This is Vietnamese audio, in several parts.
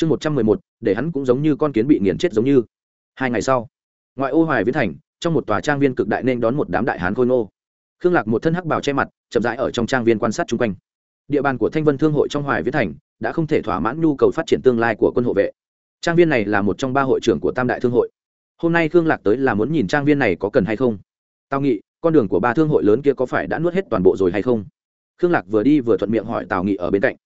chương một trăm mười một để hắn cũng giống như con kiến bị nghiền chết giống như. Hai ngày sau ngoại ô hoài viễn thành trong một tòa trang viên cực đại nên đón một đám đại hán khôi ngô. Khương lạc một thân hắc bào che mặt chậm rãi ở trong trang viên quan sát chung quanh. Địa bàn của thanh vân thương hội trong hoài viễn thành đã không thể thỏa mãn nhu cầu phát triển tương lai của quân hộ vệ. Trang viên này là một trong ba hội trưởng của tam đại thương hội. Hôm nay khương lạc tới là muốn nhìn trang viên này có cần hay không. Tao Nghị, con đường của ba thương hội lớn kia có phải đã nuốt hết toàn bộ rồi hay không? Khương lạc vừa đi vừa thuận miệng hỏi tào nghị ở bên cạnh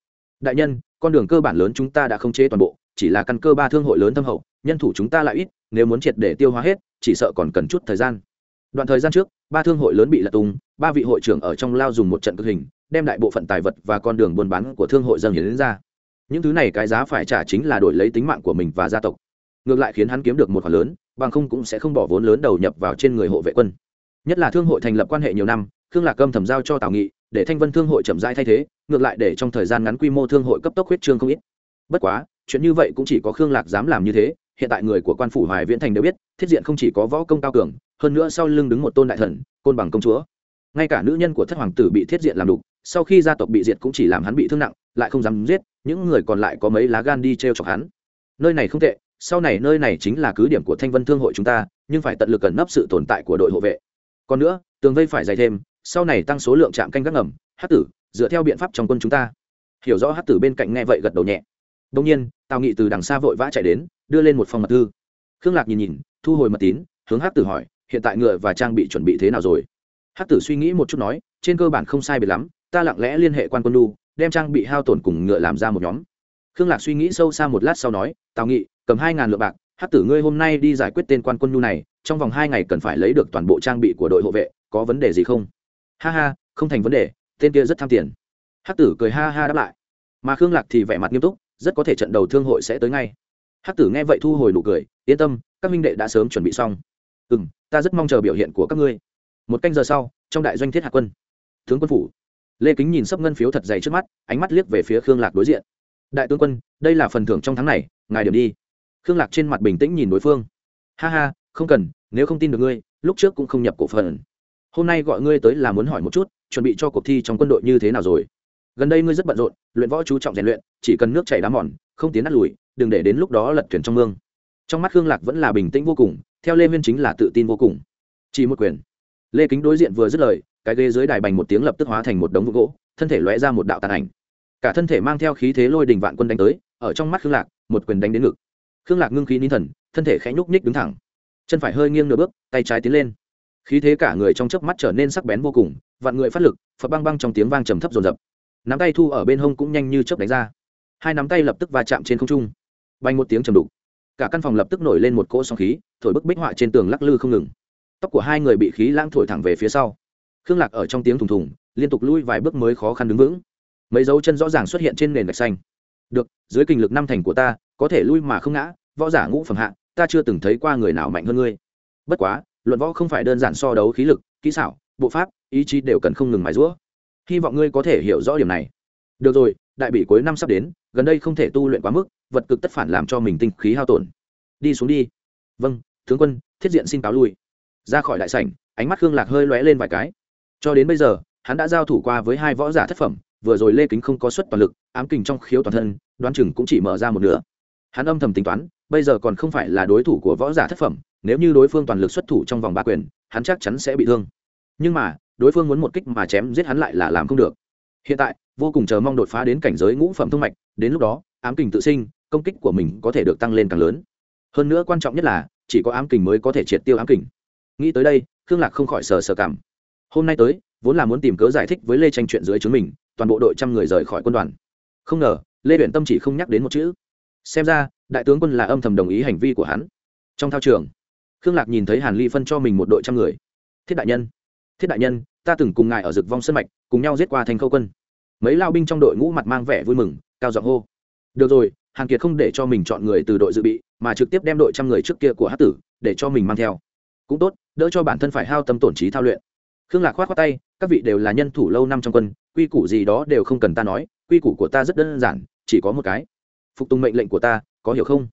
đại nhân, con đường cơ bản lớn chúng ta đã không chế toàn bộ, chỉ là căn cơ ba thương hội lớn thâm hậu, nhân thủ chúng ta lại ít, nếu muốn triệt để tiêu hóa hết, chỉ sợ còn cần chút thời gian. Đoạn thời gian trước, ba thương hội lớn bị lật tung, ba vị hội trưởng ở trong lao dùng một trận cực hình, đem đại bộ phận tài vật và con đường buôn bán của thương hội dâng hiến ra. Những thứ này cái giá phải trả chính là đổi lấy tính mạng của mình và gia tộc. Ngược lại khiến hắn kiếm được một khoản lớn, bằng không cũng sẽ không bỏ vốn lớn đầu nhập vào trên người hộ vệ quân. Nhất là thương hội thành lập quan hệ nhiều năm, khương lạc âm thầm giao cho tào nghị để thanh vân thương hội chậm rãi thay thế, ngược lại để trong thời gian ngắn quy mô thương hội cấp tốc huyết trương không ít. Bất quá, chuyện như vậy cũng chỉ có khương lạc dám làm như thế, hiện tại người của quan phủ hoài viễn thành đều biết, thiết diện không chỉ có võ công cao cường, hơn nữa sau lưng đứng một tôn đại thần, côn bằng công chúa. Ngay cả nữ nhân của thất hoàng tử bị thiết diện làm đục, sau khi gia tộc bị diệt cũng chỉ làm hắn bị thương nặng, lại không dám giết, những người còn lại có mấy lá gan đi t r e o chọc hắn. Nơi này không tệ, sau này nơi này chính là cứ điểm của thanh vân thương hội chúng ta, nhưng phải tận lực cẩn nấp sự tồn tại của đội hộ vệ. Còn nữa, tường vây phải dày thêm sau này tăng số lượng trạm canh gác ngầm, hát tử, dựa theo biện pháp trong quân chúng ta. Hiểu rõ hát tử bên cạnh nghe vậy gật đầu nhẹ. Đông nhiên, tào nghị từ đằng xa vội vã chạy đến, đưa lên một phòng mật thư. Khương lạc nhìn nhìn, thu hồi mật tín, hướng hát tử hỏi, hiện tại ngựa và trang bị chuẩn bị thế nào rồi? Hát tử suy nghĩ một chút nói, trên cơ bản không sai biệt lắm, ta lặng lẽ liên hệ quan quân lu, đem trang bị hao tổn cùng ngựa làm ra một nhóm. Khương lạc suy nghĩ sâu xa một lát sau nói, tào nghị, cầm hai ngàn lượng bạc, hát tử ngươi hôm nay đi giải quyết tên quan quân nhu này, trong vòng hai ngày cần phải lấy được toàn bộ trang bị của đội hộ vệ, có vấn đề gì không? Ha ha, không thành vấn đề, tên kia rất tham tiền. Hắc tử cười ha ha đáp lại. Mà khương lạc thì vẻ mặt nghiêm túc, rất có thể trận đầu thương hội sẽ tới ngay. Hắc tử nghe vậy thu hồi nụ cười, yên tâm, các minh đệ đã sớm chuẩn bị xong. Ừ m ta rất mong chờ biểu hiện của các ngươi. Một canh giờ sau, trong đại doanh thiết hạ quân. Tướng quân phủ. Lê kính nhìn sấp ngân phiếu thật dày trước mắt, ánh mắt liếc về phía khương lạc đối diện. Đại tướng quân, đây là phần thưởng trong tháng này, ngài điểm đi. Khương lạc trên mặt bình tĩnh nhìn đối phương. Ha ha, không cần, nếu không tin được ngươi, lúc trước cũng không nhập cổ phần hôm nay gọi ngươi tới là muốn hỏi một chút, chuẩn bị cho cuộc thi trong quân đội như thế nào rồi? Gần đây ngươi rất bận rộn, luyện võ chú trọng rèn luyện, chỉ cần nước chảy đá mòn, không tiến nát lùi, đừng để đến lúc đó lật thuyền trong mương. Trong mắt khương lạc vẫn là bình tĩnh vô cùng, theo lê viên chính là tự tin vô cùng. Chỉ một quyền. Lê kính đối diện vừa dứt lời, cái ghế dưới đài bành một tiếng lập tức hóa thành một đống vụ gỗ, thân thể lóe ra một đạo tàn ảnh. Cả thân thể mang theo khí thế lôi đình vạn quân đánh tới, ở trong mắt khương lạc, một quyền đánh đến ngực. Khương lạc ngưng khí nín thần, thân thể khẽ nhúc nhích đứng thẳng. Chân phải hơi nghiêng nửa bước, tay trái tiến lên khí thế cả người trong chớp mắt trở nên sắc bén vô cùng, vạn người phát lực, phật băng băng trong tiếng vang trầm thấp rồn rập nắm tay thu ở bên hông cũng nhanh như chớp đánh ra. Hai nắm tay lập tức va chạm trên không trung. Bay một tiếng trầm đục. Cả căn phòng lập tức nổi lên một cỗ sóng khí, thổi bức bích họa trên tường lắc lư không ngừng. Tóc của hai người bị khí lãng thổi thẳng về phía sau. Khương lạc ở trong tiếng thùng thùng, liên tục lui vài bước mới khó khăn đứng vững. Mấy dấu chân rõ ràng xuất hiện trên nền gạch xanh. Được, dưới kinh lực năm thành của ta, có thể lui mà không ngã, võ giả ngũ phẩm hạ, ta chưa từng thấy qua người nào mạnh hơn ngươi. Bất quá luận võ không phải đơn giản so đấu khí lực, kỹ xảo, bộ pháp, ý chí đều cần không ngừng mài rũa hy vọng ngươi có thể hiểu rõ điểm này. Được rồi, đại bị cuối năm sắp đến, gần đây không thể tu luyện quá mức, vật cực tất phản làm cho mình tinh khí hao tổn. Đi xuống đi. Vâng tướng quân, thiết diện xin cáo lui. Ra khỏi đại sảnh, ánh mắt khương lạc hơi lóe lên vài cái. Cho đến bây giờ, hắn đã giao thủ qua với hai võ giả thất phẩm, vừa rồi lê kính không có suất toàn lực, ám kình trong khiếu toàn thân, đoán chừng cũng chỉ mở ra một nửa. Hắn âm thầm tính toán, bây giờ còn không phải là đối thủ của võ giả thất phẩm nếu như đối phương toàn lực xuất thủ trong vòng ba quyền, hắn chắc chắn sẽ bị thương. Nhưng mà, đối phương muốn một kích mà chém giết hắn lại là làm không được. Hiện tại, vô cùng chờ mong đột phá đến cảnh giới ngũ phẩm thông mạch, đến lúc đó, ám kình tự sinh, công kích của mình có thể được tăng lên càng lớn. Hơn nữa quan trọng nhất là, chỉ có ám kình mới có thể triệt tiêu ám kình. Nghĩ tới đây, khương lạc không khỏi sờ sờ cảm. Hôm nay tới, vốn là muốn tìm cớ giải thích với lê tranh chuyện dưới chứng mình, toàn bộ đội trăm người rời khỏi quân đoàn. Không ngờ, lê huyện tâm chỉ không nhắc đến một chữ. Xem ra, đại tướng quân là âm thầm đồng ý hành vi của hắn. Trong thao trường khương lạc nhìn thấy hàn ly phân cho mình một đội trăm người. Thiết đại nhân, thiết đại nhân, ta từng cùng ngài ở rực vong sân mạch, cùng nhau giết qua thành khâu quân. Mấy lao binh trong đội ngũ mặt mang vẻ vui mừng, cao giọng hô. Được rồi, hàn kiệt không để cho mình chọn người từ đội dự bị, mà trực tiếp đem đội trăm người trước kia của hát tử, để cho mình mang theo. Cũng tốt, đỡ cho bản thân phải hao tâm tổn trí thao luyện. Khương lạc khoát khoát tay, các vị đều là nhân thủ lâu năm trong quân, quy củ gì đó đều không cần ta nói, quy củ của ta rất đơn giản, chỉ có một cái. Phục tùng mệnh lệnh của ta, có hiểu không?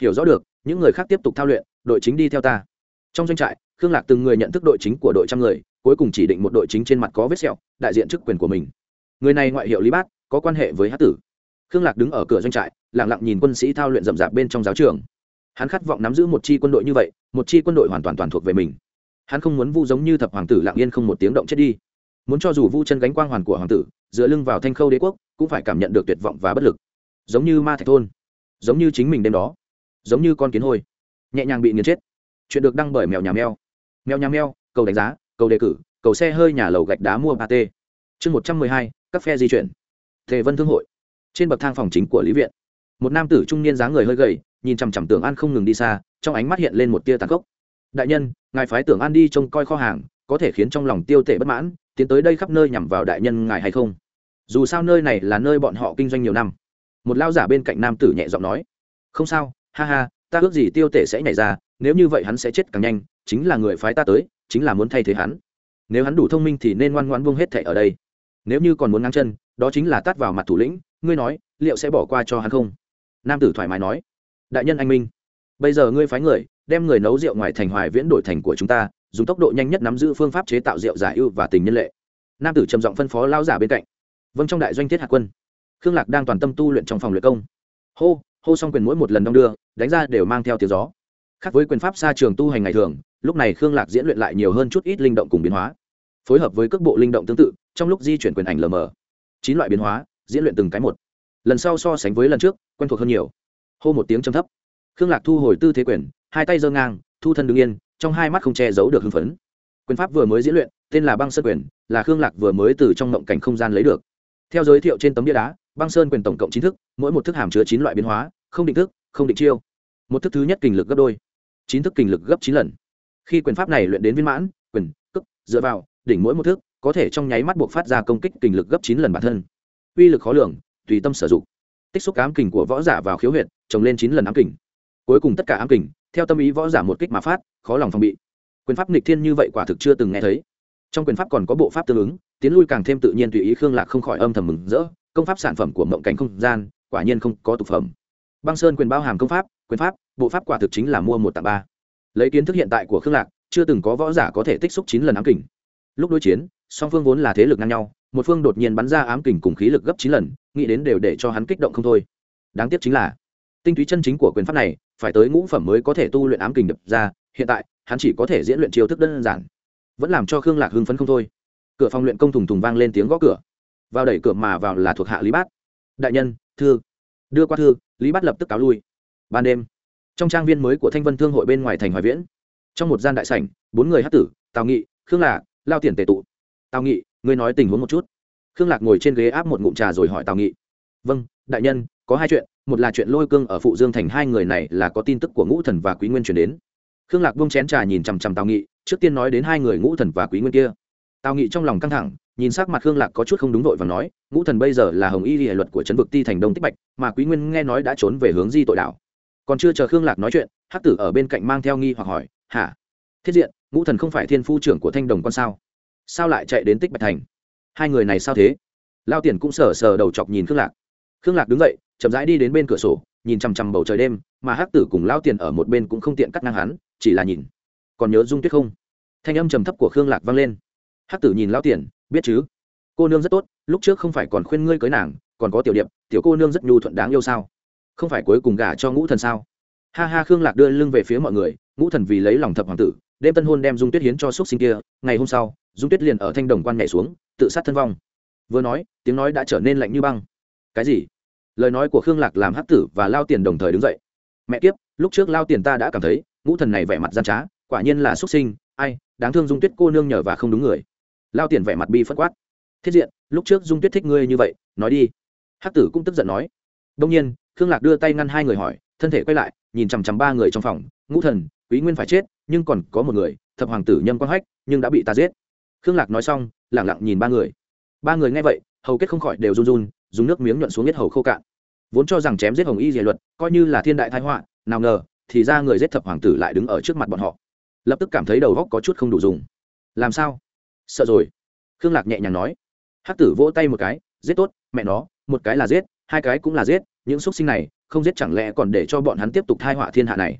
Hiểu rõ được, những người khác tiếp tục thao luyện đội chính đi theo ta. Trong doanh trại, khương lạc từng người nhận thức đội chính của đội trăm người, cuối cùng chỉ định một đội chính trên mặt có vết sẹo, đại diện chức quyền của mình. Người này ngoại hiệu lý bát, có quan hệ với hát tử. Khương lạc đứng ở cửa doanh trại lẳng lặng nhìn quân sĩ thao luyện rậm rạp bên trong giáo trường. Hắn khát vọng nắm giữ một chi quân đội như vậy, một chi quân đội hoàn toàn toàn thuộc về mình. Hắn không muốn vu giống như thập hoàng tử Lạng yên không một tiếng động chết đi. Muốn cho dù vu chân gánh quang hoàn của hoàng tử, dựa lưng vào thanh khâu đế quốc, cũng phải cảm nhận được tuyệt vọng và bất lực. Giống như ma thạch thôn, giống như chính mình đêm đó, giống như con kiến hôi nhẹ nhàng bị nghiền chết. Chuyện được đăng bởi mèo nhà mèo. Mèo nhà mèo, cầu đánh giá, cầu đề cử, cầu xe hơi nhà lầu gạch đá mua ba t. Chương một trăm mười hai, các phe di chuyển. Thề vân thương hội. Trên bậc thang phòng chính của lý viện. Một nam tử trung niên dáng người hơi gầy, nhìn chằm chằm tưởng an không ngừng đi xa, trong ánh mắt hiện lên một tia tàn khốc. Đại nhân, ngài phái tưởng an đi trông coi kho hàng, có thể khiến trong lòng tiêu tệ bất mãn, tiến tới đây khắp nơi nhằm vào đại nhân ngài hay không? Dù sao nơi này là nơi bọn họ kinh doanh nhiều năm. Một lao giả bên cạnh nam tử nhẹ giọng nói. Không sao, ha ha ta ước gì tiêu tể sẽ nhảy ra, nếu như vậy hắn sẽ chết càng nhanh, chính là người phái ta tới, chính là muốn thay thế hắn. Nếu hắn đủ thông minh thì nên ngoan ngoan buông hết thệ ở đây. Nếu như còn muốn ngang chân, đó chính là tát vào mặt thủ lĩnh, ngươi nói, liệu sẽ bỏ qua cho hắn không? Nam tử thoải mái nói. Đại nhân anh minh, bây giờ ngươi phái người, đem người nấu rượu ngoài thành hoài viễn đổi thành của chúng ta, dùng tốc độ nhanh nhất nắm giữ phương pháp chế tạo rượu giả ưu và tình nhân lệ. Nam tử trầm giọng phân phó lao giả bên cạnh. Vâng trong đại doanh thiết hạ quân. Khương lạc đang toàn tâm tu luyện trong phòng luyện công. Hô hô xong quyền mỗi một lần đong đưa, đánh ra đều mang theo tiếng gió. Khác với quyền pháp xa trường tu hành ngày thường, lúc này khương lạc diễn luyện lại nhiều hơn chút ít linh động cùng biến hóa. Phối hợp với cước bộ linh động tương tự, trong lúc di chuyển quyền ảnh lờ mờ. Chín loại biến hóa, diễn luyện từng cái một. Lần sau so sánh với lần trước, quen thuộc hơn nhiều. Hô một tiếng trầm thấp. Khương lạc thu hồi tư thế quyền, hai tay giơ ngang, thu thân đứng yên, trong hai mắt không che giấu được hưng phấn. Quyền pháp vừa mới diễn luyện, tên là băng sơn quyền, là khương lạc vừa mới từ trong mộng cảnh không gian lấy được. Theo giới thiệu trên tấm bia đá, băng sơn quyền tổng cộng chín thức, mỗi một thức hàm chứa chín loại biến hóa không định thức, không định chiêu. Một thức thứ nhất kình lực gấp đôi, chín thức kình lực gấp chín lần. Khi quyền pháp này luyện đến viên mãn, quyền cức dựa vào, đỉnh mỗi một thức, có thể trong nháy mắt buộc phát ra công kích kình lực gấp chín lần bản thân. Uy lực khó lường, tùy tâm sử dụng. Tích xúc ám kình của võ giả vào khiếu huyệt, trồng lên chín lần ám kình. Cuối cùng tất cả ám kình, theo tâm ý võ giả một kích mà phát, khó lòng phòng bị. Quyền pháp nghịch thiên như vậy quả thực chưa từng nghe thấy. Trong quyền pháp còn có bộ pháp tương ứng, tiến lui càng thêm tự nhiên tùy ý khương lạc không khỏi âm thầm mừng rỡ, công pháp sản phẩm của mộng cảnh không gian, quả nhiên không có tục phẩm băng sơn quyền bao hàm công pháp, quyền pháp, bộ pháp quả thực chính là mua một tặng ba. Lấy kiến thức hiện tại của khương lạc, chưa từng có võ giả có thể tích xúc chín lần ám kình. Lúc đối chiến, song phương vốn là thế lực ngang nhau, một phương đột nhiên bắn ra ám kình cùng khí lực gấp chín lần, nghĩ đến đều để cho hắn kích động không thôi. Đáng tiếc chính là, tinh túy chân chính của quyền pháp này, phải tới ngũ phẩm mới có thể tu luyện ám kình đập ra, hiện tại, hắn chỉ có thể diễn luyện chiêu thức đơn giản. Vẫn làm cho khương lạc hưng phấn không thôi. Cửa phòng luyện công thùng thùng vang lên tiếng gõ cửa. Vào đẩy cửa mà vào là thuộc hạ lý bát. Đại nhân, thư. Đưa qua thư lý bát lập tức cáo lui. Ban đêm, trong trang viên mới của thanh vân thương hội bên ngoài thành hoài viễn, trong một gian đại sảnh, bốn người hát tử, tào nghị, khương lạc, lao tiền tề tụ. Tào nghị, ngươi nói tình huống một chút. Khương lạc ngồi trên ghế áp một ngụm trà rồi hỏi tào nghị. Vâng đại nhân, có hai chuyện. Một là chuyện lôi cương ở phụ dương thành hai người này là có tin tức của ngũ thần và quý nguyên chuyển đến. Khương lạc bông chén trà nhìn chằm chằm tào nghị, trước tiên nói đến hai người ngũ thần và quý nguyên kia. Tào nghị trong lòng căng thẳng nhìn sắc mặt khương lạc có chút không đúng đội và nói, ngũ thần bây giờ là hồng y hệ luật của trấn vực ti thành đông tích bạch, mà quý nguyên nghe nói đã trốn về hướng di tội đảo. Còn chưa chờ khương lạc nói chuyện, hắc tử ở bên cạnh mang theo nghi hoặc hỏi, hả? Thiết diện, ngũ thần không phải thiên phu trưởng của thanh đồng con sao? Sao lại chạy đến tích bạch thành? Hai người này sao thế? Lao tiền cũng sờ sờ đầu chọc nhìn khương lạc. Khương lạc đứng dậy, chậm rãi đi đến bên cửa sổ, nhìn chằm chằm bầu trời đêm, mà hắc tử cùng lao tiền ở một bên cũng không tiện cắt ngang hắn, chỉ là nhìn. Còn nhớ dung tuyết không? Thanh âm trầm thấp của khương lạc vang lên. Hắc tử nhìn lao tiền biết chứ? Cô nương rất tốt, lúc trước không phải còn khuyên ngươi cưới nàng, còn có tiểu điệp, tiểu cô nương rất nhu thuận đáng yêu sao? Không phải cuối cùng gả cho ngũ thần sao? Ha ha, khương lạc đưa lưng về phía mọi người, ngũ thần vì lấy lòng thập hoàng tử đêm tân hôn đem dung tuyết hiến cho x sinh kia, ngày hôm sau, dung tuyết liền ở thanh đồng quan nhảy xuống, tự sát thân vong. Vừa nói, tiếng nói đã trở nên lạnh như băng. Cái gì? Lời nói của khương lạc làm hắc tử và lao tiền đồng thời đứng dậy. Mẹ kiếp, lúc trước lao tiền ta đã cảm thấy, ngũ thần này vẻ mặt gian trá, quả nhiên là xuất sinh, ai, đáng thương dung tuyết cô nương nhờ và không đúng người lao tiền vẻ mặt bi phất quát. Thiết diện, lúc trước dung tuyết thích ngươi như vậy, nói đi. Hắc tử cũng tức giận nói. Đông nhiên, khương lạc đưa tay ngăn hai người hỏi, thân thể quay lại, nhìn chằm chằm ba người trong phòng. Ngũ thần, quý nguyên phải chết, nhưng còn có một người, thập hoàng tử nhâm quang hách, nhưng đã bị ta giết. Khương lạc nói xong, lẳng lặng nhìn ba người. Ba người nghe vậy, hầu kết không khỏi đều run run, dùng nước miếng nhuận xuống hết hầu khô cạn. Vốn cho rằng chém giết hồng y dề luật, coi như là thiên đại thái họa, nào ngờ, thì ra người giết thập hoàng tử lại đứng ở trước mặt bọn họ. Lập tức cảm thấy đầu góc có chút không đủ dùng. Làm sao? Sợ rồi. Khương lạc nhẹ nhàng nói. Hắc tử vỗ tay một cái, giết tốt, mẹ nó, một cái là giết, hai cái cũng là giết, những x sinh này, không giết chẳng lẽ còn để cho bọn hắn tiếp tục thai họa thiên hạ này?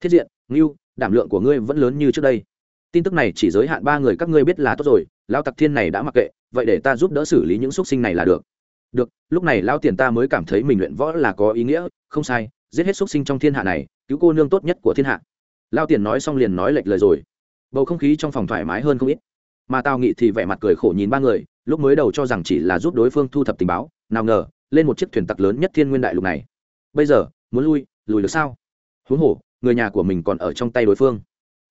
Thiết diện, ngưu, đảm lượng của ngươi vẫn lớn như trước đây. Tin tức này chỉ giới hạn ba người các ngươi biết là tốt rồi lao tặc thiên này đã mặc kệ, vậy để ta giúp đỡ xử lý những x sinh này là được. Được, lúc này lao tiền ta mới cảm thấy mình luyện võ là có ý nghĩa, không sai, giết hết xuất sinh trong thiên hạ này, cứu cô nương tốt nhất của thiên hạ. Lao tiền nói xong liền nói lệch lời rồi. Bầu không khí trong phòng thoải mái hơn không ít mà tào nghị thì vẻ mặt cười khổ nhìn ba người, lúc mới đầu cho rằng chỉ là giúp đối phương thu thập tình báo, nào ngờ, lên một chiếc thuyền tặc lớn nhất thiên nguyên đại lục này. Bây giờ, muốn lui, lùi được sao? Huống hồ, người nhà của mình còn ở trong tay đối phương.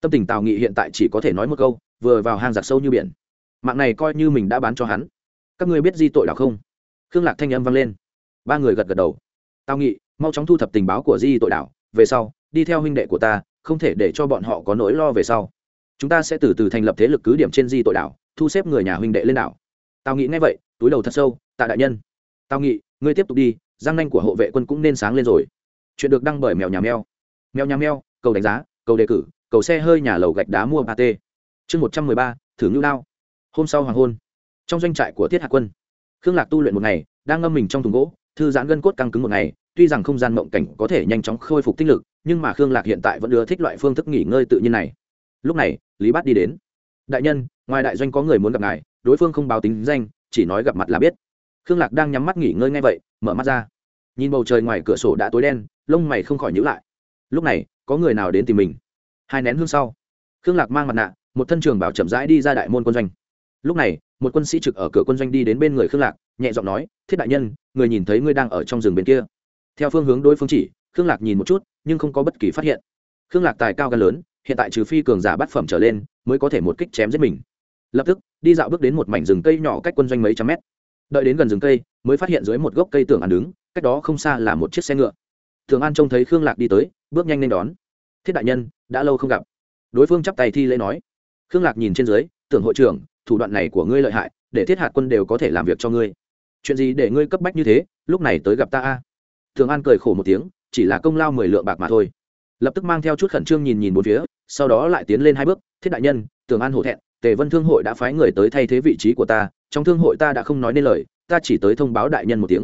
Tâm tình tào nghị hiện tại chỉ có thể nói một câu, vừa vào hang giặc sâu như biển. Mạng này coi như mình đã bán cho hắn. Các ngươi biết di tội đảo không? Khương lạc thanh âm vang lên. Ba người gật gật đầu. Tào nghị, mau chóng thu thập tình báo của di tội đảo, về sau, đi theo huynh đệ của ta, không thể để cho bọn họ có nỗi lo về sau chúng ta sẽ từ từ thành lập thế lực cứ điểm trên di tội đảo, thu xếp người nhà huynh đệ lên đảo. Tào nghị nghe vậy, túi đầu thật sâu, tạ đại nhân. Tào nghị, ngươi tiếp tục đi, giang nanh của hộ vệ quân cũng nên sáng lên rồi. Chuyện được đăng bởi mèo nhà mèo. Mèo nhà mèo, cầu đánh giá, cầu đề cử, cầu xe hơi nhà lầu gạch đá mua ba t chương một trăm mười ba, thử ngưu lao. hôm sau hoàng hôn. Trong doanh trại của thiết hạ quân, khương lạc tu luyện một ngày, đang ngâm mình trong thùng gỗ, thư giãn gân cốt căng cứng một ngày, tuy rằng không gian mộng cảnh có thể nhanh chóng khôi phục tích lực, nhưng mà khương lạc hiện tại vẫn ưa thích loại phương thức nghỉ ngơi tự nhiên này lúc này, lý bát đi đến. Đại nhân, ngoài đại doanh có người muốn gặp ngài, đối phương không báo tính danh, chỉ nói gặp mặt là biết. Khương lạc đang nhắm mắt nghỉ ngơi ngay vậy, mở mắt ra. Nhìn bầu trời ngoài cửa sổ đã tối đen, lông mày không khỏi nhữ lại. Lúc này, có người nào đến tìm mình? Hai nén hương sau, khương lạc mang mặt nạ, một thân trường bảo chậm rãi đi ra đại môn quân doanh. Lúc này, một quân sĩ trực ở cửa quân doanh đi đến bên người khương lạc, nhẹ giọng nói, thiết đại nhân, người nhìn thấy ngươi đang ở trong rừng bên kia. Theo phương hướng đối phương chỉ, khương lạc nhìn một chút, nhưng không có bất kỳ phát hiện. Khương lạc tài cao gan lớn hiện tại trừ phi cường giả bát phẩm trở lên mới có thể một kích chém giết mình. Lập tức, đi dạo bước đến một mảnh rừng cây nhỏ cách quân doanh mấy trăm mét. Đợi đến gần rừng cây, mới phát hiện dưới một gốc cây tường an đứng, cách đó không xa là một chiếc xe ngựa. Thường an trông thấy khương lạc đi tới, bước nhanh lên đón. Thiết đại nhân, đã lâu không gặp. Đối phương chắp tay thi lễ nói. Khương lạc nhìn trên dưới, tưởng hội trưởng, thủ đoạn này của ngươi lợi hại, để thiết hạt quân đều có thể làm việc cho ngươi. Chuyện gì để ngươi cấp bách như thế, lúc này tới gặp ta a? Thường an cười khổ một tiếng, chỉ là công lao mười lượng bạc mà thôi. Lập tức mang theo chút khẩn trương nhìn nhìn bốn phía sau đó lại tiến lên hai bước, thiết đại nhân, tường an hổ thẹn, tề vân thương hội đã phái người tới thay thế vị trí của ta, trong thương hội ta đã không nói nên lời, ta chỉ tới thông báo đại nhân một tiếng.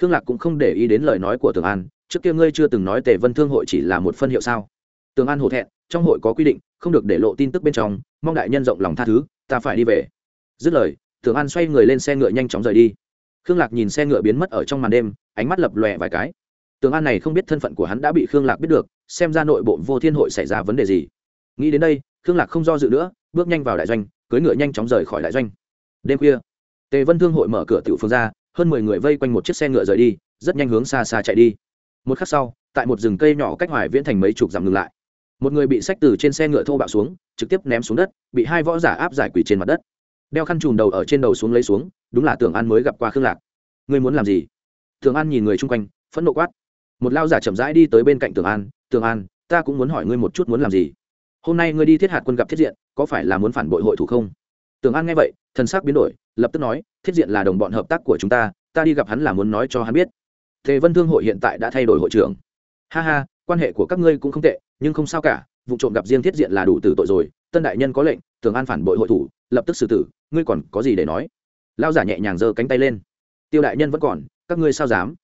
Khương lạc cũng không để ý đến lời nói của tường an, trước kia ngươi chưa từng nói tề vân thương hội chỉ là một phân hiệu sao? Tường an hổ thẹn, trong hội có quy định, không được để lộ tin tức bên trong, mong đại nhân rộng lòng tha thứ, ta phải đi về. Dứt lời, tường an xoay người lên xe ngựa nhanh chóng rời đi. Khương lạc nhìn xe ngựa biến mất ở trong màn đêm, ánh mắt lập lòe vài cái tường an này không biết thân phận của hắn đã bị khương lạc biết được, xem ra nội bộ vô thiên hội xảy ra vấn đề gì. Nghĩ đến đây, khương lạc không do dự nữa, bước nhanh vào đại doanh, cưỡi ngựa nhanh chóng rời khỏi đại doanh. Đêm khuya, tề vân thương hội mở cửa tiểu phương ra, hơn mười người vây quanh một chiếc xe ngựa rời đi, rất nhanh hướng xa xa chạy đi. Một khắc sau, tại một rừng cây nhỏ cách hoài viễn thành mấy chục dặm ngừng lại. Một người bị sách từ trên xe ngựa thô bạo xuống, trực tiếp ném xuống đất, bị hai võ giả áp giải quỷ trên mặt đất. Đeo khăn trùm đầu ở trên đầu xuống lấy xuống, đúng là tưởng an mới gặp qua khương lạc. Ngươi muốn làm gì? Tưởng an nhìn người chung quanh, phẫn nộ quát một lao giả chậm rãi đi tới bên cạnh tường an tường an, ta cũng muốn hỏi ngươi một chút muốn làm gì? Hôm nay ngươi đi thiết hạt quân gặp thiết diện, có phải là muốn phản bội hội thủ không? Tường an nghe vậy, thần sắc biến đổi, lập tức nói, thiết diện là đồng bọn hợp tác của chúng ta ta đi gặp hắn là muốn nói cho hắn biết. Thế vân thương hội hiện tại đã thay đổi hội trưởng. Ha ha, quan hệ của các ngươi cũng không tệ, nhưng không sao cả, vụ trộm gặp riêng thiết diện là đủ tử tội rồi, tân đại nhân có lệnh, tường an phản bội hội thủ, lập tức xử tử, ngươi còn có gì để nói? Lao giả nhẹ nhàng giơ cánh tay lên. Tiêu đại nhân vẫn còn, các ngươi sao dám?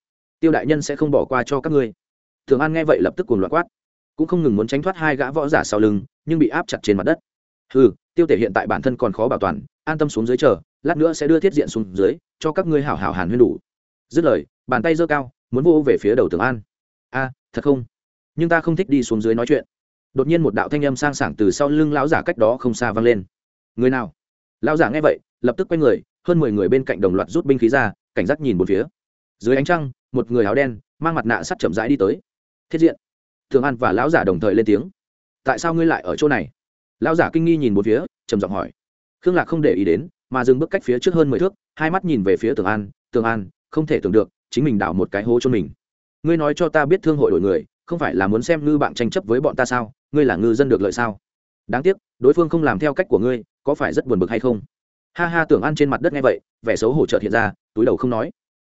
Tiêu đại nhân sẽ không bỏ qua cho các ngươi. Thường an nghe vậy lập tức cùng loạt quát, cũng không ngừng muốn tránh thoát hai gã võ giả sau lưng, nhưng bị áp chặt trên mặt đất. Ừ tiêu tể hiện tại bản thân còn khó bảo toàn, an tâm xuống dưới chờ, lát nữa sẽ đưa thiết diện xuống dưới, cho các ngươi hảo hảo hàn huyên đủ. Dứt lời, bàn tay giơ cao, muốn vô về phía đầu tường an. A, thật không? Nhưng ta không thích đi xuống dưới nói chuyện. Đột nhiên một đạo thanh âm sang sảng từ sau lưng lão giả cách đó không xa vang lên. Người nào? Lão giả nghe vậy, lập tức quay người, hơn mười người bên cạnh đồng loạt rút binh khí ra, cảnh giác nhìn một phía. Dưới ánh trăng một người áo đen, mang mặt nạ sắt chậm rãi đi tới. Thiết diện. Thường an và lão giả đồng thời lên tiếng. Tại sao ngươi lại ở chỗ này? Lão giả kinh nghi nhìn một phía, trầm giọng hỏi. Khương lạc không để ý đến, mà dừng bước cách phía trước hơn mười thước, hai mắt nhìn về phía tường an. Tường an, không thể tưởng được, chính mình đào một cái hố cho mình. Ngươi nói cho ta biết thương hội đổi người, không phải là muốn xem ngư bạn tranh chấp với bọn ta sao? Ngươi là ngư dân được lợi sao? Đáng tiếc, đối phương không làm theo cách của ngươi, có phải rất buồn bực hay không? Ha ha, tưởng ăn trên mặt đất nghe vậy, vẻ xấu hổ trợt hiện ra, túi đầu không nói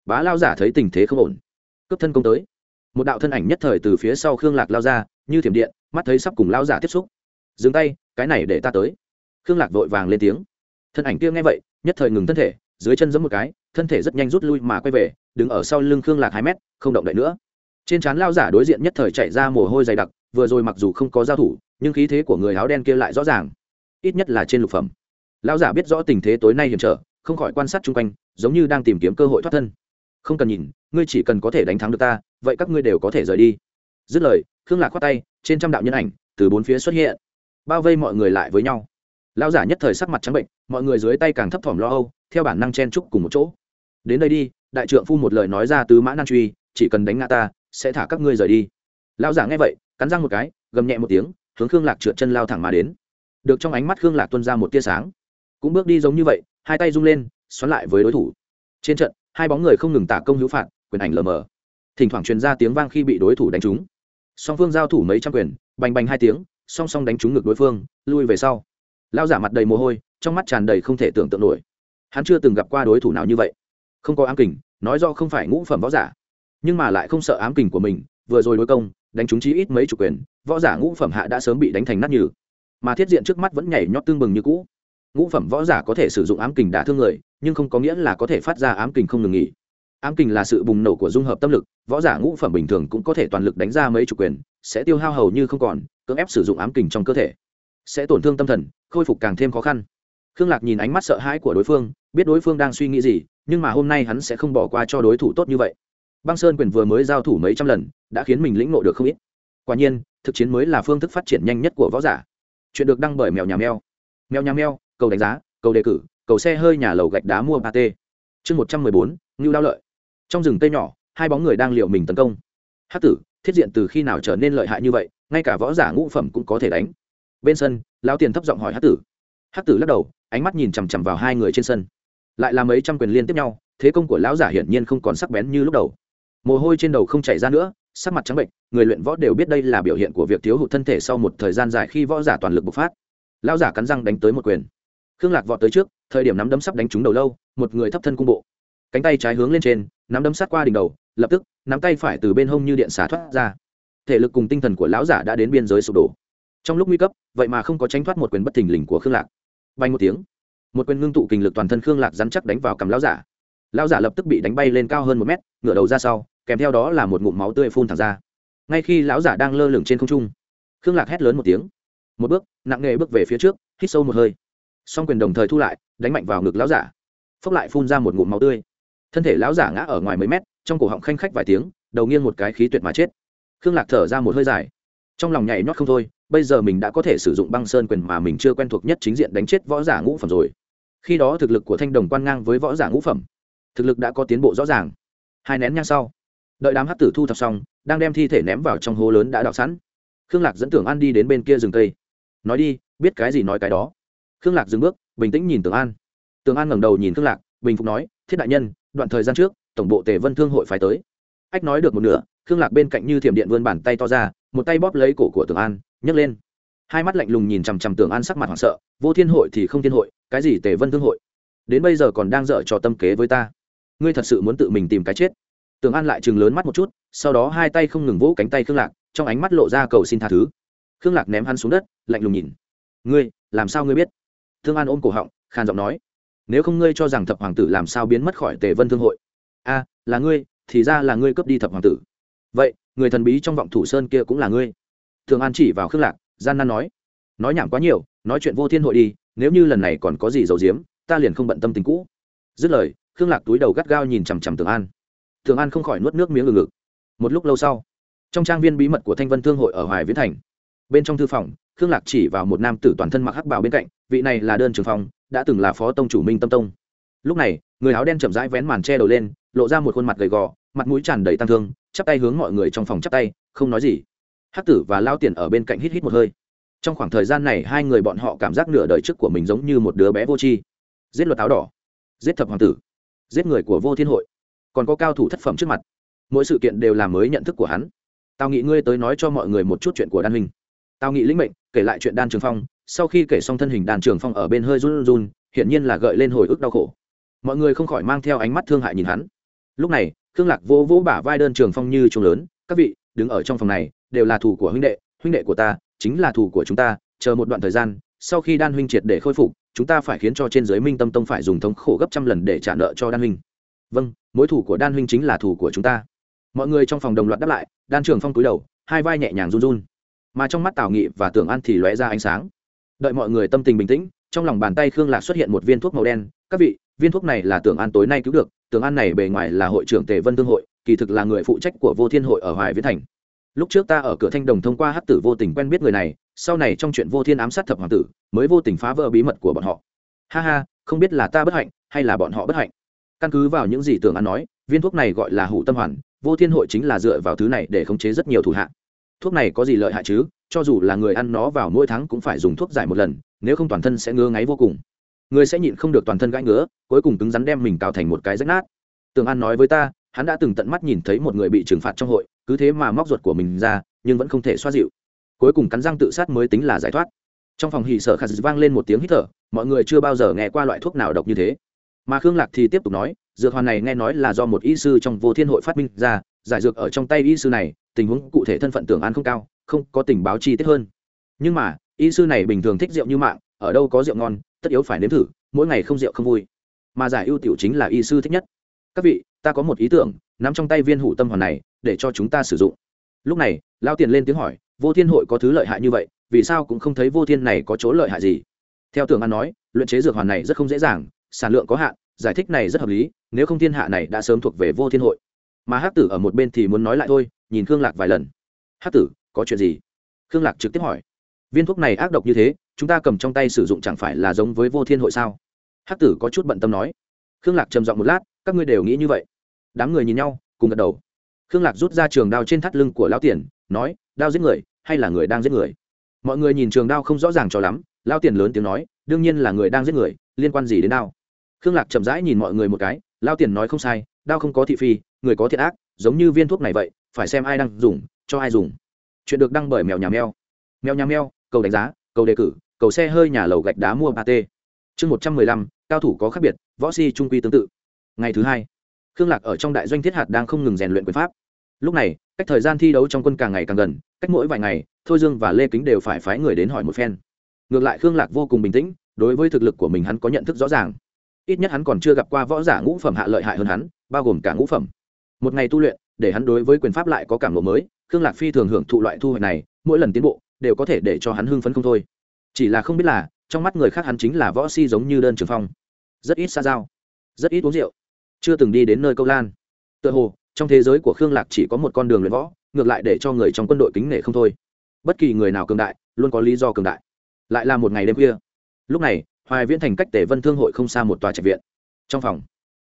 bá lao giả thấy tình thế không ổn, cướp thân công tới. Một đạo thân ảnh nhất thời từ phía sau khương lạc lao ra, như thiểm điện, mắt thấy sắp cùng lao giả tiếp xúc. Dừng tay, cái này để ta tới. Khương lạc vội vàng lên tiếng. Thân ảnh kia nghe vậy, nhất thời ngừng thân thể, dưới chân giẫm một cái, thân thể rất nhanh rút lui mà quay về, đứng ở sau lưng khương lạc hai mét, không động đậy nữa. Trên trán lao giả đối diện nhất thời chạy ra mồ hôi dày đặc, vừa rồi mặc dù không có giao thủ, nhưng khí thế của người áo đen kia lại rõ ràng. Ít nhất là trên lục phẩm. Lao giả biết rõ tình thế tối nay hiểm trở, không khỏi quan sát chung quanh, giống như đang tìm kiếm cơ hội thoát thân không cần nhìn, ngươi chỉ cần có thể đánh thắng được ta, vậy các ngươi đều có thể rời đi. Dứt lời, khương lạc khoát tay, trên trăm đạo nhân ảnh từ bốn phía xuất hiện, bao vây mọi người lại với nhau. Lão giả nhất thời sắc mặt trắng bệnh, mọi người dưới tay càng thấp thỏm lo âu, theo bản năng chen trúc cùng một chỗ. Đến đây đi, đại trượng phu một lời nói ra tứ mã nan truy, chỉ cần đánh ngã ta, sẽ thả các ngươi rời đi. Lão giả nghe vậy, cắn răng một cái, gầm nhẹ một tiếng, hướng khương lạc trượt chân lao thẳng mà đến. Được trong ánh mắt khương lạc tuân ra một tia sáng. Cũng bước đi giống như vậy, hai tay rung lên, xoắn lại với đối thủ. Trên trận hai bóng người không ngừng tả công hữu phạt, quyền ảnh lờ mờ. Thỉnh thoảng truyền ra tiếng vang khi bị đối thủ đánh trúng. Song phương giao thủ mấy trăm quyền, bành bành hai tiếng, song song đánh trúng ngực đối phương, lui về sau. Lao giả mặt đầy mồ hôi, trong mắt tràn đầy không thể tưởng tượng nổi. Hắn chưa từng gặp qua đối thủ nào như vậy. Không có ám kình, nói do không phải ngũ phẩm võ giả. Nhưng mà lại không sợ ám kình của mình, vừa rồi đối công, đánh trúng chí ít mấy chủ quyền, võ giả ngũ phẩm hạ đã sớm bị đánh thành nát nhừ. Mà thiết diện trước mắt vẫn nhảy nhót tương bừng như cũ ngũ phẩm võ giả có thể sử dụng ám kình đả thương người, nhưng không có nghĩa là có thể phát ra ám kình không ngừng nghỉ. Ám kình là sự bùng nổ của dung hợp tâm lực, võ giả ngũ phẩm bình thường cũng có thể toàn lực đánh ra mấy chủ quyền, sẽ tiêu hao hầu như không còn, cưỡng ép sử dụng ám kình trong cơ thể. Sẽ tổn thương tâm thần, khôi phục càng thêm khó khăn. Khương lạc nhìn ánh mắt sợ hãi của đối phương, biết đối phương đang suy nghĩ gì, nhưng mà hôm nay hắn sẽ không bỏ qua cho đối thủ tốt như vậy. Băng sơn quyền vừa mới giao thủ mấy trăm lần, đã khiến mình lĩnh ngộ được không ít. Quả nhiên, thực chiến mới là phương thức phát triển nhanh nhất của võ giả. Chuyện được đăng bởi mèo nhà mèo. Mèo nhà mèo cầu đánh giá, cầu đề cử, cầu xe hơi nhà lầu gạch đá mua ba t chương một trăm mười bốn, ngưu đao lợi. Trong rừng tây nhỏ, hai bóng người đang liệu mình tấn công. Hát tử, thiết diện từ khi nào trở nên lợi hại như vậy, ngay cả võ giả ngũ phẩm cũng có thể đánh. Bên sân, lão tiền thấp giọng hỏi hát tử. Hát tử lắc đầu, ánh mắt nhìn chằm chằm vào hai người trên sân. Lại là mấy trăm quyền liên tiếp nhau, thế công của lão giả hiển nhiên không còn sắc bén như lúc đầu. Mồ hôi trên đầu không chảy ra nữa, sắc mặt trắng bệnh người luyện võ đều biết đây là biểu hiện của việc thiếu hụt thân thể sau một thời gian dài khi võ giả toàn lực bộc phát. Lão giả cắn răng đánh tới một quyền khương lạc vọt tới trước, thời điểm nắm đấm sắp đánh trúng đầu lâu, một người thấp thân cung bộ. Cánh tay trái hướng lên trên, nắm đấm sát qua đỉnh đầu, lập tức, nắm tay phải từ bên hông như điện xả thoát ra. Thể lực cùng tinh thần của lão giả đã đến biên giới sụp đổ. Trong lúc nguy cấp, vậy mà không có tránh thoát một quyền bất thình lình của khương lạc. Bay một tiếng, một quyền ngưng tụ kình lực toàn thân khương lạc dắn chắc đánh vào cầm lão giả. Lão giả lập tức bị đánh bay lên cao hơn một mét, ngửa đầu ra sau, kèm theo đó là một ngụm máu tươi phun thẳng ra. Ngay khi lão giả đang lơ lửng trên không trung, khương lạc hét lớn một tiếng. Một bước, nặng nề bước về phía trước, hít sâu một hơi song quyền đồng thời thu lại, đánh mạnh vào ngực lão giả. Phốc lại phun ra một ngụm máu tươi. Thân thể lão giả ngã ở ngoài mấy mét, trong cổ họng khanh khách vài tiếng, đầu nghiêng một cái khí tuyệt mà chết. Khương lạc thở ra một hơi dài. Trong lòng nhảy nhót không thôi, bây giờ mình đã có thể sử dụng băng sơn quyền mà mình chưa quen thuộc nhất chính diện đánh chết võ giả ngũ phẩm rồi. Khi đó thực lực của thanh đồng quan ngang với võ giả ngũ phẩm. Thực lực đã có tiến bộ rõ ràng. Hai nén nhang sau, đợi đám hát tử thu thập xong, đang đem thi thể ném vào trong hố lớn đã đào sẵn. Khương lạc dẫn tưởng an đi đến bên kia rừng cây. Nói đi, biết cái gì nói cái đó khương lạc dừng bước, bình tĩnh nhìn tường an. Tường an ngẩng đầu nhìn khương lạc, bình phục nói, thiết đại nhân, đoạn thời gian trước, tổng bộ tề vân thương hội phải tới. Ách nói được một nửa, khương lạc bên cạnh như thiểm điện vươn bàn tay to ra, một tay bóp lấy cổ của tường an, nhấc lên. Hai mắt lạnh lùng nhìn chằm chằm tường an sắc mặt hoảng sợ, vô thiên hội thì không thiên hội, cái gì tề vân thương hội? Đến bây giờ còn đang dở trò tâm kế với ta. Ngươi thật sự muốn tự mình tìm cái chết? Tường an lại chừng lớn mắt một chút, sau đó hai tay không ngừng vỗ cánh tay khương lạc, trong ánh mắt lộ ra cầu xin tha thứ. Khương lạc ném hắn xuống đất, lạnh lùng nhìn. Ngươi, làm sao ngươi biết? Thương an ôm cổ họng, khàn giọng nói, nếu không ngươi cho rằng thập hoàng tử làm sao biến mất khỏi tề vân thương hội? A, là ngươi, thì ra là ngươi cướp đi thập hoàng tử. Vậy, người thần bí trong vọng thủ sơn kia cũng là ngươi. Thường an chỉ vào khước lạc, gian nan nói nói nhảm quá nhiều, nói chuyện vô thiên hội đi, nếu như lần này còn có gì giấu giếm, ta liền không bận tâm tình cũ. Dứt lời, khương lạc túi đầu gắt gao nhìn chằm chằm tường an. Tường an không khỏi nuốt nước miếng ngừng ngực. Một lúc lâu sau, trong trang viên bí mật của thanh vân thương hội ở hoài viễn thành, bên trong thư phòng, khương lạc chỉ vào một nam tử toàn thân mặc hắc bào bên cạnh vị này là đơn trường phong, đã từng là phó tông chủ minh tâm tông. Lúc này, người áo đen chậm rãi vén màn che đầu lên, lộ ra một khuôn mặt gầy gò, mặt mũi tràn đầy tăng thương, chắp tay hướng mọi người trong phòng chắp tay, không nói gì. Hắc tử và lao tiền ở bên cạnh hít hít một hơi. Trong khoảng thời gian này, hai người bọn họ cảm giác nửa đời trước của mình giống như một đứa bé vô tri. Giết luật áo đỏ. Giết thập hoàng tử. Giết người của vô thiên hội. Còn có cao thủ thất phẩm trước mặt. Mỗi sự kiện đều làm mới nhận thức của hắn. Tao nghĩ ngươi tới nói cho mọi người một chút chuyện của đan minh tao nghĩ lĩnh mệnh, kể lại chuyện đan trường phong sau khi kể xong thân hình đàn trưởng phong ở bên hơi run run, hiển nhiên là gợi lên hồi ức đau khổ. Mọi người không khỏi mang theo ánh mắt thương hại nhìn hắn. Lúc này, khương lạc vô vỗ bả vai đơn trường phong như trùng lớn, các vị, đứng ở trong phòng này, đều là thủ của huynh đệ huynh đệ của ta, chính là thủ của chúng ta, chờ một đoạn thời gian, sau khi đan huynh triệt để khôi phục, chúng ta phải khiến cho trên giới minh tâm tông phải dùng thống khổ gấp trăm lần để trả nợ cho đan huynh. Vâng mối thủ của đan huynh chính là thủ của chúng ta. Mọi người trong phòng đồng loạt đáp lại, đan trường phong cúi đầu, hai vai nhẹ nhàng run run. Mà trong mắt tào nghị và tưởng an thì lóe ra ánh sáng đợi mọi người tâm tình bình tĩnh, trong lòng bàn tay khương lạc xuất hiện một viên thuốc màu đen. Các vị, viên thuốc này là tưởng an tối nay cứu được. Tưởng an này bề ngoài là hội trưởng tề vân thương hội, kỳ thực là người phụ trách của vô thiên hội ở hoài viễn thành. Lúc trước ta ở cửa thanh đồng thông qua hát tử vô tình quen biết người này, sau này trong chuyện vô thiên ám sát thập hoàng tử, mới vô tình phá vỡ bí mật của bọn họ. Ha ha, không biết là ta bất hạnh, hay là bọn họ bất hạnh? Căn cứ vào những gì tưởng an nói, viên thuốc này gọi là hủ tâm hoàn, vô thiên hội chính là dựa vào thứ này để khống chế rất nhiều thủ hạ. Thuốc này có gì lợi hại chứ? Cho dù là người ăn nó vào mỗi tháng cũng phải dùng thuốc giải một lần, nếu không toàn thân sẽ ngứa ngáy vô cùng. Người sẽ nhịn không được toàn thân gãi ngứa, cuối cùng cứng rắn đem mình cào thành một cái rách nát. Tường an nói với ta, hắn đã từng tận mắt nhìn thấy một người bị trừng phạt trong hội, cứ thế mà móc ruột của mình ra, nhưng vẫn không thể xoa dịu. Cuối cùng cắn răng tự sát mới tính là giải thoát. Trong phòng hì sở khả vang lên một tiếng hít thở, mọi người chưa bao giờ nghe qua loại thuốc nào độc như thế. Mà khương lạc thì tiếp tục nói, dược hoàn này nghe nói là do một y sư trong vô thiên hội phát minh ra, giải dược ở trong tay y sư này, tình huống cụ thể thân phận tưởng an không cao không có tình báo chi tiết hơn. Nhưng mà, y sư này bình thường thích rượu như mạng, ở đâu có rượu ngon, tất yếu phải nếm thử, mỗi ngày không rượu không vui. Mà giải ưu tiểu chính là y sư thích nhất. Các vị, ta có một ý tưởng, nắm trong tay viên hủ tâm hoàn này, để cho chúng ta sử dụng. Lúc này lao tiền lên tiếng hỏi, vô thiên hội có thứ lợi hại như vậy, vì sao cũng không thấy vô thiên này có chỗ lợi hại gì? Theo tưởng an nói, luyện chế dược hoàn này rất không dễ dàng, sản lượng có hạn, giải thích này rất hợp lý, nếu không thiên hạ này đã sớm thuộc về vô thiên hội. Mà hắc tử ở một bên thì muốn nói lại thôi, nhìn khương lạc vài lần. Hắc tử có chuyện gì? Khương lạc trực tiếp hỏi. Viên thuốc này ác độc như thế, chúng ta cầm trong tay sử dụng chẳng phải là giống với vô thiên hội sao? Hắc tử có chút bận tâm nói. Khương lạc trầm giọng một lát, các ngươi đều nghĩ như vậy. Đám người nhìn nhau, cùng gật đầu. Khương lạc rút ra trường đao trên thắt lưng của lao tiền, nói, đao giết người, hay là người đang giết người? Mọi người nhìn trường đao không rõ ràng cho lắm lao tiền lớn tiếng nói, đương nhiên là người đang giết người, liên quan gì đến đao? Khương lạc chậm rãi nhìn mọi người một cái lao tiền nói không sai, đao không có thị phi, người có thiện ác, giống như viên thuốc này vậy, phải xem ai đang dùng, cho ai dùng chuyện được đăng bởi mèo nhà mèo. Mèo nhà mèo, cầu đánh giá, cầu đề cử, cầu xe hơi nhà lầu gạch đá mua ba t. Chương một trăm mười lăm, cao thủ có khác biệt, võ si trung quy tương tự. Ngày thứ hai, khương lạc ở trong đại doanh thiết hạt đang không ngừng rèn luyện quyền pháp. Lúc này, cách thời gian thi đấu trong quân càng ngày càng gần, cách mỗi vài ngày, thôi dương và lê kính đều phải phái người đến hỏi một phen. Ngược lại khương lạc vô cùng bình tĩnh, đối với thực lực của mình hắn có nhận thức rõ ràng. Ít nhất hắn còn chưa gặp qua võ giả ngũ phẩm hạ lợi hại hơn hắn, bao gồm cả ngũ phẩm. Một ngày tu luyện để hắn đối với quyền pháp lại có cảm lộ mới, khương lạc phi thường hưởng thụ loại thu hoạch này, mỗi lần tiến bộ, đều có thể để cho hắn hưng phấn không thôi. Chỉ là không biết là, trong mắt người khác hắn chính là võ si giống như đơn trường phong. Rất ít xa giao, rất ít uống rượu, chưa từng đi đến nơi câu lan. Tựa hồ, trong thế giới của khương lạc chỉ có một con đường luyện võ, ngược lại để cho người trong quân đội kính nể không thôi. Bất kỳ người nào cường đại, luôn có lý do cường đại. Lại là một ngày đêm khuya. Lúc này, hoài viễn thành cách tể vân thương hội không xa một tòa trạch viện. Trong phòng,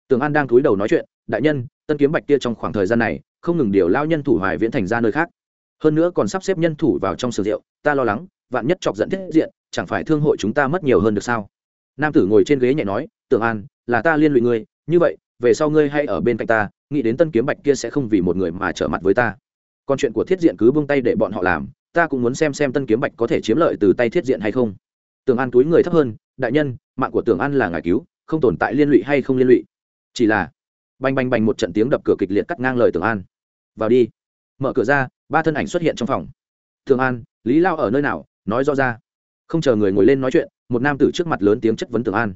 tường an đang cúi đầu nói chuyện đại nhân, tân kiếm bạch kia trong khoảng thời gian này, không ngừng điều lao nhân thủ hoài viễn thành ra nơi khác. Hơn nữa còn sắp xếp nhân thủ vào trong sườn rượu, ta lo lắng, vạn nhất chọc dẫn thiết diện, chẳng phải thương hội chúng ta mất nhiều hơn được sao? Nam tử ngồi trên ghế nhẹ nói, tưởng an, là ta liên lụy ngươi, như vậy, về sau ngươi hay ở bên cạnh ta, nghĩ đến tân kiếm bạch kia sẽ không vì một người mà trở mặt với ta. Còn chuyện của thiết diện cứ buông tay để bọn họ làm, ta cũng muốn xem xem tân kiếm bạch có thể chiếm lợi từ tay thiết diện hay không. Tưởng an túi người thấp hơn, đại nhân, mạng của tưởng an là ngài cứu, không tồn tại liên lụy hay không liên lụy. Chỉ là bành bành bành một trận tiếng đập cửa kịch liệt cắt ngang lời tưởng an vào đi mở cửa ra ba thân ảnh xuất hiện trong phòng tường an lý lao ở nơi nào nói rõ ra không chờ người ngồi lên nói chuyện một nam tử trước mặt lớn tiếng chất vấn tường an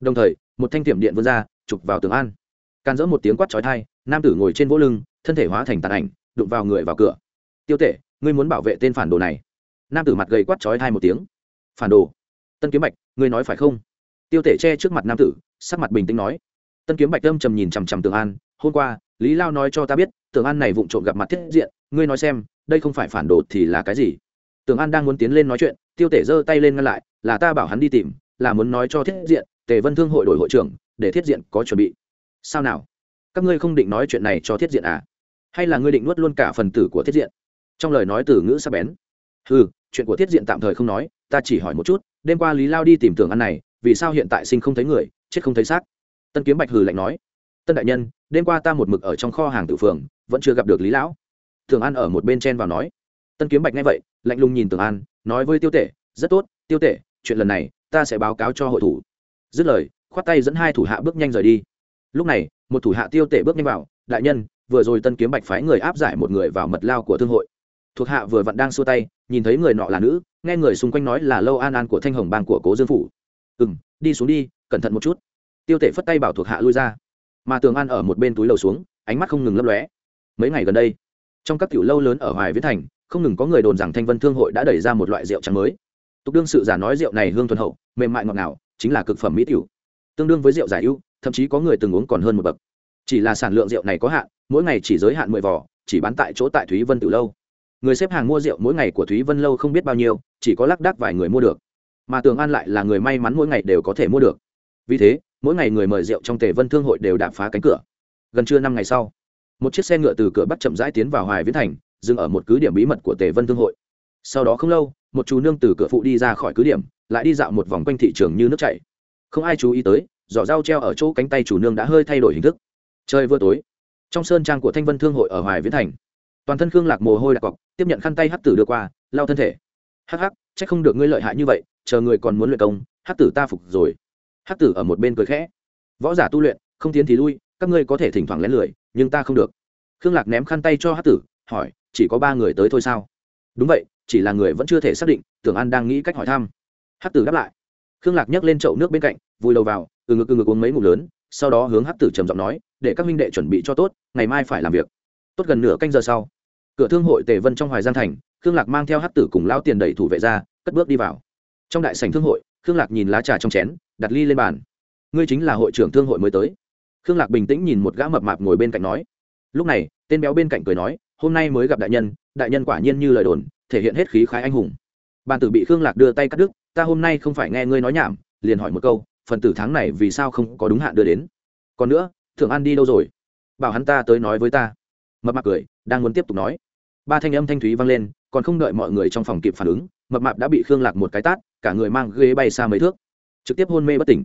đồng thời một thanh tiệm điện vươn ra chụp vào tường an can dỡ một tiếng quát trói thai nam tử ngồi trên vỗ lưng thân thể hóa thành tàn ảnh đụng vào người vào cửa tiêu tể ngươi muốn bảo vệ tên phản đồ này nam tử mặt gầy quát trói thai một tiếng phản đồ tân kiếm bạch ngươi nói phải không tiêu tể che trước mặt nam tử sắc mặt bình tĩnh nói tân kiếm bạch âm trầm nhìn chằm chằm tường an, hôm qua, lý lao nói cho ta biết tường an này vụng trộm gặp mặt thiết diện, ngươi nói xem, đây không phải phản đồ thì là cái gì? Tường an đang muốn tiến lên nói chuyện, tiêu tể giơ tay lên ngăn lại, là ta bảo hắn đi tìm, là muốn nói cho thiết diện, tề vân thương hội đổi hội trưởng, để thiết diện có chuẩn bị. Sao nào? Các ngươi không định nói chuyện này cho thiết diện à? Hay là ngươi định nuốt luôn cả phần tử của thiết diện? Trong lời nói từ ngữ sắp bén. Ừ chuyện của thiết diện tạm thời không nói, ta chỉ hỏi một chút, đêm qua lý lao đi tìm tưởng ăn này, vì sao hiện tại sinh không thấy người, chết không thấy xác? Tân kiếm bạch hừ lạnh nói, tân đại nhân, đêm qua ta một mực ở trong kho hàng tự phường, vẫn chưa gặp được lý lão. Thường an ở một bên chen vào nói. Tân kiếm bạch nghe vậy, lạnh lùng nhìn tường an, nói với tiêu tể, rất tốt, tiêu tể, chuyện lần này, ta sẽ báo cáo cho hội thủ. Dứt lời, khoát tay dẫn hai thủ hạ bước nhanh rời đi. Lúc này, một thủ hạ tiêu tể bước nhanh vào, đại nhân, vừa rồi tân kiếm bạch phái người áp giải một người vào mật lao của thương hội. Thuộc hạ vừa vặn đang xua tay, nhìn thấy người nọ là nữ, nghe người xung quanh nói là lâu an an của thanh hồng bang của cố dương phủ. Ừ m đi xuống đi, cẩn thận một chút tiêu tể phất tay bảo thuộc hạ lui ra. Mà tường an ở một bên túi lầu xuống, ánh mắt không ngừng lấp lóe. Mấy ngày gần đây, trong các tiểu lâu lớn ở hoài viễn thành, không ngừng có người đồn rằng thanh vân thương hội đã đẩy ra một loại rượu trắng mới. Tục đương sự giả nói rượu này hương thuần hậu, mềm mại ngọt ngào, chính là cực phẩm mỹ tiểu. Tương đương với rượu giải ưu, thậm chí có người từng uống còn hơn một bậc. Chỉ là sản lượng rượu này có hạn, mỗi ngày chỉ giới hạn mười vỏ chỉ bán tại chỗ tại thúy vân từ lâu. Người xếp hàng mua rượu mỗi ngày của thúy vân lâu không biết bao nhiêu, chỉ có lác đác vài người mua được. Mà tường an lại là người may mắn mỗi ngày đều có thể mua được. Vì thế mỗi ngày người mời rượu trong tề vân thương hội đều đạp phá cánh cửa. Gần trưa năm ngày sau, một chiếc xe ngựa từ cửa bắc chậm rãi tiến vào hoài viễn thành, dừng ở một cứ điểm bí mật của tề vân thương hội. Sau đó không lâu, một chú nương từ cửa phụ đi ra khỏi cứ điểm, lại đi dạo một vòng quanh thị trường như nước chảy. Không ai chú ý tới, giỏ dao treo ở chỗ cánh tay chủ nương đã hơi thay đổi hình thức. Trời vừa tối, trong sơn trang của thanh vân thương hội ở hoài viễn thành, toàn thân khương lạc mồ hôi đặc cọc, tiếp nhận khăn tay hắc tử đưa qua lao thân thể. Hắc hắc c h ắ c không được ngươi lợi hại như vậy, chờ người còn muốn luyện công, hắc tử ta phục rồi hắc tử ở một bên cười khẽ. Võ giả tu luyện, không tiến thì lui, các ngươi có thể thỉnh thoảng lén lười, nhưng ta không được. Khương lạc ném khăn tay cho hắc tử, hỏi, chỉ có ba người tới thôi sao? Đúng vậy, chỉ là người vẫn chưa thể xác định, tưởng an đang nghĩ cách hỏi thăm. Hắc tử đáp lại. Khương lạc nhấc lên chậu nước bên cạnh, vùi đầu vào, từ ngực từ ngực uống mấy ngụm lớn, sau đó hướng hắc tử trầm giọng nói, để các minh đệ chuẩn bị cho tốt, ngày mai phải làm việc. Tốt gần nửa canh giờ sau. Cửa thương hội tề vân trong hoài giang thành, khương lạc mang theo hắc tử cùng lao tiền đẩy thủ vệ ra, cất bước đi vào. Trong đại sảnh thương hội, khương lạc nhìn lá trà trong chén đặt ly lên bàn. Ngươi chính là hội trưởng thương hội mới tới. Khương lạc bình tĩnh nhìn một gã mập mạp ngồi bên cạnh nói. Lúc này, tên béo bên cạnh cười nói, hôm nay mới gặp đại nhân đại nhân quả nhiên như lời đồn, thể hiện hết khí khái anh hùng. Bàn tử bị khương lạc đưa tay cắt đứt, ta hôm nay không phải nghe ngươi nói nhảm, liền hỏi một câu, phần tử tháng này vì sao không có đúng hạn đưa đến? Còn nữa thượng an đi đâu rồi? Bảo hắn ta tới nói với ta. Mập mạp cười, đang muốn tiếp tục nói. Ba thanh âm thanh thúy vang lên, còn không đợi mọi người trong phòng kịp phản ứng, mập mạp đã bị khương lạc một cái tát, cả người mang ghế bay xa mấy thước trực tiếp hôn mê bất tỉnh.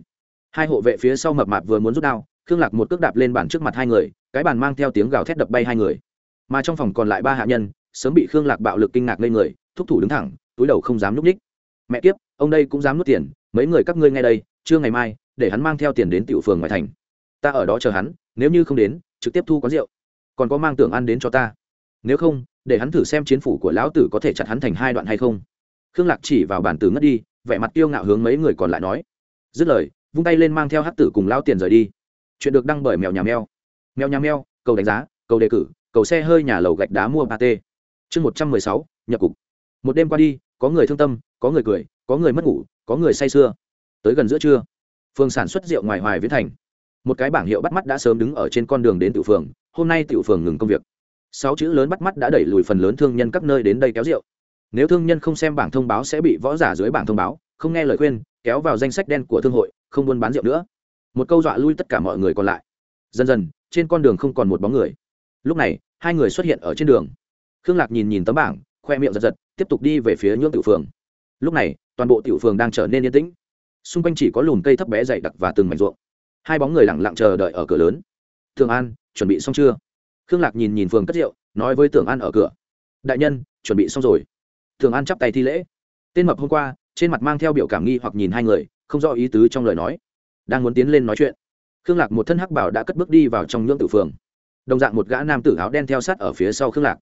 Hai hộ vệ phía sau mập mạp vừa muốn rút đao, khương lạc một cước đạp lên bàn trước mặt hai người, cái bàn mang theo tiếng gào thét đập bay hai người. Mà trong phòng còn lại ba hạ nhân, sớm bị khương lạc bạo lực kinh ngạc lên người, thúc thủ đứng thẳng, túi đầu không dám núp ních mẹ kiếp, ông đây cũng dám nuốt tiền, mấy người các ngươi ngay đây chưa ngày mai, để hắn mang theo tiền đến tiểu phường ngoại thành. Ta ở đó chờ hắn, nếu như không đến, trực tiếp thu quán rượu. Còn có mang tưởng ăn đến cho ta. Nếu không, để hắn thử xem chiến phủ của lão tử có thể chặt hắn thành hai đoạn hay không. Khương lạc chỉ vào bản tử ngất đi vẻ mặt kiêu ngạo hướng mấy người còn lại nói. Dứt lời, vung tay lên mang theo hát tử cùng lão tiền rời đi. Chuyện được đăng bởi mèo nhà mèo. Mèo nhà mèo, cầu đánh giá, cầu đề cử, cầu xe hơi nhà lầu gạch đá mua ba t. Chương một trăm mười sáu, nhập cục. Một đêm qua đi, có người thương tâm, có người cười, có người mất ngủ, có người say sưa. Tới gần giữa trưa, phường sản xuất rượu ngoài hoài viễn thành. Một cái bảng hiệu bắt mắt đã sớm đứng ở trên con đường đến tiểu phường, hôm nay tiểu phường ngừng công việc. Sáu chữ lớn bắt mắt đã đẩy lùi phần lớn thương nhân các nơi đến đây kéo rượu nếu thương nhân không xem bảng thông báo sẽ bị võ giả dưới bảng thông báo, không nghe lời khuyên, kéo vào danh sách đen của thương hội, không buôn bán rượu nữa. Một câu dọa lui tất cả mọi người còn lại. Dần dần, trên con đường không còn một bóng người. Lúc này, hai người xuất hiện ở trên đường. Khương lạc nhìn nhìn tấm bảng, khoe miệng giật giật, tiếp tục đi về phía nhưỡng tiểu phường. Lúc này, toàn bộ tiểu phường đang trở nên yên tĩnh. Xung quanh chỉ có lùm cây thấp bé dày đặc và từng mảnh ruộng. Hai bóng người lẳng lặng chờ đợi ở cửa lớn. Thường an, chuẩn bị xong chưa? Khương lạc nhìn nhìn phường cất rượu, nói với tưởng an ở cửa. Đại nhân, chuẩn bị xong rồi thường an chắp tay thi lễ. Tên mập hôm qua, trên mặt mang theo biểu cảm nghi hoặc nhìn hai người, không rõ ý tứ trong lời nói. Đang muốn tiến lên nói chuyện, khương lạc một thân hắc bảo đã cất bước đi vào trong ngưỡng tử phường. Đồng dạng một gã nam tử áo đen theo sát ở phía sau khương lạc.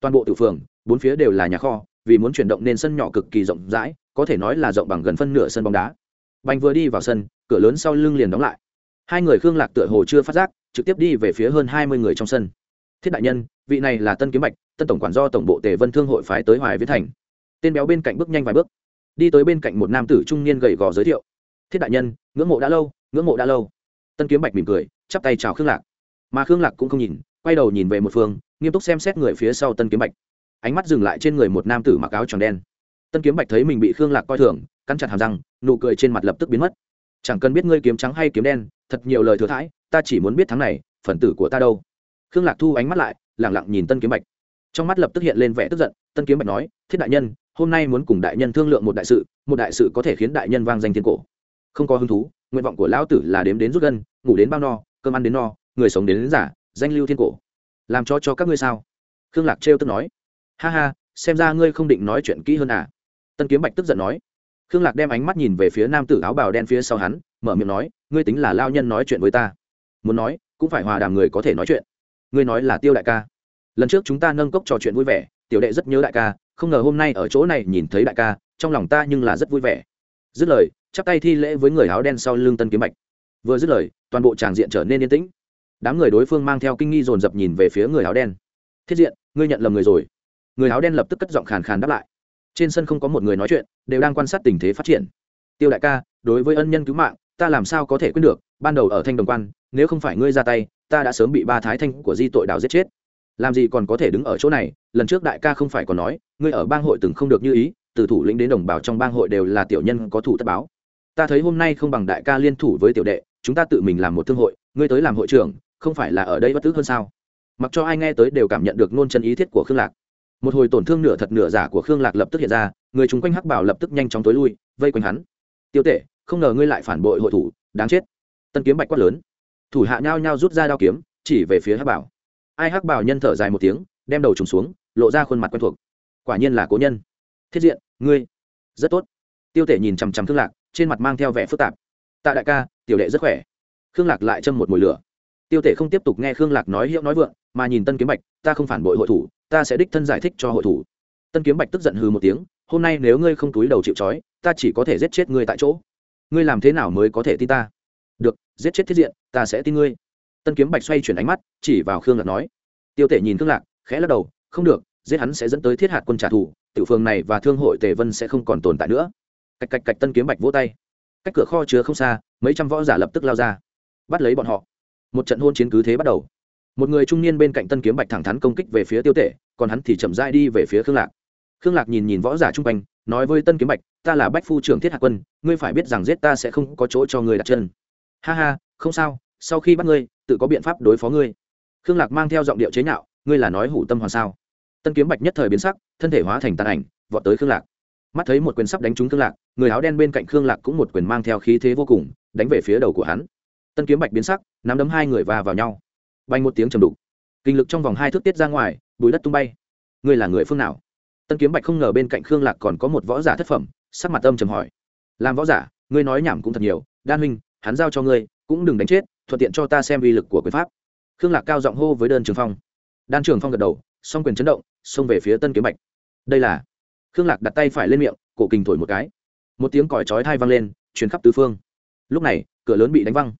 Toàn bộ tử phường, bốn phía đều là nhà kho, vì muốn chuyển động nên sân nhỏ cực kỳ rộng rãi, có thể nói là rộng bằng gần phân nửa sân bóng đá. Banh vừa đi vào sân, cửa lớn sau lưng liền đóng lại. Hai người khương lạc tựa hồ chưa phát giác, trực tiếp đi về phía hơn hai mươi người trong sân. Thiết đại nhân, vị này là tân kiếm bạch, tân tổng quản do tổng bộ tề vân thương hội phái tới hoài viễn thành tên béo bên cạnh bước nhanh vài bước. Đi tới bên cạnh một nam tử trung niên gầy gò giới thiệu. Thiết đại nhân, ngưỡng mộ đã lâu, ngưỡng mộ đã lâu. Tân kiếm bạch mỉm cười, chắp tay chào khương lạc. Mà khương lạc cũng không nhìn, quay đầu nhìn về một phương, nghiêm túc xem xét người phía sau tân kiếm bạch. Ánh mắt dừng lại trên người một nam tử mặc áo tròn đen. Tân kiếm bạch thấy mình bị khương lạc coi thường, cắn chặt hàm răng, nụ cười trên mặt lập tức biến mất. Chẳng cần biết ngươi kiếm trắng hay kiếm đen, thật nhiều lời thừa thãi, ta chỉ muốn biết tháng này, phần tử của ta đâu. Khương lạc thu ánh mắt lại lẳng lặng nhìn tân kiếm bạch. Trong mắt lập tức hiện lên vẻ tức giận, tân kiếm bạch nói, thiết đại nhân hôm nay muốn cùng đại nhân thương lượng một đại sự một đại sự có thể khiến đại nhân vang danh thiên cổ. Không có hứng thú nguyện vọng của lão tử là đếm đến rút gân ngủ đến bao no cơm ăn đến no người sống đến, đến giả danh lưu thiên cổ. Làm cho cho các ngươi sao? Khương lạc trêu tức nói. Ha ha xem ra ngươi không định nói chuyện kỹ hơn à? Tân kiếm bạch tức giận nói. Khương lạc đem ánh mắt nhìn về phía nam tử áo bào đen phía sau hắn mở miệng nói ngươi tính là lao nhân nói chuyện với ta. Muốn nói cũng phải hòa đàm người có thể nói chuyện. Ngươi nói là tiêu đại ca. Lần trước chúng ta nâng cốc trò chuyện vui vẻ tiểu đệ rất nhớ đại ca, không ngờ hôm nay ở chỗ này nhìn thấy đại ca, trong lòng ta nhưng là rất vui vẻ. Dứt lời, chắp tay thi lễ với người áo đen sau lưng tân kiếm bạch. Vừa dứt lời, toàn bộ tràng diện trở nên yên tĩnh. Đám người đối phương mang theo kinh nghi dồn dập nhìn về phía người áo đen. Thiết diện, ngươi nhận lầm người rồi. Người áo đen lập tức cất giọng khàn khàn đáp lại. Trên sân không có một người nói chuyện, đều đang quan sát tình thế phát triển. Tiêu đại ca, đối với ân nhân cứu mạng, ta làm sao có thể quyết được, ban đầu ở thanh đồng quan, nếu không phải ngươi ra tay, ta đã sớm bị ba thái thanh của di tội đào giết chết làm gì còn có thể đứng ở chỗ này? Lần trước đại ca không phải còn nói, ngươi ở bang hội từng không được như ý, từ thủ lĩnh đến đồng bào trong bang hội đều là tiểu nhân có thủ tất báo. Ta thấy hôm nay không bằng đại ca liên thủ với tiểu đệ, chúng ta tự mình làm một thương hội, ngươi tới làm hội trưởng, không phải là ở đây bất tức hơn sao? Mặc cho ai nghe tới đều cảm nhận được nôn chân ý thiết của khương lạc. Một hồi tổn thương nửa thật nửa giả của khương lạc lập tức hiện ra, người chung quanh hắc bảo lập tức nhanh chóng tối lui, vây quanh hắn. Tiêu tể, không ngờ ngươi lại phản bội hội thủ, đáng chết. Tân kiếm bạch quát lớn. Thủ hạ nhao nhao rút ra đao kiếm, chỉ về phía hắc bảo ai hắc bảo nhân thở dài một tiếng, đem đầu trùng xuống, lộ ra khuôn mặt quen thuộc. Quả nhiên là cố nhân. Thiết diện, ngươi. Rất tốt. Tiêu tể nhìn chằm chằm thương lạc, trên mặt mang theo vẻ phức tạp. Tạ đại ca, tiểu đệ rất khỏe. Khương lạc lại châm một mùi lửa. Tiêu tể không tiếp tục nghe khương lạc nói hiệu nói vượng, mà nhìn tân kiếm bạch, ta không phản bội hội thủ, ta sẽ đích thân giải thích cho hội thủ. Tân kiếm bạch tức giận hừ một tiếng, hôm nay nếu ngươi không túi đầu chịu trói, ta chỉ có thể giết chết ngươi tại chỗ. Ngươi làm thế nào mới có thể tin ta? Được, giết chết thiết diện, ta sẽ tin ngươi tân kiếm bạch xoay chuyển ánh mắt, chỉ vào khương lạc nói. Tiêu tể nhìn khương lạc, khẽ lắc đầu, không được, giết hắn sẽ dẫn tới thiết hạt quân trả thù, tiểu phương này và thương hội tề vân sẽ không còn tồn tại nữa. Cạch cạch cạch tân kiếm bạch vỗ tay. Cách cửa kho chứa không xa, mấy trăm võ giả lập tức lao ra, bắt lấy bọn họ. Một trận hôn chiến cứ thế bắt đầu. Một người trung niên bên cạnh tân kiếm bạch thẳng thắn công kích về phía tiêu tể, còn hắn thì chậm rãi đi về phía khương lạc. Khương lạc nhìn nhìn võ giả chung quanh, nói với tân kiếm bạch, ta là bách phu trưởng thiết hạ quân, ngươi phải biết rằng giết ta sẽ không có chỗ cho ngươi đặt chân. Ha ha, không sao, sau khi bắt ngươi tự có biện pháp đối phó ngươi. Khương lạc mang theo giọng điệu chế nhạo, ngươi là nói hủ tâm hoàn sao? Tân kiếm bạch nhất thời biến sắc, thân thể hóa thành tàn ảnh, vọt tới khương lạc. Mắt thấy một quyền sắp đánh trúng khương lạc, người áo đen bên cạnh khương lạc cũng một quyền mang theo khí thế vô cùng, đánh về phía đầu của hắn. Tân kiếm bạch biến sắc, nắm đấm hai người va vào nhau. Bay một tiếng trầm đục. Kinh lực trong vòng hai thước tiết ra ngoài, bùi đất tung bay. Ngươi là người phương nào? Tân kiếm bạch không ngờ bên cạnh khương lạc còn có một võ giả thất phẩm, sắc mặt âm trầm hỏi. Làm võ giả, ngươi nói nhảm cũng thật nhiều. Đan huynh, hắn giao cho ngươi, cũng đừng đánh chết thuận tiện cho ta xem uy lực của quyền pháp. Khương lạc cao giọng hô với đơn trường phong. Đan trường phong gật đầu song quyền chấn động xông về phía tân kiếm bạch. Đây là khương lạc đặt tay phải lên miệng cổ kình thổi một cái. Một tiếng còi chói thai vang lên chuyến khắp tứ phương. Lúc này cửa lớn bị đánh văng.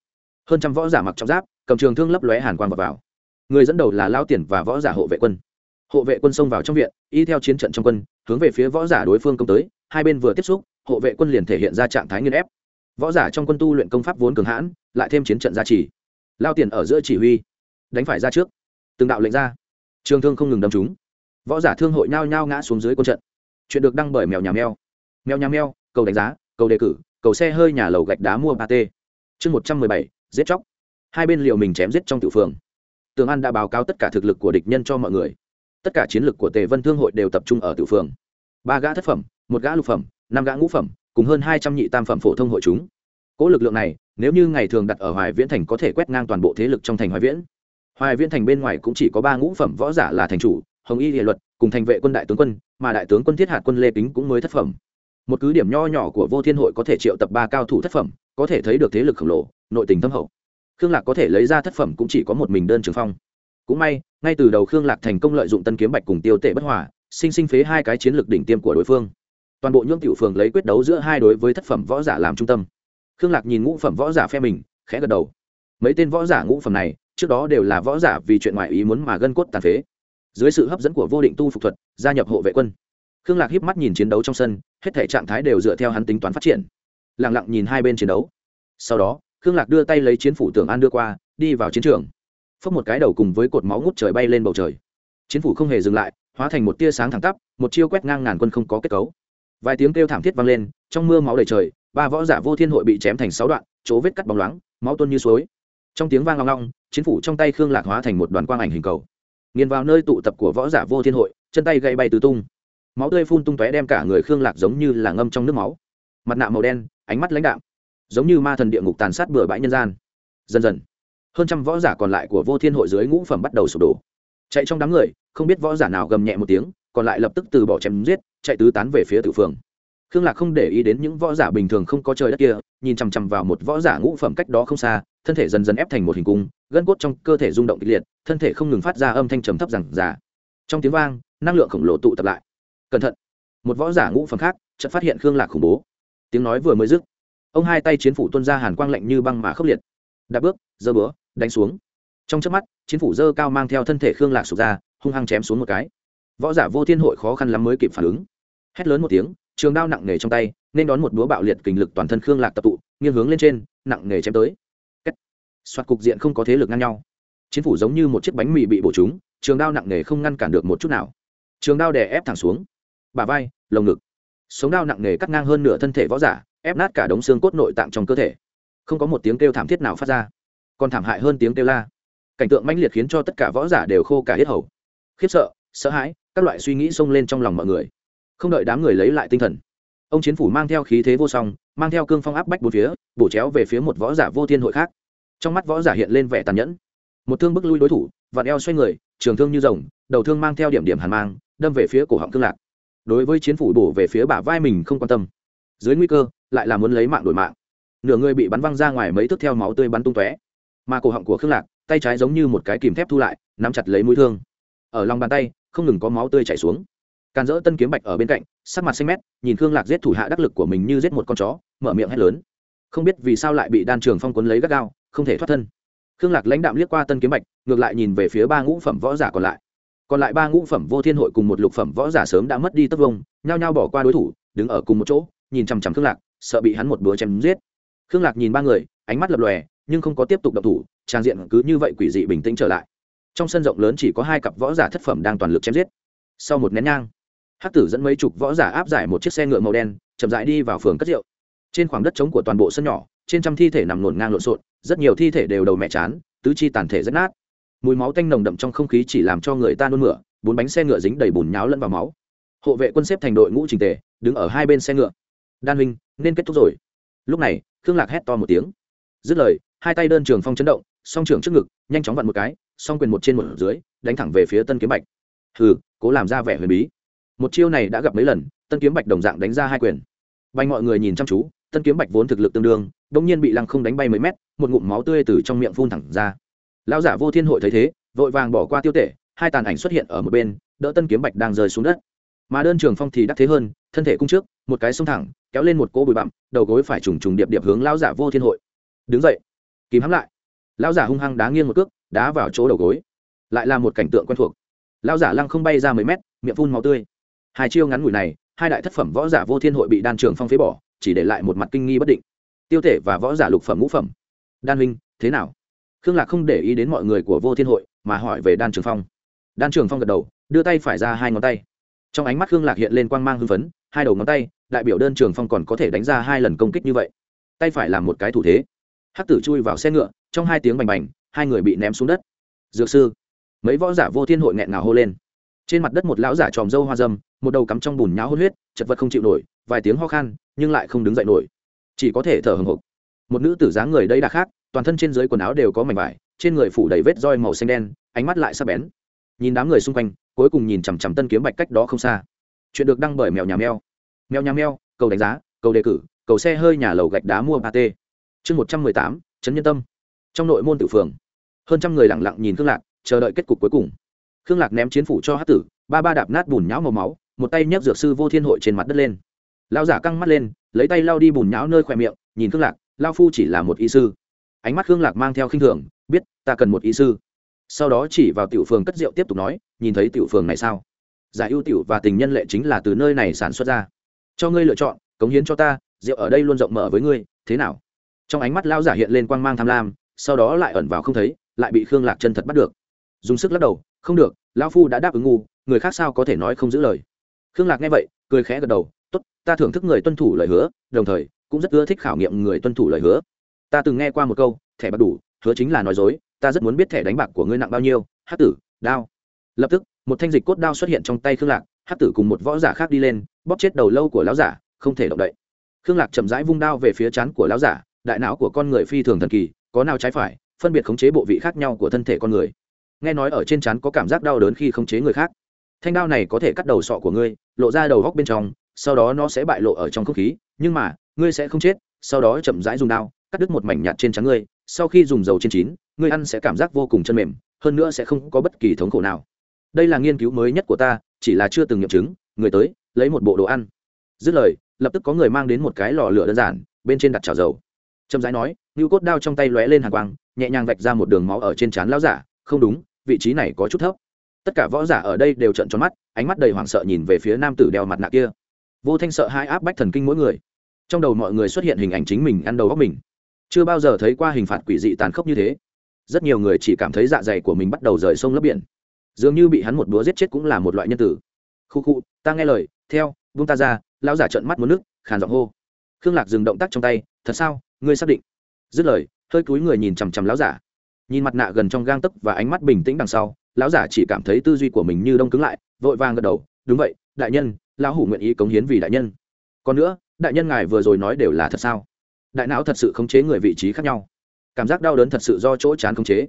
Hơn trăm võ giả mặc trọng giáp cầm trường thương lấp lóe hàn quang vào, vào. người dẫn đầu là lao tiền và võ giả hộ vệ quân. Hộ vệ quân xông vào trong viện y theo chiến trận trong quân hướng về phía võ giả đối phương công tới hai bên vừa tiếp xúc hộ vệ quân liền thể hiện ra trạng thái nghiên ép. Võ giả trong quân tu luyện công pháp vốn cường hãn lại thêm chiến trận gia trì. Lao tiền ở giữa chỉ huy, đánh phải ra trước. Từng đạo lệnh ra. Trường thương không ngừng đâm chúng võ giả thương hội nhao nhao ngã xuống dưới quân trận. Chuyện được đăng bởi mèo nhà mèo. Mèo nhà mèo, cầu đánh giá, cầu đề cử, cầu xe hơi nhà lầu gạch đá mua ba t chương một trăm mười bảy, giết chóc. Hai bên liều mình chém giết trong tiểu phường. Tường an đã báo cáo tất cả thực lực của địch nhân cho mọi người. Tất cả chiến lực của tề vân thương hội đều tập trung ở tiểu phường. Ba gã thất phẩm, một gã lục phẩm, năm gã ngũ phẩm, cùng hơn hai trăm nhị tam phẩm phổ thông hội chúng. Cỗ lực lượng này nếu như ngày thường đặt ở hoài viễn thành có thể quét ngang toàn bộ thế lực trong thành hoài viễn. Hoài viễn thành bên ngoài cũng chỉ có ba ngũ phẩm võ giả là thành chủ, hồng y địa luật, cùng thành vệ quân đại tướng quân, mà đại tướng quân thiết hạt quân lê kính cũng mới thất phẩm. Một cứ điểm nho nhỏ của vô thiên hội có thể triệu tập ba cao thủ thất phẩm, có thể thấy được thế lực khổng lồ, nội tình thâm hậu. Khương lạc có thể lấy ra thất phẩm cũng chỉ có một mình đơn trường phong. Cũng may, ngay từ đầu khương lạc thành công lợi dụng tân kiếm bạch cùng tiêu tệ bất hòa, sinh sinh phế hai cái chiến lược đỉnh tiêm của đối phương. Toàn bộ nhưỡng tiểu phường lấy quyết đấu giữa hai đối với thất phẩm võ giả làm trung tâm khương lạc nhìn ngũ phẩm võ giả phe mình, khẽ gật đầu. Mấy tên võ giả ngũ phẩm này, trước đó đều là võ giả vì chuyện ngoại ý muốn mà gân cốt tàn phế. Dưới sự hấp dẫn của vô định tu phục thuật, gia nhập hộ vệ quân. Khương lạc híp mắt nhìn chiến đấu trong sân, hết thể trạng thái đều dựa theo hắn tính toán phát triển. Lẳng lặng nhìn hai bên chiến đấu. Sau đó, khương lạc đưa tay lấy chiến phủ tưởng an đưa qua, đi vào chiến trường. Phấp một cái đầu cùng với cột máu ngút trời bay lên bầu trời. Chiến phủ không hề dừng lại, hóa thành một tia sáng thẳng tắp, một chiêu quét ngang ngàn quân không có kết cấu. Vài tiếng kêu thảm thiết vang lên, trong mưa máu đầy trời ba võ giả vô thiên hội bị chém thành sáu đoạn, chỗ vết cắt bóng loáng, máu tuôn như suối. Trong tiếng vang long long, chiến phủ trong tay khương lạc hóa thành một đoàn quang ảnh hình cầu. Nghiền vào nơi tụ tập của võ giả vô thiên hội, chân tay gây bay tứ tung. Máu tươi phun tung tóe đem cả người khương lạc giống như là ngâm trong nước máu. Mặt nạ màu đen, ánh mắt lãnh đạm, giống như ma thần địa ngục tàn sát bừa bãi nhân gian. Dần dần, hơn trăm võ giả còn lại của vô thiên hội dưới ngũ phẩm bắt đầu sụp đổ. Chạy trong đám người, không biết võ giả nào gầm nhẹ một tiếng, còn lại lập tức từ bỏ chém giết, chạy tứ tán về phía tử phường khương lạc không để ý đến những võ giả bình thường không có trời đất kia, nhìn chằm chằm vào một võ giả ngũ phẩm cách đó không xa, thân thể dần dần ép thành một hình cung, gân cốt trong cơ thể rung động kịch liệt, thân thể không ngừng phát ra âm thanh trầm thấp rằng giả trong tiếng vang, năng lượng khổng lồ tụ tập lại. Cẩn thận! Một võ giả ngũ phẩm khác chợt phát hiện khương lạc khủng bố. Tiếng nói vừa mới dứt, ông hai tay chiến phủ tuân ra hàn quang lạnh như băng mà khốc liệt. Đạp bước, giơ búa, đánh xuống. Trong chớp mắt, chiến phủ dơ cao mang theo thân thể khương lạc sụp ra, hung hăng chém xuống một cái. Võ giả vô thiên hội khó khăn lắm mới kịp phản ứng. Hét lớn một tiếng trường đao nặng nề trong tay, nên đón một búa bạo liệt kình lực toàn thân khương lạc tập tụ, nghiêng hướng lên trên, nặng nề chém tới. Soạt cục diện không có thế lực ngang nhau. Chiến phủ giống như một chiếc bánh mì bị bổ trúng, trường đao nặng nề không ngăn cản được một chút nào. Trường đao đè ép thẳng xuống. Bà vai, lồng ngực. Sống đao nặng nề cắt ngang hơn nửa thân thể võ giả, ép nát cả đống xương cốt nội tạng trong cơ thể. Không có một tiếng kêu thảm thiết nào phát ra. Còn thảm hại hơn tiếng kêu la. Cảnh tượng mãnh liệt khiến cho tất cả võ giả đều khô cả hết hầu. Khiếp sợ sợ hãi, các loại suy nghĩ xông lên trong lòng mọi người không đợi đám người lấy lại tinh thần. Ông chiến phủ mang theo khí thế vô song, mang theo cương phong áp bách bốn phía, bổ chéo về phía một võ giả vô thiên hội khác. Trong mắt võ giả hiện lên vẻ tàn nhẫn. Một thương bức lui đối thủ, vạt eo xoay người, trường thương như rồng, đầu thương mang theo điểm điểm hàn mang, đâm về phía cổ họng cương lạc. Đối với chiến phủ bổ về phía bả vai mình không quan tâm. Dưới nguy cơ, lại là muốn lấy mạng đổi mạng. Nửa người bị bắn văng ra ngoài mấy thước theo máu tươi bắn tung tóe. Mà cổ họng của khương lạc, tay trái giống như một cái kìm thép thu lại, nắm chặt lấy mũi thương. Ở lòng bàn tay, không ngừng có máu tươi chảy xuống càn dỡ tân kiếm bạch ở bên cạnh, sắc mặt xanh mét, nhìn khương lạc giết thủ hạ đắc lực của mình như giết một con chó, mở miệng hét lớn. Không biết vì sao lại bị đan trường phong quấn lấy gắt gao, không thể thoát thân. Khương lạc lãnh đạm liếc qua tân kiếm bạch, ngược lại nhìn về phía ba ngũ phẩm võ giả còn lại. Còn lại ba ngũ phẩm vô thiên hội cùng một lục phẩm võ giả sớm đã mất đi tất vông nhao nhao bỏ qua đối thủ, đứng ở cùng một chỗ, nhìn chằm chằm khương lạc, sợ bị hắn một búa chém giết. Khương lạc nhìn ba người, ánh mắt lập lòe, nhưng không có tiếp tục động thủ, trang diện cứ như vậy quỷ dị bình tĩnh trở lại. Trong sân rộng lớn chỉ có hai cặp võ giả thất phẩm đang toàn lực chém giết. Sau một nén nhang hắc tử dẫn mấy chục võ giả áp giải một chiếc xe ngựa màu đen, chậm rãi đi vào phường cất rượu. Trên khoảng đất trống của toàn bộ sân nhỏ, trên trăm thi thể nằm ngổn ngang lộn xộn, rất nhiều thi thể đều đầu mẹ chán, tứ chi tàn thể rách nát. Mùi máu tanh nồng đậm trong không khí chỉ làm cho người ta nôn mửa, bốn bánh xe ngựa dính đầy bùn nháo lẫn vào máu. Hộ vệ quân xếp thành đội ngũ trình tề, đứng ở hai bên xe ngựa. Đan huynh, nên kết thúc rồi. Lúc này, khương lạc hét to một tiếng. Dứt lời, hai tay đơn trường phong chấn động, song trường trước ngực, nhanh chóng vặn một cái, song quyền một trên một dưới, đánh thẳng về phía tân kiếm bạch. Hừ, cố làm ra vẻ huyền bí một chiêu này đã gặp mấy lần, tân kiếm bạch đồng dạng đánh ra hai quyền. Bay mọi người nhìn chăm chú, tân kiếm bạch vốn thực lực tương đương đ ỗ n g nhiên bị lăng không đánh bay mấy mét, một ngụm máu tươi từ trong miệng phun thẳng ra. Lão giả vô thiên hội thấy thế, vội vàng bỏ qua tiêu tể, hai tàn ảnh xuất hiện ở một bên, đỡ tân kiếm bạch đang rơi xuống đất. Mà đơn trường phong thì đắc thế hơn, thân thể cung trước, một cái sông thẳng, kéo lên một cỗ bụi bặm, đầu gối phải trùng trùng điệp điệp hướng lão giả vô thiên hội. Đứng dậy, kìm hắm lại. Lão giả hung hăng đá nghiêng một cước, đá vào chỗ đầu gối. Lại là một cảnh tượng quen thuộc. Lão giả lăng không bay ra mấy mét, miệng phun máu tươi hai chiêu ngắn ngủi này, hai đại thất phẩm võ giả vô thiên hội bị đan trường phong phế bỏ, chỉ để lại một mặt kinh nghi bất định. Tiêu thể và võ giả lục phẩm ngũ phẩm. Đan huynh, thế nào? Khương lạc không để ý đến mọi người của vô thiên hội, mà hỏi về đan trường phong. Đan trường phong gật đầu, đưa tay phải ra hai ngón tay. Trong ánh mắt khương lạc hiện lên quang mang hưng phấn, hai đầu ngón tay, đại biểu đơn trường phong còn có thể đánh ra hai lần công kích như vậy. Tay phải làm một cái thủ thế. Hắc tử chui vào xe ngựa, trong hai tiếng bành bành, hai người bị ném xuống đất. Dược sư. Mấy võ giả vô thiên hội nghẹn ngào hô lên. Trên mặt đất một lão giả tròm dâu hoa dâm một đầu cắm trong bùn nháo hôn huyết, chật vật không chịu nổi, vài tiếng ho khan, nhưng lại không đứng dậy nổi. Chỉ có thể thở hừng hực một nữ tử dáng người đây đã khác, toàn thân trên dưới quần áo đều có mảnh vải, trên người phủ đầy vết roi màu xanh đen, ánh mắt lại sắc bén. Nhìn đám người xung quanh, cuối cùng nhìn chằm chằm tân kiếm bạch cách đó không xa. Chuyện được đăng bởi mèo nhà mèo. Mèo nhà mèo, cầu đánh giá, cầu đề cử, cầu xe hơi nhà lầu gạch đá mua ba t. Chương một trăm mười tám, trấn nhân tâm. Trong nội môn tự phường, hơn trăm người lặng lặng nhìn khương lạc, chờ đợi kết cục cuối cùng. Khương lạc ném chiến phủ cho hát tử, ba ba đạp nát bùn nhão màu máu một tay nhấc dược sư vô thiên hội trên mặt đất lên. Lao giả căng mắt lên, lấy tay lao đi bùn nhão nơi khỏe miệng, nhìn khương lạc, lao phu chỉ là một y sư. Ánh mắt khương lạc mang theo khinh thường, biết, ta cần một y sư. Sau đó chỉ vào tiểu phường cất rượu tiếp tục nói, nhìn thấy tiểu phường này sao? Giả ưu tiểu và tình nhân lệ chính là từ nơi này sản xuất ra. Cho ngươi lựa chọn, cống hiến cho ta, rượu ở đây luôn rộng mở với ngươi, thế nào? Trong ánh mắt lao giả hiện lên quang mang tham lam, sau đó lại ẩn vào không thấy, lại bị khương lạc chân thật bắt được. Dùng sức lắc đầu, không được, lao phu đã đáp ứng ngu, người khác sao có thể nói không giữ lời? Khương lạc nghe vậy, cười khẽ gật đầu t ố t ta thưởng thức người tuân thủ lời hứa, đồng thời cũng rất ưa thích khảo nghiệm người tuân thủ lời hứa. Ta từng nghe qua một câu, thẻ bạc đủ, hứa chính là nói dối, ta rất muốn biết thẻ đánh bạc của ngươi nặng bao nhiêu hát tử, đao. Lập tức, một thanh dịch cốt đao xuất hiện trong tay khương lạc hát tử cùng một võ giả khác đi lên, bóp chết đầu lâu của lão giả, không thể động đậy. Khương lạc chậm rãi vung đao về phía chán của lão giả, đại não của con người phi thường thần kỳ, có nào trái phải, phân biệt khống chế bộ vị khác nhau của thân thể con người. Nghe nói ở trên chán có cảm giác đau đớn khi khống chế người khác thanh đao này có thể cắt đầu sọ của ngươi, lộ ra đầu góc bên trong, sau đó nó sẽ bại lộ ở trong không khí, nhưng mà, ngươi sẽ không chết, sau đó chậm rãi dùng đao, cắt đứt một mảnh nhạt trên trắng ngươi, sau khi dùng dầu trên chín, ngươi ăn sẽ cảm giác vô cùng chân mềm, hơn nữa sẽ không có bất kỳ thống khổ nào. Đây là nghiên cứu mới nhất của ta, chỉ là chưa từng nghiệm chứng, người tới, lấy một bộ đồ ăn. Dứt lời, lập tức có người mang đến một cái lò lửa đơn giản, bên trên đặt chảo dầu. Trầm rãi nói, ngưu cốt đao trong tay lóe lên hàng quang, nhẹ nhàng vạch ra một đường máu ở trên trán lão giả, không đúng, vị trí này có chút thấp tất cả võ giả ở đây đều trợn tròn mắt, ánh mắt đầy hoảng sợ nhìn về phía nam tử đeo mặt nạ kia. Vô thanh sợ hai áp bách thần kinh mỗi người. Trong đầu mọi người xuất hiện hình ảnh chính mình ăn đầu góc mình. Chưa bao giờ thấy qua hình phạt quỷ dị tàn khốc như thế. Rất nhiều người chỉ cảm thấy dạ dày của mình bắt đầu rời sông lấp biển. Dường như bị hắn một búa giết chết cũng là một loại nhân tử. Khu khu, ta nghe lời, theo vung ta ra, lão giả trợn mắt muốn nước, khàn giọng hô. Khương lạc dừng động tác trong tay, thật sao, ngươi xác định. Dứt lời, hơi cúi người nhìn chằm chằm lão giả. Nhìn mặt nạ gần trong gang tấc và ánh mắt bình tĩnh đằng sau lão giả chỉ cảm thấy tư duy của mình như đông cứng lại, vội vàng gật đầu, đúng vậy, đại nhân, lão hủ nguyện ý cống hiến vì đại nhân. Còn nữa, đại nhân ngài vừa rồi nói đều là thật sao? Đại não thật sự khống chế người vị trí khác nhau. Cảm giác đau đớn thật sự do chỗ chán khống chế.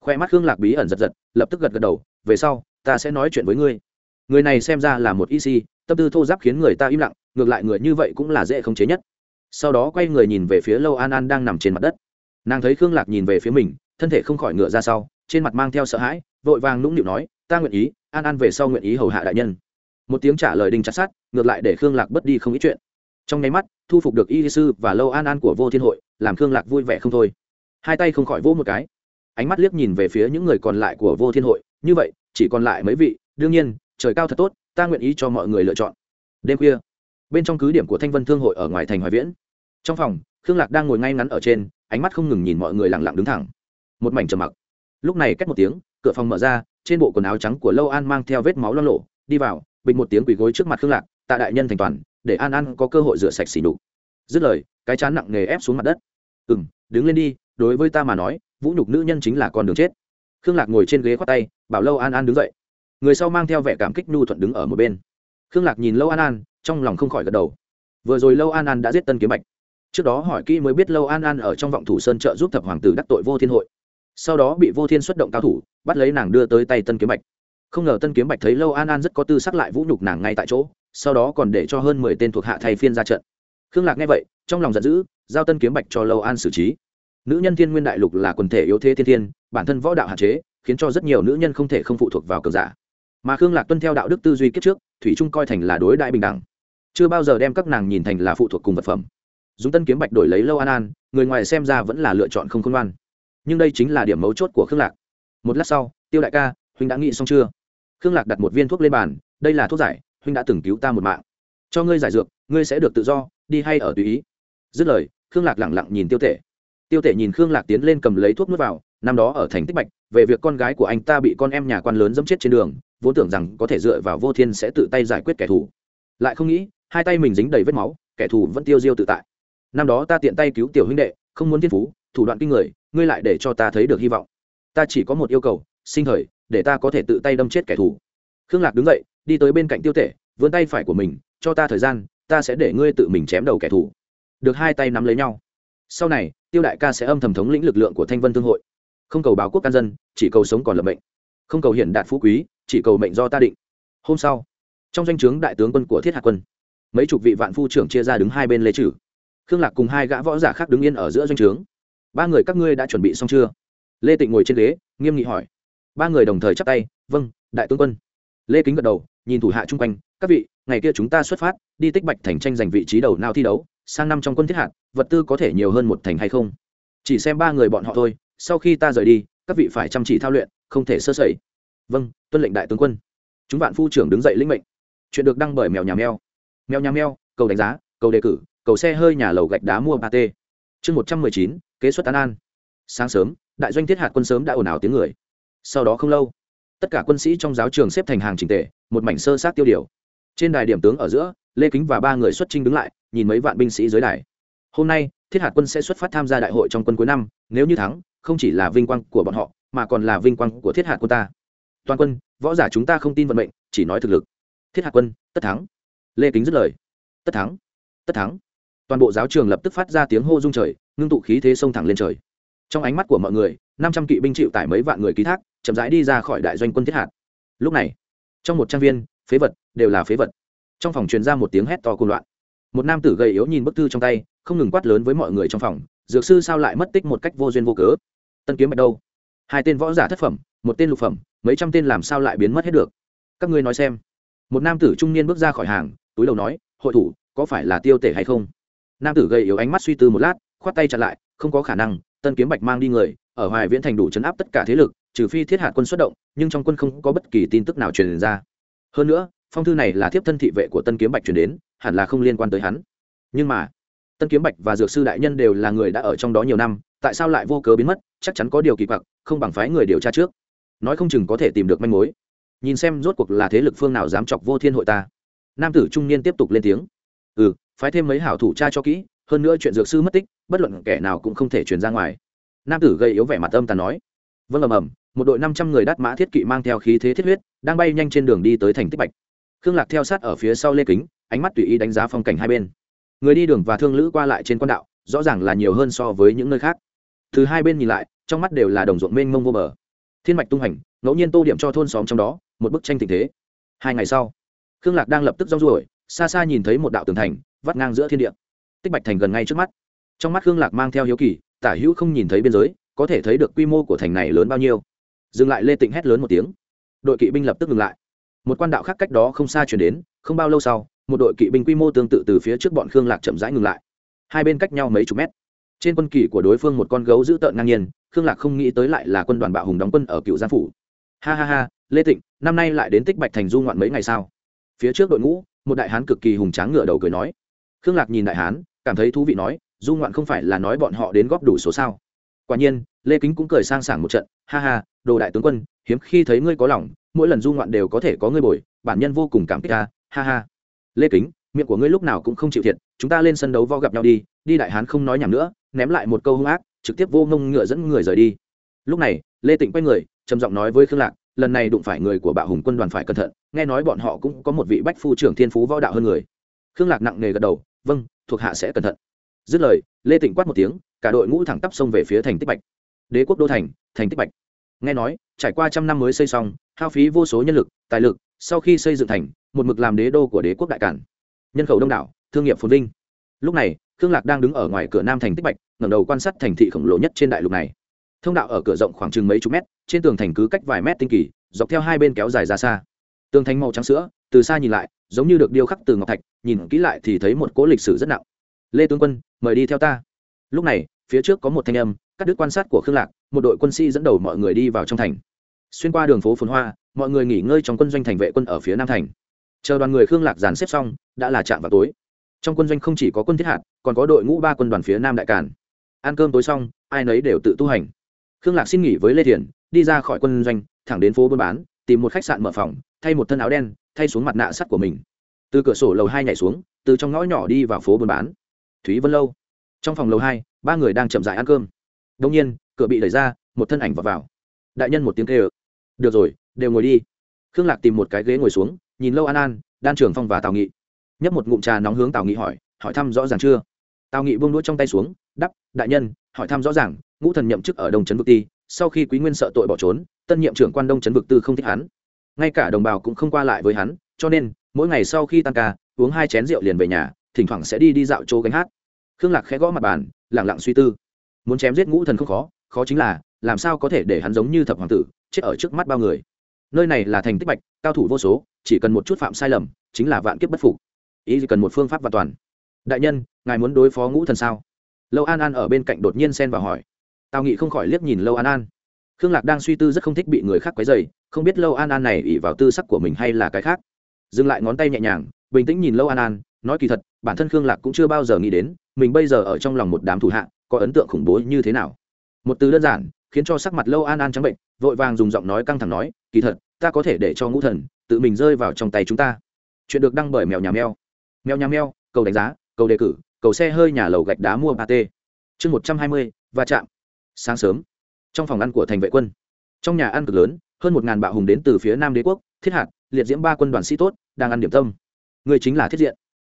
Khoe mắt hương lạc bí ẩn giật giật, lập tức gật gật đầu, về sau, ta sẽ nói chuyện với ngươi. Người này xem ra là một y si, tâm tư thô giáp khiến người ta im lặng, ngược lại người như vậy cũng là dễ khống chế nhất. Sau đó quay người nhìn về phía lâu an an đang nằm trên mặt đất. Nàng thấy khương lạc nhìn về phía mình, thân thể không khỏi ngựa ra sau trên mặt mang theo sợ hãi, vội vàng nũng nịu nói, ta nguyện ý, an an về sau nguyện ý hầu hạ đại nhân. Một tiếng trả lời đinh chặt sát ngược lại để khương lạc bớt đi không ít chuyện. Trong nháy mắt, thu phục được y sư và lâu an an của vô thiên hội, làm khương lạc vui vẻ không thôi. Hai tay không khỏi vỗ một cái. Ánh mắt liếc nhìn về phía những người còn lại của vô thiên hội, như vậy, chỉ còn lại mấy vị, đương nhiên, trời cao thật tốt, ta nguyện ý cho mọi người lựa chọn. Đêm khuya, bên trong cứ điểm của thanh vân thương hội ở ngoài thành hoài viễn. Trong phòng, khương lạc đang ngồi ngay ngắn ở trên, ánh mắt không ngừng nhìn mọi người lặng lặng đứng thẳng. Một mảnh trầm mặc lúc này cách một tiếng, cửa phòng mở ra, trên bộ quần áo trắng của lâu an mang theo vết máu lo lộ, đi vào, bình một tiếng quỳ gối trước mặt khương lạc, tạ đại nhân thành toàn, để an an có cơ hội rửa sạch xỉ đục dứt lời, cái chán nặng nề ép xuống mặt đất. Ừ m đứng lên đi, đối với ta mà nói, vũ nhục nữ nhân chính là con đường chết. Khương lạc ngồi trên ghế khoác tay, bảo lâu an an đứng dậy. Người sau mang theo vẻ cảm kích nhu thuận đứng ở một bên. Khương lạc nhìn lâu an an, trong lòng không khỏi gật đầu. Vừa rồi lâu an an đã giết tân kiếm bạch. Trước đó hỏi kỹ mới biết lâu an an ở trong vọng thủ sơn trợ giúp thập hoàng tử đắc tội vô thiên hội sau đó bị vô thiên xuất động cao thủ, bắt lấy nàng đưa tới tay tân kiếm bạch. Không ngờ tân kiếm bạch thấy lâu an an rất có tư sắc lại vũ nhục nàng ngay tại chỗ, sau đó còn để cho hơn mười tên thuộc hạ thay phiên ra trận. Khương lạc nghe vậy, trong lòng giận dữ, giao tân kiếm bạch cho lâu an xử trí. Nữ nhân thiên nguyên đại lục là quần thể yếu thế thiên thiên, bản thân võ đạo hạn chế, khiến cho rất nhiều nữ nhân không thể không phụ thuộc vào cường giả. Mà khương lạc tuân theo đạo đức tư duy kiếp trước, thủy trung coi thành là đối đại bình đẳng. Chưa bao giờ đem các nàng nhìn thành là phụ thuộc cùng vật phẩm. Dùng tân kiếm bạch đổi lấy lâu an an, người ngoài xem ra vẫn là lựa chọn không khôn ngoan nhưng đây chính là điểm mấu chốt của khương lạc. Một lát sau, tiêu đại ca, huynh đã nghĩ xong chưa? Khương lạc đặt một viên thuốc lên bàn, đây là thuốc giải, huynh đã từng cứu ta một mạng. Cho ngươi giải dược, ngươi sẽ được tự do, đi hay ở tùy ý. Dứt lời, khương lạc lẳng lặng nhìn tiêu tể. Tiêu tể nhìn khương lạc tiến lên cầm lấy thuốc nuốt vào, năm đó ở thành tích bạch, về việc con gái của anh ta bị con em nhà quan lớn dẫm chết trên đường, vốn tưởng rằng có thể dựa vào vô thiên sẽ tự tay giải quyết kẻ thù. Lại không nghĩ, hai tay mình dính đầy vết máu, kẻ thù vẫn tiêu diêu tự tại. Năm đó ta tiện tay cứu tiểu huynh đệ, không muốn thiên phú, thủ đoạn kinh người ngươi lại để cho ta thấy được hy vọng. Ta chỉ có một yêu cầu, sinh thời, để ta có thể tự tay đâm chết kẻ thù. Khương lạc đứng dậy, đi tới bên cạnh tiêu tể, vươn tay phải của mình, cho ta thời gian, ta sẽ để ngươi tự mình chém đầu kẻ thù. Được hai tay nắm lấy nhau. Sau này, tiêu đại ca sẽ âm thầm thống lĩnh lực lượng của thanh vân thương hội. Không cầu báo quốc can dân, chỉ cầu sống còn lập mệnh. Không cầu hiển đạt phú quý, chỉ cầu mệnh do ta định. Hôm sau, trong danh o chướng đại tướng quân của thiết hạ quân, mấy chục vị vạn phu trưởng chia ra đứng hai bên lê trừ. Khương lạc cùng hai gã võ giả khác đứng yên ở giữa doanh trướng ba người các ngươi đã chuẩn bị xong chưa? Lê tịnh ngồi trên ghế, nghiêm nghị hỏi. Ba người đồng thời chắp tay vâng đại tướng quân. Lê kính gật đầu, nhìn thủ hạ chung quanh, các vị, ngày kia chúng ta xuất phát, đi tích bạch thành tranh giành vị trí đầu nào thi đấu, sang năm trong quân thiết hạt, vật tư có thể nhiều hơn một thành hay không? Chỉ xem ba người bọn họ thôi, sau khi ta rời đi, các vị phải chăm chỉ thao luyện, không thể sơ sẩy. Vâng tuân lệnh đại tướng quân. Chúng vạn phu trưởng đứng dậy lĩnh mệnh. Chuyện được đăng bởi mèo nhà mèo. Mèo nhà mèo, cầu đánh giá, cầu đề cử, cầu xe hơi nhà lầu gạch đá mua ba t chương một trăm mười chín kế xuất an an. Sáng sớm, đại doanh thiết hạt quân sớm đã ồn ào tiếng người. Sau đó không lâu, tất cả quân sĩ trong giáo trường xếp thành hàng trình tề, một mảnh sơ sát tiêu điều. Trên đài điểm tướng ở giữa, lê kính và ba người xuất trinh đứng lại, nhìn mấy vạn binh sĩ dưới đài. Hôm nay, thiết hạt quân sẽ xuất phát tham gia đại hội trong quân cuối năm, nếu như thắng, không chỉ là vinh quang của bọn họ, mà còn là vinh quang của thiết hạt quân ta. Toàn quân, võ giả chúng ta không tin vận mệnh, chỉ nói thực lực. Thiết hạt quân, tất thắng. Lê kính dứt lời. Tất thắng. Tất thắng. Toàn bộ giáo trường lập tức phát ra tiếng hô rung trời ngưng tụ khí thế sông thẳng lên trời. Trong ánh mắt của mọi người, năm trăm kỵ binh chịu tải mấy vạn người ký thác, chậm rãi đi ra khỏi đại doanh quân thiết hạt. Lúc này, trong một trang viên, phế vật đều là phế vật. Trong phòng truyền ra một tiếng hét to cuồng loạn. Một nam tử gầy yếu nhìn bức thư trong tay, không ngừng quát lớn với mọi người trong phòng, dược sư sao lại mất tích một cách vô duyên vô cớ? Tân kiếm bạch đâu? Hai tên võ giả thất phẩm, một tên lục phẩm, mấy trăm tên làm sao lại biến mất hết được? Các ngươi nói xem. Một nam tử trung niên bước ra khỏi hàng, túi đầu nói, hội thủ, có phải là tiêu tể hay không? Nam tử gầy yếu ánh mắt suy tư một lát khoát tay chặn lại, không có khả năng, tân kiếm bạch mang đi người, ở hoài viễn thành đủ chấn áp tất cả thế lực, trừ phi thiết hạ quân xuất động, nhưng trong quân không có bất kỳ tin tức nào truyền ra. Hơn nữa, phong thư này là thiếp thân thị vệ của tân kiếm bạch truyền đến, hẳn là không liên quan tới hắn. Nhưng mà, tân kiếm bạch và dược sư đại nhân đều là người đã ở trong đó nhiều năm, tại sao lại vô cớ biến mất, chắc chắn có điều kỳ quặc, không bằng phái người điều tra trước. Nói không chừng có thể tìm được manh mối. Nhìn xem rốt cuộc là thế lực phương nào dám chọc vô thiên hội ta. Nam tử trung niên tiếp tục lên tiếng. Ừ phái thêm mấy hảo thủ tra cho kỹ hơn nữa chuyện dược sư mất tích, bất luận kẻ nào cũng không thể truyền ra ngoài. Nam tử gây yếu vẻ mặt âm tàn nói. Vâng ầm ầm, một đội năm trăm người đắt mã thiết kỵ mang theo khí thế thiết huyết, đang bay nhanh trên đường đi tới thành tích bạch. Khương lạc theo sát ở phía sau lê kính, ánh mắt tùy ý đánh giá phong cảnh hai bên. Người đi đường và thương lữ qua lại trên quan đạo, rõ ràng là nhiều hơn so với những nơi khác. Từ hai bên nhìn lại, trong mắt đều là đồng ruộng mênh mông vô bờ. Thiên mạch tung hành, ngẫu nhiên tô điểm cho thôn xóm trong đó, một bức tranh tình thế. Hai ngày sau, khương lạc đang lập tức rong ruổi, xa xa nhìn thấy một đạo tường thành, vắt ngang giữa thiên địa tích bạch thành gần ngay trước mắt. Trong mắt khương lạc mang theo hiếu kỳ, tả hữu không nhìn thấy biên giới, có thể thấy được quy mô của thành này lớn bao nhiêu. Dừng lại lê tịnh hét lớn một tiếng. Đội kỵ binh lập tức ngừng lại. Một quan đạo khác cách đó không xa chuyển đến, không bao lâu sau, một đội kỵ binh quy mô tương tự từ phía trước bọn khương lạc chậm rãi ngừng lại. Hai bên cách nhau mấy chục mét. Trên quân kỳ của đối phương một con gấu giữ tợn ngang nhiên, khương lạc không nghĩ tới lại là quân đoàn bạo hùng đóng quân ở cựu giang phủ. Ha ha ha, lê tịnh, năm nay lại đến tích bạch thành du ngoạn mấy ngày sao? Phía trước đội ngũ, một đại hán cực kỳ hùng tráng ngựa đầu cười nói. Khương lạc nhìn đại hán cảm thấy thú vị nói, du ngoạn không phải là nói bọn họ đến góp đủ số sao. Quả nhiên, lê kính cũng cười sang sảng một trận, ha ha, đồ đại tướng quân, hiếm khi thấy ngươi có lòng, mỗi lần du ngoạn đều có thể có ngươi bồi, bản nhân vô cùng cảm kích ta, ha ha. Lê kính, miệng của ngươi lúc nào cũng không chịu thiệt, chúng ta lên sân đấu vo gặp nhau đi đi đại hán không nói nhảm nữa, ném lại một câu hung ác, trực tiếp vô ngông ngựa dẫn người rời đi. Lúc này, lê tịnh quay người, trầm giọng nói với khương lạc, lần này đụng phải người của bạo hùng quân đoàn phải cẩn thận, nghe nói bọn họ cũng có một vị bách phu trưởng thiên phú võ đạo hơn người. Khương lạc nặng nề gật đầu vâng thuộc hạ sẽ cẩn thận. Dứt lời, lê tịnh quát một tiếng, cả đội ngũ thẳng tắp sông về phía thành tích bạch. Đế quốc đô thành thành tích bạch. Nghe nói, trải qua trăm năm mới xây xong, hao phí vô số nhân lực, tài lực, sau khi xây dựng thành, một mực làm đế đô của đế quốc đại cản. Nhân khẩu đông đảo, thương nghiệp phồn vinh. Lúc này, khương lạc đang đứng ở ngoài cửa nam thành tích bạch, ngẩng đầu quan sát thành thị khổng lồ nhất trên đại lục này. Thông đạo ở cửa rộng khoảng chừng mấy chục mét, trên tường thành cứ cách vài mét tinh kỳ, dọc theo hai bên kéo dài ra xa. Tường thành màu trắng sữa, từ xa nhìn lại giống như được điêu khắc từ ngọc thạch, nhìn kỹ lại thì thấy một cỗ lịch sử rất nặng. Lê tướng quân, mời đi theo ta. Lúc này, phía trước có một thanh âm, cắt đứt quan sát của khương lạc, một đội quân sĩ dẫn đầu mọi người đi vào trong thành. Xuyên qua đường phố phồn hoa, mọi người nghỉ ngơi trong quân doanh thành vệ quân ở phía nam thành. Chờ đoàn người khương lạc dàn xếp xong, đã là chạm vào tối. Trong quân doanh không chỉ có quân thiết hạt, còn có đội ngũ ba quân đoàn phía nam đại càn. Ăn cơm tối xong, ai nấy đều tự tu hành. Khương lạc xin nghỉ với lê thiền đi ra khỏi quân doanh, thẳng đến phố buôn bán tìm một khách sạn mở phòng thay một thân áo đen thay xuống mặt nạ sắt của mình. Từ cửa sổ lầu hai nhảy xuống từ trong ngõ nhỏ đi vào phố buôn bán. Thúy vân lâu. Trong phòng lầu hai ba người đang chậm dại ăn cơm. Đông nhiên cửa bị đẩy ra một thân ảnh vào, vào. đại nhân một tiếng kêu. Được rồi đều ngồi đi. Khương lạc tìm một cái ghế ngồi xuống nhìn lâu an an đan trường phong và tào nghị. Nhấp một ngụm trà nóng hướng tào nghị hỏi hỏi thăm rõ ràng chưa? Tào nghị buông đũa trong tay xuống đắp đại nhân hỏi thăm rõ ràng ngũ thần nhậm chức ở đông trấn vực ti sau khi quý nguyên sợ tội bỏ trốn, tân nhiệm trưởng quan đông trấn vực tư không thích hắn. Ngay cả đồng bào cũng không qua lại với hắn, cho nên, mỗi ngày sau khi tan ca, uống hai chén rượu liền về nhà, thỉnh thoảng sẽ đi đi dạo chỗ gánh hát. Khương lạc khẽ gõ mặt bàn lẳng lặng suy tư. Muốn chém giết ngũ thần không khó khó chính là, làm sao có thể để hắn giống như thập hoàng tử, chết ở trước mắt bao người. Nơi này là thành tích bạch, cao thủ vô số, chỉ cần một chút phạm sai lầm, chính là vạn kiếp bất phục. Ý gì cần một phương pháp và toàn. Đại nhân, ngài muốn đối phó ngũ thần sao? Lâu an an ở bên cạnh đột nhiên xen vào hỏi tào nghị không khỏi liếc nhìn lâu an an. Khương lạc đang suy tư rất không thích bị người khác quấy dày không biết lâu an an này ỉ vào tư sắc của mình hay là cái khác. Dừng lại ngón tay nhẹ nhàng, bình tĩnh nhìn lâu an an, nói kỳ thật, bản thân khương lạc cũng chưa bao giờ nghĩ đến, mình bây giờ ở trong lòng một đám thủ hạ, có ấn tượng khủng bố như thế nào. Một từ đơn giản, khiến cho sắc mặt lâu an an trắng bệnh, vội vàng dùng giọng nói căng thẳng nói, kỳ thật, ta có thể để cho ngũ thần, tự mình rơi vào trong tay chúng ta. Chuyện được đăng bởi mèo nhà mèo. Mèo nhà mèo, cầu đánh giá, cầu đề cử, cầu xe hơi nhà lầu gạch đá mua ba t chương một trăm hai mươi, va chạm sáng sớm. Trong phòng ăn của thành vệ quân, trong nhà ăn cực lớn, hơn một ngàn bạo hùng đến từ phía nam đế quốc, thiết hạt, liệt diễm ba quân đoàn sĩ tốt, đang ăn điểm tâm. Người chính là thiết diện.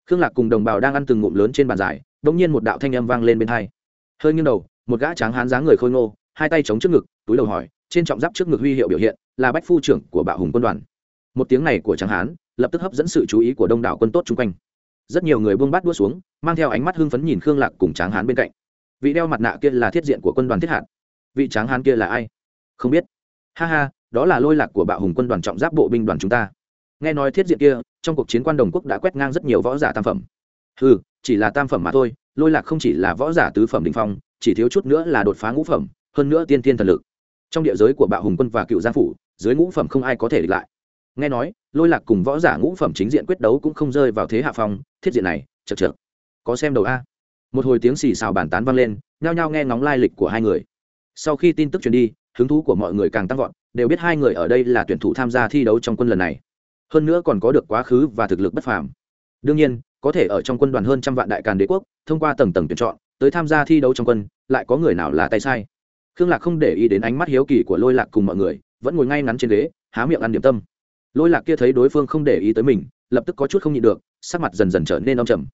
Khương lạc cùng đồng bào đang ăn từng ngụm lớn trên bàn dài đ ỗ n g nhiên một đạo thanh âm vang lên bên hai. Hơi nghiêng đầu, một gã tráng hán dáng người khôi ngô, hai tay chống trước ngực, túi đầu hỏi, trên trọng giáp trước ngực huy hiệu biểu hiện, là bách phu trưởng của bạo hùng quân đoàn. Một tiếng này của tráng hán, lập tức hấp dẫn sự chú ý của đông đảo quân tốt chung quanh. Rất nhiều người buông bát đua xuống, mang theo ánh mắt hưng phấn nhìn khương lạc cùng tráng hán bên cạnh vị đeo mặt nạ kia là thiết diện của quân đoàn thiết hạt. Vị tráng hán kia là ai? Không biết. Ha ha, đó là lôi lạc của bạo hùng quân đoàn trọng giáp bộ binh đoàn chúng ta. Nghe nói thiết diện kia, trong cuộc chiến quan đồng quốc đã quét ngang rất nhiều võ giả tam phẩm. Ừ chỉ là tam phẩm mà thôi, lôi lạc không chỉ là võ giả tứ phẩm đình phong, chỉ thiếu chút nữa là đột phá ngũ phẩm, hơn nữa tiên tiên thần lực. Trong địa giới của bạo hùng quân và cựu gia phủ, dưới ngũ phẩm không ai có thể địch lại. Nghe nói, lôi lạc cùng võ giả ngũ phẩm chính diện quyết đấu cũng không rơi vào thế hạ phong, thiết diện này chật chật có xem đầu a? Một hồi tiếng xì xào bàn tán vang lên, nhao nhao nghe ngóng lai lịch của hai người. Sau khi tin tức truyền đi, hứng thú của mọi người càng tăng vọt, đều biết hai người ở đây là tuyển thủ tham gia thi đấu trong quân lần này. Hơn nữa còn có được quá khứ và thực lực bất phàm. Đương nhiên, có thể ở trong quân đoàn hơn trăm vạn đại càn đế quốc, thông qua tầng tầng tuyển chọn, tới tham gia thi đấu trong quân, lại có người nào là tay sai? Khương lạc không để ý đến ánh mắt hiếu kỳ của lôi lạc cùng mọi người, vẫn ngồi ngay ngắn trên ghế, há miệng ăn điểm tâm. Lôi lạc kia thấy đối phương không để ý tới mình, lập tức có chút không nhịn được, sắc mặt dần dần trở nên âm trầm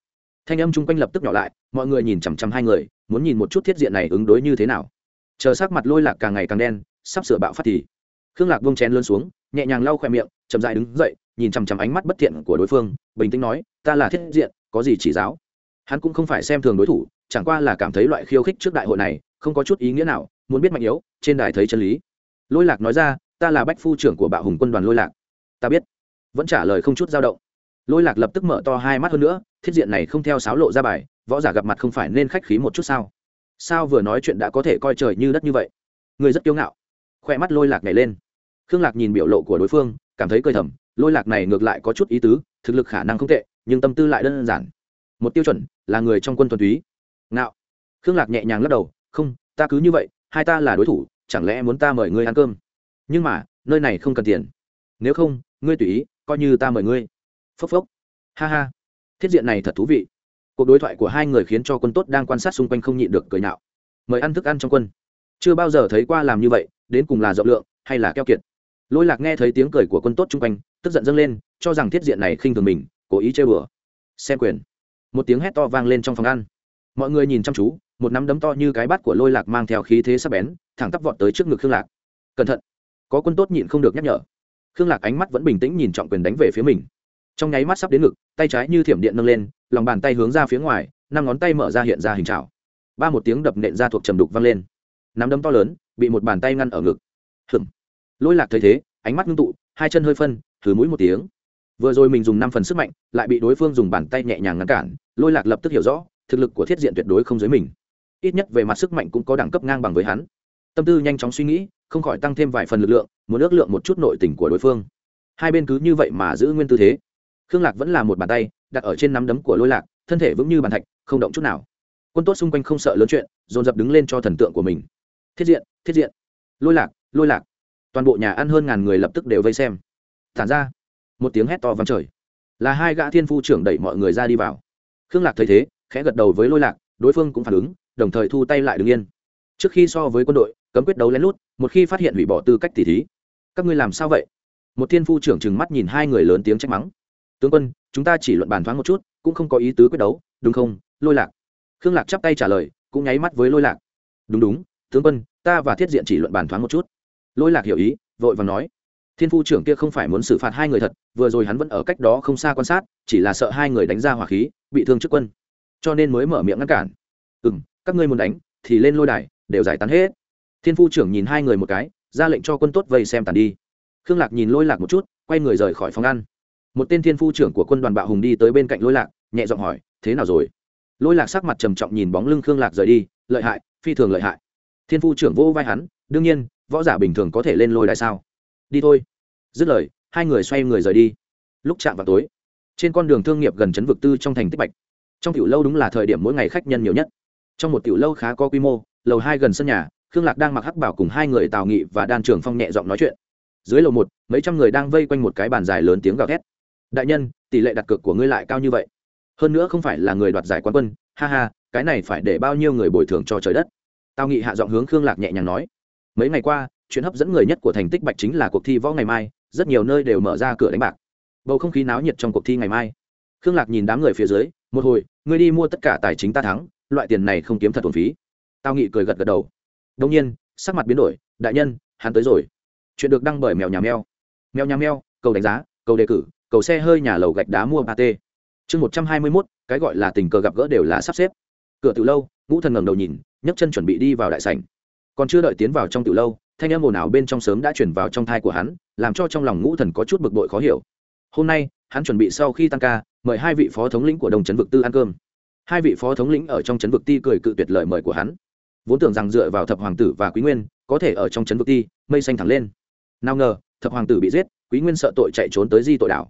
thanh âm chung quanh lập tức nhỏ lại, mọi người nhìn chằm chằm hai người, muốn nhìn một chút thiết diện này ứng đối như thế nào. Chờ sắc mặt lôi lạc càng ngày càng đen, sắp sửa bạo phát thì khương lạc buông chén lớn xuống, nhẹ nhàng lau khoe miệng, chậm dại đứng dậy, nhìn chằm chằm ánh mắt bất thiện của đối phương, bình tĩnh nói, ta là thiết diện, có gì chỉ giáo? Hắn cũng không phải xem thường đối thủ, chẳng qua là cảm thấy loại khiêu khích trước đại hội này, không có chút ý nghĩa nào, muốn biết mạnh yếu, trên đài thấy chân lý. Lôi lạc nói ra, ta là bách phu trưởng của bạo hùng quân đoàn lôi lạc. Ta biết. Vẫn trả lời không chút dao động lôi lạc lập tức mở to hai mắt hơn nữa, thiết diện này không theo sáo lộ ra bài, võ giả gặp mặt không phải nên khách khí một chút sao? Sao vừa nói chuyện đã có thể coi trời như đất như vậy? Người rất kiêu ngạo. Khoe mắt lôi lạc nhảy lên. Khương lạc nhìn biểu lộ của đối phương, cảm thấy cơi thầm, lôi lạc này ngược lại có chút ý tứ, thực lực khả năng không tệ, nhưng tâm tư lại đơn giản. Một tiêu chuẩn, là người trong quân thuần túy. Ngạo. Khương lạc nhẹ nhàng lắc đầu, không, ta cứ như vậy, hai ta là đối thủ, chẳng lẽ muốn ta mời ngươi ăn cơm? Nhưng mà, nơi này không cần tiền. Nếu không, ngươi tùy ý, coi như ta mời ngươi phốc phốc. Ha ha. Thiết diện này thật thú vị. Cuộc đối thoại của hai người khiến cho quân tốt đang quan sát xung quanh không nhịn được cười nhạo. Mời ăn thức ăn trong quân. Chưa bao giờ thấy qua làm như vậy, đến cùng là rộng lượng hay là keo kiệt. Lôi lạc nghe thấy tiếng cười của quân tốt chung quanh, tức giận dâng lên, cho rằng thiết diện này khinh thường mình, cố ý chơi bừa. Xem quyền. Một tiếng hét to vang lên trong phòng ăn. Mọi người nhìn chăm chú, một nắm đấm to như cái bát của lôi lạc mang theo khí thế sắc bén, thẳng tắp vọt tới trước ngực khương lạc. Cẩn thận. Có quân tốt nhịn không được nhắc nhở. Khương lạc ánh mắt vẫn bình tĩnh nhìn trọng quyền đánh về phía mình trong nháy mắt sắp đến ngực, tay trái như thiểm điện nâng lên, lòng bàn tay hướng ra phía ngoài, năm ngón tay mở ra hiện ra hình trào ba một tiếng đập nện ra thuộc trầm đục vang lên. Nắm đấm to lớn, bị một bàn tay ngăn ở ngực. Hừng lôi lạc thấy thế, ánh mắt ngưng tụ, hai chân hơi phân, thử mũi một tiếng. Vừa rồi mình dùng năm phần sức mạnh, lại bị đối phương dùng bàn tay nhẹ nhàng ngăn cản, lôi lạc lập tức hiểu rõ, thực lực của thiết diện tuyệt đối không dưới mình. Ít nhất về mặt sức mạnh cũng có đẳng cấp ngang bằng với hắn. Tâm tư nhanh chóng suy nghĩ, không khỏi tăng thêm vài phần lực lượng, muốn ước lượng một chút nội tình của đối phương. Hai bên cứ như vậy mà giữ nguyên tư thế khương lạc vẫn là một bàn tay, đặt ở trên nắm đấm của lôi lạc, thân thể vững như bàn thạch, không động chút nào. Quân tốt xung quanh không sợ lớn chuyện, dồn dập đứng lên cho thần tượng của mình. Thiết diện thiết diện. Lôi lạc lôi lạc. Toàn bộ nhà ăn hơn ngàn người lập tức đều vây xem. Thản ra, một tiếng hét to vang trời. Là hai gã thiên phu trưởng đẩy mọi người ra đi vào. Khương lạc thấy thế, khẽ gật đầu với lôi lạc, đối phương cũng phản ứng, đồng thời thu tay lại đứng yên. Trước khi so với quân đội, cấm quyết đấu lén lút, một khi phát hiện hủy bỏ tư cách tỉ thí. Các ngươi làm sao vậy? Một thiên phu trưởng trừng mắt nhìn hai người lớn tiếng trách mắng tướng quân, chúng ta chỉ luận bàn thoáng một chút, cũng không có ý tứ quyết đấu, đúng không? Lôi lạc. Khương lạc chắp tay trả lời, cũng nháy mắt với lôi lạc. Đúng đúng, tướng quân, ta và thiết diện chỉ luận bàn thoáng một chút. Lôi lạc hiểu ý, vội và nói. Thiên phu trưởng kia không phải muốn xử phạt hai người thật, vừa rồi hắn vẫn ở cách đó không xa quan sát, chỉ là sợ hai người đánh ra hỏa khí, bị thương trước quân. Cho nên mới mở miệng ngăn cản. Ừ m các ngươi muốn đánh, thì lên lôi đài, đều giải tán hết. Thiên phu trưởng nhìn hai người một cái, ra lệnh cho quân tốt vây xem tàn đi. Khương lạc nhìn lôi lạc một chút, quay người rời khỏi phòng ăn một tên thiên phu trưởng của quân đoàn bạo hùng đi tới bên cạnh lôi lạc, nhẹ giọng hỏi, thế nào rồi? Lôi lạc sắc mặt trầm trọng nhìn bóng lưng khương lạc rời đi, lợi hại, phi thường lợi hại. Thiên phu trưởng vỗ vai hắn, đương nhiên, võ giả bình thường có thể lên lôi đài sao? Đi thôi. Dứt lời, hai người xoay người rời đi. Lúc chạm vào tối, trên con đường thương nghiệp gần trấn vực tư trong thành tích bạch, trong tiểu lâu đúng là thời điểm mỗi ngày khách nhân nhiều nhất. Trong một tiểu lâu khá có quy mô, lầu hai gần sân nhà, khương lạc đang mặc hắc bảo cùng hai người tào nghị và đan trường phong nhẹ giọng nói chuyện. Dưới lầu một, mấy trăm người đang vây quanh một cái bàn dài lớn tiếng gào thét đại nhân, tỷ lệ đặt cược của ngươi lại cao như vậy. Hơn nữa không phải là người đoạt giải quán quân, ha ha, cái này phải để bao nhiêu người bồi thường cho trời đất. Tào nghị hạ giọng hướng khương lạc nhẹ nhàng nói. Mấy ngày qua, chuyện hấp dẫn người nhất của thành tích bạch chính là cuộc thi võ ngày mai, rất nhiều nơi đều mở ra cửa đánh bạc. Bầu không khí náo nhiệt trong cuộc thi ngày mai. Khương lạc nhìn đám người phía dưới, một hồi, ngươi đi mua tất cả tài chính ta thắng, loại tiền này không kiếm thật thuần phí. Tao nghị cười gật gật đầu. Đông nhiên, sắc mặt biến đổi, đại nhân, hắn tới rồi. Chuyện được đăng bởi mèo nhà mèo. Mèo nhà mèo, cầu đánh giá, cầu đề cử cầu xe hơi nhà lầu gạch đá mua ba t. Chương một trăm hai mươi mốt, cái gọi là tình cờ gặp gỡ đều là sắp xếp. Cửa từ lâu, ngũ thần ngẩng đầu nhìn, nhấc chân chuẩn bị đi vào đại sảnh. Còn chưa đợi tiến vào trong từ lâu, thanh âm ồn ào bên trong sớm đã chuyển vào trong thai của hắn, làm cho trong lòng ngũ thần có chút bực bội khó hiểu. Hôm nay, hắn chuẩn bị sau khi tăng ca, mời hai vị phó thống lĩnh của đồng trấn vực tư ăn cơm. Hai vị phó thống lĩnh ở trong trấn vực ti cười cự tuyệt lời mời của hắn. Vốn tưởng rằng dựa vào thập hoàng tử và quý nguyên, có thể ở trong trấn vực ti, mây xanh thẳng lên. Nào ngờ, thập hoàng tử bị giết, quý nguyên sợ tội chạy trốn tới di tội đảo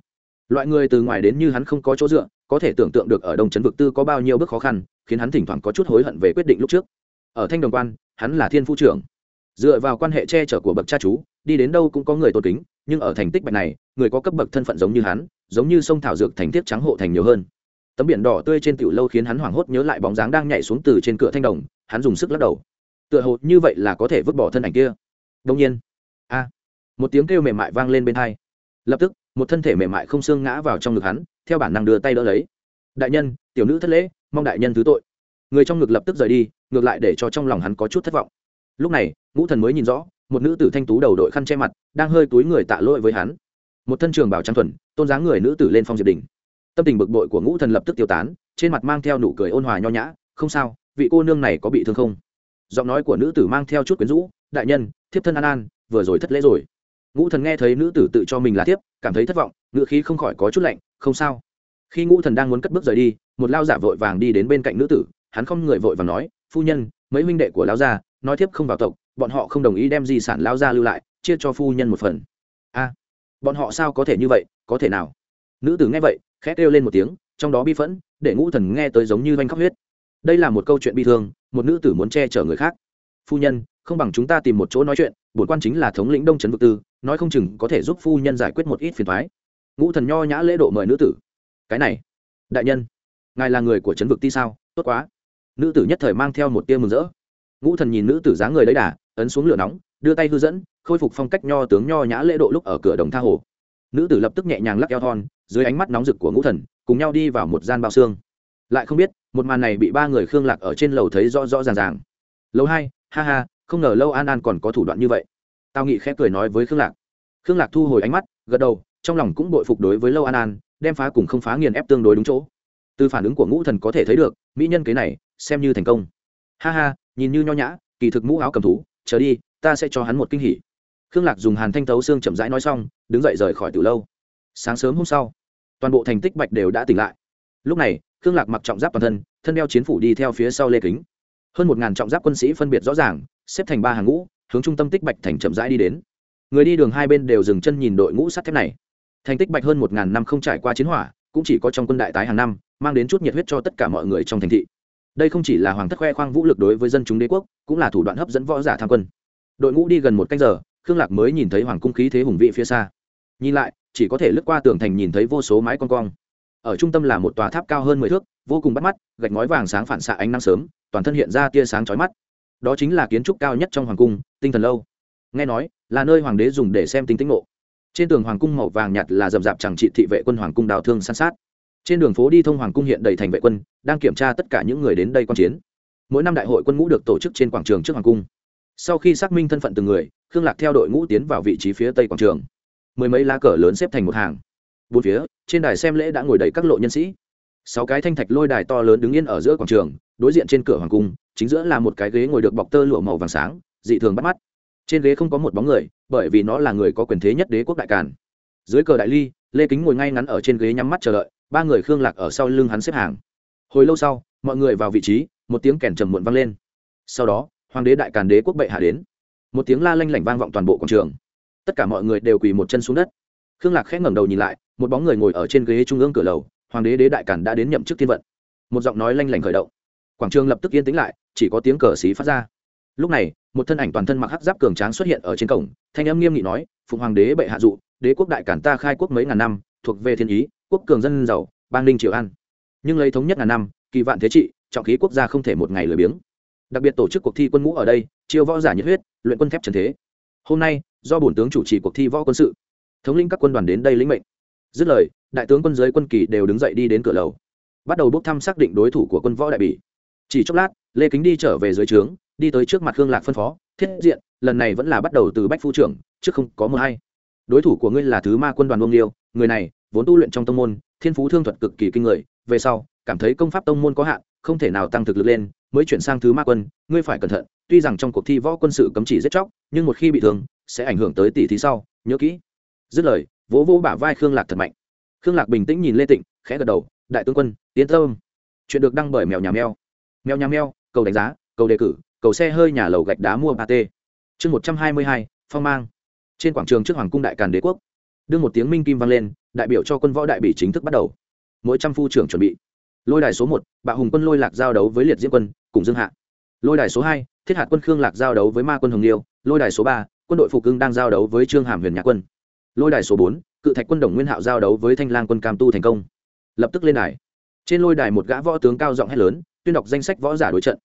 loại người từ ngoài đến như hắn không có chỗ dựa, có thể tưởng tượng được ở đông trấn vực tư có bao nhiêu bước khó khăn, khiến hắn thỉnh thoảng có chút hối hận về quyết định lúc trước. Ở thanh đồng quan, hắn là thiên phu trưởng. Dựa vào quan hệ che chở của bậc cha chú, đi đến đâu cũng có người tôn kính, nhưng ở thành tích bạch này, người có cấp bậc thân phận giống như hắn, giống như sông thảo dược thành Tiết trắng hộ thành nhiều hơn. Tấm biển đỏ tươi trên tiểu lâu khiến hắn hoảng hốt nhớ lại bóng dáng đang nhảy xuống từ trên cửa thanh đồng, hắn dùng sức lắc đầu. Tựa hồ như vậy là có thể vứt bỏ thân ảnh kia. Đông nhiên, a, một tiếng kêu mềm mại vang lên bên hai. Lập tức một thân thể mềm mại không xương ngã vào trong ngực hắn, theo bản năng đưa tay đỡ lấy. Đại nhân, tiểu nữ thất lễ, mong đại nhân thứ tội. Người trong ngực lập tức rời đi, ngược lại để cho trong lòng hắn có chút thất vọng. Lúc này, ngũ thần mới nhìn rõ, một nữ tử thanh tú đầu đội khăn che mặt, đang hơi túi người tạ lỗi với hắn. Một thân trường bảo trang thuần, tôn dáng người nữ tử lên phong diệp đình. Tâm tình bực bội của ngũ thần lập tức tiêu tán, trên mặt mang theo nụ cười ôn hòa nho nhã, không sao, vị cô nương này có bị thương không? Giọng nói của nữ tử mang theo chút quyến rũ, đại nhân, thiếp thân an an, vừa rồi thất lễ rồi ngũ thần nghe thấy nữ tử tự cho mình là thiếp, cảm thấy thất vọng, ngữ khí không khỏi có chút lạnh, không sao. Khi ngũ thần đang muốn cất bước rời đi, một lao giả vội vàng đi đến bên cạnh nữ tử, hắn không người vội vàng nói, phu nhân, mấy huynh đệ của lao gia, nói thiếp không vào tộc, bọn họ không đồng ý đem di sản lao gia lưu lại, chia cho phu nhân một phần. A, bọn họ sao có thể như vậy, có thể nào? Nữ tử nghe vậy, khẽ kêu lên một tiếng, trong đó bi phẫn, để ngũ thần nghe tới giống như doanh khóc huyết. Đây là một câu chuyện bi thương, một nữ tử muốn che chở người khác. Phu nhân, không bằng chúng ta tìm một chỗ nói chuyện bổn quan chính là thống lĩnh đông trấn vực tư, nói không chừng có thể giúp phu nhân giải quyết một ít phiền thoái ngũ thần nho nhã lễ độ mời nữ tử. Cái này, đại nhân, ngài là người của trấn vực ti sao? Tốt quá. Nữ tử nhất thời mang theo một tia mừng rỡ. Ngũ thần nhìn nữ tử dáng người đấy đà, ấn xuống lửa nóng, đưa tay hư dẫn, khôi phục phong cách nho tướng nho nhã lễ độ lúc ở cửa đồng tha hồ. Nữ tử lập tức nhẹ nhàng lắc eo thon, dưới ánh mắt nóng rực của ngũ thần, cùng nhau đi vào một gian bao xương. Lại không biết, một màn này bị ba người khương lạc ở trên lầu thấy rõ rõ ràng ràng. Lầu hai, ha ha không ngờ lâu an an còn có thủ đoạn như vậy. Tao nghị khẽ cười nói với khương lạc. Khương lạc thu hồi ánh mắt, gật đầu, trong lòng cũng bội phục đối với lâu an an, đem phá cùng không phá nghiền ép tương đối đúng chỗ. Từ phản ứng của ngũ thần có thể thấy được, mỹ nhân kế này, xem như thành công. Ha ha, nhìn như nho nhã, kỳ thực mũ áo cầm thú, chờ đi, ta sẽ cho hắn một kinh hỉ. Khương lạc dùng hàn thanh thấu xương chậm rãi nói xong, đứng dậy rời khỏi từ lâu. Sáng sớm hôm sau, toàn bộ thành tích bạch đều đã tỉnh lại. Lúc này, khương lạc mặc trọng giáp toàn thân thân đeo chiến phủ đi theo phía sau lê kính. Hơn một ngàn trọng giáp quân sĩ phân biệt rõ ràng xếp thành ba hàng ngũ, hướng trung tâm tích bạch thành chậm rãi đi đến. Người đi đường hai bên đều dừng chân nhìn đội ngũ sắt thép này. Thành tích bạch hơn một ngàn năm không trải qua chiến hỏa, cũng chỉ có trong quân đại tái hàng năm, mang đến chút nhiệt huyết cho tất cả mọi người trong thành thị. Đây không chỉ là hoàng thất khoe khoang vũ lực đối với dân chúng đế quốc, cũng là thủ đoạn hấp dẫn võ giả tham quân. Đội ngũ đi gần một canh giờ, khương lạc mới nhìn thấy hoàng cung khí thế hùng vị phía xa. Nhìn lại, chỉ có thể lướt qua tường thành nhìn thấy vô số mái con cong. Ở trung tâm là một tòa tháp cao hơn mười thước, vô cùng bắt mắt, gạch ngói vàng sáng phản xạ ánh nắng sớm, toàn thân hiện ra tia sáng chói mắt đó chính là kiến trúc cao nhất trong hoàng cung, tinh thần lâu. Nghe nói, là nơi hoàng đế dùng để xem tinh tĩnh ngộ. Trên tường hoàng cung màu vàng nhạt là rậm rạp chẳng trị thị vệ quân hoàng cung đào thương san sát. Trên đường phố đi thông hoàng cung hiện đầy thành vệ quân, đang kiểm tra tất cả những người đến đây quan chiến. Mỗi năm đại hội quân ngũ được tổ chức trên quảng trường trước hoàng cung. Sau khi xác minh thân phận từng người, khương lạc theo đội ngũ tiến vào vị trí phía tây quảng trường. Mười mấy lá cờ lớn xếp thành một hàng. Bốn phía, trên đài xem lễ đã ngồi đầy các lộ nhân sĩ. Sáu cái thanh thạch lôi đài to lớn đứng yên ở giữa quảng trường, đối diện trên cửa hoàng cung chính giữa là một cái ghế ngồi được bọc tơ lụa màu vàng sáng, dị thường bắt mắt. Trên ghế không có một bóng người, bởi vì nó là người có quyền thế nhất đế quốc đại càn. Dưới cờ đại ly, lê kính ngồi ngay ngắn ở trên ghế nhắm mắt chờ đợi, ba người khương lạc ở sau lưng hắn xếp hàng. Hồi lâu sau, mọi người vào vị trí, một tiếng kèn trầm muộn vang lên. Sau đó, hoàng đế đại càn đế quốc bệ hạ đến. Một tiếng la lanh lảnh vang vọng toàn bộ quảng trường. Tất cả mọi người đều quỳ một chân xuống đất. Khương lạc khẽ ngẩng đầu nhìn lại, một bóng người ngồi ở trên ghế trung ương cửa lầu, hoàng đế đế đại càn đã đến nhậm chức thiên vận. Một giọng nói lanh lảnh khởi động quảng trường lập tức yên tĩnh lại, chỉ có tiếng cờ xí phát ra. Lúc này, một thân ảnh toàn thân mặc hắc giáp cường tráng xuất hiện ở trên cổng, thanh âm nghiêm nghị nói, phụng hoàng đế bệ hạ dụ, đế quốc đại cản ta khai quốc mấy ngàn năm, thuộc về thiên ý, quốc cường dân giàu, bang ninh triều an. Nhưng lấy thống nhất ngàn năm, kỳ vạn thế trị, trọng khí quốc gia không thể một ngày lười biếng. Đặc biệt tổ chức cuộc thi quân ngũ ở đây, chiêu võ giả nhiệt huyết, luyện quân thép trần thế. Hôm nay, do bổn tướng chủ trì cuộc thi võ quân sự, thống lĩnh các quân đoàn đến đây lĩnh mệnh. Dứt lời, đại tướng quân giới quân kỳ đều đứng dậy đi đến cửa lầu, bắt đầu bốc thăm xác định đối thủ của quân võ đại bỉ chỉ chốc lát, lê kính đi trở về dưới trướng, đi tới trước mặt khương lạc phân phó, thiết diện, lần này vẫn là bắt đầu từ bách phu trưởng trước không có mơ hay. Đối thủ của ngươi là thứ ma quân đoàn bông liêu, người này, vốn tu luyện trong tông môn, thiên phú thương thuật cực kỳ kinh người, về sau, cảm thấy công pháp tông môn có hạn, không thể nào tăng thực lực lên, mới chuyển sang thứ ma quân, ngươi phải cẩn thận, tuy rằng trong cuộc thi võ quân sự cấm chỉ giết chóc, nhưng một khi bị thương, sẽ ảnh hưởng tới tỷ thí sau, nhớ kỹ. Dứt lời, vỗ vỗ bả vai khương lạc thật mạnh. Khương lạc bình tĩnh nhìn lê tịnh, khẽ gật đầu, đại tướng quân tiến tâm. Chuyện được đăng bởi mèo nhà mèo mèo nhà mèo, cầu đánh giá, cầu đề cử, cầu xe hơi nhà lầu gạch đá mua ba t. Chương một trăm hai mươi hai, phong mang. Trên quảng trường trước hoàng cung đại càn đế quốc đưa một tiếng minh kim vang lên, đại biểu cho quân võ đại bị chính thức bắt đầu. Mỗi trăm phu trưởng chuẩn bị. Lôi đài số một bạo hùng quân lôi lạc giao đấu với liệt diễm quân, cùng dương hạ. Lôi đài số hai, thiết hạt quân khương lạc giao đấu với ma quân hồng liêu. Lôi đài số ba, quân đội phục hưng đang giao đấu với trương hàm huyền nhạc quân. Lôi đài số bốn, cự thạch quân đồng nguyên hạo giao đấu với thanh lang quân cam tu thành công. Lập tức lên đài. Trên lôi đài một gã võ tướng cao giọng hét lớn tuyên đọc danh sách võ giả đối trận.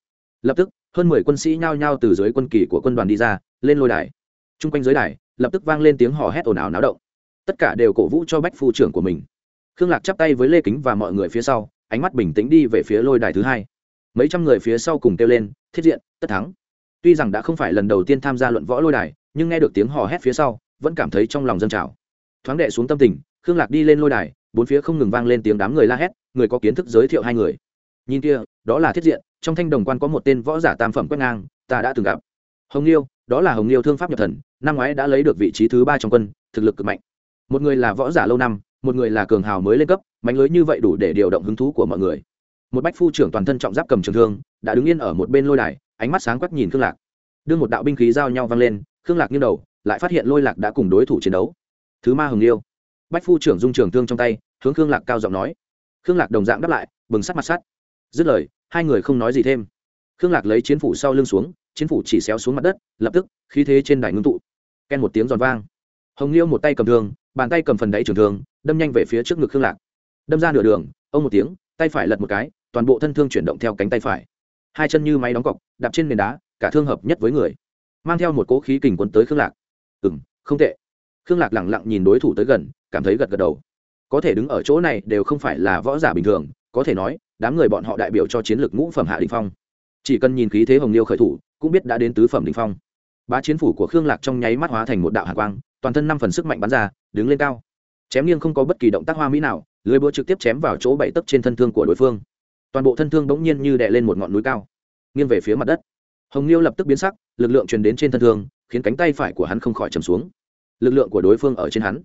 Lập tức, hơn mười quân sĩ nhao nhao từ dưới quân kỳ của quân đoàn đi ra, lên lôi đài. T r u n g quanh dưới đài, lập tức vang lên tiếng hò hét ồn ào náo động. Tất cả đều cổ vũ cho bách phu trưởng của mình. Khương lạc chắp tay với lê kính và mọi người phía sau, ánh mắt bình tĩnh đi về phía lôi đài thứ hai. Mấy trăm người phía sau cùng kêu lên, thiết diện, tất thắng. Tuy rằng đã không phải lần đầu tiên tham gia luận võ lôi đài, nhưng nghe được tiếng hò hét phía sau, vẫn cảm thấy trong lòng dân trào. Thoáng đệ xuống tâm tình, khương lạc đi lên lôi đài, bốn phía không ngừng vang lên tiếng đám người la hét, người có kiến thức giới thiệu hai người nhìn kia, đó là thiết diện, trong thanh đồng quan có một tên võ giả tam phẩm quét ngang, ta đã từng gặp. Hồng liêu đó là hồng liêu thương pháp nhập thần, năm ngoái đã lấy được vị trí thứ ba trong quân, thực lực cực mạnh. Một người là võ giả lâu năm, một người là cường hào mới lên cấp, mạnh lưới như vậy đủ để điều động hứng thú của mọi người. Một bách phu trưởng toàn thân trọng giáp cầm trường thương, đã đứng yên ở một bên lôi đài, ánh mắt sáng quắc nhìn khương lạc. Đưa một đạo binh khí giao nhau vang lên, khương lạc nghiêng đầu, lại phát hiện lôi lạc đã cùng đối thủ chiến đấu. Thứ ma hồng liêu bách phu trưởng dung trường thương trong tay, hướng khương lạc cao giọng nói. Khương lạc đồng dạng đáp lại, bừng sắt mặt sắt dứt lời, hai người không nói gì thêm. Khương lạc lấy chiến phủ sau lưng xuống, chiến phủ chỉ xéo xuống mặt đất, lập tức, khí thế trên đài ngưng tụ. Ken một tiếng giòn vang. Hồng liêu một tay cầm thương, bàn tay cầm phần đáy trường thương, đâm nhanh về phía trước ngực khương lạc. Đâm ra nửa đường, ông một tiếng, tay phải lật một cái, toàn bộ thân thương chuyển động theo cánh tay phải. Hai chân như máy đóng cọc, đạp trên nền đá, cả thương hợp nhất với người. Mang theo một cỗ khí kình quấn tới khương lạc. Ừ m không tệ. Khương lạc lẳng lặng nhìn đối thủ tới gần, cảm thấy gật gật đầu. Có thể đứng ở chỗ này đều không phải là võ giả bình thường, có thể nói đám người bọn họ đại biểu cho chiến lược ngũ phẩm hạ đình phong. Chỉ cần nhìn khí thế hồng liêu khởi thủ, cũng biết đã đến tứ phẩm đình phong. Bá chiến phủ của khương lạc trong nháy mắt hóa thành một đạo hạ quang, toàn thân năm phần sức mạnh bắn ra, đứng lên cao. Chém nghiêng không có bất kỳ động tác hoa mỹ nào, lưới búa trực tiếp chém vào chỗ bảy tấc trên thân thương của đối phương. Toàn bộ thân thương bỗng nhiên như đè lên một ngọn núi cao, nghiêng về phía mặt đất. Hồng liêu lập tức biến sắc, lực lượng truyền đến trên thân thương, khiến cánh tay phải của hắn không khỏi chầm xuống. Lực lượng của đối phương ở trên hắn.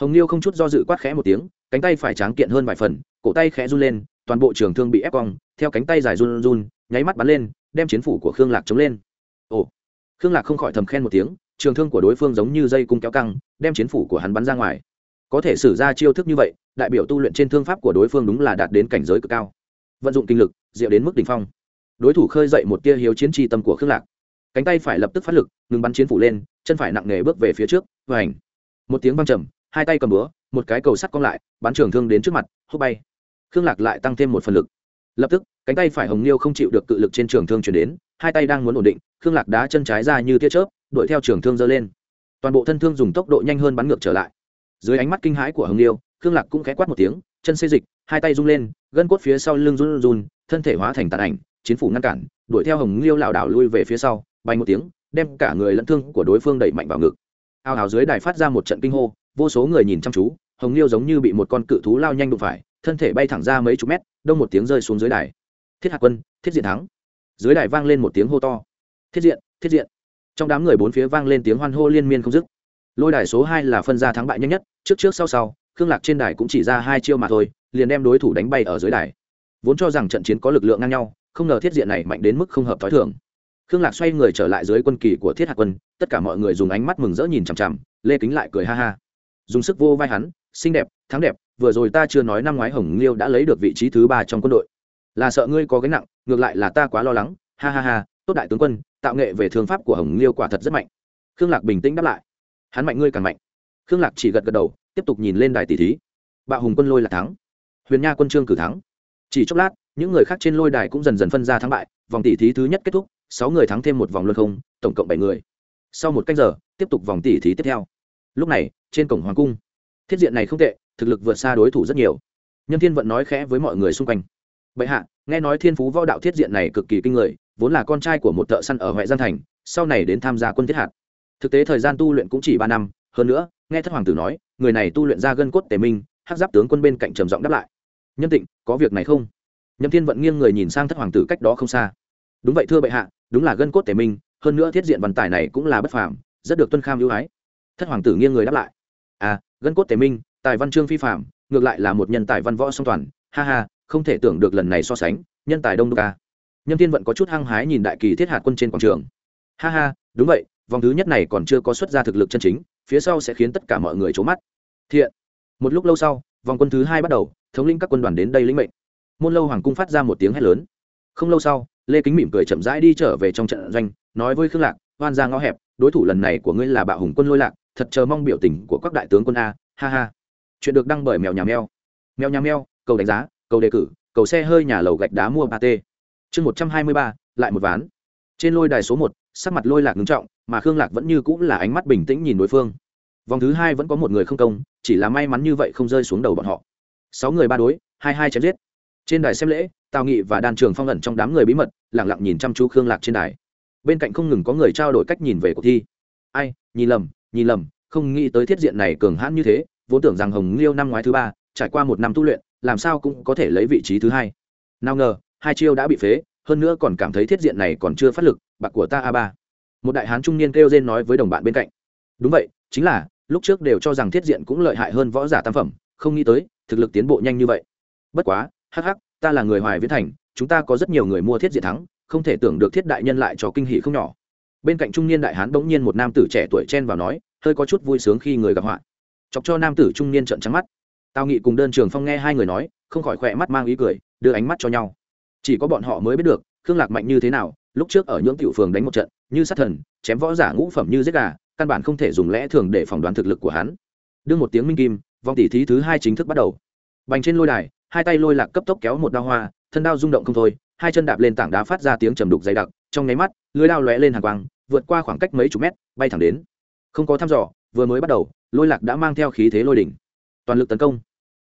Hồng liêu không chút do dự quát khẽ một tiếng, cánh tay phải tráng kiện hơn vài phần, cổ tay khẽ run lên toàn bộ trường thương bị ép cong, theo cánh tay dài run run, nháy mắt bắn lên, đem chiến phủ của khương lạc chống lên. Ồ! Khương lạc không khỏi thầm khen một tiếng, trường thương của đối phương giống như dây cung kéo căng, đem chiến phủ của hắn bắn ra ngoài. Có thể sử ra chiêu thức như vậy, đại biểu tu luyện trên thương pháp của đối phương đúng là đạt đến cảnh giới cực cao. Vận dụng kinh lực, diệu đến mức đ ỉ n h phong. Đối thủ khơi dậy một tia hiếu chiến tri tâm của khương lạc. Cánh tay phải lập tức phát lực, ngừng bắn chiến phủ lên, chân phải nặng nề bước về phía trước và ảnh một tiếng văng trầm, hai tay cầm búa, một cái cầu sắt cong lại, bắn trường thương đến trước mặt hút bay khương lạc lại tăng thêm một phần lực. Lập tức, cánh tay phải hồng liêu không chịu được cự lực trên trường thương chuyển đến, hai tay đang muốn ổn định, khương lạc đá chân trái ra như tia chớp, đuổi theo trường thương dơ lên. Toàn bộ thân thương dùng tốc độ nhanh hơn bắn ngược trở lại. Dưới ánh mắt kinh hãi của hồng liêu khương lạc cũng khẽ quát một tiếng, chân xê dịch, hai tay rung lên, gân cốt phía sau lưng run run thân thể hóa thành tàn ảnh, chiến phủ ngăn cản, đuổi theo hồng liêu lảo đảo lui về phía sau, bay một tiếng, đem cả người lẫn thương của đối phương đẩy mạnh vào ngực. Ao hào dưới đài phát ra một trận kinh hô, vô số người nhìn chăm chú, hồng liêu giống như bị một con cự thú lao nhanh đụng phải thân thể bay thẳng ra mấy chục mét, đông một tiếng rơi xuống dưới đài. Thiết hạ quân, thiết diện thắng. Dưới đài vang lên một tiếng hô to. Thiết diện thiết diện. Trong đám người bốn phía vang lên tiếng hoan hô liên miên không dứt. Lôi đài số hai là phân ra thắng bại nhanh nhất, trước trước sau sau, khương lạc trên đài cũng chỉ ra hai chiêu mà thôi, liền đem đối thủ đánh bay ở dưới đài. Vốn cho rằng trận chiến có lực lượng ngang nhau, không ngờ thiết diện này mạnh đến mức không hợp t h ó i thường. Khương lạc xoay người trở lại dưới quân kỳ của thiết hạ quân, tất cả mọi người dùng ánh mắt mừng rỡ nhìn chằm chằm, lê kính lại cười ha ha. Dùng sức vô vai hắn, xinh đẹp, thắng đẹp vừa rồi ta chưa nói năm ngoái hồng liêu đã lấy được vị trí thứ ba trong quân đội. Là sợ ngươi có gánh nặng, ngược lại là ta quá lo lắng. Ha ha ha, tốt đại tướng quân, tạo nghệ về thương pháp của hồng liêu quả thật rất mạnh. Khương lạc bình tĩnh đáp lại. Hắn mạnh, ngươi càng mạnh. Khương lạc chỉ gật gật đầu, tiếp tục nhìn lên đài tỷ thí. Bạo hùng quân lôi là thắng. Huyền nha quân trương cử thắng. Chỉ chốc lát, những người khác trên lôi đài cũng dần dần phân ra thắng bại. Vòng tỷ thí thứ nhất kết thúc, sáu người thắng thêm một vòng luân không, tổng cộng bảy người. Sau một canh giờ, tiếp tục vòng tỷ thí tiếp theo. Lúc này, trên cổng hoàng cung, thiết diện này không tệ thực lực vượt xa đối thủ rất nhiều. Nhân thiên vận nói khẽ với mọi người xung quanh. Bệ hạ, nghe nói thiên phú võ đạo thiết diện này cực kỳ kinh người, vốn là con trai của một thợ săn ở huệ giang thành, sau này đến tham gia quân thiết hạt. Thực tế thời gian tu luyện cũng chỉ ba năm, hơn nữa, nghe thất hoàng tử nói, người này tu luyện ra gân cốt tề minh, hắc giáp tướng quân bên cạnh trầm giọng đáp lại. Nhân tịnh, có việc này không? Nhâm thiên vận nghiêng người nhìn sang thất hoàng tử cách đó không xa. Đúng vậy thưa bệ hạ, đúng là gân cốt tề minh, hơn nữa thiết diện văn tài này cũng là bất phàm, rất được tuân kham ưu ái. Thất hoàng tử nghiêng người đáp lại. À gân cốt tề minh tài văn chương phi phạm, ngược lại là một nhân tài văn võ song toàn. Ha ha, không thể tưởng được lần này so sánh, nhân tài đông đô ca à. nhâm thiên vận có chút hăng hái nhìn đại kỳ thiết hạt quân trên quảng trường. Ha ha, đúng vậy, vòng thứ nhất này còn chưa có xuất ra thực lực chân chính, phía sau sẽ khiến tất cả mọi người trố mắt. Thiện. Một lúc lâu sau, vòng quân thứ hai bắt đầu, thống lĩnh các quân đoàn đến đây lĩnh mệnh. Môn lâu hoàng cung phát ra một tiếng hét lớn. Không lâu sau, lê kính mỉm cười chậm rãi đi trở về trong trận doanh, nói với khương lạc hoan ra ngõ hẹp, đối thủ lần này của ngươi là bạo hùng quân lôi lạc, thật chờ mong biểu tình của các đại tướng quân a, ha ha chuyện được đăng bởi mèo nhà mèo. Mèo nhà mèo, cầu đánh giá, cầu đề cử, cầu xe hơi nhà lầu gạch đá mua ba t chương một trăm hai mươi ba, lại một ván. Trên lôi đài số một, sắc mặt lôi lạc ngưng trọng, mà khương lạc vẫn như cũng là ánh mắt bình tĩnh nhìn đối phương. Vòng thứ hai vẫn có một người không công, chỉ là may mắn như vậy không rơi xuống đầu bọn họ. Sáu người ba đối, hai hai chém giết. Trên đài xem lễ, tào nghị và đan trường phong ẩn trong đám người bí mật lẳng lặng nhìn chăm chú khương lạc trên đài. Bên cạnh không ngừng có người trao đổi cách nhìn về cuộc thi. Ai, nhìn lầm nhìn lầm, không nghĩ tới thiết diện này cường hãn như thế vốn tưởng rằng hồng liêu năm ngoái thứ ba, trải qua một năm tu luyện, làm sao cũng có thể lấy vị trí thứ hai. Nào ngờ, hai chiêu đã bị phế, hơn nữa còn cảm thấy thiết diện này còn chưa phát lực, bạc của ta a ba. Một đại hán trung niên kêu rên nói với đồng bạn bên cạnh. Đúng vậy, chính là, lúc trước đều cho rằng thiết diện cũng lợi hại hơn võ giả tam phẩm, không nghĩ tới, thực lực tiến bộ nhanh như vậy. Bất quá, hắc hắc, ta là người hoài viễn thành, chúng ta có rất nhiều người mua thiết diện thắng, không thể tưởng được thiết đại nhân lại cho kinh hỷ không nhỏ. Bên cạnh trung niên đại hán bỗng nhiên một nam tử trẻ tuổi chen vào nói, hơi có chút vui sướng khi người gặp họa chọc cho nam tử trung niên trợn trắng mắt. Tao nghị cùng đơn trường phong nghe hai người nói, không khỏi khỏe mắt mang ý cười, đưa ánh mắt cho nhau. Chỉ có bọn họ mới biết được, khương lạc mạnh như thế nào, lúc trước ở nhưỡng tiểu phường đánh một trận, như sát thần, chém võ giả ngũ phẩm như giết gà, căn bản không thể dùng lẽ thường để phỏng đoán thực lực của hắn. Đương một tiếng minh kim vòng tỷ thí thứ hai chính thức bắt đầu. Bành trên lôi đài, hai tay lôi lạc cấp tốc kéo một đao hoa, thân đao rung động không thôi, hai chân đạp lên tảng đá phát ra tiếng trầm đục dày đặc, trong nháy mắt, lưới đao lóe lên hàng quang, vượt qua khoảng cách mấy chục mét, bay thẳng đến. Không có thăm dò vừa mới bắt đầu, lôi lạc đã mang theo khí thế lôi đỉnh. Toàn lực tấn công.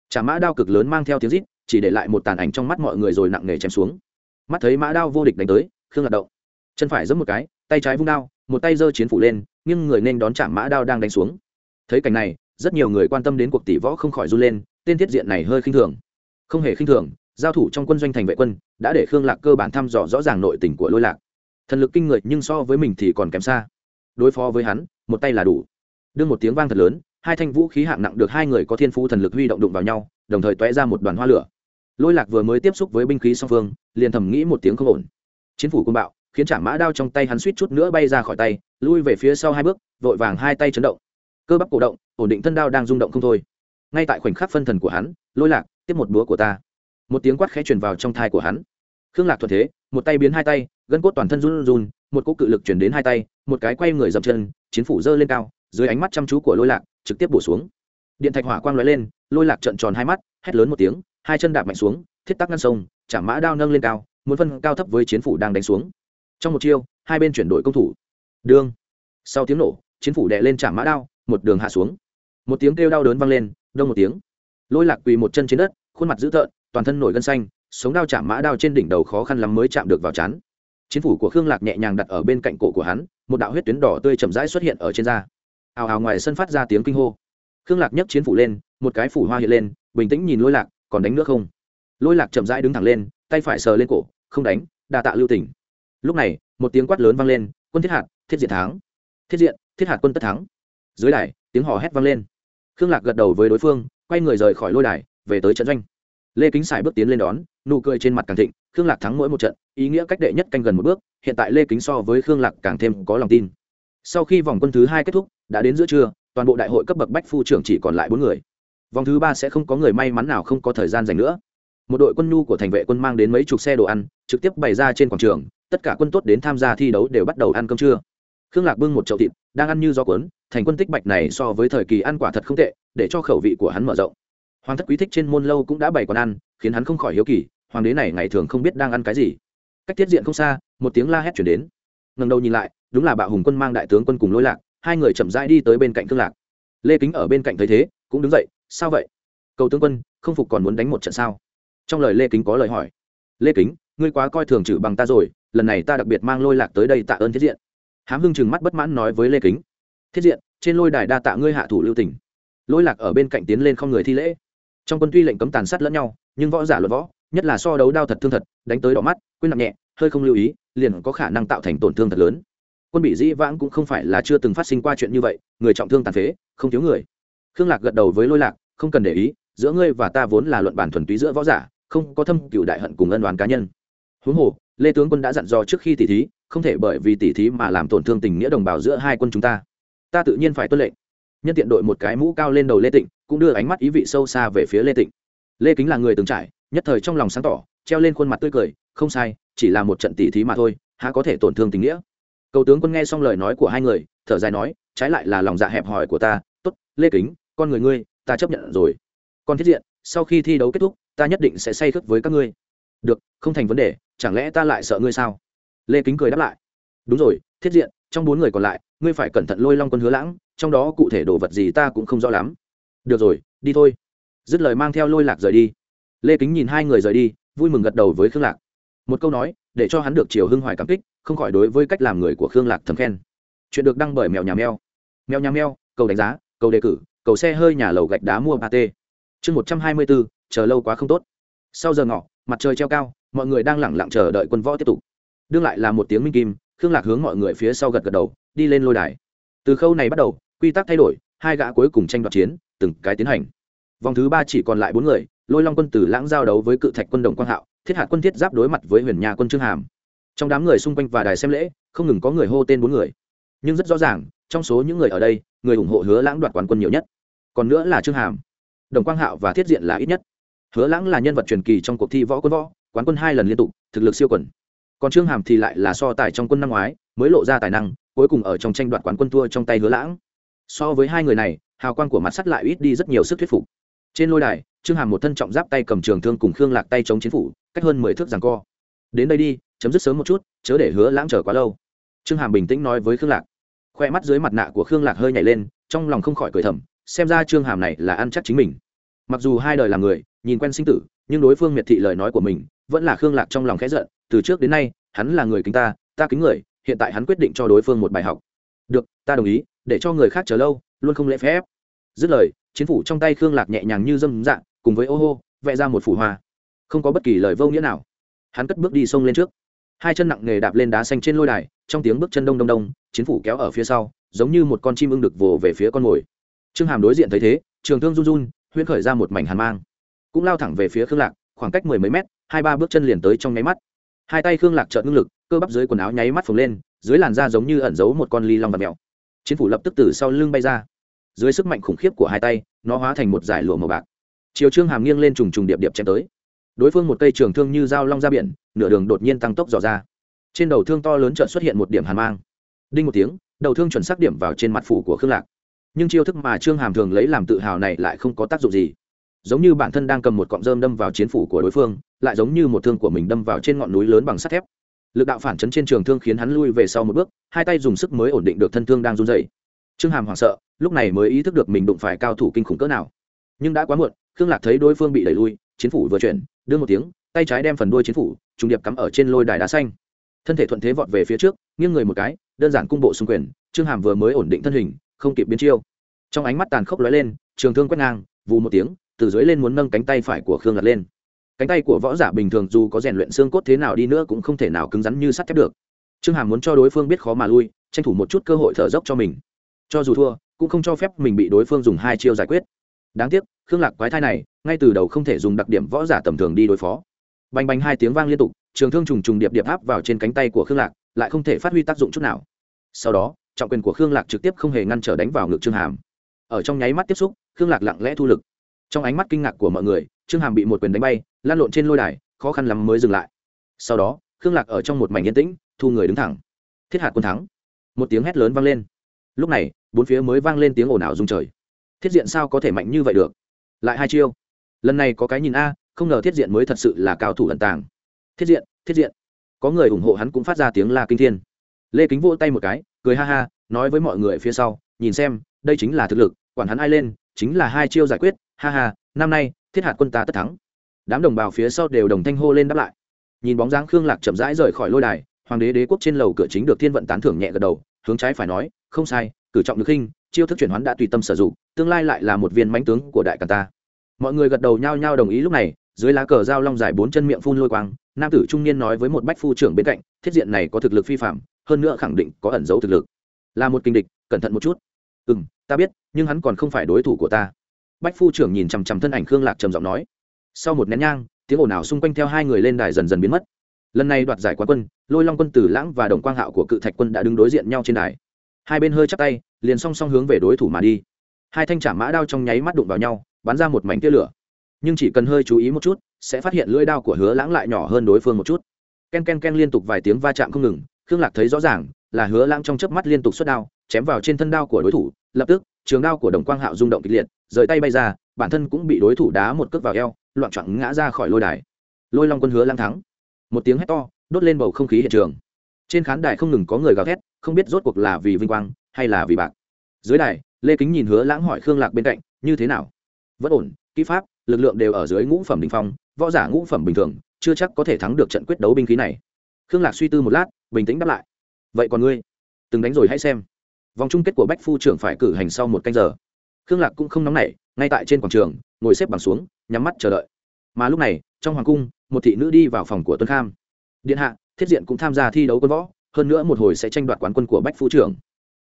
Trả mã đao cực lớn mang theo tiếng rít, chỉ để lại một tàn ảnh trong mắt mọi người rồi nặng nề chém xuống. Mắt thấy mã đao vô địch đánh tới, khương lạc động. Chân phải giẫm một cái, tay trái vung đao, một tay giơ chiến phủ lên, nhưng người nên đón trả mã đao đang đánh xuống. Thấy cảnh này, rất nhiều người quan tâm đến cuộc tỷ võ không khỏi run lên, tên thiết diện này hơi khinh thường. Không hề khinh thường, giao thủ trong quân doanh thành vệ quân, đã để khương lạc cơ bản thăm dò rõ ràng nội tình của lôi lạc. Thần lực kinh người nhưng so với mình thì còn kém xa. Đối phó với hắn, một tay là đủ đương một tiếng vang thật lớn, hai thanh vũ khí hạng nặng được hai người có thiên phú thần lực huy động đụng vào nhau, đồng thời toé ra một đoàn hoa lửa. Lôi lạc vừa mới tiếp xúc với binh khí song phương, liền thầm nghĩ một tiếng không ổn. Chiến phủ côn bạo, khiến trả mã đao trong tay hắn suýt chút nữa bay ra khỏi tay, lui về phía sau hai bước, vội vàng hai tay chấn động. Cơ bắp cổ động, ổn định thân đao đang rung động không thôi. Ngay tại khoảnh khắc phân thần của hắn, lôi lạc, tiếp một búa của ta. Một tiếng quát khẽ truyền vào trong thai của hắn. Khương lạc thuận thế, một tay biến hai tay, gân cốt toàn thân run run, một cỗ cự lực chuyển đến hai tay, một cái quay người dậm chân, chiến phủ giơ lên cao dưới ánh mắt chăm chú của lôi lạc, trực tiếp bổ xuống. Điện thạch hỏa quang lóe lên, lôi lạc trợn tròn hai mắt, hét lớn một tiếng, hai chân đạp mạnh xuống, thiết tắc ngăn sông, chả mã đao nâng lên cao, muốn phân cao thấp với chiến phủ đang đánh xuống. Trong một chiêu, hai bên chuyển đổi công thủ. Đương. Sau tiếng nổ, chiến phủ đè lên chả mã đao, một đường hạ xuống. Một tiếng kêu đau đớn vang lên, đông một tiếng. Lôi lạc quỳ một chân trên đất, khuôn mặt dữ tợn, toàn thân nổi gân xanh, sống đao chạm mã đao trên đỉnh đầu khó khăn lắm mới chạm được vào chán. Chiến phủ của khương lạc nhẹ nhàng đặt ở bên cạnh cổ của hắn, một đạo huyết tuyến đỏ tươi chậm rãi xuất hiện ở trên da ào ào ngoài sân phát ra tiếng kinh hô. Khương lạc nhấc chiến phủ lên, một cái phủ hoa hiện lên, bình tĩnh nhìn lôi lạc, còn đánh nữa không? Lôi lạc chậm rãi đứng thẳng lên, tay phải sờ lên cổ, không đánh, đa tạ lưu tỉnh. Lúc này, một tiếng quát lớn vang lên, quân thiết hạt, thiết diện thắng. Thiết diện, thiết hạt quân tất thắng. Dưới đài, tiếng hò hét vang lên. Khương lạc gật đầu với đối phương, quay người rời khỏi lôi đài, về tới trận doanh. Lê kính sải bước tiến lên đón, nụ cười trên mặt càng thịnh, khương lạc thắng mỗi một trận, ý nghĩa cách đệ nhất canh gần một bước, hiện tại lê kính so với khương lạc càng thêm có lòng tin sau khi vòng quân thứ hai kết thúc, đã đến giữa trưa, toàn bộ đại hội cấp bậc bách phu trưởng chỉ còn lại bốn người. Vòng thứ ba sẽ không có người may mắn nào không có thời gian dành nữa. Một đội quân nhu của thành vệ quân mang đến mấy chục xe đồ ăn, trực tiếp bày ra trên quảng trường, tất cả quân tốt đến tham gia thi đấu đều bắt đầu ăn cơm trưa. Khương lạc bưng một chậu thịt, đang ăn như gió cuốn, thành quân tích bạch này so với thời kỳ ăn quả thật không tệ, để cho khẩu vị của hắn mở rộng. Hoàng thất quý thích trên môn lâu cũng đã bày quán ăn, khiến hắn không khỏi hiếu kỳ, hoàng đế này ngày thường không biết đang ăn cái gì. Cách tiết diện không xa, một tiếng la hét chuyển đến. Ngần đầu nhìn lại đúng là bạo hùng quân mang đại tướng quân cùng lôi lạc, hai người chậm rãi đi tới bên cạnh thương lạc. Lê kính ở bên cạnh thấy thế, cũng đứng dậy, sao vậy? Cầu tướng quân, không phục còn muốn đánh một trận sao? Trong lời lê kính có lời hỏi. Lê kính, ngươi quá coi thường trừ bằng ta rồi, lần này ta đặc biệt mang lôi lạc tới đây tạ ơn thiết diện. Hám hưng chừng mắt bất mãn nói với lê kính. Thiết diện, trên lôi đài đa tạ ngươi hạ thủ lưu tỉnh lôi lạc ở bên cạnh tiến lên không người thi lễ. Trong quân tuy lệnh cấm tàn sát lẫn nhau, nhưng võ giả luận võ, nhất là so đấu đao thật thương thật, đánh tới đỏ mắt, quên nặng nhẹ, hơi không lưu ý, liền có khả năng tạo thành tổn thương thật lớn quân bị dĩ vãng cũng không phải là chưa từng phát sinh qua chuyện như vậy, người trọng thương tàn phế, không thiếu người. Khương lạc gật đầu với lôi lạc, không cần để ý, giữa ngươi và ta vốn là luận bản thuần túy giữa võ giả, không có thâm cựu đại hận cùng ân đoán cá nhân. Huống hồ, lê tướng quân đã dặn dò trước khi tỉ thí, không thể bởi vì tỉ thí mà làm tổn thương tình nghĩa đồng bào giữa hai quân chúng ta. Ta tự nhiên phải tuân lệnh. Nhân tiện đội một cái mũ cao lên đầu lê tịnh, cũng đưa ánh mắt ý vị sâu xa về phía lê tịnh. Lê kính là người từng trải, nhất thời trong lòng sáng tỏ, treo lên khuôn mặt tươi cười, không sai, chỉ là một trận tỉ thí mà thôi, há có thể tổn thương tình nghĩa cầu tướng quân nghe xong lời nói của hai người, thở dài nói, trái lại là lòng dạ hẹp hòi của ta. Tốt, lê kính, con người ngươi, ta chấp nhận rồi. Con thiết diện, sau khi thi đấu kết thúc, ta nhất định sẽ say khức với các ngươi. Được, không thành vấn đề, chẳng lẽ ta lại sợ ngươi sao? Lê kính cười đáp lại. Đúng rồi, thiết diện, trong bốn người còn lại, ngươi phải cẩn thận lôi long quân hứa lãng, trong đó cụ thể đồ vật gì ta cũng không rõ lắm. Được rồi, đi thôi. Dứt lời mang theo lôi lạc rời đi. Lê kính nhìn hai người rời đi, vui mừng gật đầu với khương lạc. Một câu nói, để cho hắn được chiều hưng hoài cảm kích không khỏi đối với cách làm người của khương lạc thầm khen. Chuyện được đăng bởi mèo nhà mèo. Mèo nhà mèo, cầu đánh giá, cầu đề cử, cầu xe hơi nhà lầu gạch đá mua ba t. Chương một trăm hai mươi bốn chờ lâu quá không tốt. Sau giờ ngọ, mặt trời treo cao, mọi người đang lẳng lặng chờ đợi quân võ tiếp tục. Đương lại là một tiếng minh kim, khương lạc hướng mọi người phía sau gật gật đầu, đi lên lôi đài. Từ khâu này bắt đầu, quy tắc thay đổi, hai gã cuối cùng tranh đoạt chiến, từng cái tiến hành. Vòng thứ ba chỉ còn lại bốn người, lôi long quân tử lãng giao đấu với cự thạch quân đồng quang hạo, thiết hạ quân thiết giáp đối mặt với huyền nhà quân trương hàm trong đám người xung quanh và đài xem lễ, không ngừng có người hô tên bốn người. Nhưng rất rõ ràng, trong số những người ở đây, người ủng hộ hứa lãng đoạt quán quân nhiều nhất. Còn nữa là trương hàm. Đồng quang hạo và thiết diện là ít nhất. Hứa lãng là nhân vật truyền kỳ trong cuộc thi võ quân võ, quán quân hai lần liên tục, thực lực siêu quần. Còn trương hàm thì lại là so tài trong quân năm ngoái, mới lộ ra tài năng, cuối cùng ở trong tranh đoạt quán quân thua trong tay hứa lãng. So với hai người này, hào quang của mặt sắt lại ít đi rất nhiều sức thuyết phục. Trên lôi đài, trương hàm một thân trọng giáp tay cầm trường thương cùng khương lạc tay chống chiến phủ, cách hơn mười thước rằng co. Đến đây đi chấm dứt sớm một chút, chớ để hứa lãng chờ quá lâu. Trương hàm bình tĩnh nói với khương lạc. Khoe mắt dưới mặt nạ của khương lạc hơi nhảy lên, trong lòng không khỏi cười thầm, xem ra trương hàm này là ăn chắc chính mình. Mặc dù hai đời là người, nhìn quen sinh tử, nhưng đối phương miệt thị lời nói của mình, vẫn là khương lạc trong lòng khẽ giận, từ trước đến nay, hắn là người kính ta ta kính người, hiện tại hắn quyết định cho đối phương một bài học. Được, ta đồng ý, để cho người khác chờ lâu, luôn không lễ phép. Dứt lời, chiến phủ trong tay khương lạc nhẹ nhàng như dâm dạng, cùng với ô hô, vẽ ra một phủ hoa. Không có bất kỳ lời vô nghĩa nào. Hắn cất bước đi sông lên trước hai chân nặng nề đạp lên đá xanh trên lôi đài, trong tiếng bước chân đông đông đông, chiến phủ kéo ở phía sau, giống như một con chim ưng được vồ về phía con mồi. Trương hàm đối diện thấy thế, trường thương run run, huyễn khởi ra một mảnh hàn mang. Cũng lao thẳng về phía khương lạc, khoảng cách mười mấy mét, hai ba bước chân liền tới trong nháy mắt. Hai tay khương lạc trợn ngưng lực, cơ bắp dưới quần áo nháy mắt phồng lên, dưới làn da giống như ẩn giấu một con ly long và mèo. Chiến phủ lập tức từ sau lưng bay ra. Dưới sức mạnh khủng khiếp của hai tay, nó hóa thành một giải lụa màu bạc. Chiều trương hàm nghiêng lên trùng trùng điệp điệp chém tới đối phương một cây trường thương như dao long ra biển, nửa đường đột nhiên tăng tốc dò ra. Trên đầu thương to lớn trợn xuất hiện một điểm hàn mang. Đinh một tiếng, đầu thương chuẩn xác điểm vào trên mặt phủ của khương lạc. Nhưng chiêu thức mà trương hàm thường lấy làm tự hào này lại không có tác dụng gì. Giống như bản thân đang cầm một cọng rơm đâm vào chiến phủ của đối phương, lại giống như một thương của mình đâm vào trên ngọn núi lớn bằng sắt thép. Lực đạo phản chấn trên trường thương khiến hắn lui về sau một bước, hai tay dùng sức mới ổn định được thân thương đang run dày trương hàm hoảng sợ, lúc này mới ý thức được mình đụng phải cao thủ kinh khủng cỡ nào. Nhưng đã quá muộn, khương lạc thấy đối phương bị đẩy lui, chiến phủ vừa chuyển đưa một tiếng, tay trái đem phần đuôi chiến phủ, trùng điệp cắm ở trên lôi đài đá xanh. Thân thể thuận thế vọt về phía trước, nghiêng người một cái, đơn giản cung bộ xung quyền, trương hàm vừa mới ổn định thân hình, không kịp biến chiêu. Trong ánh mắt tàn khốc lóe lên, trường thương quét ngang, vù một tiếng, từ dưới lên muốn nâng cánh tay phải của khương lạc lên. Cánh tay của võ giả bình thường dù có rèn luyện xương cốt thế nào đi nữa cũng không thể nào cứng rắn như sắt thép được. Trương hàm muốn cho đối phương biết khó mà lui, tranh thủ một chút cơ hội thở dốc cho mình. Cho dù thua, cũng không cho phép mình bị đối phương dùng hai chiêu giải quyết đáng tiếc, khương lạc quái thai này, ngay từ đầu không thể dùng đặc điểm võ giả tầm thường đi đối phó. Bành bành hai tiếng vang liên tục, trường thương trùng trùng điệp điệp áp vào trên cánh tay của khương lạc, lại không thể phát huy tác dụng chút nào. Sau đó, trọng quyền của khương lạc trực tiếp không hề ngăn trở đánh vào ngực trương hàm. Ở trong nháy mắt tiếp xúc, khương lạc lặng lẽ thu lực. Trong ánh mắt kinh ngạc của mọi người, trương hàm bị một quyền đánh bay lan lộn trên lôi đài, khó khăn lắm mới dừng lại. Sau đó, khương lạc ở trong một mảnh yên tĩnh, thu người đứng thẳng. Thiết hạt quân thắng. Một tiếng hét lớn vang lên. Lúc này, bốn phía mới vang lên tiếng ồn ào rung trời thiết diện sao có thể mạnh như vậy được? Lại hai chiêu. Lần này có cái nhìn a, không ngờ thiết diện mới thật sự là cao thủ ẩn tàng. Thiết diện thiết diện. Có người ủng hộ hắn cũng phát ra tiếng la kinh thiên. Lê kính vỗ tay một cái, cười ha ha, nói với mọi người phía sau, nhìn xem, đây chính là thực lực, quản hắn ai lên, chính là hai chiêu giải quyết, ha ha, năm nay, thiết hạt quân ta tất thắng. Đám đồng bào phía sau đều đồng thanh hô lên đáp lại. Nhìn bóng dáng khương lạc chậm rãi rời khỏi lôi đài, hoàng đế đế quốc trên lầu cửa chính được thiên vận tán thưởng nhẹ gật đầu, hướng trái phải nói, không sai, cử trọng được khinh chiêu thức chuyển hoán đã tùy tâm sử dụng, tương lai lại là một viên mãnh tướng của đại càn ta. Mọi người gật đầu nhao nhao đồng ý lúc này, dưới lá cờ dao long dài bốn chân miệng phun lôi quang, nam tử trung niên nói với một bách phu trưởng bên cạnh, thiết diện này có thực lực phi phạm, hơn nữa khẳng định có ẩn dấu thực lực. Là một kinh địch, cẩn thận một chút. Ừ m ta biết, nhưng hắn còn không phải đối thủ của ta. Bách phu trưởng nhìn chằm chằm thân ảnh khương lạc trầm giọng nói. Sau một nén nhang, tiếng ồn ào xung quanh theo hai người lên đài dần dần biến mất. Lần này đoạt giải quán quân, lôi long quân tử lãng và đồng quang hạo của cự thạch quân đã đứng đối diện nhau trên đài. Hai bên hơi chắp tay liền song song hướng về đối thủ mà đi. Hai thanh trả mã đao trong nháy mắt đụng vào nhau, bắn ra một mảnh tia lửa. Nhưng chỉ cần hơi chú ý một chút, sẽ phát hiện lưỡi đao của hứa lãng lại nhỏ hơn đối phương một chút. Ken ken ken liên tục vài tiếng va chạm không ngừng, khương lạc thấy rõ ràng là hứa lãng trong chớp mắt liên tục xuất đao, chém vào trên thân đao của đối thủ, lập tức, trường đao của đồng quang hạo rung động kịch liệt, rời tay bay ra, bản thân cũng bị đối thủ đá một cước vào eo, loạn trọn ngã ra khỏi lôi đài. Lôi long quân hứa lãng thắng. Một tiếng hét to, đốt lên bầu không khí hiện trường. Trên khán đài không ngừng có người gào thét, không biết rốt cuộc là vì vinh quang hay là vì bạc? Dưới đài, lê kính nhìn hứa lãng hỏi khương lạc bên cạnh, như thế nào? Vẫn ổn, kỹ pháp, lực lượng đều ở dưới ngũ phẩm đình phong, võ giả ngũ phẩm bình thường, chưa chắc có thể thắng được trận quyết đấu binh khí này. Khương lạc suy tư một lát, bình tĩnh đáp lại. Vậy còn ngươi? Từng đánh rồi hãy xem. Vòng chung kết của bách phu trưởng phải cử hành sau một canh giờ. Khương lạc cũng không nóng nảy, ngay tại trên quảng trường, ngồi xếp bằng xuống, nhắm mắt chờ đợi. Mà lúc này, trong hoàng cung, một thị nữ đi vào phòng của tuân kham. Điện hạ, thiết diện cũng tham gia thi đấu quân võ, hơn nữa một hồi sẽ tranh đoạt quán quân của bách phu trưởng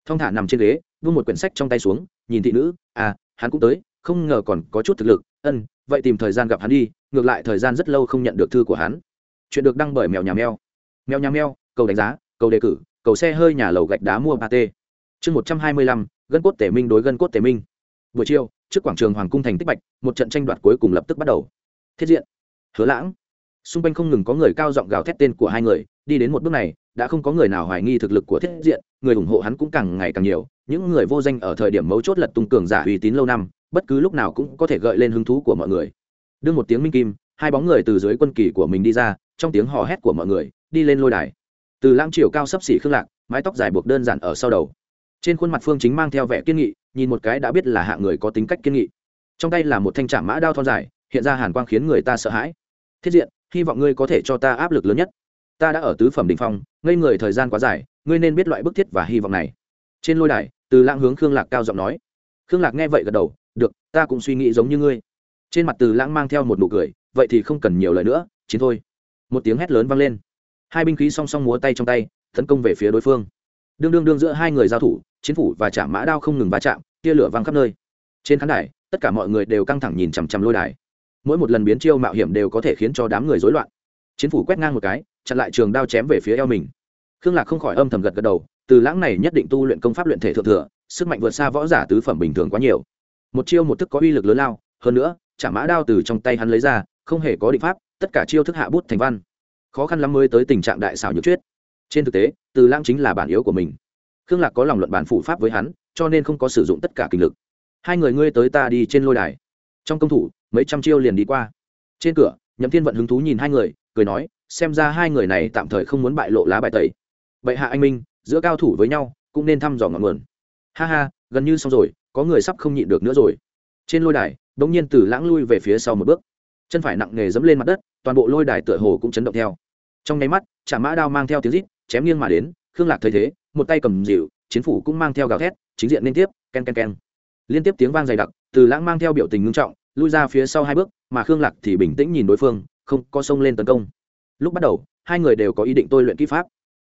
thong thả nằm trên ghế, vung một quyển sách trong tay xuống, nhìn thị nữ à hắn cũng tới, không ngờ còn có chút thực lực, ân, vậy tìm thời gian gặp hắn đi, ngược lại thời gian rất lâu không nhận được thư của hắn. Chuyện được đăng bởi mèo nhà mèo. Mèo nhà mèo, cầu đánh giá, cầu đề cử, cầu xe hơi nhà lầu gạch đá mua ba t chương một trăm hai mươi lăm, gân cốt tể minh đối gân cốt tể minh. Buổi chiều, trước quảng trường hoàng cung thành tích bạch, một trận tranh đoạt cuối cùng lập tức bắt đầu. Thiết diện. Hứa lãng. Xung quanh không ngừng có người cao giọng gào thét tên của hai người đi đến một bước này, đã không có người nào hoài nghi thực lực của thiết diện, người ủng hộ hắn cũng càng ngày càng nhiều. Những người vô danh ở thời điểm mấu chốt lật tung cường giả uy tín lâu năm, bất cứ lúc nào cũng có thể gợi lên hứng thú của mọi người. Đương một tiếng minh kim, hai bóng người từ dưới quân kỳ của mình đi ra, trong tiếng hò hét của mọi người, đi lên lôi đài. Từ lãng chiều cao sấp xỉ khương lạc, mái tóc dài buộc đơn giản ở sau đầu. Trên khuôn mặt phương chính mang theo vẻ kiên nghị, nhìn một cái đã biết là hạng người có tính cách kiên nghị. Trong tay là một thanh trạm mã đao thon dài, hiện ra hàn quang khiến người ta sợ hãi. Thiết diện, hy vọng ngươi có thể cho ta áp lực lớn nhất ta đã ở tứ phẩm đình phong, ngây người thời gian quá dài, ngươi nên biết loại bức thiết và hy vọng này. Trên lôi đài, từ lãng hướng khương lạc cao giọng nói. Khương lạc nghe vậy gật đầu, được, ta cũng suy nghĩ giống như ngươi. Trên mặt từ lãng mang theo một nụ cười, vậy thì không cần nhiều lời nữa, chiến thôi. Một tiếng hét lớn vang lên. Hai binh khí song song múa tay trong tay, tấn công về phía đối phương. Đương đương đương giữa hai người giao thủ, chiến phủ và chạm mã đao không ngừng va chạm, tia lửa văng khắp nơi. Trên khán đài, tất cả mọi người đều căng thẳng nhìn chằm chằm lôi đài. Mỗi một lần biến chiêu mạo hiểm đều có thể khiến cho đám người rối loạn. Chiến phủ quét ngang một cái chặn lại trường đao chém về phía eo mình. Khương lạc không khỏi âm thầm gật gật đầu, từ lãng này nhất định tu luyện công pháp luyện thể thượng thừa, sức mạnh vượt xa võ giả tứ phẩm bình thường quá nhiều. Một chiêu một thức có uy lực lớn lao, hơn nữa chả mã đao từ trong tay hắn lấy ra, không hề có định pháp, tất cả chiêu thức hạ bút thành văn. Khó khăn lắm mới tới tình trạng đại xảo nhược chuyết trên thực tế, từ lãng chính là bản yếu của mình. Khương lạc có lòng luận bản phủ pháp với hắn, cho nên không có sử dụng tất cả kinh lực. Hai người ngươi tới ta đi trên lôi đài. Trong công thủ, mấy trăm chiêu liền đi qua. Trên cửa, nhậm thiên vận hứng thú nhìn hai người, cười nói xem ra hai người này tạm thời không muốn bại lộ lá bài tẩy. Bệ hạ anh minh, giữa cao thủ với nhau, cũng nên thăm dò ngọn nguồn. Ha ha, gần như xong rồi, có người sắp không nhịn được nữa rồi. Trên lôi đài đ ỗ n g nhiên từ lãng lui về phía sau một bước. Chân phải nặng nề dẫm lên mặt đất, toàn bộ lôi đài tựa hồ cũng chấn động theo. Trong nháy mắt chả mã đao mang theo tiếng rít, chém nghiêng mà đến, khương lạc thấy thế, một tay cầm dịu chiến phủ cũng mang theo gào thét, chính diện liên tiếp k e n k e n k e n liên tiếp tiếng vang dày đặc, từ lãng mang theo biểu tình ngưng trọng, lui ra phía sau hai bước, mà khương lạc thì bình tĩnh nhìn đối phương, không có xông lên tấn công lúc bắt đầu, hai người đều có ý định tôi luyện kỹ pháp.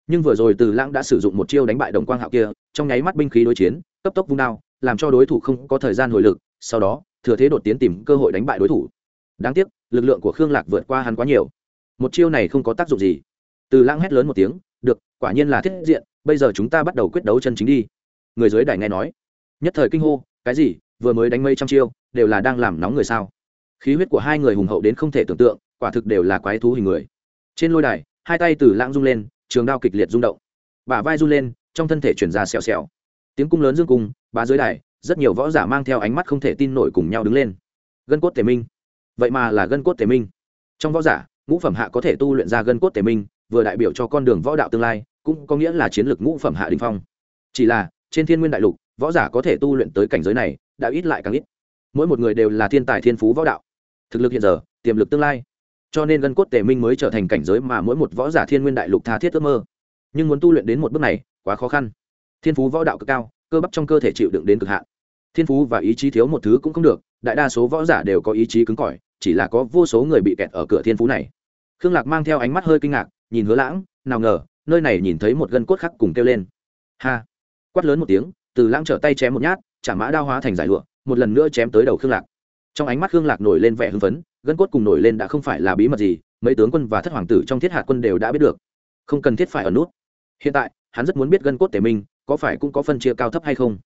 Nhưng vừa rồi từ lãng đã sử dụng một chiêu đánh bại đồng quang hạo kia, trong nháy mắt binh khí đối chiến, cấp tốc vung đao, làm cho đối thủ không có thời gian hồi lực, sau đó, thừa thế đột tiến tìm cơ hội đánh bại đối thủ. Đáng tiếc, lực lượng của khương lạc vượt qua hắn quá nhiều. Một chiêu này không có tác dụng gì. Từ lãng hét lớn một tiếng, được, quả nhiên là thiết diện, bây giờ chúng ta bắt đầu quyết đấu chân chính đi. Người dưới đài nghe nói. Nhất thời kinh hô, cái gì? Vừa mới đánh mây trăm chiêu, đều là đang làm nóng người sao? Khí huyết của hai người hùng hậu đến không thể tưởng tượng, quả thực đều là quái thú hình người trên lôi đài, hai tay từ lãng rung lên, trường đao kịch liệt rung động. Bả vai run lên, trong thân thể chuyển ra xèo xèo. Tiếng cung lớn dương cung, bá dưới đài, rất nhiều võ giả mang theo ánh mắt không thể tin nổi cùng nhau đứng lên. Gân cốt tề minh. Vậy mà là gân cốt tề minh. Trong võ giả, ngũ phẩm hạ có thể tu luyện ra gân cốt tề minh, vừa đại biểu cho con đường võ đạo tương lai, cũng có nghĩa là chiến lược ngũ phẩm hạ đình phong. Chỉ là, trên thiên nguyên đại lục, võ giả có thể tu luyện tới cảnh giới này, đã ít lại càng ít. Mỗi một người đều là thiên tài thiên phú võ đạo. Thực lực hiện giờ, tiềm lực tương lai cho nên gân cốt tề minh mới trở thành cảnh giới mà mỗi một võ giả thiên nguyên đại lục tha thiết ước mơ. Nhưng muốn tu luyện đến một bước này, quá khó khăn. Thiên phú võ đạo cực cao, cơ bắp trong cơ thể chịu đựng đến cực hạn. Thiên phú và ý chí thiếu một thứ cũng không được, đại đa số võ giả đều có ý chí cứng cỏi, chỉ là có vô số người bị kẹt ở cửa thiên phú này. Khương lạc mang theo ánh mắt hơi kinh ngạc, nhìn hứa lãng, nào ngờ, nơi này nhìn thấy một gân cốt khắc cùng kêu lên. Ha! Quát lớn một tiếng, từ lãng trở tay chém một nhát, chả mã đao hóa thành giải lụa, một lần nữa chém tới đầu khương lạc. Trong ánh mắt khương lạc nổi lên vẻ hưng phấn gân cốt cùng nổi lên đã không phải là bí mật gì, mấy tướng quân và thất hoàng tử trong thiết hạ quân đều đã biết được. Không cần thiết phải ở nút. Hiện tại, hắn rất muốn biết gân cốt tể minh có phải cũng có phân chia cao thấp hay không.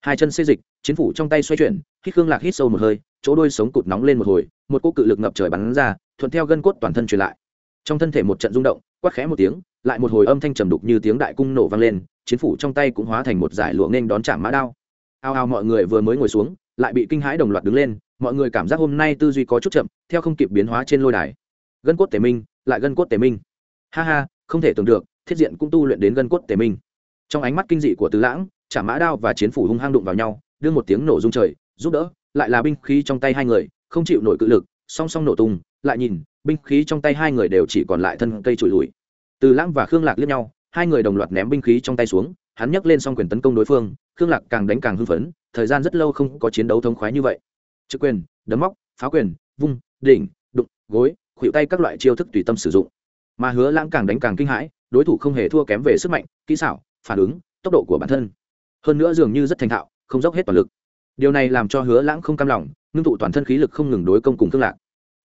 Hai chân xê dịch, chiến phủ trong tay xoay chuyển, hít khương lạc hít sâu một hơi, chỗ đôi sống cụt nóng lên một hồi, một cô cự lực ngập trời bắn ra, thuận theo gân cốt toàn thân truyền lại. Trong thân thể một trận rung động, quát khẽ một tiếng, lại một hồi âm thanh trầm đục như tiếng đại cung nổ vang lên, chiến phủ trong tay cũng hóa thành một giải lụa nghênh đón chạm mã đao. Ao ao mọi người vừa mới ngồi xuống, lại bị kinh hãi đồng loạt đứng lên mọi người cảm giác hôm nay tư duy có chút chậm, theo không kịp biến hóa trên lôi đài. Gân cốt tề minh, lại gân cốt tề minh. Ha ha, không thể tưởng được, thiết diện cũng tu luyện đến gân cốt tề minh. Trong ánh mắt kinh dị của tứ lãng chả mã đao và chiến phủ hung hăng đụng vào nhau, đưa một tiếng nổ rung trời, giúp đỡ, lại là binh khí trong tay hai người, không chịu nổi cự lực, song song nổ tung, lại nhìn, binh khí trong tay hai người đều chỉ còn lại thân cây trụi lùi. Từ lãng và khương lạc liếc nhau, hai người đồng loạt ném binh khí trong tay xuống, hắn nhấc lên xong quyền tấn công đối phương, khương lạc càng đánh càng hưng phấn, thời gian rất lâu không có chiến đấu thống khoái như vậy trực quyền, đấm móc, phá quyền, vung, đỉnh, đụng, gối khuỵu tay các loại chiêu thức tùy tâm sử dụng. Mà hứa lãng càng đánh càng kinh hãi, đối thủ không hề thua kém về sức mạnh, kỹ xảo, phản ứng, tốc độ của bản thân. Hơn nữa dường như rất thành thạo, không dốc hết toàn lực. Điều này làm cho hứa lãng không cam lòng, ngưng tụ toàn thân khí lực không ngừng đối công cùng thương lạc.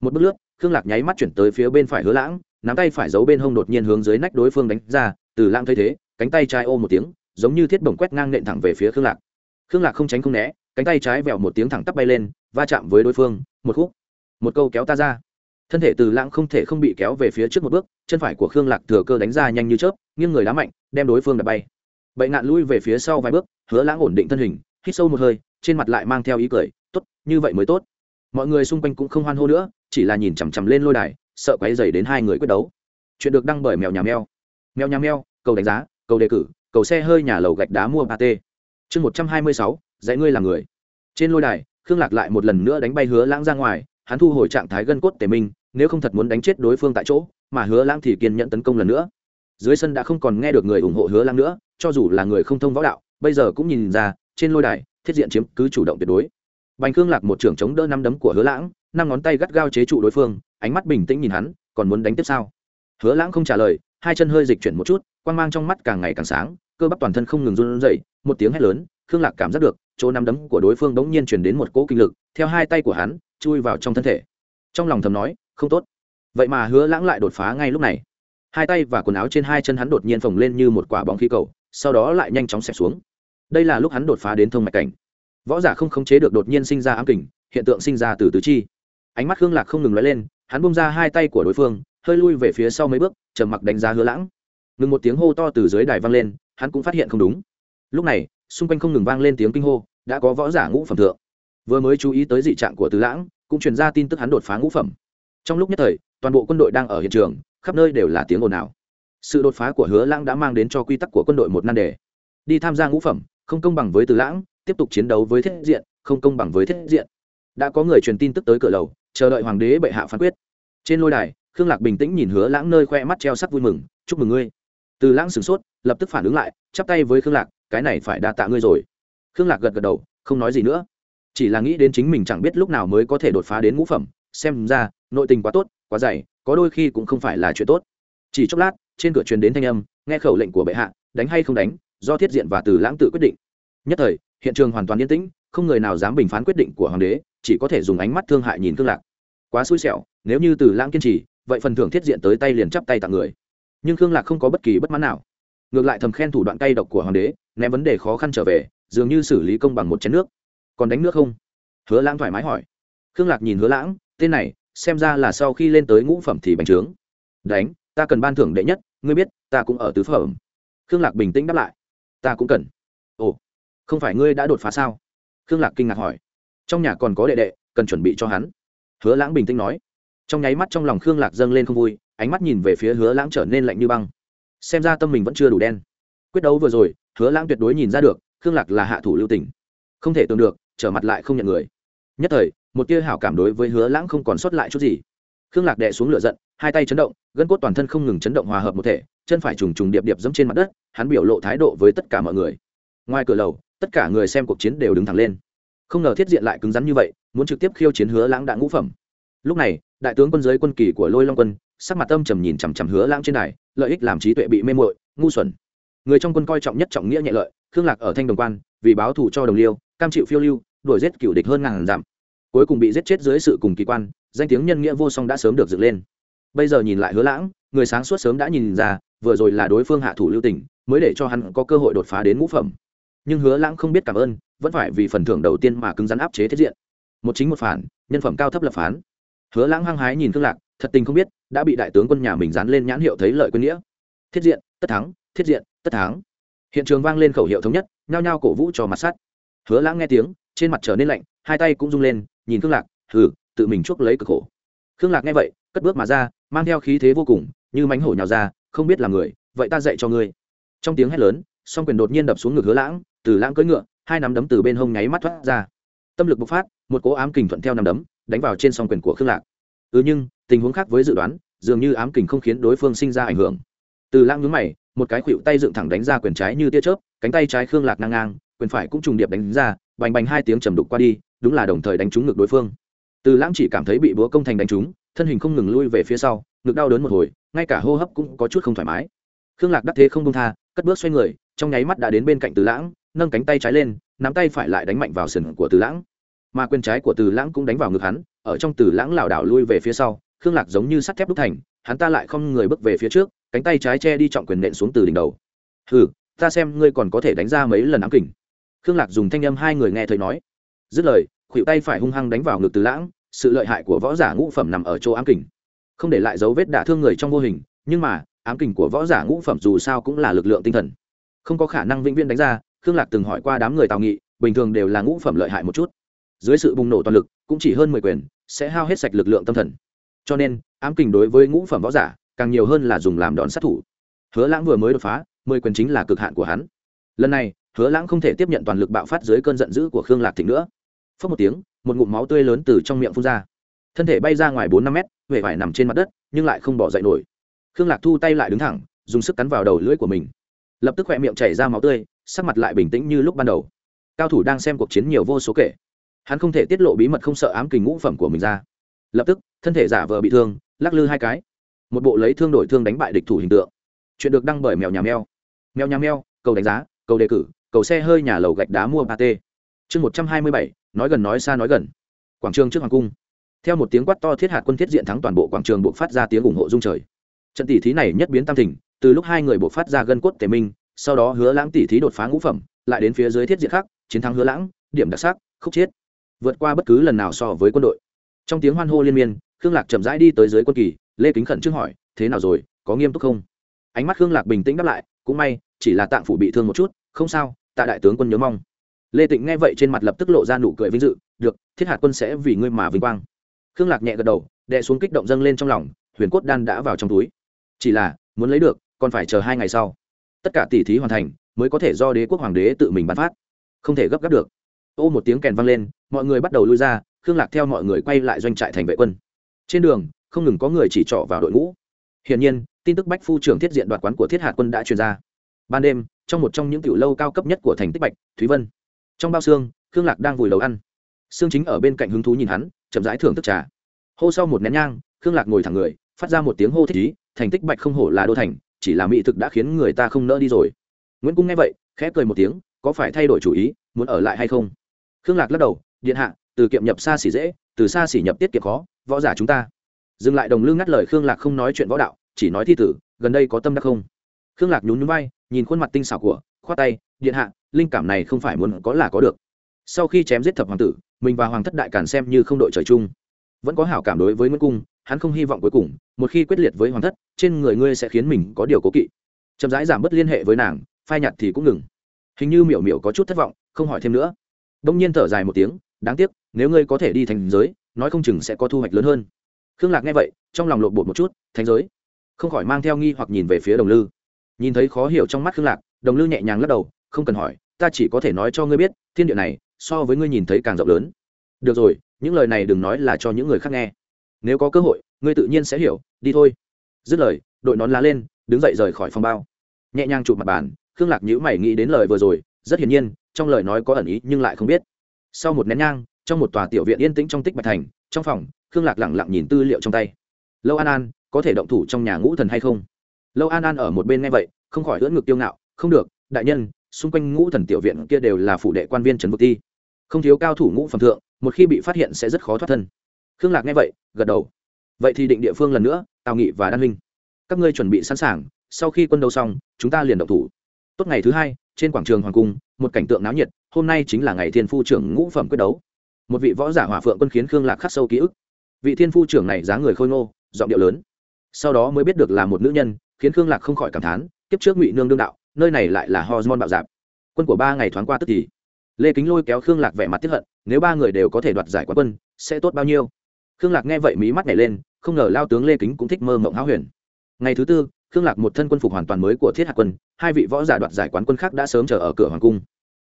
Một bước lướt thương lạc nháy mắt chuyển tới phía bên phải hứa lãng, nắm tay phải giấu bên hông đột nhiên hướng dưới nách đối phương đánh ra, từ lãng thấy thế, cánh tay trái ô một tiếng, giống như thiết bổng quét ngang nện thẳng về phía khương lạc. Khương lạc không tránh không né cánh tay trái vẹo một tiếng thẳng tắp bay lên, va chạm với đối phương, một khúc, một câu kéo ta ra. Thân thể từ lãng không thể không bị kéo về phía trước một bước, chân phải của khương lạc thừa cơ đánh ra nhanh như chớp, nghiêng người đá mạnh, đem đối phương đập bay. Bậy ngạn lui về phía sau vài bước, hứa lãng ổn định thân hình, hít sâu một hơi, trên mặt lại mang theo ý cười, tốt, như vậy mới tốt. Mọi người xung quanh cũng không hoan hô nữa, chỉ là nhìn chằm chằm lên lôi đài, sợ quấy dày đến hai người quyết đấu. Chuyện được đăng bởi mèo nhà mèo. Mèo nhà mèo, cầu đánh giá, cầu đề cử, cầu xe hơi nhà lầu gạch đá mua ba t chương một trăm hai mươi sáu dạy ngươi là người. Trên lôi đài, khương lạc lại một lần nữa đánh bay hứa lãng ra ngoài, hắn thu hồi trạng thái gân cốt tề minh, nếu không thật muốn đánh chết đối phương tại chỗ, mà hứa lãng thì kiên nhẫn tấn công lần nữa. Dưới sân đã không còn nghe được người ủng hộ hứa lãng nữa, cho dù là người không thông võ đạo, bây giờ cũng nhìn ra, trên lôi đài, thiết diện chiếm cứ chủ động tuyệt đối. Bành khương lạc một trưởng chống đỡ năm đấm của hứa lãng, năm ngón tay gắt gao chế trụ đối phương, ánh mắt bình tĩnh nhìn hắn, còn muốn đánh tiếp sao? Hứa lãng không trả lời, hai chân hơi dịch chuyển một chút, quang mang trong mắt càng ngày càng sáng, cơ bắp toàn thân không ngừng run rẩy, một tiếng hét lớn, khương lạc cảm giác được chỗ năm đấm của đối phương bỗng nhiên chuyển đến một cỗ kinh lực, theo hai tay của hắn, chui vào trong thân thể. Trong lòng thầm nói, không tốt. Vậy mà hứa lãng lại đột phá ngay lúc này. Hai tay và quần áo trên hai chân hắn đột nhiên phồng lên như một quả bóng khí cầu, sau đó lại nhanh chóng xẹp xuống. Đây là lúc hắn đột phá đến thông mạch cảnh. Võ giả không khống chế được đột nhiên sinh ra ám kình, hiện tượng sinh ra từ tứ chi. Ánh mắt khương lạc không ngừng lóe lên, hắn bung ra hai tay của đối phương, hơi lui về phía sau mấy bước, trầm mặc đánh giá hứa lãng. Ngừng một tiếng hô to từ dưới đài vang lên, hắn cũng phát hiện không đúng. Lúc này xung quanh không ngừng vang lên tiếng kinh hô, đã có võ giả ngũ phẩm thượng. Vừa mới chú ý tới dị trạng của tứ lãng, cũng truyền ra tin tức hắn đột phá ngũ phẩm. Trong lúc nhất thời, toàn bộ quân đội đang ở hiện trường, khắp nơi đều là tiếng ồn ào. Sự đột phá của hứa lãng đã mang đến cho quy tắc của quân đội một nan đề. Đi tham gia ngũ phẩm, không công bằng với tứ lãng, tiếp tục chiến đấu với thiết diện, không công bằng với thiết diện. Đã có người truyền tin tức tới cửa lầu, chờ đợi hoàng đế bệ hạ phán quyết. Trên lôi đài, khương lạc bình tĩnh nhìn hứa lãng nơi khoe mắt treo sắc vui mừng, chúc mừng ngươi. Từ lãng sửng sốt, lập tức phản ứng lại, chắp tay với khương lạc cái này phải đa tạ ngươi rồi. Khương lạc gật gật đầu, không nói gì nữa. Chỉ là nghĩ đến chính mình chẳng biết lúc nào mới có thể đột phá đến ngũ phẩm, xem ra, nội tình quá tốt, quá dày, có đôi khi cũng không phải là chuyện tốt. Chỉ chốc lát, trên cửa truyền đến thanh âm, nghe khẩu lệnh của bệ hạ, đánh hay không đánh, do thiết diện và từ lãng tự quyết định. Nhất thời, hiện trường hoàn toàn yên tĩnh, không người nào dám bình phán quyết định của hoàng đế, chỉ có thể dùng ánh mắt thương hại nhìn khương lạc. Quá xui xẻo, nếu như từ lãng kiên trì, vậy phần thưởng thiết diện tới tay liền chắp tay tặng người. Nhưng khương lạc không có bất kỳ bất mãn nào. Ngược lại thầm khen thủ đoạn cay độc của hoàng đế ném vấn đề khó khăn trở về, dường như xử lý công bằng một chén nước. Còn đánh nước không? Hứa lãng thoải mái hỏi. Khương lạc nhìn hứa lãng, tên này, xem ra là sau khi lên tới ngũ phẩm thì bành trướng. Đánh, ta cần ban thưởng đệ nhất, ngươi biết, ta cũng ở tứ phẩm. Khương lạc bình tĩnh đáp lại. Ta cũng cần. Ồ, không phải ngươi đã đột phá sao? Khương lạc kinh ngạc hỏi. Trong nhà còn có đệ đệ, cần chuẩn bị cho hắn. Hứa lãng bình tĩnh nói. Trong nháy mắt trong lòng khương lạc dâng lên không vui, ánh mắt nhìn về phía hứa lãng trở nên lạnh như băng. Xem ra tâm mình vẫn chưa đủ đen. Quyết đấu vừa rồi hứa lãng tuyệt đối nhìn ra được, khương lạc là hạ thủ lưu tình. Không thể tưởng được, trở mặt lại không nhận người. Nhất thời, một tia hảo cảm đối với hứa lãng không còn sót lại chút gì. Khương lạc đệ xuống lửa giận, hai tay chấn động, gân cốt toàn thân không ngừng chấn động hòa hợp một thể, chân phải trùng trùng điệp điệp dẫm trên mặt đất, hắn biểu lộ thái độ với tất cả mọi người. Ngoài cửa lầu, tất cả người xem cuộc chiến đều đứng thẳng lên. Không ngờ thiết diện lại cứng rắn như vậy, muốn trực tiếp khiêu chiến hứa lãng đã ngũ phẩm. Lúc này, đại tướng quân giới quân kỳ của lôi long quân, sắc mặt tâm trầm nhìn chằm chằm hứa lãng trên này lợi ích làm trí tuệ bị mê muội, ngu xuẩn người trong quân coi trọng nhất trọng nghĩa nhẹ lợi, khương lạc ở thanh đồng quan, vì báo thù cho đồng liêu, cam chịu phiêu lưu, đuổi giết cựu địch hơn ngàn dặm. Cuối cùng bị giết chết dưới sự cùng kỳ quan, danh tiếng nhân nghĩa vô song đã sớm được dựng lên. Bây giờ nhìn lại hứa lãng, người sáng suốt sớm đã nhìn ra, vừa rồi là đối phương hạ thủ lưu tình, mới để cho hắn có cơ hội đột phá đến ngũ phẩm. Nhưng hứa lãng không biết cảm ơn, vẫn phải vì phần thưởng đầu tiên mà cứng rắn áp chế thiết diện. Một chính một phản, nhân phẩm cao thấp lập phán. Hứa lãng hăng hái nhìn khương lạc, thật tình không biết, đã bị đại tướng quân nhà mình dán lên nhãn hiệu thấy lợi quân nghĩa. Thiết diện, tất thắng, thiết diện tất thắng. Hiện trường vang lên khẩu hiệu thống nhất, nhao nhao cổ vũ cho mặt sắt. Hứa lãng nghe tiếng, trên mặt trở nên lạnh, hai tay cũng rung lên, nhìn khương lạc, hừ, tự mình chuốc lấy cực khổ. Khương lạc nghe vậy, cất bước mà ra, mang theo khí thế vô cùng, như mánh hổ nhào ra, không biết là người, vậy ta dạy cho ngươi. Trong tiếng hét lớn, song quyền đột nhiên đập xuống ngực hứa lãng, từ lãng cưỡi ngựa, hai nắm đấm từ bên hông nháy mắt thoát ra. Tâm lực bộc phát, một cố ám kình thuận theo nắm đấm, đánh vào trên song quyền của khương lạc. Ừ nhưng, tình huống khác với dự đoán, dường như ám kình không khiến đối phương sinh ra ảnh hưởng. Từ lãng nhướng mày một cái khuỵu tay dựng thẳng đánh ra quyền trái như tia chớp, cánh tay trái khương lạc ngang ngang, quyền phải cũng trùng điệp đánh ra, bành bành hai tiếng trầm đục qua đi, đúng là đồng thời đánh trúng ngực đối phương. Từ lãng chỉ cảm thấy bị búa công thành đánh trúng, thân hình không ngừng lui về phía sau, ngực đau đớn một hồi, ngay cả hô hấp cũng có chút không thoải mái. Khương lạc đắc thế không công tha, cất bước xoay người, trong nháy mắt đã đến bên cạnh từ lãng, nâng cánh tay trái lên, nắm tay phải lại đánh mạnh vào sườn của từ lãng. Mà quyền trái của từ lãng cũng đánh vào ngực hắn, ở trong từ lãng lảo đảo lui về phía sau, khương lạc giống như sắt thép đúc thành, hắn ta lại không người bước về phía trước cánh tay trái che đi trọng quyền nện xuống từ đỉnh đầu. Hừ, ta xem ngươi còn có thể đánh ra mấy lần ám kình. Khương lạc dùng thanh âm hai người nghe thấy nói. Dứt lời khuỵu tay phải hung hăng đánh vào ngực từ lãng, sự lợi hại của võ giả ngũ phẩm nằm ở chỗ ám kình. Không để lại dấu vết đả thương người trong vô hình, nhưng mà, ám kình của võ giả ngũ phẩm dù sao cũng là lực lượng tinh thần. Không có khả năng vĩnh viễn đánh ra, khương lạc từng hỏi qua đám người tào nghị, bình thường đều là ngũ phẩm lợi hại một chút. Dưới sự bùng nổ toàn lực, cũng chỉ hơn mười quyền, sẽ hao hết sạch lực lượng tâm thần. Cho nên, ám kình đối với ngũ phẩm võ giả càng nhiều hơn là dùng làm đòn sát thủ. Hứa lãng vừa mới đột phá, mười quyền chính là cực hạn của hắn. Lần này, hứa lãng không thể tiếp nhận toàn lực bạo phát dưới cơn giận dữ của khương lạc thịnh nữa. Phớt một tiếng, một ngụm máu tươi lớn từ trong miệng phun ra. Thân thể bay ra ngoài bốn năm mét huệ vải nằm trên mặt đất, nhưng lại không bỏ dậy nổi. Khương lạc thu tay lại đứng thẳng, dùng sức cắn vào đầu lưỡi của mình. Lập tức khoe miệng chảy ra máu tươi, sắc mặt lại bình tĩnh như lúc ban đầu. Cao thủ đang xem cuộc chiến nhiều vô số kể. Hắn không thể tiết lộ bí mật không sợ ám kình ngũ phẩm của mình ra. Lập tức, thân thể giả vờ bị thương, lắc lư hai cái một bộ lấy thương đổi thương đánh bại địch thủ hình tượng. Chuyện được đăng bởi mèo nhà mèo. Mèo nhà mèo, cầu đánh giá, cầu đề cử, cầu xe hơi nhà lầu gạch đá mua ba t chương một trăm hai mươi bảy, nói gần nói xa nói gần. Quảng trường trước hoàng cung. Theo một tiếng quát to thiết hạt quân thiết diện thắng toàn bộ quảng trường buộc phát ra tiếng ủng hộ dung trời. Trận tỷ thí này nhất biến tam thỉnh, từ lúc hai người buộc phát ra gân cốt tề minh, sau đó hứa lãng tỷ thí đột phá ngũ phẩm, lại đến phía dưới thiết diện khác, chiến thắng hứa lãng, điểm đặc sắc, khúc chiết. Vượt qua bất cứ lần nào so với quân đội. Trong tiếng hoan hô liên miên, khương lạc chậm rãi đi tới dưới quân kỳ lê kính khẩn trương hỏi, thế nào rồi, có nghiêm túc không? Ánh mắt khương lạc bình tĩnh đáp lại, cũng may, chỉ là tạng phủ bị thương một chút, không sao, tạ đại tướng quân nhớ mong. Lê tịnh nghe vậy trên mặt lập tức lộ ra nụ cười vinh dự, được, thiết hạt quân sẽ vì ngươi mà vinh quang. Khương lạc nhẹ gật đầu, đè xuống kích động dâng lên trong lòng, huyền cốt đan đã vào trong túi. Chỉ là, muốn lấy được, còn phải chờ hai ngày sau. Tất cả tỷ thí hoàn thành, mới có thể do đế quốc hoàng đế tự mình bán phát. Không thể gấp gáp được. Ô một tiếng kèn vang lên, mọi người bắt đầu lui ra, khương lạc theo mọi người quay lại doanh trại thành vệ quân. Trên đường không ngừng có người chỉ trỏ vào đội ngũ. Hiển nhiên, tin tức bách phu trưởng thiết diện đoạt quán của thiết hạt quân đã truyền ra. Ban đêm, trong một trong những tiểu lâu cao cấp nhất của thành tích bạch, thúy vân. Trong bao xương, khương lạc đang vùi đầu ăn. Xương chính ở bên cạnh hứng thú nhìn hắn, chậm rãi thưởng thức trà. Hô sau một nén nhang, khương lạc ngồi thẳng người, phát ra một tiếng hô thích ý, thành tích bạch không hổ là đô thành, chỉ là mỹ thực đã khiến người ta không nỡ đi rồi. Nguyễn cung nghe vậy, khẽ cười một tiếng, có phải thay đổi chủ ý, muốn ở lại hay không? Khương lạc lắc đầu, điện hạ, từ kiệm nhập xa xỉ dễ, từ xa xỉ nhập tiết kiệm khó, võ giả chúng ta dừng lại đồng lương ngắt lời khương lạc không nói chuyện võ đạo, chỉ nói thi tử, gần đây có tâm đắc không? Khương lạc nhún nhún vai, nhìn khuôn mặt tinh xảo của, khoát tay, điện hạ, linh cảm này không phải muốn có là có được. Sau khi chém giết thập hoàng tử, mình và hoàng thất đại càn xem như không đội trời chung. Vẫn có hảo cảm đối với nguyễn cung, hắn không hy vọng cuối cùng, một khi quyết liệt với hoàng thất, trên người ngươi sẽ khiến mình có điều cố kỵ. Chậm rãi giảm bớt liên hệ với nàng, phai nhạt thì cũng ngừng. Hình như miểu miểu có chút thất vọng, không hỏi thêm nữa. Đông nhiên thở dài một tiếng, đáng tiếc, nếu ngươi có thể đi thành giới, nói không chừng sẽ có thu hoạch lớn hơn khương lạc nghe vậy, trong lòng lộn bột một chút thành giới. Không khỏi mang theo nghi hoặc nhìn về phía đồng lư. Nhìn thấy khó hiểu trong mắt khương lạc, đồng lư nhẹ nhàng lắc đầu, không cần hỏi, ta chỉ có thể nói cho ngươi biết, thiên địa này, so với ngươi nhìn thấy càng rộng lớn. Được rồi, những lời này đừng nói là cho những người khác nghe. Nếu có cơ hội, ngươi tự nhiên sẽ hiểu, đi thôi. Dứt lời, đội nón lá lên, đứng dậy rời khỏi phòng bao. Nhẹ nhàng chụp mặt bàn, khương lạc nhữ mày nghĩ đến lời vừa rồi, rất hiển nhiên, trong lời nói có ẩn ý nhưng lại không biết. Sau một nén nhang, trong một tòa tiểu viện yên tĩnh trong tích bạch thành, trong phòng khương lạc lẳng lặng nhìn tư liệu trong tay lâu an an có thể động thủ trong nhà ngũ thần hay không lâu an an ở một bên nghe vậy không khỏi lưỡn ngực tiêu ngạo không được đại nhân xung quanh ngũ thần tiểu viện kia đều là phụ đệ quan viên trần vực ti không thiếu cao thủ ngũ phẩm thượng một khi bị phát hiện sẽ rất khó thoát thân khương lạc nghe vậy gật đầu vậy thì định địa phương lần nữa tào nghị và đan huynh các ngươi chuẩn bị sẵn sàng sau khi quân đấu xong chúng ta liền động thủ tốt ngày thứ hai trên quảng trường hoàng cung một cảnh tượng náo nhiệt hôm nay chính là ngày thiên phu trưởng ngũ phẩm quyết đấu một vị võ giả hỏa phượng quân khiến khương lạc khắc sâu ký ức vị thiên phu trưởng này dáng người khôi ngô, giọng điệu lớn. Sau đó mới biết được là một nữ nhân, khiến khương lạc không khỏi cảm thán, kiếp trước ngụy nương đương đạo, nơi này lại là hormone bạo dạp. Quân của ba ngày thoáng qua tức thì, lê kính lôi kéo khương lạc vẻ mặt tiếp hận, nếu ba người đều có thể đoạt giải quán quân, sẽ tốt bao nhiêu? Khương lạc nghe vậy mí mắt nhảy lên, không ngờ lao tướng lê kính cũng thích mơ mộng háo huyền. Ngày thứ tư, khương lạc một thân quân phục hoàn toàn mới của thiết Hạc quân, hai vị võ giả đoạt giải quán quân khác đã sớm chờ ở cửa hoàng cung.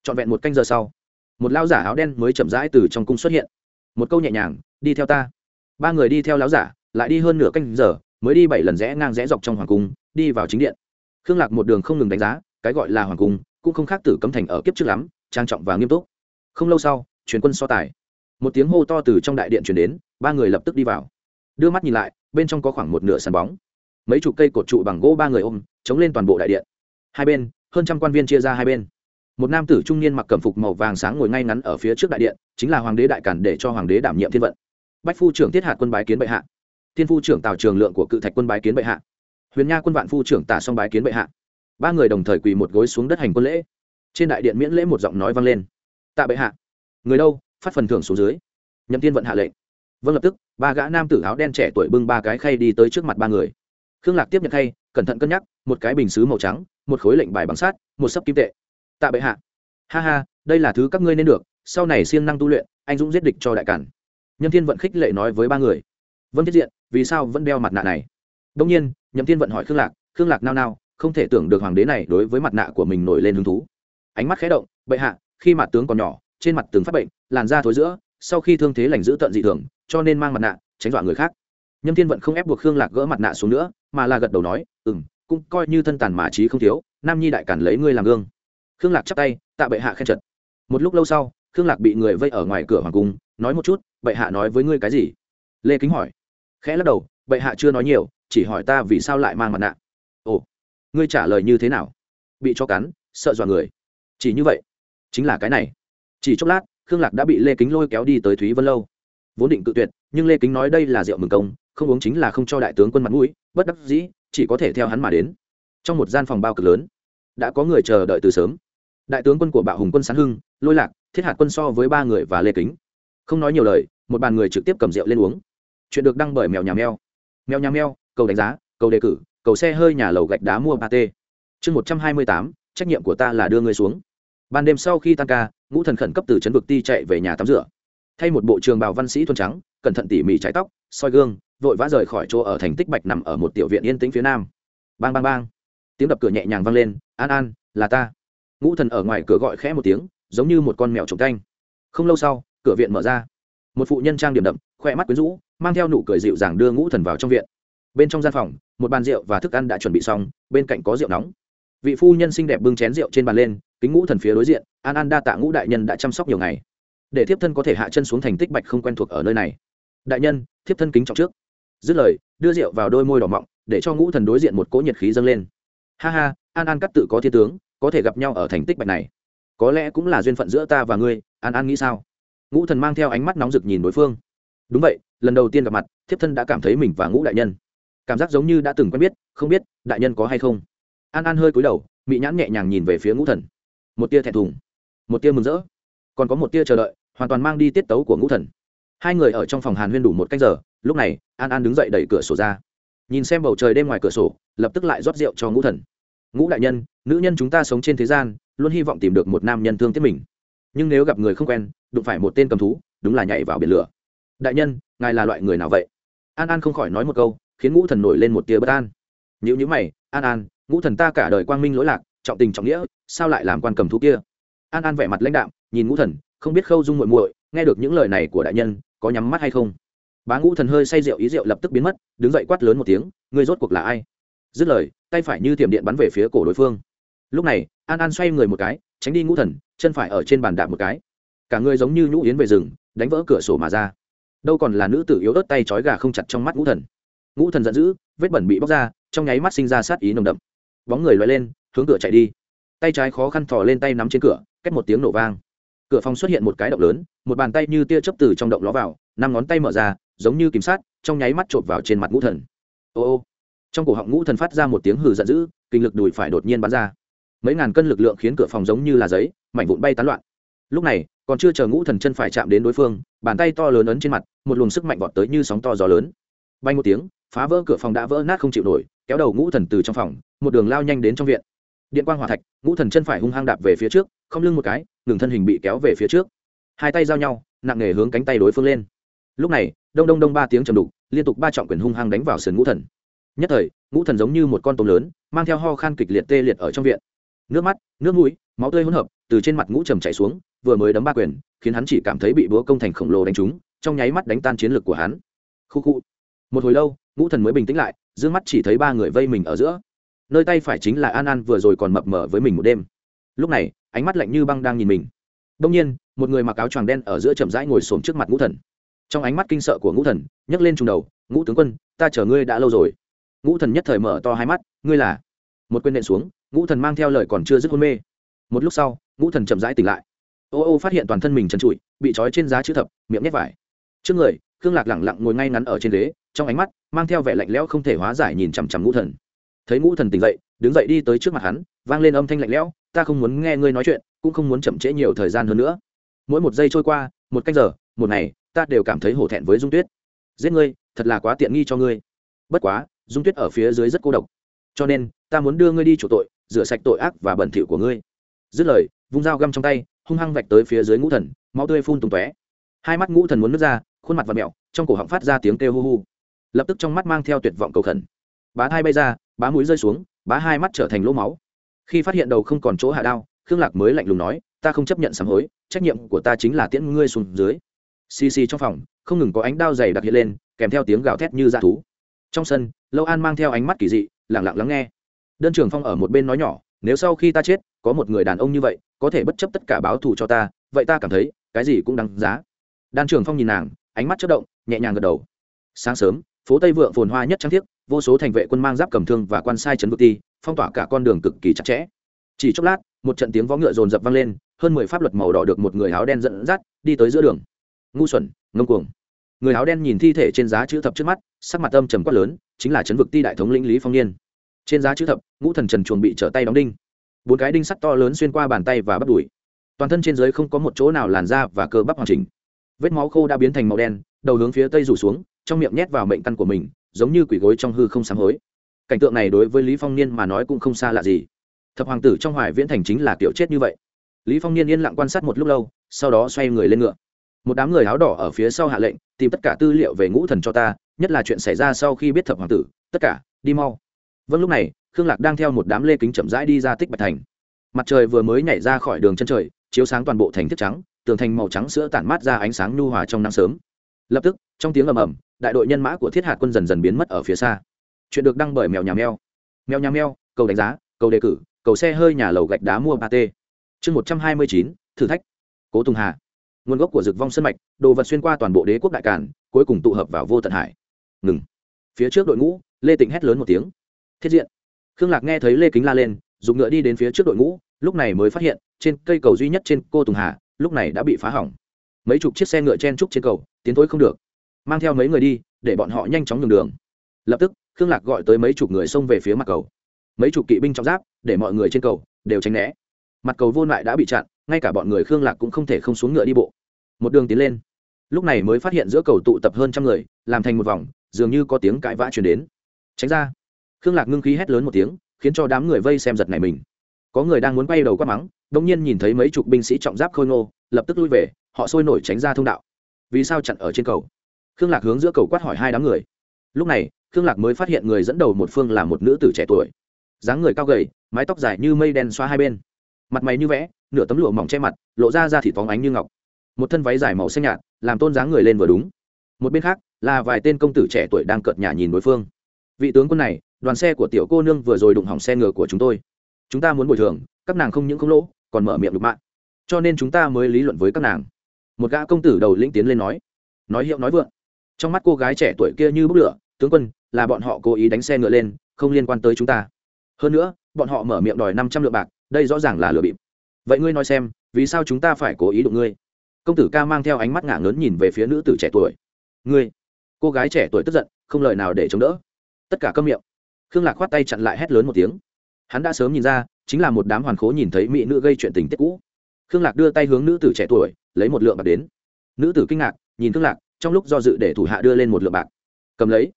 Trọn vẹn một canh giờ sau, một lao giả áo đen mới chậm rãi từ trong cung xuất hiện. Một câu nhẹ nhàng, đi theo ta ba người đi theo láo giả, lại đi hơn nửa canh giờ, mới đi bảy lần rẽ ngang rẽ dọc trong hoàng cung, đi vào chính điện. Khương lạc một đường không ngừng đánh giá, cái gọi là hoàng cung, cũng không khác tử cấm thành ở kiếp trước lắm, trang trọng và nghiêm túc. Không lâu sau chuyến quân so tài. Một tiếng hô to từ trong đại điện chuyển đến, ba người lập tức đi vào. Đưa mắt nhìn lại, bên trong có khoảng một nửa sàn bóng. Mấy chục cây cột trụ bằng gỗ ba người ôm, chống lên toàn bộ đại điện. Hai bên, hơn trăm quan viên chia ra hai bên. Một nam tử trung niên mặc cẩm phục màu vàng sáng ngồi ngay ngắn ở phía trước đại điện, chính là hoàng đế đại cản để cho hoàng đế đảm nhiệm thiên vận bách phu trưởng thiết hạt quân bái kiến bệ hạ. Thiên phu trưởng tào trường lượng của cự thạch quân bái kiến bệ hạ. Huyền nha quân vạn phu trưởng tả song bái kiến bệ hạ. Ba người đồng thời quỳ một gối xuống đất hành quân lễ. Trên đại điện miễn lễ một giọng nói vang lên. Tạ bệ hạ. Người đâu? Phát phần thưởng xuống dưới. Nhậm tiên vận hạ lệnh. Vâng lập tức, ba gã nam tử áo đen trẻ tuổi bưng ba cái khay đi tới trước mặt ba người. Khương lạc tiếp nhận khay, cẩn thận cân nhắc, một cái bình xứ màu trắng, một khối lệnh bài bằng sát một sấp kim tệ. Tạ bệ hạ. Ha ha, đây là thứ các ngươi nên được, sau này siêng năng tu luyện, anh dũng giết địch cho đại cản. Nhâm thiên vận khích lệ nói với ba người. Vân thiết diện, vì sao vẫn đeo mặt nạ này? Đông nhiên Nhâm thiên vận hỏi khương lạc khương lạc nao nao, không thể tưởng được hoàng đế này đối với mặt nạ của mình nổi lên hứng thú. Ánh mắt khé động, bệ hạ, khi mặt tướng còn nhỏ, trên mặt tướng phát bệnh, làn da thối giữa, sau khi thương thế lành giữ tận dị thường, cho nên mang mặt nạ, tránh dọa người khác. Nhâm thiên vận không ép buộc khương lạc gỡ mặt nạ xuống nữa, mà là gật đầu nói ừ m cũng coi như thân tàn mà trí không thiếu, nam nhi đại cản lấy ngươi làm gương. Khương lạc chắp tay, tạ bệ hạ khen trật một lúc lâu sau khương lạc bị người vây ở ngoài cửa hoàng cung, nói một chút, bệ hạ nói với ngươi cái gì? Lê kính hỏi. Khẽ lắc đầu, bệ hạ chưa nói nhiều, chỉ hỏi ta vì sao lại mang mặt nạ. Ồ, ngươi trả lời như thế nào? Bị cho cắn, sợ dọa người. Chỉ như vậy? Chính là cái này. Chỉ chốc lát, khương lạc đã bị lê kính lôi kéo đi tới thúy vân lâu. Vốn định cự tuyệt, nhưng lê kính nói đây là rượu mừng công, không uống chính là không cho đại tướng quân mặt mũi, bất đắc dĩ, chỉ có thể theo hắn mà đến. Trong một gian phòng bao cực lớn, đã có người chờ đợi từ sớm đại tướng quân của bạo hùng quân sán hưng, lôi lạc, thiết hạt quân so với ba người và lê kính. Không nói nhiều lời, một bàn người trực tiếp cầm rượu lên uống. Chuyện được đăng bởi mèo nhà mèo. Mèo nhà mèo, cầu đánh giá, cầu đề cử, cầu xe hơi nhà lầu gạch đá mua ba t chương một trăm hai mươi tám, trách nhiệm của ta là đưa ngươi xuống. Ban đêm sau khi tan ca, ngũ thần khẩn cấp từ trấn vực ti chạy về nhà tắm rửa. Thay một bộ trường bào văn sĩ thuần trắng, cẩn thận tỉ mỉ trái tóc, soi gương, vội vã rời khỏi chỗ ở thành tích bạch nằm ở một tiểu viện yên tĩnh phía nam. Bang bang bang. Tiếng đập cửa nhẹ nhàng vang lên, an an, là ta ngũ thần ở ngoài cửa gọi khẽ một tiếng, giống như một con mèo trồng canh. Không lâu sau, cửa viện mở ra. Một phụ nhân trang điểm đậm khoe mắt quyến rũ, mang theo nụ cười dịu dàng đưa ngũ thần vào trong viện. Bên trong gian phòng, một bàn rượu và thức ăn đã chuẩn bị xong, bên cạnh có rượu nóng. Vị phu nhân xinh đẹp bưng chén rượu trên bàn lên, kính ngũ thần phía đối diện, an an đa tạ ngũ đại nhân đã chăm sóc nhiều ngày. Để thiếp thân có thể hạ chân xuống thành tích bạch không quen thuộc ở nơi này. Đại nhân, thiếp thân kính trọng trước. Dứt lời, đưa rượu vào đôi môi đỏ mọng, để cho ngũ thần đối diện một cỗ nhiệt khí dâng lên. Ha ha, an an cắt tự có thiên tướng có thể gặp nhau ở thành tích bạch này. Có lẽ cũng là duyên phận giữa ta và ngươi, an an nghĩ sao? Ngũ thần mang theo ánh mắt nóng rực nhìn đối phương. Đúng vậy, lần đầu tiên gặp mặt, thiếp thân đã cảm thấy mình và ngũ đại nhân. Cảm giác giống như đã từng quen biết, không biết, đại nhân có hay không? An an hơi cúi đầu, mị nhãn nhẹ nhàng nhìn về phía ngũ thần. Một tia thẹn thùng, một tia mừng rỡ. Còn có một tia chờ đợi, hoàn toàn mang đi tiết tấu của ngũ thần. Hai người ở trong phòng hàn huyên đủ một cách giờ, lúc này, an an đứng dậy đẩy cửa sổ ra. Nhìn xem bầu trời đêm ngoài cửa sổ, lập tức lại rót rượu cho ngũ thần ngũ đại nhân, nữ nhân chúng ta sống trên thế gian, luôn hy vọng tìm được một nam nhân thương tiếc mình. Nhưng nếu gặp người không quen, đụng phải một tên cầm thú, đúng là nhảy vào biển lửa. Đại nhân, ngài là loại người nào vậy? An an không khỏi nói một câu, khiến ngũ thần nổi lên một tia bất an. Nếu như mày, an an, ngũ thần ta cả đời quang minh lỗi lạc, trọng tình trọng nghĩa, sao lại làm quan cầm thú kia? An an vẻ mặt lãnh đạm, nhìn ngũ thần, không biết khâu dung muội muội, nghe được những lời này của đại nhân, có nhắm mắt hay không? Bá ngũ thần hơi say rượu, ý rượu lập tức biến mất, đứng dậy quát lớn một tiếng, ngươi rốt cuộc là ai? Dứt lời, tay phải như tiệm điện bắn về phía cổ đối phương. Lúc này, an an xoay người một cái, tránh đi ngũ thần, chân phải ở trên bàn đạp một cái. Cả người giống như nhũ yến về rừng, đánh vỡ cửa sổ mà ra. Đâu còn là nữ tử yếu ớt tay trói gà không chặt trong mắt ngũ thần. Ngũ thần giận dữ, vết bẩn bị bóc ra, trong nháy mắt sinh ra sát ý nồng đậm. Bóng người loay lên, hướng cửa chạy đi. Tay trái khó khăn thò lên tay nắm trên cửa cách một tiếng nổ vang. Cửa phòng xuất hiện một cái động lớn, một bàn tay như tia chớp từ trong động ló vào, năm ngón tay mở ra, giống như kìm sát, trong nháy mắt chộp vào trên mặt ngũ thần. Ô ô trong cổ họng ngũ thần phát ra một tiếng hừ giận dữ, kinh lực đùi phải đột nhiên bắn ra. Mấy ngàn cân lực lượng khiến cửa phòng giống như là giấy, mảnh vụn bay tán loạn. Lúc này, còn chưa chờ ngũ thần chân phải chạm đến đối phương, bàn tay to lớn ấn trên mặt, một luồng sức mạnh vọt tới như sóng to gió lớn. Bay một tiếng, phá vỡ cửa phòng đã vỡ nát không chịu nổi, kéo đầu ngũ thần từ trong phòng, một đường lao nhanh đến trong viện. Điện quang hỏa thạch, ngũ thần chân phải hung hăng đạp về phía trước, không lưng một cái, ngừng thân hình bị kéo về phía trước. Hai tay giao nhau, nặng nề hướng cánh tay đối phương lên. Lúc này, đông đông đông ba tiếng trầm đục, liên tục ba trọng quyền hung hăng đánh vào sườn ngũ thần nhất thời, ngũ thần giống như một con tôm lớn, mang theo ho khan kịch liệt tê liệt ở trong viện. Nước mắt, nước mũi, máu tươi hỗn hợp từ trên mặt ngũ trầm chảy xuống, vừa mới đấm ba quyền, khiến hắn chỉ cảm thấy bị búa công thành khổng lồ đánh trúng, trong nháy mắt đánh tan chiến lược của hắn. Khu khu. Một hồi lâu, ngũ thần mới bình tĩnh lại d mắt chỉ thấy ba người vây mình ở giữa. Nơi tay phải chính là an an vừa rồi còn mập mờ với mình một đêm. Lúc này, ánh mắt lạnh như băng đang nhìn mình. Đông nhiên, một người mặc áo choàng đen ở giữa chậm rãi ngồi xổm trước mặt ngũ thần. Trong ánh mắt kinh sợ của ngũ thần, nhấc lên trùng đầu, ngũ tướng quân, ta chờ ngươi đã lâu rồi ngũ thần nhất thời mở to hai mắt, ngươi là? Một quên nện xuống, ngũ thần mang theo lời còn chưa dứt hôn mê. Một lúc sau, ngũ thần chậm rãi tỉnh lại. Ô ô phát hiện toàn thân mình trần trụi, bị trói trên giá chữ thập, miệng nhét vải. Trước người, khương lạc lẳng lặng ngồi ngay ngắn ở trên ghế, trong ánh mắt mang theo vẻ lạnh lẽo không thể hóa giải nhìn chằm chằm ngũ thần. Thấy ngũ thần tỉnh dậy, đứng dậy đi tới trước mặt hắn, vang lên âm thanh lạnh lẽo, ta không muốn nghe ngươi nói chuyện, cũng không muốn chậm trễ nhiều thời gian hơn nữa. Mỗi một giây trôi qua, một canh giờ, một ngày, ta đều cảm thấy hổ thẹn với dung tuyết. Giết ngươi, thật là quá tiện nghi cho ngươi. Bất quá dung tuyết ở phía dưới rất cô độc. Cho nên, ta muốn đưa ngươi đi chủ tội, rửa sạch tội ác và bẩn thỉu của ngươi. Dứt lời, vung dao găm trong tay, hung hăng vạch tới phía dưới ngũ thần, máu tươi phun tung tóe. Hai mắt ngũ thần muốn nước ra, khuôn mặt và mẹo, trong cổ họng phát ra tiếng kêu hu hu. Lập tức trong mắt mang theo tuyệt vọng cầu khẩn. Bá hai bay ra, bá mũi rơi xuống, bá hai mắt trở thành lỗ máu. Khi phát hiện đầu không còn chỗ hạ đao, khương lạc mới lạnh lùng nói, ta không chấp nhận sám hối, trách nhiệm của ta chính là tiễn ngươi xuống dưới. Xì xì trong phòng, không ngừng có ánh đao dày đặc hiện lên, kèm theo tiếng gào thét như dã thú trong sân, lâu an mang theo ánh mắt kỳ dị lẳng lặng lắng nghe. Đơn trường phong ở một bên nói nhỏ, nếu sau khi ta chết, có một người đàn ông như vậy, có thể bất chấp tất cả báo thù cho ta, vậy ta cảm thấy, cái gì cũng đáng giá. Đan trường phong nhìn nàng, ánh mắt chất động, nhẹ nhàng gật đầu. Sáng sớm, phố tây vượng phồn hoa nhất trang thiết, vô số thành vệ quân mang giáp cầm thương và quan sai trấn vực ti phong tỏa cả con đường cực kỳ chặt chẽ. Chỉ chốc lát, một trận tiếng vó ngựa rồn rập vang lên, hơn mười pháp luật màu đỏ được một người áo đen dẫn dắt, đi tới giữa đường. Ngu xuẩn, ngông cuồng người áo đen nhìn thi thể trên giá chữ thập trước mắt, sắc mặt âm trầm quát lớn, chính là chấn vực ti đại thống lĩnh lý phong niên. Trên giá chữ thập, ngũ thần trần chuồng bị trở tay đóng đinh. Bốn cái đinh sắt to lớn xuyên qua bàn tay và bắp đùi. Toàn thân trên dưới không có một chỗ nào làn da và cơ bắp hoàn chỉnh. Vết máu khô đã biến thành màu đen, đầu hướng phía tây rủ xuống, trong miệng nhét vào mệnh căn của mình, giống như quỷ gối trong hư không sám hối. Cảnh tượng này đối với lý phong niên mà nói cũng không xa lạ gì. Thập hoàng tử trong hoài viễn thành chính là kiểu chết như vậy. Lý phong niên yên lặng quan sát một lúc lâu, sau đó xoay người lên ngựa một đám người áo đỏ ở phía sau hạ lệnh, tìm tất cả tư liệu về ngũ thần cho ta, nhất là chuyện xảy ra sau khi biết thập hoàng tử, tất cả, đi mau. Vâng lúc này, khương lạc đang theo một đám lê kính chậm rãi đi ra tích bạch thành. Mặt trời vừa mới nhảy ra khỏi đường chân trời, chiếu sáng toàn bộ thành thiết trắng, tường thành màu trắng sữa tản mát ra ánh sáng nhu hòa trong nắng sớm. Lập tức, trong tiếng ầm ầm, đại đội nhân mã của thiết hạt quân dần dần biến mất ở phía xa. Chuyện được đăng bởi mèo nhà mèo. Mèo nhà mèo, cầu đánh giá, cầu đề cử, cầu xe hơi nhà lầu gạch đá mua ba t chương một trăm hai mươi chín, thử thách. Cố tùng hà nguồn gốc của dực vong sân mạch, đồ vật xuyên qua toàn bộ đế quốc đại cản cuối cùng tụ hợp vào vô tận hải. Ngừng. Phía trước đội ngũ, lê tịnh hét lớn một tiếng. Thiết diện. Khương lạc nghe thấy lê kính la lên dùng ngựa đi đến phía trước đội ngũ, lúc này mới phát hiện, trên cây cầu duy nhất trên cô tùng hà, lúc này đã bị phá hỏng. Mấy chục chiếc xe ngựa chen trúc trên cầu, tiến thối không được. Mang theo mấy người đi, để bọn họ nhanh chóng nhường đường. Lập tức, khương lạc gọi tới mấy chục người xông về phía mặt cầu. Mấy chục kỵ binh trong giáp, để mọi người trên cầu, đều tránh né. Mặt cầu vô lại đã bị chặn ngay cả bọn người khương lạc cũng không thể không xuống ngựa đi bộ. Một đường tiến lên. Lúc này mới phát hiện giữa cầu tụ tập hơn trăm người, làm thành một vòng, dường như có tiếng cãi vã chuyển đến. Tránh ra. Khương lạc ngưng khí hét lớn một tiếng, khiến cho đám người vây xem giật này mình. Có người đang muốn quay đầu quát mắng đông nhiên nhìn thấy mấy chục binh sĩ trọng giáp khôi ngô, lập tức lui về, họ sôi nổi tránh ra thông đạo. Vì sao chặn ở trên cầu? Khương lạc hướng giữa cầu quát hỏi hai đám người. Lúc này, khương lạc mới phát hiện người dẫn đầu một phương là một nữ tử trẻ tuổi. Dáng người cao gầy, mái tóc dài như mây đen xoa hai bên mặt mày như vẽ, nửa tấm lụa mỏng che mặt, lộ ra ra thịt phóng ánh như ngọc. Một thân váy dài màu xanh nhạt, làm tôn dáng người lên vừa đúng. Một bên khác, là vài tên công tử trẻ tuổi đang cợt nhà nhìn đối phương. Vị tướng quân này, đoàn xe của tiểu cô nương vừa rồi đụng hỏng xe ngựa của chúng tôi. Chúng ta muốn bồi thường, các nàng không những không lỗ, còn mở miệng đục mạng cho nên chúng ta mới lý luận với các nàng. Một gã công tử đầu lĩnh tiến lên nói nói hiệu nói vượng. Trong mắt cô gái trẻ tuổi kia như bốc lửa, tướng quân, là bọn họ cố ý đánh xe ngựa lên, không liên quan tới chúng ta. Hơn nữa, bọn họ mở miệng đòi năm trăm lượng bạc đây rõ ràng là lừa bịp. Vậy ngươi nói xem, vì sao chúng ta phải cố ý đụng ngươi? Công tử ca mang theo ánh mắt ngả ngớn nhìn về phía nữ tử trẻ tuổi. Ngươi, cô gái trẻ tuổi tức giận, không lời nào để chống đỡ. Tất cả câm miệng. Khương lạc khoát tay chặn lại hét lớn một tiếng. Hắn đã sớm nhìn ra, chính là một đám hoàn khố nhìn thấy mỹ nữ gây chuyện tình tiết cũ. Khương lạc đưa tay hướng nữ tử trẻ tuổi, lấy một lượng bạc đến. Nữ tử kinh ngạc, nhìn khương lạc, trong lúc do dự để thủ hạ đưa lên một lượng bạc. Cầm lấy,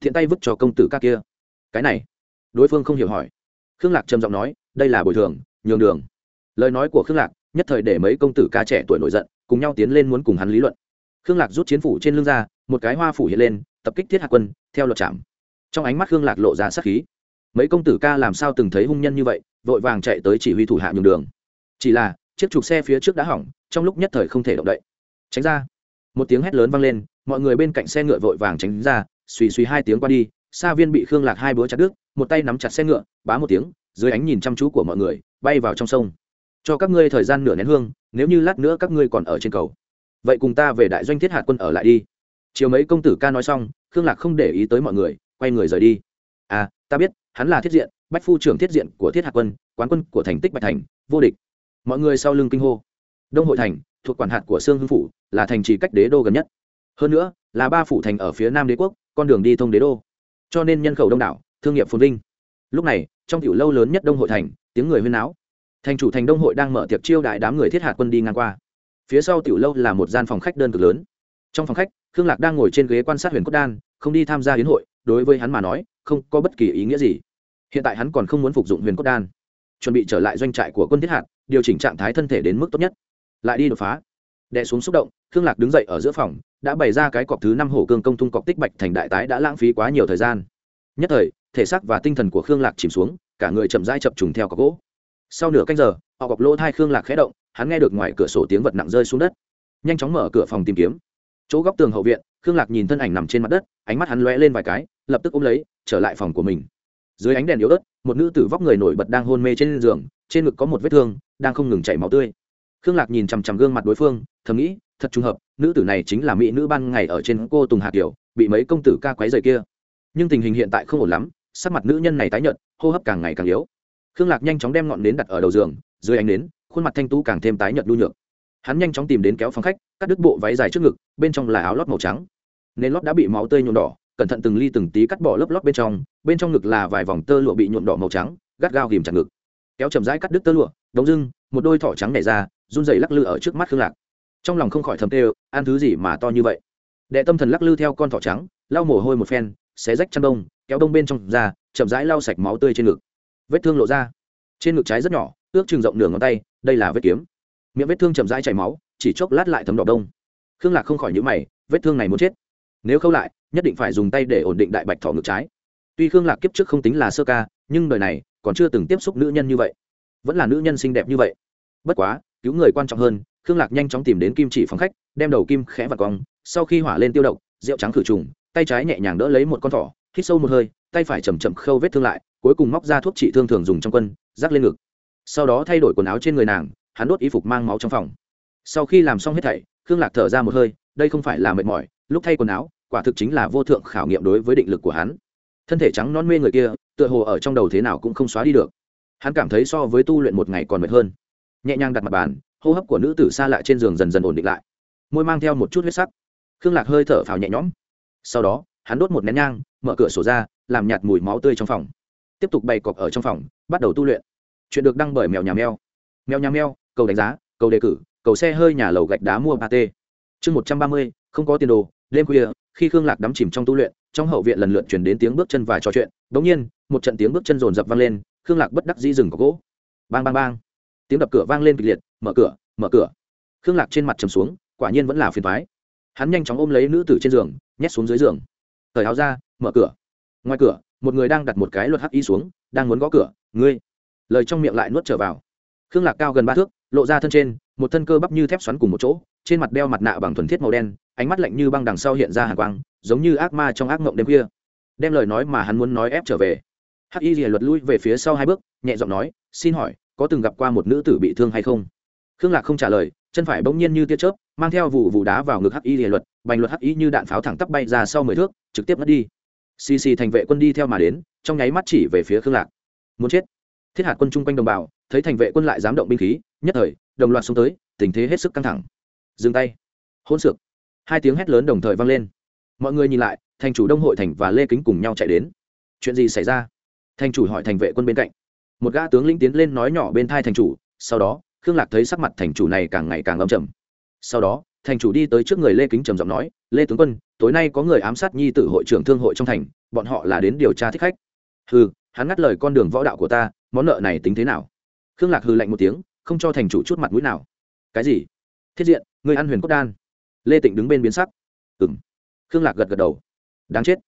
thiện tay vứt cho công tử ca kia. Cái này, đối phương không hiểu hỏi. Khương lạc trầm giọng nói đây là bồi thường, nhường đường. Lời nói của khương lạc, nhất thời để mấy công tử ca trẻ tuổi nổi giận, cùng nhau tiến lên muốn cùng hắn lý luận. Khương lạc rút chiến phủ trên lưng ra, một cái hoa phủ hiện lên, tập kích thiết hạ quân, theo luật chạm trong ánh mắt khương lạc lộ ra sát khí. Mấy công tử ca làm sao từng thấy hung nhân như vậy, vội vàng chạy tới chỉ huy thủ hạ nhường đường. Chỉ là, chiếc trục xe phía trước đã hỏng, trong lúc nhất thời không thể động đậy. Tránh ra. Một tiếng hét lớn vang lên, mọi người bên cạnh xe ngựa vội vàng tránh ra suy suy hai tiếng qua đi xa viên bị khương lạc hai búa chặt đứt, một tay nắm chặt xe ngựa, bá một tiếng dưới ánh nhìn chăm chú của mọi người, bay vào trong sông. Cho các ngươi thời gian nửa nén hương, nếu như lát nữa các ngươi còn ở trên cầu. Vậy cùng ta về đại doanh thiết hạt quân ở lại đi. Chiều mấy công tử ca nói xong, khương lạc không để ý tới mọi người, quay người rời đi. À ta biết, hắn là thiết diện, bách phu trưởng thiết diện của thiết hạt quân, quán quân của thành tích bạch thành, vô địch. Mọi người sau lưng kinh hô. Đông hội thành, thuộc quản hạt của sương hưng phủ, là thành trì cách đế đô gần nhất. Hơn nữa, là ba phủ thành ở phía nam đế quốc, con đường đi thông đế đô. Cho nên nhân khẩu đông đảo, thương nghiệp phồn vinh. Lúc này trong tiểu lâu lớn nhất đông hội thành, tiếng người huyên náo. Thành chủ thành đông hội đang mở tiệc chiêu đại đám người thiết hạt quân đi ngang qua. Phía sau tiểu lâu là một gian phòng khách đơn cực lớn. Trong phòng khách, khương lạc đang ngồi trên ghế quan sát huyền cốt đan, không đi tham gia hiến hội, đối với hắn mà nói, không có bất kỳ ý nghĩa gì. Hiện tại hắn còn không muốn phục dụng huyền cốt đan. Chuẩn bị trở lại doanh trại của quân thiết hạt điều chỉnh trạng thái thân thể đến mức tốt nhất. Lại đi đột phá. Đè xuống xúc động, khương lạc đứng dậy ở giữa phòng, đã bày ra cái cọc thứ năm hổ cương công tung cọc tích bạch thành đại tái đã lãng phí quá nhiều thời gian. Nhất thời thể xác và tinh thần của khương lạc chìm xuống, cả người chậm rãi chập trùng theo cọc gỗ. Sau nửa canh giờ, họ gọc lỗ thai khương lạc khẽ động, hắn nghe được ngoài cửa sổ tiếng vật nặng rơi xuống đất. Nhanh chóng mở cửa phòng tìm kiếm. Chỗ góc tường hậu viện, khương lạc nhìn thân ảnh nằm trên mặt đất, ánh mắt hắn lóe lên vài cái, lập tức ôm lấy, trở lại phòng của mình. Dưới ánh đèn yếu ớt, một nữ tử vóc người nổi bật đang hôn mê trên giường, trên ngực có một vết thương, đang không ngừng chảy máu tươi. Khương lạc nhìn chằm chằm gương mặt đối phương, thầm nghĩ, thật trùng hợp, nữ tử này chính là mỹ nữ ban ngày ở trên cô tùng hạ kiều, bị mấy công tử ca quấy rời kia. Nhưng tình hình hiện tại không ổn lắm sắc mặt nữ nhân này tái nhợt, hô hấp càng ngày càng yếu. Khương lạc nhanh chóng đem ngọn nến đặt ở đầu giường, dưới ánh nến, khuôn mặt thanh tú càng thêm tái nhợt nhu nhược. Hắn nhanh chóng tìm đến kéo phòng khách, cắt đứt bộ váy dài trước ngực, bên trong là áo lót màu trắng. Nên lót đã bị máu tươi nhuộm đỏ, cẩn thận từng ly từng tí cắt bỏ lớp lót bên trong bên trong ngực là vài vòng tơ lụa bị nhuộm đỏ màu trắng, gắt gao ghìm chặt ngực. Kéo chậm rãi cắt đứt tơ lụa, đống dưng, một đôi thỏ trắng nhảy ra, run rẩy lắc lư ở trước mắt khương lạc. Trong lòng không khỏi thầm tê ăn thứ gì mà to như vậy? Đệ tâm thần lắc lư theo con thỏ trắng, lau mồ hôi một phen xé rách chăn đông, kéo đông bên trong ra, chậm rãi lau sạch máu tươi trên ngực. Vết thương lộ ra. Trên ngực trái rất nhỏ, ước chừng rộng nửa ngón tay, đây là vết kiếm. Miệng vết thương chậm rãi chảy máu, chỉ chốc lát lại thấm đỏ đông. Khương lạc không khỏi nhữ mày, vết thương này muốn chết. Nếu khâu lại, nhất định phải dùng tay để ổn định đại bạch thỏ ngực trái. Tuy khương lạc kiếp trước không tính là sơ ca, nhưng đời này còn chưa từng tiếp xúc nữ nhân như vậy. Vẫn là nữ nhân xinh đẹp như vậy. Bất quá, cứu người quan trọng hơn, khương lạc nhanh chóng tìm đến kim chỉ phòng khách, đem đầu kim khẽ vặt cong, sau khi hỏa lên tiêu độc, rượu trắng khử trùng tay trái nhẹ nhàng đỡ lấy một con thỏ, hít sâu một hơi, tay phải chầm chậm khâu vết thương lại, cuối cùng móc ra thuốc trị thương thường dùng trong quân, rắc lên ngực. Sau đó thay đổi quần áo trên người nàng, hắn đốt y phục mang máu trong phòng. Sau khi làm xong hết thảy, khương lạc thở ra một hơi, đây không phải là mệt mỏi, lúc thay quần áo, quả thực chính là vô thượng khảo nghiệm đối với định lực của hắn. Thân thể trắng non mê người kia, tựa hồ ở trong đầu thế nào cũng không xóa đi được. Hắn cảm thấy so với tu luyện một ngày còn mệt hơn. Nhẹ nhàng đặt mặt bàn, hô hấp của nữ tử xa lạ trên giường dần dần ổn định lại. Môi mang theo một chút huyết sắc. Khương lạc hơi thở phào nhẹ nhõm sau đó, hắn đốt một nén nhang, mở cửa sổ ra, làm nhạt mùi máu tươi trong phòng. Tiếp tục bày cọc ở trong phòng, bắt đầu tu luyện. Chuyện được đăng bởi mèo nhà mèo. Mèo nhà mèo, cầu đánh giá, cầu đề cử, cầu xe hơi nhà lầu gạch đá mua ba t. Chương một trăm ba mươi, không có tiền đồ, đêm khuya, khi khương lạc đắm chìm trong tu luyện, trong hậu viện lần lượt chuyển đến tiếng bước chân và trò chuyện. Bỗng nhiên, một trận tiếng bước chân rồn rập vang lên, khương lạc bất đắc dĩ rừng có gỗ. Bang bang bang. Tiếng đập cửa vang lên kịch liệt, mở cửa mở cửa. Khương lạc trên mặt trầm xuống, quả nhiên vẫn là phiền thoái hắn nhanh chóng ôm lấy nữ tử trên giường nhét xuống dưới giường. Thời áo ra, mở cửa. Ngoài cửa, một người đang đặt một cái luật hắc y xuống, đang muốn gõ cửa. Ngươi. Lời trong miệng lại nuốt trở vào. Khương lạc cao gần ba thước, lộ ra thân trên, một thân cơ bắp như thép xoắn cùng một chỗ, trên mặt đeo mặt nạ bằng thuần thiết màu đen, ánh mắt lạnh như băng đằng sau hiện ra hàng quang, giống như ác ma trong ác mộng đêm kia đem lời nói mà hắn muốn nói ép trở về. Hắc y rìa luật lui về phía sau hai bước, nhẹ giọng nói, xin hỏi, có từng gặp qua một nữ tử bị thương hay không? Khương lạc không trả lời, chân phải bỗng nhiên như tia chớp, mang theo vụ vụ đá vào ngực hắc y rìa luật bành luật hắc ý như đạn pháo thẳng tắp bay ra sau mười thước, trực tiếp mất đi. Xì xì thành vệ quân đi theo mà đến, trong nháy mắt chỉ về phía khương lạc. Muốn chết. Thiết hạt quân chung quanh đồng bào, thấy thành vệ quân lại dám động binh khí, nhất thời, đồng loạt xuống tới, tình thế hết sức căng thẳng. Dừng tay. Hôn sược hai tiếng hét lớn đồng thời vang lên. Mọi người nhìn lại, thành chủ đông hội thành và lê kính cùng nhau chạy đến. Chuyện gì xảy ra? Thành chủ hỏi thành vệ quân bên cạnh. Một gã tướng lĩnh tiến lên nói nhỏ bên thai thành chủ, sau đó, khương lạc thấy sắc mặt thành chủ này càng ngày càng âm trầm. Sau đó thành chủ đi tới trước người lê kính trầm giọng nói, lê tướng quân, tối nay có người ám sát nhi tử hội trưởng thương hội trong thành, bọn họ là đến điều tra thích khách. Hừ, hắn ngắt lời con đường võ đạo của ta, món nợ này tính thế nào? Khương lạc hừ lạnh một tiếng, không cho thành chủ chút mặt mũi nào. Cái gì? Thiết diện người ăn huyền cốt đan. Lê tịnh đứng bên biến sắc. Ừng khương lạc gật gật đầu. Đáng chết.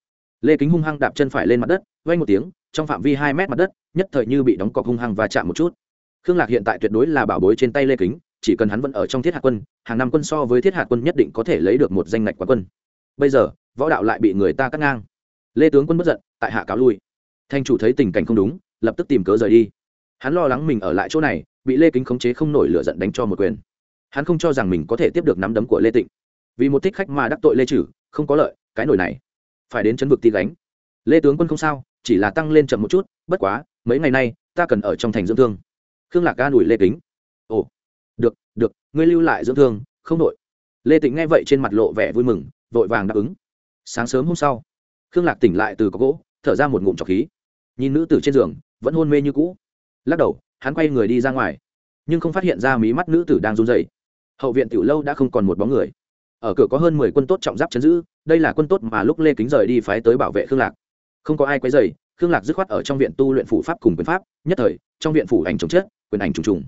Lê kính hung hăng đạp chân phải lên mặt đất vay một tiếng, trong phạm vi hai mét mặt đất, nhất thời như bị đóng cọc hung hăng và chạm một chút. Khương lạc hiện tại tuyệt đối là bảo bối trên tay lê kính chỉ cần hắn vẫn ở trong thiết hạt quân, hàng năm quân so với thiết hạt quân nhất định có thể lấy được một danh ngạch quán quân. Bây giờ, võ đạo lại bị người ta cắt ngang. Lê tướng quân bất giận, tại hạ cáo lui. Thanh chủ thấy tình cảnh không đúng, lập tức tìm cớ rời đi. Hắn lo lắng mình ở lại chỗ này, bị lê kính khống chế không nổi lửa giận đánh cho một quyền. Hắn không cho rằng mình có thể tiếp được nắm đấm của lê tịnh. Vì một thích khách mà đắc tội lê trừ không có lợi, cái nổi này. Phải đến chấn vực ti gánh. Lê tướng quân không sao, chỉ là tăng lên chậm một chút, bất quá, mấy ngày nay, ta cần ở trong thành dưỡng thương. Khương lạc ca đuổi lê kính. Ồ được được, ngươi lưu lại dưỡng thương, không đội lê tịnh nghe vậy trên mặt lộ vẻ vui mừng, vội vàng đáp ứng. Sáng sớm hôm sau, khương lạc tỉnh lại từ có gỗ, thở ra một ngụm trọc khí. Nhìn nữ tử trên giường, vẫn hôn mê như cũ. Lắc đầu, hắn quay người đi ra ngoài, nhưng không phát hiện ra mí mắt nữ tử đang run dày hậu viện tiểu lâu đã không còn một bóng người. Ở cửa có hơn mười quân tốt trọng giáp chấn giữ, đây là quân tốt mà lúc lê kính rời đi phái tới bảo vệ khương lạc. Không có ai quấy dày khương lạc dứt khoát ở trong viện tu luyện phủ pháp cùng quyền pháp, nhất thời, trong viện phủ ảnh chống chết, quyền ảnh trùng trùng.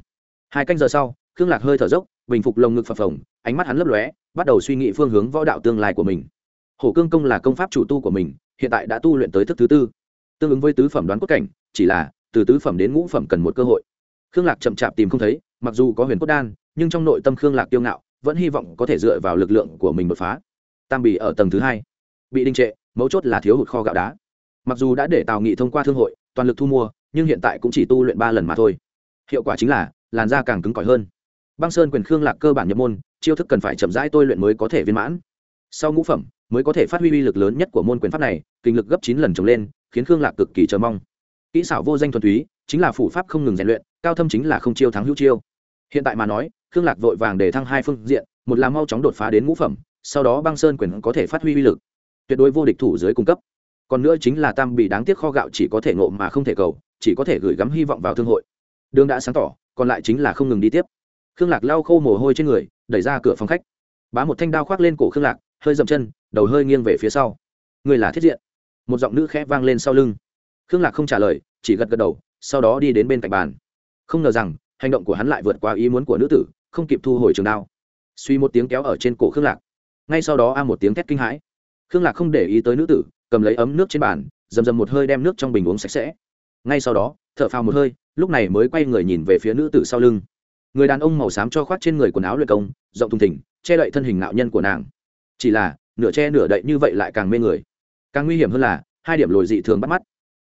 Hai canh giờ sau khương lạc hơi thở dốc, bình phục lồng ngực phập phồng, ánh mắt hắn lấp lóe, bắt đầu suy nghĩ phương hướng võ đạo tương lai của mình. Hổ cương công là công pháp chủ tu của mình, hiện tại đã tu luyện tới thức thứ tư. Tương ứng với tứ phẩm đoán cốt cảnh, chỉ là từ tứ phẩm đến ngũ phẩm cần một cơ hội. Khương lạc chậm chạp tìm không thấy, mặc dù có huyền cốt đan, nhưng trong nội tâm khương lạc tiêu ngạo, vẫn hy vọng có thể dựa vào lực lượng của mình đột phá. Tam bì ở tầng thứ hai. Bị đình trệ, mấu chốt là thiếu hụt kho gạo đá. Mặc dù đã để tào nghị thông qua thương hội, toàn lực thu mua, nhưng hiện tại cũng chỉ tu luyện ba lần mà thôi. Hiệu quả chính là, làn da càng cứng cỏi hơn băng sơn quyền khương lạc cơ bản nhập môn, chiêu thức cần phải chậm rãi tôi luyện mới có thể viên mãn. Sau ngũ phẩm, mới có thể phát huy uy lực lớn nhất của môn quyền pháp này, kinh lực gấp chín lần trồng lên, khiến khương lạc cực kỳ chờ mong. Kỹ xảo vô danh thuần túy, chính là phủ pháp không ngừng rèn luyện, cao thâm chính là không chiêu thắng hữu chiêu. Hiện tại mà nói, khương lạc vội vàng để thăng hai phương diện, một là mau chóng đột phá đến ngũ phẩm, sau đó băng sơn quyền có thể phát huy uy lực, tuyệt đối vô địch thủ dưới cung cấp. Còn nữa chính là tam bị đáng tiếc kho gạo chỉ có thể ngộ mà không thể cầu, chỉ có thể gửi gắm hy vọng vào thương hội. Đường đã sáng tỏ, còn lại chính là không ngừng đi tiếp khương lạc lau khô mồ hôi trên người đẩy ra cửa phòng khách bá một thanh đao khoác lên cổ khương lạc hơi dậm chân đầu hơi nghiêng về phía sau người là thiết diện một giọng nữ khẽ vang lên sau lưng khương lạc không trả lời chỉ gật gật đầu sau đó đi đến bên cạnh bàn không ngờ rằng hành động của hắn lại vượt qua ý muốn của nữ tử không kịp thu hồi trường đao suy một tiếng kéo ở trên cổ khương lạc ngay sau đó a một tiếng thét kinh hãi khương lạc không để ý tới nữ tử cầm lấy ấm nước trên bàn dầm dầm một hơi đem nước trong bình uống sạch sẽ ngay sau đó thở phào một hơi lúc này mới quay người nhìn về phía nữ tử sau lưng người đàn ông màu xám cho khoác trên người quần áo luyện công, rộng thùng thỉnh che đậy thân hình nạo nhân của nàng. Chỉ là, nửa che nửa đậy như vậy lại càng mê người. Càng nguy hiểm hơn là, hai điểm lồi dị thường bắt mắt.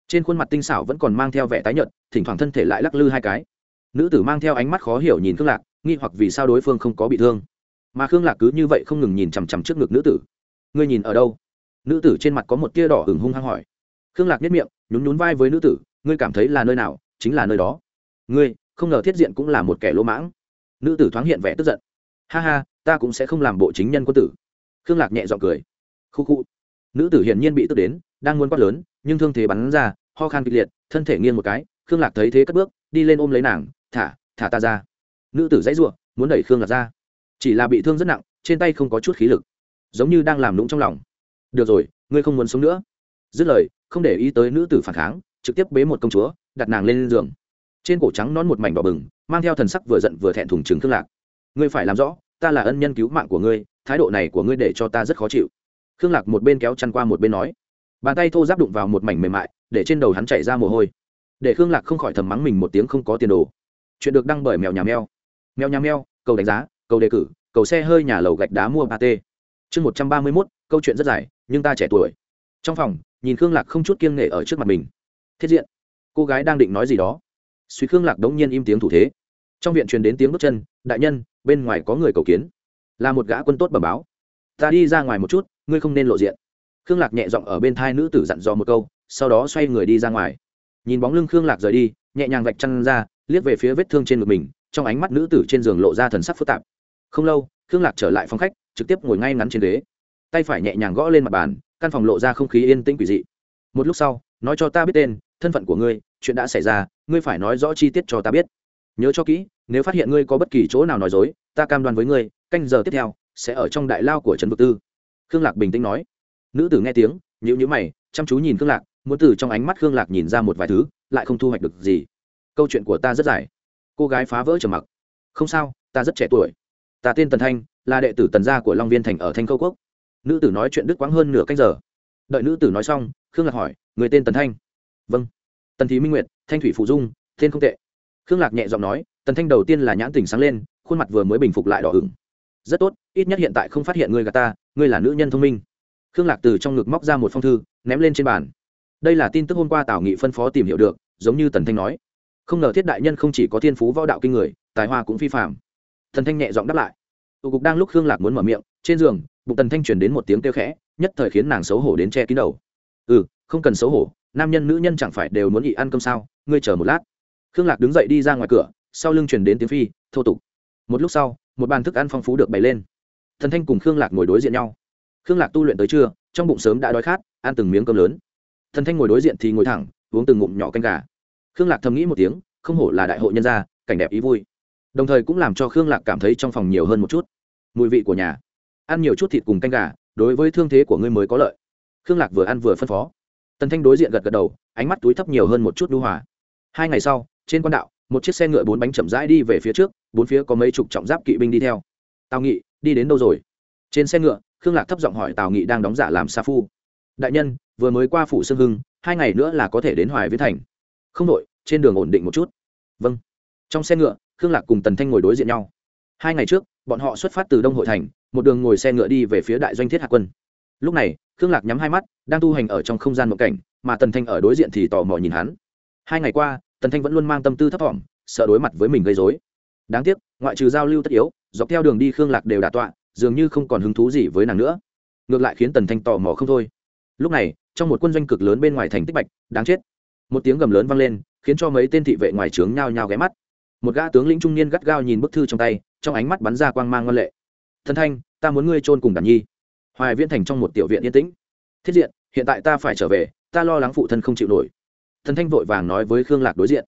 Trên khuôn mặt tinh xảo vẫn còn mang theo vẻ tái nhợt, thỉnh thoảng thân thể lại lắc lư hai cái. Nữ tử mang theo ánh mắt khó hiểu nhìn khương lạc, nghi hoặc vì sao đối phương không có bị thương. Mà khương lạc cứ như vậy không ngừng nhìn chằm chằm trước ngực nữ tử. Ngươi nhìn ở đâu? Nữ tử trên mặt có một tia đỏ hừng hung hăng hỏi. Khương lạc nhất miệng, nhún nhún vai với nữ tử, ngươi cảm thấy là nơi nào? Chính là nơi đó. Ngươi không ngờ thiết diện cũng là một kẻ lỗ mãng. Nữ tử thoáng hiện vẻ tức giận. Ha ha, ta cũng sẽ không làm bộ chính nhân quân tử. Khương lạc nhẹ g i ọ n g cười. Khu khu. Nữ tử hiển nhiên bị tức đến, đang muốn quát lớn, nhưng thương thế bắn ra, ho khan kịch liệt, thân thể nghiêng một cái, khương lạc thấy thế cất bước, đi lên ôm lấy nàng, thả thả ta ra. Nữ tử dãy r u ộ n muốn đẩy khương lạc ra. Chỉ là bị thương rất nặng, trên tay không có chút khí lực, giống như đang làm lũng trong lòng. Được rồi, ngươi không muốn sống nữa. Dứt lời, không để ý tới nữ tử phản kháng, trực tiếp bế một công chúa, đặt nàng lên giường trên cổ trắng nón một mảnh đỏ bừng, mang theo thần sắc vừa giận vừa thẹn thùng trừng khương lạc. Ngươi phải làm rõ, ta là ân nhân cứu mạng của ngươi, thái độ này của ngươi để cho ta rất khó chịu. Khương lạc một bên kéo chăn qua một bên nói. Bàn tay thô giáp đụng vào một mảnh mềm mại, để trên đầu hắn chảy ra mồ hôi. Để khương lạc không khỏi thầm mắng mình một tiếng không có tiền đồ. Chuyện được đăng bởi mèo nhà mèo. Mèo nhà mèo, cầu đánh giá, cầu đề cử, cầu xe hơi nhà lầu gạch đá mua ba t. Chương một trăm ba mươi mốt, câu chuyện rất dài, nhưng ta trẻ tuổi. Trong phòng, nhìn khương lạc không chút kiêng nghệ ở trước mặt mình. Thiết diện. Cô gái đang định nói gì đó suy khương lạc đống nhiên im tiếng thủ thế. Trong viện truyền đến tiếng bước chân, đại nhân, bên ngoài có người cầu kiến. Là một gã quân tốt bẩm báo. Ta đi ra ngoài một chút, ngươi không nên lộ diện. Khương lạc nhẹ giọng ở bên thai nữ tử dặn dò một câu, sau đó xoay người đi ra ngoài. Nhìn bóng lưng khương lạc rời đi, nhẹ nhàng vạch chăn ra, liếc về phía vết thương trên ngực mình, trong ánh mắt nữ tử trên giường lộ ra thần sắc phức tạp. Không lâu, khương lạc trở lại phòng khách, trực tiếp ngồi ngay ngắn trên ghế. Tay phải nhẹ nhàng gõ lên mặt bàn, căn phòng lộ ra không khí yên tĩnh quỷ dị. Một lúc sau, nói cho ta biết tên, thân phận của ngươi chuyện đã xảy ra, ngươi phải nói rõ chi tiết cho ta biết. Nhớ cho kỹ, nếu phát hiện ngươi có bất kỳ chỗ nào nói dối, ta cam đoan với ngươi, canh giờ tiếp theo, sẽ ở trong đại lao của trần vực tư. Khương lạc bình tĩnh nói. Nữ tử nghe tiếng nhữ nhữ mày, chăm chú nhìn khương lạc, muốn từ trong ánh mắt khương lạc nhìn ra một vài thứ, lại không thu hoạch được gì. Câu chuyện của ta rất dài. Cô gái phá vỡ trầm mặc. Không sao, ta rất trẻ tuổi. Ta tên tần thanh, là đệ tử tần gia của long viên thành ở thanh câu quốc. Nữ tử nói chuyện đứt quãng hơn nửa canh giờ. Đợi nữ tử nói xong, khương lạc hỏi, người tên tần thanh? Vâng tần thí minh nguyệt, thanh thủy phụ dung tên không tệ. Khương lạc nhẹ giọng nói, tần thanh đầu tiên là nhãn tình sáng lên, khuôn mặt vừa mới bình phục lại đỏ ửng. Rất tốt, ít nhất hiện tại không phát hiện ngươi gà ta, ngươi là nữ nhân thông minh. Khương lạc từ trong ngực móc ra một phong thư, ném lên trên bàn. Đây là tin tức hôm qua tào nghị phân phó tìm hiểu được, giống như tần thanh nói. Không ngờ thiết đại nhân không chỉ có thiên phú võ đạo kinh người, tài hoa cũng phi phạm thần thanh nhẹ giọng đáp lại. Tụ cục đang lúc khương lạc muốn mở miệng, trên giường, bụng tần thanh chuyển đến một tiếng kêu khẽ, nhất thời khiến nàng xấu hổ đến che kín đầu. Ừ không cần xấu hổ nam nhân nữ nhân chẳng phải đều muốn ị ăn cơm sao? Ngươi chờ một lát. Khương lạc đứng dậy đi ra ngoài cửa, sau lưng chuyển đến tiếng phi, thô tục. Một lúc sau, một bàn thức ăn phong phú được bày lên. Thần thanh cùng khương lạc ngồi đối diện nhau. Khương lạc tu luyện tới trưa, trong bụng sớm đã đói khát, ăn từng miếng cơm lớn. Thần thanh ngồi đối diện thì ngồi thẳng, uống từng ngụm nhỏ canh gà. Khương lạc thầm nghĩ một tiếng, không hổ là đại hội nhân gia, cảnh đẹp ý vui. Đồng thời cũng làm cho khương lạc cảm thấy trong phòng nhiều hơn một chút. Mùi vị của nhà. Ăn nhiều chút thịt cùng canh gà, đối với thương thế của ngươi mới có lợi. Khương lạc vừa ăn vừa phân phó tần thanh đối diện gật gật đầu, ánh mắt túi thấp nhiều hơn một chút đu hòa. Hai ngày sau, trên quan đạo, một chiếc xe ngựa bốn bánh chậm rãi đi về phía trước, bốn phía có mấy chục trọng giáp kỵ binh đi theo. Tào nghị, đi đến đâu rồi? Trên xe ngựa, khương lạc thấp giọng hỏi tào nghị đang đóng giả làm sa phu. Đại nhân, vừa mới qua phủ sương hưng, hai ngày nữa là có thể đến hoài viễn thành. Không đội, trên đường ổn định một chút. Vâng. Trong xe ngựa, khương lạc cùng tần thanh ngồi đối diện nhau. Hai ngày trước, bọn họ xuất phát từ đông hội thành, một đường ngồi xe ngựa đi về phía đại doanh thiết hạ quân. Lúc này khương lạc nhắm hai mắt, đang tu hành ở trong không gian mộng cảnh, mà tần thanh ở đối diện thì tò mò nhìn hắn. Hai ngày qua, tần thanh vẫn luôn mang tâm tư thấp t sợ đối mặt với mình gây dối đáng tiếc, ngoại trừ giao lưu tất yếu, dọc theo đường đi khương lạc đều đà tọa, dường như không còn hứng thú gì với nàng nữa. Ngược lại khiến tần thanh tò mò không thôi. Lúc này, trong một quân doanh cực lớn bên ngoài thành tích bạch, đáng chết. Một tiếng gầm lớn vang lên, khiến cho mấy tên thị vệ ngoài trướng nhao nhao ghé mắt. Một gã tướng lĩnh trung niên gắt gao nhìn bức thư trong tay, trong ánh mắt bắn ra quang mang ngân lệ. Thần thanh, ta muốn ngươi trôn cùng đàn nhi hoài viễn thành trong một tiểu viện yên tĩnh. Thiết diện, hiện tại ta phải trở về, ta lo lắng phụ thân không chịu nổi. Thần thanh vội vàng nói với khương lạc đối diện.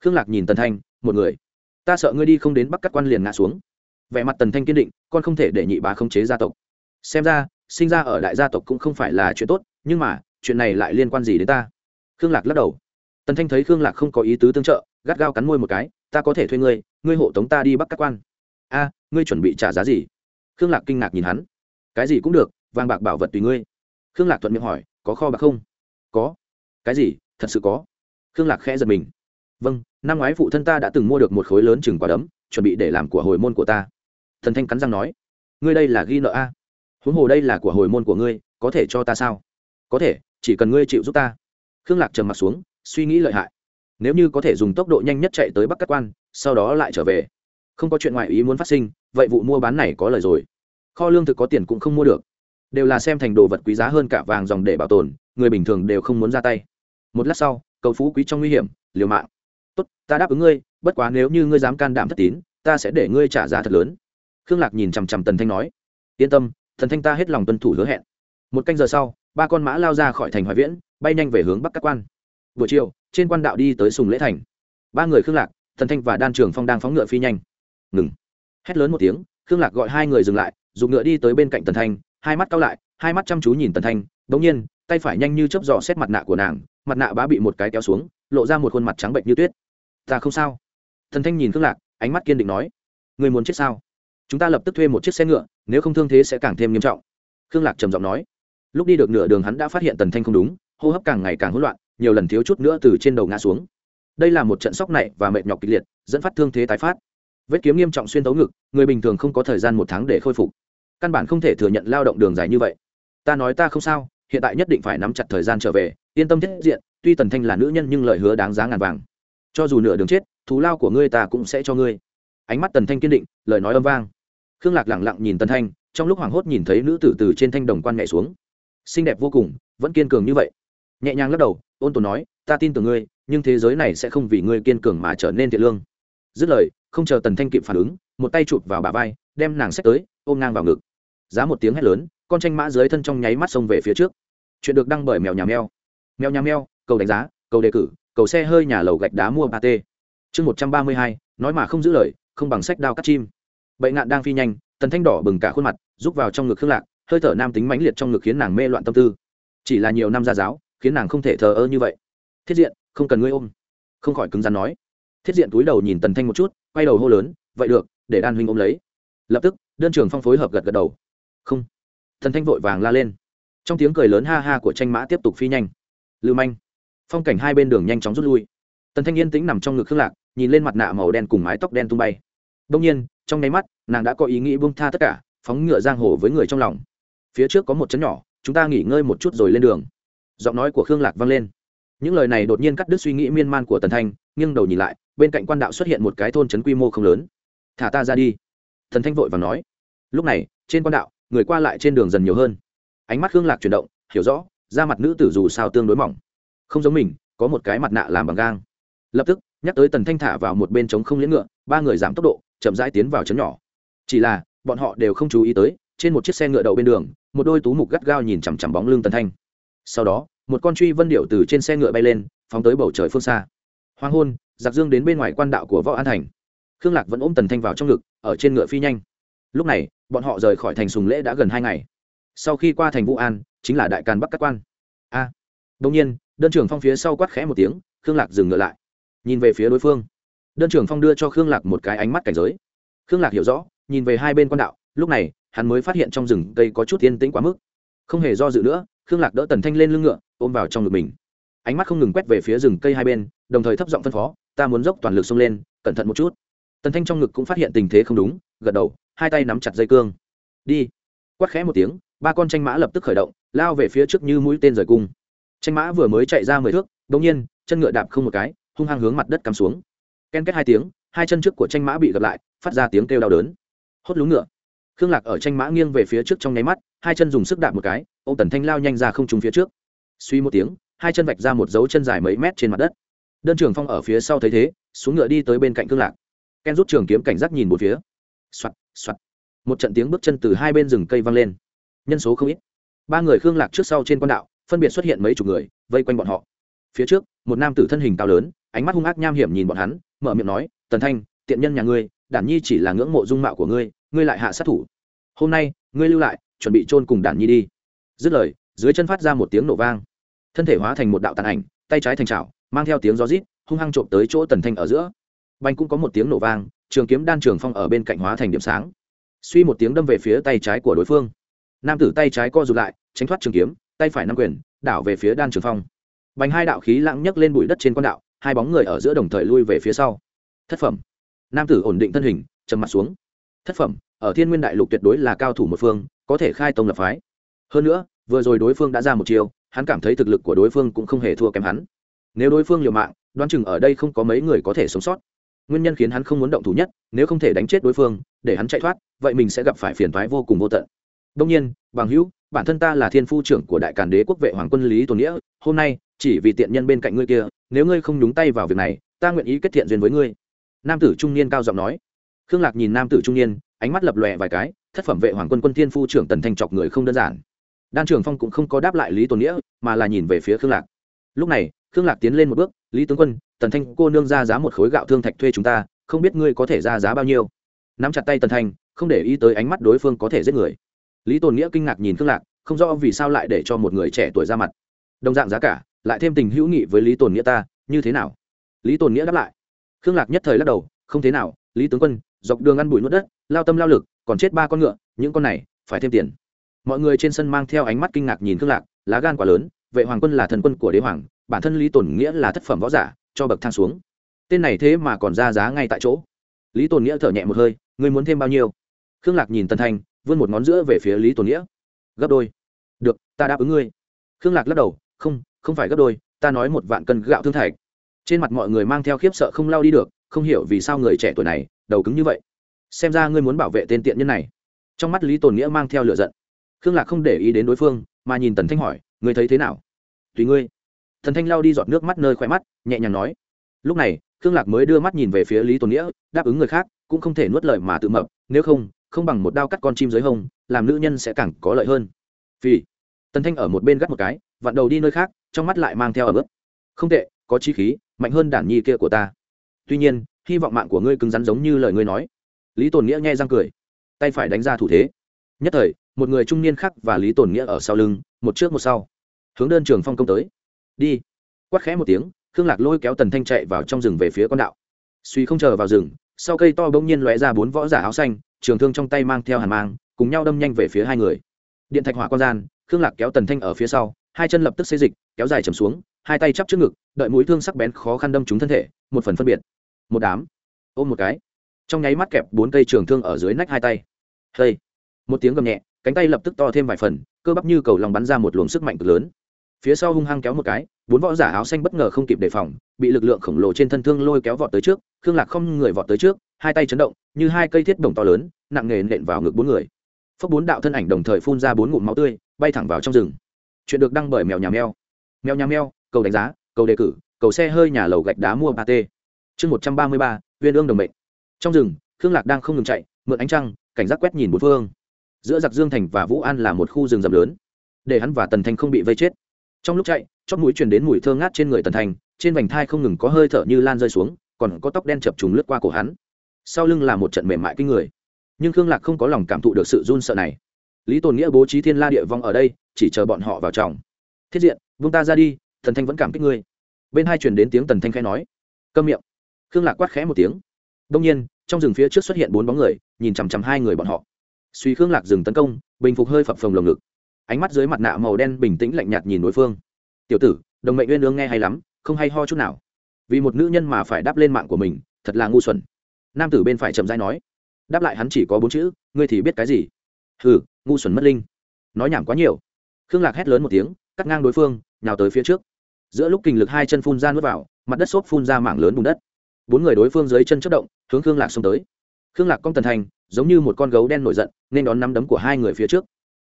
Khương lạc nhìn tần thanh, một người. Ta sợ ngươi đi không đến bắc cắt quan liền ngã xuống. Vẻ mặt tần thanh kiên định, con không thể để nhị bá không chế gia tộc. Xem ra, sinh ra ở đại gia tộc cũng không phải là chuyện tốt, nhưng mà, chuyện này lại liên quan gì đến ta? Khương lạc lắc đầu. Tần thanh thấy khương lạc không có ý tứ tương trợ, gắt gao cắn môi một cái, ta có thể thuê ngươi ngươi hộ tống ta đi bắc các quan. A, ngươi chuẩn bị trả giá gì? Khương lạc kinh ngạc nhìn hắn cái gì cũng được, vàng bạc bảo vật tùy ngươi. Khương lạc thuận miệng hỏi, có kho bạc không? Có. Cái gì? Thật sự có. Khương lạc khẽ giật mình. Vâng năm ngoái phụ thân ta đã từng mua được một khối lớn chừng quả đấm, chuẩn bị để làm của hồi môn của ta. Thần thanh cắn răng nói, ngươi đây là ghi nợ a? Huống hồ đây là của hồi môn của ngươi, có thể cho ta sao? Có thể, chỉ cần ngươi chịu giúp ta. Khương lạc trầm m ặ t xuống, suy nghĩ lợi hại. Nếu như có thể dùng tốc độ nhanh nhất chạy tới bắc cát quan, sau đó lại trở về. Không có chuyện ngoại ý muốn phát sinh, vậy vụ mua bán này có lời rồi kho lương thực có tiền cũng không mua được. Đều là xem thành đồ vật quý giá hơn cả vàng dòng để bảo tồn, người bình thường đều không muốn ra tay. Một lát sau, cầu phú quý trong nguy hiểm, liều mạng. Tốt, ta đáp ứng ngươi, bất quá nếu như ngươi dám can đảm thất tín, ta sẽ để ngươi trả giá thật lớn. Khương lạc nhìn chằm chằm tần thanh nói, yên tâm thần thanh ta hết lòng tuân thủ hứa hẹn. Một canh giờ sau, ba con mã lao ra khỏi thành hoài viễn, bay nhanh về hướng bắc các quan. Buổi chiều, trên quan đạo đi tới sùng lễ thành. Ba người khương lạc thần thanh và đan trường phong đang phóng ngựa phi nhanh. Ngừng. Hét lớn một tiếng, khương lạc gọi hai người dừng lại dùng ngựa đi tới bên cạnh tần thanh, hai mắt cao lại, hai mắt chăm chú nhìn tần thanh. Đ ỗ n g nhiên, tay phải nhanh như chớp dò xét mặt nạ của nàng, mặt nạ bá bị một cái kéo xuống, lộ ra một khuôn mặt trắng bệnh như tuyết. Ta không sao. Thần thanh nhìn khương lạc, ánh mắt kiên định nói người muốn chết sao? Chúng ta lập tức thuê một chiếc xe ngựa, nếu không thương thế sẽ càng thêm nghiêm trọng. Khương lạc trầm giọng nói. Lúc đi được nửa đường hắn đã phát hiện tần thanh không đúng, hô hấp càng ngày càng hỗn loạn, nhiều lần thiếu chút nữa từ trên đầu ngã xuống. Đây là một trận sóc này và mệt nhọc kịch liệt, dẫn phát thương thế tái phát. Vết kiếm nghiêm trọng xuyên tấu ngực, người bình thường không có thời gian một tháng để khôi phục căn bản không thể thừa nhận lao động đường dài như vậy. Ta nói ta không sao, hiện tại nhất định phải nắm chặt thời gian trở về, yên tâm thiết diện, tuy tần thanh là nữ nhân nhưng lời hứa đáng giá ngàn vàng. Cho dù nửa đường chết thú lao của ngươi ta cũng sẽ cho ngươi. Ánh mắt tần thanh kiên định, lời nói âm vang. Khương lạc lẳng lặng nhìn tần thanh, trong lúc hoảng hốt nhìn thấy nữ tử từ trên thanh đồng quan nhẹ xuống. Xinh đẹp vô cùng, vẫn kiên cường như vậy. Nhẹ nhàng lắc đầu, ôn tồn nói, ta tin tưởng ngươi, nhưng thế giới này sẽ không vì ngươi kiên cường mà trở nên thiện lương. Dứt lời, không chờ tần thanh kịp phản ứng, một tay chụp vào bà vai, đem nàng xách tới, ôm ngang vào ngực giá một tiếng hét lớn, con tranh mã dưới thân trong nháy mắt xông về phía trước. Chuyện được đăng bởi mèo nhà mèo. Mèo nhà mèo, cầu đánh giá, cầu đề cử, cầu xe hơi nhà lầu gạch đá mua ba t chương một trăm ba mươi hai, nói mà không giữ lời, không bằng sách đao cắt chim. Bệnh ngạn đang phi nhanh, tần thanh đỏ bừng cả khuôn mặt, rút vào trong ngực khương lạc, hơi thở nam tính mãnh liệt trong ngực khiến nàng mê loạn tâm tư. Chỉ là nhiều năm gia giáo, khiến nàng không thể thờ ơ như vậy. Thiết diện, không cần ngươi ôm. Không khỏi cứng rắn nói. Thiết diện túi đầu nhìn tần thanh một chút, quay đầu hô lớn, vậy được, để đan huynh ôm lấy. Lập tức, đơn trường phong phối hợp gật gật đầu không. Tần thanh vội vàng la lên. Trong tiếng cười lớn ha ha của tranh mã tiếp tục phi nhanh. Lưu manh. Phong cảnh hai bên đường nhanh chóng rút lui. Tần thanh yên tĩnh nằm trong ngực khương lạc, nhìn lên mặt nạ màu đen cùng mái tóc đen tung bay. Đông nhiên, trong nháy mắt, nàng đã có ý nghĩ buông tha tất cả, phóng ngựa giang hồ với người trong lòng. Phía trước có một chấn nhỏ, chúng ta nghỉ ngơi một chút rồi lên đường. Giọng nói của khương lạc vang lên. Những lời này đột nhiên cắt đứt suy nghĩ miên man của tần thanh, nghiêng đầu nhìn lại, bên cạnh quan đạo xuất hiện một cái thôn trấn quy mô không lớn. Thả ta ra đi. Thần thanh vội và nói. Lúc này, trên quan đạo người qua lại trên đường dần nhiều hơn. Ánh mắt khương lạc chuyển động, hiểu rõ, da mặt nữ tử dù sao tương đối mỏng. Không giống mình, có một cái mặt nạ làm bằng gang. Lập tức, nhắc tới tần thanh thả vào một bên trống không liễn ngựa, ba người giảm tốc độ, chậm rãi tiến vào chấn nhỏ. Chỉ là, bọn họ đều không chú ý tới, trên một chiếc xe ngựa đậu bên đường, một đôi tú mục gắt gao nhìn chằm chằm bóng lưng tần thanh. Sau đó, một con truy vân điệu từ trên xe ngựa bay lên, phóng tới bầu trời phương xa. Hoàng hôn, giặc dương đến bên ngoài quan đạo của võ an thành. Khương lạc vẫn ôm tần thanh vào trong ngực, ở trên ngựa phi nhanh lúc này bọn họ rời khỏi thành sùng lễ đã gần hai ngày. Sau khi qua thành vũ an chính là đại càn bắc các quan. A. À, đông nhiên đơn trưởng phong phía sau quát khẽ một tiếng khương lạc dừng ngựa lại. Nhìn về phía đối phương. Đơn trưởng phong đưa cho khương lạc một cái ánh mắt cảnh giới. Khương lạc hiểu rõ nhìn về hai bên quan đạo lúc này hắn mới phát hiện trong rừng cây có chút yên tĩnh quá mức. Không hề do dự nữa khương lạc đỡ tần thanh lên lưng ngựa ôm vào trong ngực mình. Ánh mắt không ngừng quét về phía rừng cây hai bên đồng thời thấp giọng phân phó ta muốn dốc toàn lực xông lên cẩn thận một chút. Tần thanh trong ngực cũng phát hiện tình thế không đúng gật đầu hai tay nắm chặt dây cương. Đi. Quát khẽ một tiếng, ba con tranh mã lập tức khởi động, lao về phía trước như mũi tên rời cung. Tranh mã vừa mới chạy ra mười thước đ ỗ n g nhiên, chân ngựa đạp không một cái, hung hăng hướng mặt đất cắm xuống. Ken kết hai tiếng, hai chân trước của tranh mã bị gập lại, phát ra tiếng kêu đau đớn. Hốt lúng ngựa. Khương lạc ở tranh mã nghiêng về phía trước trong nháy mắt, hai chân dùng sức đạp một cái ô tần thanh lao nhanh ra không trúng phía trước. Suy một tiếng, hai chân vạch ra một dấu chân dài mấy mét trên mặt đất. Đơn trường phong ở phía sau thấy thế, xuống ngựa đi tới bên cạnh khương lạc. Ken rút trường kiếm cảnh giác nhìn một phía. Soạt soạt. Một trận tiếng bước chân từ hai bên rừng cây vang lên. Nhân số không ít. Ba người khương lạc trước sau trên con đạo, phân biệt xuất hiện mấy chục người, vây quanh bọn họ. Phía trước, một nam tử thân hình cao lớn, ánh mắt hung ác nham hiểm nhìn bọn hắn, mở miệng nói, tần thanh, tiện nhân nhà ngươi, đản nhi chỉ là ngưỡng mộ dung mạo của ngươi ngươi lại hạ sát thủ. Hôm nay, ngươi lưu lại, chuẩn bị chôn cùng đản nhi đi. Dứt lời, dưới chân phát ra một tiếng nổ vang. Thân thể hóa thành một đạo tàn ảnh, tay trái thành trào mang theo tiếng gió rít, hung hăng trộm tới chỗ tần thanh ở giữa. Banh cũng có một tiếng nổ vang trường kiếm đan trường phong ở bên cạnh hóa thành điểm sáng. Suy một tiếng đâm về phía tay trái của đối phương. Nam tử tay trái co rụt lại, tránh thoát trường kiếm, tay phải nắm quyền, đảo về phía đan trường phong. Bành hai đạo khí lãng nhấc lên bụi đất trên quan đạo, hai bóng người ở giữa đồng thời lui về phía sau. Thất phẩm. Nam tử ổn định thân hình, trầm mặt xuống. Thất phẩm, ở thiên nguyên đại lục tuyệt đối là cao thủ một phương, có thể khai tông lập phái. Hơn nữa, vừa rồi đối phương đã ra một chiều hắn cảm thấy thực lực của đối phương cũng không hề thua kém hắn. Nếu đối phương liều mạng, đoán chừng ở đây không có mấy người có thể sống sót nguyên nhân khiến hắn không muốn động thủ nhất, nếu không thể đánh chết đối phương, để hắn chạy thoát, vậy mình sẽ gặp phải phiền thoái vô cùng vô tận. Đông nhiên, bằng hữu, bản thân ta là thiên phu trưởng của đại càn đế quốc vệ hoàng quân lý tôn nghĩa, hôm nay, chỉ vì tiện nhân bên cạnh ngươi kia, nếu ngươi không nhúng tay vào việc này, ta nguyện ý kết thiện duyên với ngươi. Nam tử trung niên cao giọng nói. Khương lạc nhìn nam tử trung niên, ánh mắt lập lòe vài cái, thất phẩm vệ hoàng quân quân thiên phu trưởng tần thanh chọc người không đơn giản. Đan trưởng phong cũng không có đáp lại lý tôn nghĩa, mà là nhìn về phía khương lạc. Lúc này, khương lạc tiến lên một bước, lý tướng quân tần thanh cô nương ra giá một khối gạo thương thạch thuê chúng ta, không biết ngươi có thể ra giá bao nhiêu. Nắm chặt tay tần thanh, không để ý tới ánh mắt đối phương có thể giết người. Lý tồn nghĩa kinh ngạc nhìn khương lạc, không rõ vì sao lại để cho một người trẻ tuổi ra mặt. Đồng dạng giá cả, lại thêm tình hữu nghị với lý tồn nghĩa ta, như thế nào? Lý tồn nghĩa đáp lại. Khương lạc nhất thời lắc đầu, không thế nào, lý tướng quân, dọc đường ăn bụi nuốt đất, lao tâm lao lực, còn chết ba con ngựa, những con này, phải thêm tiền. Mọi người trên sân mang theo ánh mắt kinh ngạc nhìn khương lạc, lá gan quá lớn, vệ hoàng quân là thần quân của đế hoàng, bản thân lý tồn nghĩa là thất phẩm võ giả cho bậc thang xuống. Tên này thế mà còn ra giá ngay tại chỗ. Lý tồn nghĩa thở nhẹ một hơi, ngươi muốn thêm bao nhiêu? Khương lạc nhìn tần thanh vươn một ngón giữa về phía lý tồn nghĩa. Gấp đôi. Được, ta đáp ứng ngươi. Khương lạc lắc đầu, không không phải gấp đôi, ta nói một vạn cân gạo thương thạch. Trên mặt mọi người mang theo khiếp sợ không lao đi được, không hiểu vì sao người trẻ tuổi này, đầu cứng như vậy. Xem ra ngươi muốn bảo vệ tên tiện nhân này. Trong mắt lý tồn nghĩa mang theo lựa giận. Khương lạc không để ý đến đối phương, mà nhìn tần thanh hỏi, ngươi thấy thế nào? Tùy ngươi thần thanh lao đi giọt nước mắt nơi khoe mắt, nhẹ nhàng nói. Lúc này, khương lạc mới đưa mắt nhìn về phía lý tồn nghĩa, đáp ứng người khác, cũng không thể nuốt lời mà tự mập, nếu không không bằng một đao cắt con chim dưới hông, làm nữ nhân sẽ càng có lợi hơn. Vì tần thanh ở một bên gắt một cái, vặn đầu đi nơi khác, trong mắt lại mang theo ở bước không tệ, có chi khí, mạnh hơn đản nhi kia của ta. Tuy nhiên, hy vọng mạng của ngươi cứng rắn giống như lời ngươi nói. Lý tồn nghĩa nghe răng cười. Tay phải đánh ra thủ thế. Nhất thời, một người trung niên khác và lý tồn nghĩa ở sau lưng, một trước một sau. Hướng đơn trường phong công tới đi. Quát khẽ một tiếng, khương lạc lôi kéo tần thanh chạy vào trong rừng về phía con đạo. Suy không chờ vào rừng, sau cây to bỗng nhiên lóe ra bốn võ giả áo xanh, trường thương trong tay mang theo hàn mang, cùng nhau đâm nhanh về phía hai người. Điện thạch hỏa con gian, khương lạc kéo tần thanh ở phía sau, hai chân lập tức xê dịch, kéo dài chầm xuống, hai tay chắp trước ngực, đợi mũi thương sắc bén khó khăn đâm trúng thân thể, một phần phân biệt. Một đám, ôm một cái. Trong nháy mắt kẹp bốn cây trường thương ở dưới nách hai tay. Hây! Một tiếng gầm nhẹ, cánh tay lập tức to thêm vài phần, cơ bắp như cầu lòng bắn ra một luồng sức mạnh cực lớn phía sau hung hăng kéo một cái, bốn võ giả áo xanh bất ngờ không kịp đề phòng, bị lực lượng khổng lồ trên thân thương lôi kéo vọt tới trước, khương lạc không người vọt tới trước, hai tay chấn động, như hai cây thiết đồng to lớn, nặng nề nện vào ngực bốn người. Phốc bốn đạo thân ảnh đồng thời phun ra bốn ngụm máu tươi, bay thẳng vào trong rừng. Chuyện được đăng bởi mèo nhà mèo. Mèo nhà mèo, cầu đánh giá, cầu đề cử, cầu xe hơi nhà lầu gạch đá mua ba t. Chương một trăm ba mươi ba viên ương đồng mệnh. Trong rừng, khương lạc đang không ngừng chạy, mượn ánh trăng, cảnh giác quét nhìn bốn phương. Giữa giặc dương thành và vũ an là một khu rừng rậm lớn. Để hắn và tần thanh không bị vây chết trong lúc chạy chót mũi truyền đến mùi thơ ngát trên người tần thanh trên vành thai không ngừng có hơi thở như lan rơi xuống, còn có tóc đen chập trùng lướt qua cổ hắn. Sau lưng là một trận mềm mại kinh người. Nhưng khương lạc không có lòng cảm thụ được sự run sợ này. Lý tồn nghĩa bố trí thiên la địa vong ở đây, chỉ chờ bọn họ vào trọng thiết diện vung ta ra đi thần thanh vẫn cảm kích ngươi. Bên hai truyền đến tiếng tần thanh khai nói. Câm miệng. Khương lạc quát khẽ một tiếng. Đông nhiên, trong rừng phía trước xuất hiện bốn bóng người, nhìn chằm chằm hai người bọn họ. Suy khương lạc dừng tấn công, bình phục hơi phập phồng lồng ngực ánh mắt dưới mặt nạ màu đen bình tĩnh lạnh nhạt nhìn đối phương. Tiểu tử, đồng mệnh uyên ương nghe hay lắm, không hay ho chút nào. Vì một nữ nhân mà phải đáp lên mạng của mình, thật là ngu xuẩn. Nam tử bên phải chậm dai nói. Đáp lại hắn chỉ có bốn chữ, ngươi thì biết cái gì? Hừ, ngu xuẩn mất linh. Nói nhảm quá nhiều. Khương lạc hét lớn một tiếng, cắt ngang đối phương, nhào tới phía trước. Giữa lúc kình lực hai chân phun ra nước vào, mặt đất xốp phun ra mảng lớn bùn đất. Bốn người đối phương dưới chân chất động, hướng khương lạc xông tới. Khương lạc cong tần thành, giống như một con gấu đen nổi giận, nên đón nắm đấm của hai người phía trước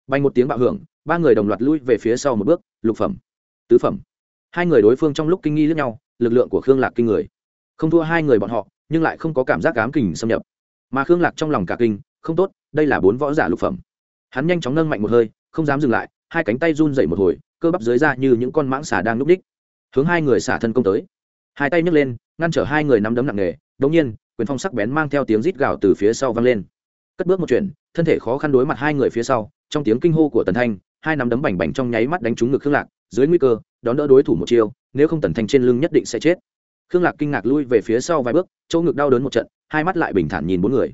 bay một tiếng bạo hưởng, ba người đồng loạt lui về phía sau một bước, lục phẩm, tứ phẩm. Hai người đối phương trong lúc kinh nghi lẫn nhau, lực lượng của khương lạc kinh người. Không thua hai người bọn họ, nhưng lại không có cảm giác cám kình xâm nhập. Mà khương lạc trong lòng cả kinh, không tốt, đây là bốn võ giả lục phẩm. Hắn nhanh chóng nâng mạnh một hơi, không dám dừng lại, hai cánh tay run dậy một hồi, cơ bắp dưới ra như những con mãng xà đang núp đích. Hướng hai người xả thân công tới. Hai tay nhấc lên, ngăn trở hai người nắm đấm nặng nề đống nhiên, quyền phong sắc bén mang theo tiếng rít gào từ phía sau vang lên. Cất bước một chuyện thân thể khó khăn đối mặt hai người phía sau trong tiếng kinh hô của tần thanh, hai nắm đấm bành bành trong nháy mắt đánh trúng ngực khương lạc, dưới nguy cơ, đón đỡ đối thủ một chiêu, nếu không tần thanh trên lưng nhất định sẽ chết. Khương lạc kinh ngạc lui về phía sau vài bước, chỗ ngực đau đớn một trận, hai mắt lại bình thản nhìn bốn người.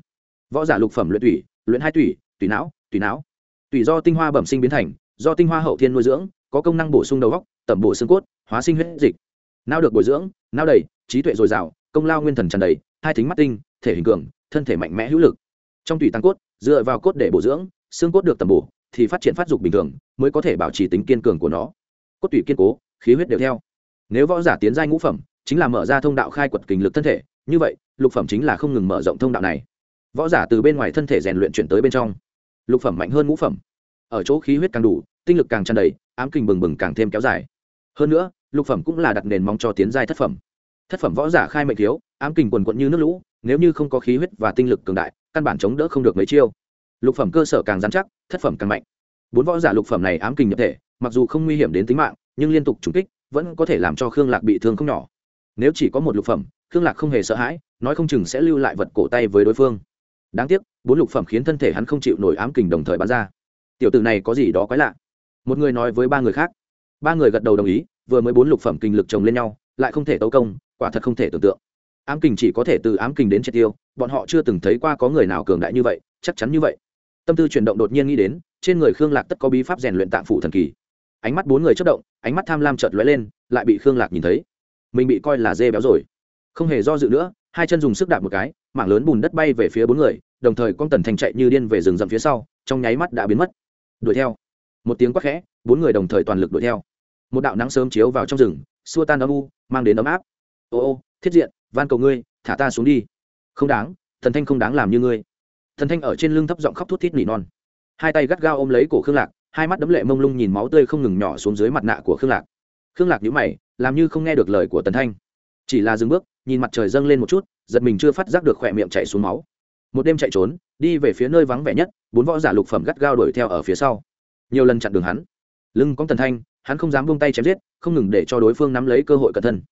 Võ giả lục phẩm luyện tủy luyện hai tủy tùy não tùy não. Tùy do tinh hoa bẩm sinh biến thành, do tinh hoa hậu thiên nuôi dưỡng, có công năng bổ sung đầu góc tẩm bổ xương cốt, hóa sinh huyết dịch. Não được bồi dưỡng, não đầy, trí tuệ dồi dào, công lao nguyên thần tràn đầy, hai thính mắt tinh, thể hình cường, thân thể mạnh mẽ hữu lực. Trong tùy tăng cốt, dựa vào cốt để bổ dưỡng xương cốt được tầm bổ, thì phát triển phát dục bình thường, mới có thể bảo trì tính kiên cường của nó. Cốt tủy kiên cố, khí huyết đều theo. Nếu võ giả tiến giai ngũ phẩm, chính là mở ra thông đạo khai quật kình lực thân thể, như vậy, lục phẩm chính là không ngừng mở rộng thông đạo này. Võ giả từ bên ngoài thân thể rèn luyện chuyển tới bên trong. Lục phẩm mạnh hơn ngũ phẩm. Ở chỗ khí huyết càng đủ, tinh lực càng tràn đầy, ám kình bừng bừng càng thêm kéo dài. Hơn nữa, lục phẩm cũng là đặt nền móng cho tiến giai thất phẩm. Thất phẩm võ giả khai mệnh thiếu, ám kình quần quận như nước lũ, nếu như không có khí huyết và tinh lực cường đại, căn bản chống đỡ không được mấy chiêu lục phẩm cơ sở càng dán chắc, thất phẩm càng mạnh. Bốn võ giả lục phẩm này ám kình nhập thể, mặc dù không nguy hiểm đến tính mạng, nhưng liên tục trúng kích, vẫn có thể làm cho khương lạc bị thương không nhỏ. Nếu chỉ có một lục phẩm, khương lạc không hề sợ hãi, nói không chừng sẽ lưu lại vật cổ tay với đối phương. Đáng tiếc, bốn lục phẩm khiến thân thể hắn không chịu nổi ám kình đồng thời bắn ra. Tiểu tử này có gì đó quái lạ. Một người nói với ba người khác. Ba người gật đầu đồng ý, vừa mới bốn lục phẩm kinh lực chồng lên nhau, lại không thể tấu công, quả thật không thể tưởng tượng. Ám kình chỉ có thể từ ám kình đến triệt tiêu, bọn họ chưa từng thấy qua có người nào cường đại như vậy, chắc chắn như vậy tâm tư chuyển động đột nhiên nghĩ đến, trên người khương lạc tất có bí pháp rèn luyện tạng phủ thần kỳ. Ánh mắt bốn người chất động, ánh mắt tham lam chợt lóe lên, lại bị khương lạc nhìn thấy. Mình bị coi là dê béo rồi. Không hề do dự nữa, hai chân dùng sức đạp một cái, mảng lớn bùn đất bay về phía bốn người, đồng thời con tần thành chạy như điên về rừng rậm phía sau, trong nháy mắt đã biến mất. Đuổi theo. Một tiếng quát khẽ, bốn người đồng thời toàn lực đuổi theo. Một đạo nắng sớm chiếu vào trong rừng, xua tan âm u, mang đến ấm áp. Ô ô, thiết diện, van cầu ngươi, thả ta xuống đi. Không đáng, thần thanh không đáng làm như ngươi thần thanh ở trên lưng thấp giọng khóc thút thít nỉ non. Hai tay gắt gao ôm lấy cổ khương lạc, hai mắt đấm lệ mông lung nhìn máu tươi không ngừng nhỏ xuống dưới mặt nạ của khương lạc. Khương lạc nhíu mày, làm như không nghe được lời của tần thanh. Chỉ là dừng bước, nhìn mặt trời dâng lên một chút, giật mình chưa phát giác được khỏe miệng chạy xuống máu. Một đêm chạy trốn, đi về phía nơi vắng vẻ nhất, bốn võ giả lục phẩm gắt gao đuổi theo ở phía sau. Nhiều lần chặn đường hắn. Lưng cóng tần thanh, hắn không dám buông tay chém giết, không ngừng để cho đối phương nắm lấy cơ hội cẩn thân.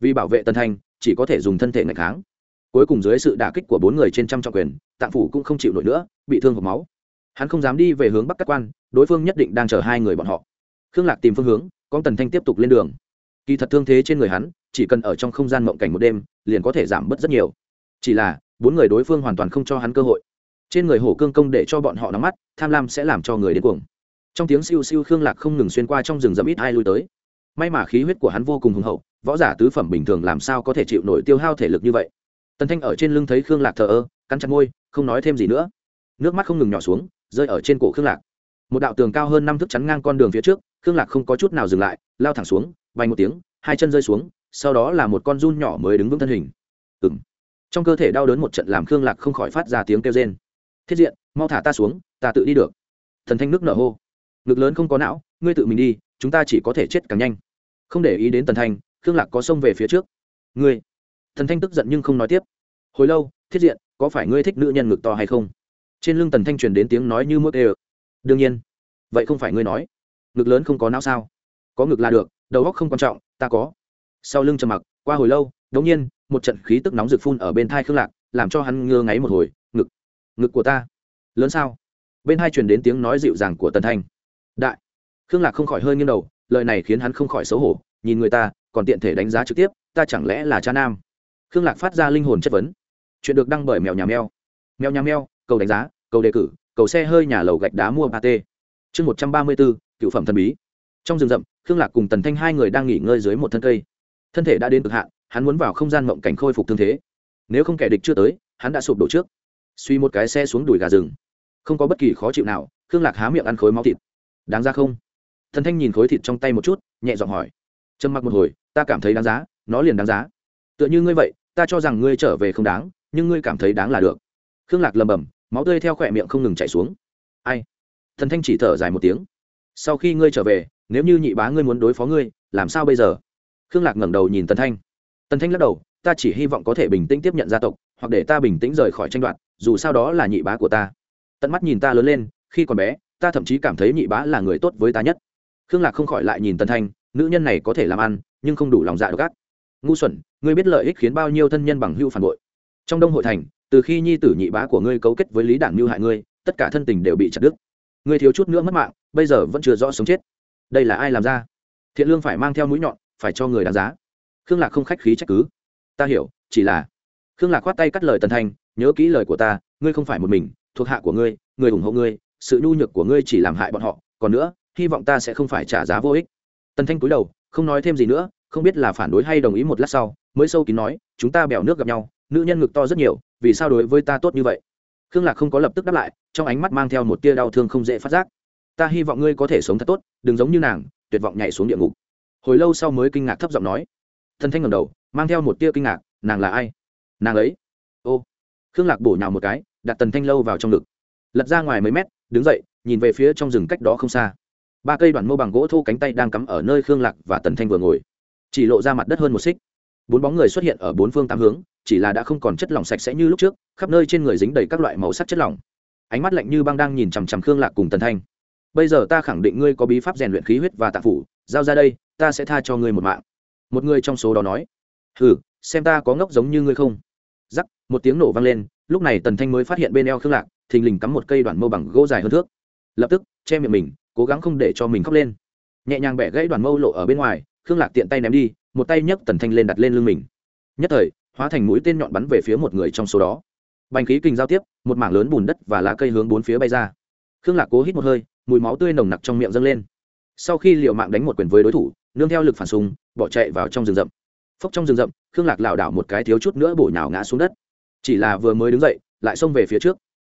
Vì bảo vệ tần thanh, chỉ có thể dùng thân thể ngày kháng cuối cùng dưới sự đả kích của bốn người trên trăm trọng quyền, tạng phủ cũng không chịu nổi nữa, bị thương hộp máu. Hắn không dám đi về hướng bắc cát quan, đối phương nhất định đang chờ hai người bọn họ. Khương lạc tìm phương hướng con tần thanh tiếp tục lên đường. Kỳ thật thương thế trên người hắn, chỉ cần ở trong không gian mộng cảnh một đêm, liền có thể giảm bớt rất nhiều. Chỉ là, bốn người đối phương hoàn toàn không cho hắn cơ hội. Trên người hổ cương công để cho bọn họ nắm mắt, tham lam sẽ làm cho người đến cuồng. Trong tiếng siêu siêu khương lạc không ngừng xuyên qua trong rừng rậm ít ai lui tới. May mà khí huyết của hắn vô cùng hùng hậu, võ giả tứ phẩm bình thường làm sao có thể chịu nổi tiêu hao thể lực như vậy? Tần thanh ở trên lưng thấy khương lạc thờ ơ cắn chặt môi không nói thêm gì nữa nước mắt không ngừng nhỏ xuống rơi ở trên cổ khương lạc một đạo tường cao hơn năm thước chắn ngang con đường phía trước khương lạc không có chút nào dừng lại lao thẳng xuống bay một tiếng hai chân rơi xuống sau đó là một con run nhỏ mới đứng vững thân hình ừng trong cơ thể đau đớn một trận làm khương lạc không khỏi phát ra tiếng kêu rên thiết diện mau thả ta xuống ta tự đi được thần thanh nước nở hô ngực lớn không có não ngươi tự mình đi chúng ta chỉ có thể chết càng nhanh không để ý đến tần thanh khương lạc có xông về phía trước ngươi thần thanh tức giận nhưng không nói tiếp. Hồi lâu, thiết diện, có phải ngươi thích nữ nhân ngực to hay không? Trên lưng tần thanh truyền đến tiếng nói như mốt ê đương nhiên. Vậy không phải ngươi nói. Ngực lớn không có não sao? Có ngực là được, đầu góc không quan trọng, ta có. Sau lưng trầm mặc, qua hồi lâu, đống nhiên, một trận khí tức nóng rực phun ở bên thai khương lạc, làm cho hắn ngơ ngáy một hồi, ngực. Ngực của ta. Lớn sao? Bên hai truyền đến tiếng nói dịu dàng của tần thanh. Đại. Khương lạc không khỏi hơi nghiêng đầu, lời này khiến hắn không khỏi xấu hổ, nhìn người ta, còn tiện thể đánh giá trực tiếp, ta chẳng lẽ là cha nam? Khương lạc phát ra linh hồn chất vấn. Chuyện được đăng bởi mèo nhà mèo. Mèo nhà mèo, cầu đánh giá, cầu đề cử, cầu xe hơi nhà lầu gạch đá mua ba t. Chương một trăm ba mươi bốn cựu phẩm thần bí. Trong rừng rậm, khương lạc cùng tần thanh hai người đang nghỉ ngơi dưới một thân cây. Thân thể đã đến cực hạn, hắn muốn vào không gian mộng cảnh khôi phục thương thế. Nếu không kẻ địch chưa tới, hắn đã sụp đổ trước. Suy một cái xe xuống đùi gà rừng. Không có bất kỳ khó chịu nào, khương lạc há miệng ăn khối máu thịt. Đáng ra không? Thần thanh nhìn khối thịt trong tay một chút, nhẹ giọng hỏi. Trầm mặc một hồi, ta cảm thấy đáng giá, nó liền đáng giá. Tựa như ngươi vậy ta cho rằng ngươi trở về không đáng, nhưng ngươi cảm thấy đáng là được. Khương lạc lầm bầm, máu tươi theo khỏe miệng không ngừng chảy xuống. Ai? Thần thanh chỉ thở dài một tiếng. Sau khi ngươi trở về, nếu như nhị bá ngươi muốn đối phó ngươi, làm sao bây giờ? Khương lạc ngẩng đầu nhìn tần thanh. Tần thanh lắc đầu, ta chỉ hy vọng có thể bình tĩnh tiếp nhận gia tộc, hoặc để ta bình tĩnh rời khỏi tranh đoạt, dù sao đó là nhị bá của ta. Tận mắt nhìn ta lớn lên, khi còn bé, ta thậm chí cảm thấy nhị bá là người tốt với ta nhất. Khương lạc không khỏi lại nhìn tần thanh, nữ nhân này có thể làm ăn, nhưng không đủ lòng dạ độc ác ngu xuẩn, ngươi biết lợi ích khiến bao nhiêu thân nhân bằng hưu phản bội. Trong đông hội thành, từ khi nhi tử nhị bá của ngươi cấu kết với lý đản mưu hại ngươi, tất cả thân tình đều bị chặt đứt. Ngươi thiếu chút nữa mất mạng, bây giờ vẫn chưa rõ sống chết. Đây là ai làm ra? Thiện lương phải mang theo mũi nhọn, phải cho người đáng giá. Khương lạc không khách khí trách cứ. Ta hiểu, chỉ là khương lạc khoát tay cắt lời tần thanh nhớ kỹ lời của ta, ngươi không phải một mình, thuộc hạ của ngươi, người ủng hộ ngươi, sự nhu nhược của ngươi chỉ làm hại bọn họ, còn nữa, hy vọng ta sẽ không phải trả giá vô ích. Tần thanh cúi đầu, không nói thêm gì nữa không biết là phản đối hay đồng ý một lát sau, mới sâu kín nói, chúng ta bèo nước gặp nhau, nữ nhân ngực to rất nhiều, vì sao đối với ta tốt như vậy? Khương lạc không có lập tức đáp lại, trong ánh mắt mang theo một tia đau thương không dễ phát giác. Ta hy vọng ngươi có thể sống thật tốt, đừng giống như nàng, tuyệt vọng nhảy xuống địa ngục. Hồi lâu sau mới kinh ngạc thấp giọng nói. Thần thanh ngầm đầu, mang theo một tia kinh ngạc, nàng là ai? Nàng ấy. Ô. Khương lạc bổ nhào một cái, đặt tần thanh lâu vào trong ngực. Lật ra ngoài mấy mét, đứng dậy, nhìn về phía trong rừng cách đó không xa. Ba cây đoàn mâu bằng gỗ thô cánh tay đang cắm ở nơi khương lạc và tần thanh vừa ngồi chỉ lộ ra mặt đất hơn một xích. Bốn bóng người xuất hiện ở bốn phương tám hướng, chỉ là đã không còn chất lỏng sạch sẽ như lúc trước, khắp nơi trên người dính đầy các loại màu sắc chất lỏng. Ánh mắt lạnh như băng đang nhìn chằm chằm khương lạc cùng tần thanh. Bây giờ ta khẳng định ngươi có bí pháp rèn luyện khí huyết và tạp phủ, giao ra đây, ta sẽ tha cho ngươi một mạng. Một người trong số đó nói. Ừ xem ta có ngốc giống như ngươi không. Giắc một tiếng nổ vang lên, lúc này tần thanh mới phát hiện bên eo khương lạc, thình lình cắm một cây đoạn mâu bằng gỗ dài hơn thước. Lập tức, che miệng mình, cố gắng không để cho mình khóc lên. Nhẹ nhàng bẻ gãy đoàn mâu lộ ở bên ngoài khương lạc tiện tay ném đi, một tay nhấc tần thanh lên đặt lên lưng mình. Nhất thời, hóa thành mũi tên nhọn bắn về phía một người trong số đó. Bành khí kinh giao tiếp, một mảng lớn bùn đất và lá cây hướng bốn phía bay ra. Khương lạc cố hít một hơi, mùi máu tươi nồng nặc trong miệng dâng lên. Sau khi liệu mạng đánh một quyền với đối thủ, nương theo lực phản súng bỏ chạy vào trong rừng rậm. Phốc trong rừng rậm, khương lạc lảo đảo một cái thiếu chút nữa bổ nhào ngã xuống đất. Chỉ là vừa mới đứng dậy, lại xông về phía trước.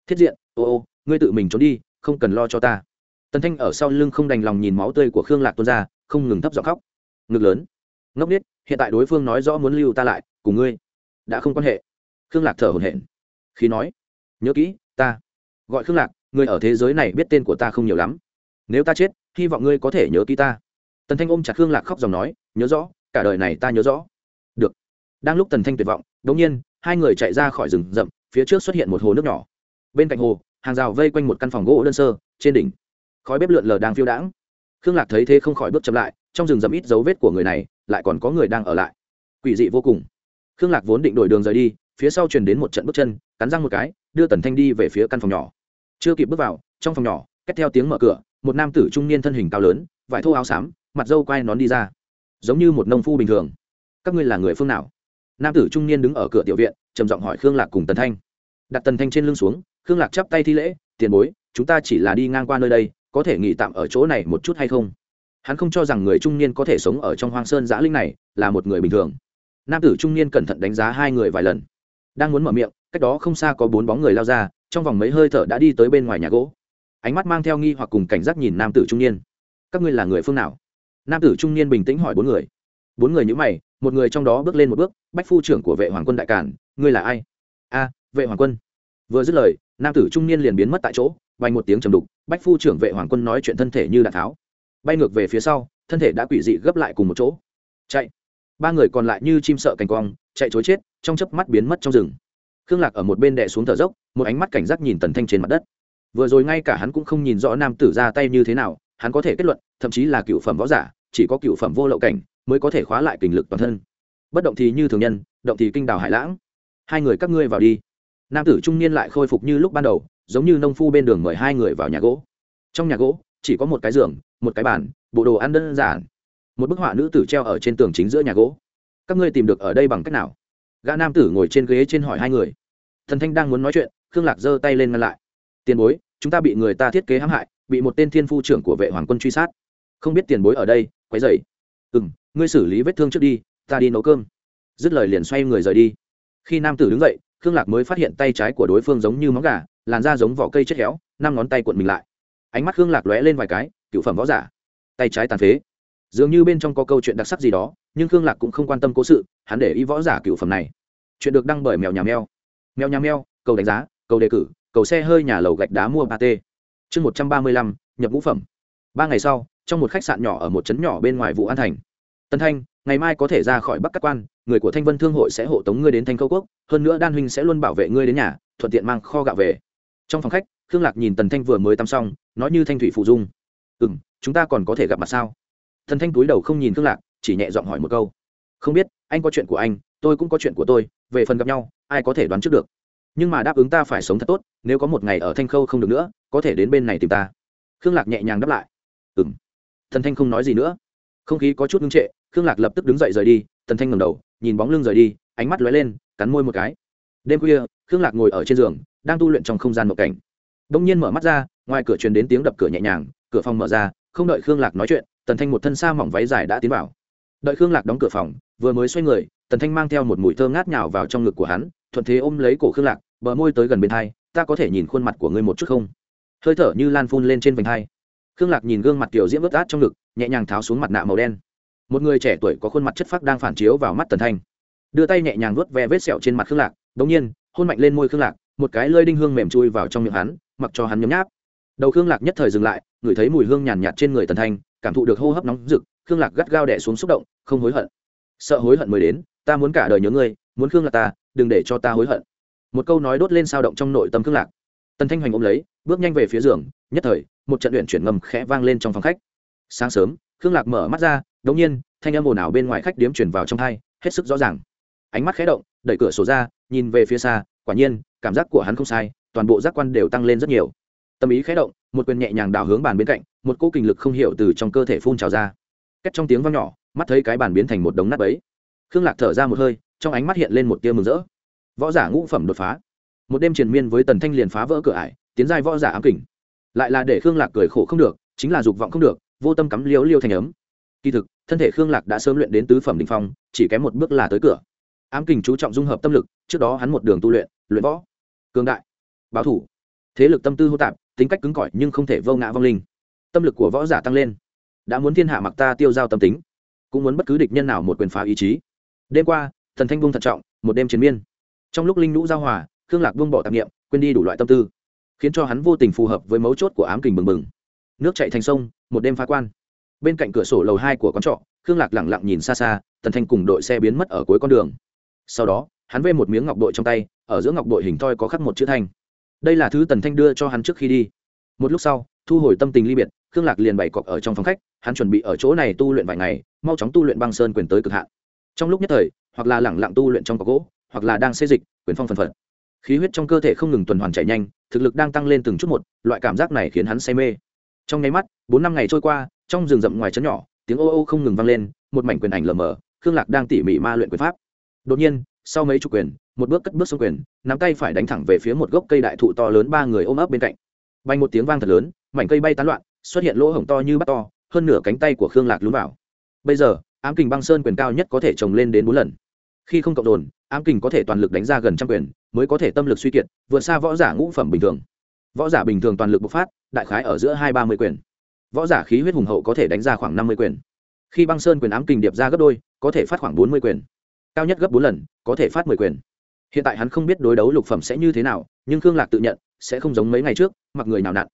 Thiết diện, ô ô, ngươi tự mình trốn đi, không cần lo cho ta. Tần thanh ở sau lưng không đành lòng nhìn máu tươi của khương lạc tuôn ra, không ngừng thấp giọng khóc ngực lớn. Ngốc biết hiện tại đối phương nói rõ muốn lưu ta lại, cùng ngươi đã không quan hệ. Khương lạc thở hổn hển. Khi nói, nhớ kỹ, ta gọi khương lạc, người ở thế giới này biết tên của ta không nhiều lắm. Nếu ta chết, hy vọng ngươi có thể nhớ kỹ ta. Tần thanh ôm chặt khương lạc khóc dòng nói, nhớ rõ, cả đời này ta nhớ rõ. Được. Đang lúc tần thanh tuyệt vọng đ ỗ n g nhiên, hai người chạy ra khỏi rừng rậm, phía trước xuất hiện một hồ nước nhỏ. Bên cạnh hồ, hàng rào vây quanh một căn phòng gỗ đơn sơ, trên đỉnh. Khói bếp lượn lờ đang phiêu đãng. Khương lạc thấy thế không khỏi bước chậm lại trong rừng rậm ít dấu vết của người này, lại còn có người đang ở lại. Quỷ dị vô cùng. Khương lạc vốn định đổi đường rời đi, phía sau truyền đến một trận bước chân, cắn răng một cái, đưa tần thanh đi về phía căn phòng nhỏ. Chưa kịp bước vào, trong phòng nhỏ, cách theo tiếng mở cửa, một nam tử trung niên thân hình cao lớn, vải thô áo xám, mặt dâu quai nón đi ra. Giống như một nông phu bình thường. Các ngươi là người phương nào? Nam tử trung niên đứng ở cửa tiểu viện, trầm giọng hỏi khương lạc cùng tần thanh. Đặt tần thanh trên lưng xuống, khương lạc chắp tay thi lễ, tiền bối, chúng ta chỉ là đi ngang qua nơi đây, có thể nghỉ tạm ở chỗ này một chút hay không? Hắn không cho rằng người trung niên có thể sống ở trong hoang sơn giã linh này là một người bình thường. Nam tử trung niên cẩn thận đánh giá hai người vài lần. Đang muốn mở miệng, cách đó không xa có bốn bóng người lao ra, trong vòng mấy hơi thở đã đi tới bên ngoài nhà gỗ. Ánh mắt mang theo nghi hoặc cùng cảnh giác nhìn nam tử trung niên. Các ngươi là người phương nào? Nam tử trung niên bình tĩnh hỏi bốn người. Bốn người nhữ mày, một người trong đó bước lên một bước, bách phu trưởng của vệ hoàng quân đại cản, ngươi là ai? A, vệ hoàng quân. Vừa dứt lời, nam tử trung niên liền biến mất tại chỗ vành một tiếng trầm đục, bách phu trưởng vệ hoàng quân nói chuyện thân thể như đạn tháo bay ngược về phía sau, thân thể đã quỷ dị gấp lại cùng một chỗ. Chạy. Ba người còn lại như chim sợ cành quong chạy chối chết, trong chớp mắt biến mất trong rừng. Khương lạc ở một bên đè xuống thở dốc, một ánh mắt cảnh giác nhìn tần thanh trên mặt đất. Vừa rồi ngay cả hắn cũng không nhìn rõ nam tử ra tay như thế nào, hắn có thể kết luận, thậm chí là cựu phẩm võ giả, chỉ có cựu phẩm vô lậu cảnh mới có thể khóa lại kình lực toàn thân. Bất động thì như thường nhân, động thì kinh đào hải lãng. Hai người các ngươi vào đi. Nam tử trung niên lại khôi phục như lúc ban đầu, giống như nông phu bên đường mời hai người vào nhà gỗ. Trong nhà gỗ, chỉ có một cái giường một cái bàn, bộ đồ ăn đơn giản. Một bức họa nữ tử treo ở trên tường chính giữa nhà gỗ. Các ngươi tìm được ở đây bằng cách nào? Gã nam tử ngồi trên ghế trên hỏi hai người. Thần thanh đang muốn nói chuyện, khương lạc giơ tay lên ngăn lại. Tiền bối, chúng ta bị người ta thiết kế hãm hại, bị một tên thiên phu trưởng của vệ hoàng quân truy sát. Không biết tiền bối ở đây, quấy dày ừ m ngươi xử lý vết thương trước đi, ta đi nấu cơm. Dứt lời liền xoay người rời đi. Khi nam tử đứng dậy, khương lạc mới phát hiện tay trái của đối phương giống như móng gà, làn da giống vỏ cây chết héo, năm ngón tay cuộn mình lại. Ánh mắt khương lạc lóe lên vài cái cựu phẩm võ giả. Tay trái tàn phế. Dường như bên trong có câu chuyện đặc sắc gì đó, nhưng khương lạc cũng không quan tâm cố sự, hắn để ý võ giả cựu phẩm này. Chuyện được đăng bởi mèo nhà mèo. Mèo nhà mèo, cầu đánh giá, cầu đề cử, cầu xe hơi nhà lầu gạch đá mua ba t chương một trăm ba mươi lăm, nhập ngũ phẩm. Ba ngày sau, trong một khách sạn nhỏ ở một trấn nhỏ bên ngoài vụ an thành. Tân thanh, ngày mai có thể ra khỏi bắc các quan, người của thanh vân thương hội sẽ hộ tống ngươi đến thanh khâu quốc, hơn nữa đan huynh sẽ luôn bảo vệ ngươi đến nhà, thuận tiện mang kho gạo về. Trong phòng khách, khương lạc nhìn tần thanh vừa mới tắm xong, nói như thanh thủy phụ dung ừ m chúng ta còn có thể gặp mặt sao? Thần thanh túi đầu không nhìn Thương lạc, chỉ nhẹ giọng hỏi một câu. Không biết, anh có chuyện của anh, tôi cũng có chuyện của tôi, về phần gặp nhau, ai có thể đoán trước được. Nhưng mà đáp ứng ta phải sống thật tốt, nếu có một ngày ở thanh khâu không được nữa, có thể đến bên này tìm ta. Khương lạc nhẹ nhàng đáp lại. Ừ m thần thanh không nói gì nữa. Không khí có chút ngưng trệ, khương lạc lập tức đứng dậy rời đi, thần thanh ngầm đầu, nhìn bóng lưng rời đi, ánh mắt lóe lên, cắn môi một cái. Đêm khuya, khương lạc ngồi ở trên giường, đang tu luyện trong không gian mộng cảnh. Đông nhiên mở mắt ra, ngoài cửa truyền đến tiếng đập cửa nhẹ nhàng cửa phòng mở ra, không đợi khương lạc nói chuyện, tần thanh một thân xa mỏng váy dài đã tiến vào. Đợi khương lạc đóng cửa phòng, vừa mới xoay người, tần thanh mang theo một mùi thơ ngát nhào vào trong ngực của hắn, thuận thế ôm lấy cổ khương lạc, bờ môi tới gần bên thai, ta có thể nhìn khuôn mặt của ngươi một chút không? Hơi thở như lan phun lên trên vành thai. Khương lạc nhìn gương mặt kiểu diễm ướt át trong ngực, nhẹ nhàng tháo xuống mặt nạ màu đen. Một người trẻ tuổi có khuôn mặt chất phác đang phản chiếu vào mắt tần thanh. Đưa tay nhẹ nhàng vuốt ve vết sẹo trên mặt khương lạc, đống nhiên, hôn mạnh lên môi khương lạc, một cái lơi đinh hương mềm chui vào trong miệng hắn, mặc cho hắn nhấm nháp đầu khương lạc nhất thời dừng lại, ngửi thấy mùi hương nhàn nhạt trên người tần thanh, cảm thụ được hô hấp nóng rực, khương lạc gắt gao đẻ xuống xúc động, không hối hận. Sợ hối hận mới đến, ta muốn cả đời nhớ ngươi, muốn khương lạc ta, đừng để cho ta hối hận. Một câu nói đốt lên sao động trong nội tâm khương lạc. Tần thanh hoành ôm lấy, bước nhanh về phía giường, nhất thời, một trận luyện chuyển ngầm khẽ vang lên trong phòng khách. Sáng sớm, khương lạc mở mắt ra đống nhiên, thanh âm ồn ào bên ngoài khách điếm chuyển vào trong thai hết sức rõ ràng. Ánh mắt khẽ động, đẩy cửa sổ ra, nhìn về phía xa, quả nhiên, cảm giác của hắn không sai, toàn bộ giác quan đều tăng lên rất nhiều tâm ý khẽ động, một quyền nhẹ nhàng đào hướng bàn bên cạnh, một cỗ kinh lực không hiểu từ trong cơ thể phun trào ra. Cách trong tiếng vang nhỏ, mắt thấy cái bàn biến thành một đống nát ấy khương lạc thở ra một hơi, trong ánh mắt hiện lên một tia mừng rỡ. Võ giả ngũ phẩm đột phá. Một đêm triền miên với tần thanh liền phá vỡ cửa ải, tiến giai võ giả ám kình. Lại là để khương lạc cười khổ không được, chính là dục vọng không được, vô tâm cắm liêu liêu thành ấm. Kỳ thực, thân thể khương lạc đã sớm luyện đến tứ phẩm đình phong, chỉ kém một bước là tới cửa. Ám kình chú trọng dung hợp tâm lực, trước đó hắn một đường tu luyện luyện võ. Cương đại. Báo thủ. Thế lực tâm tư hô tạp tính cách cứng cỏi nhưng không thể vô ngã vong linh. Tâm lực của võ giả tăng lên. Đã muốn thiên hạ mặc ta tiêu giao tâm tính, cũng muốn bất cứ địch nhân nào một quyền phá ý chí. Đêm qua, thần thanh buông thận trọng, một đêm chiến miên. Trong lúc linh lũ giao hòa, khương lạc buông bỏ tạp nghiệm quên đi đủ loại tâm tư, khiến cho hắn vô tình phù hợp với mấu chốt của ám kình bừng bừng. Nước chạy thành sông, một đêm phá quan. Bên cạnh cửa sổ lầu hai của quán trọ, khương lạc lẳng lặng nhìn xa xa tần thanh cùng đội xe biến mất ở cuối con đường. Sau đó, hắn vê một miếng ngọc đội trong tay, ở giữa ngọc đội hình thoi có khắc một chữ thanh đây là thứ tần thanh đưa cho hắn trước khi đi. Một lúc sau, thu hồi tâm tình ly biệt, khương lạc liền bày cọc ở trong phòng khách, hắn chuẩn bị ở chỗ này tu luyện vài ngày, mau chóng tu luyện băng sơn quyền tới cực hạn. Trong lúc nhất thời, hoặc là lẳng lặng tu luyện trong cọc gỗ, hoặc là đang xây dịch, quyền phong phần phật. Khí huyết trong cơ thể không ngừng tuần hoàn chảy nhanh, thực lực đang tăng lên từng chút một, loại cảm giác này khiến hắn say mê. Trong nháy mắt, bốn năm ngày trôi qua, trong rừng rậm ngoài trấn nhỏ, tiếng ô ô không ngừng vang lên, một mảnh quyền ảnh lờ mờ, khương lạc đang tỉ mỉ ma luyện quyền pháp. Đột nhiên sau mấy chục quyền một bước cất bước xuống quyền nắm tay phải đánh thẳng về phía một gốc cây đại thụ to lớn ba người ôm ấp bên cạnh. Bay một tiếng vang thật lớn mảnh cây bay tán loạn xuất hiện lỗ hổng to như bắt to hơn nửa cánh tay của khương lạc lún vào. Bây giờ ám kình băng sơn quyền cao nhất có thể trồng lên đến bốn lần. Khi không cộng đồn, ám kình có thể toàn lực đánh ra gần trăm quyền mới có thể tâm lực suy kiệt vượt xa võ giả ngũ phẩm bình thường. Võ giả bình thường toàn lực bộc phát đại khái ở giữa hai ba mươi quyền. Võ giả khí huyết hùng hậu có thể đánh ra khoảng năm mươi quyền. Khi băng sơn quyền ám kình điệp ra gấp đôi có thể phát khoảng bốn mươi quyền cao nhất gấp bốn lần, có thể phát mười quyền. Hiện tại hắn không biết đối đấu lục phẩm sẽ như thế nào, nhưng khương lạc tự nhận, sẽ không giống mấy ngày trước, mặc người nào nặn.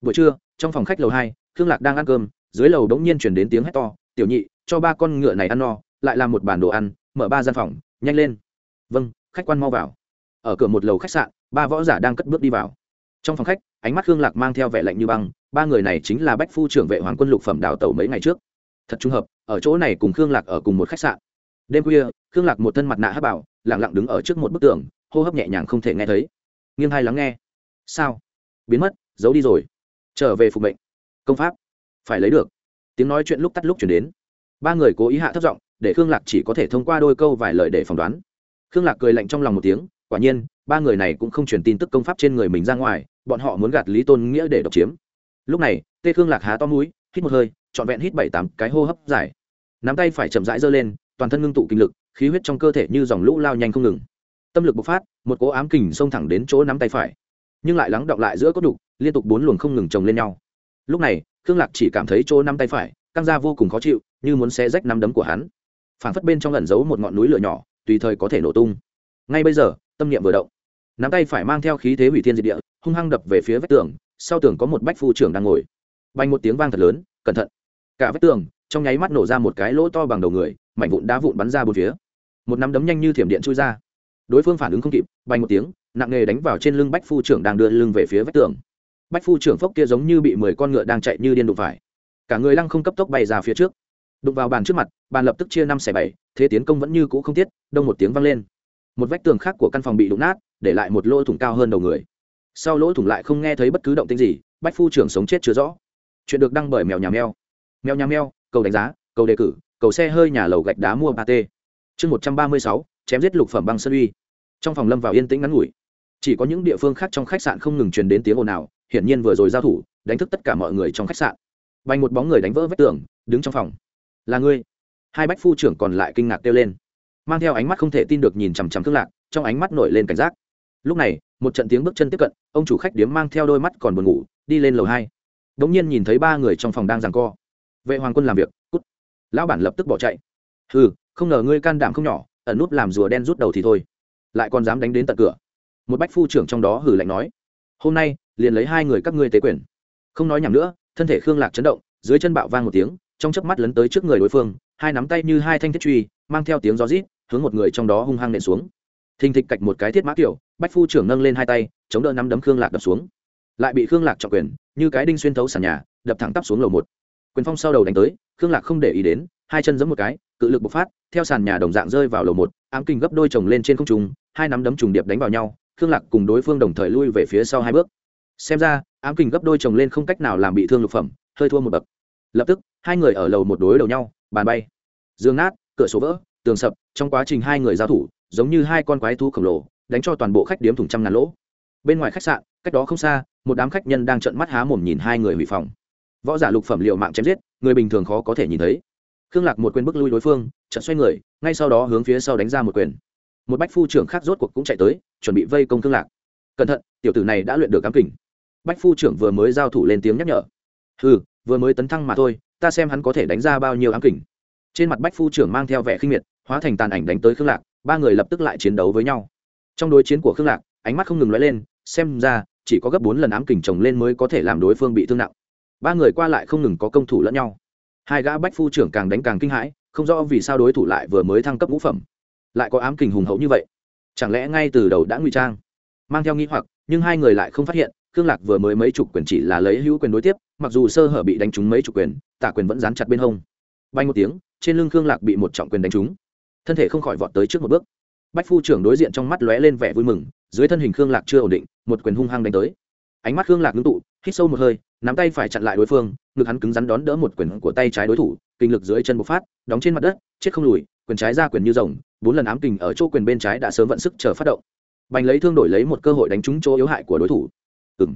Buổi trưa, trong phòng khách lầu hai, khương lạc đang ăn cơm, dưới lầu đống nhiên chuyển đến tiếng hét to, tiểu nhị, cho ba con ngựa này ăn no, lại làm một bản đồ ăn, mở ba gian phòng, nhanh lên. Vâng khách quan mau vào. Ở cửa một lầu khách sạn, ba võ giả đang cất bước đi vào. Trong phòng khách, ánh mắt khương lạc mang theo vẻ lạnh như băng, ba người này chính là bách phu trưởng vệ hoàng quân lục phẩm đào tẩu mấy ngày trước. Thật trùng hợp, ở chỗ này cùng khương lạc ở cùng một khách sạn đêm khuya, khương lạc một thân mặt nạ hát bảo lẳng lặng đứng ở trước một bức tường, hô hấp nhẹ nhàng không thể nghe thấy. Nghiêng hay lắng nghe. Sao? Biến mất, giấu đi rồi. Trở về phục mệnh. Công pháp. Phải lấy được. Tiếng nói chuyện lúc tắt lúc chuyển đến. Ba người cố ý hạ thấp giọng, để khương lạc chỉ có thể thông qua đôi câu vài lời để phỏng đoán. Khương lạc cười lạnh trong lòng một tiếng, quả nhiên, ba người này cũng không truyền tin tức công pháp trên người mình ra ngoài, bọn họ muốn gạt lý tôn nghĩa để độc chiếm. Lúc này, tê khương lạc há to mũi, hít một hơi, trọn vẹn hít bảy tám cái hô hấp dài. Nắm tay phải chậm rãi giơ lên toàn thân ngưng tụ kinh lực, khí huyết trong cơ thể như dòng lũ lao nhanh không ngừng. Tâm lực bộc phát, một cố ám kình xông thẳng đến chỗ nắm tay phải. Nhưng lại lắng đọng lại giữa cốt đục, liên tục bốn luồng không ngừng chồng lên nhau. Lúc này, khương lạc chỉ cảm thấy chỗ nắm tay phải, căng ra vô cùng khó chịu, như muốn xé rách nắm đấm của hắn. Phản phất bên trong lẩn giấu một ngọn núi lửa nhỏ, tùy thời có thể nổ tung. Ngay bây giờ, tâm niệm vừa động. Nắm tay phải mang theo khí thế hủy thiên diệt địa, hung hăng đập về phía vách tường, sau tường có một bách phu trưởng đang ngồi. Bay một tiếng vang thật lớn, cẩn thận. Cả vách tường trong nháy mắt nổ ra một cái lỗ to bằng đầu người, mảnh vụn đá vụn bắn ra bốn phía. Một nắm đấm nhanh như thiểm điện chui ra. Đối phương phản ứng không kịp, bay một tiếng, nặng nghề đánh vào trên lưng bách phu trưởng đang đưa lưng về phía vách tường. Bách phu trưởng phốc kia giống như bị mười con ngựa đang chạy như điên đụng phải. Cả người lăng không cấp tốc bay ra phía trước. Đụng vào bàn trước mặt, bàn lập tức chia năm xẻ bảy, thế tiến công vẫn như cũ không tiết, đông một tiếng vang lên. Một vách tường khác của căn phòng bị đụng nát, để lại một lỗ thủng cao hơn đầu người. Sau lỗ thủng lại không nghe thấy bất cứ động tĩnh gì, bách phu trưởng sống chết chưa rõ. Chuyện được đăng bởi mèo nhà mèo. Mèo nhà mèo cầu đánh giá, cầu đề cử, cầu xe hơi nhà lầu gạch đá mua ba t. Chương một trăm ba mươi sáu, chém giết lục phẩm băng sơn uy. Trong phòng lâm vào yên tĩnh ngắn ngủi. Chỉ có những địa phương khác trong khách sạn không ngừng truyền đến tiếng ồn ào, hiển nhiên vừa rồi giao thủ, đánh thức tất cả mọi người trong khách sạn. Bay một bóng người đánh vỡ vách tường, đứng trong phòng. Là ngươi? Hai bách phu trưởng còn lại kinh ngạc kêu lên. Mang theo ánh mắt không thể tin được nhìn chằm chằm thương lạc, trong ánh mắt nổi lên cảnh giác. Lúc này, một trận tiếng bước chân tiếp cận, ông chủ khách điếm mang theo đôi mắt còn buồn ngủ, đi lên lầu hai. Đ ỗ n g nhiên nhìn thấy ba người trong phòng đang giằng co vệ hoàng quân làm việc, cút. Lão bản lập tức bỏ chạy. Ừ không ngờ ngươi can đảm không nhỏ, ẩn nút làm rùa đen rút đầu thì thôi. Lại còn dám đánh đến tận cửa. Một bách phu trưởng trong đó hử lạnh nói, hôm nay, liền lấy hai người các ngươi tế quyền. Không nói nhầm nữa, thân thể khương lạc chấn động, dưới chân bạo vang một tiếng, trong chớp mắt lấn tới trước người đối phương, hai nắm tay như hai thanh thiết truy, mang theo tiếng gió rít, hướng một người trong đó hung hăng nện xuống. Thình thịch cạch một cái thiết mã kiểu, bách phu trưởng nâng lên hai tay, chống đỡ nắm đấm khương lạc đập xuống. Lại bị khương lạc trọng quyền, như cái đinh xuyên thấu sàn nhà, đập thẳng tắp xuống lầu một quyền phong sau đầu đánh tới, khương lạc không để ý đến, hai chân giẫm một cái, cự lực bộc phát, theo sàn nhà đồng dạng rơi vào lầu một, ám kinh gấp đôi chồng lên trên không trung, hai nắm đấm trùng điệp đánh vào nhau, khương lạc cùng đối phương đồng thời lui về phía sau hai bước. Xem ra, ám kinh gấp đôi chồng lên không cách nào làm bị thương lục phẩm, hơi thua một bậc. Lập tức, hai người ở lầu một đối đầu nhau, bàn bay. Dương nát, cửa sổ vỡ, tường sập, trong quá trình hai người giao thủ, giống như hai con quái thú khổng lồ, đánh cho toàn bộ khách điếm thủng trăm ngàn lỗ. Bên ngoài khách sạn, cách đó không xa, một đám khách nhân đang trợn mắt há mồm nhìn hai người hủy phòng võ giả lục phẩm liệu mạng chém giết, người bình thường khó có thể nhìn thấy. Khương lạc một quyền bước lui đối phương, chợt xoay người, ngay sau đó hướng phía sau đánh ra một quyền. Một bách phu trưởng khác rốt cuộc cũng chạy tới, chuẩn bị vây công khương lạc. Cẩn thận, tiểu tử này đã luyện được cám kình. Bách phu trưởng vừa mới giao thủ lên tiếng nhắc nhở. Ừ vừa mới tấn thăng mà thôi, ta xem hắn có thể đánh ra bao nhiêu ám kình. Trên mặt bách phu trưởng mang theo vẻ khinh miệt, hóa thành tàn ảnh đánh tới khương lạc, ba người lập tức lại chiến đấu với nhau. Trong đối chiến của khương lạc, ánh mắt không ngừng lóe lên, xem ra, chỉ có gấp bốn lần ám kình chồng lên mới có thể làm đối phương bị thương nặng ba người qua lại không ngừng có công thủ lẫn nhau. Hai gã bách phu trưởng càng đánh càng kinh hãi, không rõ vì sao đối thủ lại vừa mới thăng cấp ngũ phẩm. Lại có ám kình hùng hậu như vậy. Chẳng lẽ ngay từ đầu đã ngụy trang? Mang theo nghi hoặc, nhưng hai người lại không phát hiện, khương lạc vừa mới mấy chục quyền chỉ là lấy hữu quyền đối tiếp, mặc dù sơ hở bị đánh trúng mấy chục quyền, tả quyền vẫn dán chặt bên hông. Bay một tiếng, trên lưng khương lạc bị một trọng quyền đánh trúng. Thân thể không khỏi vọt tới trước một bước. Bách phu trưởng đối diện trong mắt lóe lên vẻ vui mừng, dưới thân hình khương lạc chưa ổn định, một quyền hung hăng đánh tới. Ánh mắt khương lạc ngưng tụ hít sâu một hơi, nắm tay phải chặn lại đối phương, ngực hắn cứng rắn đón đỡ một quyền của tay trái đối thủ, kinh lực dưới chân bộc phát, đóng trên mặt đất, chết không lùi, quyền trái ra quyền như rồng, bốn lần ám kình ở chỗ quyền bên trái đã sớm vận sức chờ phát động. Bành lấy thương đổi lấy một cơ hội đánh trúng chỗ yếu hại của đối thủ. Ừ m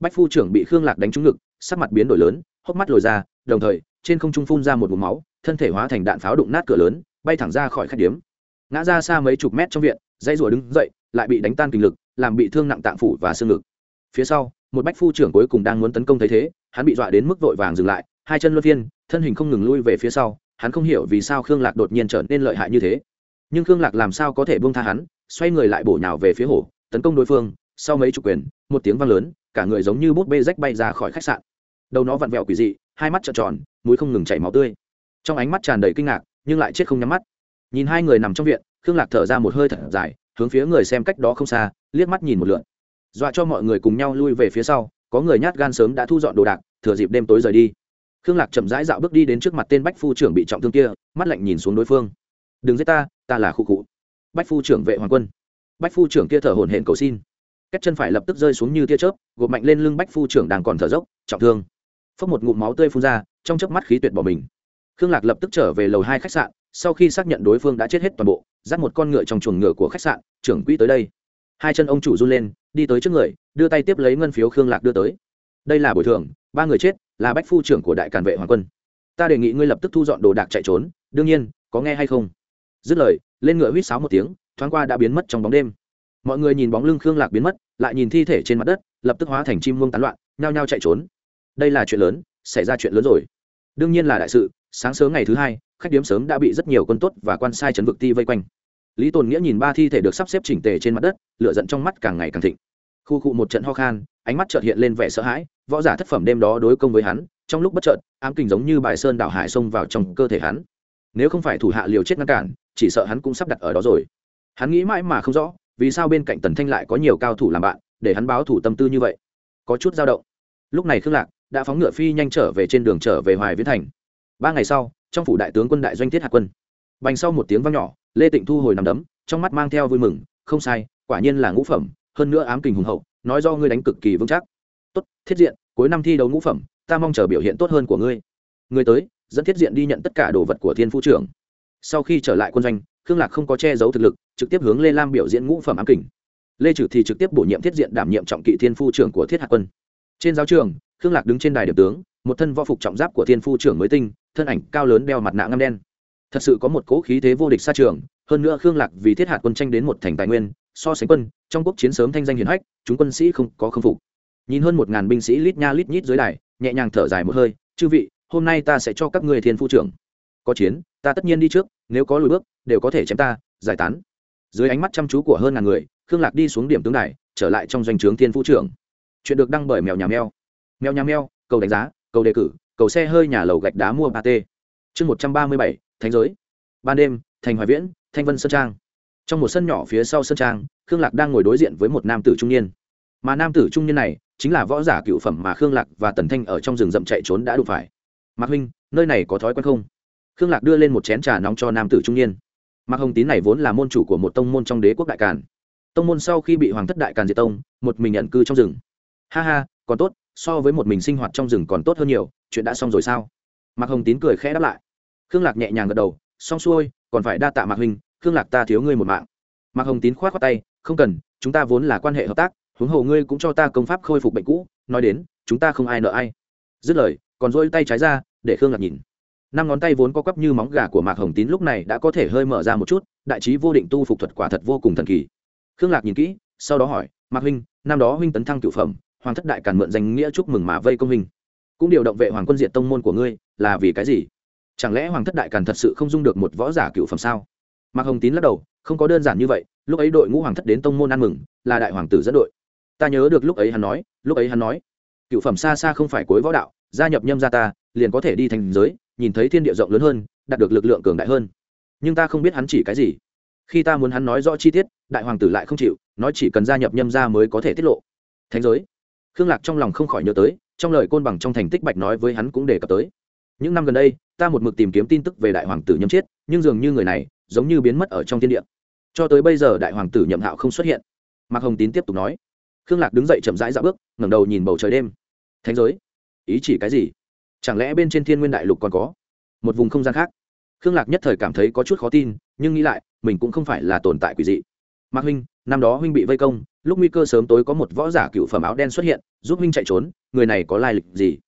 bách phu trưởng bị khương lạc đánh trúng ngực, sắc mặt biến đổi lớn, hốc mắt lồi ra, đồng thời, trên không trung phun ra một vùng máu, thân thể hóa thành đạn pháo đụng nát cửa lớn, bay thẳng ra khỏi khách điếm. Ngã ra xa mấy chục mét trong viện dây rùa đứng dậy, lại bị đánh tan kinh lực, làm bị thương nặng tạng phủ và xương ngực. Phía sau một bách phu trưởng cuối cùng đang muốn tấn công thấy thế, hắn bị dọa đến mức vội vàng dừng lại, hai chân luân phiên, thân hình không ngừng lui về phía sau, hắn không hiểu vì sao khương lạc đột nhiên trở nên lợi hại như thế. Nhưng khương lạc làm sao có thể buông tha hắn, xoay người lại bổ nhào về phía hổ, tấn công đối phương, sau mấy chục quyền, một tiếng vang lớn, cả người giống như bút bê rách bay ra khỏi khách sạn. Đầu nó vặn vẹo quỷ dị, hai mắt trợn tròn, mũi không ngừng chảy máu tươi. Trong ánh mắt tràn đầy kinh ngạc, nhưng lại chết không nhắm mắt. Nhìn hai người nằm trong viện, khương lạc thở ra một hơi thở dài, hướng phía người xem cách đó không xa, liếc mắt nhìn một lượn dọa cho mọi người cùng nhau lui về phía sau, có người nhát gan sớm đã thu dọn đồ đạc, thừa dịp đêm tối rời đi. Khương lạc chậm rãi dạo bước đi đến trước mặt tên bách phu trưởng bị trọng thương kia, mắt lạnh nhìn xuống đối phương. Đừng giết ta ta là khu cụ bách phu trưởng vệ hoàng quân. Bách phu trưởng kia thở hổn hển cầu xin. Cách chân phải lập tức rơi xuống như tia chớp, gộp mạnh lên lưng bách phu trưởng đang còn thở dốc, trọng thương. Phốc một ngụm máu tươi phun ra, trong chớp mắt khí tuyệt bỏ mình. Khương lạc lập tức trở về lầu hai khách sạn, sau khi xác nhận đối phương đã chết hết toàn bộ, dắt một con ngựa trong chuồng ngựa của khách sạn, trưởng quỹ tới đây. Hai chân ông chủ run lên đi tới trước người, đưa tay tiếp lấy ngân phiếu khương lạc đưa tới. Đây là bồi thường, ba người chết, là bách phu trưởng của đại càn vệ hoàng quân. Ta đề nghị ngươi lập tức thu dọn đồ đạc chạy trốn, đương nhiên, có nghe hay không? Dứt lời, lên ngựa huýt sáo một tiếng, thoáng qua đã biến mất trong bóng đêm. Mọi người nhìn bóng lưng khương lạc biến mất, lại nhìn thi thể trên mặt đất, lập tức hóa thành chim muông tán loạn, nhao nhao chạy trốn. Đây là chuyện lớn, xảy ra chuyện lớn rồi. Đương nhiên là đại sự, sáng sớm ngày thứ hai, khách điếm sớm đã bị rất nhiều quân tốt và quan sai chấn vực ti vây quanh. Lý tồn nghĩa nhìn ba thi thể được sắp xếp chỉnh tề trên mặt đất, lửa giận trong mắt càng ngày càng thịnh khu cụ một trận ho khan, ánh mắt chợt hiện lên vẻ sợ hãi, võ giả thất phẩm đêm đó đối công với hắn, trong lúc bất chợt, ám kình giống như bài sơn đảo hải xông vào trong cơ thể hắn. Nếu không phải thủ hạ liều chết ngăn cản, chỉ sợ hắn cũng sắp đặt ở đó rồi. Hắn nghĩ mãi mà không rõ, vì sao bên cạnh tần thanh lại có nhiều cao thủ làm bạn, để hắn báo thủ tâm tư như vậy. Có chút dao động. Lúc này khương lạc đã phóng ngựa phi nhanh trở về trên đường trở về hoài viễn thành. Ba ngày sau, trong phủ đại tướng quân đại doanh thiết hạt quân. Bành sau một tiếng vang nhỏ, lê tịnh thu hồi nằm đấm, trong mắt mang theo vui mừng, không sai, quả nhiên là ngũ phẩm hơn nữa ám kình hùng hậu, nói do ngươi đánh cực kỳ vững chắc. Tốt, thiết diện, cuối năm thi đấu ngũ phẩm, ta mong chờ biểu hiện tốt hơn của ngươi. Ngươi tới, dẫn thiết diện đi nhận tất cả đồ vật của thiên phu trưởng. Sau khi trở lại quân doanh, khương lạc không có che giấu thực lực, trực tiếp hướng lê lam biểu diễn ngũ phẩm ám kình. Lê trừ thì trực tiếp bổ nhiệm thiết diện đảm nhiệm trọng kỵ thiên phu trưởng của thiết hạt quân. Trên giáo trường, khương lạc đứng trên đài điểm tướng, một thân võ phục trọng giáp của thiên phu trưởng mới tinh, thân ảnh cao lớn đeo mặt nạ ngâm đen. Thật sự có một cỗ khí thế vô địch xa trường, hơn nữa khương lạc vì thiết hạt quân tranh đến một thành tài nguyên, so sánh quân trong quốc chiến sớm thanh danh hiển hách, chúng quân sĩ không có khâm phục. Nhìn hơn một ngàn binh sĩ lít nha lít nhít dưới đài, nhẹ nhàng thở dài một hơi, chư vị, hôm nay ta sẽ cho các người thiên phu trưởng. Có chiến, ta tất nhiên đi trước, nếu có lùi bước, đều có thể chém ta, giải tán. Dưới ánh mắt chăm chú của hơn ngàn người, khương lạc đi xuống điểm tướng đài, trở lại trong doanh trướng thiên phu trưởng. Chuyện được đăng bởi mèo nhà mèo. Mèo nhà mèo, cầu đánh giá, cầu đề cử, cầu xe hơi nhà lầu gạch đá mua ba t chương một trăm ba mươi bảy, thánh giới. Ban đêm, thành hoài viễn, thanh vân sơn trang trong một sân nhỏ phía sau sân trang, khương lạc đang ngồi đối diện với một nam tử trung niên. Mà nam tử trung niên này chính là võ giả cựu phẩm mà khương lạc và tần thanh ở trong rừng rậm chạy trốn đã đụng phải. Mạc huynh, nơi này có thói quen không? Khương lạc đưa lên một chén trà nóng cho nam tử trung niên. Mạc hồng tín này vốn là môn chủ của một tông môn trong đế quốc đại càn. Tông môn sau khi bị hoàng thất đại càn diệt tông, một mình nhận cư trong rừng. Ha ha, còn tốt, so với một mình sinh hoạt trong rừng còn tốt hơn nhiều, chuyện đã xong rồi sao? Mạc hồng tín cười khẽ đáp lại. Khương lạc nhẹ nhàng gật đầu. Xong xuôi, còn phải đa tạ mạc huynh khương lạc ta thiếu ngươi một mạng. Mạc hồng tín k h o á t khoác tay, không cần, chúng ta vốn là quan hệ hợp tác, huống hồ ngươi cũng cho ta công pháp khôi phục bệnh cũ, nói đến, chúng ta không ai nợ ai. Dứt lời, còn dỗi tay trái ra, để khương lạc nhìn. Năm ngón tay vốn có quắp như móng gà của mạc hồng tín lúc này đã có thể hơi mở ra một chút, đại trí vô định tu phục thuật quả thật vô cùng thần kỳ. Khương lạc nhìn kỹ, sau đó hỏi, mạc huynh, năm đó huynh tấn thăng cựu phẩm, hoàng thất đại càn mượn danh nghĩa chúc mừng mà vây công huynh. Cũng điều động vệ hoàng quân diện tông môn của ngươi, là vì cái gì? Chẳng lẽ hoàng thất đại càn thật sự không dung được một võ giả cựu phẩm sao? Mạc hồng tín lắc đầu, không có đơn giản như vậy, lúc ấy đội ngũ hoàng thất đến tông môn ăn mừng, là đại hoàng tử dẫn đội. Ta nhớ được lúc ấy hắn nói, lúc ấy hắn nói, cựu phẩm xa xa không phải cuối võ đạo, gia nhập nhâm gia ta, liền có thể đi thành giới, nhìn thấy thiên địa rộng lớn hơn, đạt được lực lượng cường đại hơn. Nhưng ta không biết hắn chỉ cái gì. Khi ta muốn hắn nói rõ chi tiết, đại hoàng tử lại không chịu, nói chỉ cần gia nhập nhâm gia mới có thể tiết lộ. Thánh giới. Khương lạc trong lòng không khỏi nhớ tới, trong lời côn bằng trong thành tích bạch nói với hắn cũng đề cập tới. Những năm gần đây, ta một mực tìm kiếm tin tức về đại hoàng tử nhâm chiết nhưng dường như người này giống như biến mất ở trong thiên địa. Cho tới bây giờ đại hoàng tử nhậm hạo không xuất hiện. Mạc hồng tín tiếp tục nói. Khương lạc đứng dậy chậm rãi dạo bước, ngẩng đầu nhìn bầu trời đêm. Thánh giới, ý chỉ cái gì? Chẳng lẽ bên trên thiên nguyên đại lục còn có một vùng không gian khác? Khương lạc nhất thời cảm thấy có chút khó tin, nhưng nghĩ lại, mình cũng không phải là tồn tại quỷ dị. Mạc huynh, năm đó huynh bị vây công, lúc nguy cơ sớm tối có một võ giả cựu phẩm áo đen xuất hiện, giúp huynh chạy trốn, người này có lai lịch gì?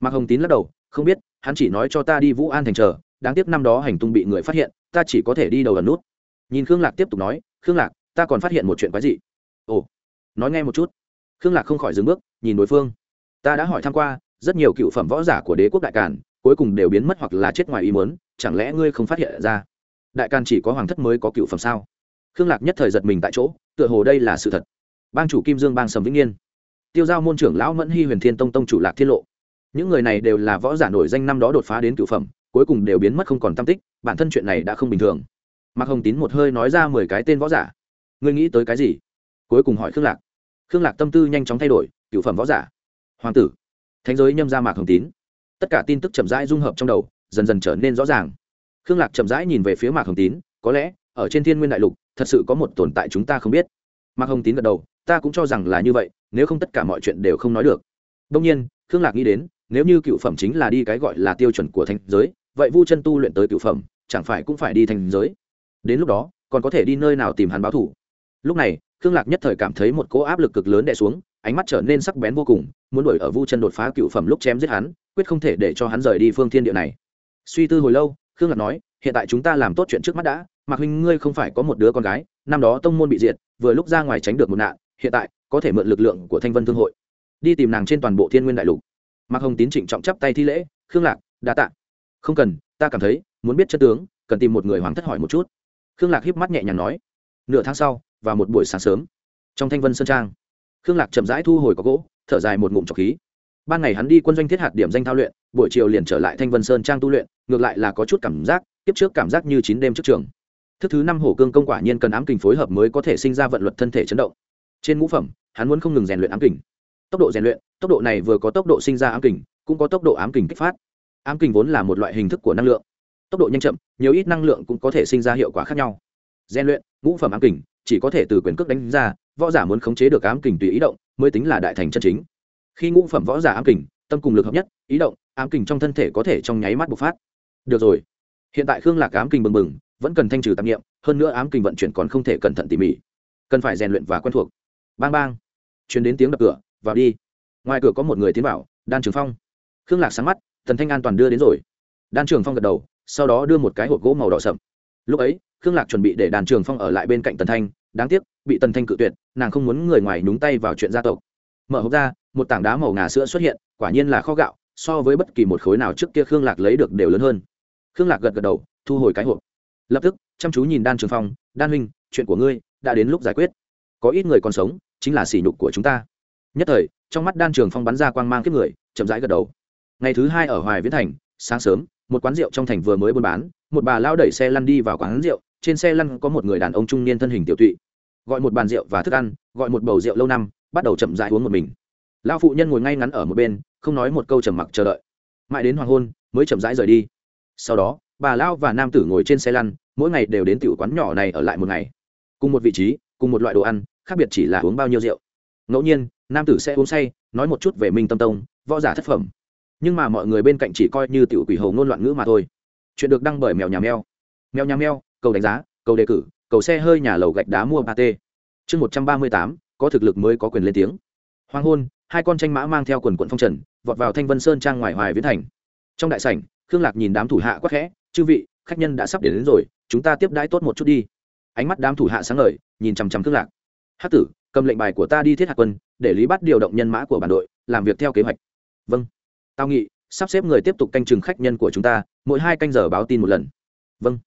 Mạc hồng tín lắc đầu, không biết, hắn chỉ nói cho ta đi vũ an thành chờ đáng tiếc năm đó hành tung bị người phát hiện, ta chỉ có thể đi đầu ẩn nút. Nhìn khương lạc tiếp tục nói, khương lạc, ta còn phát hiện một chuyện quái dị. Ồ, nói nghe một chút. Khương lạc không khỏi dừng bước, nhìn đối phương. Ta đã hỏi tham q u a rất nhiều cựu phẩm võ giả của đế quốc đại càn, cuối cùng đều biến mất hoặc là chết ngoài ý muốn, chẳng lẽ ngươi không phát hiện ra, đại càn chỉ có hoàng thất mới có cựu phẩm sao? Khương lạc nhất thời giật mình tại chỗ, tựa hồ đây là sự thật. Bang chủ kim dương bang sầm vĩnh yên tiêu giao môn trưởng lão mẫn hy huyền thiên tông tông chủ lạc thiên lộ. Những người này đều là võ giả nổi danh năm đó đột phá đến cựu phẩm cuối cùng đều biến mất không còn tam tích, bản thân chuyện này đã không bình thường. Mạc hồng tín một hơi nói ra mười cái tên võ giả. Ngươi nghĩ tới cái gì? Cuối cùng hỏi khương lạc. Khương lạc tâm tư nhanh chóng thay đổi, cựu phẩm võ giả. Hoàng tử. Thánh giới nhâm ra mạc hồng tín. Tất cả tin tức chậm rãi dung hợp trong đầu, dần dần trở nên rõ ràng. Khương lạc chậm rãi nhìn về phía mạc hồng tín, có lẽ, ở trên thiên nguyên đại lục, thật sự có một tồn tại chúng ta không biết. Mạc hồng tín gật đầu, ta cũng cho rằng là như vậy, nếu không tất cả mọi chuyện đều không nói được. Đông nhiên, khương lạc nghĩ đến, nếu như cựu phẩm chính là đi cái gọi là tiêu chuẩn của Thánh giới vậy vu chân tu luyện tới cựu phẩm, chẳng phải cũng phải đi thành giới? Đến lúc đó, còn có thể đi nơi nào tìm hắn báo thủ? Lúc này, khương lạc nhất thời cảm thấy một cỗ áp lực cực lớn đè xuống, ánh mắt trở nên sắc bén vô cùng, muốn đuổi ở vu chân đột phá cựu phẩm lúc chém giết hắn, quyết không thể để cho hắn rời đi phương thiên địa này. Suy tư hồi lâu, khương lạc nói, hiện tại chúng ta làm tốt chuyện trước mắt đã, mạc huynh ngươi không phải có một đứa con gái, năm đó tông môn bị diệt, vừa lúc ra ngoài tránh được một nạn, hiện tại có thể mượn lực lượng của thanh vân thương hội, đi tìm nàng trên toàn bộ thiên nguyên đại lục. Mạc hồng tín trịnh trọng chắp tay thi lễ, khương lạc, đa tạ không cần, ta cảm thấy, muốn biết chất tướng, cần tìm một người hoàng thất hỏi một chút. Khương lạc híp mắt nhẹ nhàng nói. Nửa tháng sau và một buổi sáng sớm, trong thanh vân sơn trang, khương lạc chậm rãi thu hồi có gỗ, thở dài một ngụm trọc khí. Ban ngày hắn đi quân doanh thiết hạt điểm danh thao luyện, buổi chiều liền trở lại thanh vân sơn trang tu luyện, ngược lại là có chút cảm giác tiếp trước cảm giác như chín đêm trước trường. Thức thứ năm hổ cương công quả nhiên cần ám kình phối hợp mới có thể sinh ra vận luật thân thể chấn động. Trên ngũ phẩm, hắn muốn không ngừng rèn luyện ám kình. Tốc độ rèn luyện, tốc độ này vừa có tốc độ sinh ra ám kình, cũng có tốc độ ám kình kích phát ám kình vốn là một loại hình thức của năng lượng. Tốc độ nhanh chậm, nhiều ít năng lượng cũng có thể sinh ra hiệu quả khác nhau. Gian luyện, ngũ phẩm ám kình, chỉ có thể từ quyền cước đánh ra, võ giả muốn khống chế được ám kình tùy ý động, mới tính là đại thành chân chính. Khi ngũ phẩm võ giả ám kình, tâm cùng lực hợp nhất, ý động, ám kình trong thân thể có thể trong nháy mắt bộc phát. Được rồi. Hiện tại khương lạc ám kình bừng bừng, vẫn cần thanh trừ tạp nghiệm hơn nữa ám kình vận chuyển còn không thể cẩn thận tỉ mỉ. Cần phải rèn luyện và quen thuộc. Bang bang. Chuyển đến tiếng đập cửa, vào đi. Ngoài cửa có một người tiến vào, đan trường phong. Khương lạc sáng mắt thần thanh an toàn đưa đến rồi. Đan trường phong gật đầu, sau đó đưa một cái hộp gỗ màu đỏ sậm. Lúc ấy, khương lạc chuẩn bị để đàn trường phong ở lại bên cạnh tần thanh, đáng tiếc, bị tần thanh cự tuyệt, nàng không muốn người ngoài nhúng tay vào chuyện gia tộc. Mở hộp ra, một tảng đá màu ngà sữa xuất hiện, quả nhiên là kho gạo, so với bất kỳ một khối nào trước kia khương lạc lấy được đều lớn hơn. Khương lạc gật gật đầu, thu hồi cái hộp. Lập tức, chăm chú nhìn đan trường phong, đan huynh, chuyện của ngươi đã đến lúc giải quyết. Có ít người còn sống, chính là sỉ nhục của chúng ta. Nhất thời, trong mắt đan trường phong bắn ra quang mang kiếp người, chậm rãi gật đầu ngày thứ hai ở hoài viễn thành, sáng sớm, một quán rượu trong thành vừa mới buôn bán, một bà lao đẩy xe lăn đi vào quán rượu, trên xe lăn có một người đàn ông trung niên thân hình tiểu tụy. Gọi một bàn rượu và thức ăn, gọi một bầu rượu lâu năm, bắt đầu chậm dại uống một mình. Lao phụ nhân ngồi ngay ngắn ở một bên, không nói một câu trầm mặc chờ đợi. Mãi đến hoàng hôn, mới chậm rãi rời đi. Sau đó, bà lao và nam tử ngồi trên xe lăn, mỗi ngày đều đến tiểu quán nhỏ này ở lại một ngày. Cùng một vị trí, cùng một loại đồ ăn, khác biệt chỉ là uống bao nhiêu rượu. Ngẫu nhiên, nam tử sẽ uống say, nói một chút về minh tâm tông, võ giả thất phẩm nhưng mà mọi người bên cạnh chỉ coi như tiểu quỷ hầu ngôn loạn ngữ mà thôi. Chuyện được đăng bởi mèo nhà mèo. Mèo nhà mèo cầu đánh giá cầu đề cử cầu xe hơi nhà lầu gạch đá mua ba t chương một trăm ba mươi tám có thực lực mới có quyền lên tiếng. Hoàng hôn hai con tranh mã mang theo quần quận phong trần vọt vào thanh vân sơn trang ngoài hoài viễn thành. Trong đại sảnh khương lạc nhìn đám thủ hạ quắc khẽ chư vị khách nhân đã sắp đến, đến rồi chúng ta tiếp đãi tốt một chút đi. Ánh mắt đám thủ hạ sáng ngời nhìn chằm chằm khương lạc. Hát tử cầm lệnh bài của ta đi thiết hạ quân để lý bắt điều động nhân mã của bản đội làm việc theo kế hoạch. Vâng tao nghị, sắp xếp người tiếp tục canh chừng khách nhân của chúng ta, mỗi hai canh giờ báo tin một lần. Vâng.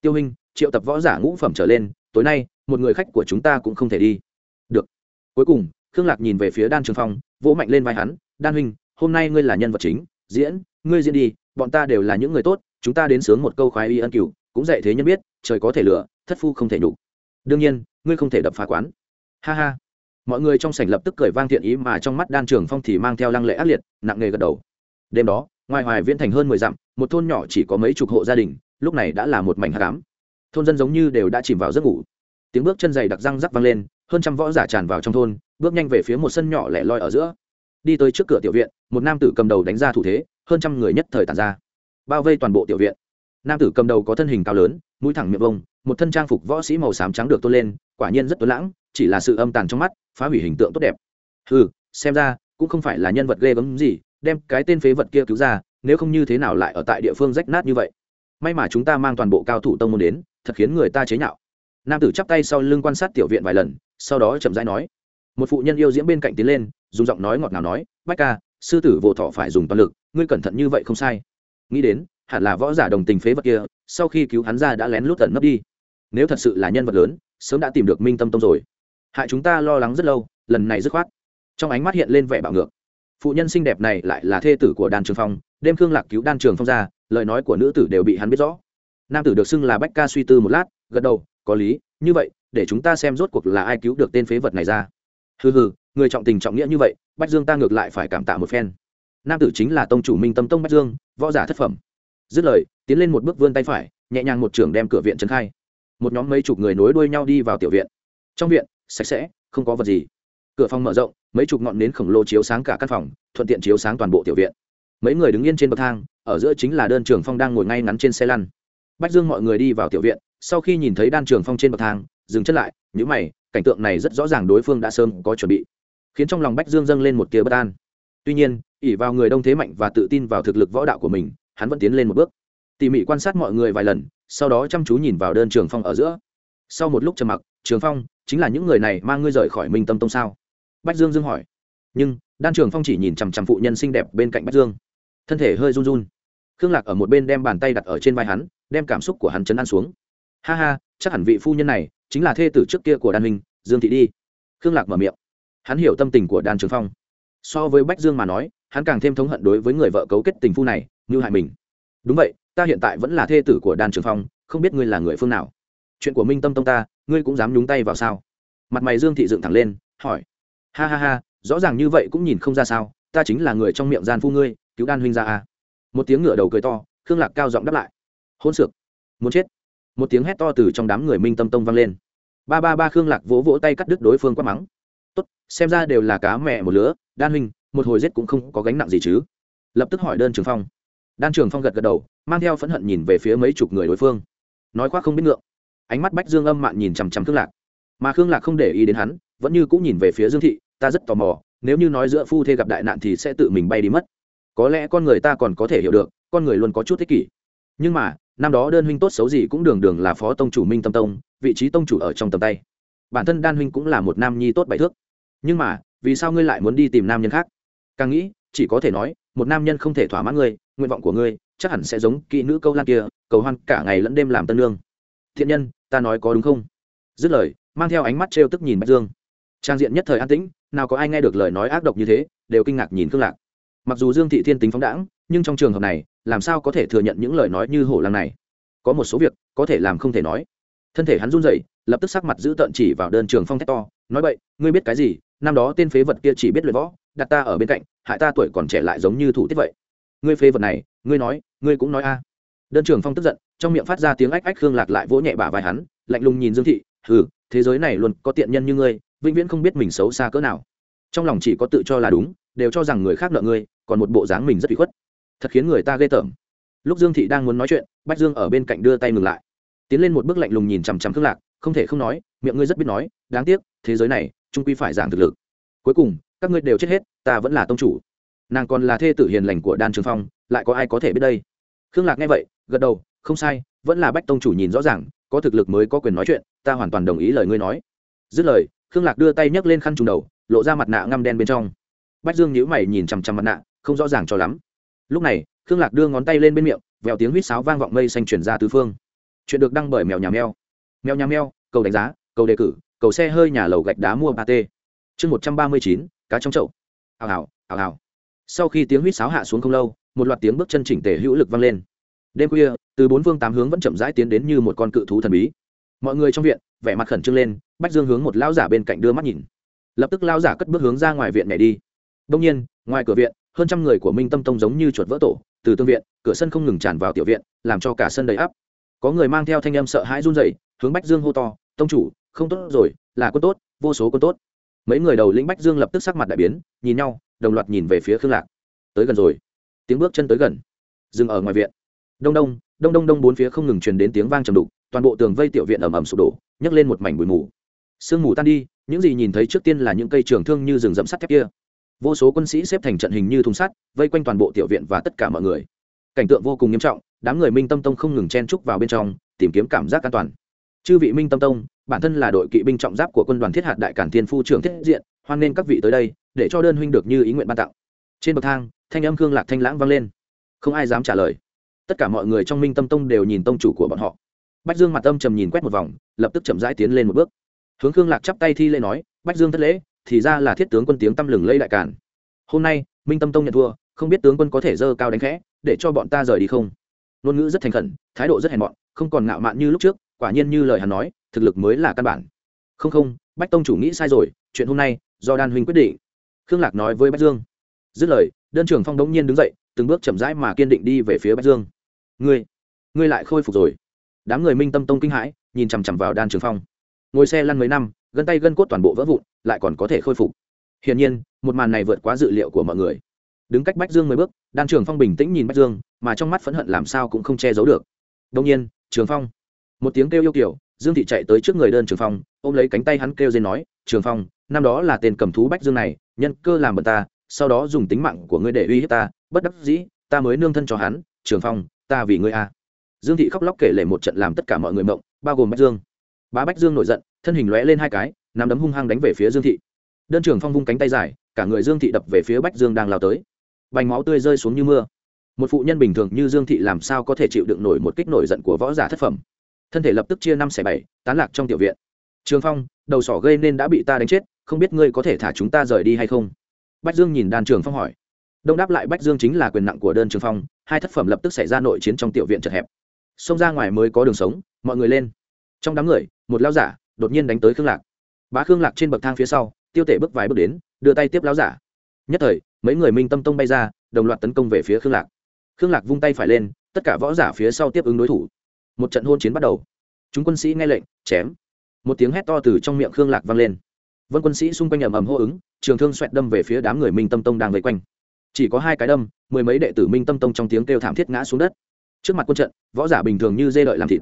Tiêu hình triệu tập võ giả ngũ phẩm trở lên, tối nay, một người khách của chúng ta cũng không thể đi. Được. Cuối cùng, khương lạc nhìn về phía đan trường phong, vỗ mạnh lên vai hắn, đan huynh, hôm nay ngươi là nhân vật chính, diễn, ngươi diễn đi, bọn ta đều là những người tốt, chúng ta đến sướng một câu khoái y ân cửu, cũng dạy thế nhân biết, trời có thể lửa, thất phu không thể nhục. Đương nhiên, ngươi không thể đập phá quán. Ha ha. Mọi người trong sảnh lập tức cười vang thiện ý mà trong mắt đan trường phong thì mang theo lăng lệ ác liệt, nặng nề gật đầu đêm đó, ngoài hoài viễn thành hơn mười dặm, một thôn nhỏ chỉ có mấy chục hộ gia đình, lúc này đã là một mảnh hạ cám thôn dân giống như đều đã chìm vào giấc ngủ. Tiếng bước chân dày đặc răng rắc vang lên, hơn trăm võ giả tràn vào trong thôn, bước nhanh về phía một sân nhỏ lẻ loi ở giữa. Đi tới trước cửa tiểu viện, một nam tử cầm đầu đánh ra thủ thế, hơn trăm người nhất thời tàn ra. Bao vây toàn bộ tiểu viện. Nam tử cầm đầu có thân hình cao lớn, mũi thẳng miệng vông, một thân trang phục võ sĩ màu xám trắng được tôn lên, quả nhiên rất tuấn lãng, chỉ là sự âm tàn trong mắt, phá hủy hình tượng tốt đẹp. Ừ xem ra, cũng không phải là nhân vật ghê gớm gì đem cái tên phế vật kia cứu ra, nếu không như thế nào lại ở tại địa phương rách nát như vậy? May mà chúng ta mang toàn bộ cao thủ tông môn đến, thật khiến người ta chế nhạo. Nam tử chắp tay sau lưng quan sát tiểu viện vài lần, sau đó chậm rãi nói. Một phụ nhân yêu diễm bên cạnh tiến lên, dùng giọng nói ngọt ngào nói, bách ca, sư tử vô thọ phải dùng toàn lực, ngươi cẩn thận như vậy không sai. Nghĩ đến, hẳn là võ giả đồng tình phế vật kia, sau khi cứu hắn ra đã lén lút tận nấp đi. Nếu thật sự là nhân vật lớn, sớm đã tìm được minh tâm tông rồi. Hại chúng ta lo lắng rất lâu, lần này dứt khoát. Trong ánh mắt hiện lên vẻ bạo ngược phụ nhân xinh đẹp này lại là thê tử của đan trường phong, đêm khương lạc cứu đan trường phong ra, lời nói của nữ tử đều bị hắn biết rõ. Nam tử được xưng là bách ca suy tư một lát, gật đầu, có lý, như vậy, để chúng ta xem rốt cuộc là ai cứu được tên phế vật này ra. Hừ hừ, người trọng tình trọng nghĩa như vậy, bách dương ta ngược lại phải cảm tạ một phen. Nam tử chính là tông chủ minh tâm tông bách dương, võ giả thất phẩm. Dứt lời, tiến lên một bước vươn tay phải, nhẹ nhàng một trưởng đem cửa viện trấn khai. Một nhóm mấy chục người nối đuôi nhau đi vào tiểu viện. Trong viện, sạch sẽ, không có vật gì. Cửa phòng mở rộng mấy chục ngọn nến khổng lồ chiếu sáng cả căn phòng, thuận tiện chiếu sáng toàn bộ tiểu viện. Mấy người đứng yên trên bậc thang, ở giữa chính là đơn trường phong đang ngồi ngay ngắn trên xe lăn. Bách dương mọi người đi vào tiểu viện, sau khi nhìn thấy đan trường phong trên bậc thang, dừng chân lại nhữ mày, cảnh tượng này rất rõ ràng đối phương đã sớm có chuẩn bị, khiến trong lòng bách dương dâng lên một tia bất an. Tuy nhiên ỉ vào người đông thế mạnh và tự tin vào thực lực võ đạo của mình, hắn vẫn tiến lên một bước. Tỉ mỉ quan sát mọi người vài lần, sau đó chăm chú nhìn vào đơn trường phong ở giữa. Sau một lúc trầm mặc, trường phong, chính là những người này mang ngươi rời khỏi minh tâm tông sao? Bách dương dương hỏi. Nhưng, đan trường phong chỉ nhìn chằm chằm phụ nhân xinh đẹp bên cạnh bách dương. Thân thể hơi run run. Khương lạc ở một bên đem bàn tay đặt ở trên vai hắn, đem cảm xúc của hắn chấn an xuống. Ha ha, chắc hẳn vị phu nhân này chính là thê tử trước kia của đan minh dương thị đi. Khương lạc mở miệng. Hắn hiểu tâm tình của đan trường phong. So với bách dương mà nói, hắn càng thêm thống hận đối với người vợ cấu kết tình phu này, như hại mình. Đúng vậy, ta hiện tại vẫn là thê tử của đan trường phong, không biết ngươi là người phương nào. Chuyện của minh tâm tông ta, ngươi cũng dám nhúng tay vào sao? Mặt mày dương thị dựng thẳng lên, hỏi ha ha ha, rõ ràng như vậy cũng nhìn không ra sao, ta chính là người trong miệng gian phu ngươi, cứu đan huynh ra à. một tiếng ngựa đầu cười to, khương lạc cao giọng đáp lại. Hôn sược muốn chết. Một tiếng hét to từ trong đám người minh tâm tông vang lên. Ba ba ba khương lạc vỗ vỗ tay cắt đứt đối phương quát mắng. Tốt, xem ra đều là cá mẹ một lứa, đan huynh, một hồi giết cũng không có gánh nặng gì chứ. Lập tức hỏi đơn trường phong. Đan trường phong gật gật đầu, mang theo phẫn hận nhìn về phía mấy chục người đối phương. Nói khoác không biết ngượng. Ánh mắt bách dương âm mạn nhìn chằm chằm khương lạc. Mà khương lạc không để ý đến hắn vẫn như cũng nhìn về phía dương thị, ta rất tò mò, nếu như nói giữa phu thê gặp đại nạn thì sẽ tự mình bay đi mất. Có lẽ con người ta còn có thể hiểu được, con người luôn có chút thích kỷ. Nhưng mà, năm đó đơn huynh tốt xấu gì cũng đường đường là phó tông chủ minh tâm tông, vị trí tông chủ ở trong tầm tay. Bản thân đan huynh cũng là một nam nhi tốt bảy thước. Nhưng mà, vì sao ngươi lại muốn đi tìm nam nhân khác? Càng nghĩ, chỉ có thể nói, một nam nhân không thể thỏa mãn ngươi, nguyện vọng của ngươi chắc hẳn sẽ giống kỹ nữ câu lan kia, cầu hoan cả ngày lẫn đêm làm tân lương. Thiện nhân, ta nói có đúng không? Dứt lời, mang theo ánh mắt trêu tức nhìn bạch dương trang diện nhất thời an tĩnh, nào có ai nghe được lời nói ác độc như thế, đều kinh ngạc nhìn khương lạc. Mặc dù dương thị thiên tính phóng đãng, nhưng trong trường hợp này, làm sao có thể thừa nhận những lời nói như hổ lăng này? Có một số việc, có thể làm không thể nói. Thân thể hắn run rẩy, lập tức sắc mặt giữ tợn chỉ vào đơn trường phong thét to, nói vậy ngươi biết cái gì? Năm đó tên phế vật kia chỉ biết luyện võ, đặt ta ở bên cạnh, hại ta tuổi còn trẻ lại giống như thủ tiết vậy. Ngươi phế vật này, ngươi nói, ngươi cũng nói a. Đơn trường phong tức giận, trong miệng phát ra tiếng ách ách khương lạc lại vỗ nhẹ bả vai hắn, lạnh lùng nhìn dương thị ừ thế giới này luôn có tiện nhân như ngươi vĩnh viễn không biết mình xấu xa cỡ nào. Trong lòng chỉ có tự cho là đúng, đều cho rằng người khác nợ ngươi, còn một bộ dáng mình rất bị khuất. Thật khiến người ta ghê tởm. Lúc dương thị đang muốn nói chuyện, bách dương ở bên cạnh đưa tay ngừng lại. Tiến lên một bước lạnh lùng nhìn chằm chằm khương lạc, không thể không nói, miệng ngươi rất biết nói, đáng tiếc, thế giới này trung quy phải giảng thực lực. Cuối cùng, các ngươi đều chết hết, ta vẫn là tông chủ. Nàng còn là thê tử hiền lành của đan trường phong, lại có ai có thể biết đây? Khương lạc nghe vậy, gật đầu, không sai, vẫn là bách tông chủ nhìn rõ ràng, có thực lực mới có quyền nói chuyện, ta hoàn toàn đồng ý lời ngươi nói. Dứt lời khương lạc đưa tay nhấc lên khăn trùng đầu, lộ ra mặt nạ ngăm đen bên trong. Bách dương nhíu mày nhìn chằm chằm mặt nạ, không rõ ràng cho lắm. Lúc này, khương lạc đưa ngón tay lên bên miệng, vèo tiếng huýt sáo vang vọng mây xanh chuyển ra tứ phương. Chuyện được đăng bởi mèo nhà mèo. Mèo nhà mèo, cầu đánh giá, cầu đề cử, cầu xe hơi nhà lầu gạch đá mua ba t chương một trăm ba mươi chín, cá trong chậu. Hào hào hào hào. Sau khi tiếng huýt sáo hạ xuống không lâu, một loạt tiếng bước chân chỉnh tề hữu lực vang lên. Đêm khuya, từ bốn phương tám hướng vẫn chậm rãi tiến đến như một con cự thú thần bí. Mọi người trong viện, vẻ mặt khẩn trương lên bách dương hướng một lao giả bên cạnh đưa mắt nhìn. Lập tức lao giả cất bước hướng ra ngoài viện nhảy đi. Đông nhiên, ngoài cửa viện, hơn trăm người của minh tâm tông giống như chuột vỡ tổ, từ tương viện, cửa sân không ngừng tràn vào tiểu viện, làm cho cả sân đầy ắp. Có người mang theo thanh âm sợ hãi run rẩy, hướng bách dương hô to, tông chủ, không tốt rồi, là quân tốt, vô số quân tốt. Mấy người đầu lĩnh bách dương lập tức sắc mặt đại biến, nhìn nhau, đồng loạt nhìn về phía khương lạc. Tới gần rồi. Tiếng bước chân tới gần. Dừng ở ngoài viện. Đông đông đông đông đông bốn phía không ngừng truyền đến tiếng vang trầm đục, toàn bộ tường vây tiểu viện ầm ầm sụp đổ, nhấc lên một mảnh bụi mù sương mù tan đi, những gì nhìn thấy trước tiên là những cây trường thương như rừng rậm sắt thép kia. Vô số quân sĩ xếp thành trận hình như thùng sắt, vây quanh toàn bộ tiểu viện và tất cả mọi người. Cảnh tượng vô cùng nghiêm trọng, đám người minh tâm tông không ngừng chen trúc vào bên trong, tìm kiếm cảm giác an toàn. Chư vị minh tâm tông, bản thân là đội kỵ binh trọng giáp của quân đoàn thiết hạt đại cản thiên phu trưởng thiết diện, hoan nên các vị tới đây, để cho đơn huynh được như ý nguyện ban tặng. Trên bậc thang, thanh âm khương lạc thanh lãng vang lên. Không ai dám trả lời. Tất cả mọi người trong minh tâm tông đều nhìn tông chủ của bọn họ. Bách dương mặt âm trầm nhìn quét một vòng, lập tức chậm rãi tiến lên một bước hướng khương lạc chắp tay thi lễ nói, bách dương thất lễ, thì ra là thiết tướng quân tiếng tăm lừng lây đại cản. Hôm nay, minh tâm tông nhận thua, không biết tướng quân có thể dơ cao đánh khẽ, để cho bọn ta rời đi không? Ngôn ngữ rất thành khẩn, thái độ rất hèn mọn, không còn ngạo mạn như lúc trước, quả nhiên như lời hắn nói, thực lực mới là căn bản. Không không, bách tông chủ nghĩ sai rồi, chuyện hôm nay, do đan huynh quyết định. Khương lạc nói với bách dương. Dứt lời, đơn trưởng phong đống nhiên đứng dậy, từng bước chậm rãi mà kiên định đi về phía bách dương. Ngươi ngươi lại khôi phục rồi. Đám người minh tâm tông kinh hãi, nhìn chằm chằm vào đan trường phong ngồi xe lăn mấy năm, gân tay gân cốt toàn bộ vỡ vụn, lại còn có thể khôi phục. Hiển nhiên, một màn này vượt quá dự liệu của mọi người. Đứng cách bách dương mười bước, đan trường phong bình tĩnh nhìn bách dương, mà trong mắt phẫn hận làm sao cũng không che giấu được. Đông nhiên, trường phong. Một tiếng kêu yêu kiểu, dương thị chạy tới trước người đơn trường phong, ôm lấy cánh tay hắn kêu dên nói, trường phong, năm đó là tên cầm thú bách dương này, nhân cơ làm bận ta, sau đó dùng tính mạng của ngươi để uy hiếp ta, bất đắc dĩ, ta mới nương thân cho hắn, trường phong, ta vì ngươi a. Dương thị khóc lóc kể lể một trận làm tất cả mọi người mộng, bao gồm bách dương bá bách dương nổi giận, thân hình lóe lên hai cái, nắm đấm hung hăng đánh về phía dương thị. Đơn trường phong vung cánh tay dài, cả người dương thị đập về phía bách dương đang lao tới. Bành máu tươi rơi xuống như mưa. Một phụ nhân bình thường như dương thị làm sao có thể chịu đựng nổi một kích nổi giận của võ giả thất phẩm? Thân thể lập tức chia năm xẻ bảy, tán lạc trong tiểu viện. Trường phong, đầu sỏ gây nên đã bị ta đánh chết, không biết ngươi có thể thả chúng ta rời đi hay không? Bách dương nhìn đàn trường phong hỏi. Đông đáp lại bách dương chính là quyền nặng của đơn trường phong, hai thất phẩm lập tức xảy ra nội chiến trong tiểu viện chật hẹp. Xông ra ngoài mới có đường sống, mọi người lên. Trong đám người một lao giả đột nhiên đánh tới khương lạc. Bá khương lạc trên bậc thang phía sau, tiêu tể bước vài bước đến, đưa tay tiếp lao giả. Nhất thời, mấy người minh tâm tông bay ra, đồng loạt tấn công về phía khương lạc. Khương lạc vung tay phải lên, tất cả võ giả phía sau tiếp ứng đối thủ. Một trận hôn chiến bắt đầu. Chúng quân sĩ nghe lệnh, chém. Một tiếng hét to từ trong miệng khương lạc vang lên. Vân quân sĩ xung quanh ầm ầm hô ứng, trường thương xoẹt đâm về phía đám người minh tâm tông đang vây quanh. Chỉ có hai cái đâm, mười mấy đệ tử minh tâm tông trong tiếng kêu thảm thiết ngã xuống đất. Trước mặt quân trận, võ giả bình thường như dê đợi làm thịt.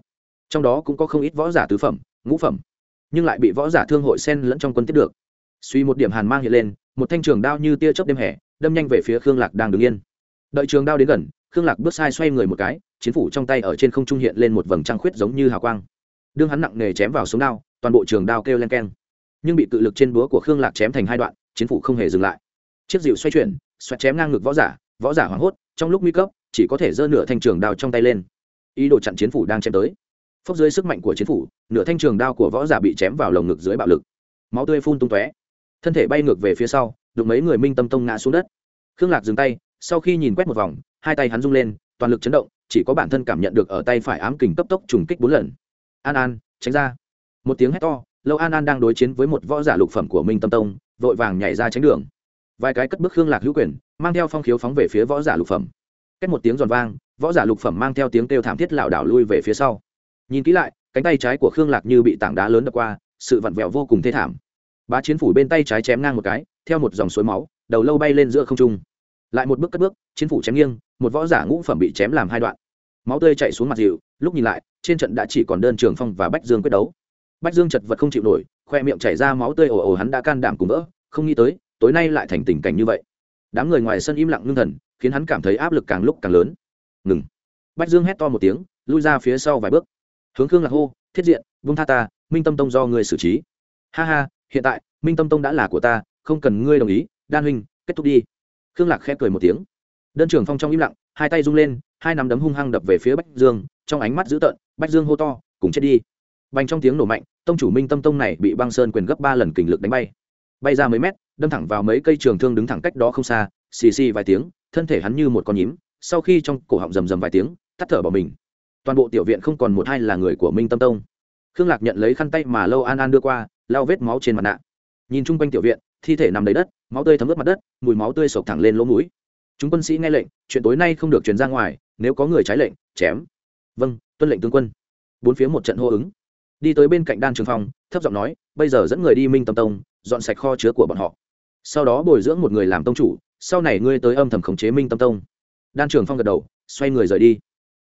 Trong đó cũng có không ít võ giả tứ phẩm ngũ phẩm, nhưng lại bị võ giả thương hội sen lẫn trong quân tiếp được. Suy một điểm hàn mang hiện lên, một thanh trường đao như tia chớp đêm hè, đâm nhanh về phía khương lạc đang đứng yên. Đợi trường đao đến gần, khương lạc bước sai xoay người một cái, chiến phủ trong tay ở trên không trung hiện lên một vầng trăng khuyết giống như hào quang. Đương hắn nặng nề chém vào súng đao, toàn bộ trường đao kêu len keng. Nhưng bị tự lực trên búa của khương lạc chém thành hai đoạn, chiến phủ không hề dừng lại. Chiếc dịu xoay chuyển, xoẹt chém ngang ngực võ giả võ giả hoảng hốt, trong lúc nguy cấp, chỉ có thể giơ nửa thanh trường đao trong tay lên. Ý đồ chặn chiến phủ đang chém tới phốc dưới sức mạnh của chiến phủ, nửa thanh trường đao của võ giả bị chém vào lồng ngực dưới bạo lực. Máu tươi phun tung tóe. Thân thể bay ngược về phía sau, đụng mấy người minh tâm tông ngã xuống đất. Khương lạc dừng tay, sau khi nhìn quét một vòng, hai tay hắn rung lên, toàn lực chấn động, chỉ có bản thân cảm nhận được ở tay phải ám kình cấp tốc trùng kích bốn lần. An an, tránh ra. Một tiếng hét to, lâu an an đang đối chiến với một võ giả lục phẩm của minh tâm tông, vội vàng nhảy ra tránh đường. Vài cái cất bước khương lạc hữu quyền, mang theo phong khiếu phóng về phía võ giả lục phẩm. Cách một tiếng giòn vang, võ giả lục phẩm mang theo tiếng kêu thảm thiết lảo đảo lui về phía sau nhìn kỹ lại, cánh tay trái của khương lạc như bị tảng đá lớn đập qua, sự vặn vẹo vô cùng thê thảm. Bá chiến phủ bên tay trái chém ngang một cái, theo một dòng suối máu, đầu lâu bay lên giữa không trung. Lại một bước cất bước, chiến phủ chém nghiêng, một võ giả ngũ phẩm bị chém làm hai đoạn. Máu tươi chạy xuống mặt dịu, lúc nhìn lại, trên trận đã chỉ còn đơn trường phong và bách dương quyết đấu. Bách dương chật vật không chịu nổi, khoe miệng chảy ra máu tươi ồ ồ hắn đã can đảm cùng vỡ, không nghĩ tới, tối nay lại thành tình cảnh như vậy. Đám người ngoài sân im lặng ngưng thần, khiến hắn cảm thấy áp lực càng lúc càng lớn. Ngừng. Bách dương hét to một tiếng, lui ra phía sau vài bước hướng khương lạc hô, thiết diện, vung tha ta, minh tâm tông do người xử trí. Ha ha, hiện tại, minh tâm tông đã là của ta, không cần ngươi đồng ý, đan huynh, kết thúc đi. Khương lạc khẽ cười một tiếng. Đơn trưởng phong trong im lặng, hai tay rung lên, hai nắm đấm hung hăng đập về phía bách dương, trong ánh mắt dữ tợn, bách dương hô to, cùng chết đi. Bành trong tiếng nổ mạnh, tông chủ minh tâm tông này bị băng sơn quyền gấp ba lần kình lực đánh bay. Bay ra mấy mét, đâm thẳng vào mấy cây trường thương đứng thẳng cách đó không xa, xì xì vài tiếng, thân thể hắn như một con nhím, sau khi trong cổ họng rầm rầm vài tiếng, tắt thở bỏ mình toàn bộ tiểu viện không còn một hai là người của minh tâm tông. Khương lạc nhận lấy khăn tay mà lâu an an đưa qua lao vết máu trên mặt nạ. Nhìn chung quanh tiểu viện, thi thể nằm đầy đất, máu tươi thấm ướt mặt đất, mùi máu tươi sộc thẳng lên lỗ mũi. Chúng quân sĩ nghe lệnh, chuyện tối nay không được truyền ra ngoài, nếu có người trái lệnh, chém. Vâng tuân lệnh tướng quân. Bốn phía một trận hô ứng. Đi tới bên cạnh đan trường phong thấp giọng nói, bây giờ dẫn người đi minh tâm tông, dọn sạch kho chứa của bọn họ. Sau đó bồi dưỡng một người làm tông chủ, sau này ngươi tới âm thầm khống chế minh tâm tông. Đan trường phong gật đầu, xoay người rời đi.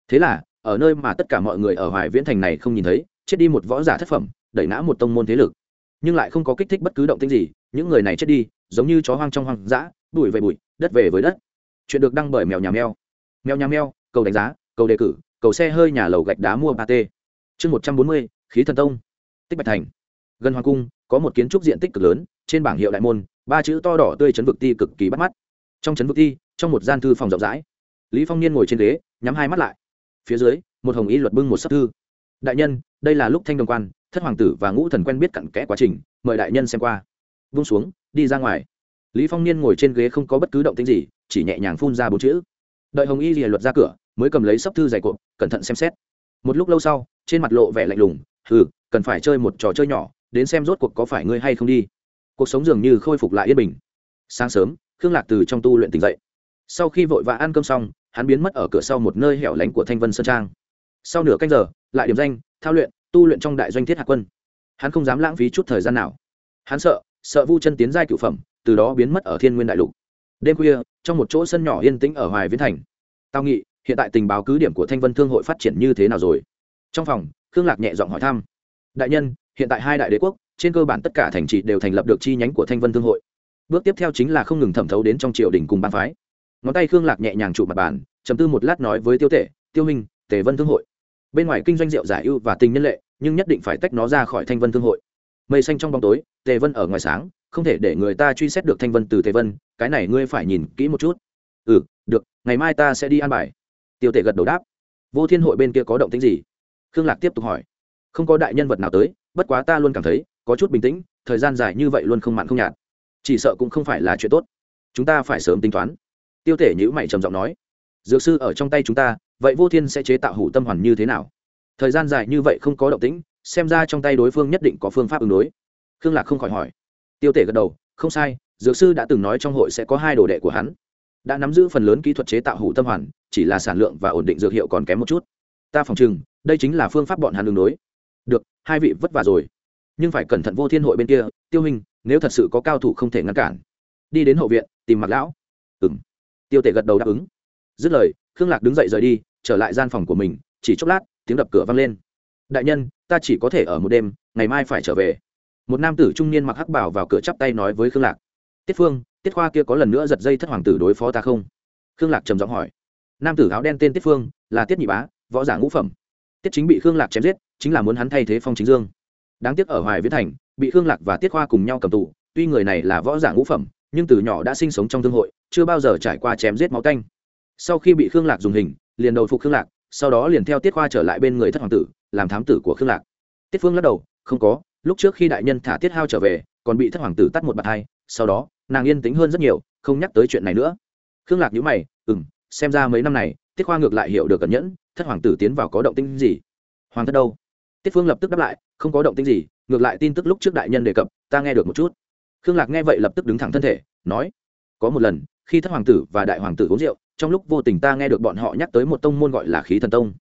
Thế là ở nơi mà tất cả mọi người ở hoài viễn thành này không nhìn thấy, chết đi một võ giả thất phẩm, đẩy ngã một tông môn thế lực. Nhưng lại không có kích thích bất cứ động tĩnh gì, những người này chết đi, giống như chó hoang trong hoang dã, bụi về bụi, đất về với đất. Chuyện được đăng bởi mèo nhà mèo. Mèo nhà mèo, cầu đánh giá, cầu đề cử, cầu xe hơi nhà lầu gạch đá mua ba t chương một trăm bốn mươi, khí thần tông. Tích bạch thành. Gần hoàng cung, có một kiến trúc diện tích cực lớn, trên bảng hiệu đại môn, ba chữ to đỏ tươi chấn vực ti cực kỳ bắt mắt. Trong chấn vực ti, trong một gian thư phòng rộng rãi, lý phong niên ngồi trên ghế, nhắm hai mắt lại phía dưới, một hồng y luật bưng một sấp thư. Đại nhân, đây là lúc thanh đồng quan, thất hoàng tử và ngũ thần quen biết cặn kẽ quá trình, mời đại nhân xem qua. Vung xuống, đi ra ngoài. Lý phong niên ngồi trên ghế không có bất cứ động tĩnh gì, chỉ nhẹ nhàng phun ra bốn chữ. Đợi hồng y lìa luật ra cửa, mới cầm lấy sấp thư dày cộp, cẩn thận xem xét. Một lúc lâu sau, trên mặt lộ vẻ lạnh lùng, hừ, cần phải chơi một trò chơi nhỏ, đến xem rốt cuộc có phải ngươi hay không đi. Cuộc sống dường như khôi phục lại yên bình. Sáng sớm, khương lạc từ trong tu luyện tỉnh dậy. Sau khi vội vã ăn cơm xong hắn biến mất ở cửa sau một nơi hẻo lánh của thanh vân sơn trang. Sau nửa canh giờ, lại điểm danh, thao luyện, tu luyện trong đại doanh thiết hạ quân. Hắn không dám lãng phí chút thời gian nào. Hắn sợ sợ vu chân tiến giai cựu phẩm, từ đó biến mất ở thiên nguyên đại lục. Đêm khuya, trong một chỗ sân nhỏ yên tĩnh ở hoài viễn thành. Tao nghị, hiện tại tình báo cứ điểm của thanh vân thương hội phát triển như thế nào rồi? Trong phòng, khương lạc nhẹ giọng hỏi thăm. Đại nhân, hiện tại hai đại đế quốc, trên cơ bản tất cả thành trì đều thành lập được chi nhánh của thanh vân thương hội. Bước tiếp theo chính là không ngừng thẩm thấu đến trong triều đình cùng ban phái ngón tay khương lạc nhẹ nhàng trụ mặt bàn chấm tư một lát nói với tiêu tể, tiêu minh tề vân thương hội. Bên ngoài kinh doanh rượu giải ưu và tình nhân lệ, nhưng nhất định phải tách nó ra khỏi thanh vân thương hội. Mây xanh trong bóng tối, tề vân ở ngoài sáng, không thể để người ta truy xét được thanh vân từ tề vân, cái này ngươi phải nhìn kỹ một chút. Ừ được, ngày mai ta sẽ đi an bài. Tiêu tể gật đầu đáp. Vô thiên hội bên kia có động tính gì? Khương lạc tiếp tục hỏi. Không có đại nhân vật nào tới, bất quá ta luôn cảm thấy, có chút bình tĩnh, thời gian dài như vậy luôn không mặn không nhạt. Chỉ sợ cũng không phải là chuyện tốt. Chúng ta phải sớm tính toán tiêu tể nhữ mày trầm giọng nói, dược sư ở trong tay chúng ta, vậy vô thiên sẽ chế tạo hủ tâm hoàn như thế nào? Thời gian dài như vậy không có động tĩnh, xem ra trong tay đối phương nhất định có phương pháp ứng đối. Khương lạc không khỏi hỏi. Tiêu tể gật đầu, không sai, dược sư đã từng nói trong hội sẽ có hai đồ đệ của hắn. Đã nắm giữ phần lớn kỹ thuật chế tạo hủ tâm hoàn, chỉ là sản lượng và ổn định dược hiệu còn kém một chút. Ta phòng chừng đây chính là phương pháp bọn hắn đường đối. Được, hai vị vất vả rồi. Nhưng phải cẩn thận vô thiên hội bên kia, tiêu hình nếu thật sự có cao thủ không thể ngăn cản. Đi đến hậu viện, tìm mặc lão. Ừ m tiêu tể gật đầu đáp ứng. Dứt lời, khương lạc đứng dậy rời đi, trở lại gian phòng của mình, chỉ chốc lát, tiếng đập cửa vang lên. Đại nhân, ta chỉ có thể ở một đêm, ngày mai phải trở về. Một nam tử trung niên mặc hắc bảo vào cửa chắp tay nói với khương lạc. Tiết phương, tiết khoa kia có lần nữa giật dây thất hoàng tử đối phó ta không? Khương lạc trầm giọng hỏi. Nam tử áo đen tên tiết phương, là tiết nhị bá, võ giả ngũ phẩm. Tiết chính bị khương lạc chém giết, chính là muốn hắn thay thế phong chính dương. Đáng tiếc ở hoài viễn thành, bị khương lạc và tiết khoa cùng nhau cầm tù, tuy người này là võ giả ngũ phẩm nhưng từ nhỏ đã sinh sống trong thương hội, chưa bao giờ trải qua chém giết máu canh. Sau khi bị khương lạc dùng hình, liền đầu phục khương lạc, sau đó liền theo tiết khoa trở lại bên người thất hoàng tử, làm thám tử của khương lạc. Tiết phương lắc đầu, không có, lúc trước khi đại nhân thả tiết hao trở về, còn bị thất hoàng tử tắt một bạt hai, sau đó, nàng yên tĩnh hơn rất nhiều, không nhắc tới chuyện này nữa. Khương lạc nhữ mày ừ m xem ra mấy năm này, tiết khoa ngược lại hiểu được cẩn nhẫn, thất hoàng tử tiến vào có động tinh gì? Hoàng thất đâu? Tiết phương lập tức đáp lại, không có động tinh gì, ngược lại tin tức lúc trước đại nhân đề cập, ta nghe được một chút khương lạc nghe vậy lập tức đứng thẳng thân thể, nói, có một lần, khi thất hoàng tử và đại hoàng tử uống rượu, trong lúc vô tình ta nghe được bọn họ nhắc tới một tông môn gọi là khí thần tông,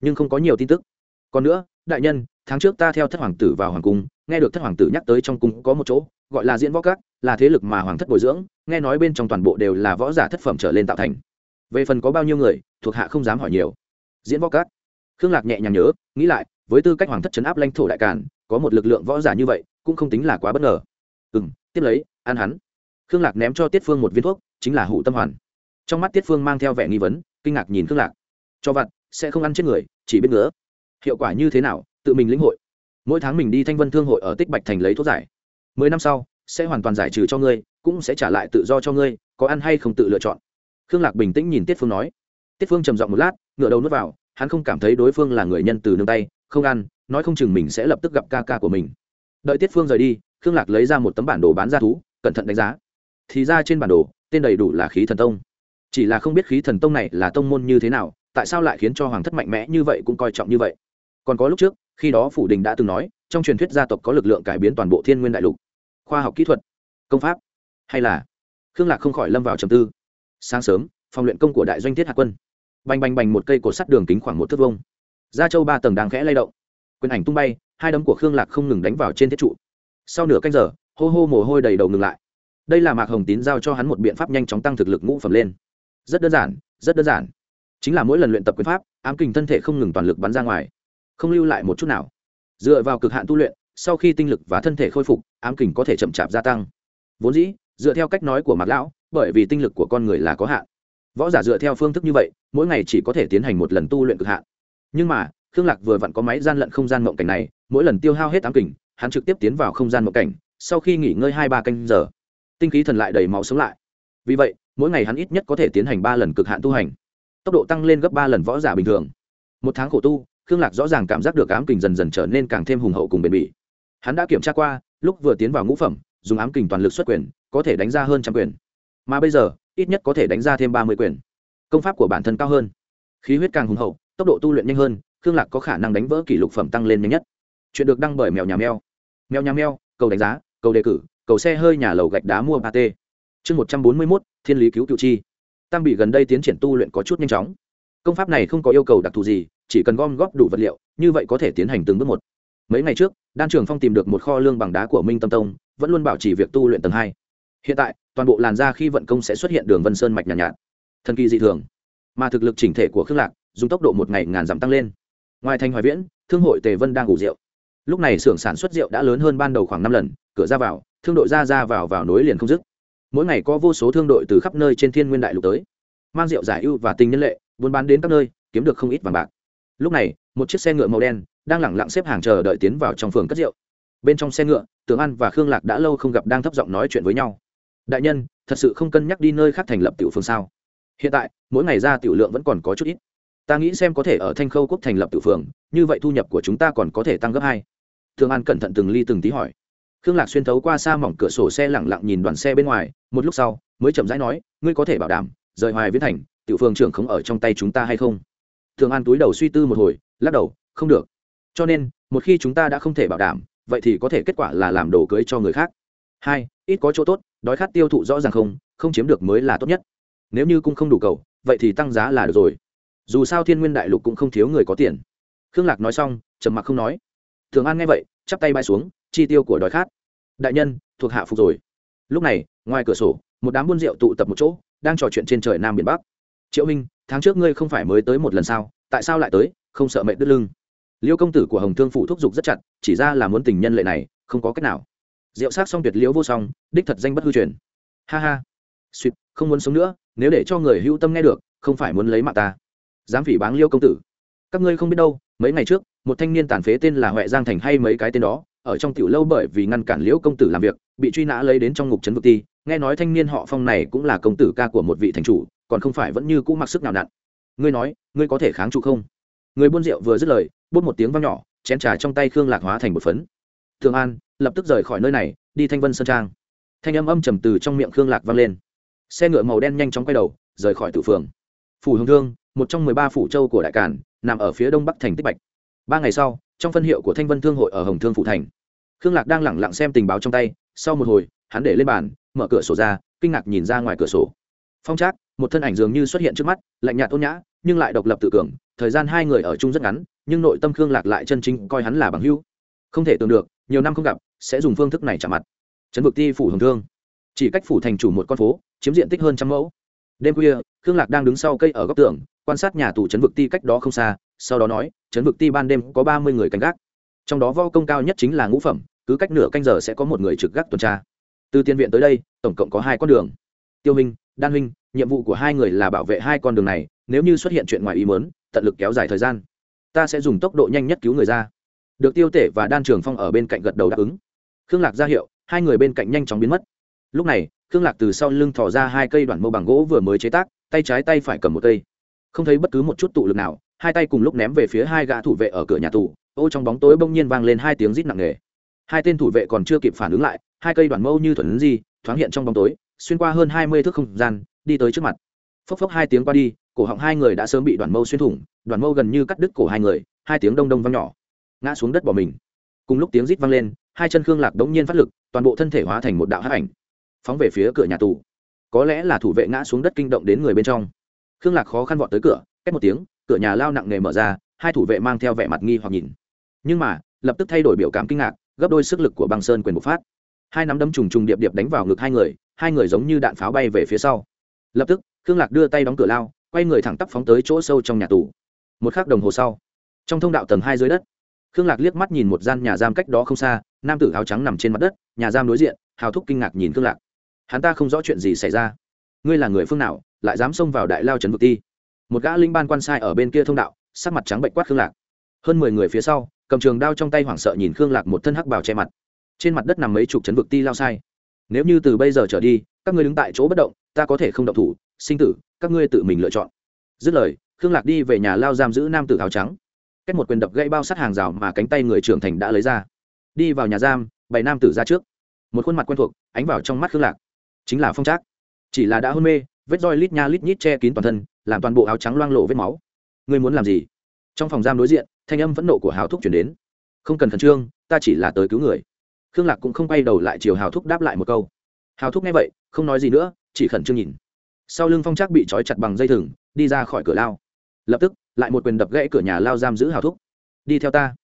nhưng không có nhiều tin tức. Còn nữa, đại nhân, tháng trước ta theo thất hoàng tử vào hoàng cung, nghe được thất hoàng tử nhắc tới trong cung có một chỗ, gọi là diễn võ các, là thế lực mà hoàng thất bồi dưỡng, nghe nói bên trong toàn bộ đều là võ giả thất phẩm trở lên tạo thành. Về phần có bao nhiêu người, thuộc hạ không dám hỏi nhiều. Diễn võ các. Khương lạc nhẹ nhàng nhớ, nghĩ lại, với tư cách hoàng thất chấn áp lãnh thổ đại càn, có một lực lượng võ giả như vậy, cũng không tính là quá bất ngờ. Ừ m tiếp lấy, ăn hắn. Khương lạc ném cho tiết phương một viên thuốc, chính là hụ tâm hoàn. Trong mắt tiết phương mang theo vẻ nghi vấn, kinh ngạc nhìn khương lạc. Cho vặt, sẽ không ăn chết người, chỉ biết ngứa. hiệu quả như thế nào, tự mình lĩnh hội. Mỗi tháng mình đi thanh vân thương hội ở tích bạch thành lấy thuốc giải. Mười năm sau, sẽ hoàn toàn giải trừ cho ngươi, cũng sẽ trả lại tự do cho ngươi, có ăn hay không tự lựa chọn. Khương lạc bình tĩnh nhìn tiết phương nói. Tiết phương trầm giọng một lát ngựa đầu nuốt vào, hắn không cảm thấy đối phương là người nhân từ nương tay, không ăn, nói không chừng mình sẽ lập tức gặp ca ca của mình. Đợi tiết phương rời đi khương lạc lấy ra một tấm bản đồ bán ra thú, cẩn thận đánh giá. Thì ra trên bản đồ, tên đầy đủ là khí thần tông. Chỉ là không biết khí thần tông này là tông môn như thế nào, tại sao lại khiến cho hoàng thất mạnh mẽ như vậy cũng coi trọng như vậy. Còn có lúc trước, khi đó phủ đình đã từng nói, trong truyền thuyết gia tộc có lực lượng cải biến toàn bộ thiên nguyên đại lục. Khoa học kỹ thuật, công pháp, hay là? Khương lạc không khỏi lâm vào trầm tư. Sáng sớm, phòng luyện công của đại doanh thiết hạ quân. Bành bành bành một cây cột sắt đường kính khoảng một thước vông gia châu ba tầng đang khẽ lay động. Quyền ảnh tung bay, hai đấm của khương lạc không ngừng đánh vào trên thiết trụ sau nửa canh giờ, hô hô mồ hôi đầy đầu ngừng lại. Đây là mạc hồng tín giao cho hắn một biện pháp nhanh chóng tăng thực lực ngũ phẩm lên. Rất đơn giản, rất đơn giản. Chính là mỗi lần luyện tập quyền pháp, ám kình thân thể không ngừng toàn lực bắn ra ngoài. Không lưu lại một chút nào. Dựa vào cực hạn tu luyện, sau khi tinh lực và thân thể khôi phục, ám kình có thể chậm chạp gia tăng. Vốn dĩ, dựa theo cách nói của mạc lão, bởi vì tinh lực của con người là có hạn. Võ giả dựa theo phương thức như vậy, mỗi ngày chỉ có thể tiến hành một lần tu luyện cực hạn. Nhưng mà, khương lạc vừa vặn có máy gian lận không gian mộng cảnh này, mỗi lần tiêu hao hết ám kình hắn trực tiếp tiến vào không gian mộng cảnh, sau khi nghỉ ngơi hai ba canh giờ, tinh khí thần lại đầy máu sống lại. Vì vậy, mỗi ngày hắn ít nhất có thể tiến hành ba lần cực hạn tu hành. Tốc độ tăng lên gấp ba lần võ giả bình thường. Một tháng khổ tu, khương lạc rõ ràng cảm giác được ám kình dần dần trở nên càng thêm hùng hậu cùng bền bỉ. Hắn đã kiểm tra qua, lúc vừa tiến vào ngũ phẩm, dùng ám kình toàn lực xuất quyền, có thể đánh ra hơn trăm quyền. Mà bây giờ, ít nhất có thể đánh ra thêm ba mươi quyền. Công pháp của bản thân cao hơn. Khí huyết càng hùng hậu, tốc độ tu luyện nhanh hơn, khương lạc có khả năng đánh vỡ kỷ lục phẩm tăng lên nhanh nhất. Chuyện được đăng bởi mèo nhà mèo mèo nhà mèo cầu đánh giá cầu đề cử cầu xe hơi nhà lầu gạch đá mua ba t. Chương một trăm bốn mươi mốt thiên lý cứu cựu chi. Tam bị gần đây tiến triển tu luyện có chút nhanh chóng. Công pháp này không có yêu cầu đặc thù gì chỉ cần gom góp đủ vật liệu như vậy có thể tiến hành từng bước một. Mấy ngày trước đan trường phong tìm được một kho lương bằng đá của minh tâm tông vẫn luôn bảo trì việc tu luyện tầng hai. Hiện tại toàn bộ làn da khi vận công sẽ xuất hiện đường vân sơn mạch nhàn nhạt, nhạt. Thần kỳ dị thường. Mà thực lực chỉnh thể của khương lạc dùng tốc độ một ngày ngàn dặm tăng lên. Ngoài thành hoài viễn thương hội tề vân đang ngủ rượu lúc này xưởng sản xuất rượu đã lớn hơn ban đầu khoảng năm lần, cửa ra vào, thương đội ra ra vào vào nối liền không dứt. Mỗi ngày có vô số thương đội từ khắp nơi trên thiên nguyên đại lục tới. Mang rượu giải ưu và tình nhân lệ, buôn bán đến các nơi, kiếm được không ít vàng bạc. Lúc này, một chiếc xe ngựa màu đen đang lẳng lặng xếp hàng chờ đợi tiến vào trong phường cất rượu. Bên trong xe ngựa, tường an và khương lạc đã lâu không gặp đang thấp giọng nói chuyện với nhau. Đại nhân, thật sự không cân nhắc đi nơi khác thành lập tiểu phường sao? Hiện tại, mỗi ngày ra tiểu lượng vẫn còn có chút ít. Ta nghĩ xem có thể ở thanh khâu quốc thành lập tiểu phường, như vậy thu nhập của chúng ta còn có thể tăng gấp hai thường an cẩn thận từng ly từng tí hỏi. Khương lạc xuyên thấu qua xa mỏng cửa sổ xe lẳng lặng nhìn đoàn xe bên ngoài, một lúc sau, mới chậm rãi nói, ngươi có thể bảo đảm, rời hoài viễn thành, tiểu Phương trưởng không ở trong tay chúng ta hay không? Thường an túi đầu suy tư một hồi, lắc đầu, không được. Cho nên, một khi chúng ta đã không thể bảo đảm, vậy thì có thể kết quả là làm đồ cưới cho người khác. Hai, ít có chỗ tốt, đói khát tiêu thụ rõ ràng không không chiếm được mới là tốt nhất. Nếu như cũng không đủ cầu, vậy thì tăng giá là được rồi. Dù sao thiên nguyên đại lục cũng không thiếu người có tiền. Khương lạc nói xong, trầm mặc không nói thường an nghe vậy, chắp tay bay xuống, chi tiêu của đói khát. Đại nhân, thuộc hạ phục rồi. Lúc này, ngoài cửa sổ, một đám buôn rượu tụ tập một chỗ, đang trò chuyện trên trời nam biển bắc. Triệu minh, tháng trước ngươi không phải mới tới một lần sao? Tại sao lại tới? Không sợ mệnh đứt lưng. Liêu công tử của hồng thương phụ thúc giục rất chặt, chỉ ra là muốn tình nhân lệ này, không có cách nào. Rượu sát xong tuyệt liễu vô song, đích thật danh bất hư truyền. Ha ha. Suýt không muốn sống nữa, nếu để cho người hữu tâm nghe được, không phải muốn lấy mạng ta. Dám phỉ báng liêu công tử. Các ngươi không biết đâu, mấy ngày trước một thanh niên tàn phế tên là huệ giang thành hay mấy cái tên đó, ở trong tiểu lâu bởi vì ngăn cản liễu công tử làm việc, bị truy nã lấy đến trong ngục trấn vực ti. Nghe nói thanh niên họ phong này cũng là công tử ca của một vị thành chủ, còn không phải vẫn như cũ mặc sức nào nặn. Ngươi nói, ngươi có thể kháng trụ không? Người buôn rượu vừa dứt lời, bút một tiếng vang nhỏ, chén trà trong tay khương lạc hóa thành một phấn. Thường an lập tức rời khỏi nơi này, đi thanh vân sơn trang. Thanh âm âm trầm từ trong miệng khương lạc vang lên. Xe ngựa màu đen nhanh chóng quay đầu, rời khỏi tử phường. Phủ hồng thương, một trong mười ba phủ châu của đại cản nằm ở phía đông bắc thành tích bạch ba ngày sau, trong phân hiệu của thanh vân thương hội ở hồng thương phủ thành, khương lạc đang lẳng lặng xem tình báo trong tay, sau một hồi, hắn để lên bàn, mở cửa sổ ra, kinh ngạc nhìn ra ngoài cửa sổ. Phong trác, một thân ảnh dường như xuất hiện trước mắt, lạnh nhạt tôn nhã, nhưng lại độc lập tự cường, thời gian hai người ở chung rất ngắn, nhưng nội tâm khương lạc lại chân chính coi hắn là bằng hữu. Không thể tưởng được, nhiều năm không gặp, sẽ dùng phương thức này trả mặt. Trấn vực ti phủ hồng thương. Chỉ cách phủ thành chủ một con phố, chiếm diện tích hơn trăm mẫu đêm khuya, khương lạc đang đứng sau cây ở góc tường, quan sát nhà tù trấn vực ti cách đó không xa, sau đó nói, trấn vực ti ban đêm có ba mươi người canh gác. Trong đó vo công cao nhất chính là ngũ phẩm, cứ cách nửa canh giờ sẽ có một người trực gác tuần tra. Từ tiên viện tới đây, tổng cộng có hai con đường. Tiêu minh, đan huynh, nhiệm vụ của hai người là bảo vệ hai con đường này, nếu như xuất hiện chuyện ngoài ý muốn, tận lực kéo dài thời gian. Ta sẽ dùng tốc độ nhanh nhất cứu người ra. Được tiêu tể và đan trường phong ở bên cạnh gật đầu đáp ứng. Khương lạc ra hiệu, hai người bên cạnh nhanh chóng biến mất. Lúc này khương lạc từ sau lưng thò ra hai cây đoạn mâu bằng gỗ vừa mới chế tác, tay trái tay phải cầm một cây. Không thấy bất cứ một chút tụ lực nào, hai tay cùng lúc ném về phía hai gã thủ vệ ở cửa nhà tù, ô trong bóng tối bỗng nhiên vang lên hai tiếng rít nặng nề. Hai tên thủ vệ còn chưa kịp phản ứng lại, hai cây đoạn mâu như thuần di, thoáng hiện trong bóng tối, xuyên qua hơn hai mươi thước không gian, đi tới trước mặt. Phốc phốc hai tiếng qua đi, cổ họng hai người đã sớm bị đoàn mâu xuyên thủng đoàn mâu gần như cắt đứt cổ hai người, hai tiếng đông đông vang nhỏ, ngã xuống đất bỏ mình. Cùng lúc tiếng rít vang lên, hai chân khương lạc đống nhiên phát lực, toàn bộ thân thể hóa thành một đạo hắc ảnh phóng về phía cửa nhà tù. Có lẽ là thủ vệ ngã xuống đất kinh động đến người bên trong. Khương lạc khó khăn vọt tới cửa cách một tiếng, cửa nhà lao nặng nề mở ra, hai thủ vệ mang theo vẻ mặt nghi hoặc nhìn. Nhưng mà, lập tức thay đổi biểu cảm kinh ngạc, gấp đôi sức lực của băng sơn quyền bộc phát. Hai nắm đấm trùng trùng điệp điệp đánh vào ngực hai người hai người giống như đạn pháo bay về phía sau. Lập tức, khương lạc đưa tay đóng cửa lao, quay người thẳng tắp phóng tới chỗ sâu trong nhà tù. Một k h ắ c đồng hồ sau, trong thông đạo tầng hai dưới đất, khương lạc liếc mắt nhìn một gian nhà giam cách đó không xa, nam tử áo trắng nằm trên mặt đất, nhà giam đối diện, hào thúc kinh ngạc nhìn khương lạc hắn ta không rõ chuyện gì xảy ra. Ngươi là người phương nào, lại dám xông vào đại lao trấn vực ti một gã linh ban quan sai ở bên kia thông đạo, sắc mặt trắng bệnh quát khương lạc. Hơn mười người phía sau, cầm trường đao trong tay hoảng sợ nhìn khương lạc một thân hắc bào che mặt. Trên mặt đất nằm mấy chục chấn vực ti lao sai. Nếu như từ bây giờ trở đi, các ngươi đứng tại chỗ bất động, ta có thể không động thủ, sinh tử, các ngươi tự mình lựa chọn. Dứt lời, khương lạc đi về nhà lao giam giữ nam tử áo trắng. Cách một quyền đập gãy bao sát hàng rào mà cánh tay người trưởng thành đã lấy ra. Đi vào nhà giam, bày nam tử ra trước. Một khuôn mặt quen thuộc, ánh vào trong mắt khương lạc chính là phong trác. Chỉ là đã hôn mê, vết roi lít nha lít nhít che kín toàn thân, làm toàn bộ áo trắng loang lộ vết máu. Ngươi muốn làm gì? Trong phòng giam đối diện, thanh âm phẫn nộ của hào thúc chuyển đến. Không cần khẩn trương, ta chỉ là tới cứu người. Khương lạc cũng không quay đầu lại chiều hào thúc đáp lại một câu. Hào thúc nghe vậy, không nói gì nữa, chỉ khẩn trương nhìn. Sau lưng phong trác bị trói chặt bằng dây thừng, đi ra khỏi cửa lao. Lập tức, lại một quyền đập gãy cửa nhà lao giam giữ hào thúc. Đi theo ta.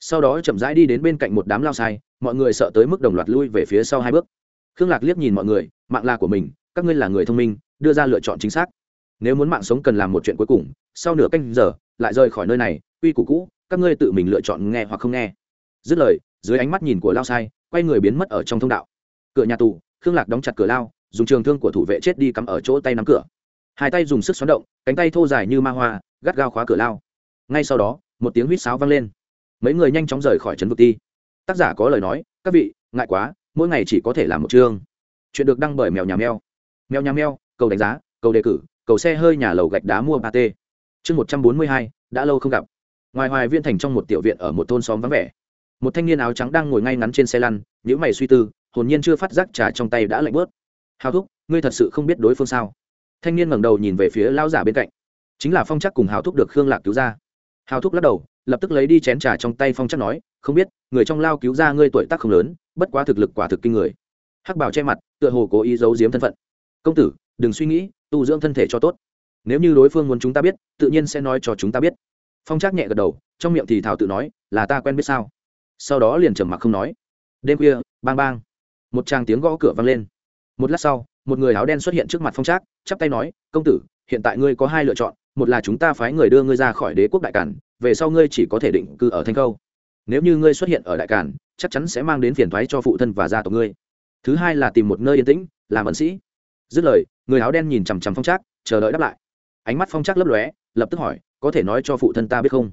Sau đó chậm rãi đi đến bên cạnh một đám lao sai, mọi người sợ tới mức đồng loạt lui về phía sau hai bước khương lạc liếc nhìn mọi người, mạng là của mình, các ngươi là người thông minh, đưa ra lựa chọn chính xác. Nếu muốn mạng sống cần làm một chuyện cuối cùng, sau nửa canh giờ, lại rời khỏi nơi này uy củ cũ, các ngươi tự mình lựa chọn nghe hoặc không nghe. Dứt lời, dưới ánh mắt nhìn của lao sai, quay người biến mất ở trong thông đạo. Cửa nhà tù, khương lạc đóng chặt cửa lao, dùng trường thương của thủ vệ chết đi cắm ở chỗ tay nắm cửa. Hai tay dùng sức xoắn động, cánh tay thô dài như ma hoa, gắt gao khóa cửa lao. Ngay sau đó, một tiếng huýt sáo vang lên. Mấy người nhanh chóng rời khỏi trấn vực ti. Tác giả có lời nói, các vị, ngại quá mỗi ngày chỉ có thể làm một chương. Chuyện được đăng bởi mèo nhà mèo. Mèo nhà mèo, cầu đánh giá, cầu đề cử, cầu xe hơi nhà lầu gạch đá mua ba t. Chương một trăm bốn mươi hai, đã lâu không gặp. Ngoài hoài viên thành trong một tiểu viện ở một thôn xóm vắng vẻ. Một thanh niên áo trắng đang ngồi ngay ngắn trên xe lăn nhữ mày suy tư, hồn nhiên chưa phát giác trà trong tay đã lạnh bớt. Hào thúc, ngươi thật sự không biết đối phương sao? Thanh niên ngẩng đầu nhìn về phía lao giả bên cạnh. Chính là phong chắc cùng hào thúc được khương lạc cứu ra. Hào thúc lắc đầu, lập tức lấy đi chén trà trong tay phong chắc nói, không biết, người trong lao cứu ra ngươi tuổi tác không lớn bất quá thực lực quả thực kinh người. Hắc bảo che mặt, tựa hồ cố ý giấu giếm thân phận. Công tử, đừng suy nghĩ, tu dưỡng thân thể cho tốt. Nếu như đối phương muốn chúng ta biết, tự nhiên sẽ nói cho chúng ta biết. Phong trác nhẹ gật đầu, trong miệng thì thảo tự nói, là ta quen biết sao? Sau đó liền trầm mặc không nói. Đêm khuya, bang bang, một tràng tiếng gõ cửa vang lên. Một lát sau, một người áo đen xuất hiện trước mặt phong trác, chắp tay nói, công tử, hiện tại ngươi có hai lựa chọn, một là chúng ta phái người đưa ngươi ra khỏi đế quốc đại cản về sau ngươi chỉ có thể định cư ở thanh khâu nếu như ngươi xuất hiện ở đại cản chắc chắn sẽ mang đến phiền thoái cho phụ thân và gia tộc ngươi. Thứ hai là tìm một nơi yên tĩnh, làm ẩn sĩ. Dứt lời, người áo đen nhìn chằm chằm phong trác, chờ đợi đáp lại. Ánh mắt phong trác lấp lóe, lập tức hỏi, có thể nói cho phụ thân ta biết không?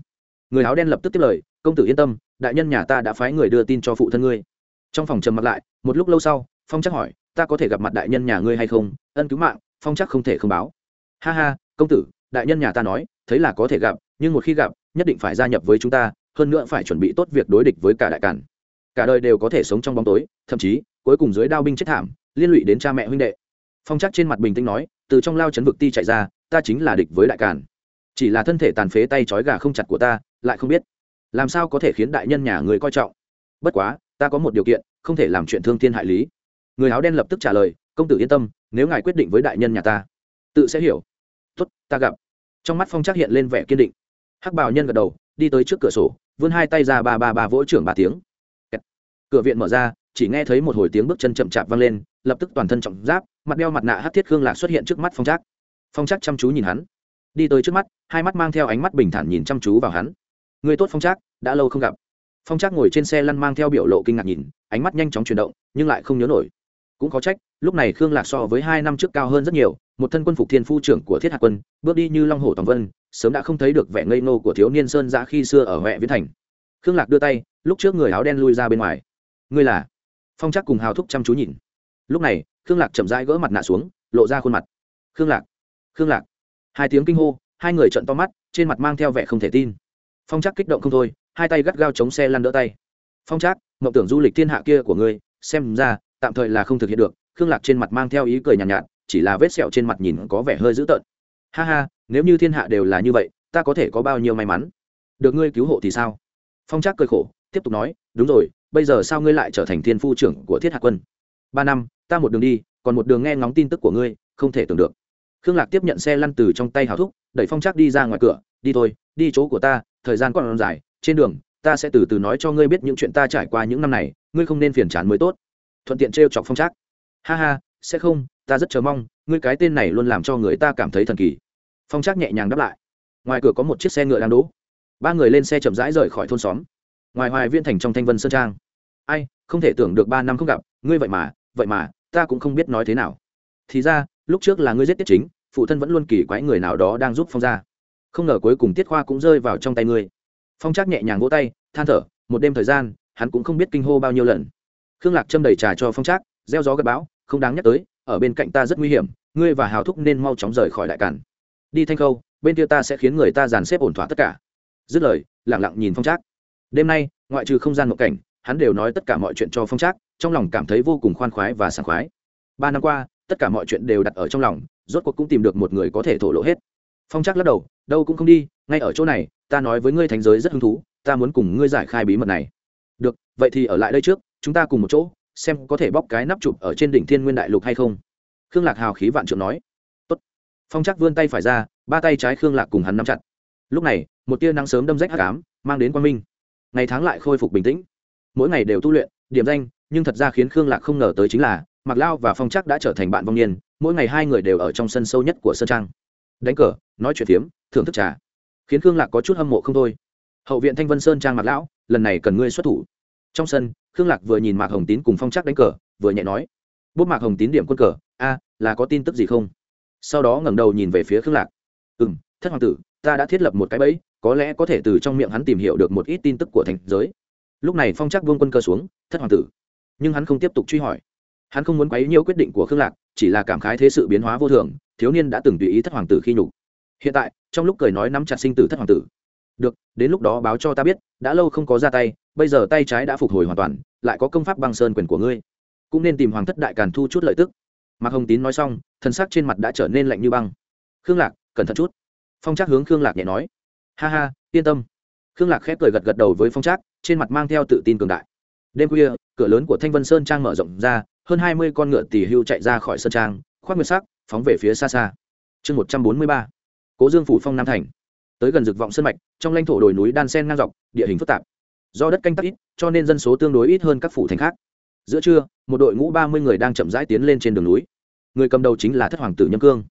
Người áo đen lập tức tiếp lời, công tử yên tâm, đại nhân nhà ta đã phái người đưa tin cho phụ thân ngươi. Trong phòng trầm mặt lại, một lúc lâu sau, phong trác hỏi, ta có thể gặp mặt đại nhân nhà ngươi hay không? Ân cứu mạng, phong trác không thể không báo. Ha ha, công tử, đại nhân nhà ta nói, thấy là có thể gặp, nhưng một khi gặp, nhất định phải gia nhập với chúng ta hơn nữa phải chuẩn bị tốt việc đối địch với cả đại cản cả đời đều có thể sống trong bóng tối, thậm chí, cuối cùng dưới đao binh chết thảm, liên lụy đến cha mẹ huynh đệ. Phong chắc trên mặt bình tĩnh nói, từ trong lao chấn vực ti chạy ra, ta chính là địch với đại càn. Chỉ là thân thể tàn phế tay trói gà không chặt của ta, lại không biết, làm sao có thể khiến đại nhân nhà người coi trọng. Bất quá, ta có một điều kiện, không thể làm chuyện thương thiên hại lý. Người áo đen lập tức trả lời, công tử yên tâm, nếu ngài quyết định với đại nhân nhà ta, tự sẽ hiểu. Tốt, ta gặp. Trong mắt phong trác hiện lên vẻ kiên định. Hắc bào nhân gật đầu, đi tới trước cửa sổ vươn hai tay ra ba ba ba vỗ trưởng ba tiếng. Cửa viện mở ra, chỉ nghe thấy một hồi tiếng bước chân chậm chạp vang lên, lập tức toàn thân trọng giáp, mặt đeo mặt nạ hát thiết khương lạc xuất hiện trước mắt phong trác. Phong trác chăm chú nhìn hắn. Đi tới trước mắt, hai mắt mang theo ánh mắt bình thản nhìn chăm chú vào hắn. Người tốt phong trác, đã lâu không gặp. Phong trác ngồi trên xe lăn mang theo biểu lộ kinh ngạc nhìn, ánh mắt nhanh chóng chuyển động, nhưng lại không nhớ nổi. Cũng có trách, lúc này khương lạc so với hai năm trước cao hơn rất nhiều, một thân quân phục thiên phu trưởng của thiết hạ quân, bước đi như long hồ toàn vân sớm đã không thấy được vẻ ngây ngô của thiếu niên sơn giã khi xưa ở huệ viễn thành. Khương lạc đưa tay lúc trước người áo đen lui ra bên ngoài. Ngươi là? Phong chắc cùng hào thúc chăm chú nhìn. Lúc này khương lạc chậm rãi gỡ mặt nạ xuống lộ ra khuôn mặt. Khương lạc khương lạc. Hai tiếng kinh hô hai người trận to mắt trên mặt mang theo vẻ không thể tin. Phong chắc kích động không thôi hai tay gắt gao chống xe lăn đỡ tay. Phong trác mộng tưởng du lịch thiên hạ kia của ngươi xem ra tạm thời là không thực hiện được. Khương lạc trên mặt mang theo ý cười nhàn nhạt, nhạt chỉ là vết sẹo trên mặt nhìn có vẻ hơi dữ tợn. Ha ha nếu như thiên hạ đều là như vậy, ta có thể có bao nhiêu may mắn? Được ngươi cứu hộ thì sao? Phong trác cười khổ, tiếp tục nói, đúng rồi, bây giờ sao ngươi lại trở thành thiên phu trưởng của thiết hạ quân? Ba năm, ta một đường đi, còn một đường nghe ngóng tin tức của ngươi, không thể tưởng được. Khương lạc tiếp nhận xe lăn từ trong tay hào thúc, đẩy phong trác đi ra ngoài cửa, đi thôi, đi chỗ của ta, thời gian còn dài, trên đường, ta sẽ từ từ nói cho ngươi biết những chuyện ta trải qua những năm này, ngươi không nên phiền chán mới tốt. Thuận tiện t chọc phong trác. Ha ha, sẽ không, ta rất chờ mong, ngươi cái tên này luôn làm cho người ta cảm thấy thần kỳ phong trác nhẹ nhàng đáp lại. Ngoài cửa có một chiếc xe ngựa đang đỗ. Ba người lên xe chậm rãi rời khỏi thôn xóm. Ngoài hoài viên thành trong thanh vân sơn trang. Ai, không thể tưởng được ba năm không gặp, ngươi vậy mà vậy mà, ta cũng không biết nói thế nào. Thì ra, lúc trước là ngươi giết tiết chính, phụ thân vẫn luôn kỳ quái người nào đó đang giúp phong ra. Không ngờ cuối cùng tiết khoa cũng rơi vào trong tay ngươi. Phong trác nhẹ nhàng vỗ tay, than thở, một đêm thời gian, hắn cũng không biết kinh hô bao nhiêu lần. Khương lạc châm đầy trà cho phong trác, gieo gió gặp bão, không đáng nhắc tới, ở bên cạnh ta rất nguy hiểm, ngươi và hào thúc nên mau chóng rời khỏi đại cản đi thanh khâu, bên kia ta sẽ khiến người ta dàn xếp ổn thỏa tất cả. Dứt lời lẳng lặng nhìn phong trác. Đêm nay, ngoại trừ không gian mộng cảnh, hắn đều nói tất cả mọi chuyện cho phong trác, trong lòng cảm thấy vô cùng khoan khoái và sảng khoái. Ba năm qua, tất cả mọi chuyện đều đặt ở trong lòng, rốt cuộc cũng tìm được một người có thể thổ lộ hết. Phong trác lắc đầu, đâu cũng không đi, ngay ở chỗ này, ta nói với ngươi thành giới rất hứng thú, ta muốn cùng ngươi giải khai bí mật này. Được, vậy thì ở lại đây trước, chúng ta cùng một chỗ, xem có thể bóc cái nắp chụp ở trên đỉnh thiên nguyên đại lục hay không. Khương lạc hào khí vạn trượng nói phong chắc vươn tay phải ra, ba tay trái khương lạc cùng hắn nắm chặt. Lúc này, một tia nắng sớm đâm rách hắc ám, mang đến quang minh. Ngày tháng lại khôi phục bình tĩnh. Mỗi ngày đều tu luyện, điểm danh, nhưng thật ra khiến khương lạc không ngờ tới chính là mặc lao và phong chắc đã trở thành bạn vong niên, mỗi ngày hai người đều ở trong sân sâu nhất của sơn trang. Đánh cờ, nói chuyện phiếm, thưởng thức trà. Khiến khương lạc có chút hâm mộ không thôi. Hậu viện thanh vân sơn trang mặc lão, lần này cần ngươi xuất thủ. Trong sân, khương lạc vừa nhìn mạc hồng tín cùng phong chắc đánh cờ, vừa nhẹ nói. Bút mạc hồng tín điểm quân cờ, a, là có tin tức gì không? Sau đó ngẩng đầu nhìn về phía khương lạc. Ừ m thất hoàng tử, ta đã thiết lập một cái bẫy, có lẽ có thể từ trong miệng hắn tìm hiểu được một ít tin tức của thành giới. Lúc này phong chắc vương quân cơ xuống, thất hoàng tử. Nhưng hắn không tiếp tục truy hỏi. Hắn không muốn quấy nhiễu quyết định của khương lạc, chỉ là cảm khái thế sự biến hóa vô thường, thiếu niên đã từng tùy ý thất hoàng tử khi nhục. Hiện tại, trong lúc cười nói nắm chặt sinh tử thất hoàng tử. Được, đến lúc đó báo cho ta biết, đã lâu không có ra tay, bây giờ tay trái đã phục hồi hoàn toàn, lại có công pháp băng sơn quyền của ngươi. Cũng nên tìm hoàng thất đại càn thu chút lợi tức mạc hồng tín nói xong thân xác trên mặt đã trở nên lạnh như băng. Khương lạc, cẩn thận chút. Phong trác hướng khương lạc nhẹ nói. Ha ha, yên tâm. Khương lạc khép cười gật gật đầu với phong trác, trên mặt mang theo tự tin cường đại. Đêm khuya, cửa lớn của thanh vân sơn trang mở rộng ra, hơn hai mươi con ngựa tỉ hưu chạy ra khỏi sơn trang, khoác nguyệt sắc, phóng về phía xa xa. Chương một trăm bốn mươi ba, cố dương phủ phong nam thành. Tới gần rực vọng sơn mạch, trong lãnh thổ đồi núi đan sen ngang dọc, địa hình phức tạp. Do đất canh tác ít, cho nên dân số tương đối ít hơn các phủ thành khác giữa trưa, một đội ngũ ba mươi người đang chậm rãi tiến lên trên đường núi. Người cầm đầu chính là thất hoàng tử nhâm cương.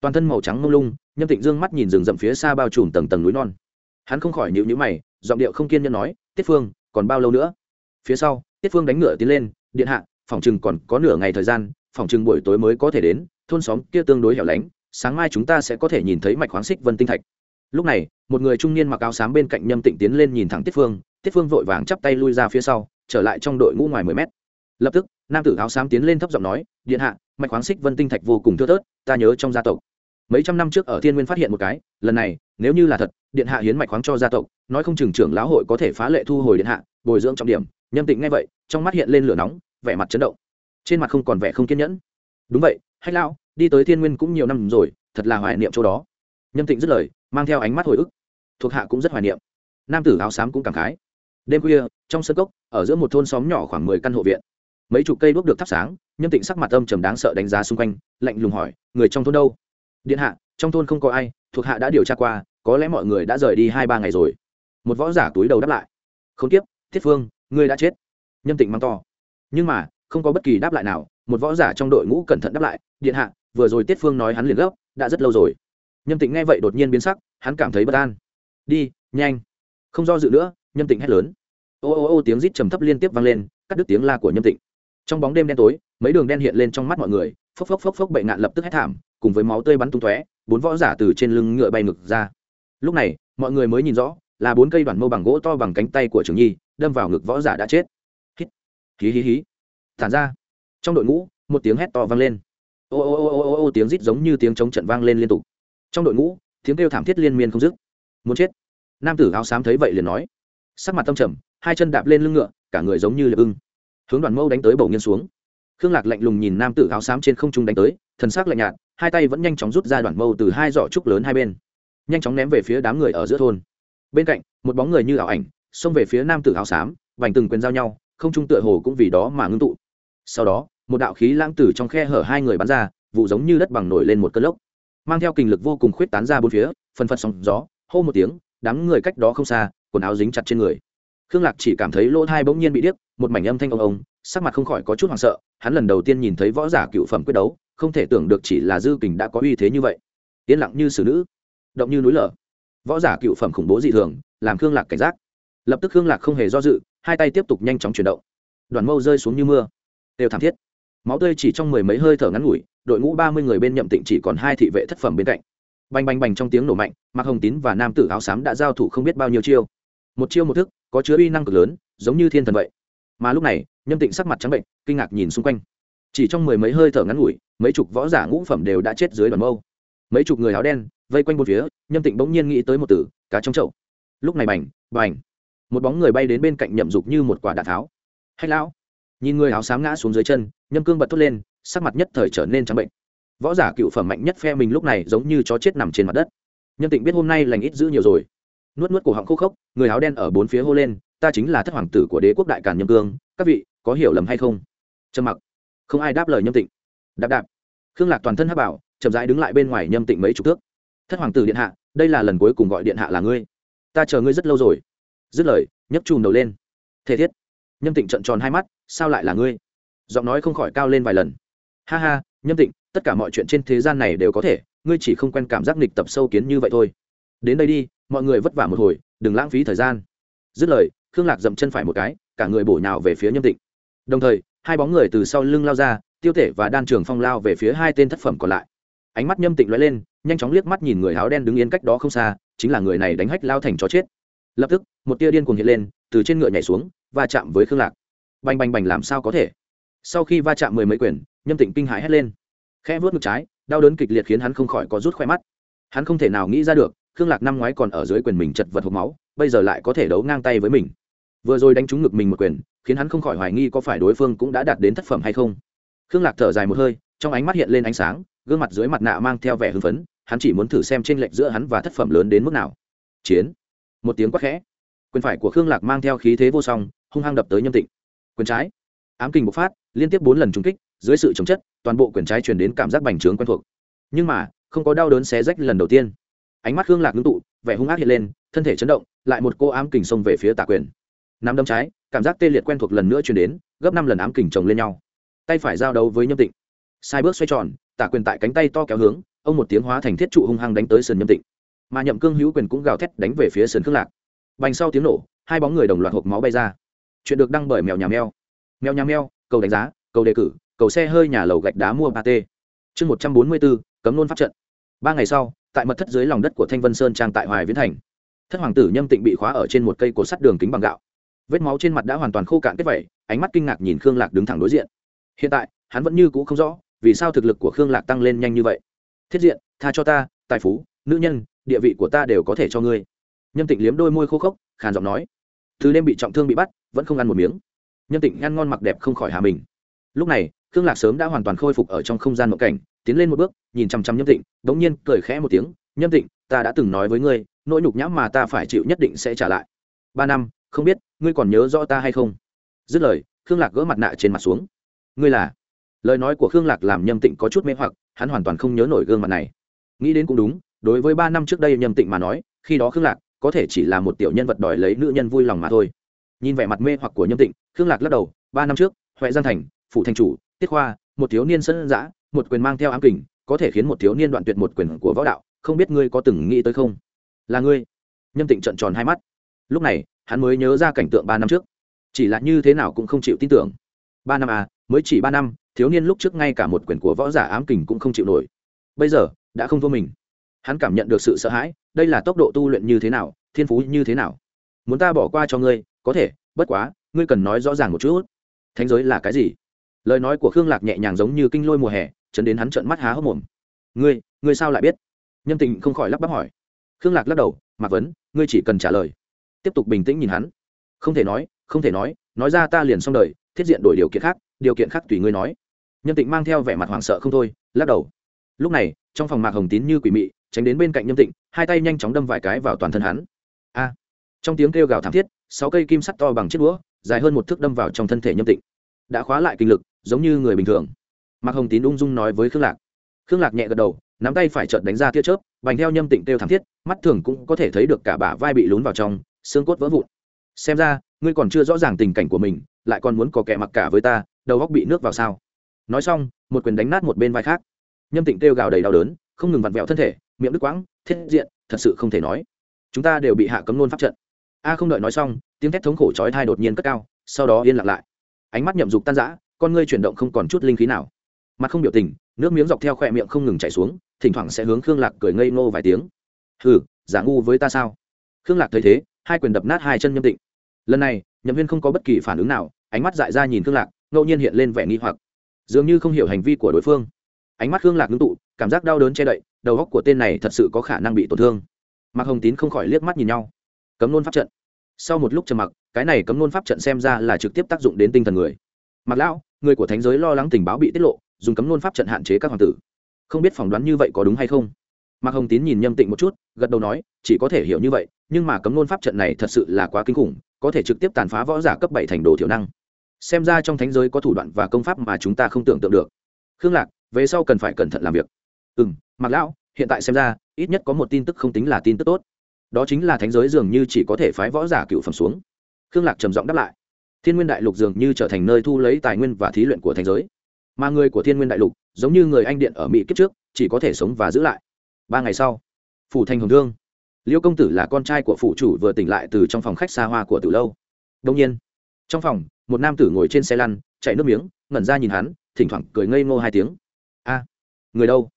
Toàn thân màu trắng mông lung, nhâm tịnh dương mắt nhìn rừng rậm phía xa bao trùm tầng tầng núi non. Hắn không khỏi nhịu nhữ mày, giọng điệu không kiên nhẫn nói, tiết phương, còn bao lâu nữa? Phía sau, tiết phương đánh ngựa tiến lên, điện hạ, phòng chừng còn có nửa ngày thời gian, phòng chừng buổi tối mới có thể đến, thôn xóm kia tương đối hẻo lánh, sáng mai chúng ta sẽ có thể nhìn thấy mạch khoáng xích vân tinh thạch. Lúc này, một người trung niên mặc áo xám bên cạnh nhâm tịnh tiến lên nhìn thẳng tiết phương tiết phương vội vàng chắp tay lui ra phía sau, trở lại trong đội ngũ ngoài mười mét lập tức, nam tử áo xám tiến lên thấp giọng nói, điện hạ, mạch khoáng xích vân tinh thạch vô cùng thưa thớt, ta nhớ trong gia tộc. Mấy trăm năm trước ở thiên nguyên phát hiện một cái, lần này, nếu như là thật, điện hạ hiến mạch khoáng cho gia tộc, nói không chừng trưởng lão hội có thể phá lệ thu hồi điện hạ, bồi dưỡng trọng điểm. Nhâm tịnh nghe vậy, trong mắt hiện lên lửa nóng, vẻ mặt chấn động. Trên mặt không còn vẻ không kiên nhẫn. Đúng vậy, hách lão, đi tới thiên nguyên cũng nhiều năm rồi, thật là hoài niệm chỗ đó. Nhâm tịnh dứt lời, mang theo ánh mắt hồi ức. Thuộc hạ cũng rất hoài niệm. Nam tử áo xám cũng cảm khái. Đêm khuya, trong sân cốc, ở giữa một thôn xóm nhỏ khoảng mười căn hộ viện mấy chục cây đuốc được thắp sáng, nhâm tịnh sắc mặt âm trầm đáng sợ đánh giá xung quanh, lạnh lùng hỏi, người trong thôn đâu? Điện hạ, trong thôn không có ai, thuộc hạ đã điều tra qua, có lẽ mọi người đã rời đi hai ba ngày rồi. Một võ giả túi đầu đáp lại không tiếp thiết phương, ngươi đã chết. Nhâm tịnh mắng to, nhưng mà, không có bất kỳ đáp lại nào. Một võ giả trong đội ngũ cẩn thận đáp lại, điện hạ, vừa rồi tiết phương nói hắn liền gấp, đã rất lâu rồi. Nhâm tịnh nghe vậy đột nhiên biến sắc, hắn cảm thấy bất an. Đi, nhanh. Không do dự nữa, nhâm tịnh hét lớn. Ô ô ô tiếng rít trầm thấp liên tiếp vang lên, cắt đứt tiếng la của nhâm tịnh trong bóng đêm đen tối, mấy đường đen hiện lên trong mắt mọi người, phốc phốc phốc phốc bệnh nạn lập tức hét thảm, cùng với máu tươi bắn tung tóe, bốn võ giả từ trên lưng ngựa bay ngực ra. Lúc này, mọi người mới nhìn rõ, là bốn cây đoàn mâu bằng gỗ to bằng cánh tay của trường nhi, đâm vào ngực võ giả đã chết. Hít. Hí hí hí. Tản ra. Trong đội ngũ, một tiếng hét to vang lên. Ô ô ô ô ô ô, tiếng rít giống như tiếng chống trận vang lên liên tục. Trong đội ngũ, tiếng kêu thảm thiết liên miên không dứt. Muốn chết. Nam tử áo xám thấy vậy liền nói. Sắc mặt tâm trầm, hai chân đạp lên lưng ngựa, cả người giống như liệp ưng hướng đoàn mâu đánh tới bầu nghiêng xuống. Khương lạc lạnh lùng nhìn nam tử áo xám trên không trung đánh tới, thần sắc lạnh nhạt, hai tay vẫn nhanh chóng rút ra đoàn mâu từ hai giỏ trúc lớn hai bên. Nhanh chóng ném về phía đám người ở giữa thôn. Bên cạnh, một bóng người như ảo ảnh, xông về phía nam tử áo xám, vành từng quyền giao nhau, không trung tựa hồ cũng vì đó mà ngưng tụ. Sau đó, một đạo khí lãng tử trong khe hở hai người bắn ra, vụ giống như đất bằng nổi lên một cơn lốc. Mang theo kình lực vô cùng khuyết tán ra bốn phía phân phật sóng gió, hô một tiếng, đám người cách đó không xa, quần áo dính chặt trên người khương lạc chỉ cảm thấy lỗ thai bỗng nhiên bị điếc, một mảnh âm thanh ông ông, sắc mặt không khỏi có chút hoảng sợ, hắn lần đầu tiên nhìn thấy võ giả cựu phẩm quyết đấu, không thể tưởng được chỉ là dư kình đã có uy thế như vậy. Yên lặng như xử nữ, động như núi lở. Võ giả cựu phẩm khủng bố dị thường, làm khương lạc cảnh giác. Lập tức khương lạc không hề do dự, hai tay tiếp tục nhanh chóng chuyển động. Đoàn mâu rơi xuống như mưa. Đều thảm thiết. Máu tươi chỉ trong mười mấy hơi thở ngắn ngủi, đội ngũ ba mươi người bên nhậm tịnh chỉ còn hai thị vệ thất phẩm bên cạnh. Bành bành bành trong tiếng nổ mạnh, mạc hồng tín và nam tử áo xám đã giao thủ không biết bao nhiêu chiêu một chiêu một thức, có chứa uy năng cực lớn, giống như thiên thần vậy. Mà lúc này, nhâm tịnh sắc mặt trắng bệnh, kinh ngạc nhìn xung quanh. Chỉ trong mười mấy hơi thở ngắn ngủi, mấy chục võ giả ngũ phẩm đều đã chết dưới đoàn mâu. Mấy chục người áo đen, vây quanh một phía, nhâm tịnh bỗng nhiên nghĩ tới một tử cá trong chậu. Lúc này bành bành. Một bóng người bay đến bên cạnh nhậm dục như một quả đạn tháo. Hay lão. Nhìn người áo xám ngã xuống dưới chân, nhâm cương bật thốt lên, sắc mặt nhất thời trở nên trắng bệnh. Võ giả cựu phẩm mạnh nhất phe mình lúc này giống như chó chết nằm trên mặt đất. Nhâm tịnh biết hôm nay lành ít giữ nhiều rồi nuốt nuốt cổ họng khô khốc, người áo đen ở bốn phía hô lên, ta chính là thất hoàng tử của đế quốc đại càn nhâm cương, các vị có hiểu lầm hay không? Trầm mặc. Không ai đáp lời nhâm tịnh. Đạp đạp. Khương lạc toàn thân hắc bảo, chậm rãi đứng lại bên ngoài nhâm tịnh mấy chục thước. Thất hoàng tử điện hạ, đây là lần cuối cùng gọi điện hạ là ngươi. Ta chờ ngươi rất lâu rồi. Dứt lời nhấp chùm đầu lên. Thể thiết. Nhâm tịnh trận tròn hai mắt, sao lại là ngươi? Giọng nói không khỏi cao lên vài lần. Ha ha, nhâm tịnh, tất cả mọi chuyện trên thế gian này đều có thể, ngươi chỉ không quen cảm giác nghịch tập sâu kiến như vậy thôi đến đây đi, mọi người vất vả một hồi, đừng lãng phí thời gian. Dứt lời, khương lạc dậm chân phải một cái, cả người bổ nhào về phía nhâm tịnh. Đồng thời, hai bóng người từ sau lưng lao ra, tiêu thể và đan trường phong lao về phía hai tên thất phẩm còn lại. Ánh mắt nhâm tịnh lóe lên, nhanh chóng liếc mắt nhìn người áo đen đứng yên cách đó không xa, chính là người này đánh hách lao thành chó chết. Lập tức, một tia điên cuồng hiện lên, từ trên ngựa nhảy xuống và chạm với khương lạc. Bành bành bành làm sao có thể? Sau khi va chạm mười mấy quyển nhâm tịnh kinh hãi hét lên. Khẽ vớt ngực trái, đau đớn kịch liệt khiến hắn không khỏi có rút khoe mắt. Hắn không thể nào nghĩ ra được khương lạc năm ngoái còn ở dưới quyền mình chật vật hộp máu, bây giờ lại có thể đấu ngang tay với mình. Vừa rồi đánh trúng ngực mình một quyền, khiến hắn không khỏi hoài nghi có phải đối phương cũng đã đạt đến thất phẩm hay không. Khương lạc thở dài một hơi, trong ánh mắt hiện lên ánh sáng, gương mặt dưới mặt nạ mang theo vẻ hưng phấn, hắn chỉ muốn thử xem t r ê n lệch giữa hắn và thất phẩm lớn đến mức nào. Chiến. Một tiếng quát khẽ. Quyền phải của khương lạc mang theo khí thế vô song, hung hăng đập tới nhâm tịnh. Quyền trái. Ám kình bộc phát, liên tiếp bốn lần trúng kích, dưới sự chống chất, toàn bộ quyền trái truyền đến cảm giác bành trướng quen thuộc. Nhưng mà, không có đau đớn xé rách lần đầu tiên ánh mắt khương lạc ngưng tụ, vẻ hung ác hiện lên, thân thể chấn động, lại một cô ám kình xông về phía Tạ quyền. Nắm đâm trái, cảm giác tê liệt quen thuộc lần nữa truyền đến, gấp năm lần ám kình chồng lên nhau. Tay phải giao đấu với nhâm tịnh. Sai bước xoay tròn tả quyền tại cánh tay to kéo hướng, ông một tiếng hóa thành thiết trụ hung hăng đánh tới sườn nhâm tịnh. Mà nhậm cương hữu quyền cũng gào thét đánh về phía sườn khương lạc. Bành sau tiếng nổ, hai bóng người đồng loạt hộp máu bay ra. Chuyện được đăng bởi mèo nhà mèo. Mèo nhà mèo, cầu đánh giá, cầu đề cử, cầu xe hơi nhà lầu gạch đá mua ba t chương một trăm bốn mươi bốn cấm nôn pháp trận. Ba ngày sau tại mật thất dưới lòng đất của thanh vân sơn trang tại hoài viễn thành. Thất hoàng tử nhâm tịnh bị khóa ở trên một cây cột sắt đường kính bằng gạo. Vết máu trên mặt đã hoàn toàn khô cạn kết vẩy ánh mắt kinh ngạc nhìn khương lạc đứng thẳng đối diện. Hiện tại, hắn vẫn như c ũ không rõ, vì sao thực lực của khương lạc tăng lên nhanh như vậy. Thiết diện, tha cho ta, tài phú, nữ nhân, địa vị của ta đều có thể cho ngươi. Nhâm tịnh liếm đôi môi khô khốc, khàn giọng nói. Thứ đêm bị trọng thương bị bắt, vẫn không ăn một miếng. Nhâm tịnh ăn ngon mặc đẹp không khỏi hà mình. Lúc này, khương lạc sớm đã hoàn toàn khôi phục ở trong không gian mộng cảnh tiến lên một bước, nhìn chăm chăm nhâm tịnh đ n g nhiên cười khẽ một tiếng, nhâm tịnh, ta đã từng nói với ngươi, nỗi nhục nhã mà ta phải chịu nhất định sẽ trả lại. Ba năm, không biết, ngươi còn nhớ rõ ta hay không? Dứt lời, khương lạc gỡ mặt nạ trên mặt xuống. Ngươi là? Lời nói của khương lạc làm nhâm tịnh có chút mê hoặc, hắn hoàn toàn không nhớ nổi gương mặt này. Nghĩ đến cũng đúng, đối với ba năm trước đây nhâm tịnh mà nói, khi đó khương lạc có thể chỉ là một tiểu nhân vật đòi lấy nữ nhân vui lòng mà thôi. Nhìn vẻ mặt mê hoặc của nhâm tịnh, khương lạc lắc đầu, ba năm trước, huệ giang thành phụ thành chủ, tiết khoa, một thiếu niên sân giã một quyền mang theo ám kình, có thể khiến một thiếu niên đoạn tuyệt một quyền của võ đạo, không biết ngươi có từng nghĩ tới không? Là ngươi. Nhâm tịnh trận tròn hai mắt. Lúc này, hắn mới nhớ ra cảnh tượng ba năm trước. Chỉ là như thế nào cũng không chịu tin tưởng. Ba năm à mới chỉ ba năm, thiếu niên lúc trước ngay cả một quyền của võ giả ám kình cũng không chịu nổi. Bây giờ, đã không thua mình. Hắn cảm nhận được sự sợ hãi, đây là tốc độ tu luyện như thế nào, thiên phú như thế nào? Muốn ta bỏ qua cho ngươi, có thể, bất quá, ngươi cần nói rõ ràng một chút. Thánh giới là cái gì? Lời nói của khương lạc nhẹ nhàng giống như kinh lôi mùa hè chấn đến hắn trợn mắt há hốc mồm. Ngươi ngươi sao lại biết? Nhân tình không khỏi lắp bắp hỏi. Khương lạc lắc đầu, mạc vấn, ngươi chỉ cần trả lời. Tiếp tục bình tĩnh nhìn hắn. Không thể nói, không thể nói nói ra ta liền xong đời, thiết diện đổi điều kiện khác, điều kiện khác tùy ngươi nói. Nhân tịnh mang theo vẻ mặt hoảng sợ không thôi, lắc đầu. Lúc này, trong phòng mạc hồng tín như quỷ mị, tránh đến bên cạnh nhâm tịnh, hai tay nhanh chóng đâm vài cái vào toàn thân hắn. A! Trong tiếng kêu gào thảm thiết, sáu cây kim sắt to bằng chiếc đũa, dài hơn một thước đâm vào trong thân thể nhâm tịnh. Đã khóa lại kinh lực, giống như người bình thường mạc hồng tín ung dung nói với khương lạc. Khương lạc nhẹ gật đầu, nắm tay phải trợn đánh ra tia chớp, bành theo nhâm tịnh têu thảm thiết, mắt thường cũng có thể thấy được cả bả vai bị lún vào trong, xương cốt vỡ vụn. Xem ra, ngươi còn chưa rõ ràng tình cảnh của mình, lại còn muốn có kẻ mặc cả với ta, đầu góc bị nước vào sao? Nói xong, một quyền đánh nát một bên vai khác. Nhâm tịnh kêu gào đầy đau đớn, không ngừng vặn vẹo thân thể, miệng đứt quãng, thiết diện, thật sự không thể nói. Chúng ta đều bị hạ cấm nôn pháp trận. A không đợi nói xong, tiếng thét thống khổ chói thai đột nhiên cất cao, sau đó yên lặng lại. Ánh mắt nhậm dục tan rã, con ngươi chuyển động không còn chút linh khí nào mặt không biểu tình, nước miếng dọc theo khoe miệng không ngừng chảy xuống, thỉnh thoảng sẽ hướng khương lạc cười ngây ngô vài tiếng. Hừ, giả ngu với ta sao? Khương lạc thấy thế, hai quyền đập nát hai chân nhâm tịnh. Lần này, nhậm viên không có bất kỳ phản ứng nào, ánh mắt dại ra nhìn khương lạc, ngẫu nhiên hiện lên vẻ nghi hoặc. Dường như không hiểu hành vi của đối phương. Ánh mắt khương lạc ngưng tụ, cảm giác đau đớn che đậy, đầu góc của tên này thật sự có khả năng bị tổn thương. Mạc hồng tín không khỏi liếc mắt nhìn nhau. Cấm nôn pháp trận. Sau một lúc trầm mặc, cái này cấm nôn pháp trận xem ra là trực tiếp tác dụng đến tinh thần người. Mặc lão, người của thánh giới lo lắng tình báo bị tiết lộ dùng cấm nôn pháp trận hạn chế các hoàng tử. Không biết phỏng đoán như vậy có đúng hay không? Mạc hồng tín nhìn nhâm tịnh một chút, gật đầu nói, chỉ có thể hiểu như vậy, nhưng mà cấm nôn pháp trận này thật sự là quá kinh khủng, có thể trực tiếp tàn phá võ giả cấp bảy thành đồ thiểu năng. Xem ra trong thánh giới có thủ đoạn và công pháp mà chúng ta không tưởng tượng được. Khương lạc, về sau cần phải cẩn thận làm việc. Ừ m mạc lão, hiện tại xem ra, ít nhất có một tin tức không tính là tin tức tốt. Đó chính là thánh giới dường như chỉ có thể phái võ giả cựu phẩm xuống. Khương lạc trầm giọng đáp lại. Thiên nguyên đại lục dường như trở thành nơi thu lấy tài nguyên và thí luyện của thành giới mà người của thiên nguyên đại lục, giống như người anh điện ở mỹ kiếp trước, chỉ có thể sống và giữ lại. Ba ngày sau, phủ thành hồng thương. Liêu công tử là con trai của phủ chủ vừa tỉnh lại từ trong phòng khách xa hoa của từ lâu. Đông nhiên, trong phòng, một nam tử ngồi trên xe lăn, chạy nước miếng, ngẩn ra nhìn hắn, thỉnh thoảng cười ngây ngô hai tiếng. A, người đâu?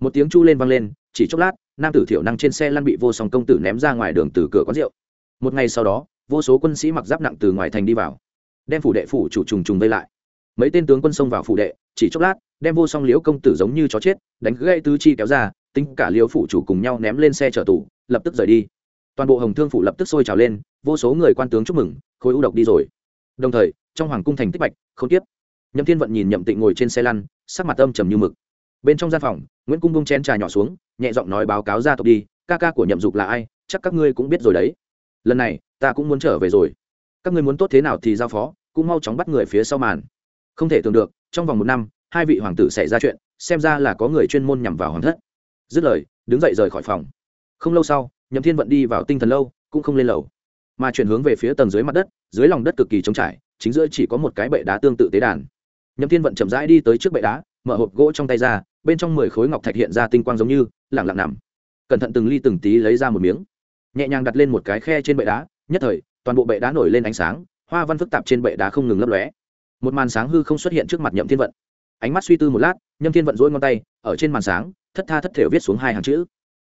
Một tiếng chu lên vang lên, chỉ chốc lát, nam tử thiểu năng trên xe lăn bị vô song công tử ném ra ngoài đường từ cửa quán rượu. Một ngày sau đó, vô số quân sĩ mặc giáp nặng từ ngoài thành đi vào, đem phủ đệ phủ chủ trùng trùng vây lại mấy tên tướng quân xông vào phủ đệ, chỉ chốc lát, đem vô song liễu công tử giống như chó chết, đánh gãy tứ chi kéo ra, tính cả liễu phủ chủ cùng nhau ném lên xe chở tủ lập tức rời đi. Toàn bộ hồng thương phủ lập tức sôi trào lên, vô số người quan tướng chúc mừng, khối u độc đi rồi. Đồng thời, trong hoàng cung thành tích bạch, không tiếp. Nhậm thiên vận nhìn nhậm tịnh ngồi trên xe lăn, sắc mặt âm trầm như mực. Bên trong gian phòng, nguyễn cung bông chén trà nhỏ xuống, nhẹ giọng nói báo cáo ra tộc đi, ca ca của nhậm dục là ai, chắc các ngươi cũng biết rồi đấy. Lần này, ta cũng muốn trở về rồi. Các ngươi muốn tốt thế nào thì giao phó, cũng mau chóng bắt người phía sau màn không thể tưởng được, trong vòng một năm, hai vị hoàng tử xảy ra chuyện, xem ra là có người chuyên môn nhằm vào hoàng thất. Dứt lời, đứng dậy rời khỏi phòng. Không lâu sau, nhậm thiên vận đi vào tinh thần lâu, cũng không lên lầu, mà chuyển hướng về phía tầng dưới mặt đất, dưới lòng đất cực kỳ trống trải, chính giữa chỉ có một cái bệ đá tương tự tế đàn. Nhậm thiên vận chậm rãi đi tới trước bệ đá, mở hộp gỗ trong tay ra, bên trong mười khối ngọc thạch hiện ra tinh quang giống như lẳng lặng nằm. Cẩn thận từng ly từng tí lấy ra một miếng. Nhẹ nhàng đặt lên một cái khe trên bệ đá, nhất thời, toàn bộ bệ đá nổi lên ánh sáng, hoa văn phức tạp trên bệ đá không ngừng lấp lóe một màn sáng hư không xuất hiện trước mặt nhậm thiên vận ánh mắt suy tư một lát nhậm thiên vận dỗi ngón tay ở trên màn sáng thất tha thất thể viết xuống hai hàng chữ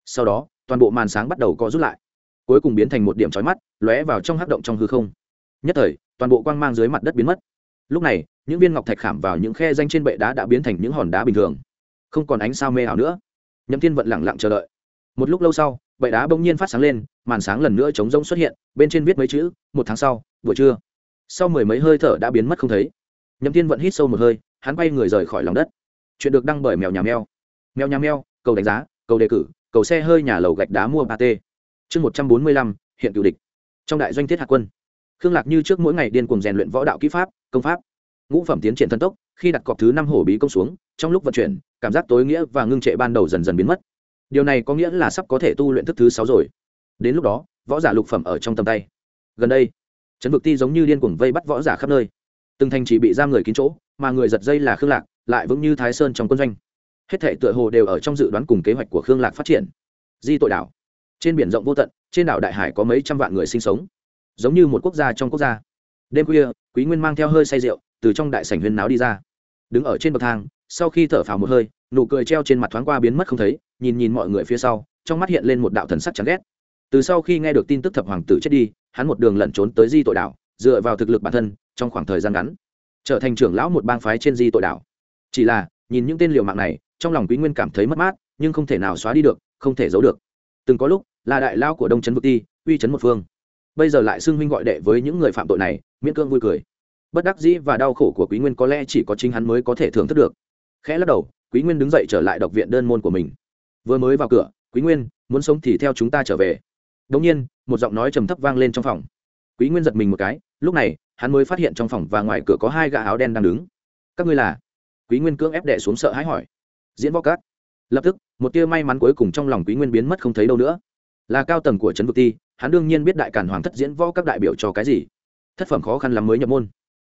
sau đó toàn bộ màn sáng bắt đầu co rút lại cuối cùng biến thành một điểm trói mắt lóe vào trong hắc động trong hư không nhất thời toàn bộ quang mang dưới mặt đất biến mất lúc này những viên ngọc thạch khảm vào những khe danh trên bệ đá đã biến thành những hòn đá bình thường không còn ánh sao mê ảo nữa nhậm thiên vận lẳng lặng chờ đợi một lúc lâu sau bệ đá bỗng nhiên phát sáng lên màn sáng lần nữa trống rông xuất hiện bên trên viết mấy chữ một tháng sau buổi trưa sau mười mấy hơi thở đã biến mất không thấy nhậm thiên vận hít sâu một hơi, hắn quay người rời khỏi lòng đất. Chuyện được đăng bởi mèo nhà mèo. Mèo nhà mèo, cầu đánh giá, cầu đề cử, cầu xe hơi nhà lầu gạch đá mua ba t chương một trăm bốn mươi lăm, hiện cựu địch. Trong đại doanh thiết hạ quân. Khương lạc như trước mỗi ngày điên cùng rèn luyện võ đạo kỹ pháp, công pháp. Ngũ phẩm tiến triển thần tốc, khi đặt cọc thứ năm hổ bí công xuống, trong lúc vận chuyển, cảm giác tối nghĩa và ngưng trệ ban đầu dần dần biến mất. Điều này có nghĩa là sắp có thể tu luyện thức thứ sáu rồi. Đến lúc đó, võ giả lục phẩm ở trong tầm tay. Gần đây trấn vực ti giống như điên cuồng vây bắt võ giả khắp nơi từng thành chỉ bị giam người kín chỗ, mà người giật dây là khương lạc, lại vững như thái sơn trong quân doanh. Hết thể tựa hồ đều ở trong dự đoán cùng kế hoạch của khương lạc phát triển. Di tội đảo. Trên biển rộng vô tận, trên đảo đại hải có mấy trăm vạn người sinh sống. Giống như một quốc gia trong quốc gia. Đêm khuya, quý nguyên mang theo hơi say rượu, từ trong đại sảnh huyên náo đi ra. Đứng ở trên bậc thang, sau khi thở phào một hơi, nụ cười treo trên mặt thoáng qua biến mất không thấy, nhìn nhìn mọi người phía sau, trong mắt hiện lên một đạo thần sắc chán ghét. Từ sau khi nghe được tin tức thập hoàng tử chết đi, hắn một đường lẩn trốn tới di tội đảo, dựa vào thực lực bản thân trong khoảng thời gian ngắn, trở thành trưởng lão một bang phái trên di tội đảo. Chỉ là, nhìn những tên liều mạng này, trong lòng quý nguyên cảm thấy mất mát, nhưng không thể nào xóa đi được, không thể giấu được. Từng có lúc, là đại lao của đông trấn vực ti, uy trấn một phương. Bây giờ lại xưng huynh gọi đệ với những người phạm tội này, miễn cương vui cười. Bất đắc dĩ và đau khổ của quý nguyên có lẽ chỉ có chính hắn mới có thể thưởng thức được. Khẽ lắc đầu, quý nguyên đứng dậy trở lại đọc viện đơn môn của mình. Vừa mới vào cửa, quý nguyên, muốn sống thì theo chúng ta trở về. Đống nhiên, một giọng nói trầm thấp vang lên trong phòng. Quý nguyên giật mình một cái, lúc này hắn mới phát hiện trong phòng và ngoài cửa có hai gã áo đen đang đứng. Các ngươi là? Quý nguyên cưỡng ép đệ xuống sợ hãi hỏi. Diễn võ cát lập tức, một tia may mắn cuối cùng trong lòng quý nguyên biến mất không thấy đâu nữa. Là cao tầng của trấn vực ti, hắn đương nhiên biết đại cản hoàng thất diễn võ các đại biểu cho cái gì. Thất phẩm khó khăn lắm mới nhập môn.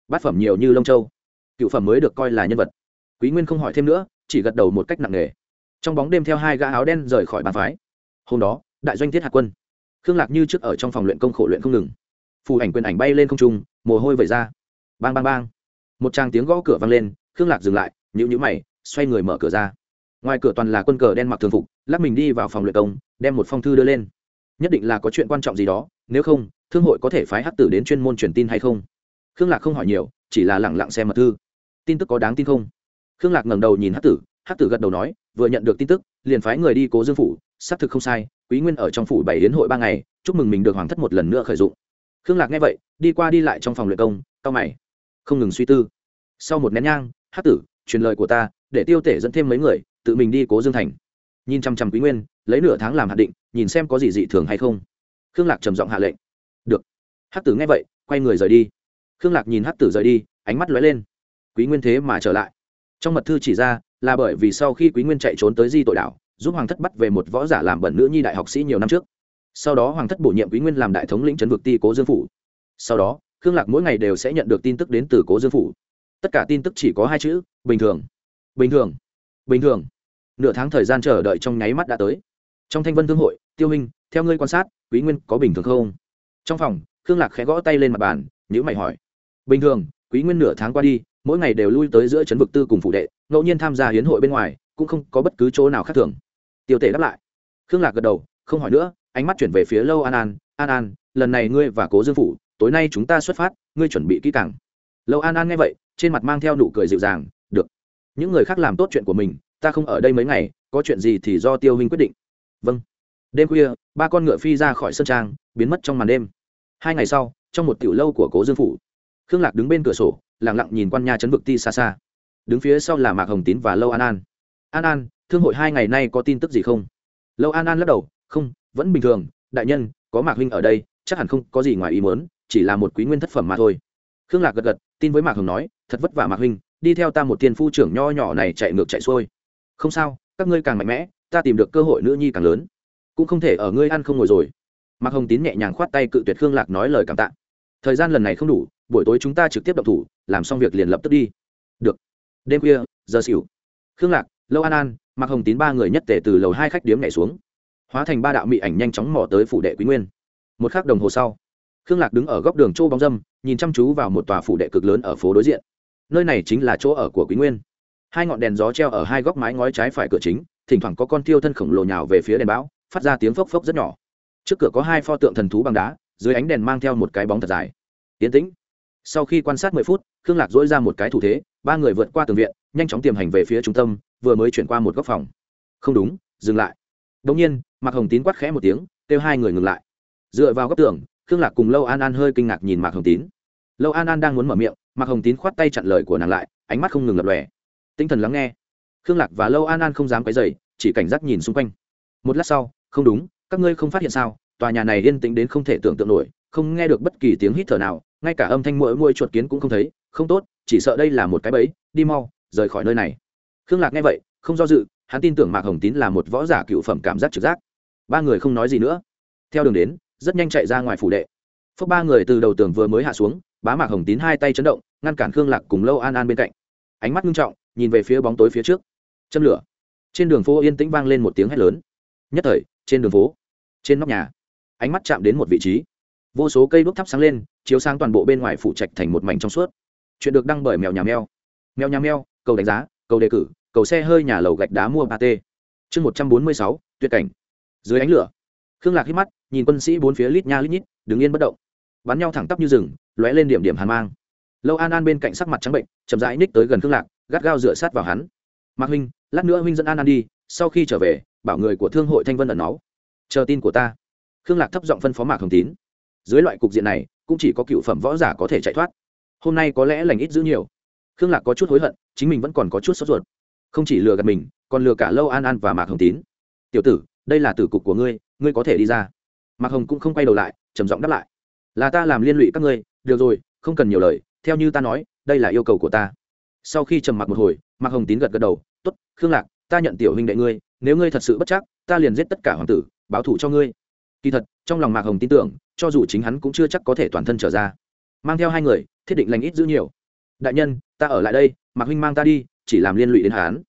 Bát phẩm nhiều như lông châu. Cựu phẩm mới được coi là nhân vật. Quý nguyên không hỏi thêm nữa, chỉ gật đầu một cách nặng nề. Trong bóng đêm theo hai gã áo đen rời khỏi bàn phái. Hôm đó, đại doanh thiết hạt quân. Khương lạc như trước ở trong phòng luyện công khổ luyện không ngừng. Phù ảnh quyền ảnh bay lên không trung mồ hôi vẩy ra. Bang bang bang. Một tràng tiếng gõ cửa vang lên, khương lạc dừng lại nhữ nhữ mày, xoay người mở cửa ra. Ngoài cửa toàn là quân cờ đen mặc thường phục, lắc mình đi vào phòng luyện công, đem một phong thư đưa lên. Nhất định là có chuyện quan trọng gì đó, nếu không, thương hội có thể phái Hắc tử đến chuyên môn truyền tin hay không? Khương lạc không hỏi nhiều, chỉ là lẳng lặng xem mật thư. Tin tức có đáng tin không? Khương lạc ngẩng đầu nhìn Hắc tử Hắc tử gật đầu nói, vừa nhận được tin tức, liền phái người đi cố dương phủ, xác thực không sai, quý nguyên ở trong phủ bảy hiến hội ba ngày, chúc mừng mình được hoàng thất một lần nữa khởi dụng khương lạc nghe vậy, đi qua đi lại trong phòng luyện công tao mày. Không ngừng suy tư. Sau một nén nhang hát tử, truyền lời của ta, để tiêu tể dẫn thêm mấy người, tự mình đi cố dương thành. Nhìn chăm chăm quý nguyên, lấy nửa tháng làm hạt định, nhìn xem có gì dị thường hay không. Khương lạc trầm giọng hạ lệnh. Được. Hát tử nghe vậy, quay người rời đi. Khương lạc nhìn hát tử rời đi, ánh mắt lóe lên. Quý nguyên thế mà trở lại. Trong mật thư chỉ ra, là bởi vì sau khi quý nguyên chạy trốn tới di tội đảo, giúp hoàng thất bắt về một võ giả làm bẩn nữ nhi đại học sĩ nhiều năm trước sau đó hoàng thất bổ nhiệm quý nguyên làm đại thống lĩnh trấn vực ti cố dương phủ. sau đó, khương lạc mỗi ngày đều sẽ nhận được tin tức đến từ cố dương phủ. tất cả tin tức chỉ có hai chữ, bình thường. bình thường. bình thường. nửa tháng thời gian chờ đợi trong nháy mắt đã tới. trong thanh vân thương hội, tiêu hình theo ngươi quan sát, quý nguyên có bình thường không? trong phòng, khương lạc khẽ gõ tay lên mặt bàn nhữ mày hỏi. bình thường, quý nguyên nửa tháng qua đi, mỗi ngày đều lui tới giữa trấn vực tư cùng phụ đệ, ngẫu nhiên tham gia hiến hội bên ngoài, cũng không có bất cứ chỗ nào khác thường. tiêu tể đáp lại. khương lạc gật đầu, không hỏi nữa ánh mắt chuyển về phía lâu an an an an, lần này ngươi và cố dương phủ, tối nay chúng ta xuất phát, ngươi chuẩn bị kỹ càng. Lâu an an nghe vậy, trên mặt mang theo nụ cười dịu dàng, được. Những người khác làm tốt chuyện của mình, ta không ở đây mấy ngày, có chuyện gì thì do tiêu huynh quyết định. Vâng. Đêm khuya, ba con ngựa phi ra khỏi sân trang, biến mất trong màn đêm. Hai ngày sau, trong một tiểu lâu của cố dương phủ, khương lạc đứng bên cửa sổ lẳng lặng nhìn quan nha chấn vực ti xa xa. Đứng phía sau là mạc hồng tín và lâu an an. An an, thương hội hai ngày nay có tin tức gì không? Lâu an an lắc đầu, không vẫn bình thường, đại nhân, có mạc huynh ở đây, chắc hẳn không có gì ngoài ý muốn, chỉ là một quý nguyên thất phẩm mà thôi. Khương lạc gật gật, tin với mạc hồng nói, thật vất vả mạc huynh, đi theo ta một tiên phu trưởng nho nhỏ này chạy ngược chạy xuôi. Không sao, các ngươi càng mạnh mẽ, ta tìm được cơ hội nữ nhi càng lớn. Cũng không thể ở ngươi ăn không ngồi rồi. Mạc hồng tín nhẹ nhàng khoát tay cự tuyệt khương lạc nói lời cảm tạ. Thời gian lần này không đủ, buổi tối chúng ta trực tiếp động thủ, làm xong việc liền lập tức đi. Được. Đêm khuya, giờ xỉu. Khương lạc, lâu an an, mạc hồng tín ba người nhất tể từ lầu hai khách điếm nhảy xuống hóa thành ba đạo mị ảnh nhanh chóng mò tới phủ đệ quý nguyên. Một k h ắ c đồng hồ sau, khương lạc đứng ở góc đường châu bóng dâm, nhìn chăm chú vào một tòa phủ đệ cực lớn ở phố đối diện. Nơi này chính là chỗ ở của quý nguyên. Hai ngọn đèn gió treo ở hai góc mái ngói trái phải cửa chính, thỉnh thoảng có con tiêu thân khổng lồ nhào về phía đèn bão, phát ra tiếng phốc phốc rất nhỏ. Trước cửa có hai pho tượng thần thú bằng đá, dưới ánh đèn mang theo một cái bóng thật dài. Tiến tĩnh. Sau khi quan sát mười phút, khương lạc dỗi ra một cái thủ thế, ba người vượt qua tường viện, nhanh chóng tiềm hành về phía trung tâm, vừa mới chuyển qua một góc phòng. Không đúng, dừng lại đồng nhiên mạc hồng tín quát khẽ một tiếng kêu hai người ngừng lại. Dựa vào góc tường khương lạc cùng lâu an an hơi kinh ngạc nhìn mạc hồng tín. Lâu an an đang muốn mở miệng mạc hồng tín khoát tay chặn lời của nàng lại ánh mắt không ngừng lập lòe. Tinh thần lắng nghe. Khương lạc và lâu an an không dám quấy rầy, chỉ cảnh giác nhìn xung quanh. Một lát sau không đúng các ngươi không phát hiện sao? Tòa nhà này yên tĩnh đến không thể tưởng tượng nổi không nghe được bất kỳ tiếng hít thở nào ngay cả âm thanh muỗi muỗi chuột kiến cũng không thấy. Không tốt chỉ sợ đây là một cái bẫy đi mau rời khỏi nơi này. Khương lạc nghe vậy không do dự hắn tin tưởng mạc hồng tín là một võ giả cựu phẩm cảm giác trực giác. Ba người không nói gì nữa. Theo đường đến, rất nhanh chạy ra ngoài phủ đệ. Phước ba người từ đầu tường vừa mới hạ xuống, bá mạc hồng tín hai tay chấn động, ngăn cản khương lạc cùng lâu an an bên cạnh. Ánh mắt nghiêm trọng, nhìn về phía bóng tối phía trước. Châm lửa. Trên đường phố yên tĩnh vang lên một tiếng hét lớn. Nhất thời, trên đường phố, trên nóc nhà, ánh mắt chạm đến một vị trí. Vô số cây đuốc thắp sáng lên, chiếu sáng toàn bộ bên ngoài phủ trạch thành một mảnh trong suốt. Chuyện được đăng bởi mèo nhà mèo. Mèo nhà mèo, cầu đánh giá, cầu đề cử cầu xe hơi nhà lầu gạch đá mua ba t chương một trăm bốn mươi sáu, tuyệt cảnh. Dưới ánh lửa, khương lạc hít mắt, nhìn quân sĩ bốn phía lít nha lít nhít, đứng yên bất động. Bắn nhau thẳng tắp như rừng, lóe lên điểm điểm hàn mang. Lâu an an bên cạnh sắc mặt trắng bệnh, chậm rãi ních tới gần khương lạc, gắt gao dựa sát vào hắn. Mạc huynh, lát nữa huynh dẫn an an đi, sau khi trở về, bảo người của thương hội thanh vân ẩn náu. Chờ tin của ta. Khương lạc thấp giọng phân phó mạc hồng tín. Dưới loại cục diện này, cũng chỉ có cựu phẩm võ giả có thể chạy thoát. Hôm nay có lẽ lành ít giữ nhiều. Khương lạc có chút hối hận, chính mình vẫn còn có chút sốt ruột không chỉ lừa gạt mình, còn lừa cả lâu an an và mạc hồng tín. Tiểu tử, đây là tử cục của ngươi ngươi có thể đi ra. Mạc hồng cũng không quay đầu lại, trầm giọng đáp lại. Là ta làm liên lụy các ngươi, được rồi, không cần nhiều lời, theo như ta nói, đây là yêu cầu của ta. Sau khi trầm mặc một hồi, mạc hồng tín gật gật đầu t ố t khương lạc, ta nhận tiểu huynh đệ ngươi, nếu ngươi thật sự bất chắc, ta liền giết tất cả hoàng tử, báo thủ cho ngươi. Kỳ thật, trong lòng mạc hồng tin tưởng, cho dù chính hắn cũng chưa chắc có thể toàn thân trở ra. Mang theo hai người, thiết định lành ít giữ nhiều. Đại nhân, ta ở lại đây, mạc huynh mang ta đi chỉ làm liên lụy đến hán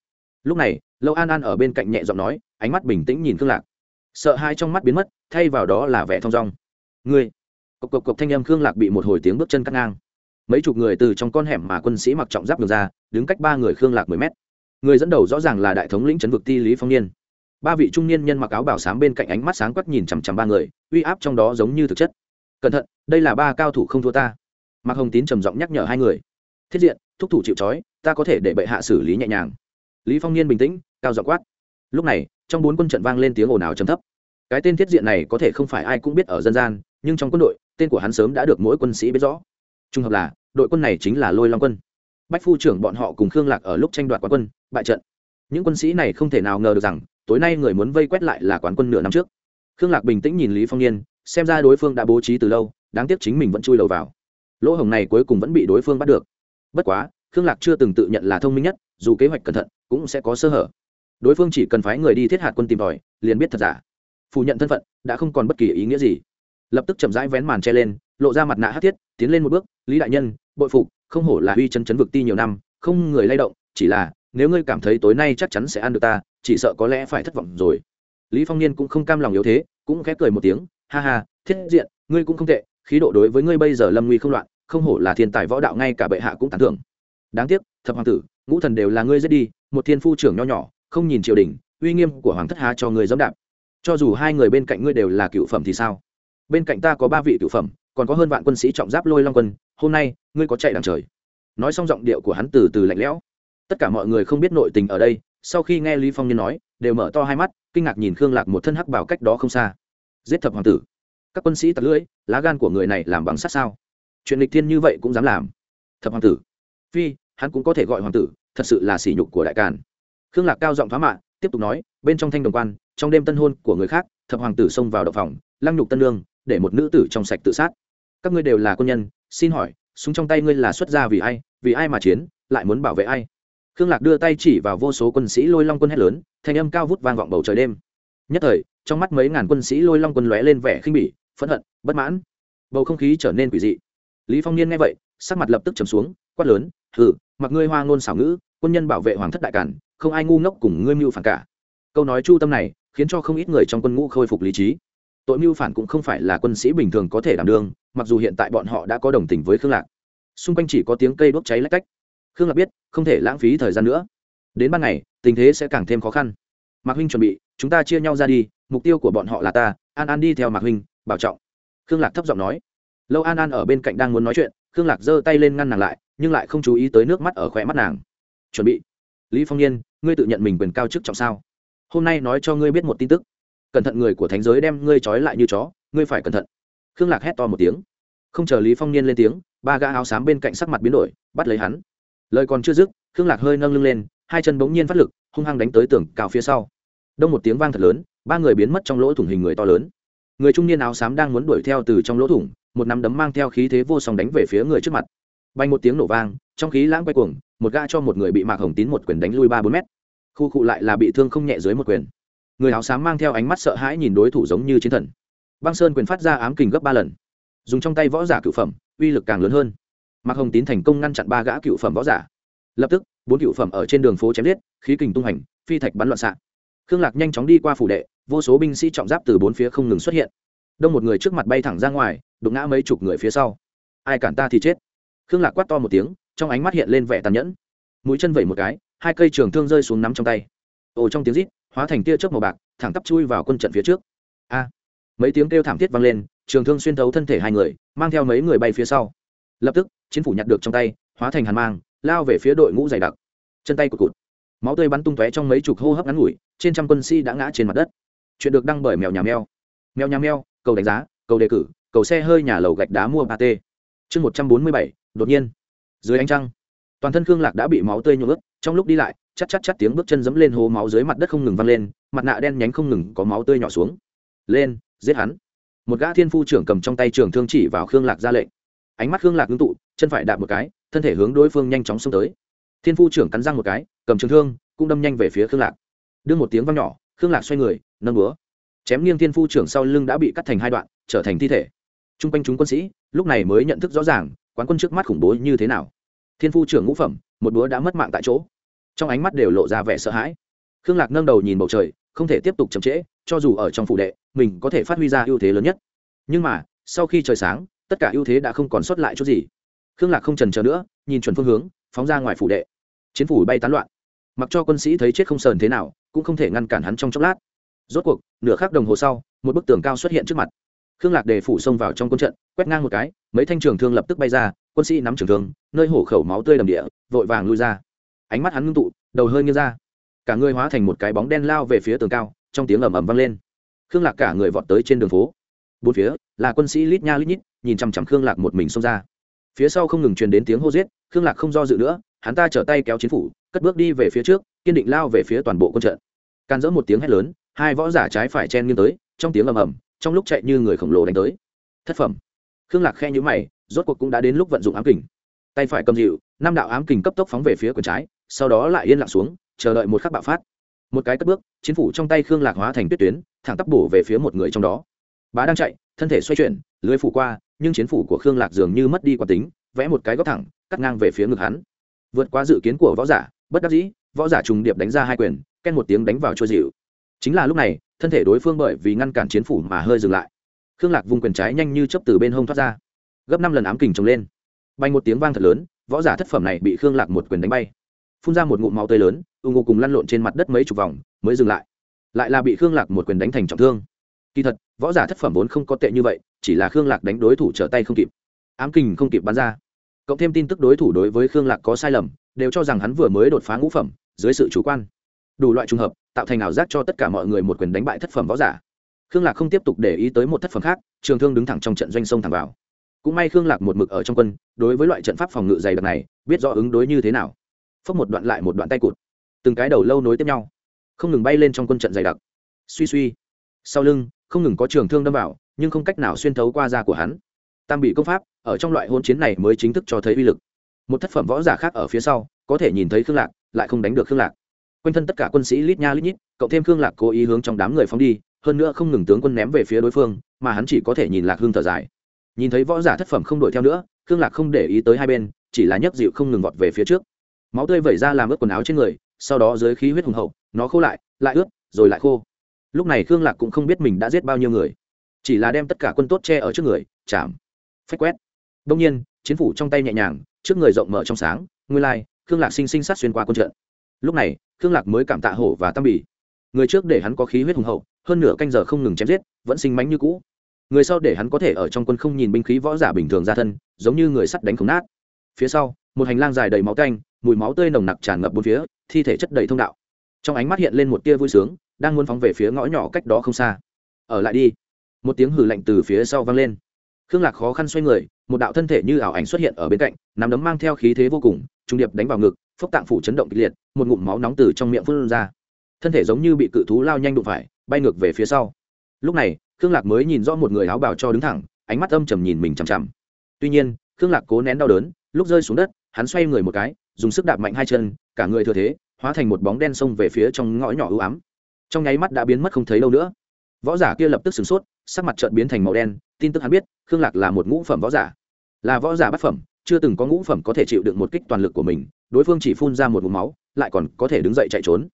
lúc này, lâu an an ở bên cạnh nhẹ giọng nói, ánh mắt bình tĩnh nhìn khương lạc. Sợ hai trong mắt biến mất, thay vào đó là vẻ thong dong. Ngươi! Cộc cộc cộc thanh âm khương lạc bị một hồi tiếng bước chân cắt ngang. Mấy chục người từ trong con hẻm mà quân sĩ mặc trọng giáp ngược ra, đứng cách ba người khương lạc mười mét. Người dẫn đầu rõ ràng là đại thống lĩnh trấn vực ti lý phong niên. Ba vị trung niên nhân mặc áo bảo sám bên cạnh ánh mắt sáng quắc nhìn chằm chằm ba người, uy áp trong đó giống như thực chất. Cẩn thận, đây là ba cao thủ không thua ta. Mạc hồng tín trầm giọng nhắc nhở hai người. Thiết diện thúc thủ chịu trói, ta có thể để bệ hạ xử lý nhẹ nhàng. Lý phong niên bình tĩnh, cao giọng quát. Lúc này, trong bốn quân trận vang lên tiếng ồn ào trầm thấp. Cái tên thiết diện này có thể không phải ai cũng biết ở dân gian, nhưng trong quân đội, tên của hắn sớm đã được mỗi quân sĩ biết rõ. Trung hợp là, đội quân này chính là lôi long quân. Bách phu trưởng bọn họ cùng khương lạc ở lúc tranh đoạt quán quân, bại trận. Những quân sĩ này không thể nào ngờ được rằng, tối nay người muốn vây quét lại là quán quân nửa năm trước. Khương lạc bình tĩnh nhìn lý phong niên, xem ra đối phương đã bố trí từ lâu, đáng tiếc chính mình vẫn chui đầu vào. Lỗ hổng này cuối cùng vẫn bị đối phương bắt được bất quá, khương lạc chưa từng tự nhận là thông minh nhất, dù kế hoạch cẩn thận, cũng sẽ có sơ hở. Đối phương chỉ cần phái người đi thiết hạt quân tìm tòi, liền biết thật giả. Phủ nhận thân phận, đã không còn bất kỳ ý nghĩa gì. Lập tức chậm rãi vén màn che lên, lộ ra mặt nạ hát thiết, tiến lên một bước, lý đại nhân, bội phục, không hổ là uy chân chấn vực ti nhiều năm, không người lay động, chỉ là, nếu ngươi cảm thấy tối nay chắc chắn sẽ ăn được ta, chỉ sợ có lẽ phải thất vọng rồi. Lý phong niên cũng không cam lòng yếu thế, cũng khép cười một tiếng, ha ha, thiết diện, ngươi cũng không tệ, khí độ đối với ngươi bây giờ lâm nguy không loạn không hổ là thiên tài võ đạo ngay cả bệ hạ cũng tán thưởng. Đáng tiếc, thập hoàng tử, ngũ thần đều là ngươi giết đi, một thiên phu trưởng nho nhỏ, không nhìn triều đình, uy nghiêm của hoàng thất há cho người dẫm đạp. Cho dù hai người bên cạnh ngươi đều là cựu phẩm thì sao? Bên cạnh ta có ba vị cựu phẩm, còn có hơn vạn quân sĩ trọng giáp lôi long quân, hôm nay, ngươi có chạy đằng trời. Nói xong giọng điệu của hắn từ từ lạnh lẽo. Tất cả mọi người không biết nội tình ở đây, sau khi nghe lý phong niên nói, đều mở to hai mắt, kinh ngạc nhìn khương lạc một thân hắc bảo cách đó không xa. Giết thập hoàng tử. Các quân sĩ tặc lưỡi, lá gan của người này làm bằng sắt sao? Chuyện lịch thiên như vậy cũng dám làm. Thập hoàng tử. Phi, hắn cũng có thể gọi hoàng tử, thật sự là sỉ nhục của đại càn. Khương lạc cao giọng thoá mạ tiếp tục nói, bên trong thanh đồng quan, trong đêm tân hôn của người khác, thập hoàng tử xông vào đậu phòng, lăng nhục tân lương, để một nữ tử trong sạch tự sát. Các ngươi đều là quân nhân, xin hỏi, súng trong tay ngươi là xuất ra vì ai vì ai mà chiến, lại muốn bảo vệ ai? Khương lạc đưa tay chỉ vào vô số quân sĩ lôi long quân hét lớn, thanh âm cao vút vang vọng bầu trời đêm. Nhất thời, trong mắt mấy ngàn quân sĩ lôi long quân lóe lên vẻ khinh bỉ, phẫn hận, bất mãn. Bầu không khí trở nên quỷ dị lý phong niên nghe vậy, sắc mặt lập tức trầm xuống, quát lớn, hừ, mặc ngươi hoa ngôn xảo ngữ, quân nhân bảo vệ hoàng thất đại cản, không ai ngu ngốc cùng ngươi mưu phản cả. Câu nói chu tâm này, khiến cho không ít người trong quân ngũ khôi phục lý trí. Tội mưu phản cũng không phải là quân sĩ bình thường có thể đảm đương, mặc dù hiện tại bọn họ đã có đồng tình với khương lạc. Xung quanh chỉ có tiếng cây đốt cháy lách cách. Khương lạc biết, không thể lãng phí thời gian nữa. Đến ban ngày, tình thế sẽ càng thêm khó khăn. Mạc huynh chuẩn bị, chúng ta chia nhau ra đi, mục tiêu của bọn họ là ta, an an đi theo mạc huynh, bảo trọng. Khương lạc thấp giọng nói lâu an an ở bên cạnh đang muốn nói chuyện, khương lạc giơ tay lên ngăn nàng lại, nhưng lại không chú ý tới nước mắt ở khỏe mắt nàng. Chuẩn bị. Lý phong niên ngươi tự nhận mình quyền cao chức trọng sao? Hôm nay nói cho ngươi biết một tin tức. Cẩn thận người của thánh giới đem ngươi trói lại như chó, ngươi phải cẩn thận. Khương lạc hét to một tiếng. Không chờ lý phong niên lên tiếng, ba gã áo xám bên cạnh sắc mặt biến đổi, bắt lấy hắn. Lời còn chưa dứt, khương lạc hơi nâng lưng lên, hai chân bỗng nhiên phát lực, hung hăng đánh tới tường cao phía sau. Đông một tiếng vang thật lớn, ba người biến mất trong lỗ thủng hình người to lớn. Người trung niên áo xám đang muốn đuổi theo từ trong lỗ thủng một nắm đấm mang theo khí thế vô song đánh về phía người trước mặt. Bay một tiếng nổ vang, trong khí lãng quay cuồng, một gã cho một người bị mạc hồng tín một quyền đánh lui ba bốn mét. Khu cụ lại là bị thương không nhẹ dưới một quyền. Người áo xám mang theo ánh mắt sợ hãi nhìn đối thủ giống như chiến thần. Băng sơn quyền phát ra ám kình gấp ba lần. Dùng trong tay võ giả cựu phẩm, uy lực càng lớn hơn. Mạc hồng tín thành công ngăn chặn ba gã cựu phẩm võ giả. Lập tức, bốn cựu phẩm ở trên đường phố chém giết, khí kình tung hành phi thạch bắn loạn xạ. Khương lạc nhanh chóng đi qua phủ đệ, vô số binh sĩ trọng giáp từ bốn phía không ngừng xuất hiện đông một người trước mặt bay thẳng ra ngoài, đụng ngã mấy chục người phía sau. Ai cản ta thì chết. Khương lạc quát to một tiếng, trong ánh mắt hiện lên vẻ tàn nhẫn. Mũi chân vẩy một cái, hai cây trường thương rơi xuống nắm trong tay. Ồ, trong tiếng rít, hóa thành tia chớp màu bạc, thẳng tắp chui vào quân trận phía trước. A! Mấy tiếng kêu thảm thiết vang lên, trường thương xuyên thấu thân thể hai người, mang theo mấy người bay phía sau. Lập tức, chiến phủ nhặt được trong tay, hóa thành hàn mang, lao về phía đội ngũ dày đặc. Chân tay cụt cụt. Máu tươi bắn tung tóe trong mấy chục hô hấp ngắn ngủi, trên trăm quân sĩ đã ngã trên mặt đất. Chuyện được đăng bởi mèo nhà mèo. Mèo nhà mèo cầu đánh giá, cầu đề cử, cầu xe hơi nhà lầu gạch đá mua ba t chương một trăm bốn mươi bảy, đột nhiên. Dưới ánh trăng, toàn thân khương lạc đã bị máu tươi nhuộm ướt, trong lúc đi lại chắc chắc chắc tiếng bước chân dẫm lên hố máu dưới mặt đất không ngừng văng lên, mặt nạ đen nhánh không ngừng có máu tươi nhỏ xuống. Lên, giết hắn. Một gã thiên phu trưởng cầm trong tay trường thương chỉ vào khương lạc ra lệnh. Ánh mắt khương lạc ngưng tụ, chân phải đạp một cái, thân thể hướng đối phương nhanh chóng xông tới. Thiên phu trưởng cắn răng một cái, cầm trường thương, cũng đâm nhanh về phía khương lạc. Đưa một tiếng văng nhỏ, khương lạc xoay người, nâng búa chém nghiêng thiên phu trưởng sau lưng đã bị cắt thành hai đoạn, trở thành thi thể. T r u n g quanh chúng quân sĩ, lúc này mới nhận thức rõ ràng, quán quân trước mắt khủng bố như thế nào. Thiên phu trưởng ngũ phẩm, một búa đã mất mạng tại chỗ. Trong ánh mắt đều lộ ra vẻ sợ hãi. Khương lạc nâng đầu nhìn bầu trời, không thể tiếp tục chậm trễ, cho dù ở trong phủ đệ, mình có thể phát huy ra ưu thế lớn nhất. Nhưng mà, sau khi trời sáng, tất cả ưu thế đã không còn sót lại chút gì. Khương lạc không trần chờ nữa, nhìn chuẩn phương hướng, phóng ra ngoài phủ đệ. Chiến phủ bay tán loạn. Mặc cho quân sĩ thấy chết không sờn thế nào, cũng không thể ngăn cản hắn trong chốc lát rốt cuộc, nửa khắc đồng hồ sau, một bức tường cao xuất hiện trước mặt. Khương lạc đề phủ xông vào trong quân trận, quét ngang một cái, mấy thanh trường thương lập tức bay ra, quân sĩ nắm trường thương, nơi hổ khẩu máu tươi đầm địa, vội vàng lui ra. Ánh mắt hắn ngưng tụ, đầu hơi nghiêng ra. Cả người hóa thành một cái bóng đen lao về phía tường cao, trong tiếng ầm ầm vang lên. Khương lạc cả người vọt tới trên đường phố. Bốn phía, là quân sĩ lít nha lít nhít, nhìn chằm chằm khương lạc một mình xông ra. Phía sau không ngừng truyền đến tiếng hô giết, khương lạc không do dự nữa, hắn ta trở tay kéo chiến phủ, cất bước đi về phía trước, kiên định lao về phía toàn bộ quân trận. Can dỡ một tiếng hét lớn hai võ giả trái phải chen nghiêng tới, trong tiếng ầm ầm, trong lúc chạy như người khổng lồ đánh tới. Thất phẩm. Khương lạc khe nhữ mày, rốt cuộc cũng đã đến lúc vận dụng ám kình. Tay phải cầm dịu, năm đạo ám kình cấp tốc phóng về phía quần trái, sau đó lại yên lặng xuống, chờ đợi một khắc bạo phát. Một cái cất bước, chiến phủ trong tay khương lạc hóa thành tuyết tuyến, thẳng tắp bổ về phía một người trong đó. Bá đang chạy, thân thể xoay chuyển, lưới phủ qua, nhưng chiến phủ của khương lạc dường như mất đi quả tính, vẽ một cái góc thẳng, cắt ngang về phía ngực hắn. Vượt qua dự kiến của võ giả, bất đắc dĩ, võ giả trùng điệp đánh ra hai quyền, ken một tiếng đánh vào trôi dịu chính là lúc này, thân thể đối phương bởi vì ngăn cản chiến phủ mà hơi dừng lại. Khương lạc vùng quyền trái nhanh như chấp từ bên hông thoát ra. Gấp năm lần ám kình trồng lên. Bay một tiếng vang thật lớn, võ giả thất phẩm này bị khương lạc một quyền đánh bay. Phun ra một ngụm máu tươi lớn ù ngụ cùng lăn lộn trên mặt đất mấy chục vòng, mới dừng lại. Lại là bị khương lạc một quyền đánh thành trọng thương. Kỳ thật, võ giả thất phẩm vốn không có tệ như vậy, chỉ là khương lạc đánh đối thủ trở tay không kịp. Ám kình không kịp bắn ra. Cộng thêm tin tức đối thủ đối với khương lạc có sai lầm, đều cho rằng hắn vừa mới đột phá ngũ phẩm, dưới sự chủ quan đủ loại trùng hợp, tạo thành ảo giác cho tất cả mọi người một quyền đánh bại thất phẩm võ giả. Khương lạc không tiếp tục để ý tới một thất phẩm khác, trường thương đứng thẳng trong trận doanh sông thẳng vào. Cũng may khương lạc một mực ở trong quân, đối với loại trận pháp phòng ngự dày đặc này, biết rõ ứng đối như thế nào. Phốc một đoạn lại một đoạn tay cụt. Từng cái đầu lâu nối tiếp nhau. Không ngừng bay lên trong quân trận dày đặc. Suy suy. Sau lưng, không ngừng có trường thương đâm vào, nhưng không cách nào xuyên thấu qua da của hắn. Tam bị công pháp, ở trong loại hôn chiến này mới chính thức cho thấy uy lực. Một thất phẩm võ giả khác ở phía sau, có thể nhìn thấy khương lạc, lại không đánh được khương lạc quanh thân tất cả quân sĩ lít nha lít nhít, cộng thêm khương lạc cố ý hướng trong đám người phóng đi, hơn nữa không ngừng tướng quân ném về phía đối phương, mà hắn chỉ có thể nhìn lạc hương thở dài. Nhìn thấy võ giả thất phẩm không đuổi theo nữa, khương lạc không để ý tới hai bên, chỉ là nhấc dịu không ngừng vọt về phía trước. Máu tươi vẩy ra làm ướt quần áo trên người, sau đó dưới khí huyết hùng hậu, nó khô lại lại ướt, rồi lại khô. Lúc này khương lạc cũng không biết mình đã giết bao nhiêu người. Chỉ là đem tất cả quân tốt che ở trước người, chạm, phách quét. Đông nhiên, chiến phủ trong tay nhẹ nhàng, trước người rộng mở trong sáng, nguyên lai, khương lạc sinh sinh sát xuyên qua quân trận lúc này, khương lạc mới cảm tạ hổ và tam bỉ người trước để hắn có khí huyết hùng hậu, hơn nửa canh giờ không ngừng chém giết, vẫn sinh mánh như cũ. Người sau để hắn có thể ở trong quân không nhìn binh khí võ giả bình thường ra thân, giống như người sắt đánh không nát. Phía sau, một hành lang dài đầy máu canh mùi máu tươi nồng nặc tràn ngập bốn phía, thi thể chất đầy thông đạo. Trong ánh mắt hiện lên một tia vui sướng, đang muốn phóng về phía ngõ nhỏ cách đó không xa. Ở lại đi. Một tiếng hử lạnh từ phía sau vang lên. Khương lạc khó khăn xoay người, một đạo thân thể như ảo ảnh xuất hiện ở bên cạnh, nắm đấm mang theo khí thế vô cùng trung điệp đánh vào ngực, phốc tạng phủ chấn động kịch liệt, một ngụm máu nóng từ trong miệng phun ra. Thân thể giống như bị cự thú lao nhanh đụng phải, bay ngược về phía sau. Lúc này, khương lạc mới nhìn rõ một người áo bào cho đứng thẳng, ánh mắt âm trầm nhìn mình chằm chằm. Tuy nhiên, khương lạc cố nén đau đớn, lúc rơi xuống đất, hắn xoay người một cái, dùng sức đạp mạnh hai chân, cả người thừa thế, hóa thành một bóng đen xông về phía trong ngõ nhỏ ưu ám. Trong nháy mắt đã biến mất không thấy đâu nữa. Võ giả kia lập tức sửng sốt, sắc mặt trợn biến thành màu đen, tin tức hắn biết, khương lạc là một ngũ phẩm võ giả. Là võ giả bát phẩm chưa từng có ngũ phẩm có thể chịu được một kích toàn lực của mình, đối phương chỉ phun ra một mụm máu, lại còn có thể đứng dậy chạy trốn.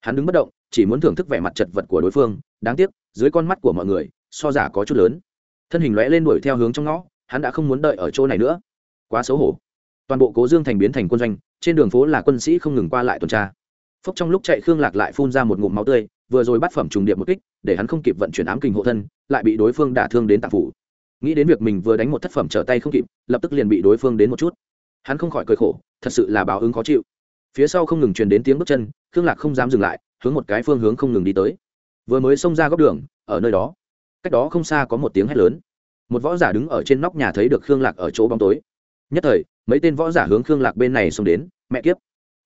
Hắn đứng bất động, chỉ muốn thưởng thức vẻ mặt chật vật của đối phương, đáng tiếc, dưới con mắt của mọi người, so giả có chút lớn. Thân hình lõe lên đuổi theo hướng trong ngõ, hắn đã không muốn đợi ở chỗ này nữa. Quá xấu hổ. Toàn bộ cố dương thành biến thành quân doanh, trên đường phố là quân sĩ không ngừng qua lại tuần tra. Phốc trong lúc chạy khương lạc lại phun ra một ngụm máu tươi, vừa rồi bắt phẩm trùng điệp một kích, để hắn không kịp vận chuyển ám kình hộ thân, lại bị đối phương đả thương đến tạp phủ nghĩ đến việc mình vừa đánh một thất phẩm trở tay không kịp, lập tức liền bị đối phương đến một chút. Hắn không khỏi cười khổ, thật sự là báo ứng khó chịu. Phía sau không ngừng truyền đến tiếng bước chân, khương lạc không dám dừng lại, hướng một cái phương hướng không ngừng đi tới. Vừa mới xông ra góc đường, ở nơi đó, cách đó không xa có một tiếng hét lớn. Một võ giả đứng ở trên nóc nhà thấy được khương lạc ở chỗ bóng tối. Nhất thời, mấy tên võ giả hướng khương lạc bên này xông đến, mẹ kiếp!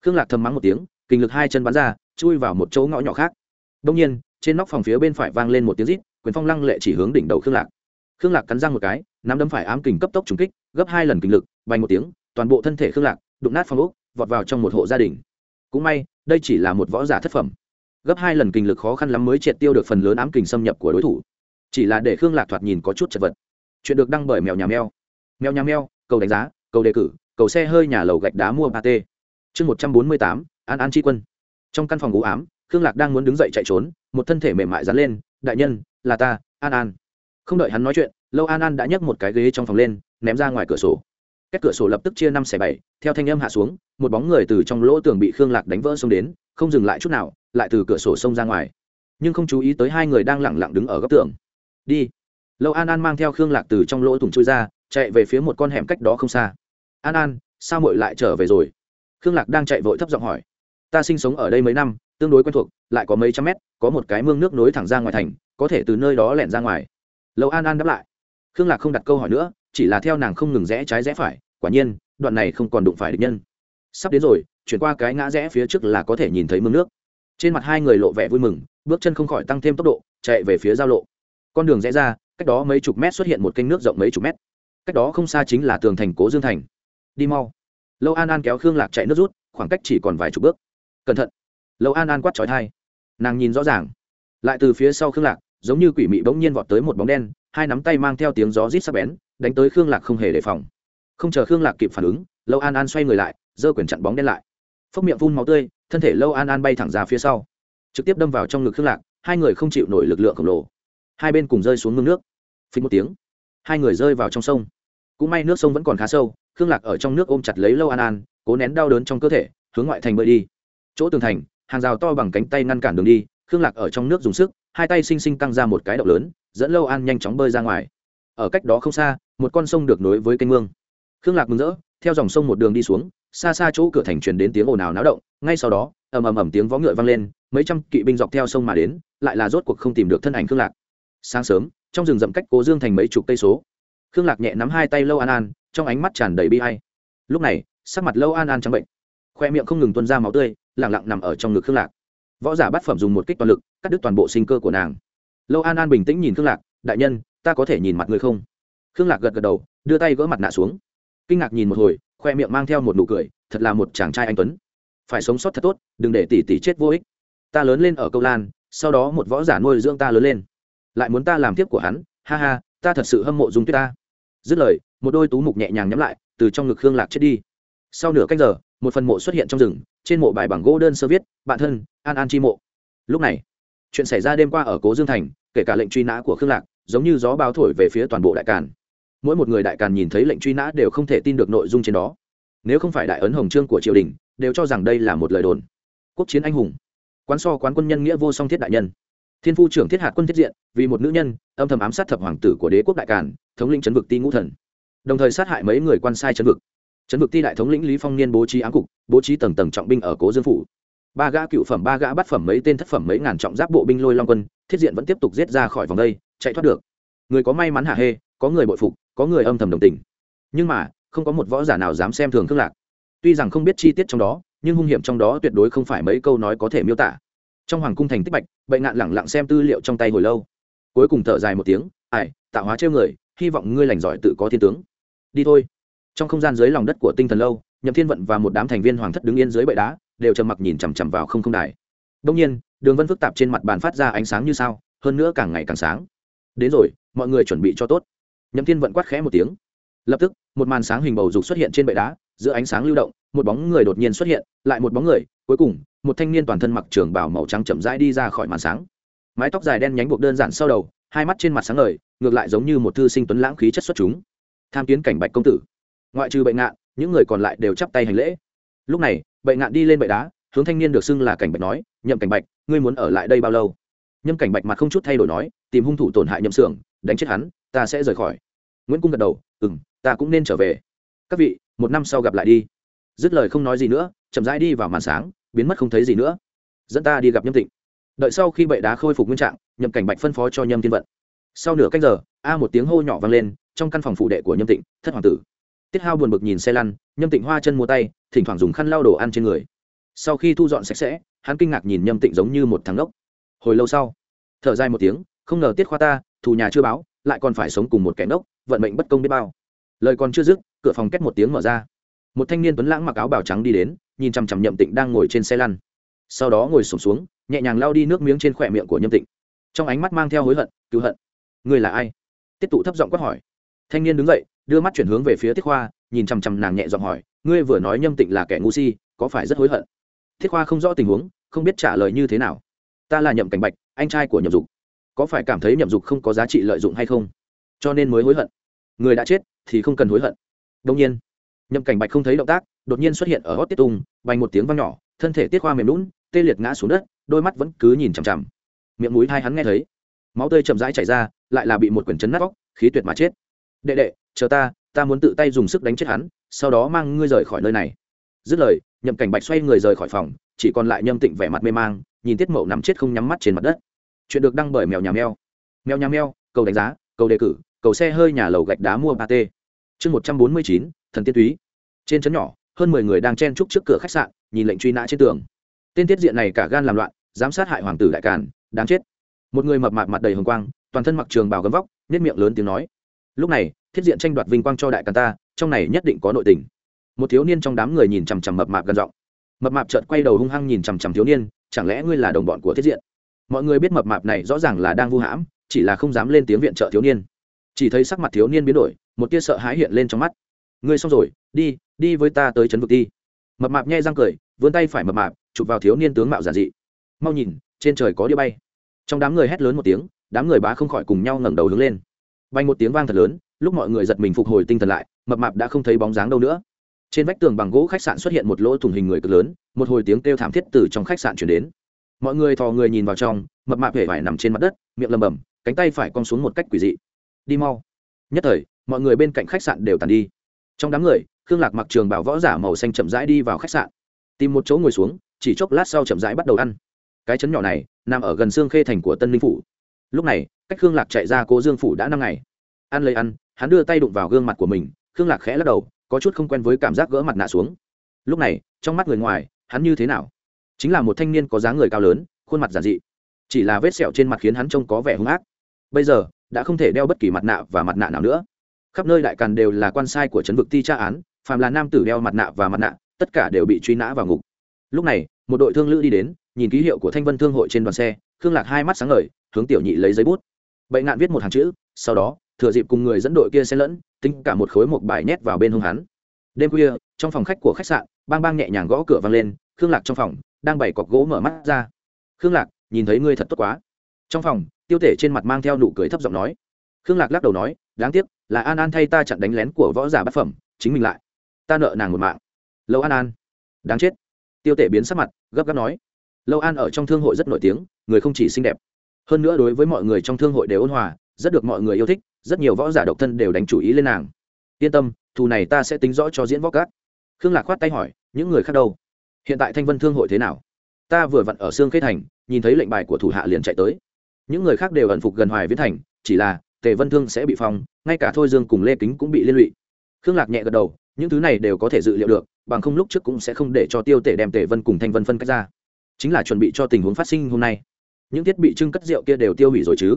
Khương lạc thầm mắng một tiếng, kinh lực hai chân bắn ra, chui vào một chỗ ngõ nhỏ khác. Đông nhiên, trên nóc phòng phía bên phải vang lên một tiếng rít, quyền phong lăng lệ chỉ hướng đỉnh đầu khương lạc khương lạc cắn răng một cái, nắm đấm phải ám kình cấp tốc trúng kích, gấp hai lần kinh lực vành một tiếng, toàn bộ thân thể khương lạc, đụng nát phong ốc, vọt vào trong một hộ gia đình. Cũng may, đây chỉ là một võ giả thất phẩm. Gấp hai lần kinh lực khó khăn lắm mới triệt tiêu được phần lớn ám kình xâm nhập của đối thủ. Chỉ là để khương lạc thoạt nhìn có chút chật vật. Chuyện được đăng bởi mèo nhà mèo. Mèo nhà mèo, cầu đánh giá, cầu đề cử, cầu xe hơi nhà lầu gạch đá mua ba t chương một trăm bốn mươi tám, an an tri quân. Trong căn phòng u ám, khương lạc đang muốn đứng dậy chạy trốn, một thân thể mềm mại dán lên, đại nhân, là ta, an an không đợi hắn nói chuyện, lâu an an đã nhấc một cái ghế trong phòng lên, ném ra ngoài cửa sổ. Cách cửa sổ lập tức chia năm xẻ bảy, theo thanh âm hạ xuống, một bóng người từ trong lỗ tường bị khương lạc đánh vỡ xông đến, không dừng lại chút nào, lại từ cửa sổ xông ra ngoài. Nhưng không chú ý tới hai người đang lẳng lặng đứng ở góc tường. Đi. Lâu an an mang theo khương lạc từ trong lỗ thủng chui ra, chạy về phía một con hẻm cách đó không xa. An an, sao mội lại trở về rồi? Khương lạc đang chạy vội thấp giọng hỏi. Ta sinh sống ở đây mấy năm, tương đối quen thuộc, lại có mấy trăm mét, có một cái mương nước nối thẳng ra ngoài thành, có thể từ nơi đó lẻn ra ngoài lâu an an đáp lại. Khương lạc không đặt câu hỏi nữa, chỉ là theo nàng không ngừng rẽ trái rẽ phải, quả nhiên, đoạn này không còn đụng phải địch nhân. Sắp đến rồi, chuyển qua cái ngã rẽ phía trước là có thể nhìn thấy mương nước. Trên mặt hai người lộ vẻ vui mừng, bước chân không khỏi tăng thêm tốc độ, chạy về phía giao lộ. Con đường rẽ ra, cách đó mấy chục mét xuất hiện một kênh nước rộng mấy chục mét. Cách đó không xa chính là tường thành cố dương thành. Đi mau. Lâu an an kéo khương lạc chạy nước rút, khoảng cách chỉ còn vài chục bước. Cẩn thận. Lâu an an quát trói thai nàng nhìn rõ ràng. Lại từ phía sau khương lạc giống như quỷ mị bỗng nhiên vọt tới một bóng đen, hai nắm tay mang theo tiếng gió rít sắc bén, đánh tới khương lạc không hề đề phòng. Không chờ khương lạc kịp phản ứng, lâu an an xoay người lại, giơ quyển chặn bóng đen lại. Phốc miệng phun máu tươi, thân thể lâu an an bay thẳng ra phía sau. Trực tiếp đâm vào trong ngực khương lạc, hai người không chịu nổi lực lượng khổng lồ. Hai bên cùng rơi xuống mương nước. Phình một tiếng, hai người rơi vào trong sông. Cũng may nước sông vẫn còn khá sâu, khương lạc ở trong nước ôm chặt lấy lâu an an, cố nén đau đớn trong cơ thể, hướng ngoại thành bơi đi. Chỗ tường thành, hàng rào to bằng cánh tay ngăn cản đường đi khương lạc ở trong nước dùng sức, hai tay xinh xinh căng ra một cái động lớn, dẫn lâu an nhanh chóng bơi ra ngoài. Ở cách đó không xa, một con sông được nối với kênh mương. Khương lạc mừng rỡ, theo dòng sông một đường đi xuống, xa xa chỗ cửa thành truyền đến tiếng ồn ào náo động, ngay sau đó, ầm ầm ầm tiếng vó ngựa vang lên, mấy trăm kỵ binh dọc theo sông mà đến, lại là rốt cuộc không tìm được thân ảnh khương lạc. Sáng sớm, trong rừng rậm cách cố dương thành mấy chục cây số. Khương lạc nhẹ nắm hai tay lâu an an, trong ánh mắt tràn đầy bi hay lúc này, sắc mặt lâu an an trắng bệnh. Khoe miệng không ngừng tuân ra máu tươi lẳng lặng nằm ở trong ngực khương lạc võ giả bát phẩm dùng một kích toàn lực, cắt đứt toàn bộ sinh cơ của nàng. Lâu an an bình tĩnh nhìn khương lạc, đại nhân, ta có thể nhìn mặt người không? Khương lạc gật gật đầu, đưa tay gỡ mặt nạ xuống. Kinh ngạc nhìn một hồi, khoe miệng mang theo một nụ cười, thật là một chàng trai anh tuấn. Phải sống sót thật tốt, đừng để tỷ tỷ chết vô ích. Ta lớn lên ở câu lan, sau đó một võ giả nuôi dưỡng ta lớn lên. Lại muốn ta làm tiếp của hắn, ha ha, ta thật sự hâm mộ dung tuyết ta. Dứt lời, một đôi tú mục nhẹ nhàng nhắm lại, từ trong ngực khương lạc chết đi. Sau nửa cách giờ, một phần mộ xuất hiện trong rừng trên mộ bài bằng gỗ đơn sơ viết, bạn thân, an an chi mộ. Lúc này, chuyện xảy ra đêm qua ở cố dương thành, kể cả lệnh truy nã của khương lạc, giống như gió báo thổi về phía toàn bộ đại càn. Mỗi một người đại càn nhìn thấy lệnh truy nã đều không thể tin được nội dung trên đó. Nếu không phải đại ấn hồng trương của triều đình, đều cho rằng đây là một lời đồn. Quốc chiến anh hùng. Quán so quán quân nhân nghĩa vô song thiết đại nhân. Thiên phu trưởng thiết hạt quân thiết diện, vì một nữ nhân, âm thầm ám sát thập hoàng tử của đế quốc đại càn, thống lĩnh chấn vực ti ngũ thần. Đồng thời sát hại mấy người quan sai chấn vực trấn vực ti đại thống lĩnh lý phong niên bố trí ám cục, bố trí tầng tầng trọng binh ở cố dương phủ. Ba gã cựu phẩm, ba gã bắt phẩm, mấy tên thất phẩm, mấy ngàn trọng giáp bộ binh lôi long quân, thiết diện vẫn tiếp tục giết ra khỏi vòng đây, chạy thoát được. Người có may mắn hạ hê, có người bội phục, có người âm thầm đồng tình. Nhưng mà, không có một võ giả nào dám xem thường thương lạc. Tuy rằng không biết chi tiết trong đó, nhưng hung hiểm trong đó tuyệt đối không phải mấy câu nói có thể miêu tả. Trong hoàng cung thành tích bạch bệnh ngạn lẳng lặng xem tư liệu trong tay hồi lâu. Cuối cùng thở dài một tiếng ải tạo hóa trêu người, hy vọng ngươi lành giỏi tự có thiên tướng. Đi thôi trong không gian dưới lòng đất của tinh thần lâu, nhậm thiên vận và một đám thành viên hoàng thất đứng yên dưới bệ đá, đều trầm mặc nhìn chằm chằm vào không không đài. Đông nhiên, đường vân phức tạp trên mặt bàn phát ra ánh sáng như sao, hơn nữa càng ngày càng sáng. Đến rồi, mọi người chuẩn bị cho tốt. Nhậm thiên vận quát khẽ một tiếng. Lập tức, một màn sáng hình bầu dục xuất hiện trên bệ đá, giữa ánh sáng lưu động, một bóng người đột nhiên xuất hiện, lại một bóng người, cuối cùng, một thanh niên toàn thân mặc trường bảo màu trắng chậm rãi đi ra khỏi màn sáng. Mái tóc dài đen nhánh buộc đơn giản sau đầu, hai mắt trên mặt sáng ngời, ngược lại giống như một thư sinh tuấn lãng khí chất xuất chúng. Tham kiến cảnh bạch công tử ngoại trừ bệnh ngạn, những người còn lại đều chắp tay hành lễ. Lúc này bệnh ngạn đi lên bệ đá, hướng thanh niên được xưng là cảnh bạch nói, nhậm cảnh bạch, ngươi muốn ở lại đây bao lâu? Nhâm cảnh bạch mặt không chút thay đổi nói, tìm hung thủ tổn hại nhậm xưởng, đánh chết hắn, ta sẽ rời khỏi. Nguyễn cung gật đầu ừ m ta cũng nên trở về. Các vị, một năm sau gặp lại đi. Dứt lời không nói gì nữa, chậm rãi đi vào màn sáng, biến mất không thấy gì nữa. Dẫn ta đi gặp nhâm tịnh. Đợi sau khi bệ đá khôi phục nguyên trạng, nhậm cảnh bạch phân phó cho nhâm thiên vận. Sau nửa cách giờ, a một tiếng hô nhỏ vang lên, trong căn phòng phụ đệ của nhâm tịnh, thất hoàng tử tiết hao buồn bực nhìn xe lăn nhâm tịnh hoa chân mua tay thỉnh thoảng dùng khăn lau đồ ăn trên người. Sau khi thu dọn sạch sẽ hắn kinh ngạc nhìn nhâm tịnh giống như một thằng ốc hồi lâu sau thở dài một tiếng không ngờ tiết khoa ta thù nhà chưa báo lại còn phải sống cùng một kẻ ngốc vận mệnh bất công biết bao. Lời còn chưa dứt cửa phòng két một tiếng mở ra. Một thanh niên tuấn lãng mặc áo bào trắng đi đến nhìn chằm chằm nhậm tịnh đang ngồi trên xe lăn. Sau đó ngồi sụp xuống, xuống nhẹ nhàng lao đi nước miếng trên khỏe miệng của nhâm tịnh. Trong ánh mắt mang theo hối hận cứu hận. Người là ai? Tiết tụ thấp giọng quát hỏi. Thanh niên đứng dậy đưa mắt chuyển hướng về phía tiết khoa, nhìn chằm chằm nàng nhẹ giọng hỏi, ngươi vừa nói nhâm tịnh là kẻ ngu si, có phải rất hối hận? Thiết khoa không rõ tình huống, không biết trả lời như thế nào. Ta là nhậm cảnh bạch, anh trai của nhậm dục. Có phải cảm thấy nhậm dục không có giá trị lợi dụng hay không? Cho nên mới hối hận. Người đã chết thì không cần hối hận. Đông nhiên, nhậm cảnh bạch không thấy động tác, đột nhiên xuất hiện ở hót tiết tung bành một tiếng vang nhỏ, thân thể tiết khoa mềm lún tê liệt ngã xuống đất, đôi mắt vẫn cứ nhìn chằm chằm. Miệng mũi hai hắn nghe thấy. Máu tươi chậm rãi chảy ra, lại là bị một quyển chấn nát vóc khí tuyệt mà chết đệ đệ, chờ ta ta muốn tự tay dùng sức đánh chết hắn, sau đó mang ngươi rời khỏi nơi này. Dứt lời, nhậm cảnh bạch xoay người rời khỏi phòng, chỉ còn lại nhâm tịnh vẻ mặt mê mang, nhìn tiết mậu nằm chết không nhắm mắt trên mặt đất. Chuyện được đăng bởi mèo nhà mèo. Mèo nhà mèo, cầu đánh giá, cầu đề cử, cầu xe hơi nhà lầu gạch đá mua ba t. Chương một trăm bốn mươi chín, thần tiên túy. Trên trấn nhỏ, hơn mười người đang chen trúc trước cửa khách sạn, nhìn lệnh truy nã trên tường. Tên tiết diện này cả gan làm loạn, giám sát hại hoàng tử đại càn, đáng chết. Một người mập mạp mặt đầy hồng quang, toàn thân mặc trường bào gấm vóc nếp miệng lớn tiếng nói lúc này, thiết diện tranh đoạt vinh quang cho đại càn ta, trong này nhất định có nội tình. Một thiếu niên trong đám người nhìn chằm chằm mập mạp gần giọng. Mập mạp chợt quay đầu hung hăng nhìn chằm chằm thiếu niên, chẳng lẽ ngươi là đồng bọn của thiết diện? Mọi người biết mập mạp này rõ ràng là đang vu hãm, chỉ là không dám lên tiếng viện trợ thiếu niên. Chỉ thấy sắc mặt thiếu niên biến đổi, một tia sợ hãi hiện lên trong mắt. Ngươi xong rồi, đi đi với ta tới trấn vực đi. mập mạp nhai răng cười, vươn tay phải mập mạp, chụp vào thiếu niên tướng mạo giản dị. Mau nhìn, trên trời có đĩa bay. Trong đám người hét lớn một tiếng, đám người bá không khỏi cùng nhau ngẩng đầu hướng lên bay một tiếng vang thật lớn, lúc mọi người giật mình phục hồi tinh thần lại, mập mạp đã không thấy bóng dáng đâu nữa. Trên vách tường bằng gỗ khách sạn xuất hiện một lỗ thủng hình người cực lớn, một hồi tiếng kêu thảm thiết từ trong khách sạn chuyển đến. Mọi người thò người nhìn vào trong, mập mạp hề vải nằm trên mặt đất, miệng lầm bầm cánh tay phải cong xuống một cách quỷ dị. Đi mau. Nhất thời, mọi người bên cạnh khách sạn đều tàn đi. Trong đám người, khương lạc mặc trường bảo võ giả màu xanh chậm rãi đi vào khách sạn. Tìm một chỗ ngồi xuống, chỉ chốc lát sau chậm rãi bắt đầu ăn. Cái chấn nhỏ này, nằm ở gần xương khê thành của tân linh phủ lúc này, cách khương lạc chạy ra cố dương phủ đã năm ngày. Ăn lấy ăn, hắn đưa tay đụng vào gương mặt của mình, khương lạc khẽ lắc đầu, có chút không quen với cảm giác gỡ mặt nạ xuống. Lúc này, trong mắt người ngoài, hắn như thế nào? Chính là một thanh niên có dáng người cao lớn, khuôn mặt giản dị. Chỉ là vết sẹo trên mặt khiến hắn trông có vẻ hung ác. Bây giờ, đã không thể đeo bất kỳ mặt nạ và mặt nạ nào nữa. Khắp nơi đại càn đều là quan sai của trấn vực ti tra án, phàm là nam tử đeo mặt nạ và mặt nạ, tất cả đều bị truy nã vào ngục. Lúc này, một đội thương lữ đi đến, nhìn ký hiệu của thanh vân thương hội trên đoàn xe, khương lạc hai mắt sáng ngời hướng tiểu nhị lấy giấy bút. Bệnh ngạn viết một hàng chữ, sau đó, thừa dịp cùng người dẫn đội kia xen lẫn, tính cả một khối một bài nhét vào bên hông hắn. Đêm khuya, trong phòng khách của khách sạn, bang bang nhẹ nhàng gõ cửa vang lên, khương lạc trong phòng, đang bày cọc gỗ mở mắt ra. Khương lạc, nhìn thấy ngươi thật tốt quá. Trong phòng, tiêu tể trên mặt mang theo nụ cười thấp giọng nói. Khương lạc lắc đầu nói, đáng tiếc, là an an thay ta chặn đánh lén của võ giả bát phẩm, chính mình lại. Ta nợ nàng một mạng. Lâu an an. Đáng chết. Tiêu tể biến sắc mặt, gấp gáp nói. Lâu an ở trong thương hội rất nổi tiếng, người không chỉ xinh đẹp hơn nữa đối với mọi người trong thương hội đều ôn hòa, rất được mọi người yêu thích, rất nhiều võ giả độc thân đều đánh chủ ý lên nàng. Yên tâm, thù này ta sẽ tính rõ cho diễn võ cát khương lạc khoát tay hỏi, những người khác đâu? Hiện tại thanh vân thương hội thế nào? Ta vừa vặn ở xương khê thành, nhìn thấy lệnh bài của thủ hạ liền chạy tới. Những người khác đều ẩn phục gần hoài viễn thành, chỉ là tề vân thương sẽ bị phong, ngay cả thôi dương cùng lê kính cũng bị liên lụy. Khương lạc nhẹ gật đầu, những thứ này đều có thể dự liệu được, bằng không lúc trước cũng sẽ không để cho tiêu tể đem tề vân cùng thanh vân phân cách ra. Chính là chuẩn bị cho tình huống phát sinh hôm nay những thiết bị trưng cất rượu kia đều tiêu hủy rồi chứ?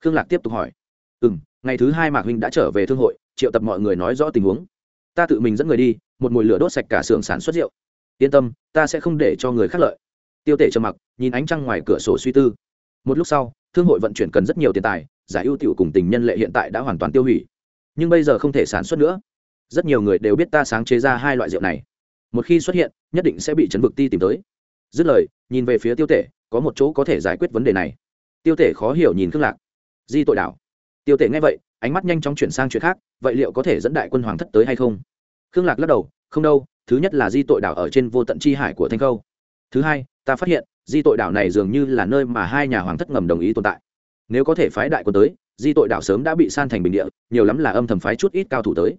Khương lạc tiếp tục hỏi. Ừ m ngày thứ hai mạc huynh đã trở về thương hội, triệu tập mọi người nói rõ tình huống. Ta tự mình dẫn người đi, một mồi lửa đốt sạch cả xưởng sản xuất rượu. Yên tâm, ta sẽ không để cho người khác lợi. Tiêu tể trầm mặc, nhìn ánh trăng ngoài cửa sổ suy tư. Một lúc sau, thương hội vận chuyển cần rất nhiều tiền tài, giải ưu tiểu cùng tình nhân lệ hiện tại đã hoàn toàn tiêu hủy. Nhưng bây giờ không thể sản xuất nữa. Rất nhiều người đều biết ta sáng chế ra hai loại rượu này. Một khi xuất hiện, nhất định sẽ bị chấn vực ti tìm tới. Dứt lời, nhìn về phía tiêu tể có một chỗ có thể giải quyết vấn đề này. Tiêu tể khó hiểu nhìn khương lạc. Di tội đảo. Tiêu tể nghe vậy, ánh mắt nhanh chóng chuyển sang chuyện khác, vậy liệu có thể dẫn đại quân hoàng thất tới hay không? Khương lạc lắc đầu, không đâu, thứ nhất là di tội đảo ở trên vô tận chi hải của thanh khâu. Thứ hai, ta phát hiện, di tội đảo này dường như là nơi mà hai nhà hoàng thất ngầm đồng ý tồn tại. Nếu có thể phái đại quân tới, di tội đảo sớm đã bị san thành bình địa, nhiều lắm là âm thầm phái chút ít cao thủ tới.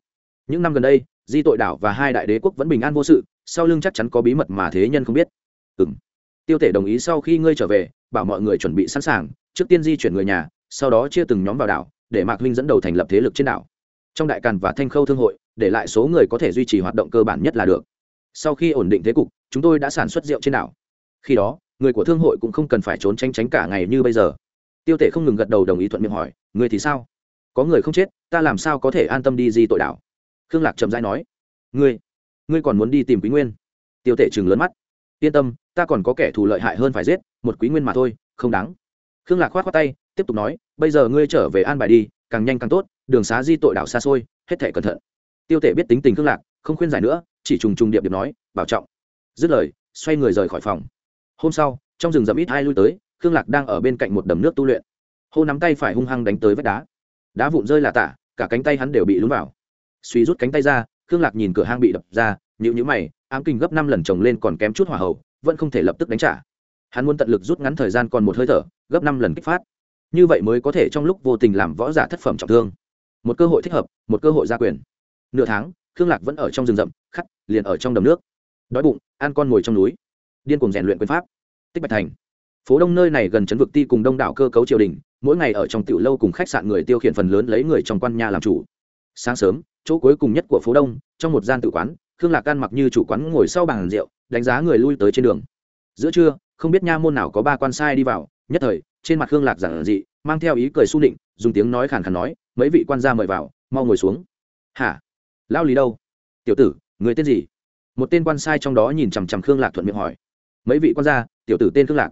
Những năm gần đây, di tội đảo và hai đại đế quốc vẫn bình an vô sự, sau lưng chắc chắn có bí mật mà thế nhân không biết. Ừ m tiêu tể đồng ý sau khi ngươi trở về, bảo mọi người chuẩn bị sẵn sàng, trước tiên di chuyển người nhà, sau đó chia từng nhóm vào đảo, để mạc huynh dẫn đầu thành lập thế lực trên đảo. Trong đại càn và thanh khâu thương hội, để lại số người có thể duy trì hoạt động cơ bản nhất là được. Sau khi ổn định thế cục, chúng tôi đã sản xuất rượu trên đảo. Khi đó, người của thương hội cũng không cần phải trốn tránh tránh cả ngày như bây giờ. Tiêu tể không ngừng gật đầu đồng ý thuận miệng hỏi người thì sao? Có người không chết, ta làm sao có thể an tâm đi di tội đảo? Khương lạc trầm dai nói, ngươi ngươi còn muốn đi tìm quý nguyên? Tiêu tể chừng lớn mắt, yên tâm ta còn có kẻ thù lợi hại hơn phải giết, một quý nguyên mà thôi, không đáng. Khương lạc khoát khoát tay, tiếp tục nói, bây giờ ngươi trở về an bài đi, càng nhanh càng tốt, đường xá di tội đảo xa xôi, hết thể cẩn thận. Tiêu tể biết tính tình khương lạc, không khuyên giải nữa, chỉ trùng trùng điệp điệp nói, bảo trọng. Dứt lời, xoay người rời khỏi phòng. Hôm sau, trong rừng rậm ít hai lui tới, khương lạc đang ở bên cạnh một đầm nước tu luyện. Hô nắm tay phải hung hăng đánh tới vách đá. Đá vụn rơi là tả, cả cánh tay hắn đều bị lún vào. Suy rút cánh tay ra, khương lạc nhìn cửa hang bị đập ra nhịu nhữ mày, ám kinh gấp năm lần chồng lên còn kém chút hỏa hậu vẫn không thể lập tức đánh trả. Hắn muốn tận lực rút ngắn thời gian còn một hơi thở, gấp năm lần kích phát. Như vậy mới có thể trong lúc vô tình làm võ giả thất phẩm trọng thương. Một cơ hội thích hợp, một cơ hội gia quyền. Nửa tháng, khương lạc vẫn ở trong rừng rậm, khắc, liền ở trong đầm nước. Đói bụng, ăn con ngồi trong núi. Điên cùng rèn luyện quyền pháp. Tích bạch thành. Phố đông nơi này gần chấn vực ti cùng đông đảo cơ cấu triều đình, mỗi ngày ở trong tiểu lâu cùng khách sạn người tiêu khiển phần lớn lấy người trong quan nhà làm chủ. Sáng sớm, chỗ cuối cùng nhất của phố đông, trong một gian tự quán, khương lạc ăn mặc như chủ quán ngồi sau bàn rượu đánh giá người lui tới trên đường. Giữa trưa, không biết nha môn nào có ba quan sai đi vào, nhất thời, trên mặt khương lạc giản dị, mang theo ý cười su định dùng tiếng nói khàn khàn nói, mấy vị quan gia mời vào, mau ngồi xuống. Hả? Lao lý đâu? Tiểu tử, người tên gì? Một tên quan sai trong đó nhìn chằm chằm khương lạc thuận miệng hỏi. Mấy vị quan gia, tiểu tử tên khương lạc.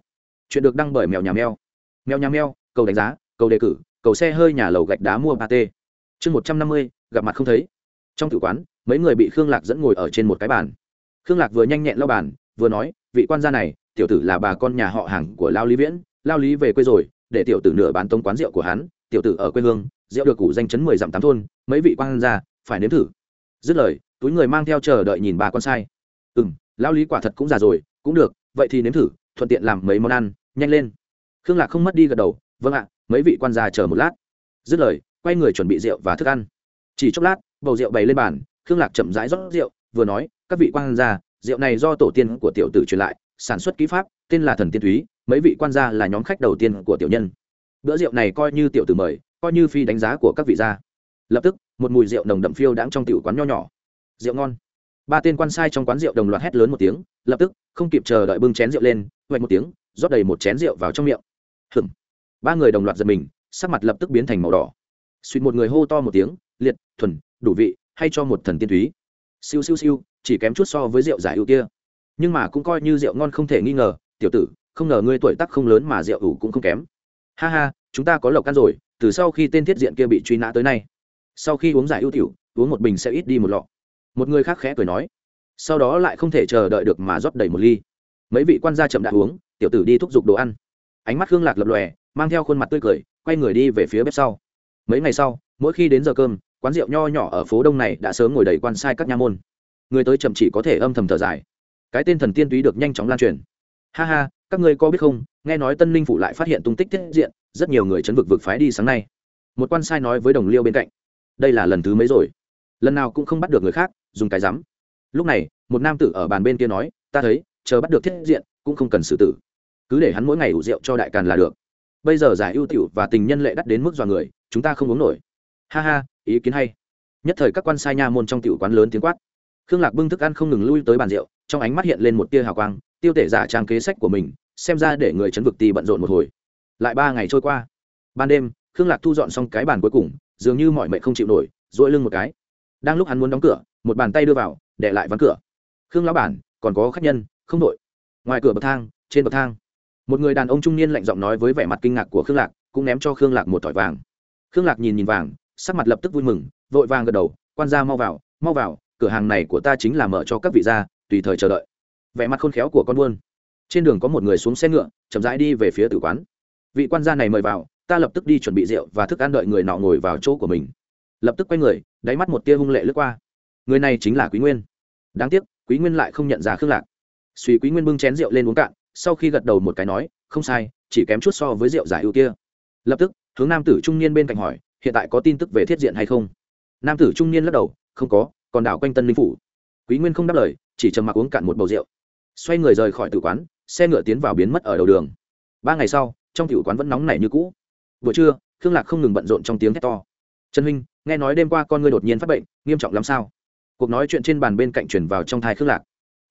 Chuyện được đăng bởi mèo nhà mèo. Mèo nhà mèo, cầu đánh giá, cầu đề cử, cầu xe hơi nhà lầu gạch đá mua ba t. Chương một trăm năm mươi, gặp mặt không thấy. Trong tử quán, mấy người bị khương lạc dẫn ngồi ở trên một cái bàn khương lạc vừa nhanh nhẹn lau bàn, vừa nói, vị quan gia này, tiểu tử là bà con nhà họ hàng của lao lý viễn, lao lý về quê rồi, để tiểu tử nửa bán tống quán rượu của hắn, tiểu tử ở quê hương, rượu được củ danh chấn mười dặm tám thôn, mấy vị quan gia, phải nếm thử. Dứt lời, túi người mang theo chờ đợi nhìn bà con sai. Ừ m lao lý quả thật cũng già rồi, cũng được, vậy thì nếm thử, thuận tiện làm mấy món ăn, nhanh lên. Khương lạc không mất đi gật đầu vâng ạ, mấy vị quan gia chờ một lát. Dứt lời, quay người chuẩn bị rượu và thức ăn. Chỉ chốc lát, bầu rượu bày lên bàn, khương lạc chậm rãi rót rượu vừa nói, các vị quan gia, rượu này do tổ tiên của tiểu tử truyền lại, sản xuất kỹ pháp, tên là thần tiên thúy mấy vị quan gia là nhóm khách đầu tiên của tiểu nhân. Bữa rượu này coi như tiểu tử mời, coi như phi đánh giá của các vị gia. Lập tức, một mùi rượu nồng đậm phiêu đãng trong tiểu quán nho nhỏ. Rượu ngon. Ba tên quan sai trong quán rượu đồng loạt hét lớn một tiếng, lập tức, không kịp chờ đợi bưng chén rượu lên vạch một tiếng, rót đầy một chén rượu vào trong miệng. Hừng ba người đồng loạt giật mình, sắc mặt lập tức biến thành màu đỏ. Suýt một người hô to một tiếng, liệt, thuần, đủ vị, hay cho một thần tiên thúy siêu siêu siêu, chỉ kém chút so với rượu giải ưu kia. Nhưng mà cũng coi như rượu ngon không thể nghi ngờ, tiểu tử, không ngờ ngươi tuổi tác không lớn mà rượu ủ cũng không kém. Ha ha, chúng ta có lộc ăn rồi, từ sau khi tên thiết diện kia bị truy nã tới nay. Sau khi uống giải ưu tiểu, uống một bình sẽ ít đi một lọ. Một người khác khẽ cười nói. Sau đó lại không thể chờ đợi được mà rót đầy một ly. Mấy vị quan gia chậm đã uống, tiểu tử đi thúc giục đồ ăn. Ánh mắt hương lạc lập lòe, mang theo khuôn mặt tươi cười, quay người đi về phía bếp sau. Mấy ngày sau, mỗi khi đến giờ cơm quán rượu nho nhỏ ở phố đông này đã sớm ngồi đầy quan sai các nha môn. Người tới chậm chỉ có thể âm thầm thở dài. Cái tên thần tiên túy được nhanh chóng lan truyền. Ha ha, các ngươi có biết không, nghe nói tân linh phủ lại phát hiện tung tích thiết diện, rất nhiều người chấn vực vực phái đi sáng nay. Một quan sai nói với đồng liêu bên cạnh, đây là lần thứ mấy rồi? Lần nào cũng không bắt được người khác, dùng cái rắm. Lúc này, một nam tử ở bàn bên kia nói, ta thấy, chờ bắt được thiết diện, cũng không cần xử tử. Cứ để hắn mỗi ngày ủ rượu cho đại càn là được. Bây giờ giải ưu tiểu và tình nhân lệ đắt đến mức dọa người, chúng ta không uống nổi. Ha ha ý kiến hay. Nhất thời các quan sai nha môn trong tiểu quán lớn tiếng quát. Khương lạc bưng thức ăn không ngừng lui tới bàn rượu, trong ánh mắt hiện lên một tia hào quang, tiêu tể giả trang kế sách của mình, xem ra để người chấn vực tì bận rộn một hồi. Lại ba ngày trôi qua. Ban đêm, khương lạc thu dọn xong cái bàn cuối cùng, dường như mọi mệnh không chịu nổi dỗi lưng một cái. Đang lúc hắn muốn đóng cửa, một bàn tay đưa vào, để lại ván cửa. Khương lão bản, còn có khách nhân, không đội. Ngoài cửa bậc thang, trên bậc thang, một người đàn ông trung niên lạnh giọng nói với vẻ mặt kinh ngạc của khương lạc, cũng ném cho khương lạc một thỏi vàng. Khương lạc nhìn nhìn vàng sắc mặt lập tức vui mừng, vội vàng gật đầu, quan gia mau vào mau vào, cửa hàng này của ta chính là mở cho các vị gia, tùy thời chờ đợi. Vẻ mặt khôn khéo của con buôn. Trên đường có một người xuống xe ngựa, chậm rãi đi về phía tử quán. Vị quan gia này mời vào, ta lập tức đi chuẩn bị rượu và thức ăn đợi người nọ ngồi vào chỗ của mình. Lập tức quay người, đáy mắt một tia hung lệ lướt qua. Người này chính là quý nguyên. Đáng tiếc, quý nguyên lại không nhận ra khương lạc. Suy quý nguyên bưng chén rượu lên uống cạn, sau khi gật đầu một cái nói, không sai, chỉ kém chút so với rượu giải ưu kia. Lập tức, hướng nam tử trung niên bên cạnh hỏi hiện tại có tin tức về thiết diện hay không? Nam tử trung niên lắc đầu, không có, còn đảo quanh tân linh phủ. Quý nguyên không đáp lời, chỉ trầm mặc uống cạn một bầu rượu. Xoay người rời khỏi tử quán, xe ngựa tiến vào biến mất ở đầu đường. Ba ngày sau, trong tử quán vẫn nóng nảy như cũ. Buổi trưa, khương lạc không ngừng bận rộn trong tiếng thét to. Trần huynh, nghe nói đêm qua con ngươi đột nhiên phát bệnh, nghiêm trọng lắm sao? Cuộc nói chuyện trên bàn bên cạnh chuyển vào trong thai khương lạc.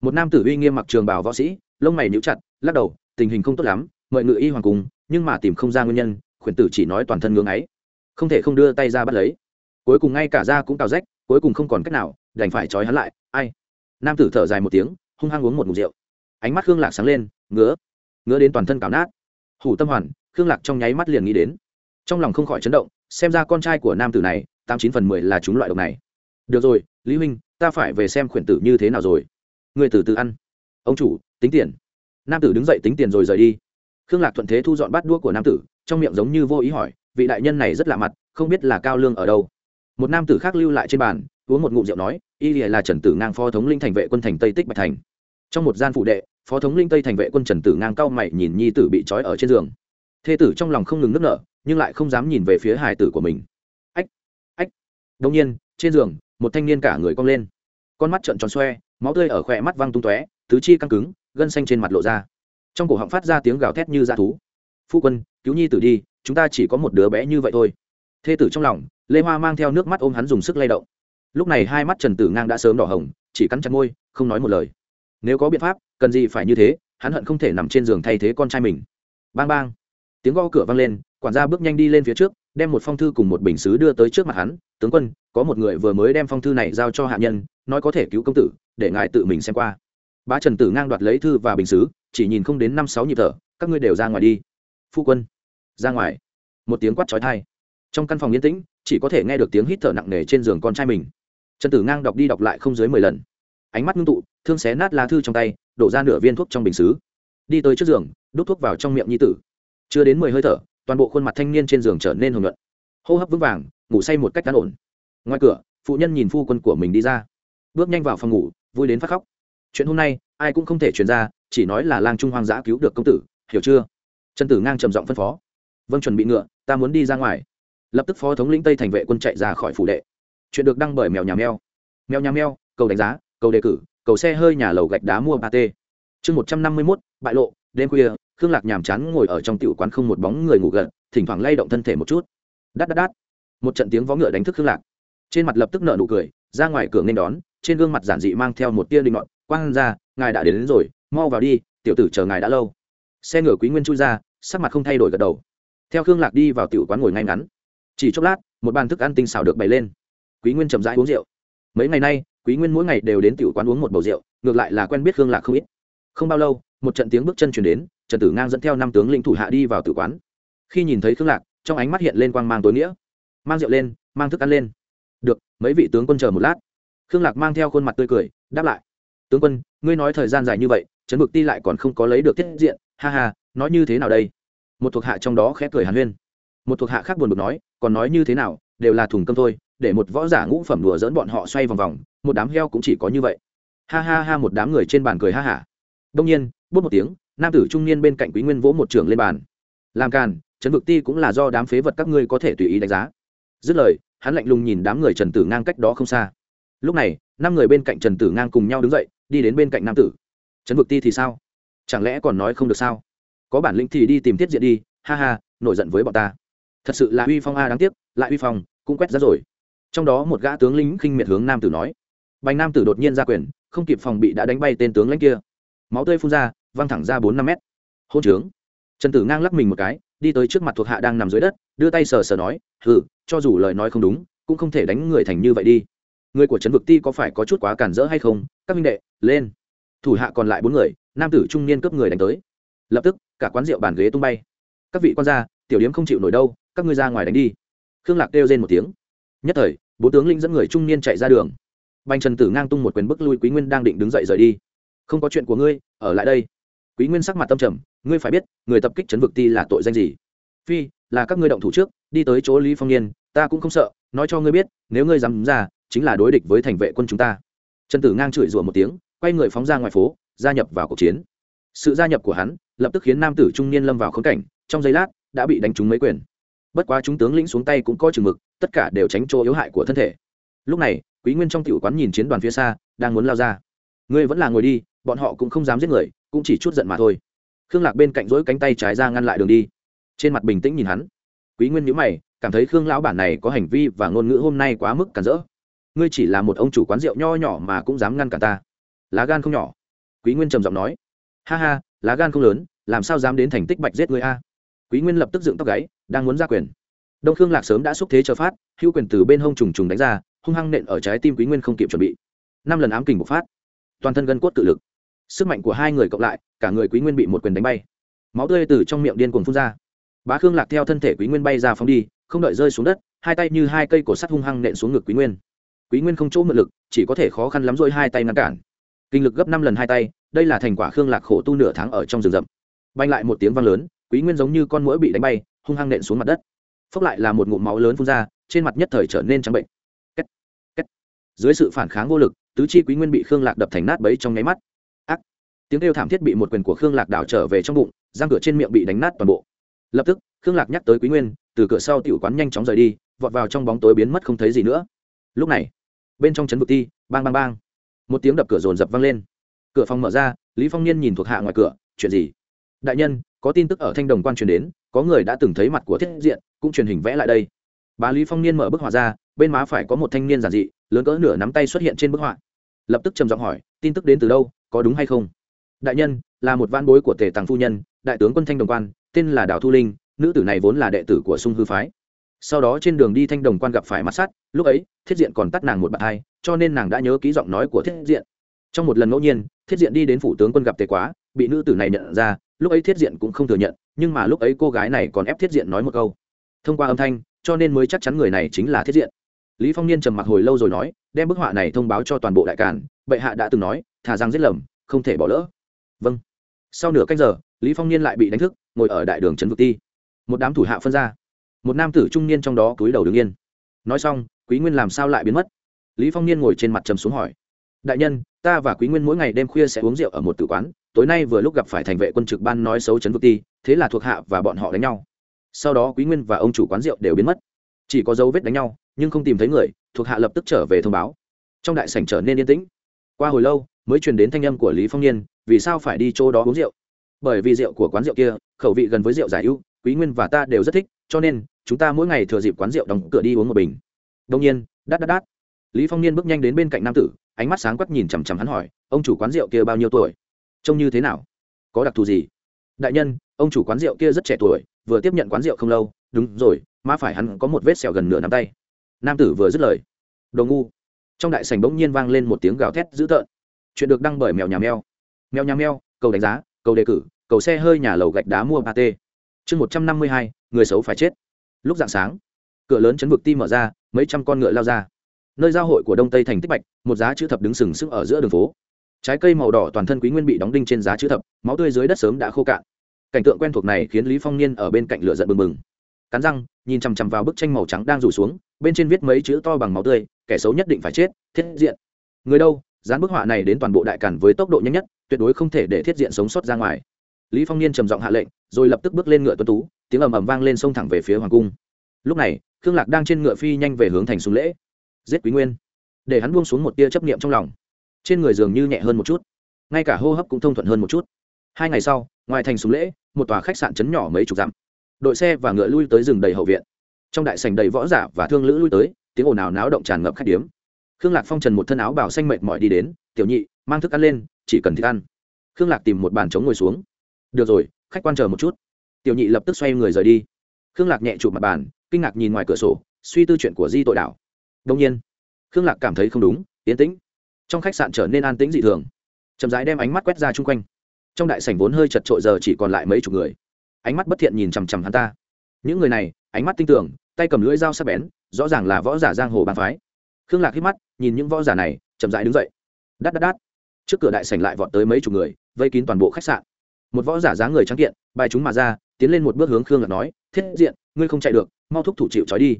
Một nam tử uy nghiêm mặc trường bào võ sĩ, lông mày níu chặt, lắc đầu, tình hình không tốt lắm, mời ngự y hoàng cùng nhưng mà tìm không ra nguyên nhân, khuyển tử chỉ nói toàn thân ngưỡng ấy không thể không đưa tay ra bắt lấy. Cuối cùng ngay cả da cũng cào rách, cuối cùng không còn cách nào, đành phải trói hắn lại. Ai? Nam tử thở dài một tiếng, hung hăng uống một mục rượu. Ánh mắt khương lạc sáng lên, ngứa. Ngứa đến toàn thân cào nát. Hủ tâm hoàn, khương lạc trong nháy mắt liền nghĩ đến. Trong lòng không khỏi chấn động, xem ra con trai của nam tử này, tám chín phần mười là chúng loại độc này. Được rồi, lý huynh, ta phải về xem khuyển tử như thế nào rồi. Người tử tự ăn. Ông chủ, tính tiền. Nam tử đứng dậy tính tiền rồi rời đi. Khương lạc thuận thế thu dọn bát đũa của nam tử, trong miệng giống như vô ý hỏi vị đại nhân này rất lạ mặt, không biết là cao lương ở đâu. Một nam tử khác lưu lại trên bàn, uống một ngụm rượu nói, y là trần tử ngang phó thống linh thành vệ quân thành tây tích bạch thành. Trong một gian phụ đệ, phó thống linh tây thành vệ quân trần tử ngang cao mày nhìn nhi tử bị trói ở trên giường. Thê tử trong lòng không ngừng nức nở, nhưng lại không dám nhìn về phía hải tử của mình. Ách ách. Đông nhiên, trên giường, một thanh niên cả người cong lên. Con mắt trợn tròn xoe, máu tươi ở khỏe mắt văng tung tóe, tứ chi căng cứng, gân xanh trên mặt lộ ra. Trong cổ họng phát ra tiếng gào thét như dã thú. Phu quân, cứu nhi tử đi chúng ta chỉ có một đứa bé như vậy thôi. Thê tử trong lòng, lê hoa mang theo nước mắt ôm hắn dùng sức lay động. Lúc này hai mắt trần tử ngang đã sớm đỏ hồng, chỉ cắn chặt môi, không nói một lời. Nếu có biện pháp, cần gì phải như thế, hắn hận không thể nằm trên giường thay thế con trai mình. Bang bang. Tiếng gõ cửa vang lên, quản gia bước nhanh đi lên phía trước, đem một phong thư cùng một bình xứ đưa tới trước mặt hắn. Tướng quân, có một người vừa mới đem phong thư này giao cho hạ nhân, nói có thể cứu công tử, để ngài tự mình xem qua. Bá trần tử ngang đoạt lấy thư và bình xứ, chỉ nhìn không đến năm sáu nhịp thở, các ngươi đều ra ngoài đi. Phu quân ra ngoài. Một tiếng quát trói thai trong căn phòng yên tĩnh, chỉ có thể nghe được tiếng hít thở nặng nề trên giường con trai mình. Trần tử ngang đọc đi đọc lại không dưới mười lần. Ánh mắt ngưng tụ, thương xé nát lá thư trong tay, đổ ra nửa viên thuốc trong bình xứ. Đi tới trước giường, đút thuốc vào trong miệng nhi tử. Chưa đến mười hơi thở, toàn bộ khuôn mặt thanh niên trên giường trở nên hồng nhuận. Hô hấp vững vàng, ngủ say một cách cán ổn. Ngoài cửa, phụ nhân nhìn phu quân của mình đi ra. Bước nhanh vào phòng ngủ, vui đến phát khóc. Chuyện hôm nay, ai cũng không thể truyền ra, chỉ nói là lang trung hoang dã cứu được công tử, hiểu chưa? Trần tử ngang trầm giọng phân phó vâng chuẩn bị ngựa ta muốn đi ra ngoài. Lập tức phó thống lĩnh tây thành vệ quân chạy ra khỏi phủ đệ. Chuyện được đăng bởi mèo nhà mèo. Mèo nhà mèo cầu đánh giá cầu đề cử cầu xe hơi nhà lầu gạch đá mua ba t chương một trăm năm mươi mốt bại lộ đêm khuya khương lạc nhàm chán ngồi ở trong tiểu quán không một bóng người ngủ gật thỉnh thoảng lay động thân thể một chút. Đắt đắt đắt một trận tiếng vó ngựa đánh thức khương lạc. Trên mặt lập tức nợ nụ cười ra ngoài cửa nên đón trên gương mặt giản dị mang theo một tia linh ngọn quang ra ngài đã đến, đến rồi mau vào đi tiểu tử chờ ngài đã lâu. Xe ngựa quý nguyên chui ra sắc mặt không thay đổi gật đầu theo khương lạc đi vào tiểu quán ngồi ngay ngắn. Chỉ chốc lát, một bàn thức ăn tinh xảo được bày lên. Quý nguyên chậm rãi uống rượu. Mấy ngày nay, quý nguyên mỗi ngày đều đến tiểu quán uống một bầu rượu, ngược lại là quen biết khương lạc không ít. Không bao lâu, một trận tiếng bước chân chuyển đến, trần tử ngang dẫn theo năm tướng lĩnh thủ hạ đi vào tử quán. Khi nhìn thấy khương lạc, trong ánh mắt hiện lên quang mang tối nghĩa. Mang rượu lên, mang thức ăn lên. Được, mấy vị tướng quân chờ một lát. Khương lạc mang theo khuôn mặt tươi cười, đáp lại. Tướng quân, ngươi nói thời gian dài như vậy trấn bực ti lại còn không có lấy được tiết diện. Ha ha, nói như thế nào đây? Một thuộc hạ trong đó khẽ cười hàn huyên. Một thuộc hạ khác buồn bực nói, còn nói như thế nào, đều là thùng cơm thôi, để một võ giả ngũ phẩm đùa dỡn bọn họ xoay vòng vòng, một đám heo cũng chỉ có như vậy. Ha ha ha, một đám người trên bàn cười ha hả. Đông nhiên, bút một tiếng, nam tử trung niên bên cạnh quý nguyên vỗ một trường lên bàn. Làm càn, trấn vực ti cũng là do đám phế vật các ngươi có thể tùy ý đánh giá. Dứt lời, hắn lạnh lùng nhìn đám người trần tử ngang cách đó không xa. Lúc này, năm người bên cạnh trần tử ngang cùng nhau đứng dậy, đi đến bên cạnh nam tử. Trấn vực ti thì sao? Chẳng lẽ còn nói không được sao? Có bản lĩnh thì đi tìm tiết diện đi ha ha nổi giận với bọn ta. Thật sự là uy phong a đáng tiếc lại uy phong cũng quét ra rồi. Trong đó một gã tướng lính khinh miệt hướng nam tử nói. Bành nam tử đột nhiên ra quyền không kịp phòng bị đã đánh bay tên tướng lãnh kia. Máu tươi phun ra văng thẳng ra bốn năm mét. Hôn trướng. Trần tử ngang lắc mình một cái đi tới trước mặt thuộc hạ đang nằm dưới đất đưa tay sờ sờ nói hừ, cho dù lời nói không đúng cũng không thể đánh người thành như vậy đi. Người của trấn vực ti có phải có chút quá cản rỡ hay không? Các minh đệ lên. Thủ hạ còn lại bốn người nam tử trung niên cướp người đánh tới lập tức, cả quán rượu bàn ghế tung bay. Các vị quan gia, tiểu điếm không chịu nổi đâu, các ngươi ra ngoài đánh đi. Khương lạc kêu lên một tiếng. Nhất thời bố tướng linh dẫn người trung niên chạy ra đường. Bành trần tử ngang tung một quyền bức lui quý nguyên đang định đứng dậy rời đi. Không có chuyện của ngươi, ở lại đây. Quý nguyên sắc mặt tâm trầm, ngươi phải biết, người tập kích chấn vực ti là tội danh gì? Phi, là các ngươi động thủ trước, đi tới chỗ lý phong niên, ta cũng không sợ, nói cho ngươi biết, nếu ngươi dám ra, chính là đối địch với thành vệ quân chúng ta. Trần tử ngang chửi rủa một tiếng, quay người phóng ra ngoài phố, gia nhập vào cuộc chiến. Sự gia nhập của hắn lập tức khiến nam tử trung niên lâm vào khốn cảnh, trong giây lát, đã bị đánh trúng mấy quyền. Bất quá chúng tướng lĩnh xuống tay cũng có chừng mực, tất cả đều tránh chỗ yếu hại của thân thể. Lúc này, quý nguyên trong tiểu quán nhìn chiến đoàn phía xa, đang muốn lao ra. Ngươi vẫn là ngồi đi, bọn họ cũng không dám giết người, cũng chỉ chút giận mà thôi. Khương lạc bên cạnh rỗi cánh tay trái ra ngăn lại đường đi. Trên mặt bình tĩnh nhìn hắn. Quý nguyên nhíu mày, cảm thấy khương lão bản này có hành vi và ngôn ngữ hôm nay quá mức cản rỡ. Ngươi chỉ là một ông chủ quán rượu nho nhỏ mà cũng dám ngăn cả ta. Lá gan không nhỏ. Quý nguyên trầm giọng nói ha ha, lá gan không lớn, làm sao dám đến thành tích bạch giết người a? Quý nguyên lập tức dựng tóc gáy, đang muốn ra quyền. Đông khương lạc sớm đã xúc thế chờ phát, hữu quyền từ bên hông trùng trùng đánh ra, hung hăng nện ở trái tim quý nguyên không kịp chuẩn bị. Năm lần ám kình bộc phát, toàn thân gân cốt tự lực. Sức mạnh của hai người cộng lại, cả người quý nguyên bị một quyền đánh bay. Máu tươi từ trong miệng điên cuồng phun ra. Bá khương lạc theo thân thể quý nguyên bay ra phóng đi, không đợi rơi xuống đất, hai tay như hai cây cổ sắt hung hăng nện xuống ngực quý nguyên. Quý nguyên không chỗ mượn lực, chỉ có thể khó khăn lắm rồi hai tay ngăn cản. Kinh lực gấp năm lần hai tay đây là thành quả khương lạc khổ tu nửa tháng ở trong rừng rậm. Bay lại một tiếng vang lớn, quý nguyên giống như con mũi bị đánh bay, hung hăng nện xuống mặt đất. Phốc lại là một ngụm máu lớn phun ra, trên mặt nhất thời trở nên trắng bệnh. Kết. Kết. dưới sự phản kháng vô lực, tứ chi quý nguyên bị khương lạc đập thành nát bấy trong nháy mắt. Ác. Tiếng kêu thảm thiết bị một quyền của khương lạc đảo trở về trong bụng, răng cửa trên miệng bị đánh nát toàn bộ. Lập tức, khương lạc nhắc tới quý nguyên, từ cửa sau tiểu quán nhanh chóng rời đi, vọt vào trong bóng tối biến mất không thấy gì nữa. Lúc này, bên trong trấn vực ti, bang bang bang. Một tiếng đập cửa rồn rập vang lên cửa phòng mở ra, lý phong niên nhìn thuộc hạ ngoài cửa, chuyện gì? Đại nhân, có tin tức ở thanh đồng quan truyền đến, có người đã từng thấy mặt của thiết diện, cũng truyền hình vẽ lại đây. Bà lý phong niên mở bức họa ra, bên má phải có một thanh niên giản dị, lớn cỡ nửa nắm tay xuất hiện trên bức họa. Lập tức trầm giọng hỏi, tin tức đến từ đâu, có đúng hay không? Đại nhân, là một van bối của tề tàng phu nhân, đại tướng quân thanh đồng quan, tên là đào thu linh, nữ tử này vốn là đệ tử của sung hư phái. Sau đó trên đường đi thanh đồng quan gặp phải mắt sắt, lúc ấy, thiết diện còn tắt nàng một bạn hai, cho nên nàng đã nhớ ký giọng nói của thiết diện trong một lần ngẫu nhiên, thiết diện đi đến phủ tướng quân gặp tề quá, bị nữ tử này nhận ra, lúc ấy thiết diện cũng không thừa nhận, nhưng mà lúc ấy cô gái này còn ép thiết diện nói một câu. Thông qua âm thanh, cho nên mới chắc chắn người này chính là thiết diện. Lý phong niên trầm mặc hồi lâu rồi nói, đem bức họa này thông báo cho toàn bộ đại cản bệ hạ đã từng nói, thà rằng giết lầm, không thể bỏ lỡ. Vâng. Sau nửa canh giờ, lý phong niên lại bị đánh thức, ngồi ở đại đường trấn vực ti. Một đám thủ hạ phân ra. Một nam tử trung niên trong đó cúi đầu đứng yên. Nói xong, quý nguyên làm sao lại biến mất? Lý phong niên ngồi trên mặt trầm xuống hỏi đại nhân, ta và quý nguyên mỗi ngày đêm khuya sẽ uống rượu ở một tử quán, tối nay vừa lúc gặp phải thành vệ quân trực ban nói xấu chấn vực ti, thế là thuộc hạ và bọn họ đánh nhau. Sau đó quý nguyên và ông chủ quán rượu đều biến mất. Chỉ có dấu vết đánh nhau, nhưng không tìm thấy người, thuộc hạ lập tức trở về thông báo. Trong đại sảnh trở nên yên tĩnh. Qua hồi lâu, mới truyền đến thanh âm của lý phong niên vì sao phải đi chỗ đó uống rượu? Bởi vì rượu của quán rượu kia, khẩu vị gần với rượu giải ưu, quý nguyên và ta đều rất thích, cho nên, chúng ta mỗi ngày thừa dịp quán rượu đóng cửa đi uống một bình. Đông nhiên đắt đắt đắt lý phong niên bước nhanh đến bên cạnh nam tử, ánh mắt sáng quắc nhìn chằm chằm hắn hỏi, ông chủ quán rượu kia bao nhiêu tuổi? Trông như thế nào? Có đặc thù gì? Đại nhân, ông chủ quán rượu kia rất trẻ tuổi, vừa tiếp nhận quán rượu không lâu, đúng rồi, má phải hắn có một vết sẹo gần nửa nắm tay. Nam tử vừa dứt lời, đồ ngu. Trong đại sảnh bỗng nhiên vang lên một tiếng gào thét dữ tợn. Chuyện được đăng bởi mèo nhà mèo. Mèo nhà mèo, cầu đánh giá, cầu đề cử, cầu xe hơi nhà lầu gạch đá mua ba t chương một trăm năm mươi hai, người xấu phải chết. Lúc dạng sáng, cửa lớn chấn vực ti mở ra, mấy trăm con ngựa lao ra nơi giao hội của đông tây thành tích bạch, một giá chữ thập đứng sừng sững ở giữa đường phố. Trái cây màu đỏ toàn thân quý nguyên bị đóng đinh trên giá chữ thập, máu tươi dưới đất sớm đã khô cạn. Cảnh tượng quen thuộc này khiến lý phong niên ở bên cạnh lửa giận bừng bừng. Cắn răng, nhìn chằm chằm vào bức tranh màu trắng đang rủ xuống, bên trên viết mấy chữ to bằng máu tươi, kẻ xấu nhất định phải chết, thiết diện. Người đâu, dán bức họa này đến toàn bộ đại cản với tốc độ nhanh nhất, tuyệt đối không thể để thiết diện sống sót ra ngoài. Lý phong niên trầm giọng hạ lệnh, rồi lập tức bước lên ngựa tuấn tú, tiếng ầm ầm vang lên sông thẳng về phía hoàng cung. Lúc này, khương lạc đang trên ngựa phi nhanh về hướng thành súng lễ giết quý nguyên. Để hắn buông xuống một tia chấp niệm trong lòng. Trên người dường như nhẹ hơn một chút. Ngay cả hô hấp cũng thông thuận hơn một chút. Hai ngày sau, ngoài thành súng lễ, một tòa khách sạn chấn nhỏ mấy chục dặm. Đội xe và ngựa lui tới rừng đầy hậu viện. Trong đại sảnh đầy võ giả và thương lữ lui tới, tiếng ồn ào náo động tràn ngập khách điếm. Khương lạc phong trần một thân áo bảo xanh mệt mỏi đi đến, tiểu nhị, mang thức ăn lên, chỉ cần thức ăn. Khương lạc tìm một bàn trống ngồi xuống. Được rồi, khách quan chờ một chút. Tiểu nhị lập tức xoay người rời đi. Khương lạc nhẹ chụp mặt bàn, kinh ngạc nhìn ngoài cửa sổ, suy tư chuyện của di tội đảo đông nhiên, khương lạc cảm thấy không đúng, yên tĩnh. Trong khách sạn trở nên an tĩnh dị thường. Chậm rãi đem ánh mắt quét ra chung quanh. Trong đại sảnh vốn hơi chật trội giờ chỉ còn lại mấy chục người. Ánh mắt bất thiện nhìn chằm chằm hắn ta. Những người này, ánh mắt tinh tưởng tay cầm lưỡi dao sắc bén, rõ ràng là võ giả giang hồ bàn phái. Khương lạc hít mắt, nhìn những võ giả này, chậm rãi đứng dậy. Đắt đắt đắt trước cửa đại sảnh lại vọt tới mấy chục người, vây kín toàn bộ khách sạn. Một võ giả dáng người trắng kiện, bài chúng mà ra, tiến lên một bước hướng khương lạc nói, thiết diện, ngươi không chạy được, mau thúc thủ chịu trói đi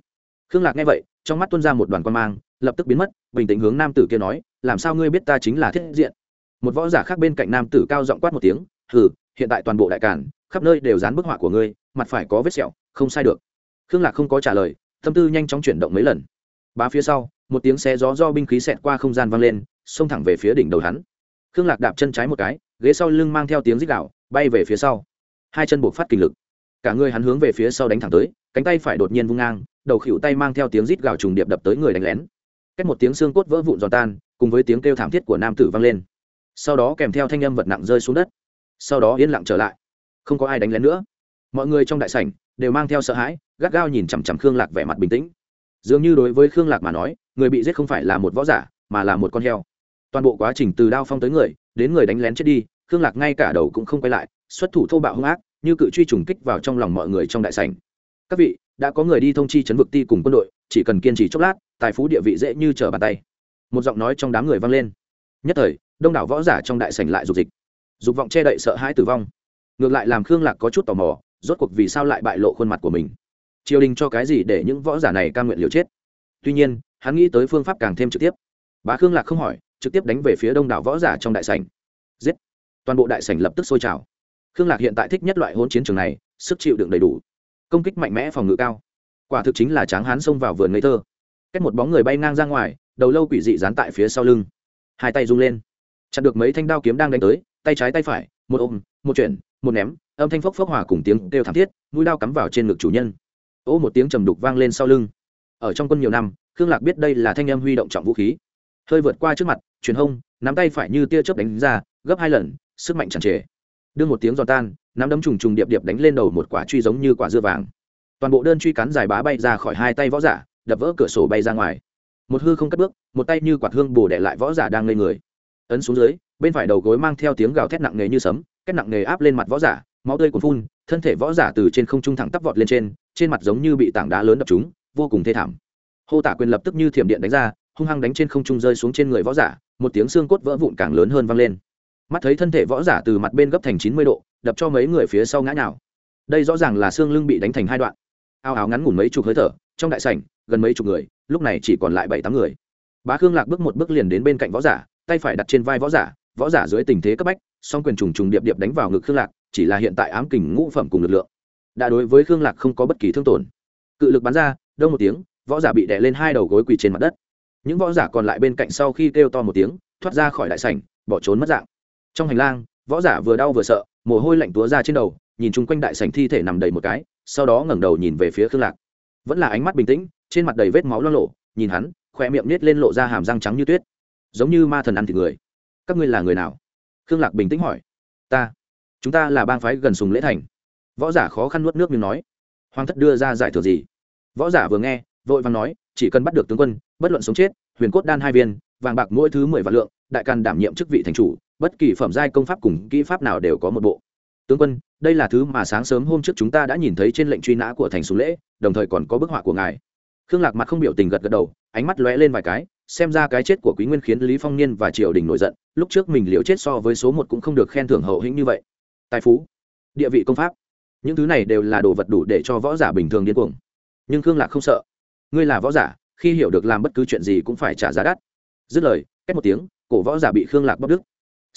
khương lạc nghe vậy, trong mắt Tuân ra một đoàn quan mang, lập tức biến mất, bình tĩnh hướng nam tử kia nói, làm sao ngươi biết ta chính là thiết diện? Một võ giả khác bên cạnh nam tử cao giọng quát một tiếng, hừ, hiện tại toàn bộ đại cản khắp nơi đều dán bức họa của ngươi, mặt phải có vết sẹo, không sai được. Khương lạc không có trả lời, tâm tư nhanh chóng chuyển động mấy lần. Ba phía sau, một tiếng xe gió do binh khí xẹt qua không gian vang lên, xông thẳng về phía đỉnh đầu hắn. Khương lạc đạp chân trái một cái, ghế sau lưng mang theo tiếng rít đạo bay về phía sau. Hai chân buộc phát kinh lực cả người hắn hướng về phía sau đánh thẳng tới, cánh tay phải đột nhiên vung ngang, đầu khỉu tay mang theo tiếng rít gào trùng điệp đập tới người đánh lén. Cách một tiếng xương cốt vỡ vụn giòn tan, cùng với tiếng kêu thảm thiết của nam tử vang lên. Sau đó kèm theo thanh âm vật nặng rơi xuống đất. Sau đó yên lặng trở lại. Không có ai đánh lén nữa. Mọi người trong đại sảnh đều mang theo sợ hãi, gắt gao nhìn chằm chằm khương lạc vẻ mặt bình tĩnh. Dường như đối với khương lạc mà nói, người bị giết không phải là một võ giả, mà là một con heo. Toàn bộ quá trình từ đao phong tới người, đến người đánh lén chết đi, khương lạc ngay cả đầu cũng không quay lại, xuất thủ thô bạo hung ác như cự truy trùng kích vào trong lòng mọi người trong đại sảnh. Các vị, đã có người đi thông chi chấn vực ti cùng quân đội, chỉ cần kiên trì chốc lát, tài phú địa vị dễ như trở bàn tay. Một giọng nói trong đám người vang lên. Nhất thời, đông đảo võ giả trong đại sảnh lại dục dịch. Dục vọng che đậy sợ hãi tử vong. Ngược lại làm khương lạc có chút tò mò, rốt cuộc vì sao lại bại lộ khuôn mặt của mình? Triều đình cho cái gì để những võ giả này ca nguyện liều chết? Tuy nhiên, hắn nghĩ tới phương pháp càng thêm trực tiếp. Bá khương lạc không hỏi, trực tiếp đánh về phía đông đảo võ giả trong đại sảnh. Giết! Toàn bộ đại sảnh lập tức sôi trào khương lạc hiện tại thích nhất loại hỗn chiến trường này, sức chịu đựng đầy đủ, công kích mạnh mẽ, phòng ngự cao. Quả thực chính là tráng hán xông vào vườn ngây thơ. Cách một bóng người bay ngang ra ngoài, đầu lâu quỷ dị dán tại phía sau lưng. Hai tay rung lên, chặn được mấy thanh đao kiếm đang đánh tới, tay trái tay phải, một ôm, một chuyển, một ném, âm thanh phốc phốc hòa cùng tiếng kêu thảm thiết, mũi đao cắm vào trên ngực chủ nhân. Ô, một tiếng trầm đục vang lên sau lưng. Ở trong quân nhiều năm, khương lạc biết đây là thanh em huy động trọng vũ khí. Hơi vượt qua trước mặt truyền hông, nắm tay phải như tia chớp đánh ra, gấp hai lần, sức mạnh chẳng trề đưa một tiếng giòn tan, nắm đấm trùng trùng điệp điệp đánh lên đầu một quả truy giống như quả dưa vàng. Toàn bộ đơn truy cắn dài bá bay ra khỏi hai tay võ giả, đập vỡ cửa sổ bay ra ngoài. Một hư không cất bước, một tay như quạt hương bổ đẻ lại võ giả đang lên người. Ấn xuống dưới, bên phải đầu gối mang theo tiếng gào thét nặng nề như sấm, két nặng nề áp lên mặt võ giả, máu tươi cuồn phun, thân thể võ giả từ trên không trung thẳng tắp vọt lên trên trên mặt giống như bị tảng đá lớn đập chúng vô cùng thê thảm. Hô tả quyền lập tức như thiểm điện đánh ra, hung hăng đánh trên không trung rơi xuống trên người võ giả, một tiếng xương cốt vỡ vụn càng lớn hơn vang lên mắt thấy thân thể võ giả từ mặt bên gấp thành chín mươi độ, đập cho mấy người phía sau ngã nhào. Đây rõ ràng là xương lưng bị đánh thành hai đoạn. Ao áo ngắn ngủn mấy chục hơi thở, trong đại sảnh, gần mấy chục người, lúc này chỉ còn lại bảy tám người. Bá khương lạc bước một bước liền đến bên cạnh võ giả, tay phải đặt trên vai võ giả võ giả dưới tình thế cấp bách, song quyền trùng trùng điệp điệp đánh vào ngực khương lạc, chỉ là hiện tại ám kình ngũ phẩm cùng lực lượng. Đã đối với khương lạc không có bất kỳ thương tổn. Cự lực bắn ra, đông một tiếng, võ giả bị đè lên hai đầu gối quỳ trên mặt đất. Những võ giả còn lại bên cạnh sau khi kêu to một tiếng, thoát ra khỏi đại sảnh, bỏ trốn mất dạng trong hành lang, võ giả vừa đau vừa sợ, mồ hôi lạnh túa ra trên đầu, nhìn chung quanh đại sảnh thi thể nằm đầy một cái, sau đó ngẩng đầu nhìn về phía khương lạc. Vẫn là ánh mắt bình tĩnh, trên mặt đầy vết máu lo lộ, nhìn hắn khoe miệng nết lên lộ ra hàm răng trắng như tuyết. Giống như ma thần ăn thịt người. Các ngươi là người nào? Khương lạc bình tĩnh hỏi. Ta. Chúng ta là bang phái gần sùng lễ thành. Võ giả khó khăn nuốt nước miếng nói. Hoàng thất đưa ra giải thưởng gì? Võ giả vừa nghe, vội vàng nói, chỉ cần bắt được tướng quân, bất luận sống chết, huyền cốt đan hai viên, vàng bạc mỗi thứ mười vạn lượng, đại can đảm nhiệm chức vị thành chủ bất kỳ phẩm giai công pháp cùng kỹ pháp nào đều có một bộ. Tướng quân, đây là thứ mà sáng sớm hôm trước chúng ta đã nhìn thấy trên lệnh truy nã của thành sùng lễ, đồng thời còn có bức họa của ngài. Khương lạc mặt không biểu tình gật gật đầu, ánh mắt lóe lên vài cái, xem ra cái chết của quý nguyên khiến lý phong niên và triều đình nổi giận, lúc trước mình liều chết so với số một cũng không được khen thưởng hậu hĩnh như vậy. Tài phú, địa vị công pháp, những thứ này đều là đồ vật đủ để cho võ giả bình thường điên cuồng. Nhưng khương lạc không sợ. Ngươi là võ giả, khi hiểu được làm bất cứ chuyện gì cũng phải trả giá đắt. Dứt lời cách một tiếng, cổ võ giả bị khương lạc bóc đứt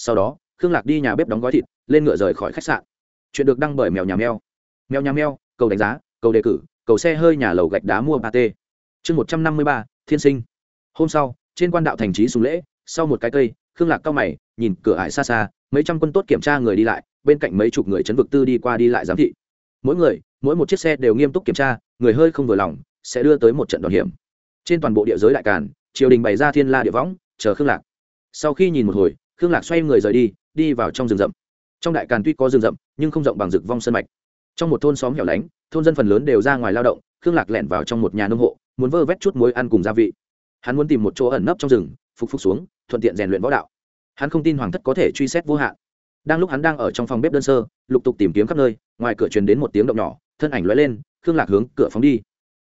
sau đó, khương lạc đi nhà bếp đóng gói thịt, lên ngựa rời khỏi khách sạn. Chuyện được đăng bởi mèo nhà mèo. Mèo nhà mèo, cầu đánh giá, cầu đề cử, cầu xe hơi nhà lầu gạch đá mua ba t chương một trăm năm mươi ba, thiên sinh. Hôm sau, trên quan đạo thành trí sùng lễ, sau một cái cây, khương lạc cao mày, nhìn cửa ải xa xa, mấy trăm quân tốt kiểm tra người đi lại, bên cạnh mấy chục người chấn vực tư đi qua đi lại giám thị. Mỗi người, mỗi một chiếc xe đều nghiêm túc kiểm tra, người hơi không vừa lòng, sẽ đưa tới một trận đòn hiểm. Trên toàn bộ địa giới đại càn, triều đình bày ra thiên la địa võng, chờ khương lạc. Sau khi nhìn một hồi khương lạc xoay người rời đi đi vào trong rừng rậm. Trong đại càn tuy có rừng rậm, nhưng không rộng bằng rực vong sân mạch. Trong một thôn xóm hẻo lánh, thôn dân phần lớn đều ra ngoài lao động, khương lạc lẻn vào trong một nhà nông hộ, muốn vơ vét chút muối ăn cùng gia vị. Hắn muốn tìm một chỗ ẩn nấp trong rừng, phục phục xuống, thuận tiện rèn luyện võ đạo. Hắn không tin hoàng thất có thể truy xét vô hạn. Đang lúc hắn đang ở trong phòng bếp đơn sơ, lục tục tìm kiếm khắp nơi, ngoài cửa truyền đến một tiếng động nhỏ, thân ảnh lóe lên, khương lạc hướng cửa phóng đi.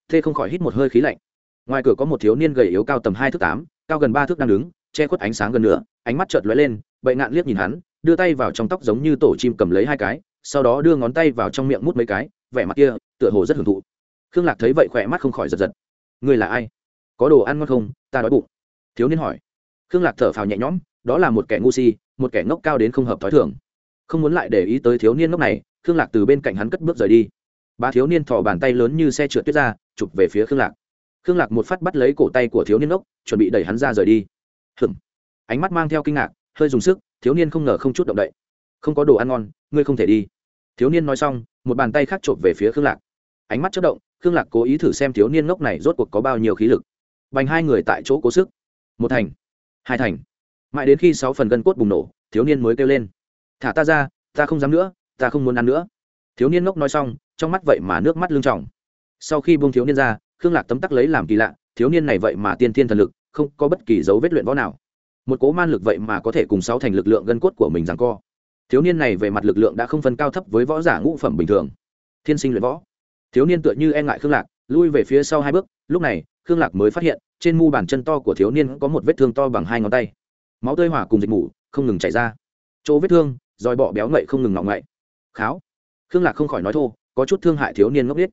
Thê không khỏi hít một hơi khí lạnh. Ngoài cửa có một thiếu niên gầy yếu cao tầm hai thước tám, cao gần ba thước đang đứng che khuất ánh sáng gần nữa, ánh mắt chợt lóe lên bậy ngạn liếc nhìn hắn đưa tay vào trong tóc giống như tổ chim cầm lấy hai cái sau đó đưa ngón tay vào trong miệng mút mấy cái vẻ mặt kia tựa hồ rất hưởng thụ. Khương lạc thấy vậy khỏe mắt không khỏi giật giật. Người là ai? Có đồ ăn ngon không? Ta đói bụng. Thiếu niên hỏi. Khương lạc thở phào nhẹ nhõm đó là một kẻ ngu si một kẻ ngốc cao đến không hợp t h ó i thường. Không muốn lại để ý tới thiếu niên ngốc này khương lạc từ bên cạnh hắn cất bước rời đi. Ba thiếu niên thò bàn tay lớn như xe trượt tuyết ra chụp về phía khương lạc. Khương lạc một phát bắt lấy cổ tay của thiếu niên ngốc chuẩn bị đẩy hắn ra rời đi hửng ánh mắt mang theo kinh ngạc, hơi dùng sức, thiếu niên không ngờ không chút động đậy. Không có đồ ăn ngon, ngươi không thể đi. Thiếu niên nói xong, một bàn tay khác chộp về phía khương lạc. Ánh mắt chất động, khương lạc cố ý thử xem thiếu niên ngốc này rốt cuộc có bao nhiêu khí lực. Bành hai người tại chỗ cố sức. Một thành, hai thành. Mãi đến khi sáu phần gân cốt bùng nổ, thiếu niên mới kêu lên. Thả ta ra, ta không dám nữa, ta không muốn ăn nữa. Thiếu niên ngốc nói xong, trong mắt vậy mà nước mắt lưng tròng. sau khi buông thiếu niên ra, khương lạc tấm tắc lấy làm kỳ lạ, thiếu niên này vậy mà tiên thiên thần lực không có bất kỳ dấu vết luyện võ nào. Một cố man lực vậy mà có thể cùng sáu thành lực lượng gân cốt của mình rằng co. Thiếu niên này về mặt lực lượng đã không phân cao thấp với võ giả ngũ phẩm bình thường. Thiên sinh luyện võ. Thiếu niên tựa như e ngại khương lạc, lui về phía sau hai bước, lúc này, khương lạc mới phát hiện, trên mu bàn chân to của thiếu niên có một vết thương to bằng hai ngón tay. Máu tơi hỏa cùng dịch mủ, không ngừng chảy ra. Chỗ vết thương roi bọ béo ngậy không ngừng ngọng ngậy. Kháo. Khương lạc không khỏi nói thô, có chút thương hại thiếu niên ngốc biết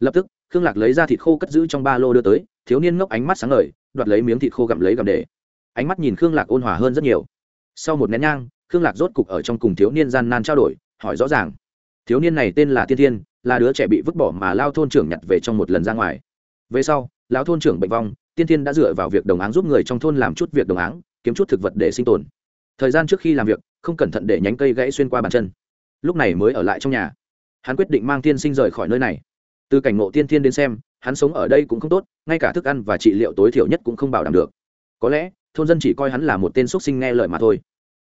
lập tức, khương lạc lấy ra thịt khô cất giữ trong ba lô đưa tới thiếu niên ngốc ánh mắt sáng ngời, đoạt lấy miếng thịt khô gặm lấy gặm để. Ánh mắt nhìn khương lạc ôn hòa hơn rất nhiều. Sau một nén nhang, khương lạc rốt cục ở trong cùng thiếu niên gian nan trao đổi, hỏi rõ ràng. Thiếu niên này tên là tiên thiên, là đứa trẻ bị vứt bỏ mà lao thôn trưởng nhặt về trong một lần ra ngoài. Về sau, lão thôn trưởng bệnh vong, tiên thiên đã dựa vào việc đồng áng giúp người trong thôn làm chút việc đồng áng, kiếm chút thực vật để sinh tồn. Thời gian trước khi làm việc, không cẩn thận để nhánh cây gãy xuyên qua bàn chân. Lúc này mới ở lại trong nhà. Hắn quyết định mang tiên sinh rời khỏi nơi này. Từ cảnh ngộ tiên thiên đến xem hắn sống ở đây cũng không tốt, ngay cả thức ăn và trị liệu tối thiểu nhất cũng không bảo đảm được. Có lẽ, thôn dân chỉ coi hắn là một tên x u ấ t sinh nghe lời mà thôi.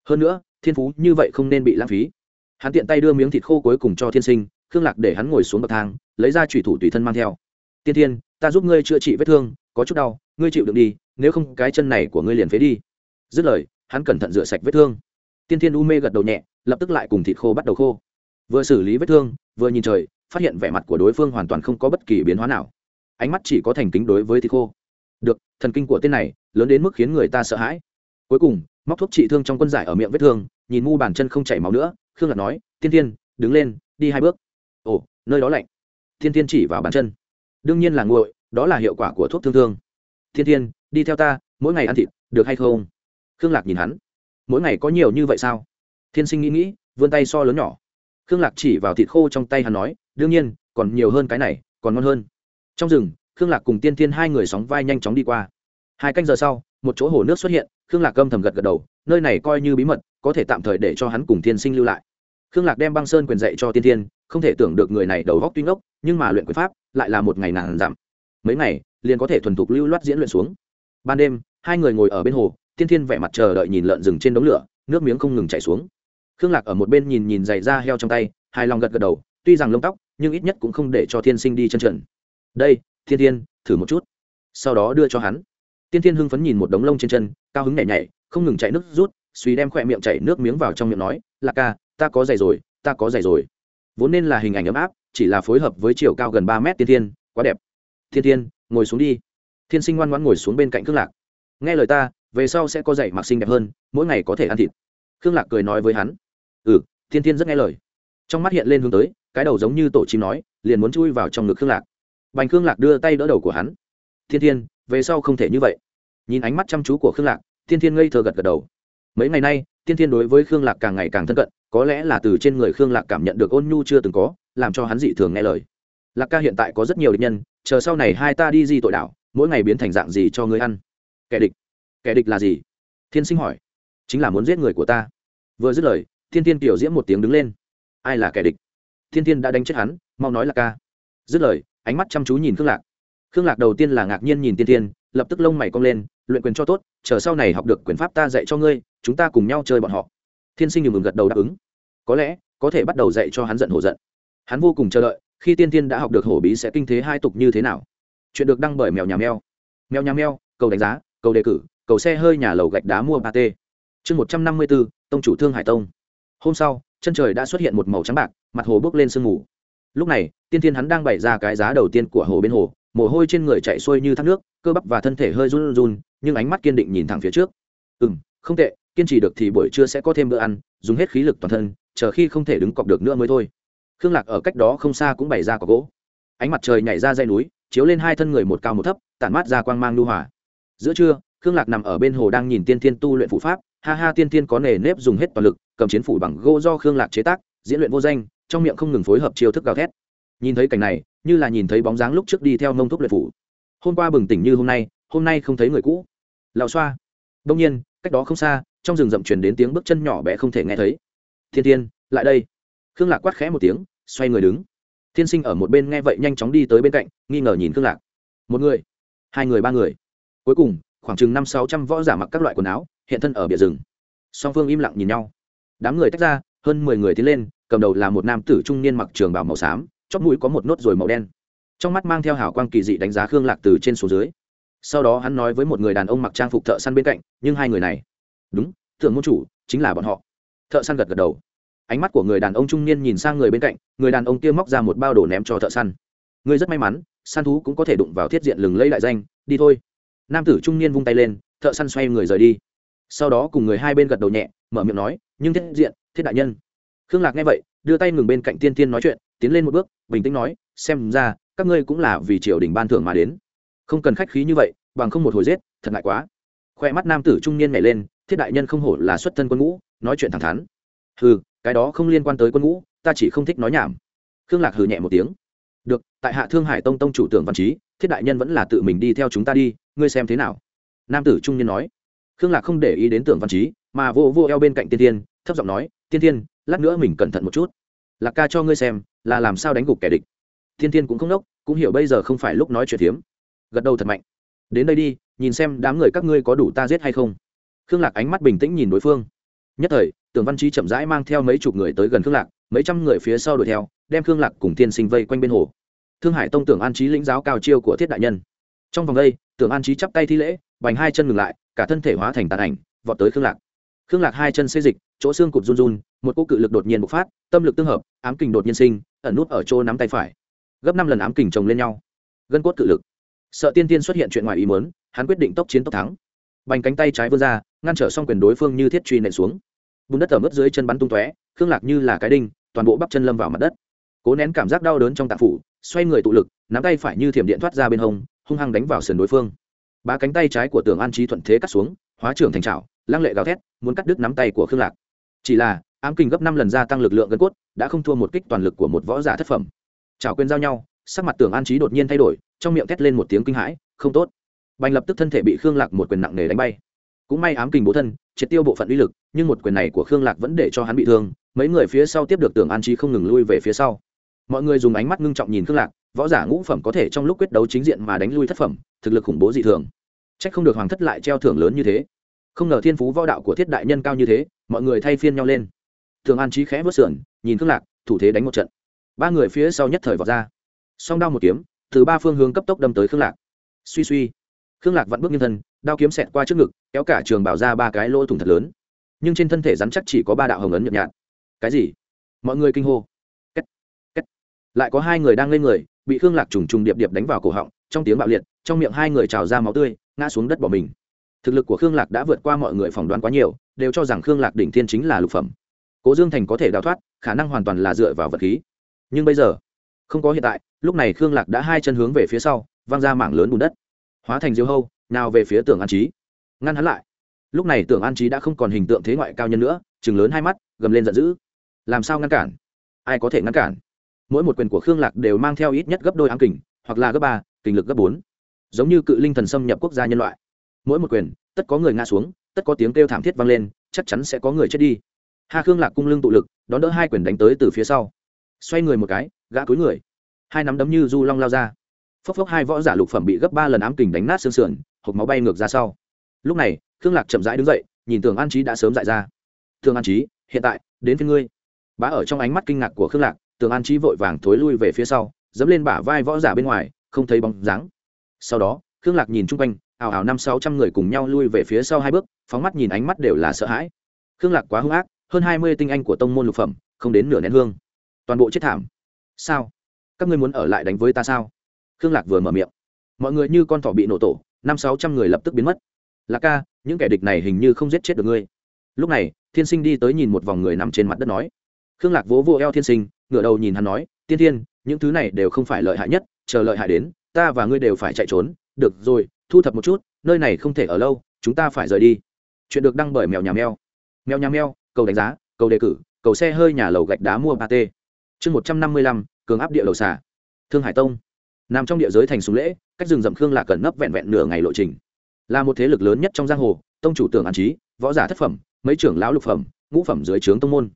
Hơn nữa, thiên phú như vậy không nên bị lãng phí. Hắn tiện tay đưa miếng thịt khô cuối cùng cho thiên sinh, khương lạc để hắn ngồi xuống bậc thang, lấy ra thủy thủ tùy thân mang theo. Tiên thiên, ta giúp ngươi chữa trị vết thương, có chút đau, ngươi chịu được đi, nếu không cái chân này của ngươi liền phế đi. Dứt lời, hắn cẩn thận rửa sạch vết thương. Tiên thiên u mê gật đầu nhẹ, lập tức lại cùng thịt khô bắt đầu khô. Vừa xử lý vết thương, vừa nhìn trời, phát hiện vẻ mặt của đối phương hoàn toàn không có bất kỳ biến hóa nào ánh mắt chỉ có thành kính đối với thịt khô. Được, thần kinh của tên này lớn đến mức khiến người ta sợ hãi. Cuối cùng, móc thuốc trị thương trong quân giải ở miệng vết thương, nhìn mu bàn chân không chảy máu nữa, khương lạc nói, tiên tiên đứng lên, đi hai bước. Ồ, nơi đó lạnh. Tiên tiên chỉ vào bàn chân. Đương nhiên là nguội, đó là hiệu quả của thuốc thương thương. Thiên tiên đi theo ta, mỗi ngày ăn thịt, được hay không? Khương lạc nhìn hắn. Mỗi ngày có nhiều như vậy sao? Thiên sinh nghĩ nghĩ, vươn tay so lớn nhỏ. Khương lạc chỉ vào thịt khô trong tay hắn nói, đương nhiên, còn nhiều hơn cái này, còn ngon hơn trong rừng khương lạc cùng tiên thiên hai người sóng vai nhanh chóng đi qua. Hai canh giờ sau một chỗ hồ nước xuất hiện khương lạc gâm thầm gật gật đầu nơi này coi như bí mật có thể tạm thời để cho hắn cùng tiên sinh lưu lại. Khương lạc đem băng sơn quyền dạy cho tiên thiên, không thể tưởng được người này đầu góc tuy ngốc nhưng mà luyện quyền pháp lại là một ngày nàng giảm mấy ngày liền có thể thuần thục lưu loát diễn luyện xuống. Ban đêm hai người ngồi ở bên hồ tiên thiên vẻ mặt chờ đợi nhìn lợn rừng trên đống lửa nước miếng không ngừng chảy xuống. Khương lạc ở một bên nhìn nhìn giày da heo trong tay hài lòng gật gật đầu tuy rằng lông tóc nhưng ít nhất cũng không để cho thiên sinh đi chân trần đây, thiên thiên, thử một chút. Sau đó đưa cho hắn. Tiên thiên hưng phấn nhìn một đống lông trên chân, cao hứng nhảy nhảy, không ngừng chạy nước rút, suy đem khỏe miệng chảy nước miếng vào trong miệng nói là ca, ta có giày rồi, ta có giày rồi. Vốn nên là hình ảnh ấm áp, chỉ là phối hợp với chiều cao gần ba mét tiên thiên, quá đẹp. Thiên thiên, ngồi xuống đi. Thiên sinh ngoan ngoãn ngồi xuống bên cạnh khương lạc. Nghe lời ta, về sau sẽ có giày mặc xinh đẹp hơn, mỗi ngày có thể ăn thịt. Khương lạc cười nói với hắn. Ừ thiên thiên rất nghe lời. Trong mắt hiện lên hướng tới, cái đầu giống như tổ chim nói, liền muốn chui vào trong ngực khương lạc bành khương lạc đưa tay đỡ đầu của hắn. Thiên thiên, về sau không thể như vậy. Nhìn ánh mắt chăm chú của khương lạc, thiên thiên ngây thơ gật gật đầu. Mấy ngày nay, thiên thiên đối với khương lạc càng ngày càng thân cận, có lẽ là từ trên người khương lạc cảm nhận được ôn nhu chưa từng có, làm cho hắn dị thường nghe lời. Lạc ca hiện tại có rất nhiều địch nhân, chờ sau này hai ta đi di tội đảo, mỗi ngày biến thành dạng gì cho ngươi ăn? Kẻ địch. Kẻ địch là gì? Thiên sinh hỏi. Chính là muốn giết người của ta. Vừa dứt lời, thiên thiên tiểu diễm một tiếng đứng lên. Ai là kẻ địch? Thiên thiên đã đánh chết hắn, mau nói là ca. Dứt lời ánh mắt chăm chú nhìn khương lạc. Khương lạc đầu tiên là ngạc nhiên nhìn tiên tiên lập tức lông mày cong lên, luyện quyền cho tốt, chờ sau này học được quyền pháp ta dạy cho ngươi, chúng ta cùng nhau chơi bọn họ. Thiên sinh nhường gật đầu đáp ứng. Có lẽ, có thể bắt đầu dạy cho hắn giận hổ giận. Hắn vô cùng chờ đợi, khi tiên tiên đã học được hổ bí sẽ kinh thế hai tục như thế nào. Chuyện được đăng bởi mèo nhà mèo. Mèo nhà mèo, cầu đánh giá, cầu đề cử, cầu xe hơi nhà lầu gạch đá mua ba t chương một trăm năm mươi bốn tông chủ thương hải tông. Hôm sau, chân trời đã xuất hiện một màu trắng bạc, mặt hồ bước lên sương mù lúc này, tiên tiên hắn đang bày ra cái giá đầu tiên của hồ bên hồ, mồ hôi trên người chạy xuôi như thác nước, cơ bắp và thân thể hơi run run, nhưng ánh mắt kiên định nhìn thẳng phía trước. Ừ m không tệ, kiên trì được thì buổi trưa sẽ có thêm bữa ăn, dùng hết khí lực toàn thân, chờ khi không thể đứng cọc được nữa mới thôi. Khương lạc ở cách đó không xa cũng bày ra có gỗ. Ánh mặt trời nhảy ra dây núi, chiếu lên hai thân người một cao một thấp, tản mát ra quang mang lưu hỏa giữa trưa, khương lạc nằm ở bên hồ đang nhìn tiên tiên tu luyện phụ pháp. Ha ha, tiên tiên có nề nếp dùng hết toàn lực, cầm chiến phủ bằng gỗ do khương lạc chế tác, diễn luyện vô danh trong miệng không ngừng phối hợp chiêu thức gào thét. Nhìn thấy cảnh này, như là nhìn thấy bóng dáng lúc trước đi theo nông thúc luyện phủ. Hôm qua bừng tỉnh như hôm nay hôm nay không thấy người cũ. Lão xoa. Đông nhiên, cách đó không xa, trong rừng rậm truyền đến tiếng bước chân nhỏ bé không thể nghe thấy. Thiên tiên lại đây. Khương lạc quát khẽ một tiếng, xoay người đứng. Thiên sinh ở một bên nghe vậy nhanh chóng đi tới bên cạnh, nghi ngờ nhìn khương lạc. Một người, hai người, ba người. Cuối cùng, khoảng chừng năm sáu trăm võ giả mặc các loại quần áo, hiện thân ở bìa rừng. Song phương im lặng nhìn nhau. Đám người tách ra, hơn mười người tiến lên cầm đầu là một nam tử trung niên mặc trường bào màu xám, chóp mũi có một nốt ruồi màu đen. Trong mắt mang theo hảo quang kỳ dị đánh giá khương lạc từ trên xuống dưới. Sau đó hắn nói với một người đàn ông mặc trang phục thợ săn bên cạnh, nhưng hai người này đúng, thượng môn chủ, chính là bọn họ. Thợ săn gật gật đầu. Ánh mắt của người đàn ông trung niên nhìn sang người bên cạnh, người đàn ông kia móc ra một bao đồ ném cho thợ săn. Người rất may mắn, săn thú cũng có thể đụng vào thiết diện lừng lấy đại danh, đi thôi. Nam tử trung niên vung tay lên, thợ săn xoay người rời đi. Sau đó cùng người hai bên gật đầu nhẹ, mở miệng nói, nhưng thiết diện, thiết đại nhân khương lạc nghe vậy, đưa tay ngừng bên cạnh tiên tiên nói chuyện, tiến lên một bước, bình tĩnh nói, xem ra, các ngươi cũng là vì triều đình ban thưởng mà đến. Không cần khách khí như vậy, bằng không một hồi giết, thật ngại quá. Khoe mắt nam tử trung niên nhảy lên, thiết đại nhân không hổ là xuất thân quân ngũ, nói chuyện thẳng thắn. Hừ, cái đó không liên quan tới quân ngũ, ta chỉ không thích nói nhảm. Khương lạc hừ nhẹ một tiếng. Được, tại hạ thương hải tông tông chủ tưởng văn trí, thiết đại nhân vẫn là tự mình đi theo chúng ta đi, ngươi xem thế nào? Nam tử trung niên nói. Khương lạc không để ý đến tưởng văn trí, mà vô vô eo bên cạnh tiên tiên, thấp giọng nói, tiên tiên lát nữa mình cẩn thận một chút. Lạc ca cho ngươi xem, là làm sao đánh gục kẻ địch. Thiên Thiên cũng không nốc, cũng hiểu bây giờ không phải lúc nói chuyện hiếm gật đầu thật mạnh. Đến đây đi, nhìn xem đám người các ngươi có đủ ta giết hay không. Khương lạc ánh mắt bình tĩnh nhìn đối phương. Nhất thời, tưởng văn trí chậm rãi mang theo mấy chục người tới gần khương lạc, mấy trăm người phía sau đuổi theo, đem khương lạc cùng tiên sinh vây quanh bên hồ. Thương hải tông tưởng an trí lĩnh giáo cao chiêu của thiết đại nhân. Trong vòng đây, tưởng an trí chắp tay thi lễ, bành hai chân ngừng lại, cả thân thể hóa thành tàn ảnh, vọt tới khương lạc. Khương lạc hai chân xê dịch, chỗ xương cụt run run một cô cự lực đột nhiên bộc phát, tâm lực tương hợp, ám kình đột nhiên sinh, ẩn nút ở chỗ nắm tay phải. Gấp năm lần ám kình chồng lên nhau. Gân cốt cự lực. Sợ tiên tiên xuất hiện chuyện ngoài ý muốn, hắn quyết định tốc chiến tốc thắng. Bành cánh tay trái vươn ra, ngăn trở xong quyền đối phương như thiết truy nện xuống. Bùn đất ở mức dưới chân bắn tung tóe, khương lạc như là cái đinh, toàn bộ bắp chân lâm vào mặt đất. Cố nén cảm giác đau đớn trong tạng phủ, xoay người tụ lực, nắm tay phải như thiểm điện thoát ra bên hông, hung hăng đánh vào sườn đối phương. Ba cánh tay trái của tường an trí thuận thế cắt xuống, hóa trưởng thành trào lăng lệ gào thét, muốn cắt đứt nắm tay của khương lạc. Chỉ là ám kình gấp năm lần gia tăng lực lượng gân cốt, đã không thua một kích toàn lực của một võ giả thất phẩm. Trào quên giao nhau, sắc mặt Tưởng an trí đột nhiên thay đổi, trong miệng thét lên một tiếng kinh hãi, không tốt. Bành lập tức thân thể bị khương lạc một quyền nặng nề đánh bay. Cũng may ám kình bố thân, triệt tiêu bộ phận uy lực, nhưng một quyền này của khương lạc vẫn để cho hắn bị thương, mấy người phía sau tiếp được tưởng an trí không ngừng lui về phía sau. Mọi người dùng ánh mắt ngưng trọng nhìn khương lạc, võ giả ngũ phẩm có thể trong lúc quyết đấu chính diện mà đánh lui thất phẩm, thực lực khủng bố dị thường. Chắc không được hoàng thất lại treo thưởng lớn như thế. Không ngờ thiên phú võ đạo của thiết đại nhân cao như thế, mọi người thay phiên nhau lên thường an trí khẽ vớt sườn, nhìn khương lạc, thủ thế đánh một trận. Ba người phía sau nhất thời vọt ra. Song đao một kiếm, từ ba phương hướng cấp tốc đâm tới khương lạc. Suy suy, khương lạc vặn bước nhân thân, đao kiếm xẹt qua trước ngực, kéo cả trường bảo ra ba cái lỗ thủng thật lớn. Nhưng trên thân thể rắn chắc chỉ có ba đạo hồng ấn nhợt nhạt. Cái gì? Mọi người kinh hô. Kết. Kết. lại có hai người đang lên người, bị khương lạc trùng trùng điệp điệp đánh vào cổ họng, trong tiếng bạo liệt, trong miệng hai người trào ra máu tươi, ngã xuống đất bỏ mình. Thực lực của khương lạc đã vượt qua mọi người phỏng đoán quá nhiều, đều cho rằng khương lạc đỉnh thiên chính là lục phẩm cố dương thành có thể đào thoát, khả năng hoàn toàn là dựa vào vật khí. Nhưng bây giờ, không có hiện tại, lúc này khương lạc đã hai chân hướng về phía sau, văng ra mảng lớn bùn đất. Hóa thành diêu hâu, nào về phía tưởng an trí ngăn hắn lại. Lúc này tưởng an trí đã không còn hình tượng thế ngoại cao nhân nữa chừng lớn hai mắt, gầm lên giận dữ. Làm sao ngăn cản? Ai có thể ngăn cản? Mỗi một quyền của khương lạc đều mang theo ít nhất gấp đôi ám kình, hoặc là gấp ba, kình lực gấp bốn. Giống như cự linh thần xâm nhập quốc gia nhân loại. Mỗi một quyền, tất có người ngã xuống, tất có tiếng kêu thảm thiết vang lên, chắc chắn sẽ có người chết đi hà khương lạc cung lưng tụ lực, đón đỡ hai quyền đánh tới từ phía sau. Xoay người một cái, gã cúi người. Hai nắm đấm như du long lao ra. Phốc phốc hai võ giả lục phẩm bị gấp ba lần ám kình đánh nát xương sườn hộp máu bay ngược ra sau. Lúc này, khương lạc chậm rãi đứng dậy, nhìn tường an trí đã sớm dại ra. Tường an trí hiện tại, đến phía ngươi. Bá ở trong ánh mắt kinh ngạc của khương lạc, tường an trí vội vàng thối lui về phía sau, dẫm lên bả vai võ giả bên ngoài, không thấy bóng dáng. Sau đó, khương lạc nhìn chung quanh ảo ảo năm sáu trăm người cùng nhau lui về phía sau hai bước, phóng mắt nhìn ánh mắt đều là sợ hãi. Khương lạc quá hung ác hơn hai mươi tinh anh của tông môn lục phẩm, không đến nửa nén hương. Toàn bộ chết thảm. Sao? Các ngươi muốn ở lại đánh với ta sao? Khương lạc vừa mở miệng. Mọi người như con thỏ bị nổ tổ, năm sáu trăm người lập tức biến mất. Lạc ca, những kẻ địch này hình như không giết chết được ngươi. Lúc này, thiên sinh đi tới nhìn một vòng người nằm trên mặt đất nói. Khương lạc vỗ vô eo thiên sinh, ngửa đầu nhìn hắn nói, tiên thiên, những thứ này đều không phải lợi hại nhất, chờ lợi hại đến, ta và ngươi đều phải chạy trốn. Được rồi, thu thập một chút, nơi này không thể ở lâu, chúng ta phải rời đi. Chuyện được đăng bởi mèo nhà mèo. Mèo nhà mèo cầu đánh giá, cầu đề cử, cầu xe hơi nhà lầu gạch đá mua ba t chương một trăm năm mươi lăm, cường áp địa lầu xả thương hải tông. Nằm trong địa giới thành súng lễ, cách rừng rậm khương lạc cần nấp vẹn vẹn nửa ngày lộ trình. Là một thế lực lớn nhất trong giang hồ, tông chủ tưởng an trí, võ giả thất phẩm, mấy trưởng lão lục phẩm, ngũ phẩm dưới trướng tông môn.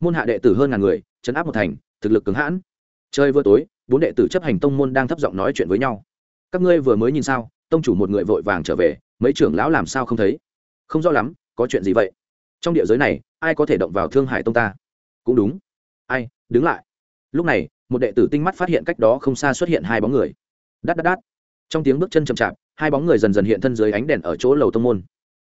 Môn hạ đệ tử hơn ngàn người chấn áp một thành, thực lực cứng hãn. Chơi vừa tối, bốn đệ tử chấp hành tông môn đang thấp giọng nói chuyện với nhau. Các ngươi vừa mới nhìn sao, tông chủ một người vội vàng trở về, mấy trưởng lão làm sao không thấy? Không rõ lắm, có chuyện gì vậy? Trong địa giới này, ai có thể động vào thương hải tông ta? Cũng đúng. Ai, đứng lại. Lúc này, một đệ tử tinh mắt phát hiện cách đó không xa xuất hiện hai bóng người. Đắt đắt đắt trong tiếng bước chân chậm chạp, hai bóng người dần dần hiện thân dưới ánh đèn ở chỗ lầu tông môn.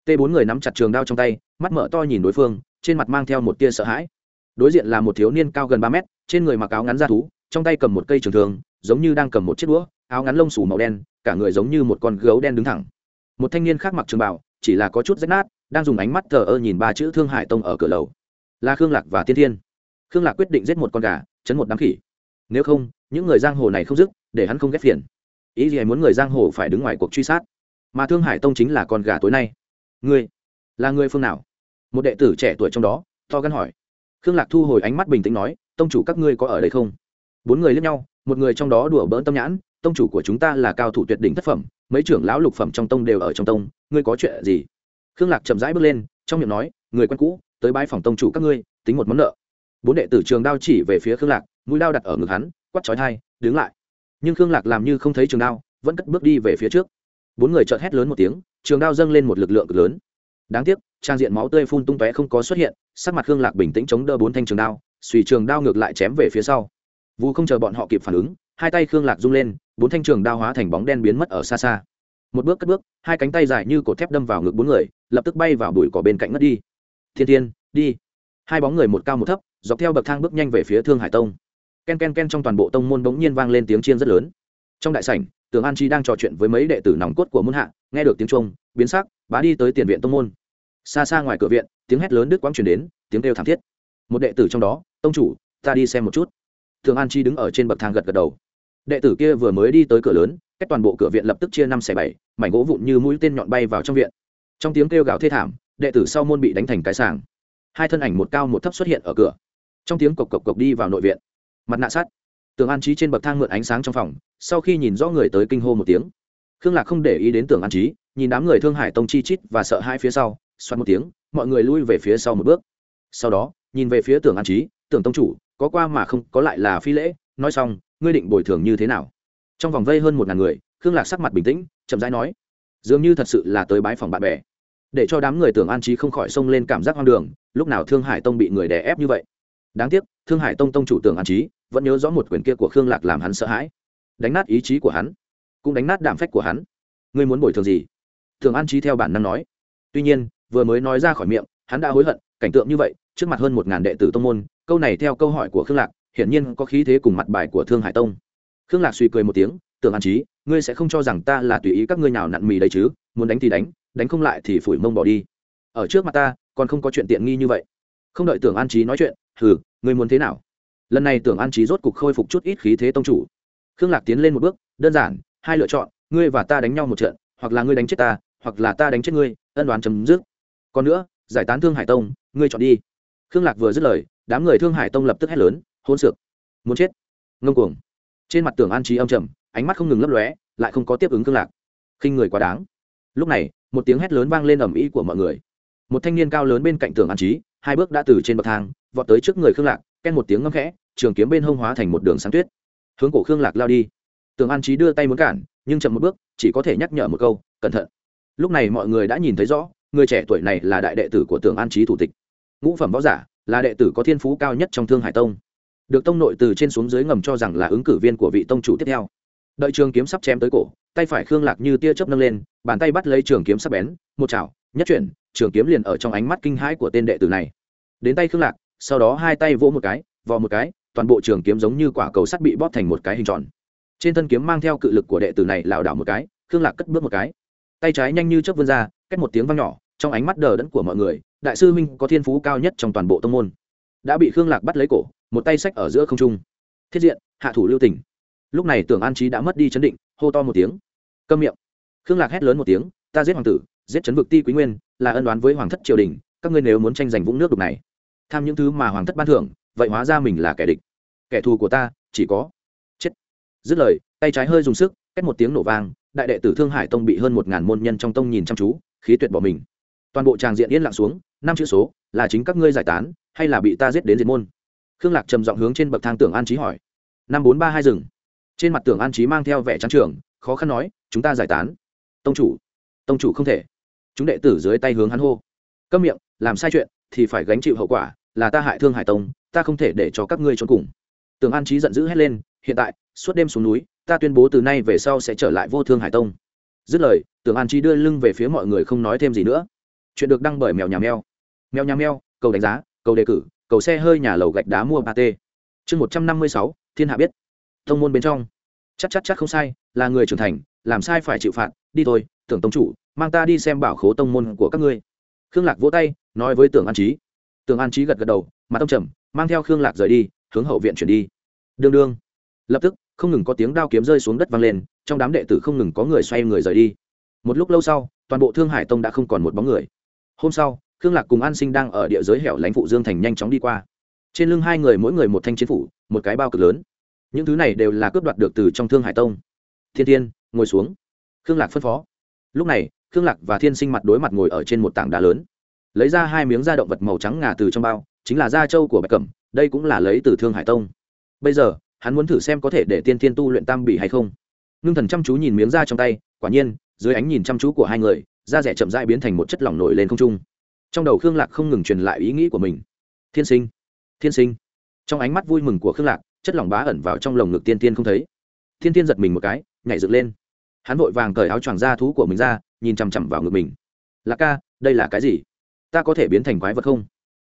T bốn người nắm chặt trường đao trong tay, mắt mở to nhìn đối phương, trên mặt mang theo một tia sợ hãi. Đối diện là một thiếu niên cao gần ba mét, trên người mặc áo ngắn da thú, trong tay cầm một cây trường thường giống như đang cầm một chiếc đũa, áo ngắn lông sủ màu đen, cả người giống như một con gấu đen đứng thẳng. Một thanh niên khác mặc trường bảo chỉ là có chút rách nát đang dùng ánh mắt thờ ơ nhìn ba chữ thương hải tông ở cửa lầu. Là khương lạc và tiên thiên. Khương lạc quyết định giết một con gà, chấn một đám khỉ. Nếu không, những người giang hồ này không dứt, để hắn không ghét phiền. Ý gì muốn người giang hồ phải đứng ngoài cuộc truy sát? Mà thương hải tông chính là con gà tối nay. Ngươi, là người phương nào? Một đệ tử trẻ tuổi trong đó, to gắn hỏi. Khương lạc thu hồi ánh mắt bình tĩnh nói, tông chủ các ngươi có ở đây không? Bốn người lướt nhau, một người trong đó đùa bỡn tâm nhãn, tông chủ của chúng ta là cao thủ tuyệt đỉnh thất phẩm, mấy trưởng lão lục phẩm trong tông đều ở trong tông, ngươi có chuyện gì? Khương lạc chậm rãi bước lên, trong miệng nói, người quen cũ, tới bãi phòng tông chủ các ngươi, tính một món nợ. Bốn đệ tử trường đao chỉ về phía khương lạc, mũi đao đặt ở ngực hắn quắt chói thai đứng lại. Nhưng khương lạc làm như không thấy trường đao, vẫn cất bước đi về phía trước. Bốn người chợt hét lớn một tiếng, trường đao dâng lên một lực lượng cực lớn. Đáng tiếc, trang diện máu tươi phun tung tóe không có xuất hiện, sắc mặt khương lạc bình tĩnh chống đỡ bốn thanh trường đao, suy trường đao ngược lại chém về phía sau. Vu không chờ bọn họ kịp phản ứng, hai tay khương lạc rung lên, bốn thanh trường đao hóa thành bóng đen biến mất ở xa xa một bước cất bước, hai cánh tay dài như cột thép đâm vào ngực bốn người, lập tức bay vào bụi cỏ bên cạnh ngất đi. Thiên thiên, đi. Hai bóng người một cao một thấp, dọc theo bậc thang bước nhanh về phía thương hải tông. Ken ken ken trong toàn bộ tông môn bỗng nhiên vang lên tiếng chiên rất lớn. Trong đại sảnh tường an chi đang trò chuyện với mấy đệ tử nòng cốt của môn hạ, nghe được tiếng trung biến sắc, bá đi tới tiền viện tông môn. Xa xa ngoài cửa viện, tiếng hét lớn đứt quãng truyền đến, tiếng kêu thảm thiết. Một đệ tử trong đó, tông chủ, ta đi xem một chút. Tường an chi đứng ở trên bậc thang gật gật đầu. Đệ tử kia vừa mới đi tới cửa lớn cách toàn bộ cửa viện lập tức chia năm xẻ bảy, mảnh gỗ vụn như mũi tên nhọn bay vào trong viện. Trong tiếng kêu gào thê thảm, đệ tử sau môn bị đánh thành cái sàng hai thân ảnh một cao một thấp xuất hiện ở cửa. Trong tiếng cộc cộc cộc đi vào nội viện. Mặt nạ sắt. Tường an trí trên bậc thang mượn ánh sáng trong phòng, sau khi nhìn rõ người tới kinh hô một tiếng. Khương lạc không để ý đến tường an trí nhìn đám người thương hải tông chi chít và sợ hai phía sau, xoắn một tiếng, mọi người lui về phía sau một bước. Sau đó, nhìn về phía tường an trí tưởng tông chủ, có qua mà không, có lại là phi lễ, nói xong, ngươi định bồi thường như thế nào? Trong vòng vây hơn một ngàn người, khương lạc sắc mặt bình tĩnh, chậm rãi nói, dường như thật sự là tới bái phòng bạn bè. Để cho đám người tưởng an trí không khỏi xông lên cảm giác hoang đường, lúc nào thương hải tông bị người đè ép như vậy? Đáng tiếc, thương hải tông tông chủ tưởng an trí, vẫn nhớ rõ một quyền kia của khương lạc làm hắn sợ hãi. Đánh nát ý chí của hắn, cũng đánh nát đạm phách của hắn. Ngươi muốn bồi thường gì? Thường an trí theo bản năng nói. Tuy nhiên, vừa mới nói ra khỏi miệng, hắn đã hối hận, cảnh tượng như vậy, trước mặt hơn một ngàn đệ tử tông môn, câu này theo câu hỏi của khương lạc, hiển nhiên có khí thế cùng mặt bài của thương hải tông khương lạc suy cười một tiếng, tưởng an trí ngươi sẽ không cho rằng ta là tùy ý các ngươi nào nặn mì đấy chứ, muốn đánh thì đánh đánh không lại thì phủi mông bỏ đi. Ở trước mặt ta, còn không có chuyện tiện nghi như vậy. Không đợi tưởng an trí nói chuyện, hừ, ngươi muốn thế nào? Lần này tưởng an trí rốt cục khôi phục chút ít khí thế tông chủ. Khương lạc tiến lên một bước, đơn giản, hai lựa chọn, ngươi và ta đánh nhau một trận, hoặc là ngươi đánh chết ta, hoặc là ta đánh chết ngươi, ân đoán chấm dứt. Còn nữa, giải tán thương hải tông, ngươi chọn đi. Khương lạc vừa dứt lời, đám người thương hải tông lập tức hét lớn hôn sược muốn chết, ngông cuồng trên mặt tưởng an trí âm trầm, ánh mắt không ngừng lấp lóe, lại không có tiếp ứng cương lạc. Khinh người quá đáng. Lúc này, một tiếng hét lớn vang lên ầm ĩ của mọi người. Một thanh niên cao lớn bên cạnh tưởng an trí, hai bước đã từ trên bậc thang, vọt tới trước người khương lạc, ken một tiếng ngâm khẽ, trường kiếm bên hông hóa thành một đường sáng tuyết. Hướng cổ khương lạc lao đi. Tưởng an trí đưa tay muốn cản, nhưng chậm một bước, chỉ có thể nhắc nhở một câu, cẩn thận. Lúc này mọi người đã nhìn thấy rõ, người trẻ tuổi này là đại đệ tử của tưởng an trí thủ tịch. Ngũ phẩm võ giả, là đệ tử có thiên phú cao nhất trong thương hải tông được tông nội từ trên xuống dưới ngầm cho rằng là ứng cử viên của vị tông chủ tiếp theo. Đợi trường kiếm sắp chém tới cổ, tay phải khương lạc như tia chớp nâng lên, bàn tay bắt lấy trường kiếm sắp bén, một chảo, nhất chuyển, trường kiếm liền ở trong ánh mắt kinh hãi của tên đệ tử này. Đến tay khương lạc, sau đó hai tay vỗ một cái, vò một cái, toàn bộ trường kiếm giống như quả cầu sắt bị bóp thành một cái hình tròn. Trên thân kiếm mang theo cự lực của đệ tử này lảo đảo một cái, khương lạc cất bước một cái. Tay trái nhanh như chớp vươn ra, cách một tiếng vang nhỏ, trong ánh mắt đờ đẫn của mọi người, đại sư huynh có thiên phú cao nhất trong toàn bộ tông môn đã bị khương lạc bắt lấy cổ, một tay sách ở giữa không trung. Thiết diện, hạ thủ lưu tỉnh lúc này tưởng an trí đã mất đi chấn định, hô to một tiếng. Câm miệng. Khương lạc hét lớn một tiếng, ta giết hoàng tử, giết chấn vực ti quý nguyên, là ân đoán với hoàng thất triều đình, các ngươi nếu muốn tranh giành vũng nước đục này. Tham những thứ mà hoàng thất ban thưởng, vậy hóa ra mình là kẻ địch. Kẻ thù của ta, chỉ có chết. Dứt lời, tay trái hơi dùng sức cách một tiếng nổ vang, đại đệ tử thương hải tông bị hơn một ngàn môn nhân trong tông nhìn chăm chú, khí tuyệt bỏ mình. Toàn bộ tràng diện yên lặng xuống, năm chữ số, là chính các ngươi giải tán hay là bị ta giết đến diệt môn? Khương lạc trầm giọng hướng trên bậc thang tưởng an trí hỏi. Năm bốn ba hai rừng. Trên mặt tưởng an trí mang theo vẻ trắng trường khó khăn nói, chúng ta giải tán. Tông chủ. Tông chủ không thể. Chúng đệ tử dưới tay hướng hắn hô. Câm miệng, làm sai chuyện thì phải gánh chịu hậu quả, là ta hại thương hải tông, ta không thể để cho các ngươi trốn cùng. Tưởng an trí giận dữ hét lên, hiện tại, suốt đêm xuống núi, ta tuyên bố từ nay về sau sẽ trở lại vô thương hải tông. Dứt lời, tưởng an trí đưa lưng về phía mọi người không nói thêm gì nữa. Chuyện được đăng bởi mèo nhà mèo. Mèo nhà mèo, cầu đánh giá cầu đề cử, cầu xe hơi nhà lầu gạch đá mua ba t. Chương một trăm năm mươi sáu, thiên hạ biết. Thông môn bên trong. Chắc chắc chắc không sai, là người trưởng thành, làm sai phải chịu phạt, đi thôi, tưởng tông chủ, mang ta đi xem bảo khố tông môn của các ngươi. Khương lạc vỗ tay, nói với tưởng an trí tưởng an trí gật gật đầu mà tông trầm, mang theo khương lạc rời đi, hướng hậu viện chuyển đi. Đương đương. Lập tức, không ngừng có tiếng đao kiếm rơi xuống đất vang lên, trong đám đệ tử không ngừng có người xoay người rời đi. Một lúc lâu sau, toàn bộ thương hải tông đã không còn một bóng người. Hôm sau khương lạc cùng an sinh đang ở địa giới hẻo lánh phụ dương thành nhanh chóng đi qua. Trên lưng hai người mỗi người một thanh chiến phủ, một cái bao cực lớn. Những thứ này đều là cướp đoạt được từ trong thương hải tông. Thiên thiên, ngồi xuống. Khương lạc phân phó. Lúc này, khương lạc và thiên sinh mặt đối mặt ngồi ở trên một tảng đá lớn. Lấy ra hai miếng da động vật màu trắng ngà từ trong bao, chính là da trâu của bạch cẩm, đây cũng là lấy từ thương hải tông. Bây giờ, hắn muốn thử xem có thể để tiên thiên tu luyện tam bỉ hay không. Ngưng thần chăm chú nhìn miếng da trong tay, quả nhiên, dưới ánh nhìn chăm chú của hai người, da rẻ chậm dại biến thành một chất lỏng nổi lên không trung trong đầu khương lạc không ngừng truyền lại ý nghĩ của mình. Thiên sinh thiên sinh. Trong ánh mắt vui mừng của khương lạc, chất lỏng bá ẩn vào trong lồng ngực tiên tiên không thấy. Thiên tiên giật mình một cái, nhảy dựng lên. Hắn vội vàng cởi áo choàng da thú của mình ra, nhìn chằm chằm vào ngực mình. Lạc ca, đây là cái gì? Ta có thể biến thành quái vật không?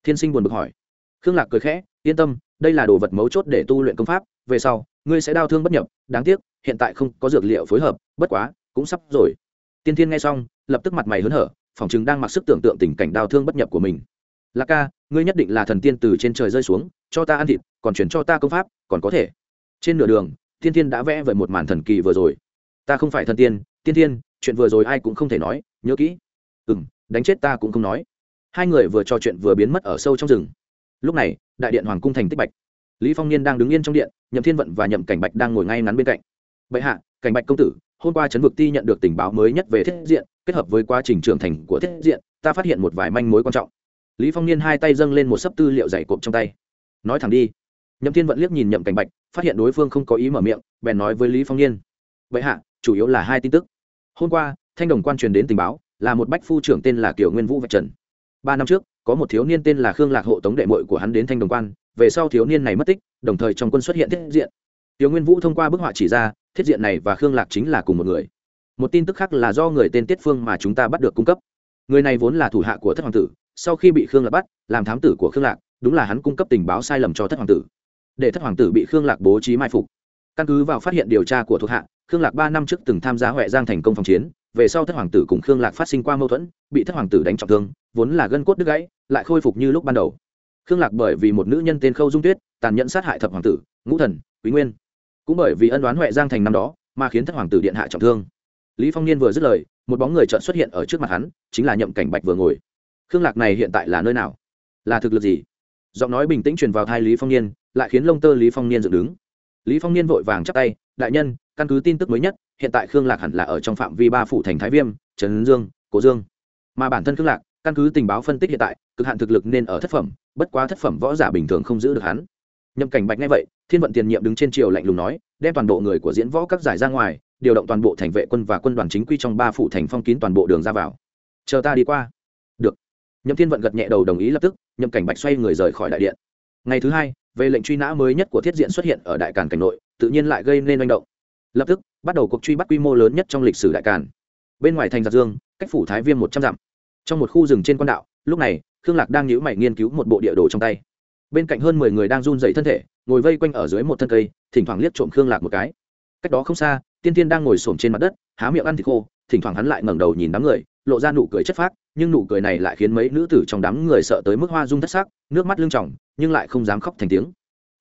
Thiên sinh buồn bực hỏi. Khương lạc cười khẽ, yên tâm, đây là đồ vật mấu chốt để tu luyện công pháp, về sau, ngươi sẽ đau thương bất nhập, đáng tiếc, hiện tại không có dược liệu phối hợp, bất quá, cũng sắp rồi. Tiên thiên nghe xong, lập tức mặt mày hớn hở phòng chừng đang mặc sức tưởng tượng tình cảnh đau thương bất nhập của mình. Lạc ca, ngươi nhất định là thần tiên từ trên trời rơi xuống, cho ta ăn thịt, còn chuyển cho ta công pháp, còn có thể. Trên nửa đường tiên tiên đã vẽ vời một màn thần kỳ vừa rồi. Ta không phải thần tiên tiên tiên chuyện vừa rồi ai cũng không thể nói, nhớ kỹ. Ừ m đánh chết ta cũng không nói. Hai người vừa trò chuyện vừa biến mất ở sâu trong rừng. Lúc này, đại điện hoàng cung thành tích bạch. Lý phong niên đang đứng yên trong điện, nhậm thiên vận và nhậm cảnh bạch đang ngồi ngay ngắn bên cạnh. Bệ hạ, cảnh bạch công tử, hôm qua trấn vực ti nhận được tình báo mới nhất về thiết diện kết hợp với quá trình trưởng thành của thiết diện, ta phát hiện một vài manh mối quan trọng. Lý phong niên hai tay dâng lên một sấp tư liệu dày cộp trong tay. Nói thẳng đi. Nhậm thiên vận liếc nhìn nhậm cảnh bạch, phát hiện đối phương không có ý mở miệng, bèn nói với lý phong niên. Vậy hạ, chủ yếu là hai tin tức. Hôm qua, thanh đồng quan truyền đến tình báo, là một bách phu trưởng tên là kiều nguyên vũ vạch trần. Ba năm trước, có một thiếu niên tên là khương lạc hộ tống đệ mội của hắn đến thanh đồng quan, về sau thiếu niên này mất tích, đồng thời trong quân xuất hiện thiết diện. Tiểu nguyên vũ thông qua bức họa chỉ ra, thiết diện này và khương lạc chính là cùng một người một tin tức khác là do người tên tiết phương mà chúng ta bắt được cung cấp. Người này vốn là thủ hạ của thất hoàng tử, sau khi bị khương lạc bắt, làm thám tử của khương lạc, đúng là hắn cung cấp tình báo sai lầm cho thất hoàng tử. Để thất hoàng tử bị khương lạc bố trí mai phục. Căn cứ vào phát hiện điều tra của thuộc hạ, khương lạc ba năm trước từng tham gia huệ giang thành công phòng chiến, về sau thất hoàng tử cùng khương lạc phát sinh qua mâu thuẫn, bị thất hoàng tử đánh trọng thương, vốn là gân cốt đứt gãy, lại khôi phục như lúc ban đầu. Khương lạc bởi vì một nữ nhân tên khâu dung tuyết, tàn nhẫn sát hại thập hoàng tử, ngũ thần, quý nguyên. Cũng bởi vì ân đoán huệ giang thành năm đó, mà khiến thất hoàng tử điện hạ trọng thương lý phong niên vừa dứt lời, một bóng người chợt xuất hiện ở trước mặt hắn, chính là nhậm cảnh bạch vừa ngồi. Khương lạc này hiện tại là nơi nào? Là thực lực gì? Giọng nói bình tĩnh truyền vào thai lý phong niên, lại khiến lông tơ lý phong niên dựng đứng. Lý phong niên vội vàng chắp tay, đại nhân, căn cứ tin tức mới nhất, hiện tại khương lạc hẳn là ở trong phạm vi ba phủ thành thái viêm, trấn dương cố dương. Mà bản thân khương lạc, căn cứ tình báo phân tích hiện tại, cực hạn thực lực nên ở thất phẩm, bất quá thất phẩm võ giả bình thường không giữ được hắn. Nhậm cảnh bạch ngay vậy, thiên vận tiền nhiệm đứng trên triều lạnh lùng nói, đem toàn bộ người của diễn võ các giải ra ngoài điều động toàn bộ thành vệ quân và quân đoàn chính quy trong ba phủ thành phong kín toàn bộ đường ra vào. Chờ ta đi qua. Được. Nhậm thiên vận gật nhẹ đầu đồng ý lập tức, nhậm cảnh bạch xoay người rời khỏi đại điện. Ngày thứ hai, về lệnh truy nã mới nhất của thiết diện xuất hiện ở đại càn cảnh nội, tự nhiên lại gây nên manh động. Lập tức, bắt đầu cuộc truy bắt quy mô lớn nhất trong lịch sử đại càn. Bên ngoài thành giặc dương, cách phủ thái viêm một trăm dặm. Trong một khu rừng trên quan đạo, lúc này, khương lạc đang nhữ mày nghiên cứu một bộ địa đồ trong tay. Bên cạnh hơn mười người đang run dày thân thể, ngồi vây quanh ở dưới một thân cây, thỉnh thoảng liếc trộm khương lạc một cái. Cách đó không xa tiên tiên đang ngồi xổm trên mặt đất, há miệng ăn thịt khô, thỉnh thoảng hắn lại ngẩng đầu nhìn đám người, lộ ra nụ cười chất phác, nhưng nụ cười này lại khiến mấy nữ tử trong đám người sợ tới mức hoa rung thất sắc, nước mắt lưng tròng, nhưng lại không dám khóc thành tiếng.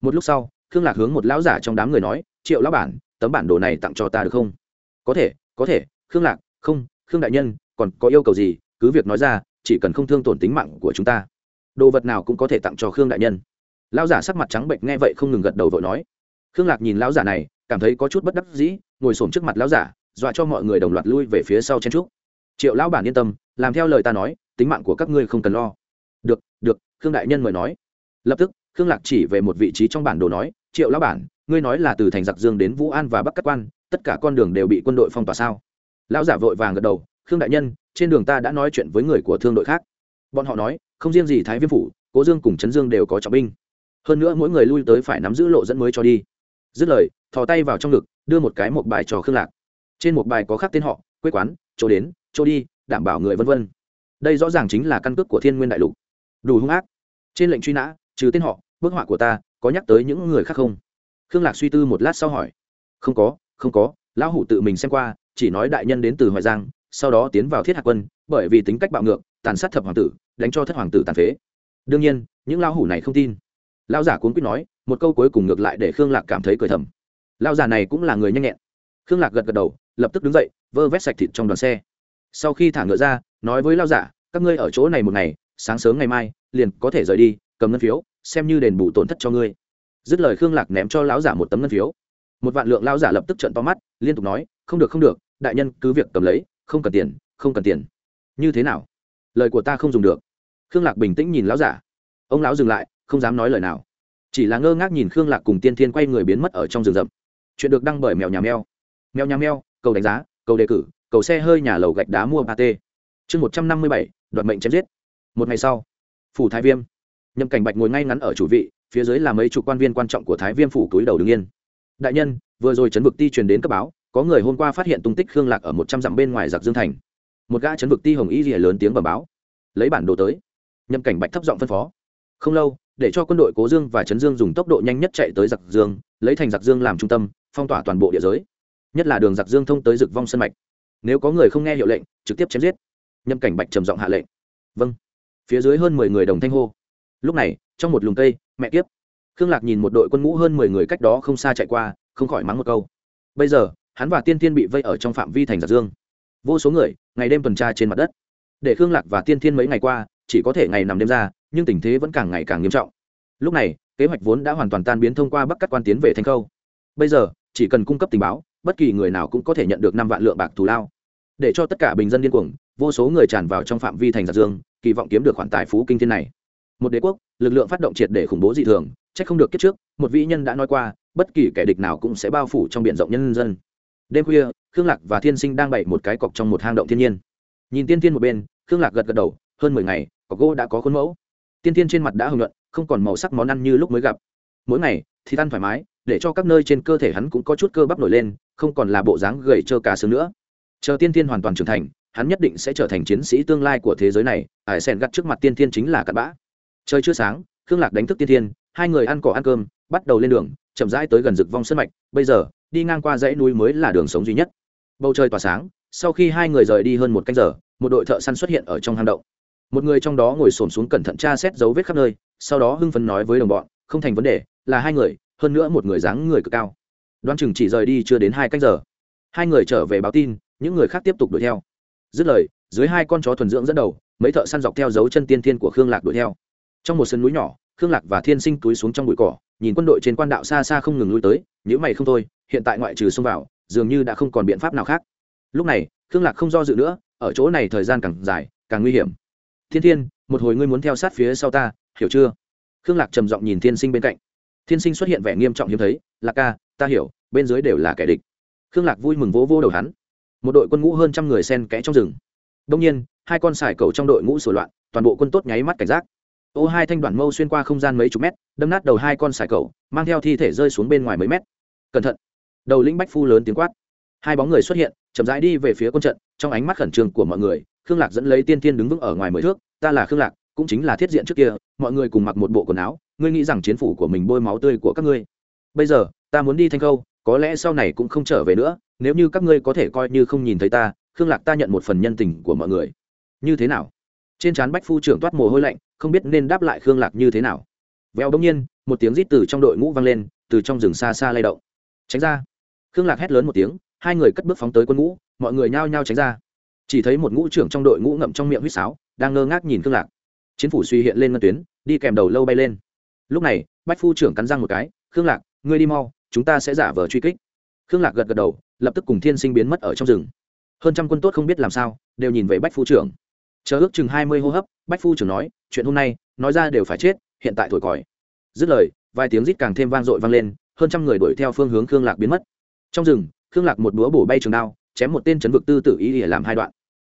Một lúc sau, khương lạc hướng một lão giả trong đám người nói, triệu lão bản, tấm bản đồ này tặng cho ta được không? Có thể có thể, khương lạc, không, khương đại nhân, còn có yêu cầu gì, cứ việc nói ra, chỉ cần không thương tổn tính mạng của chúng ta. Đồ vật nào cũng có thể tặng cho khương đại nhân. Lão giả sắc mặt trắng bệnh nghe vậy không ngừng gật đầu vội nói. Khương lạc nhìn lão giả này, cảm thấy có chút bất đắc dĩ ngồi s trước mặt lão giả, dọa cho mọi người đồng loạt lui về phía sau chen trúc. Triệu lão bản yên tâm, làm theo lời ta nói, tính mạng của các ngươi không cần lo. Được được, khương đại nhân mời nói. Lập tức, khương lạc chỉ về một vị trí trong bản đồ nói, triệu lão bản, ngươi nói là từ thành giặc dương đến vũ an và bắc cát quan, tất cả con đường đều bị quân đội phong tỏa sao? Lão giả vội vàng gật đầu, khương đại nhân, trên đường ta đã nói chuyện với người của thương đội khác. Bọn họ nói, không riêng gì thái viêm phủ, cố dương cùng trấn dương đều có trọng binh. Hơn nữa mỗi người lui tới phải nắm giữ lộ dẫn mới cho đi. Dứt lời, thò tay vào trong ngực đưa một cái một bài cho khương lạc. Trên một bài có khắc tên họ, quê quán, chỗ đến, chỗ đi, đảm bảo người vân vân. Đây rõ ràng chính là căn cước của thiên nguyên đại lục. Đủ hung ác. Trên lệnh truy nã, trừ tên họ, bức họa của ta, có nhắc tới những người khác không? Khương lạc suy tư một lát sau hỏi. Không có không có, lão hủ tự mình xem qua, chỉ nói đại nhân đến từ hoài giang, sau đó tiến vào thiết hạc quân, bởi vì tính cách bạo ngược, tàn sát thập hoàng tử, đánh cho thất hoàng tử tàn phế. Đương nhiên, những lão hủ này không tin. Lão giả cuốn quýt nói, một câu cuối cùng ngược lại để khương lạc cảm thấy cười thầm lão giả này cũng là người nhanh nhẹn. Khương lạc gật gật đầu, lập tức đứng dậy, vơ vét sạch thịt trong đoàn xe. Sau khi thả ngựa ra, nói với lão giả các ngươi ở chỗ này một ngày, sáng sớm ngày mai, liền có thể rời đi, cầm ngân phiếu, xem như đền bù tổn thất cho ngươi. Dứt lời khương lạc ném cho lão giả một tấm ngân phiếu. Một vạn lượng lão giả lập tức trận to mắt, liên tục nói, không được không được, đại nhân cứ việc cầm lấy, không cần tiền, không cần tiền. Như thế nào? Lời của ta không dùng được. Khương lạc bình tĩnh nhìn lão giả ông lão dừng lại, không dám nói lời nào. Chỉ là ngơ ngác nhìn khương lạc cùng tiên thiên quay người biến mất ở trong rừng rậm chuyện được đăng bởi mèo nhà mèo. Mèo nhà mèo, cầu đánh giá, cầu đề cử, cầu xe hơi nhà lầu gạch đá mua ba t. Chương một trăm năm mươi bảy, đoạt mệnh chém giết. Một ngày sau, phủ thái viêm. Nhậm cảnh bạch ngồi ngay ngắn ở chủ vị, phía dưới là mấy chục quan viên quan trọng của thái viêm phủ túi đầu đứng yên. Đại nhân, vừa rồi chấn vực ti truyền đến cấp báo, có người hôm qua phát hiện tung tích khương lạc ở một trăm dặm bên ngoài giặc dương thành. Một gã chấn vực ti hồng y rìa lớn tiếng bẩm báo. Lấy bản đồ tới. Nhậm cảnh bạch thấp giọng phân phó. Không lâu, để cho quân đội cố dương và trấn dương dùng tốc độ nhanh nhất chạy tới giặc dương, lấy thành giặc dương làm trung tâm phong tỏa toàn bộ địa giới, nhất là đường giặc dương thông tới rực vong sân mạch. Nếu có người không nghe hiệu lệnh, trực tiếp chém giết. Nhâm cảnh bạch trầm giọng hạ lệnh. Vâng. Phía dưới hơn mười người đồng thanh hô. Lúc này, trong một lùm cây, mẹ kiếp. Khương lạc nhìn một đội quân ngũ hơn mười người cách đó không xa chạy qua, không khỏi mắng một câu. Bây giờ, hắn và tiên Thiên bị vây ở trong phạm vi thành giặc dương. Vô số người, ngày đêm tuần tra trên mặt đất. Để khương lạc và tiên thiên mấy ngày qua, chỉ có thể ngày nằm đêm ra, nhưng tình thế vẫn càng ngày càng nghiêm trọng. Lúc này, kế hoạch vốn đã hoàn toàn tan biến thông qua bắc cắt quan tiến về thanh khâu. Bây giờ chỉ cần cung cấp tình báo, bất kỳ người nào cũng có thể nhận được năm vạn lượng bạc thù lao. Để cho tất cả bình dân điên cuồng, vô số người tràn vào trong phạm vi thành giặc dương, kỳ vọng kiếm được khoản tài phú kinh thiên này. Một đế quốc, lực lượng phát động triệt để khủng bố dị thường c h ắ c không được kiếp trước, một vĩ nhân đã nói qua, bất kỳ kẻ địch nào cũng sẽ bao phủ trong b i ể n rộng nhân dân. Đêm khuya, khương lạc và thiên sinh đang bày một cái cọc trong một hang động thiên nhiên. Nhìn tiên tiên một bên, khương lạc gật gật đầu, hơn mười ngày, cọc gỗ đã có khuôn mẫu. Tiên tiên trên mặt đã hưng luận không còn màu sắc món ăn như lúc mới gặp. Mỗi ngày, thì ăn thoải mái để cho các nơi trên cơ thể hắn cũng có chút cơ bắp nổi lên, không còn là bộ dáng gầy trơ cả xương nữa. Chờ tiên tiên hoàn toàn trưởng thành, hắn nhất định sẽ trở thành chiến sĩ tương lai của thế giới này, ải sen gắt trước mặt tiên tiên chính là cặn bã. Trời chưa sáng, khương lạc đánh thức tiên tiên hai người ăn cỏ ăn cơm, bắt đầu lên đường, chậm rãi tới gần rực vong sân mạch, bây giờ, đi ngang qua dãy núi mới là đường sống duy nhất. Bầu trời tỏa sáng, sau khi hai người rời đi hơn một canh giờ, một đội thợ săn xuất hiện ở trong hang động. Một người trong đó ngồi xổm xuống cẩn thận tra xét dấu vết khắp nơi, sau đó hưng phấn nói với đồng bọn, không thành vấn đề, là hai người hơn nữa một người dáng người cực cao. Đoan chừng chỉ rời đi chưa đến hai canh giờ. Hai người trở về báo tin, những người khác tiếp tục đuổi theo. Dứt lời, dưới hai con chó thuần dưỡng dẫn đầu, mấy thợ săn dọc theo dấu chân tiên thiên của khương lạc đuổi theo. Trong một sân núi nhỏ, khương lạc và thiên sinh túi xuống trong bụi cỏ, nhìn quân đội trên quan đạo xa xa không ngừng lui tới nhữ mày không thôi, hiện tại ngoại trừ xông vào, dường như đã không còn biện pháp nào khác. Lúc này, khương lạc không do dự nữa, ở chỗ này thời gian càng dài, càng nguy hiểm. Thiên thiên, một hồi ngươi muốn theo sát phía sau ta, hiểu chưa? Khương lạc trầm giọng nhìn thiên sinh bên cạnh thiên sinh xuất hiện vẻ nghiêm trọng hiếm thấy, lạc ca, ta hiểu, bên dưới đều là kẻ địch. Khương lạc vui mừng vỗ vô đầu hắn. Một đội quân ngũ hơn trăm người sen kẽ trong rừng. Đông nhiên, hai con sải cầu trong đội ngũ sửa loạn, toàn bộ quân tốt nháy mắt cảnh giác. Ô hai thanh đoàn mâu xuyên qua không gian mấy chục mét, đâm nát đầu hai con sải cầu mang theo thi thể rơi xuống bên ngoài mấy mét. Cẩn thận! Đầu lĩnh bách phu lớn tiếng quát. Hai bóng người xuất hiện, chậm rãi đi về phía quân trận, trong ánh mắt khẩn trương của mọi người, khương lạc dẫn lấy tiên tiên đứng vững ở ngoài mười thước, ta là khương lạc, cũng chính là thiết diện trước kia, mọi người cùng mặc một bộ quần áo ngươi nghĩ rằng chiến phủ của mình bôi máu tươi của các ngươi. Bây giờ, ta muốn đi thanh khâu, có lẽ sau này cũng không trở về nữa, nếu như các ngươi có thể coi như không nhìn thấy ta, khương lạc ta nhận một phần nhân tình của mọi người. Như thế nào? Trên trán bách phu trưởng toát mồ hôi lạnh, không biết nên đáp lại khương lạc như thế nào. Vèo đông nhiên, một tiếng rít từ trong đội ngũ vang lên, từ trong rừng xa xa lay động. Tránh ra. Khương lạc hét lớn một tiếng, hai người cất bước phóng tới quân ngũ, mọi người nhao nhao tránh ra. Chỉ thấy một ngũ trưởng trong đội ngũ ngậm trong miệng huýt sáo, đang ngơ ngác nhìn khương lạc. Chiến phủ suy hiện lên ngân tuyến, đi kèm đầu lâu bay lên lúc này, bách phu trưởng cắn răng một cái, khương lạc, ngươi đi mau, chúng ta sẽ giả vờ truy kích. Khương lạc gật gật đầu, lập tức cùng thiên sinh biến mất ở trong rừng. Hơn trăm quân tốt không biết làm sao, đều nhìn về bách phu trưởng. Chờ ước chừng hai mươi hô hấp, bách phu trưởng nói, chuyện hôm nay, nói ra đều phải chết, hiện tại thổi còi. Dứt lời, vài tiếng rít càng thêm vang dội vang lên, hơn trăm người đuổi theo phương hướng khương lạc biến mất. Trong rừng, khương lạc một búa bổ bay trường đao, chém một tên chấn vực tư tự ý để làm hai đoạn.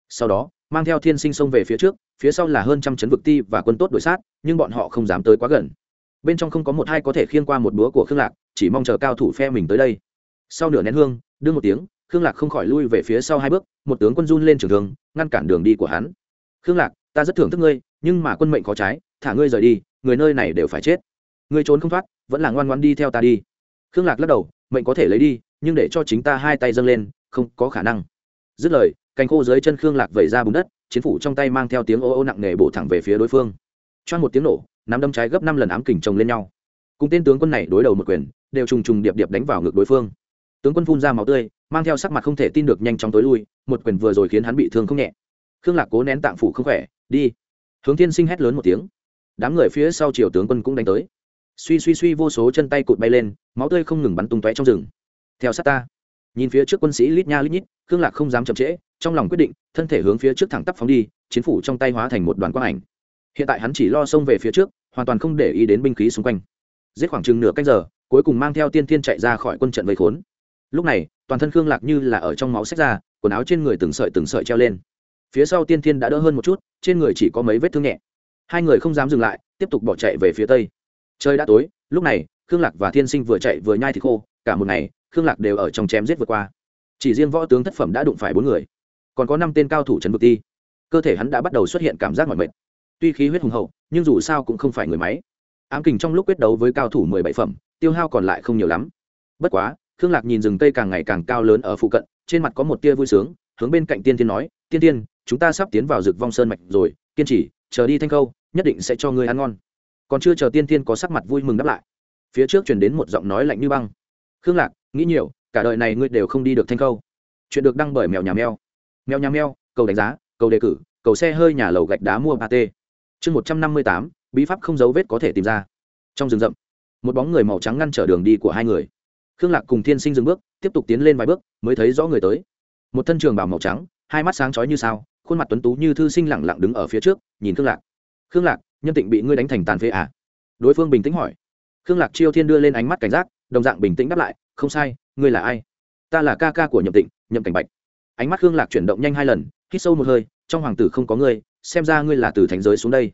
Sau đó, mang theo thiên sinh xông về phía trước, phía sau là hơn trăm chấn vực ti và quân tốt đuổi sát, nhưng bọn họ không dám tới quá gần bên trong không có một hai có thể khiên qua một búa của khương lạc, chỉ mong chờ cao thủ phe mình tới đây. Sau nửa nén hương đương một tiếng, khương lạc không khỏi lui về phía sau hai bước, một tướng quân run lên trường thường ngăn cản đường đi của hắn. Khương lạc, ta rất thưởng thức ngươi, nhưng mà quân mệnh có trái, thả ngươi rời đi, người nơi này đều phải chết. Ngươi trốn không thoát, vẫn là ngoan ngoan đi theo ta đi. Khương lạc lắc đầu, mệnh có thể lấy đi, nhưng để cho chính ta hai tay dâng lên, không có khả năng. Dứt lời, cành khô dưới chân khương lạc vẩy ra bùn đất, chiến phủ trong tay mang theo tiếng ô ô nặng nề bổ thẳng về phía đối phương. Choan một tiếng nổ nắm đâm trái gấp năm lần ám kình chồng lên nhau. Cùng tên tướng quân này đối đầu một quyền, đều trùng trùng điệp điệp đánh vào ngực đối phương. Tướng quân phun ra máu tươi, mang theo sắc mặt không thể tin được nhanh chóng tối lui, một quyền vừa rồi khiến hắn bị thương không nhẹ. Khương lạc cố nén tạng phủ không khỏe, đi. Hướng thiên sinh hét lớn một tiếng. Đám người phía sau triều tướng quân cũng đánh tới. Suy suy suy vô số chân tay cụt bay lên, máu tươi không ngừng bắn tung tóe trong rừng. Theo sát ta. Nhìn phía trước quân sĩ lít nha lít nhít, khương lạc không dám chậm trễ, trong lòng quyết định, thân thể hướng phía trước thẳng tắp phóng đi, chiến phủ trong tay hóa thành một đoàn quang ảnh. Hiện tại hắn chỉ lo xông về phía trước hoàn toàn không để ý đến binh khí xung quanh. Giết khoảng chừng nửa cách giờ, cuối cùng mang theo tiên thiên chạy ra khỏi quân trận vây khốn. Lúc này, toàn thân khương lạc như là ở trong máu sách ra, quần áo trên người từng sợi từng sợi treo lên. Phía sau tiên thiên đã đỡ hơn một chút, trên người chỉ có mấy vết thương nhẹ. Hai người không dám dừng lại, tiếp tục bỏ chạy về phía tây. Trời đã tối, lúc này, khương lạc và thiên sinh vừa chạy vừa nhai thì khô, cả một ngày, khương lạc đều ở trong chém giết vượt qua. Chỉ riêng võ tướng thất phẩm đã đụng phải bốn người. Còn có năm tên cao thủ trần vực ti. Cơ thể hắn đã bắt đầu xuất hiện cảm giác mỏi mệt tuy khí huyết hùng hậu, nhưng dù sao cũng không phải người máy. Ám kình trong lúc quyết đấu với cao thủ mười bảy phẩm, tiêu hao còn lại không nhiều lắm. Bất quá, khương lạc nhìn rừng cây càng ngày càng cao lớn ở phụ cận, trên mặt có một tia vui sướng, hướng bên cạnh tiên tiên nói, tiên tiên chúng ta sắp tiến vào rực vong sơn mạch rồi, kiên trì, chờ đi thanh khâu nhất định sẽ cho ngươi ăn ngon. Còn chưa chờ tiên tiên có sắc mặt vui mừng đáp lại, phía trước chuyển đến một giọng nói lạnh như băng. Khương lạc, nghĩ nhiều, cả đời này ngươi đều không đi được thanh khâu chuyện được đăng bởi mèo nhà mèo. Mèo nhà mèo, cầu đánh giá, cầu đề cử, cầu xe hơi nhà lầu gạch đá mua ba t chương một trăm năm mươi tám, bí pháp không dấu vết có thể tìm ra. Trong rừng rậm, một bóng người màu trắng ngăn trở đường đi của hai người. Khương lạc cùng thiên sinh dừng bước, tiếp tục tiến lên vài bước, mới thấy rõ người tới. Một thân trường bảo màu trắng, hai mắt sáng chói như sao, khuôn mặt tuấn tú như thư sinh lẳng lặng đứng ở phía trước, nhìn khương lạc. Khương lạc, nhân tịnh bị ngươi đánh thành tàn phế à? Đối phương bình tĩnh hỏi. Khương lạc chiêu thiên đưa lên ánh mắt cảnh giác, đồng dạng bình tĩnh đáp lại, không sai, ngươi là ai? Ta là ca ca của nhậm tịnh, nhậm cảnh bạch. Ánh mắt khương lạc chuyển động nhanh hai lần, hít sâu một hơi, trong hoàng tử không có ngươi xem ra ngươi là từ thánh giới xuống đây.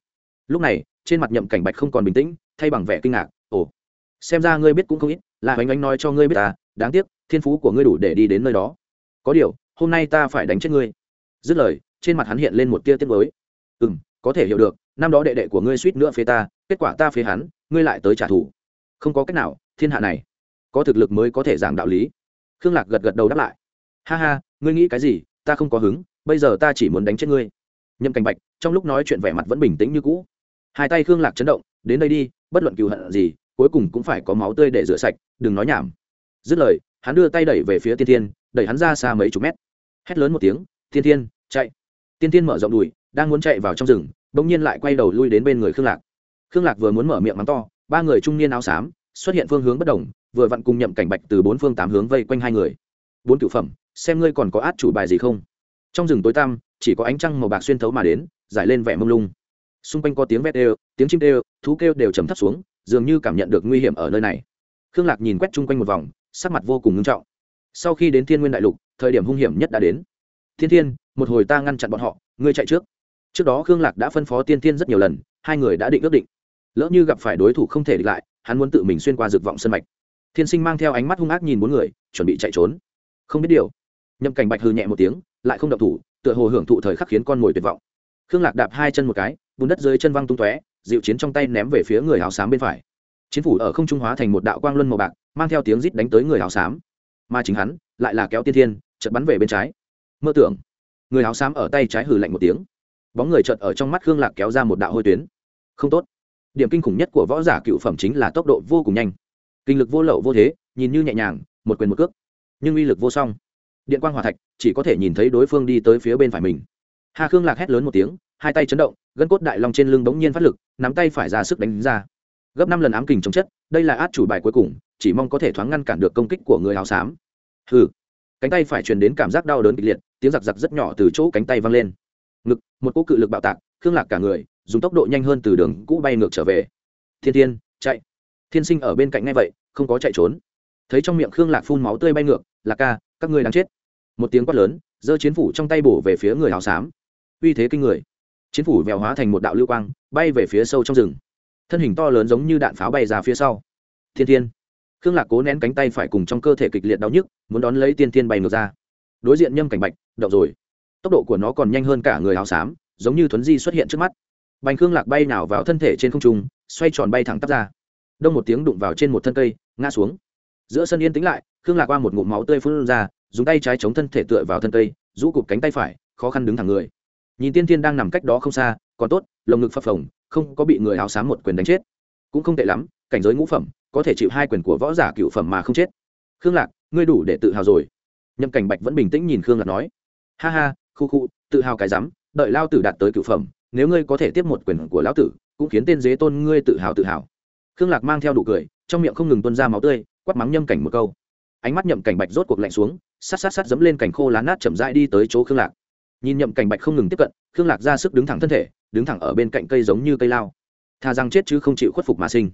Lúc này, trên mặt nhậm cảnh bạch không còn bình tĩnh, thay bằng vẻ kinh ngạc, ồ, xem ra ngươi biết cũng không ít, là oanh oanh nói cho ngươi biết ta, đáng tiếc, thiên phú của ngươi đủ để đi đến nơi đó. Có điều, hôm nay ta phải đánh chết ngươi. Dứt lời, trên mặt hắn hiện lên một tia tiết mới ừ m có thể hiểu được, năm đó đệ đệ của ngươi suýt nữa phế ta, kết quả ta phế hắn, ngươi lại tới trả thù. Không có cách nào, thiên hạ này, có thực lực mới có thể giảng đạo lý. Khương lạc gật gật đầu đáp lại. Ha ha, ngươi nghĩ cái gì, ta không có hứng, bây giờ ta chỉ muốn đánh chết ngươi nhậm cảnh bạch, trong lúc nói chuyện vẻ mặt vẫn bình tĩnh như cũ. Hai tay khương lạc chấn động, đến đây đi, bất luận cựu hận gì, cuối cùng cũng phải có máu tươi để rửa sạch, đừng nói nhảm. Dứt lời, hắn đưa tay đẩy về phía tiên tiên đẩy hắn ra xa mấy chục mét. Hét lớn một tiếng, tiên tiên chạy. Tiên tiên mở rộng đùi, đang muốn chạy vào trong rừng, bỗng nhiên lại quay đầu lui đến bên người khương lạc. Khương lạc vừa muốn mở miệng mắng to, ba người trung niên áo xám xuất hiện phương hướng bất đồng, vừa vặn cùng nhậm cảnh bạch từ bốn phương tám hướng vây quanh hai người. Bốn cửu phẩm, xem ngươi còn có át chủ bài gì không? Trong rừng tối tăm chỉ có ánh trăng màu bạc xuyên thấu mà đến giải lên vẻ mông lung. Xung quanh có tiếng vét đều, tiếng chim đều, thú kêu đều trầm thấp xuống, dường như cảm nhận được nguy hiểm ở nơi này. Khương lạc nhìn quét chung quanh một vòng, sắc mặt vô cùng nghiêm trọng. Sau khi đến thiên nguyên đại lục, thời điểm hung hiểm nhất đã đến. Thiên thiên, một hồi ta ngăn chặn bọn họ, ngươi chạy trước. Trước đó khương lạc đã phân phó tiên thiên rất nhiều lần, hai người đã định ước định. Lỡ như gặp phải đối thủ không thể địch lại, hắn muốn tự mình xuyên qua dược vọng sân mạch. Thiên sinh mang theo ánh mắt hung ác nhìn bốn người, chuẩn bị chạy trốn. Không biết điều. Nhậm cảnh bạch hư nhẹ một tiếng, lại không động thủ tựa hồ hưởng thụ thời khắc khiến con mồi tuyệt vọng. Khương lạc đạp hai chân một cái, bùn đất dưới chân văng tung tóe, dịu chiến trong tay ném về phía người áo xám bên phải. Chiến phủ ở không trung hóa thành một đạo quang luân màu bạc, mang theo tiếng rít đánh tới người áo xám. Mà chính hắn, lại là kéo tiên thiên, chợt bắn về bên trái. Mơ tưởng, người áo xám ở tay trái hừ lạnh một tiếng. Bóng người chợt ở trong mắt khương lạc kéo ra một đạo hôi tuyến. Không tốt. Điểm kinh khủng nhất của võ giả cựu phẩm chính là tốc độ vô cùng nhanh. Kinh lực vô lậu vô thế, nhìn như nhẹ nhàng, một quyền một cước. Nhưng uy lực vô song điện quang hòa thạch, chỉ có thể nhìn thấy đối phương đi tới phía bên phải mình. Hà khương lạc hét lớn một tiếng, hai tay chấn động, gân cốt đại long trên lưng bỗng nhiên phát lực, nắm tay phải ra sức đánh ra. Gấp năm lần ám kình chống chất, đây là át chủ bài cuối cùng, chỉ mong có thể thoáng ngăn cản được công kích của người áo xám. Hừ. Cánh tay phải truyền đến cảm giác đau đớn kịch liệt, tiếng giặc giặc rất nhỏ từ chỗ cánh tay văng lên. Ngực, một cỗ cự lực bạo tạc, khương lạc cả người, dùng tốc độ nhanh hơn từ đường cũ bay ngược trở về. Thiên thiên, chạy. Thiên sinh ở bên cạnh ngay vậy, không có chạy trốn. Thấy trong miệng khương lạc phun máu tươi bay ngược, lạc ca các ngươi đang chết. Một tiếng quát lớn, giơ chiến phủ trong tay bổ về phía người áo xám. Uy thế kinh người. Chiến phủ vèo hóa thành một đạo lưu quang, bay về phía sâu trong rừng. Thân hình to lớn giống như đạn pháo bay ra phía sau. Thiên thiên. Khương lạc cố nén cánh tay phải cùng trong cơ thể kịch liệt đau nhức, muốn đón lấy tiên thiên bay ngược ra. Đối diện nhâm cảnh bạch đậu rồi. Tốc độ của nó còn nhanh hơn cả người áo xám, giống như thuấn di xuất hiện trước mắt. Bành khương lạc bay nào vào thân thể trên không trung, xoay tròn bay thẳng tắp ra. Đông một tiếng đụng vào trên một thân cây, ngã xuống. Giữa sân yên tĩnh lại khương lạc qua một ngụm máu tươi phun ra, dùng tay trái chống thân thể tựa vào thân cây, rũ cụp cánh tay phải, khó khăn đứng thẳng người. Nhìn tiên tiên đang nằm cách đó không xa, còn tốt, lồng ngực phập phồng, không có bị người áo xám một quyền đánh chết. Cũng không tệ lắm, cảnh giới ngũ phẩm, có thể chịu hai quyền của võ giả cựu phẩm mà không chết. Khương lạc, ngươi đủ để tự hào rồi. Nhậm cảnh bạch vẫn bình tĩnh nhìn khương lạc nói. Ha ha, khu khu, tự hào cái rắm, đợi lao tử đạt tới cựu phẩm, nếu ngươi có thể tiếp một quyền của lão tử, cũng khiến tên dế tôn ngươi tự hào tự hào. Khương lạc mang theo đủ cười, trong miệng không ngừng tuân ra máu tươi quắt mắng nhâm cảnh một câu ánh mắt nhậm cảnh bạch rốt cuộc lạnh xuống, sát sát sát dẫm lên cảnh khô lá nát chậm rãi đi tới chỗ khương lạc. Nhìn nhậm cảnh bạch không ngừng tiếp cận, khương lạc ra sức đứng thẳng thân thể, đứng thẳng ở bên cạnh cây giống như cây lao. Thà rằng chết chứ không chịu khuất phục mà sinh.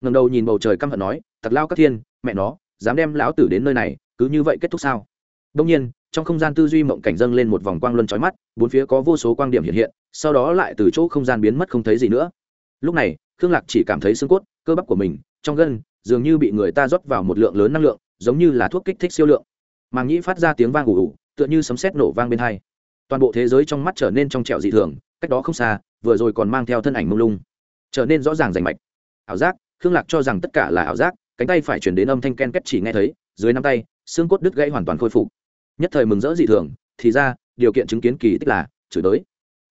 Ngầm đầu nhìn bầu trời căm hận nói, thật lao các thiên, mẹ nó, dám đem lão tử đến nơi này, cứ như vậy kết thúc sao? Đông nhiên, trong không gian tư duy mộng cảnh dâng lên một vòng quang luân trói mắt, bốn phía có vô số quang điểm hiện hiện, sau đó lại từ chỗ không gian biến mất không thấy gì nữa. Lúc này, khương lạc chỉ cảm thấy xương cốt, cơ bắp của mình, trong gân, dường như bị người ta rót vào một lượng lớn năng lượng giống như là thuốc kích thích siêu lượng. Màng nhĩ phát ra tiếng vang ủ ủ tựa như sấm sét nổ vang bên hai. Toàn bộ thế giới trong mắt trở nên trong trẹo dị thường, cách đó không xa, vừa rồi còn mang theo thân ảnh mông lung. Trở nên rõ ràng rành mạch. Ảo giác, khương lạc cho rằng tất cả là ảo giác, cánh tay phải chuyển đến âm thanh ken két chỉ nghe thấy, dưới nắm tay, xương cốt đứt gãy hoàn toàn khôi phục. Nhất thời mừng rỡ dị thường, thì ra, điều kiện chứng kiến kỳ tích là, chửi đới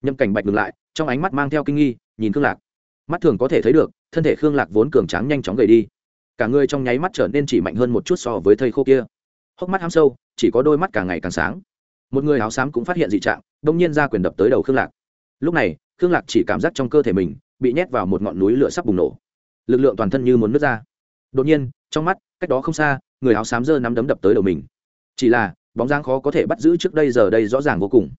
nhâm cảnh bạch ngừng lại, trong ánh mắt mang theo kinh nghi, nhìn khương lạc. Mắt thường có thể thấy được, thân thể khương lạc vốn cường tráng nhanh chóng gầy đi cả người trong nháy mắt trở nên chỉ mạnh hơn một chút so với thầy khô kia. Hốc mắt hám sâu, chỉ có đôi mắt càng ngày càng sáng. Một người áo xám cũng phát hiện dị trạng, đông nhiên ra quyền đập tới đầu khương lạc. Lúc này, khương lạc chỉ cảm giác trong cơ thể mình bị nhét vào một ngọn núi lửa sắp bùng nổ. Lực lượng toàn thân như muốn nứt ra. Đột nhiên, trong mắt, cách đó không xa, người áo xám giơ nắm đấm đập tới đầu mình. Chỉ là, bóng dáng khó có thể bắt giữ trước đây giờ đây rõ ràng vô cùng.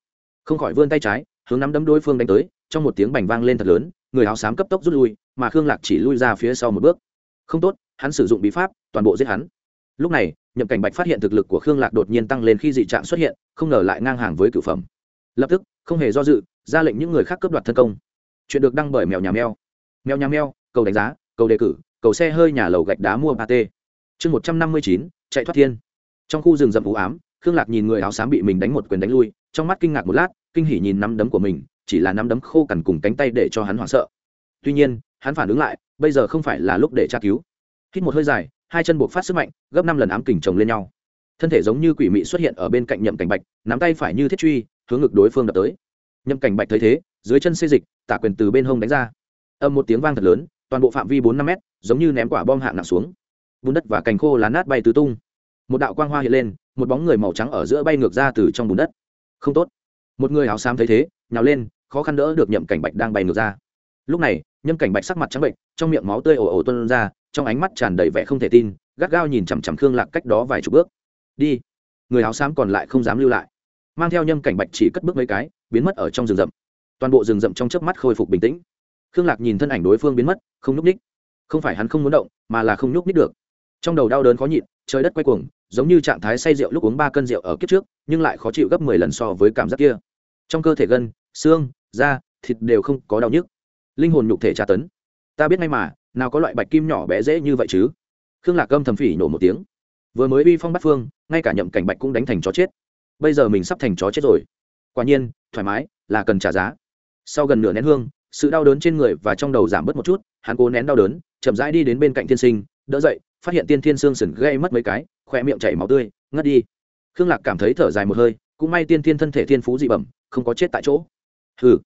Không khỏi vươn tay trái, hướng nắm đấm đối phương đánh tới, trong một tiếng bành vang lên thật lớn, người áo xám cấp tốc rút lui, mà khương lạc chỉ lui ra phía sau một bước. Không tốt hắn sử dụng bí pháp, toàn bộ giết hắn. Lúc này, nhậm cảnh bạch phát hiện thực lực của khương lạc đột nhiên tăng lên khi dị trạng xuất hiện, không ngờ lại ngang hàng với cửu phẩm. Lập tức, không hề do dự, ra lệnh những người khác cướp đoạt thân công. Chuyện được đăng bởi mèo nhà mèo. Mèo nhà mèo, cầu đánh giá, cầu đề cử, cầu xe hơi nhà lầu gạch đá mua ba t chương một trăm năm mươi chín, chạy thoát thiên. Trong khu rừng rậm u ám, khương lạc nhìn người áo xám bị mình đánh một quyền đánh lui, trong mắt kinh ngạc một lát, kinh hỉ nhìn nắm đấm của mình, chỉ là nắm đấm khô cằn cùng cánh tay để cho hắn hoảng sợ. Tuy nhiên, hắn phản ứng lại, bây giờ không phải là lúc để tra cứu hít một hơi dài, hai chân buộc phát sức mạnh, gấp năm lần ám kình chồng lên nhau. Thân thể giống như quỷ mị xuất hiện ở bên cạnh nhậm cảnh bạch, nắm tay phải như thiết truy, hướng ngực đối phương đập tới. Nhậm cảnh bạch thấy thế, dưới chân xê dịch, tả quyền từ bên hông đánh ra. Âm một tiếng vang thật lớn, toàn bộ phạm vi bốn năm mét, giống như ném quả bom hạng nặng xuống. Bùn đất và cành khô lá nát bay tứ tung. Một đạo quang hoa hiện lên, một bóng người màu trắng ở giữa bay ngược ra từ trong bùn đất. Không tốt. Một người áo xám thấy thế, nhào lên, khó khăn đỡ được nhậm cảnh bạch đang bay ngược ra lúc này, nhâm cảnh bạch sắc mặt trắng bệnh, trong miệng máu tươi ồ ồ tuân ra, trong ánh mắt tràn đầy vẻ không thể tin, gắt gao nhìn chằm chằm khương lạc cách đó vài chục bước. Đi, người áo xám còn lại không dám lưu lại. Mang theo nhâm cảnh bạch chỉ cất bước mấy cái, biến mất ở trong rừng rậm. Toàn bộ rừng rậm trong chớp mắt khôi phục bình tĩnh. Khương lạc nhìn thân ảnh đối phương biến mất, không nhúc ních không phải hắn không muốn động, mà là không nhúc ních được. Trong đầu đau đớn khó nhịn, trời đất quay cuồng, giống như trạng thái say rượu lúc uống ba cân rượu ở kiếp trước, nhưng lại khó chịu gấp mười lần so với cảm giác kia. Trong cơ thể gân, xương, da, thịt đều không có đau nhức linh hồn nhục thể tra tấn. Ta biết ngay mà, nào có loại bạch kim nhỏ bé dễ như vậy chứ? Khương lạc gâm thầm phỉ nổ một tiếng. Vừa mới uy phong bắt phương, ngay cả nhậm cảnh bạch cũng đánh thành chó chết. Bây giờ mình sắp thành chó chết rồi. Quả nhiên, thoải mái, là cần trả giá. Sau gần nửa nén hương, sự đau đớn trên người và trong đầu giảm bớt một chút, hắn cố nén đau đớn, chậm rãi đi đến bên cạnh tiên sinh, đỡ dậy, phát hiện tiên thiên xương sần gây mất mấy cái khoe miệng chảy máu tươi, ngất đi. Khương lạc cảm thấy thở dài một hơi, cũng may tiên thiên thân thể thiên phú dị bẩm, không có chết tại chỗ. Hừ.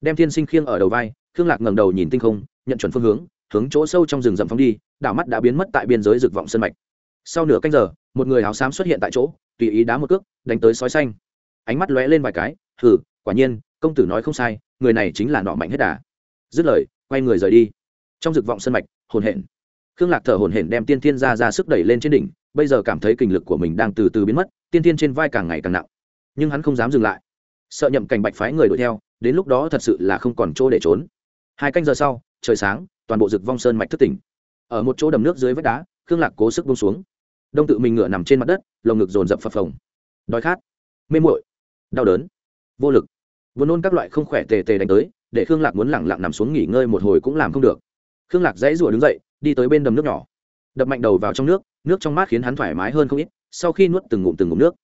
Đem tiên sinh khiêng ở đầu vai khương lạc ngẩng đầu nhìn tinh không, nhận chuẩn phương hướng hướng chỗ sâu trong rừng rậm phóng đi, đảo mắt đã biến mất tại biên giới rực vọng sân mạch. Sau nửa canh giờ, một người áo xám xuất hiện tại chỗ, tùy ý đá một cước, đánh tới sói xanh. Ánh mắt lóe lên vài cái thử. quả nhiên, công tử nói không sai, người này chính là nọ mạnh hết đà. Dứt lời, quay người rời đi. Trong rực vọng sân mạch, hồn hển. Khương lạc thở hồn hển đem tiên thiên ra ra sức đẩy lên trên đỉnh, bây giờ cảm thấy kinh lực của mình đang từ từ biến mất, tiên thiên trên vai càng ngày càng nặng. Nhưng hắn không dám dừng lại. Sợ nhậm cảnh bạch phái người đuổi theo, đến lúc đó thật sự là không còn chỗ để trốn hai canh giờ sau, trời sáng, toàn bộ rực vong sơn mạch thức tỉnh. Ở một chỗ đầm nước dưới vách đá, khương lạc cố sức bông xuống. Đông tự mình ngựa nằm trên mặt đất, lồng ngực dồn dập phập phồng. Đói khát, mê muội, đau đớn, vô lực. Vốn nôn các loại không khỏe tề tề đánh tới, để khương lạc muốn lẳng lặng nằm xuống nghỉ ngơi một hồi cũng làm không được. Khương lạc dãy rủa đứng dậy, đi tới bên đầm nước nhỏ. Đập mạnh đầu vào trong nước nước trong mát khiến hắn thoải mái hơn không ít, sau khi nuốt từng ngụm từng ngụm nước.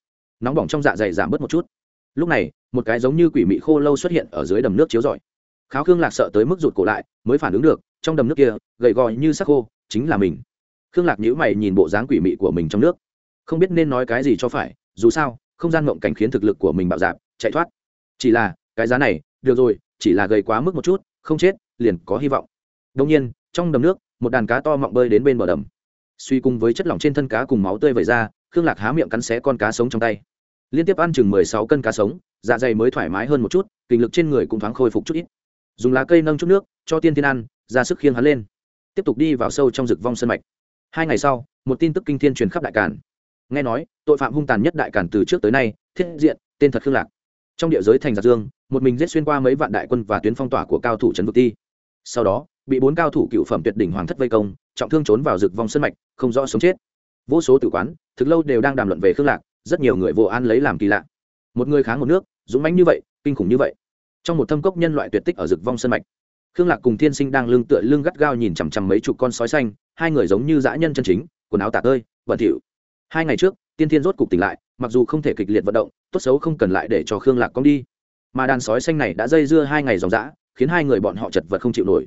Nóng bỏng trong dạ dày giảm bớt một chút. Lúc này, một cái giống như quỷ mị khô lâu xuất hiện ở dưới đầm nước chiếu rọi kháo khương lạc sợ tới mức rụt cổ lại, mới phản ứng được, trong đầm nước kia, gầy gò như sắc khô, chính là mình. Khương lạc nhữ mày nhìn bộ dáng quỷ mị của mình trong nước. Không biết nên nói cái gì cho phải, dù sao, không gian mộng cảnh khiến thực lực của mình bạo dạp chạy thoát. Chỉ là, cái giá này, được rồi, chỉ là gầy quá mức một chút, không chết, liền có hy vọng. Đông nhiên, trong đầm nước, một đàn cá to mọng bơi đến bên bờ đầm. Suy cùng với chất lỏng trên thân cá cùng máu tươi vẩy ra, khương lạc há miệng cắn xé con cá sống trong tay. Liên tiếp ăn chừng mười sáu cân cá sống dạ dày mới thoải mái hơn một chút, kinh lực trên người cũng thoáng khôi phục chút ít dùng lá cây nâng chút nước, cho tiên tiên ăn, ra sức khiêng hắn lên. Tiếp tục đi vào sâu trong rực vong sân mạch. Hai ngày sau, một tin tức kinh thiên truyền khắp đại cản nghe nói, tội phạm hung tàn nhất đại cản từ trước tới nay, thiết diện, tên thật khương lạc. Trong địa giới thành giặc dương, một mình giết xuyên qua mấy vạn đại quân và tuyến phong tỏa của cao thủ trấn vực ti. Sau đó, bị bốn cao thủ cựu phẩm tuyệt đỉnh hoàng thất vây công, trọng thương trốn vào rực vong sân mạch, không rõ sống chết. Vô số tử quán, thực lâu đều đang đàm luận về khương lạc, rất nhiều người vô an lấy làm kỳ lạ. Một người kháng một nước, dũng mãnh như vậy, kinh khủng như vậy trong một thâm cốc nhân loại tuyệt tích ở rực vong sân mạch. Khương lạc cùng thiên sinh đang lưng tựa lưng gắt gao nhìn chằm chằm mấy chục con sói xanh, hai người giống như dã nhân chân chính, quần áo tả tơi, bẩn thỉu. Hai ngày trước, tiên thiên rốt cục tỉnh lại, mặc dù không thể kịch liệt vận động, tốt xấu không cần lại để cho khương lạc cong đi. Mà đàn sói xanh này đã dây dưa hai ngày dòng dã, khiến hai người bọn họ chật vật không chịu nổi.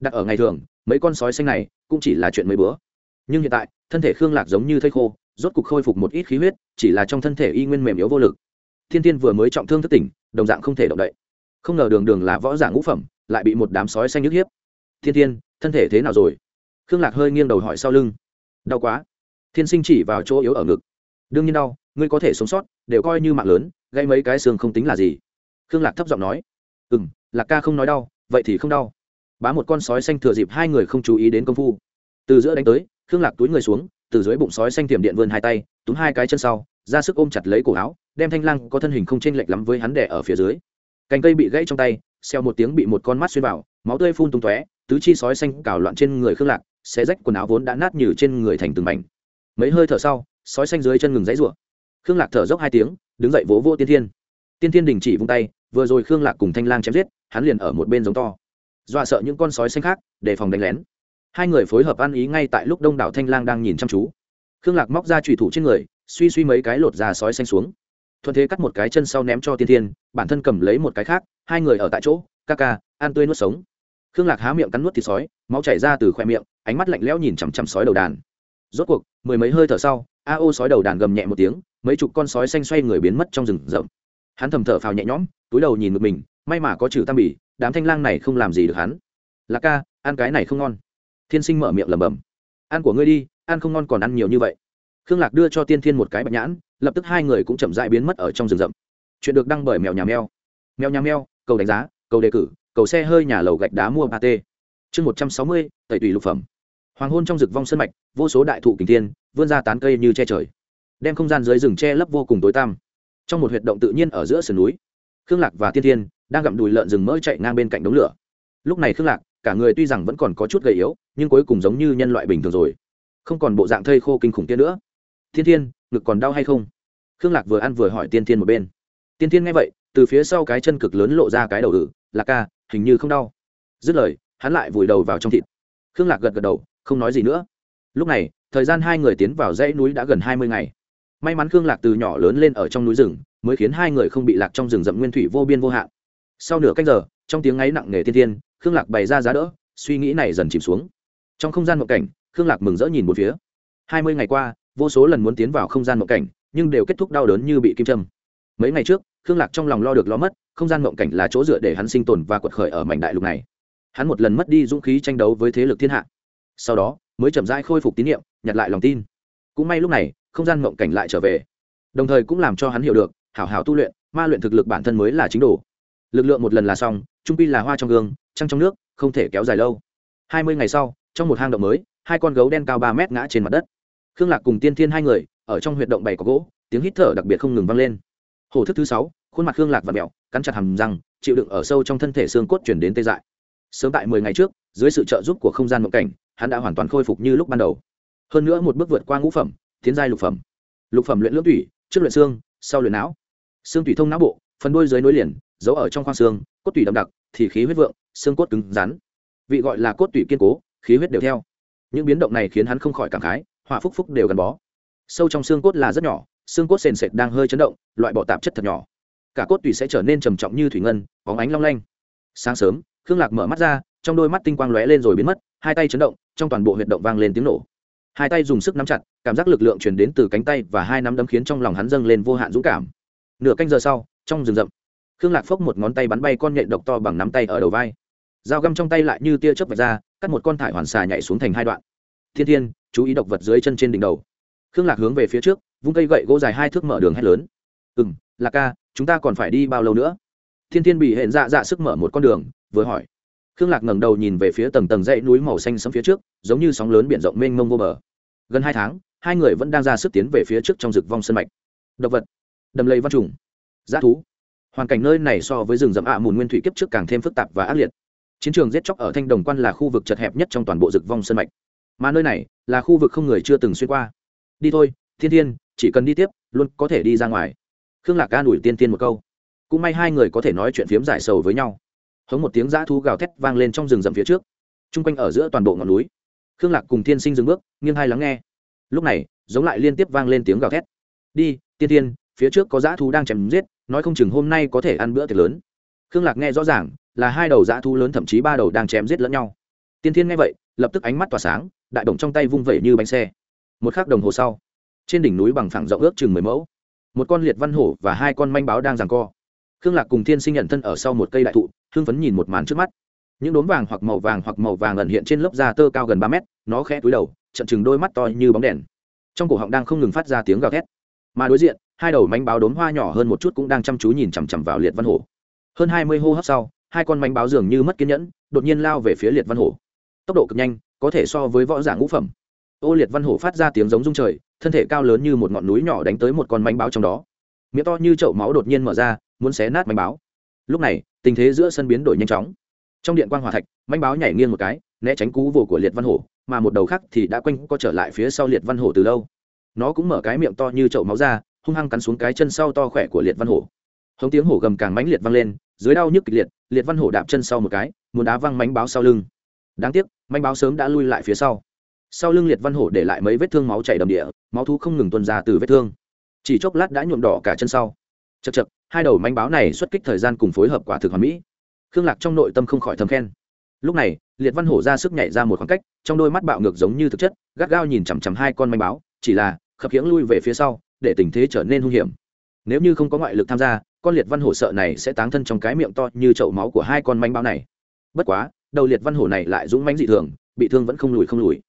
Đặt ở ngày thường, mấy con sói xanh này cũng chỉ là chuyện mấy bữa. Nhưng hiện tại, thân thể khương lạc giống như thây khô, rốt cục khôi phục một ít khí huyết, chỉ là trong thân thể y nguyên mềm yếu vô lực. Thiên thiên vừa mới trọng thương thất tỉnh, đồng dạng không thể động đậy không ngờ đường đường là võ giả ngũ phẩm lại bị một đám sói xanh nhức hiếp. Thiên Thiên, thân thể thế nào rồi? Khương lạc hơi nghiêng đầu hỏi sau lưng. Đau quá. Thiên sinh chỉ vào chỗ yếu ở ngực. Đương nhiên đau ngươi có thể sống sót đều coi như mạng lớn gây mấy cái xương không tính là gì. Khương lạc thấp giọng nói. Ừ m lạc ca không nói đau vậy thì không đau. Bá một con sói xanh thừa dịp hai người không chú ý đến công phu. Từ giữa đánh tới khương lạc túi người xuống từ dưới bụng sói xanh tiềm điện vươn hai tay túm hai cái chân sau ra sức ôm chặt lấy cổ áo đem thanh lăng có thân hình không chênh lệch lắm với hắn đẻ ở phía dưới cành cây bị gãy trong tay xeo một tiếng bị một con mắt xuyên vào, máu tươi phun tung tóe, tứ chi sói xanh cào loạn trên người khương lạc, xé rách quần áo vốn đã nát như trên người thành từng mảnh. Mấy hơi thở sau, sói xanh dưới chân ngừng dãy rủa. Khương lạc thở dốc hai tiếng, đứng dậy vỗ vô tiên thiên. Tiên thiên đình chỉ vung tay, vừa rồi khương lạc cùng thanh lang chém giết, hắn liền ở một bên giống to. Dọa sợ những con sói xanh khác để phòng đánh lén. Hai người phối hợp ăn ý ngay tại lúc đông đảo thanh lang đang nhìn chăm chú. Khương lạc móc ra trùy thủ trên người, suy suy mấy cái lột ra sói xanh xuống thuận thế cắt một cái chân sau ném cho tiên thiên, bản thân cầm lấy một cái khác, hai người ở tại chỗ, ca ca, ăn tươi nuốt sống. Khương lạc há miệng cắn nuốt thịt sói, máu chảy ra từ khoe miệng, ánh mắt lạnh lẽo nhìn chằm chằm sói đầu đàn. Rốt cuộc, mười mấy hơi thở sau, a ô sói đầu đàn gầm nhẹ một tiếng, mấy chục con sói xanh xoay người biến mất trong rừng rậm. Hắn thầm thở phào nhẹ nhõm, túi đầu nhìn ngực mình, may mà có trừ tam bỉ, đám thanh lang này không làm gì được hắn. Lạc ca, ăn cái này không ngon. Thiên sinh mở miệng lẩm bẩm. Ăn của ngươi đi, ăn không ngon còn ăn nhiều như vậy khương lạc đưa cho tiên thiên một cái bạch nhãn, lập tức hai người cũng chậm dại biến mất ở trong rừng rậm. Chuyện được đăng bởi mèo nhà mèo. Mèo nhà mèo, cầu đánh giá, cầu đề cử, cầu xe hơi nhà lầu gạch đá mua ba t chương một trăm sáu mươi, tẩy tùy lục phẩm. Hoàng hôn trong rực vong sân mạch, vô số đại thụ kình thiên, vươn ra tán cây như che trời. Đem không gian dưới rừng che lấp vô cùng tối tăm. Trong một huyệt động tự nhiên ở giữa sườn núi, khương lạc và tiên thiên đang gặm đùi lợn rừng mỡ chạy ngang bên cạnh đống lửa. Lúc này khương lạc, cả người tuy rằng vẫn còn có chút gầy yếu, nhưng cuối cùng giống như nhân loại bình thường rồi. Không còn bộ dạng thây khô kinh khủng tiên nữa thiên thiên, ngực còn đau hay không? Khương lạc vừa ăn vừa hỏi tiên thiên một bên. Tiên thiên nghe vậy, từ phía sau cái chân cực lớn lộ ra cái đầu ử, lạc ca, hình như không đau. Dứt lời, hắn lại vùi đầu vào trong thịt. Khương lạc gật gật đầu, không nói gì nữa. Lúc này, thời gian hai người tiến vào dãy núi đã gần hai mươi ngày. May mắn khương lạc từ nhỏ lớn lên ở trong núi rừng, mới khiến hai người không bị lạc trong rừng rậm nguyên thủy vô biên vô hạn. Sau nửa cách giờ, trong tiếng ngáy nặng nề tiên tiên khương lạc bày ra giá đỡ, suy nghĩ này dần chìm xuống. Trong không gian mộng cảnh, khương lạc mừng rỡ nhìn một phía. Hai mươi ngày qua vô số lần muốn tiến vào không gian mộng cảnh, nhưng đều kết thúc đau đớn như bị kim châm. Mấy ngày trước, khương lạc trong lòng lo được lo mất, không gian mộng cảnh là chỗ dựa để hắn sinh tồn và quật khởi ở mảnh đại lục này. Hắn một lần mất đi dũng khí tranh đấu với thế lực thiên hạ. Sau đó, mới chậm rãi khôi phục tín nhiệm, nhặt lại lòng tin. Cũng may lúc này, không gian mộng cảnh lại trở về. Đồng thời cũng làm cho hắn hiểu được, hảo hảo tu luyện, ma luyện thực lực bản thân mới là chính đồ. Lực lượng một lần là xong, trung pi là hoa trong gương, trăng trong nước, không thể kéo dài lâu. Hai mươi ngày sau, trong một hang động mới, hai con gấu đen cao ba mét ngã trên mặt đất khương lạc cùng tiên thiên hai người, ở trong huyệt động bảy có gỗ, tiếng hít thở đặc biệt không ngừng vang lên. Hồ thức thứ sáu, khuôn mặt khương lạc và mẹo cắn chặt hầm răng, chịu đựng ở sâu trong thân thể xương cốt chuyển đến tê dại. Sớm tại mười ngày trước, dưới sự trợ giúp của không gian mộng cảnh, hắn đã hoàn toàn khôi phục như lúc ban đầu. Hơn nữa một bước vượt qua ngũ phẩm, tiến giai lục phẩm. Lục phẩm luyện lưỡng thủy trước luyện xương, sau luyện não. Xương thủy thông não bộ, phần đôi dưới nối liền, giấu ở trong khoang xương, cốt tủy đậm đặc, thì khí huyết vượng, xương cốt cứng rắn. Vị gọi là cốt tủy kiên cố, khí huyết đều theo. Những biến động này khiến hắn không khỏi cảm khái hỏa phúc phúc đều gắn bó. Sâu trong xương cốt là rất nhỏ, xương cốt sền sệt đang hơi chấn động, loại bỏ tạp chất thật nhỏ. Cả cốt tủy sẽ trở nên trầm trọng như thủy ngân bóng ánh long lanh. Sáng sớm, khương lạc mở mắt ra, trong đôi mắt tinh quang lóe lên rồi biến mất, hai tay chấn động, trong toàn bộ huyệt động vang lên tiếng nổ. Hai tay dùng sức nắm chặt, cảm giác lực lượng truyền đến từ cánh tay và hai nắm đấm khiến trong lòng hắn dâng lên vô hạn dũng cảm. Nửa canh giờ sau, trong rừng rậm, khương lạc phốc một ngón tay bắn bay con nhện độc to bằng nắm tay ở đầu vai. Dao găm trong tay lại như tia chớp vạch ra, cắt một con thải hoàn xà nhảy xuống thành hai đoạn thiên thiên, chú ý độc vật dưới chân trên đỉnh đầu. Khương lạc hướng về phía trước, vung cây gậy gỗ dài hai thước mở đường hét lớn. Ừ m lạc ca, chúng ta còn phải đi bao lâu nữa? Thiên thiên bị hẹn dạ dạ sức mở một con đường, vừa hỏi. Khương lạc ngẩng đầu nhìn về phía tầng tầng dãy núi màu xanh sẫm phía trước, giống như sóng lớn b i ể n rộng mênh mông vô bờ. Gần hai tháng, hai người vẫn đang ra sức tiến về phía trước trong rực vong sân mạch. Động vật. Đầm lầy văn trùng. G thú. Hoàn cảnh nơi này so với rừng rậm ạ mùn nguyên thủy kiếp trước càng thêm phức tạp và ác liệt. Chiến trường giết chóc ở thanh đồng quan là khu vực chật hẹp nhất trong toàn bộ rực vong sân mạch mà nơi này là khu vực không người chưa từng xuyên qua. Đi thôi, thiên thiên, chỉ cần đi tiếp, luôn có thể đi ra ngoài. Khương lạc ca đuổi tiên tiên một câu. Cũng may hai người có thể nói chuyện phiếm giải sầu với nhau. Hống một tiếng dã thu gào thét vang lên trong rừng rậm phía trước. T r u n g quanh ở giữa toàn bộ ngọn núi, khương lạc cùng tiên sinh dừng bước, nghiêng hai lắng nghe. Lúc này, giống lại liên tiếp vang lên tiếng gào thét. Đi, tiên tiên phía trước có dã thú đang chém giết, nói không chừng hôm nay có thể ăn bữa tiệc lớn. Khương lạc nghe rõ ràng, là hai đầu dã thú lớn thậm chí ba đầu đang chém giết lẫn nhau. Tiên thiên nghe vậy, lập tức ánh mắt tỏa sáng đại bổng trong tay vung vẩy như bánh xe. Một k h ắ c đồng hồ sau, trên đỉnh núi bằng phẳng rộng ước chừng mười mẫu, một con liệt văn hổ và hai con manh báo đang giằng co. Khương lạc cùng thiên sinh nhận thân ở sau một cây đại thụ hương phấn nhìn một màn trước mắt. Những đốm vàng hoặc màu vàng hoặc màu vàng ẩn hiện trên lớp da tơ cao gần ba mét, nó khẽ túi đầu trận chừng đôi mắt to như bóng đèn. Trong cổ họng đang không ngừng phát ra tiếng gào thét. Mà đối diện, hai đầu mánh báo đốm hoa nhỏ hơn một chút cũng đang chăm chú nhìn chằm chằm vào liệt văn hổ. Hơn hai mươi hô hấp sau, hai con mánh báo dường như mất kiên nhẫn, đột nhiên lao về phía liệt văn hổ. Tốc độ cực nhanh có thể so với võ giả ngũ phẩm. Ô liệt văn hổ phát ra tiếng giống rung trời, thân thể cao lớn như một ngọn núi nhỏ đánh tới một con mánh báo trong đó. Miệng to như chậu máu đột nhiên mở ra, muốn xé nát mánh báo. Lúc này, tình thế giữa sân biến đổi nhanh chóng. Trong điện quan hòa thạch mánh báo nhảy nghiêng một cái, né tránh cú vồ của liệt văn hổ, mà một đầu khác thì đã quanh co trở lại phía sau liệt văn hổ từ lâu. Nó cũng mở cái miệng to như chậu máu ra, hung hăng cắn xuống cái chân sau to khỏe của liệt văn hổ. Hống tiếng hổ gầm càng mãnh liệt văng lên, dưới đau nhức kịch liệt liệt văn hổ đạp chân sau một cái, muốn đá văng mánh báo sau lưng đáng tiếc, manh báo sớm đã lui lại phía sau. Sau lưng liệt văn hổ để lại mấy vết thương máu chảy đầm địa, máu thú không ngừng tuân ra từ vết thương. Chỉ chốc lát đã nhuộm đỏ cả chân sau. Chật chật hai đầu manh báo này xuất kích thời gian cùng phối hợp quả thực hoàn mỹ. Khương lạc trong nội tâm không khỏi thầm khen. Lúc này, liệt văn hổ ra sức nhảy ra một khoảng cách, trong đôi mắt bạo ngược giống như thực chất, gắt gao nhìn chằm chằm hai con manh báo, chỉ là, khập khiễng lui về phía sau, để tình thế trở nên hung hiểm. Nếu như không có ngoại lực tham gia, con liệt văn hổ sợ này sẽ táng thân trong cái miệng to như chậu máu của hai con manh báo này. Bất quá đầu liệt văn hổ này lại dũng mãnh dị thường, bị thương vẫn không lùi không lùi.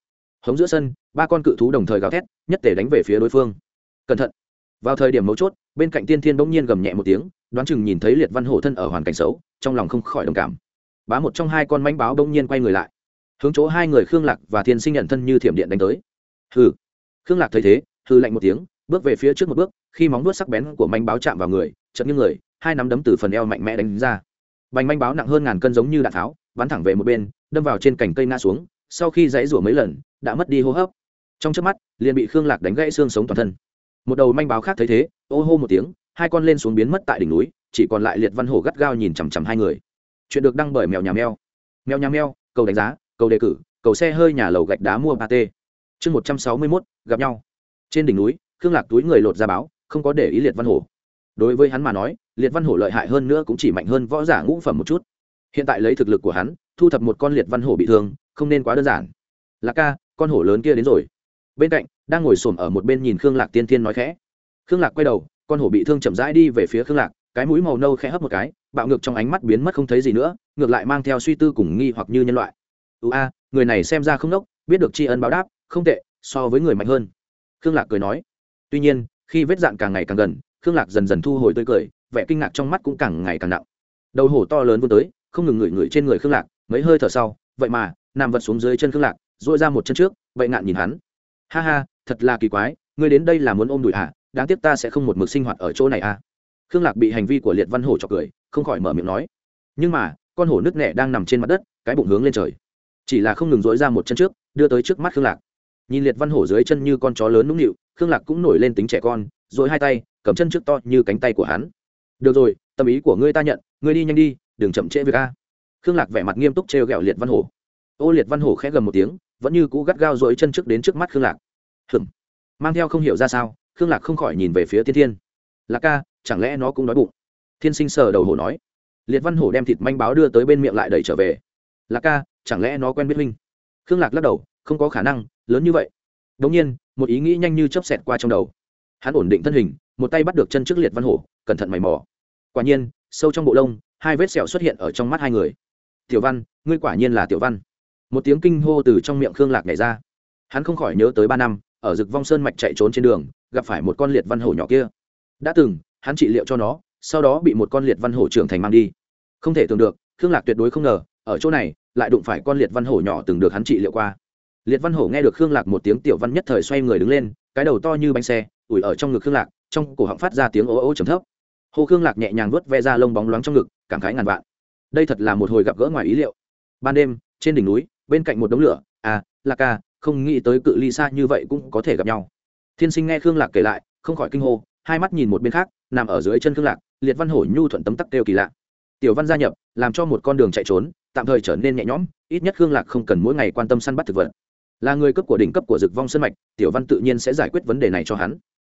Hống giữa sân, ba con cự thú đồng thời gào thét, nhất tể đánh về phía đối phương. Cẩn thận! Vào thời điểm mấu chốt, bên cạnh tiên thiên bỗng nhiên gầm nhẹ một tiếng, đoán chừng nhìn thấy liệt văn hổ thân ở hoàn cảnh xấu, trong lòng không khỏi đồng cảm. Bá một trong hai con mánh báo bỗng nhiên quay người lại. Hướng chỗ hai người khương lạc và thiên sinh nhận thân như thiểm điện đánh tới. Hừ! Khương lạc thấy thế hư lạnh một tiếng, bước về phía trước một bước, khi móng vuốt sắc bén của manh báo chạm vào người chật như người, hai nắm đấm từ phần eo mạnh mẽ đánh ra. Bành manh báo nặng hơn ngàn cân giống như đạn tháo bắn thẳng về một bên, đâm vào trên cành cây ngã xuống, sau khi dãy rủa mấy lần, đã mất đi hô hấp. Trong trước mắt, liền bị khương lạc đánh gãy xương sống toàn thân. Một đầu manh báo khác thấy thế, ô hô một tiếng, hai con lên xuống biến mất tại đỉnh núi, chỉ còn lại liệt văn hổ gắt gao nhìn chằm chằm hai người. Chuyện được đăng bởi mèo nhà mèo. Mèo nhà mèo, cầu đánh giá, cầu đề cử, cầu xe hơi nhà lầu gạch đá mua ba t chương một trăm sáu mươi mốt, gặp nhau. Trên đỉnh núi, khương lạc túi người lột ra báo, không có để ý liệt văn hổ. Đối với hắn mà nói, liệt văn hổ lợi hại hơn nữa cũng chỉ mạnh hơn võ giả ngũ phẩm một chút hiện tại lấy thực lực của hắn, thu thập một con liệt văn hổ bị thương, không nên quá đơn giản. Lạc ca, con hổ lớn kia đến rồi. Bên cạnh, đang ngồi xổm ở một bên nhìn khương lạc tiên tiên nói khẽ. Khương lạc quay đầu, con hổ bị thương chậm rãi đi về phía khương lạc, cái mũi màu nâu khẽ hấp một cái, bạo ngược trong ánh mắt biến mất không thấy gì nữa, ngược lại mang theo suy tư cùng nghi hoặc như nhân loại. Ưu a, người này xem ra không đốc, biết được tri ân báo đáp, không tệ, so với người mạnh hơn. Khương lạc cười nói. Tuy nhiên, khi vết dạn càng ngày càng gần, khương lạc dần dần thu hồi tươi cười, vẻ kinh ngạc trong mắt cũng càng ngày càng nặng. Đầu hổ to lớn vươn tới không ngừng ngửi ngửi trên người khương lạc, mấy hơi thở sau, vậy mà, nằm vật xuống dưới chân khương lạc dội ra một chân trước, vậy ngạn nhìn hắn. Ha ha, thật là kỳ quái, ngươi đến đây là muốn ôm đùi à đáng tiếc ta sẽ không một mực sinh hoạt ở chỗ này à. Khương lạc bị hành vi của liệt văn hổ chọc cười, không khỏi mở miệng nói. Nhưng mà, con hổ nước nẻ đang nằm trên mặt đất, cái bụng hướng lên trời. Chỉ là không ngừng dỗi ra một chân trước, đưa tới trước mắt khương lạc. Nhìn liệt văn hổ dưới chân như con chó lớn nũng nịu, khương lạc cũng nổi lên tính trẻ con dỗi hai tay, cầm chân trước to như cánh tay của hắn. Được rồi, tâm ý của ngươi ta nhận, ngươi đi nhanh đi đừng chậm trễ việc a. Khương lạc vẻ mặt nghiêm túc trêu ghẹo liệt văn hổ. Ô liệt văn hổ khẽ gầm một tiếng, vẫn như cũ gắt gao dỗi chân trước đến trước mắt khương lạc. Hừng mang theo không hiểu ra sao, khương lạc không khỏi nhìn về phía tiên thiên. Lạc ca, chẳng lẽ nó cũng đói bụng? Thiên sinh sờ đầu hổ nói. Liệt văn hổ đem thịt manh báo đưa tới bên miệng lại đẩy trở về. Lạc ca, chẳng lẽ nó quen biết huynh? Khương lạc lắc đầu, không có khả năng, lớn như vậy. Đ ỗ n g nhiên, một ý nghĩ nhanh như chớp xẹt qua trong đầu. Hắn ổn định thân hình, một tay bắt được chân trước liệt văn hổ, cẩn thận mày mò. Quả nhiên, sâu trong bộ lông hai vết sẹo xuất hiện ở trong mắt hai người. Tiểu văn, ngươi quả nhiên là tiểu văn. Một tiếng kinh hô từ trong miệng khương lạc nhảy ra. Hắn không khỏi nhớ tới ba năm, ở rực vong sơn mạch chạy trốn trên đường, gặp phải một con liệt văn hổ nhỏ kia. Đã từng, hắn trị liệu cho nó, sau đó bị một con liệt văn hổ trưởng thành mang đi. Không thể tưởng được, khương lạc tuyệt đối không ngờ, ở chỗ này, lại đụng phải con liệt văn hổ nhỏ từng được hắn trị liệu qua. Liệt văn hổ nghe được khương lạc một tiếng tiểu văn nhất thời xoay người đứng lên, cái đầu to như bánh xe, ủi ở trong ngực khương lạc, trong cổ họng phát ra tiếng ố ố trầm thấp hồ khương lạc nhẹ nhàng vớt ve ra lông bóng loáng trong ngực, cảm khái ngàn vạn. Đây thật là một hồi gặp gỡ ngoài ý liệu. Ban đêm, trên đỉnh núi, bên cạnh một đống lửa à lạc ca không nghĩ tới cự ly xa như vậy cũng có thể gặp nhau. Thiên sinh nghe khương lạc kể lại, không khỏi kinh hô, hai mắt nhìn một bên khác, nằm ở dưới chân khương lạc, liệt văn hổ nhu thuận tấm tắc kêu kỳ lạ. Tiểu văn gia nhập, làm cho một con đường chạy trốn, tạm thời trở nên nhẹ nhõm, ít nhất khương lạc không cần mỗi ngày quan tâm săn bắt thực vật. Là người cấp của đỉnh cấp của dực vong sân mạch, tiểu văn tự nhiên sẽ giải quyết vấn đề này cho hắn.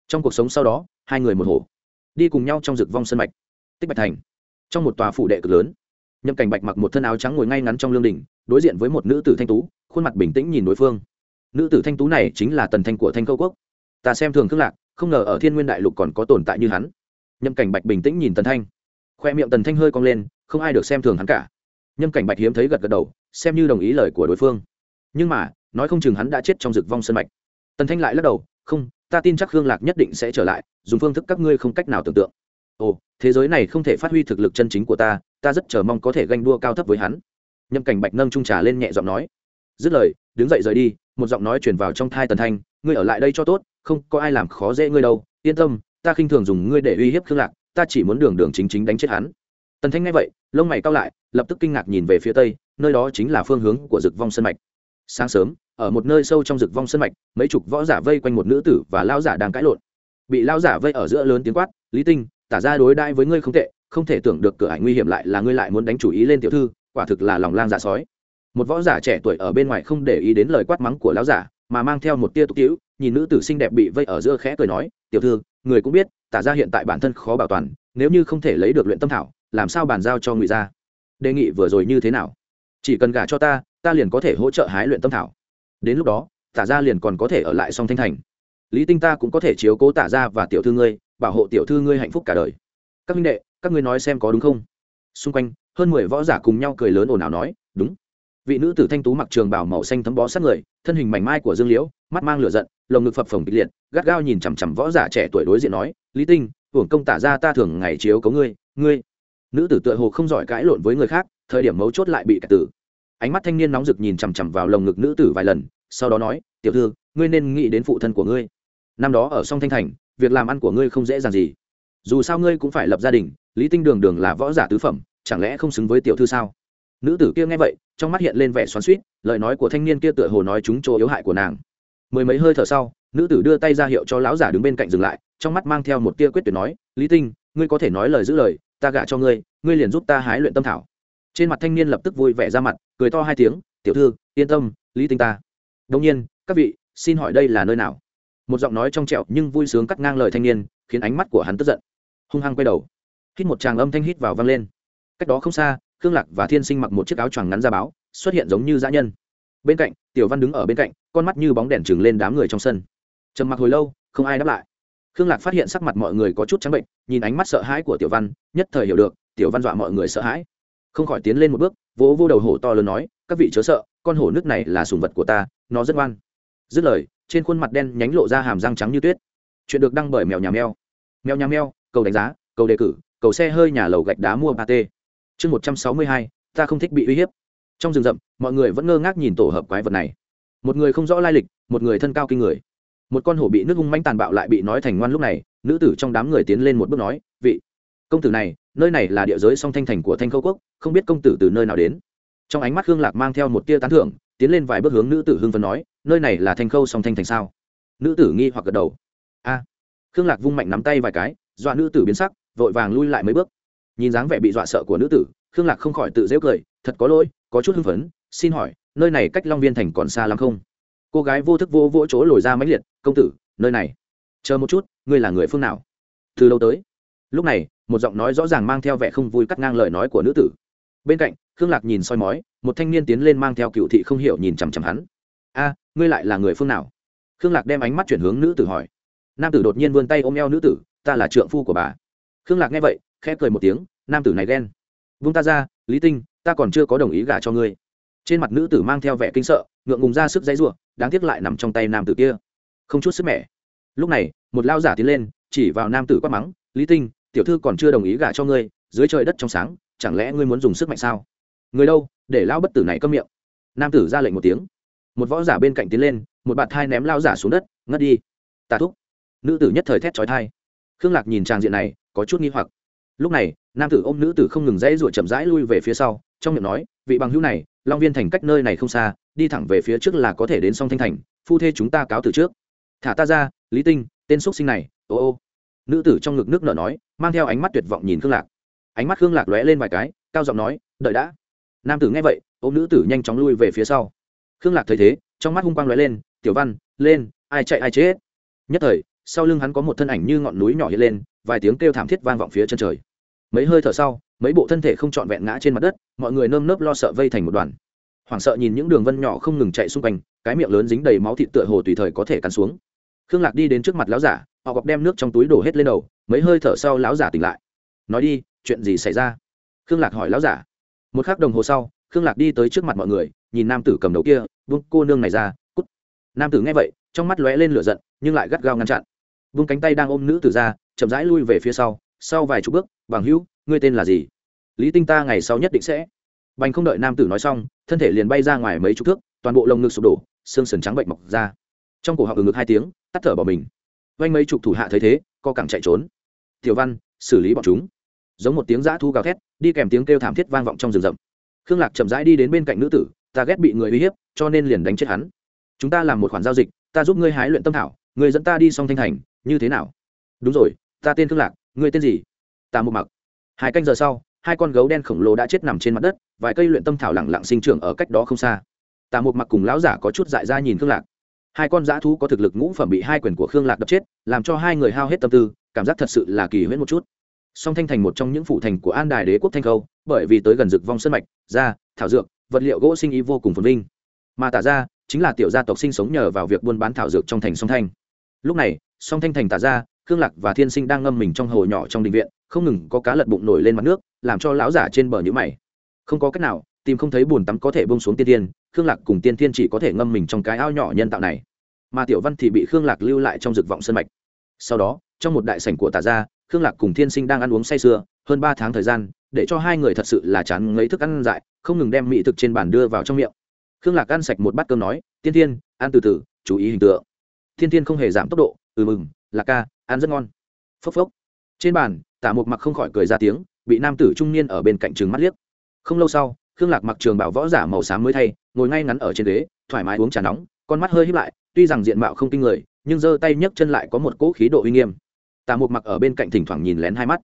Trong cuộc sống sau đó, hai người một hổ đi cùng nhau trong rực vong sân mạch. Tích bạch thành, trong một tòa phủ đệ cực lớn. Nhậm cảnh bạch mặc một thân áo trắng ngồi ngay ngắn trong lương đình, đối diện với một nữ tử thanh tú, khuôn mặt bình tĩnh nhìn đối phương. Nữ tử thanh tú này chính là tần thanh của thanh câu quốc. Ta xem thường khước lạc, không ngờ ở thiên nguyên đại lục còn có tồn tại như hắn. Nhâm cảnh bạch bình tĩnh nhìn tần thanh. Khoe miệng tần thanh hơi cong lên, không ai được xem thường hắn cả. Nhâm cảnh bạch hiếm thấy gật gật đầu, xem như đồng ý lời của đối phương. Nhưng mà, nói không chừng hắn đã chết trong rực vong sân mạch. Tần thanh lại lắc đầu, không, ta tin chắc hương lạc nhất định sẽ trở lại dùng phương thức các ngươi không cách nào tưởng tượng. Ồ, thế giới này không thể phát huy thực lực chân chính của ta ta rất chờ mong có thể ganh đua cao thấp với hắn. Nhâm cảnh bạch nâng trung trà lên nhẹ giọng nói. Dứt lời, đứng dậy rời đi, một giọng nói truyền vào trong thai tần thanh, ngươi ở lại đây cho tốt, không có ai làm khó dễ ngươi đâu. Yên tâm, ta khinh thường dùng ngươi để uy hiếp khương lạc, ta chỉ muốn đường đường chính chính đánh chết hắn. Tần thanh nghe vậy, lông mày cao lại, lập tức kinh ngạc nhìn về phía tây, nơi đó chính là phương hướng của rực vong sân mạch. Sáng sớm, ở một nơi sâu trong rực vong sân mạch, mấy chục võ giả vây quanh một nữ tử và lao giả đang cãi lộn bị lao giả vây ở giữa lớn tiếng quát, lý tinh, tả ra đối đãi với ngươi không tệ, không thể tưởng được cửa ải nguy hiểm lại là ngươi lại muốn đánh chủ ý lên tiểu thư, quả thực là lòng lang dạ sói. Một võ giả trẻ tuổi ở bên ngoài không để ý đến lời quát mắng của lão giả, mà mang theo một tia tục tiễu nhìn nữ tử xinh đẹp bị vây ở giữa khẽ cười nói, tiểu thư, người cũng biết, tả ra hiện tại bản thân khó bảo toàn, nếu như không thể lấy được luyện tâm thảo, làm sao bàn giao cho ngụy gia? Đề nghị vừa rồi như thế nào? Chỉ cần gả cho ta ta liền có thể hỗ trợ hái luyện tâm thảo. Đến lúc đó, tả ra liền còn có thể ở lại song thanh thành lý tinh ta cũng có thể chiếu cố tả ra và tiểu thư ngươi, bảo hộ tiểu thư ngươi hạnh phúc cả đời. Các minh đệ, các ngươi nói xem có đúng không? Xung quanh, hơn mười võ giả cùng nhau cười lớn ồn ào nói, đúng. Vị nữ tử thanh tú mặc trường bảo màu xanh thấm bó sát người, thân hình mảnh mai của dương liễu, mắt mang lửa giận, lồng ngực phập phồng kịch liệt, gắt gao nhìn chằm chằm võ giả trẻ tuổi đối diện nói, lý tinh, hưởng công tả ra ta thường ngày chiếu cấu ngươi ngươi. Nữ tử tựa hồ không giỏi cãi lộn với người khác, thời điểm mấu chốt lại bị cải tử. Ánh mắt thanh niên nóng rực nhìn chằm chằm vào lồng ngực nữ tử vài lần, sau đó nói, tiểu thư, ngươi nên nghĩ đến phụ thân của ngươi năm đó ở song thanh thành, việc làm ăn của ngươi không dễ dàng gì. Dù sao ngươi cũng phải lập gia đình, lý tinh đường đường là võ giả tứ phẩm, chẳng lẽ không xứng với tiểu thư sao? Nữ tử kia nghe vậy, trong mắt hiện lên vẻ xoắn suýt lời nói của thanh niên kia tựa hồ nói chúng chỗ yếu hại của nàng. Mười mấy hơi thở sau, nữ tử đưa tay ra hiệu cho lão giả đứng bên cạnh dừng lại, trong mắt mang theo một tia quyết tuyệt nói, lý tinh, ngươi có thể nói lời giữ lời, ta gả cho ngươi ngươi liền giúp ta hái luyện tâm thảo. Trên mặt thanh niên lập tức vui vẻ ra mặt, cười to hai tiếng, tiểu thư, yên tâm, lý tinh ta. Đông nhiên, các vị, xin hỏi đây là nơi nào? Một giọng nói trong trẹo nhưng vui sướng cắt ngang lời thanh niên, khiến ánh mắt của hắn tức giận. Hung hăng quay đầu, hít một tràng âm thanh hít vào vang lên. Cách đó không xa, khương lạc và thiên sinh mặc một chiếc áo choàng ngắn ra báo, xuất hiện giống như dã nhân. Bên cạnh, tiểu văn đứng ở bên cạnh, con mắt như bóng đèn trừng lên đám người trong sân. Trầm mặc hồi lâu, không ai đáp lại. Khương lạc phát hiện sắc mặt mọi người có chút trắng bệnh, nhìn ánh mắt sợ hãi của tiểu văn, nhất thời hiểu được, tiểu văn dọa mọi người sợ hãi. Không khỏi tiến lên một bước, vỗ vô đầu hổ to lớn nói, các vị chớ sợ, con hổ nước này là sùng vật của ta, nó rất ngoan. Dứt lời trên khuôn mặt đen nhánh lộ ra hàm răng trắng như tuyết. Chuyện được đăng bởi mèo nhà mèo. Mèo nhà mèo, cầu đánh giá, cầu đề cử, cầu xe hơi nhà lầu gạch đá mua ba t. Chương một trăm sáu mươi hai, ta không thích bị uy hiếp. Trong rừng rậm, mọi người vẫn ngơ ngác nhìn tổ hợp quái vật này. Một người không rõ lai lịch, một người thân cao kinh người. Một con hổ bị nước hung manh tàn bạo lại bị nói thành ngoan lúc này, nữ tử trong đám người tiến lên một bước nói, vị công tử này, nơi này là địa giới song thanh thành của thanh khâu quốc, không biết công tử từ nơi nào đến. Trong ánh mắt hương lạc mang theo một tia tán thưởng, tiến lên vài bước hướng nữ tử hương phân nói nơi này là thanh khâu song thanh thành sao? Nữ tử nghi hoặc gật đầu. A. À. khương lạc vung mạnh nắm tay vài cái, dọa nữ tử biến sắc, vội vàng lui lại mấy bước. Nhìn dáng vẻ bị dọa sợ của nữ tử, khương lạc không khỏi tự dễu cười, thật có lỗi, có chút hưng phấn, xin hỏi, nơi này cách long viên thành còn xa lắm không? Cô gái vô thức vô vỗ chỗ lồi ra mãnh liệt, công tử, nơi này. Chờ một chút, ngươi là người phương nào? Từ lâu tới. Lúc này, một giọng nói rõ ràng mang theo vẻ không vui cắt ngang lời nói của nữ tử. Bên cạnh, khương lạc nhìn soi mói, một thanh niên tiến lên mang theo cựu thị không hiểu nhìn chằm chằm hắn a, ngươi lại là người phương nào? Khương lạc đem ánh mắt chuyển hướng nữ tử hỏi. Nam tử đột nhiên vươn tay ôm eo nữ tử, ta là trượng phu của bà. Khương lạc nghe vậy, khẽ cười một tiếng, nam tử này ghen. Vung ta ra, lý tinh, ta còn chưa có đồng ý gả cho ngươi. Trên mặt nữ tử mang theo vẻ kinh sợ, ngượng ngùng ra sức dãy ruộng đáng tiếc lại nằm trong tay nam tử kia. Không chút sức mẻ. Lúc này, một lao giả tiến lên, chỉ vào nam tử quát mắng, lý tinh, tiểu thư còn chưa đồng ý gả cho ngươi, dưới trời đất trong sáng, chẳng lẽ ngươi muốn dùng sức mạnh sao? Người đâu, để lao bất tử này câm miệng. Nam tử ra lệnh một tiếng một võ giả bên cạnh tiến lên, một bạt thai ném lao giả xuống đất, ngất đi. Tà thúc. Nữ tử nhất thời thét trói thai khương lạc nhìn tràng diện này, có chút nghi hoặc. Lúc này, nam tử ôm nữ tử không ngừng dãy ruột chậm rãi lui về phía sau, trong miệng nói, vị bằng hữu này, long viên thành cách nơi này không xa, đi thẳng về phía trước là có thể đến song thanh thành, phu thê chúng ta cáo từ trước. Thả ta ra, lý tinh, tên x sinh này, ô ô. Nữ tử trong ngực nước nở nói, mang theo ánh mắt tuyệt vọng nhìn khương lạc. Ánh mắt khương lạc lóe lên vài cái, cao giọng nói, đợi đã. Nam tử nghe vậy, ôm nữ tử nhanh chóng lui về phía sau khương lạc thấy thế, trong mắt hung quang lóe lên, tiểu văn, lên, ai chạy ai chết? Nhất thời, sau lưng hắn có một thân ảnh như ngọn núi nhỏ hiện lên, vài tiếng kêu thảm thiết vang vọng phía chân trời. Mấy hơi thở sau, mấy bộ thân thể không trọn vẹn ngã trên mặt đất, mọi người nơm nớp lo sợ vây thành một đoàn. Hoảng sợ nhìn những đường vân nhỏ không ngừng chạy xung quanh, cái miệng lớn dính đầy máu thịt tựa hồ tùy thời có thể cắn xuống. Khương lạc đi đến trước mặt lão giả, họ gọc đem nước trong túi đổ hết lên đầu, mấy hơi thở sau lão giả tỉnh lại. Nói đi, chuyện gì xảy ra? Khương lạc hỏi lão giả. Một k h ắ c đồng hồ sau, khương lạc đi tới trước mặt mọi người nhìn nam tử cầm đầu kia, vung cô nương này ra, cút. Nam tử nghe vậy, trong mắt lóe lên lửa giận, nhưng lại gắt gao ngăn chặn. Vung cánh tay đang ôm nữ tử ra, chậm rãi lui về phía sau sau vài chục bước, bằng hữu, ngươi tên là gì? Lý tinh ta ngày sau nhất định sẽ. Bành không đợi nam tử nói xong, thân thể liền bay ra ngoài mấy chục thước, toàn bộ lồng ngực sụp đổ, xương sần trắng bệnh mọc ra. Trong cổ họng ngực hai tiếng, tắt thở bỏ mình. Vanh mấy chục thủ hạ thấy thế, co cẳng chạy trốn. Tiểu văn, xử lý bọn chúng. Giống một tiếng giã thu gào thét, đi kèm tiếng kêu thảm thiết vang vọng trong rừng rậm. Khương lạc chậm rãi đi đến bên cạnh nữ tử ta ghét bị người uy hiếp, cho nên liền đánh chết hắn. Chúng ta làm một khoản giao dịch, ta giúp ngươi hái luyện tâm thảo người dẫn ta đi xong thanh thành, như thế nào? Đúng rồi, ta tên thương lạc, ngươi tên gì? Ta một mặc. Hai canh giờ sau, hai con gấu đen khổng lồ đã chết nằm trên mặt đất, vài cây luyện tâm thảo lẳng lặng sinh trưởng ở cách đó không xa. Tà một mặc cùng lão giả có chút dại ra nhìn khương lạc. Hai con dã thú có thực lực ngũ phẩm bị hai quyền của khương lạc đập chết, làm cho hai người hao hết tâm tư, cảm giác thật sự là kỳ huyễn một chút. Song thanh thành một trong những phủ thành của an đài đế quốc thanh khâu, bởi vì tới gần rực vong sân mạch da thảo dược vật liệu gỗ sinh ý vô cùng phồn vinh. Mà tả ra chính là tiểu gia tộc sinh sống nhờ vào việc buôn bán thảo dược trong thành song thanh. Lúc này, song thanh thành tả ra khương lạc và thiên sinh đang ngâm mình trong hồ nhỏ trong đình viện, không ngừng có cá lật bụng nổi lên mặt nước, làm cho lão giả trên bờ nhữ mày. Không có cách nào, tìm không thấy bùn tắm có thể bông xuống tiên tiên khương lạc cùng tiên tiên chỉ có thể ngâm mình trong cái ao nhỏ nhân tạo này. Mà tiểu văn thì bị khương lạc lưu lại trong rực vọng sân mạch. Sau đó, trong một đại sảnh của tà gia, khương lạc cùng thiên sinh đang ăn uống say sưa, hơn ba tháng thời gian để cho hai người thật sự là chán ngấy thức ăn dại, không ngừng đem mỹ thực trên bàn đưa vào trong miệng. Khương lạc ăn sạch một bát cơm nói, tiên tiên ăn từ từ, chú ý hình tượng. Thiên tiên không hề giảm tốc độ ừ mừng, lạc ca, ăn rất ngon. Phốc phốc. Trên bàn tả một mặc không khỏi cười ra tiếng, bị nam tử trung niên ở bên cạnh trừng mắt liếc. Không lâu sau, khương lạc mặc trường bảo võ giả màu xám mới thay, ngồi ngay ngắn ở trên ghế, thoải mái uống trà nóng, con mắt hơi híp lại, tuy rằng diện mạo không kinh người, nhưng giơ tay nhấc chân lại có một cỗ khí độ uy nghiêm. Tà một mặc ở bên cạnh thỉnh thoảng nhìn lén hai mắt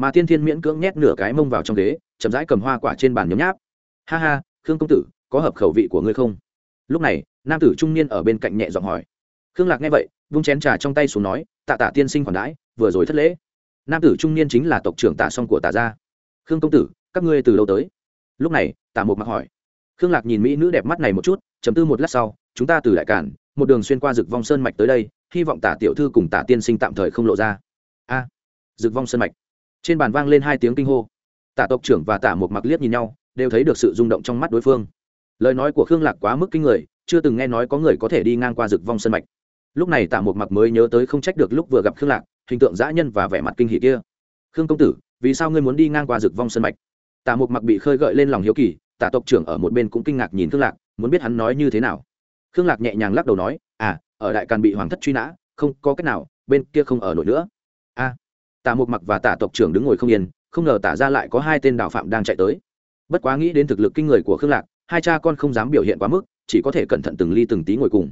mà thiên thiên miễn cưỡng nhét nửa cái mông vào trong ghế chậm rãi cầm hoa quả trên bàn nhấm nháp. Ha ha khương công tử có hợp khẩu vị của ngươi không? Lúc này nam tử trung niên ở bên cạnh nhẹ giọng hỏi. Khương lạc nghe vậy vung chén trà trong tay xuống nói tạ tạ tiên sinh khoản đãi vừa rồi thất lễ. Nam tử trung niên chính là tộc trưởng tạ song của tạ gia. Khương công tử các ngươi từ đâu tới? Lúc này tạ một mặc hỏi. Khương lạc nhìn mỹ nữ đẹp mắt này một chút chấm tư một lát sau chúng ta từ đại cản một đường xuyên qua rực vong sơn mạch tới đây hy vọng tả tiểu thư cùng tả tiên sinh tạm thời không lộ ra. A à, rực vong sơn mạch trên bàn vang lên hai tiếng kinh hô. Tả tộc trưởng và tả một mặc liếc nhìn nhau đều thấy được sự rung động trong mắt đối phương. Lời nói của khương lạc quá mức kinh người chưa từng nghe nói có người có thể đi ngang qua rực vong Sân mạch. Lúc này tả một mặc mới nhớ tới không trách được lúc vừa gặp khương lạc hình tượng dã nhân và vẻ mặt kinh hỉ kia. Khương công tử vì sao ngươi muốn đi ngang qua rực vong Sân mạch? Tả một mặc bị khơi gợi lên lòng hiếu kỳ tả tộc trưởng ở một bên cũng kinh ngạc nhìn khương lạc muốn biết hắn nói như thế nào. Khương lạc nhẹ nhàng lắc đầu nói à ở đại càn bị hoàng thất truy nã không có cách nào bên kia không ở nổi nữa. A à, tả một mặc và tả tộc trưởng đứng ngồi không yên, không ngờ tả ra lại có hai tên đạo phạm đang chạy tới. Bất quá nghĩ đến thực lực kinh người của khương lạc, hai cha con không dám biểu hiện quá mức, chỉ có thể cẩn thận từng ly từng tí ngồi cùng.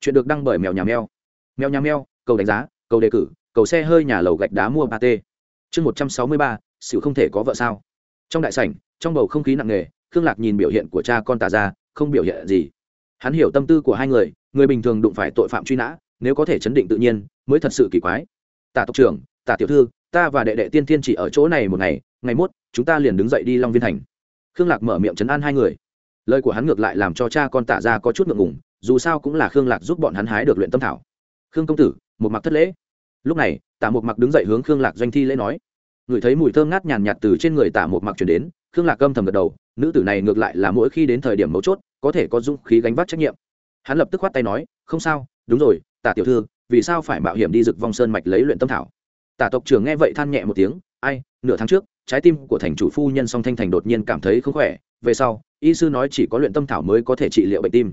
Chuyện được đăng bởi mèo nhà mèo. Mèo nhà mèo, cầu đánh giá, cầu đề cử, cầu xe hơi nhà lầu gạch đá mua ba t. Chương một trăm sáu mươi ba sự không thể có vợ sao. Trong đại sảnh, trong bầu không khí nặng nề, khương lạc nhìn biểu hiện của cha con tà ra, không biểu hiện gì. Hắn hiểu tâm tư của hai người người bình thường đụng phải tội phạm truy nã, nếu có thể chấn định tự nhiên, mới thật sự kỳ quái. Tả tộc trưởng tả tiểu thư, ta và đệ đệ tiên tiên chỉ ở chỗ này một ngày ngày mốt, chúng ta liền đứng dậy đi long viên thành. Khương lạc mở miệng chấn an hai người. Lời của hắn ngược lại làm cho cha con tả ra có chút ngượng ngùng, dù sao cũng là khương lạc giúp bọn hắn hái được luyện tâm thảo. Khương công tử, một mặc thất lễ. Lúc này, tả một mặc đứng dậy hướng khương lạc doanh thi lễ nói. Ngửi thấy mùi thơm ngát nhàn nhạt từ trên người tả một mặc chuyển đến, khương lạc âm thầm gật đầu, nữ tử này ngược lại là mỗi khi đến thời điểm mấu chốt, có thể có dũng khí gánh vác trách nhiệm. Hắn lập tức khoát tay nói, không sao, đúng rồi, tả tiểu thư, vì sao phải mạo hiểm đi rực vong sơn mạch lấy luyện tâm thảo? Tả tộc trưởng nghe vậy than nhẹ một tiếng, ai, nửa tháng trước, trái tim của thành chủ phu nhân song thanh thành đột nhiên cảm thấy không khỏe, về sau, y sư nói chỉ có luyện tâm thảo mới có thể trị liệu bệnh tim.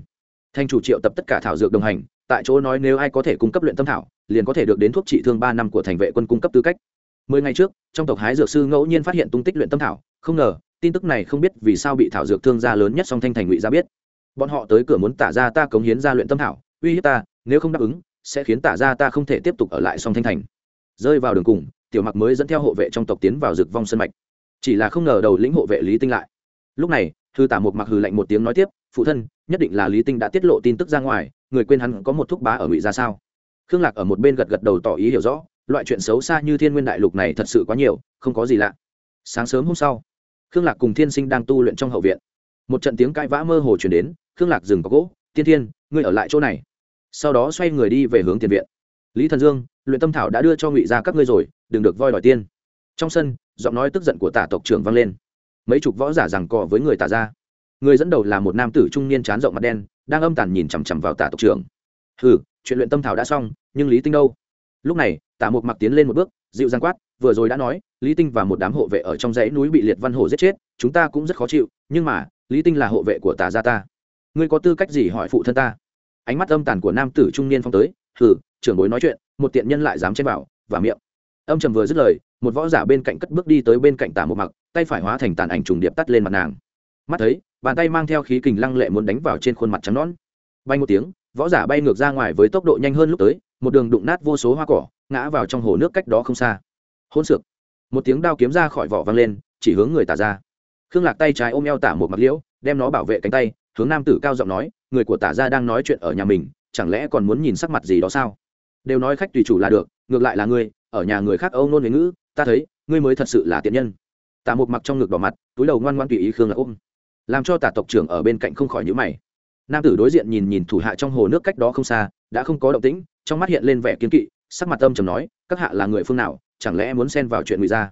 Thành chủ triệu tập tất cả thảo dược đồng hành, tại chỗ nói nếu ai có thể cung cấp luyện tâm thảo, liền có thể được đến thuốc trị thương ba năm của thành vệ quân cung cấp tư cách. Mười ngày trước, trong tộc hái dược sư ngẫu nhiên phát hiện tung tích luyện tâm thảo, không ngờ, tin tức này không biết vì sao bị thảo dược thương gia lớn nhất song thanh thành ngụy ra biết. Bọn họ tới cửa muốn tả ra ta cống hiến ra luyện tâm thảo, uy hiếp ta, nếu không đáp ứng, sẽ khiến tả ra ta không thể tiếp tục ở lại song thanh thành rơi vào đường cùng, tiểu mặc mới dẫn theo hộ vệ trong tộc tiến vào rực vong sân mạch. Chỉ là không ngờ đầu lĩnh hộ vệ lý tinh lại. Lúc này, thư tả một mặc hừ lạnh một tiếng nói tiếp, phụ thân, nhất định là lý tinh đã tiết lộ tin tức ra ngoài, người quên hắn có một thúc bá ở ngụy ra sao? Khương lạc ở một bên gật gật đầu tỏ ý hiểu rõ, loại chuyện xấu xa như thiên nguyên đại lục này thật sự quá nhiều, không có gì lạ. Sáng sớm hôm sau, khương lạc cùng thiên sinh đang tu luyện trong hậu viện. Một trận tiếng cãi vã mơ hồ chuyển đến, khương lạc dừng có gỗ, tiên thiên, ngươi ở lại chỗ này. Sau đó xoay người đi về hướng tiền viện. Lý thần dương luyện tâm thảo đã đưa cho ngụy ra các ngươi rồi, đừng được voi đòi tiên. Trong sân, giọng nói tức giận của tả tộc trưởng vang lên. Mấy chục võ giả rằng cò với người tả ra người dẫn đầu là một nam tử trung niên chán rộng mặt đen, đang âm tàn nhìn chằm chằm vào tả tộc trưởng. Ừ chuyện luyện tâm thảo đã xong, nhưng lý tinh đâu? Lúc này tả một mặc tiến lên một bước, dịu giang quát, vừa rồi đã nói, lý tinh và một đám hộ vệ ở trong dãy núi bị liệt văn hổ giết chết, chúng ta cũng rất khó chịu, nhưng mà, lý tinh là hộ vệ của tả gia ta. Ngươi có tư cách gì hỏi phụ thân ta? Ánh mắt âm tàn của nam tử trung niên phong tới hừ, trưởng bối nói chuyện, một tiện nhân lại dám chen vào và miệng. Âm trầm vừa dứt lời, một võ giả bên cạnh cất bước đi tới bên cạnh tả một mặc, tay phải hóa thành tàn ảnh trùng điệp tắt lên mặt nàng. Mắt thấy, bàn tay mang theo khí kình lăng lệ muốn đánh vào trên khuôn mặt trắng nón bay một tiếng, võ giả bay ngược ra ngoài với tốc độ nhanh hơn lúc tới, một đường đụng nát vô số hoa cỏ, ngã vào trong hồ nước cách đó không xa. Hôn sược một tiếng đao kiếm ra khỏi vỏ văng lên, chỉ hướng người tả ra. Khương lạc tay trái ôm eo tả một mặt liễu, đem nó bảo vệ cánh tay, hướng nam tử cao giọng nói, người của tả ra đang nói chuyện ở nhà mình chẳng lẽ còn muốn nhìn sắc mặt gì đó sao? Đều nói khách tùy chủ là được, ngược lại là ngươi, ở nhà người khác âu nôn người ngữ, ta thấy, ngươi mới thật sự là tiện nhân. Tả một mặc trong ngực đỏ mặt, túi đầu ngoan ngoan tùy ý khương là ôm. Làm cho tả tộc trưởng ở bên cạnh không khỏi nhữ mày. Nam tử đối diện nhìn nhìn thủ hạ trong hồ nước cách đó không xa, đã không có động tĩnh, trong mắt hiện lên vẻ kiên kỵ, sắc mặt âm trầm nói, các hạ là người phương nào, chẳng lẽ muốn xen vào chuyện người ra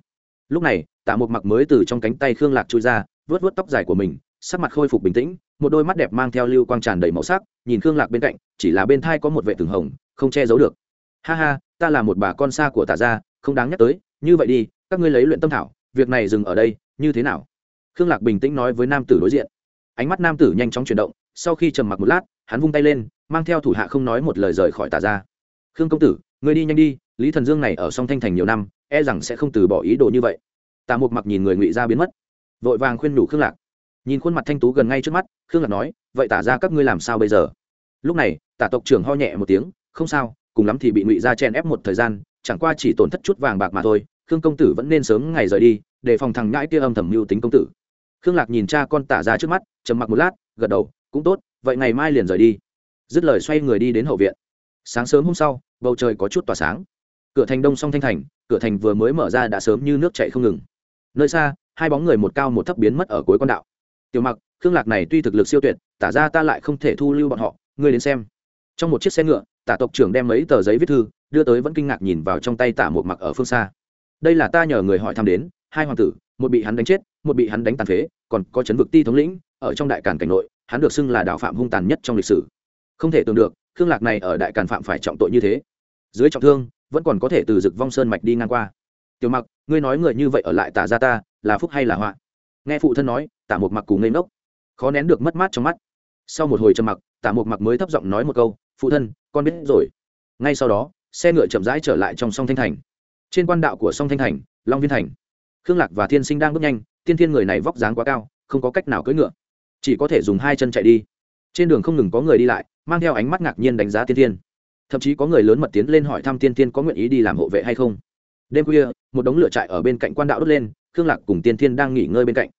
lúc này, tạ một mặc mới từ trong cánh tay khương lạc chui ra vớt vớt tóc dài của mình, sắc mặt khôi phục bình tĩnh một đôi mắt đẹp mang theo lưu quang tràn đầy màu sắc, nhìn khương lạc bên cạnh, chỉ là bên thai có một vệ tường hồng, không che giấu được. Ha ha, ta là một bà con xa của tả gia, không đáng nhắc tới, như vậy đi, các ngươi lấy luyện tâm thảo, việc này dừng ở đây, như thế nào? Khương lạc bình tĩnh nói với nam tử đối diện. Ánh mắt nam tử nhanh chóng chuyển động, sau khi trầm mặc một lát, hắn vung tay lên, mang theo thủ hạ không nói một lời rời khỏi tà ra khương công tử người đi nhanh đi, lý thần dương này ở song thanh thành nhiều năm e rằng sẽ không từ bỏ ý đồ như vậy. Tà một mặc nhìn người ngụy ra biến mất, vội vàng khuyên nhủ khương lạc nhìn khuôn mặt thanh tú gần ngay trước mắt, khương lạc nói, vậy tả ra các ngươi làm sao bây giờ? Lúc này, tả tộc trưởng ho nhẹ một tiếng, không sao, cùng lắm thì bị ngụy ra chen ép một thời gian, chẳng qua chỉ tổn thất chút vàng bạc mà thôi, khương công tử vẫn nên sớm ngày rời đi, để phòng thằng ngãi kia âm thầm mưu tính công tử. Khương lạc nhìn cha con tả ra trước mắt, trầm mặc một lát, gật đầu, cũng tốt, vậy ngày mai liền rời đi. Dứt lời xoay người đi đến hậu viện. Sáng sớm hôm sau, bầu trời có chút tỏa sáng. Cửa thành đông song thanh thành, cửa thành vừa mới mở ra đã sớm như nước chạy không ngừng. Nơi xa, hai bóng người một cao một thấp biến mất ở cuối con đạo tiểu mặc, khương lạc này tuy thực lực siêu tuyệt, tả ra ta lại không thể thu lưu bọn họ, ngươi đến xem. Trong một chiếc xe ngựa, tả tộc trưởng đem mấy tờ giấy viết thư, đưa tới vẫn kinh ngạc nhìn vào trong tay tả một mặc ở phương xa. Đây là ta nhờ người hỏi thăm đến, hai hoàng tử, một bị hắn đánh chết, một bị hắn đánh tàn phế, còn có chấn vực ti thống lĩnh, ở trong đại càn cảnh nội, hắn được xưng là đạo phạm hung tàn nhất trong lịch sử. Không thể tưởng được, khương lạc này ở đại càn phạm phải trọng tội như thế. Dưới trọng thương, vẫn còn có thể từ rực vong sơn mạch đi ngang qua. Tiểu mặc, ngươi nói người như vậy ở lại tả ra ta, là phúc hay là họa? Nghe phụ thân nói tả một mặc cùng ngây ngốc. Khó nén được mất mát trong mắt. Sau một hồi trầm mặc, tả một mặc mới thấp giọng nói một câu, phụ thân, con biết rồi. Ngay sau đó, xe ngựa chậm rãi trở lại trong sông thanh thành. Trên quan đạo của sông thanh thành, long viên thành, khương lạc và thiên sinh đang bước nhanh, tiên thiên người này vóc dáng quá cao, không có cách nào cưỡi ngựa. Chỉ có thể dùng hai chân chạy đi. Trên đường không ngừng có người đi lại, mang theo ánh mắt ngạc nhiên đánh giá tiên thiên. Thậm chí có người lớn mật tiến lên hỏi thăm tiên thiên có nguyện ý đi làm hộ vệ hay không. Đêm khuya, một đống lửa trại ở bên cạnh quan đạo đốt lên, khương lạc cùng tiên thiên đang nghỉ ngơi bên cạnh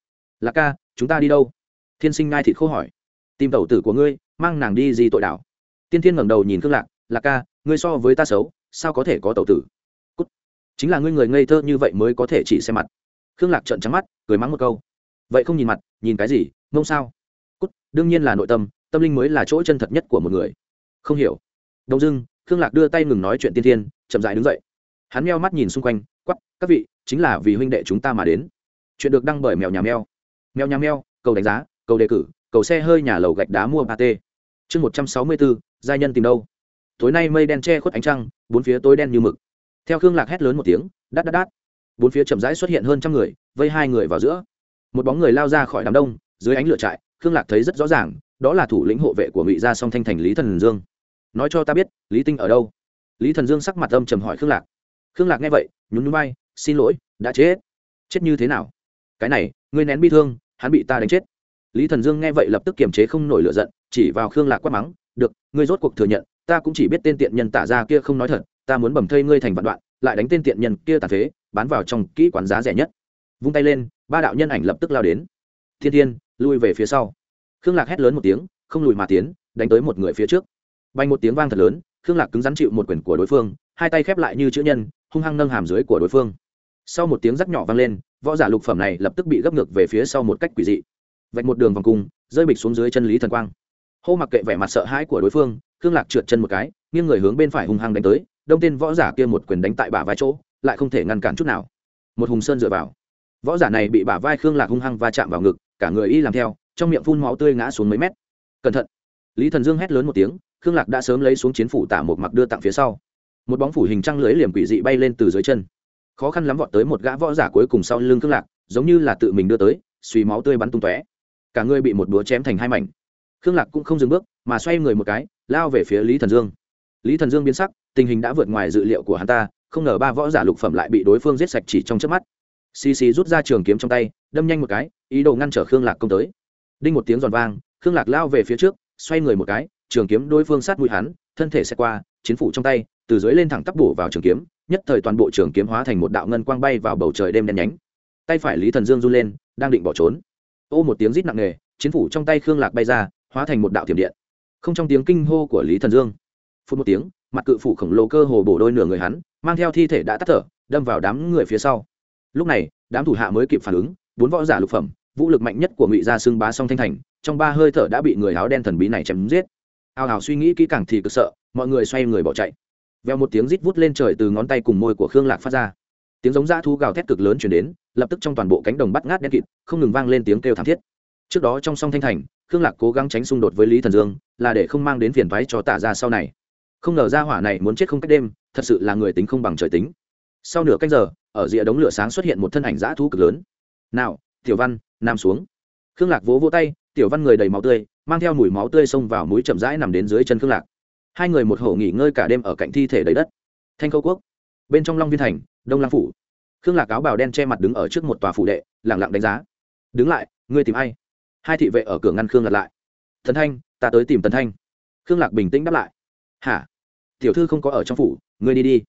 lạc ca, chúng ta đi đâu? Thiên sinh ngai thịt khô hỏi. Tìm tẩu tử của ngươi, mang nàng đi gì tội đảo? Tiên thiên ngẩng đầu nhìn khương lạc lạc ca, ngươi so với ta xấu, sao có thể có tẩu tử? Chính là ngươi người ngây thơ như vậy mới có thể chỉ xem mặt. Khương lạc trợn trắng mắt, cười mắng một câu. Vậy không nhìn mặt, nhìn cái gì mông sao? Cút, đương nhiên là nội tâm tâm linh mới là chỗ chân thật nhất của một người. Không hiểu. Đông dưng, khương lạc đưa tay ngừng nói chuyện tiên thiên, chậm dại đứng dậy. Hắn meo mắt nhìn xung quanh quắp các vị, chính là vì huynh đệ chúng ta mà đến. Chuyện được đăng bởi mèo nhà mèo mèo nhà mèo, cầu đánh giá, cầu đề cử, cầu xe hơi nhà lầu gạch đá mua ba t chương một trăm sáu mươi bốn, giai nhân tìm đâu? Tối nay mây đen che khuất ánh trăng, bốn phía tối đen như mực. Theo khương lạc hét lớn một tiếng đắt đắt đắt bốn phía chậm rãi xuất hiện hơn trăm người, vây hai người vào giữa. Một bóng người lao ra khỏi đám đông, dưới ánh lửa trại, khương lạc thấy rất rõ ràng, đó là thủ lĩnh hộ vệ của ngụy gia song thanh thành lý thần dương. Nói cho ta biết, lý tinh ở đâu? Lý thần dương sắc mặt âm trầm hỏi khương lạc. Khương lạc nghe vậy, nhún nhún bay xin lỗi, đã chết. Chết như thế nào? Cái này, ngươi nén bi thương hắn bị ta đánh chết. Lý thần dương nghe vậy lập tức kiềm chế không nổi lựa giận, chỉ vào khương lạc quát mắng, được, ngươi rốt cuộc thừa nhận, ta cũng chỉ biết tên tiện nhân tả ra kia không nói thật, ta muốn bầm thây ngươi thành vạn đoạn, lại đánh tên tiện nhân kia tàn phế, bán vào trong kỹ quán giá rẻ nhất. Vung tay lên, ba đạo nhân ảnh lập tức lao đến. Thiên thiên, lui về phía sau. Khương lạc hét lớn một tiếng, không lùi mà tiến, đánh tới một người phía trước. Bay một tiếng vang thật lớn, khương lạc cứng rắn chịu một quyền của đối phương, hai tay khép lại như chữ nhân, hung hăng nâng hàm dưới của đối phương sau một tiếng rắc nhỏ vang lên, võ giả lục phẩm này lập tức bị gấp ngược về phía sau một cách quỷ dị. Vạch một đường vòng cung, rơi bịch xuống dưới chân lý thần quang. Hô mặc kệ vẻ mặt sợ hãi của đối phương, khương lạc trượt chân một cái, nghiêng người hướng bên phải hung hăng đánh tới, đông tên võ giả kia một quyền đánh tại bả vai chỗ, lại không thể ngăn cản chút nào. Một hùng sơn dựa vào. Võ giả này bị bả vai khương lạc hung hăng va chạm vào ngực, cả người y làm theo, trong miệng phun máu tươi ngã xuống mấy mét. Cẩn thận. Lý thần dương hét lớn một tiếng, khương lạc đã sớm lấy xuống chiến phủ tả một mặc đưa tặng phía sau. Một bóng phủ hình trăng lưới liềm quỷ dị bay lên từ dưới chân khó khăn lắm vọt tới một gã võ giả cuối cùng sau lưng thương lạc, giống như là tự mình đưa tới, suy máu tươi bắn tung tóe. Cả người bị một búa chém thành hai mảnh. Khương lạc cũng không dừng bước, mà xoay người một cái, lao về phía lý thần dương. Lý thần dương biến sắc, tình hình đã vượt ngoài dự liệu của hắn ta, không ngờ ba võ giả lục phẩm lại bị đối phương giết sạch chỉ trong chớp mắt. Xì xì rút ra trường kiếm trong tay, đâm nhanh một cái, ý đồ ngăn trở khương lạc công tới. Đinh một tiếng giòn vang, khương lạc lao về phía trước, xoay người một cái, trường kiếm đối phương sát mũi hắn, thân thể xe qua chiến phủ trong tay, từ dưới lên thẳng tắp bổ vào trường kiếm, nhất thời toàn bộ trường kiếm hóa thành một đạo ngân quang bay vào bầu trời đêm đen nhánh. Tay phải lý thần dương run lên, đang định bỏ trốn. Ô, một tiếng rít nặng nề, chiến phủ trong tay khương lạc bay ra, hóa thành một đạo thiểm điện. Không trong tiếng kinh hô của lý thần dương, phút một tiếng, mặt cự phủ khổng lồ cơ hồ bổ đôi nửa người hắn, mang theo thi thể đã tắt thở, đâm vào đám người phía sau. Lúc này, đám thủ hạ mới kịp phản ứng, bốn võ giả lục phẩm, vũ lực mạnh nhất của ngụy gia xưng bá song thanh thành, trong ba hơi thở đã bị người áo đen thần bí này chém giết. Ao ào suy nghĩ kỹ càng thì cực sợ mọi người xoay người bỏ chạy. Veo một tiếng rít vút lên trời từ ngón tay cùng môi của khương lạc phát ra. Tiếng giống dã thu gào thét cực lớn chuyển đến, lập tức trong toàn bộ cánh đồng bắt ngát đen kịt, không ngừng vang lên tiếng kêu thảm thiết. Trước đó trong song thanh thành, khương lạc cố gắng tránh xung đột với lý thần dương, là để không mang đến phiền thoái cho tả ra sau này. Không ngờ ra hỏa này muốn chết không cách đêm, thật sự là người tính không bằng trời tính. Sau nửa canh giờ, ở rìa đống lửa sáng xuất hiện một thân ảnh dã thú cực lớn. Nào, tiểu văn, nam xuống. Khương lạc vỗ vỗ tay, tiểu văn người đầy máu tươi, mang theo mùi máu tươi xông vào mũi chậm rãi nằm đến dưới chân khương lạc hai người một hổ nghỉ ngơi cả đêm ở cạnh thi thể đầy đất. Thanh khâu quốc, bên trong long viên thành, đông lang phủ. Khương lạc áo bào đen che mặt đứng ở trước một tòa phủ đệ lẳng lặng đánh giá. Đứng lại, ngươi tìm ai? Hai thị vệ ở cửa ngăn khương lật lại. Thần thanh, ta tới tìm tần thanh. Khương lạc bình tĩnh đáp lại. Hả? Tiểu thư không có ở trong phủ, ngươi đi đi.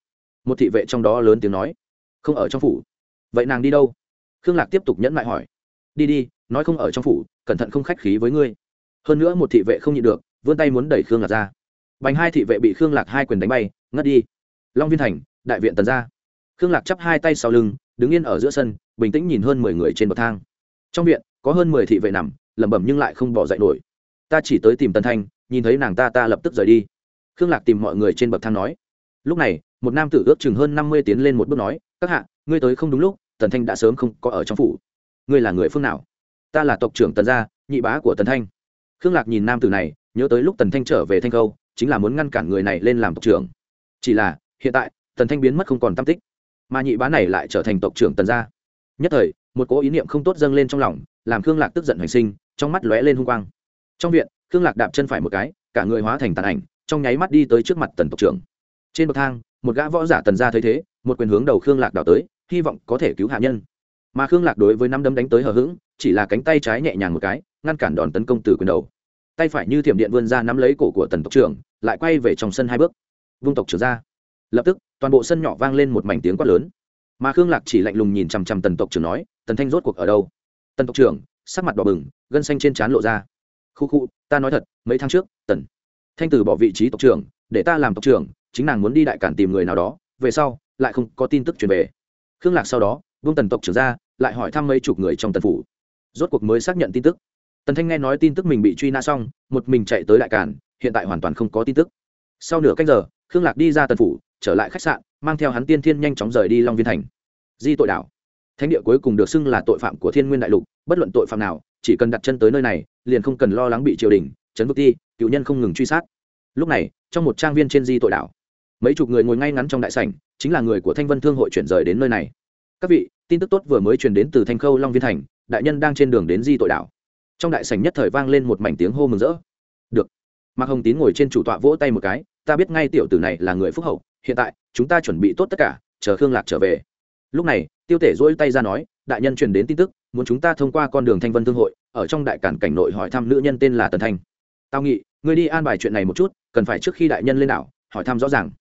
Một thị vệ trong đó lớn tiếng nói. Không ở trong phủ. Vậy nàng đi đâu? Khương lạc tiếp tục nhẫn lại hỏi. Đi đi, nói không ở trong phủ, cẩn thận không khách khí với ngươi. Hơn nữa một thị vệ không nhịn được, vươn tay muốn đẩy khương lạc ra. Bành hai thị vệ bị khương lạc hai quyền đánh bay, ngất đi. Long viên thành, đại viện tần gia. Khương lạc chắp hai tay sau lưng, đứng yên ở giữa sân, bình tĩnh nhìn hơn mười người trên bậc thang. Trong viện, có hơn mười thị vệ nằm, lẩm bẩm nhưng lại không bỏ dậy nổi. Ta chỉ tới tìm tần thanh, nhìn thấy nàng ta ta lập tức rời đi. Khương lạc tìm mọi người trên bậc thang nói. Lúc này, một nam tử ước chừng hơn năm mươi tiến lên một bước nói, các hạ, ngươi tới không đúng lúc, tần thanh đã sớm không có ở trong phủ. Ngươi là người phương nào? Ta là tộc trưởng tần gia, nhị bá của tần thanh. Khương lạc nhìn nam tử này, nhớ tới lúc tần thanh trở về thanh câu chính là muốn ngăn cản người này lên làm tộc trưởng. Chỉ là, hiện tại, tần thanh biến mất không còn tam tích. Mà nhị bá này lại trở thành tộc trưởng tần gia. Nhất thời, một cố ý niệm không tốt dâng lên trong lòng, làm khương lạc tức giận hành sinh, trong mắt lóe lên hung quang. Trong viện, khương lạc đạp chân phải một cái, cả người hóa thành tàn ảnh, trong nháy mắt đi tới trước mặt tần tộc trưởng. Trên bậc thang, một gã võ giả tần gia thấy thế, một quyền hướng đầu khương lạc đảo tới, hy vọng có thể cứu hạ nhân. Mà khương lạc đối với năm đấm đánh tới hờ hững, chỉ là cánh tay trái nhẹ nhàng một cái, ngăn cản đòn tấn công từ quyền đầu tay phải như thiểm điện vươn ra nắm lấy cổ của tần tộc trưởng, lại quay về trong sân hai bước. Vung tộc trưởng ra. Lập tức, toàn bộ sân nhỏ vang lên một mảnh tiếng quát lớn. Mà khương lạc chỉ lạnh lùng nhìn chằm chằm tần tộc trưởng nói, tần thanh rốt cuộc ở đâu? Tần tộc trưởng, sắc mặt đỏ bừng, gân xanh trên trán lộ ra. Khu khu, ta nói thật, mấy tháng trước, tần thanh từ bỏ vị trí tộc trưởng, để ta làm tộc trưởng, chính nàng muốn đi đại cản tìm người nào đó, về sau, lại không có tin tức truyền về. Khương lạc sau đó vương tần tộc trưởng ra, lại hỏi thăm mấy chục người trong tần phủ. Rốt cuộc mới xác nhận tin tức tần thanh nghe nói tin tức mình bị truy nã xong, một mình chạy tới đại cản hiện tại hoàn toàn không có tin tức. Sau nửa cách giờ, khương lạc đi ra tần phủ, trở lại khách sạn, mang theo hắn tiên thiên nhanh chóng rời đi long viên thành. Di tội đảo. Thánh địa cuối cùng được xưng là tội phạm của thiên nguyên đại lục, bất luận tội phạm nào, chỉ cần đặt chân tới nơi này, liền không cần lo lắng bị triều đình, chấn vực ti cựu nhân không ngừng truy sát. Lúc này, trong một trang viên trên di tội đảo, mấy chục người ngồi ngay ngắn trong đại sảnh, chính là người của thanh vân thương hội chuyển rời đến nơi này. Các vị, tin tức tốt vừa mới truyền đến từ thanh khâu long viên thành, đại nhân đang trên đường đến di tội đảo trong đại sảnh nhất thời vang lên một mảnh tiếng hô mừng rỡ. Được. Mạc hồng tín ngồi trên chủ tọa vỗ tay một cái, ta biết ngay tiểu tử này là người phúc hậu, hiện tại, chúng ta chuẩn bị tốt tất cả, chờ khương lạc trở về. Lúc này, tiêu tể dỗi tay ra nói, đại nhân truyền đến tin tức, muốn chúng ta thông qua con đường thanh vân thương hội, ở trong đại cản cảnh nội hỏi thăm nữ nhân tên là tần thanh. Tao nghĩ, ngươi đi an bài chuyện này một chút, cần phải trước khi đại nhân lên đảo, hỏi thăm rõ ràng.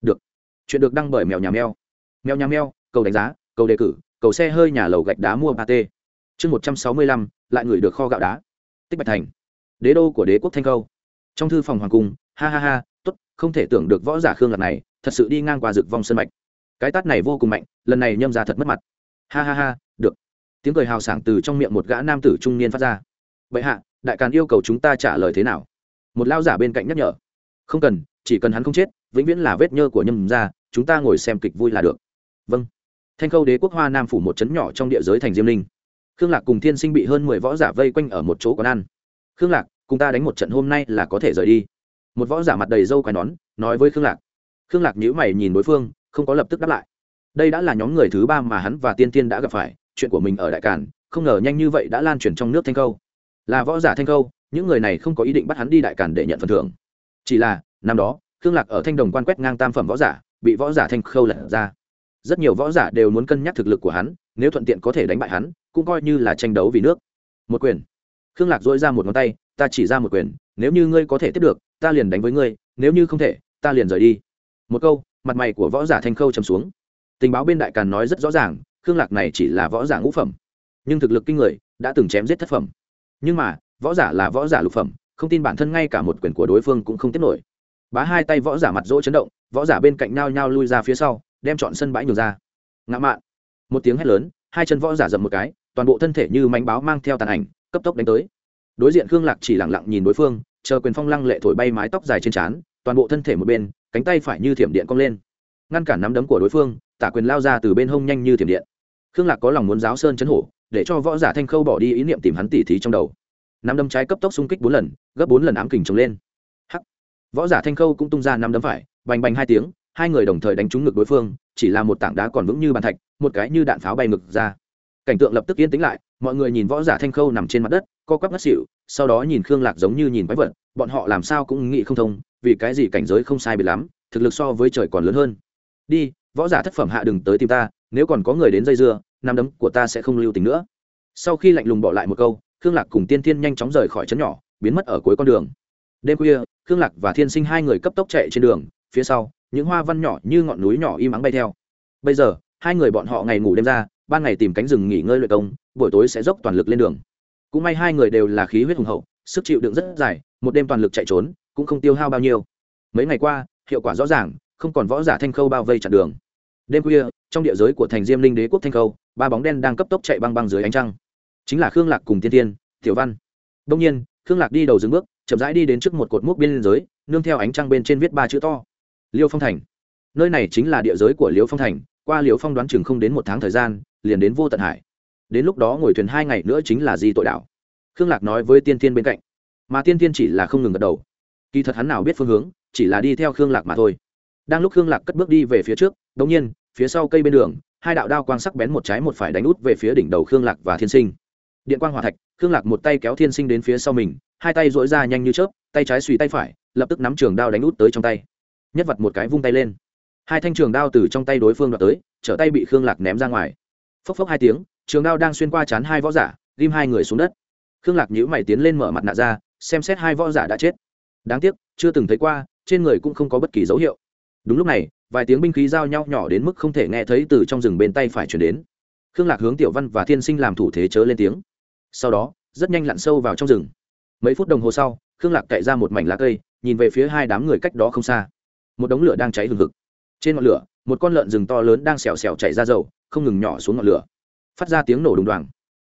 Được. Chuyện được đăng bởi mèo nhà mèo. Mèo nhà mèo, cầu đánh giá, cầu đề cử, cầu xe hơi nhà lầu gạch đá mua ba t chương một trăm sáu mươi lăm lại ngửi được kho gạo đá. Tích bạch thành, đế đô của đế quốc thanh câu trong thư phòng hoàng cung, ha ha ha t ố t không thể tưởng được võ giả khương lạc này, thật sự đi ngang qua rực vong sân mạch. Cái tát này vô cùng mạnh, lần này nhâm ra thật mất mặt. Ha ha ha, được. Tiếng cười hào sảng từ trong miệng một gã nam tử trung niên phát ra. Vậy hạ, đại càn yêu cầu chúng ta trả lời thế nào? Một lao giả bên cạnh nhắc nhở. Không cần, chỉ cần hắn không chết, vĩnh viễn là vết nhơ của nhâm ra, chúng ta ngồi xem kịch vui là được. Vâng. Thanh khâu đế quốc hoa nam phủ một trấn nhỏ trong địa giới thành diêm linh khương lạc cùng thiên sinh bị hơn mười võ giả vây quanh ở một chỗ quán ăn. Khương lạc cùng ta đánh một trận hôm nay là có thể rời đi. Một võ giả mặt đầy râu quai nón nói với khương lạc. Khương lạc nhữ mày nhìn đối phương không có lập tức đáp lại. Đây đã là nhóm người thứ ba mà hắn và tiên tiên đã gặp phải chuyện của mình ở đại cản không ngờ nhanh như vậy đã lan truyền trong nước thanh Câu. là võ giả thanh Câu, những người này không có ý định bắt hắn đi đại cản để nhận phần thưởng. Chỉ là năm đó khương lạc ở thanh đồng quan quét ngang tam phẩm võ giả bị võ giả thanh khâu lật ra. Rất nhiều võ giả đều muốn cân nhắc thực lực của hắn nếu thuận tiện có thể đánh bại hắn, cũng coi như là tranh đấu vì nước. Một quyền. Khương lạc dỗi ra một ngón tay, ta chỉ ra một quyền, nếu như ngươi có thể tiếp được, ta liền đánh với ngươi, nếu như không thể, ta liền rời đi. Một câu, mặt mày của võ giả thanh khâu chầm xuống. Tình báo bên đại càn nói rất rõ ràng, khương lạc này chỉ là võ giả ngũ phẩm, nhưng thực lực kinh người, đã từng chém giết thất phẩm. Nhưng mà, võ giả là võ giả lục phẩm, không tin bản thân ngay cả một quyền của đối phương cũng không tiếp nổi. Bá hai tay võ giả mặt dỗ chấn động, võ giả bên cạnh nao nhao lui ra phía sau, đem chọn sân bãi nhường ra. Ngã mạn một tiếng hét lớn, hai chân võ giả dậm một cái, toàn bộ thân thể như mánh báo mang theo tàn ảnh, cấp tốc đánh tới. Đối diện khương lạc chỉ lẳng lặng nhìn đối phương, chờ quyền phong lăng lệ thổi bay mái tóc dài trên trán, toàn bộ thân thể một bên, cánh tay phải như thiểm điện cong lên. Ngăn cản nắm đấm của đối phương, tả quyền lao ra từ bên hông nhanh như thiểm điện. Khương lạc có lòng muốn giáo sơn chấn hổ, để cho võ giả thanh khâu bỏ đi ý niệm tìm hắn tỉ thí trong đầu. Nắm đấm trái cấp tốc xung kích bốn lần, gấp bốn lần ám kình trồng lên. Hắc. Võ giả thanh khâu cũng tung ra nắm đấm phải, bành bành hai tiếng, hai người đồng thời đánh trúng ngực đối phương, chỉ là một tảng đá còn vững như bàn thạch một cái như đạn pháo bay ngực ra. Cảnh tượng lập tức yên tĩnh lại, mọi người nhìn võ giả thanh khâu nằm trên mặt đất, co quắp ngất xỉu, sau đó nhìn khương lạc giống như nhìn quái vật, bọn họ làm sao cũng nghĩ không thông, vì cái gì cảnh giới không sai biệt lắm, thực lực so với trời còn lớn hơn. Đi, võ giả thất phẩm hạ đừng tới tìm ta, nếu còn có người đến dây dưa, nắm đấm của ta sẽ không lưu tình nữa. Sau khi lạnh lùng bỏ lại một câu, khương lạc cùng tiên thiên nhanh chóng rời khỏi trấn nhỏ, biến mất ở cuối con đường. Đêm khuya, khương lạc và thiên sinh hai người cấp tốc chạy trên đường, phía sau, những hoa văn nhỏ như ngọn núi nhỏ im ắng bay theo. Bây giờ hai người bọn họ ngày ngủ đêm ra, ban ngày tìm cánh rừng nghỉ ngơi luyện công, buổi tối sẽ dốc toàn lực lên đường. Cũng may hai người đều là khí huyết hùng hậu, sức chịu đựng rất dài, một đêm toàn lực chạy trốn, cũng không tiêu hao bao nhiêu. Mấy ngày qua, hiệu quả rõ ràng, không còn võ giả thanh khâu bao vây chặn đường. Đêm khuya, trong địa giới của thành diêm linh đế quốc thanh khâu, ba bóng đen đang cấp tốc chạy băng băng dưới ánh trăng. Chính là khương lạc cùng tiên tiên, tiểu văn. Đông nhiên, khương lạc đi đầu dừng bước, chậm rãi đi đến trước một cột mốc biên giới, nương theo ánh trăng bên trên viết ba chữ to. Liêu phong thành. Nơi này chính là địa giới của liêu phong thành qua Liễu phong đoán chừng không đến một tháng thời gian, liền đến vô tận hải. Đến lúc đó ngồi thuyền hai ngày nữa chính là di tội đảo. Khương lạc nói với tiên tiên bên cạnh. Mà tiên tiên chỉ là không ngừng gật đầu. Kỳ thật hắn nào biết phương hướng, chỉ là đi theo khương lạc mà thôi. Đang lúc khương lạc cất bước đi về phía trước đ ỗ n g nhiên, phía sau cây bên đường, hai đạo đao quang sắc bén một trái một phải đánh út về phía đỉnh đầu khương lạc và thiên sinh. Điện quang hòa thạch, khương lạc một tay kéo thiên sinh đến phía sau mình, hai tay dỗi ra nhanh như chớp, tay trái suy tay phải, lập tức nắm trường đao đánh út tới trong tay. Nhất vật một cái vung tay lên hai thanh trường đao từ trong tay đối phương đoạt tới, trở tay bị khương lạc ném ra ngoài. Phốc phốc hai tiếng, trường đao đang xuyên qua chán hai võ giả, ghim hai người xuống đất. Khương lạc nhữ mày tiến lên mở mặt nạ ra, xem xét hai võ giả đã chết. Đáng tiếc, chưa từng thấy qua, trên người cũng không có bất kỳ dấu hiệu. Đúng lúc này, vài tiếng binh khí giao nhau nhỏ đến mức không thể nghe thấy từ trong rừng bên tay phải chuyển đến. Khương lạc hướng tiểu văn và thiên sinh làm thủ thế chớ lên tiếng. Sau đó, rất nhanh lặn sâu vào trong rừng. Mấy phút đồng hồ sau, khương lạc cậy ra một mảnh lá cây, nhìn về phía hai đám người cách đó không xa. Một đống lửa đang cháy hừng hực trên ngọn lửa, một con lợn rừng to lớn đang xèo xèo chạy ra dầu, không ngừng nhỏ xuống ngọn lửa. Phát ra tiếng nổ đùng đoàng.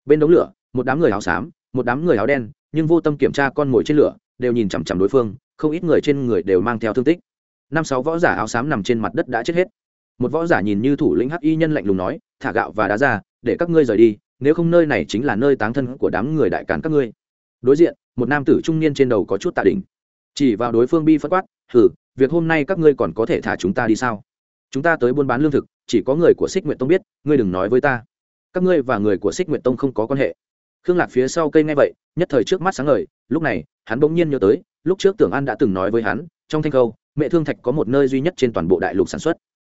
Bên đống lửa, một đám người áo xám, một đám người áo đen, nhưng vô tâm kiểm tra con mồi trên lửa, đều nhìn chằm chằm đối phương, không ít người trên người đều mang theo thương tích. Năm sáu võ giả áo xám nằm trên mặt đất đã chết hết. Một võ giả nhìn như thủ lĩnh hắc y nhân lạnh lùng nói, thả gạo và đá ra, để các ngươi rời đi, nếu không nơi này chính là nơi táng thân của đám người đại càn các ngươi. Đối diện, một nam tử trung niên trên đầu có chút tạ đỉnh. Chỉ vào đối phương bi phất quát hử việc hôm nay các ngươi còn có thể thả chúng ta đi sao? Chúng ta tới buôn bán lương thực, chỉ có người của xích nguyện tông biết, ngươi đừng nói với ta. Các ngươi và người của xích nguyện tông không có quan hệ. Khương lạc phía sau cây ngay vậy, nhất thời trước mắt sáng ngời, lúc này, hắn bỗng nhiên nhớ tới, lúc trước tưởng an đã từng nói với hắn, trong thanh khâu, mẹ thương thạch có một nơi duy nhất trên toàn bộ đại lục sản xuất,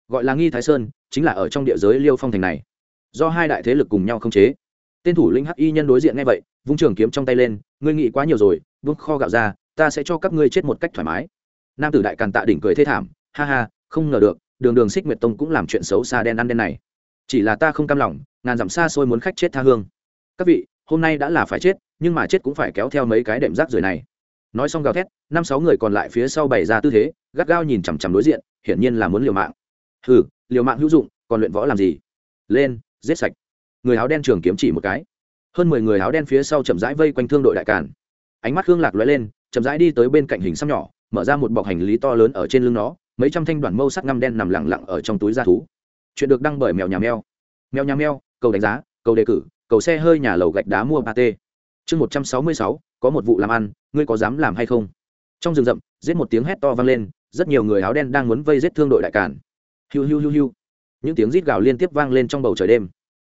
gọi là nghi thái sơn, chính là ở trong địa giới liêu phong thành này. Do hai đại thế lực cùng nhau khống chế, tên thủ lĩnh hắc y nhân đối diện ngay vậy, vung trường kiếm trong tay lên, ngươi nghĩ quá nhiều rồi, vung kho gạo ra, ta sẽ cho các ngươi chết một cách thoải mái nam tử đại càn tạ đỉnh cười thê thảm, ha ha, không ngờ được, đường đường xích nguyệt tông cũng làm chuyện xấu xa đen ăn đen này. Chỉ là ta không cam lòng, ngàn dặm xa xôi muốn khách chết tha hương. Các vị, hôm nay đã là phải chết, nhưng mà chết cũng phải kéo theo mấy cái đệm rác rưởi này. Nói xong gào thét, năm sáu người còn lại phía sau bày ra tư thế, gắt gao nhìn chằm chằm đối diện, hiển nhiên là muốn liều mạng. Hừ, liều mạng hữu dụng, còn luyện võ làm gì? Lên, giết sạch. Người áo đen trường kiếm chỉ một cái. Hơn mười người áo đen phía sau chậm rãi vây quanh thương đội đại càn. Ánh mắt hương lạc lóe lên, chậm rãi đi tới bên cạnh hình xăm nhỏ mở ra một bọc hành lý to lớn ở trên lưng nó, mấy trăm thanh đoàn mâu sắt ngăm đen nằm lẳng lặng ở trong túi da thú. Chuyện được đăng bởi mèo nhà mèo. Mèo nhà mèo, cầu đánh giá, cầu đề cử, cầu xe hơi nhà lầu gạch đá mua ba t chương một trăm sáu mươi sáu, có một vụ làm ăn, ngươi có dám làm hay không? Trong rừng rậm, giết một tiếng hét to vang lên, rất nhiều người áo đen đang muốn vây giết thương đội đại cản hiu hiu hiu hiu. Những tiếng rít gào liên tiếp vang lên trong bầu trời đêm.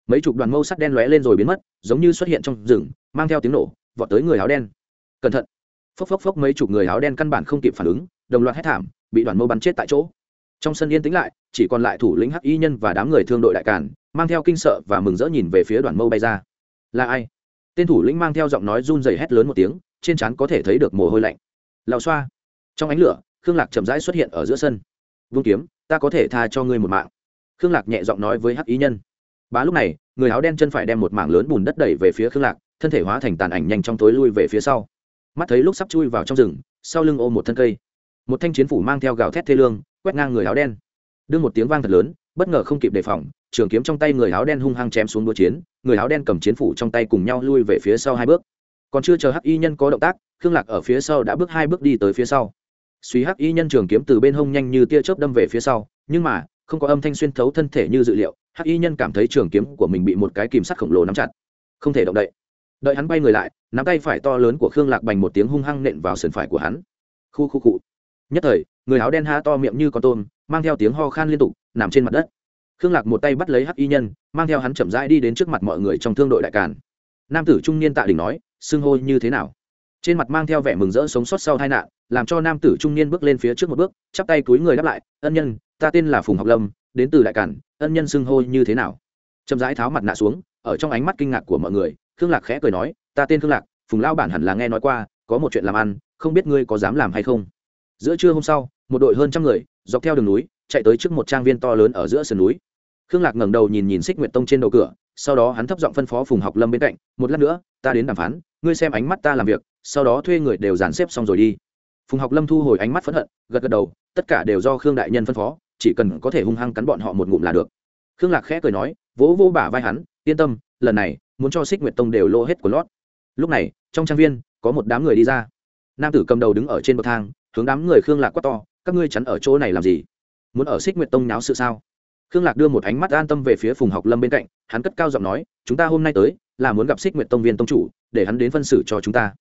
Mấy chục đoàn mâu sắt đen lóe lên rồi biến mất, giống như xuất hiện trong rừng, mang theo tiếng nổ, vọt tới người áo đen. Cẩn thận phốc phốc phốc mấy chục người áo đen căn bản không kịp phản ứng, đồng loạt hét thảm, bị đoàn mâu bắn chết tại chỗ. Trong sân yên tĩnh lại, chỉ còn lại thủ lĩnh hắc y nhân và đám người thương đội đại càn, mang theo kinh sợ và mừng rỡ nhìn về phía đoàn mâu bay ra. Là ai? Tên thủ lĩnh mang theo giọng nói run rẩy hét lớn một tiếng, trên trán có thể thấy được mồ hôi lạnh. Lão xoa. Trong ánh lửa, khương lạc chậm rãi xuất hiện ở giữa sân. Vung kiếm, ta có thể tha cho ngươi một mạng. Khương lạc nhẹ giọng nói với hắc ý nhân. Bá lúc này, người áo đen chân phải đem một mảng lớn bùn đất đẩy về phía khương lạc, thân thể hóa thành tàn ảnh nhanh trong tối lui về phía sau mắt thấy lúc sắp chui vào trong rừng, sau lưng ôm một thân cây. Một thanh chiến phủ mang theo gào thét thê lương, quét ngang người áo đen. Đương một tiếng vang thật lớn, bất ngờ không kịp đề phòng, trường kiếm trong tay người áo đen hung hăng chém xuống đua chiến, người áo đen cầm chiến phủ trong tay cùng nhau lui về phía sau hai bước. Còn chưa chờ hắc y nhân có động tác, khương lạc ở phía sau đã bước hai bước đi tới phía sau. Suy hắc y nhân trường kiếm từ bên hông nhanh như tia chớp đâm về phía sau, nhưng mà, không có âm thanh xuyên thấu thân thể như dự liệu, hắc y nhân cảm thấy trường kiếm của mình bị một cái kìm sắt khổng lồ nắm chặt. Không thể động đậy đợi hắn bay người lại, nắm tay phải to lớn của khương lạc bành một tiếng hung hăng nện vào sườn phải của hắn. Khu khu cụ nhất thời, người áo đen ha to miệng như con tôm, mang theo tiếng ho khan liên tục, nằm trên mặt đất. Khương lạc một tay bắt lấy hắc y nhân, mang theo hắn chậm rãi đi đến trước mặt mọi người trong thương đội đại càn. Nam tử trung niên tạ đình nói, xưng hô như thế nào? Trên mặt mang theo vẻ mừng rỡ sống sót sau tai nạn, làm cho nam tử trung niên bước lên phía trước một bước, chắp tay túi người đáp lại, ân nhân, ta tên là phùng học lâm, đến từ đại cản ân nhân xưng hô như thế nào? Chậm rãi tháo mặt nạ xuống, ở trong ánh mắt kinh ngạc của mọi người khương lạc khẽ cười nói, ta tên khương lạc, phùng lao bản hẳn là nghe nói qua, có một chuyện làm ăn, không biết ngươi có dám làm hay không? Giữa trưa hôm sau, một đội hơn trăm người, dọc theo đường núi, chạy tới trước một trang viên to lớn ở giữa sườn núi. Khương lạc ngẩng đầu nhìn nhìn xích nguyện tông trên đầu cửa, sau đó hắn thấp giọng phân phó phùng học lâm bên cạnh, một lát nữa, ta đến đàm phán, ngươi xem ánh mắt ta làm việc, sau đó thuê người đều dàn xếp xong rồi đi. Phùng học lâm thu hồi ánh mắt phẫn hận, gật gật đầu, tất cả đều do khương đại nhân phân phó, chỉ cần có thể hung hăng cắn bọn họ một ngụm là được. Khương lạc khẽ cười nói, vỗ vỗ bả vai hắn, yên tâm, lần này muốn cho xích nguyệt tông đều lô hết của lót. Lúc này, trong trang viên, có một đám người đi ra. Nam tử cầm đầu đứng ở trên bậc thang, hướng đám người khương lạc quát to, các ngươi chắn ở chỗ này làm gì? Muốn ở xích nguyệt tông nháo sự sao? Khương lạc đưa một ánh mắt an tâm về phía phùng học lâm bên cạnh, hắn cất cao giọng nói, chúng ta hôm nay tới, là muốn gặp xích nguyệt tông viên tông chủ, để hắn đến phân xử cho chúng ta.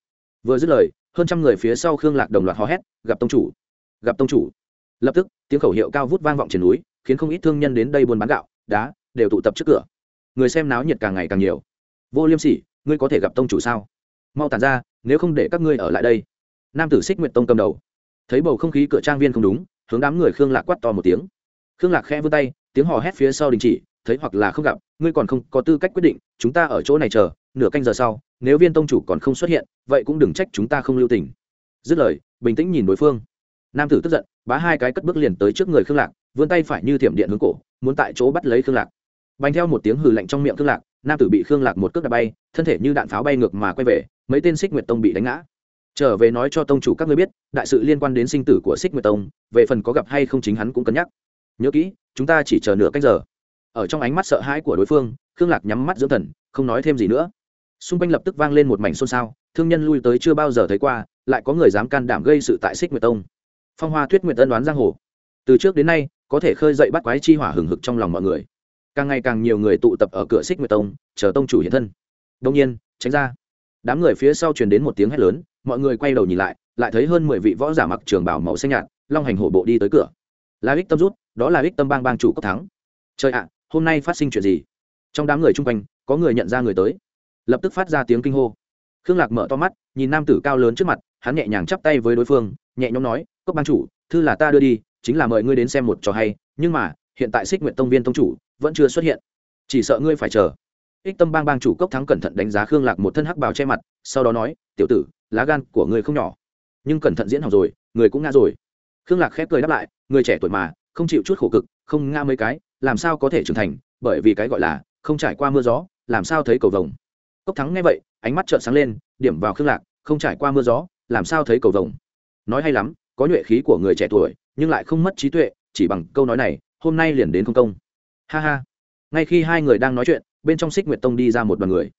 Vừa dứt lời, hơn trăm người phía sau khương lạc đồng loạt hò hét, gặp tông chủ! Gặp tông chủ! Lập tức, tiếng khẩu hiệu cao vút vang vọng trên núi, khiến không ít thương nhân đến đây buôn bán gạo, đá, đều tụ tập trước cửa. Người xem náo nhiệt càng ngày càng nhiều vô liêm sỉ, ngươi có thể gặp tông chủ sao? Mau tàn ra, nếu không để các ngươi ở lại đây. Nam tử xích nguyệt tông cầm đầu. Thấy bầu không khí cửa trang viên không đúng, hướng đám người khương lạc quát to một tiếng. Khương lạc khẽ vươn tay, tiếng hò hét phía sau đình chỉ, thấy hoặc là không gặp, ngươi còn không có tư cách quyết định, chúng ta ở chỗ này chờ, nửa canh giờ sau, nếu viên tông chủ còn không xuất hiện, vậy cũng đừng trách chúng ta không lưu tình. Dứt lời, bình tĩnh nhìn đối phương. Nam tử tức giận, bá hai cái cất bước liền tới trước người khương lạc, vươn tay phải như thiểm điện hướng cổ, muốn tại chỗ bắt lấy khương lạc. Bành theo một tiếng hừ lạnh trong miệng khương lạc nam tử bị khương lạc một cước đạp bay thân thể như đạn pháo bay ngược mà quay về mấy tên xích nguyệt tông bị đánh ngã trở về nói cho tông chủ các ngươi biết đại sự liên quan đến sinh tử của xích nguyệt tông về phần có gặp hay không chính hắn cũng cân nhắc nhớ kỹ chúng ta chỉ chờ nửa cách giờ ở trong ánh mắt sợ hãi của đối phương khương lạc nhắm mắt dưỡng thần không nói thêm gì nữa xung quanh lập tức vang lên một mảnh xôn xao thương nhân lui tới chưa bao giờ thấy qua lại có người dám can đảm gây sự tại xích nguyệt tông phong hoa tuyết nguyệt ân đoán giang hồ từ trước đến nay có thể khơi dậy bắt quái chi hỏa hừng hực trong lòng mọi người càng ngày càng nhiều người tụ tập ở cửa xích nguyệt tông, chờ tông chủ hiện thân. Đông nhiên, tránh ra. Đám người phía sau truyền đến một tiếng hét lớn, mọi người quay đầu nhìn lại lại thấy hơn mười vị võ giả mặc trường bảo màu xanh nhạt, long hành hổ bộ đi tới cửa. Là ích tâm rút, đó là ích tâm bang bang chủ cốc thắng. Trời ạ, hôm nay phát sinh chuyện gì? Trong đám người chung quanh, có người nhận ra người tới. Lập tức phát ra tiếng kinh hô. Khương lạc mở to mắt, nhìn nam tử cao lớn trước mặt, hắn nhẹ nhàng chắp tay với đối phương, nhẹ nhõm nói, cốc bang chủ, thư là ta đưa đi, chính là mời ngươi đến xem một trò hay, nhưng mà, hiện tại xích nguyện tông viên tông chủ vẫn chưa xuất hiện. Chỉ sợ ngươi phải chờ. Ích tâm bang bang chủ cốc thắng cẩn thận đánh giá khương lạc một thân hắc bào che mặt, sau đó nói, tiểu tử, lá gan của ngươi không nhỏ. Nhưng cẩn thận diễn học rồi, người cũng ngã rồi. Khương lạc khép cười đáp lại, người trẻ tuổi mà, không chịu chút khổ cực, không ngã mấy cái, làm sao có thể trưởng thành? Bởi vì cái gọi là, không trải qua mưa gió, làm sao thấy cầu vồng? Cốc thắng nghe vậy, ánh mắt trợn sáng lên, điểm vào khương lạc, không trải qua mưa gió, làm sao thấy cầu vồng? Nói hay lắm, có nhuệ khí của người trẻ tuổi, nhưng lại không mất trí tuệ, chỉ bằng câu nói này, hôm nay liền đến không công ha ha. Ngay khi hai người đang nói chuyện, bên trong xích nguyệt tông đi ra một đoàn người.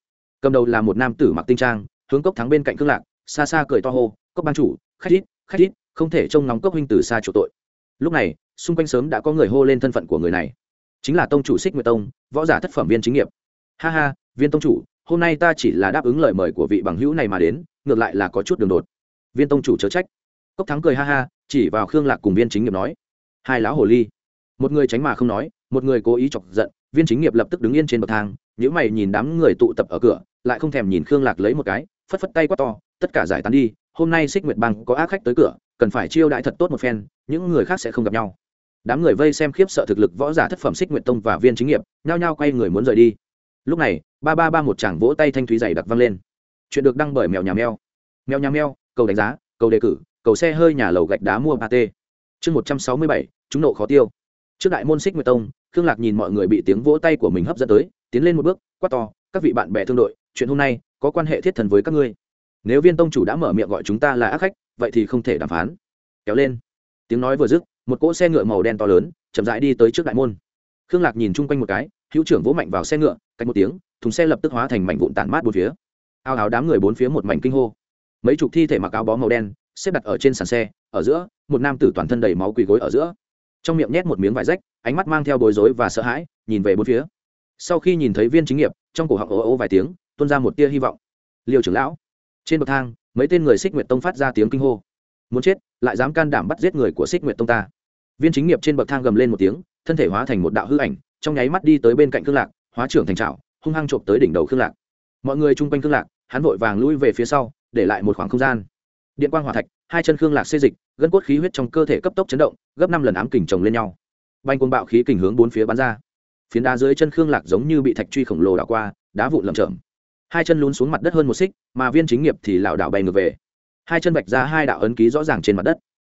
Cầm đầu là một nam tử mặc tinh trang, hướng cốc thắng bên cạnh cương lạc, xa xa cười to hô, cốc ban chủ, khách ít khách ít, không thể trông nóng cốc huynh từ xa chỗ tội. Lúc này, xung quanh sớm đã có người hô lên thân phận của người này. Chính là tông chủ xích nguyệt tông, võ giả thất phẩm viên chính nghiệp. Ha ha, viên tông chủ, hôm nay ta chỉ là đáp ứng lời mời của vị bằng hữu này mà đến, ngược lại là có chút đường đột. Viên tông chủ chớ trách. Cốc thắng cười ha ha, chỉ vào khương lạc cùng viên chính nghiệp nói, hai lão hồ ly. Một người tránh mà không nói một người cố ý chọc giận, viên chính nghiệp lập tức đứng yên trên bậc thang những mày nhìn đám người tụ tập ở cửa, lại không thèm nhìn khương lạc lấy một cái, phất phất tay quát to, tất cả giải tán đi, hôm nay xích nguyệt bang có ác khách tới cửa, cần phải chiêu đãi thật tốt một phen, những người khác sẽ không gặp nhau. Đám người vây xem khiếp sợ thực lực võ giả thất phẩm xích nguyệt tông và viên chính nghiệp, nhao nhao quay người muốn rời đi. Lúc này, ba ba ba một chàng vỗ tay thanh thúy dày đặc vang lên. Chuyện được đăng bởi mèo nhà mèo. Mèo nhà mèo, cầu đánh giá, cầu đề cử, cầu xe hơi nhà lầu gạch đá mua ba t chương một trăm sáu mươi bảy, chúng nộ khó tiêu. Trước đại môn xích nguyệt tông khương lạc nhìn mọi người bị tiếng vỗ tay của mình hấp dẫn tới, tiến lên một bước, quát to, các vị bạn bè thương đội, chuyện hôm nay có quan hệ thiết thần với các ngươi. Nếu viên tông chủ đã mở miệng gọi chúng ta là ác khách, vậy thì không thể đàm phán. Kéo lên. Tiếng nói vừa dứt, một cỗ xe ngựa màu đen to lớn chậm rãi đi tới trước đại môn. Khương lạc nhìn chung quanh một cái, hữu trưởng vỗ mạnh vào xe ngựa cách một tiếng, thùng xe lập tức hóa thành mảnh vụn tản mát bốn phía. Ao áo đám người bốn phía một mảnh kinh hô. Mấy chục thi thể mặc áo bó màu đen, xếp đặt ở trên sàn xe, ở giữa, một nam tử toàn thân đầy máu quỳ gối ở giữa trong miệng nhét một miếng vải rách, ánh mắt mang theo bối rối và sợ hãi, nhìn về bốn phía. Sau khi nhìn thấy viên chính nghiệp, trong cổ họng ố ố vài tiếng, tuôn ra một tia hy vọng. Liều trưởng lão, trên bậc thang, mấy tên người xích nguyệt tông phát ra tiếng kinh hô. Muốn chết, lại dám can đảm bắt giết người của xích nguyệt tông ta. Viên chính nghiệp trên bậc thang gầm lên một tiếng, thân thể hóa thành một đạo hư ảnh, trong nháy mắt đi tới bên cạnh khương lạc, hóa trưởng thành trào hung hăng trộm tới đỉnh đầu khương lạc. Mọi người chung quanh khương lạc, hắn vội vàng lui về phía sau, để lại một khoảng không gian. Điện quang hỏa thạch hai chân khương lạc xê dịch, gân cốt khí huyết trong cơ thể cấp tốc chấn động, gấp năm lần ám kình chồng lên nhau. Banh côn bạo khí kình hướng bốn phía bắn ra. Phiến đá dưới chân khương lạc giống như bị thạch truy khổng lồ đảo qua, đá vụn lầm chởm. Hai chân lún xuống mặt đất hơn một xích, mà viên chính nghiệp thì lảo đảo bay ngược về. Hai chân bạch ra hai đạo ấn ký rõ ràng trên mặt đất.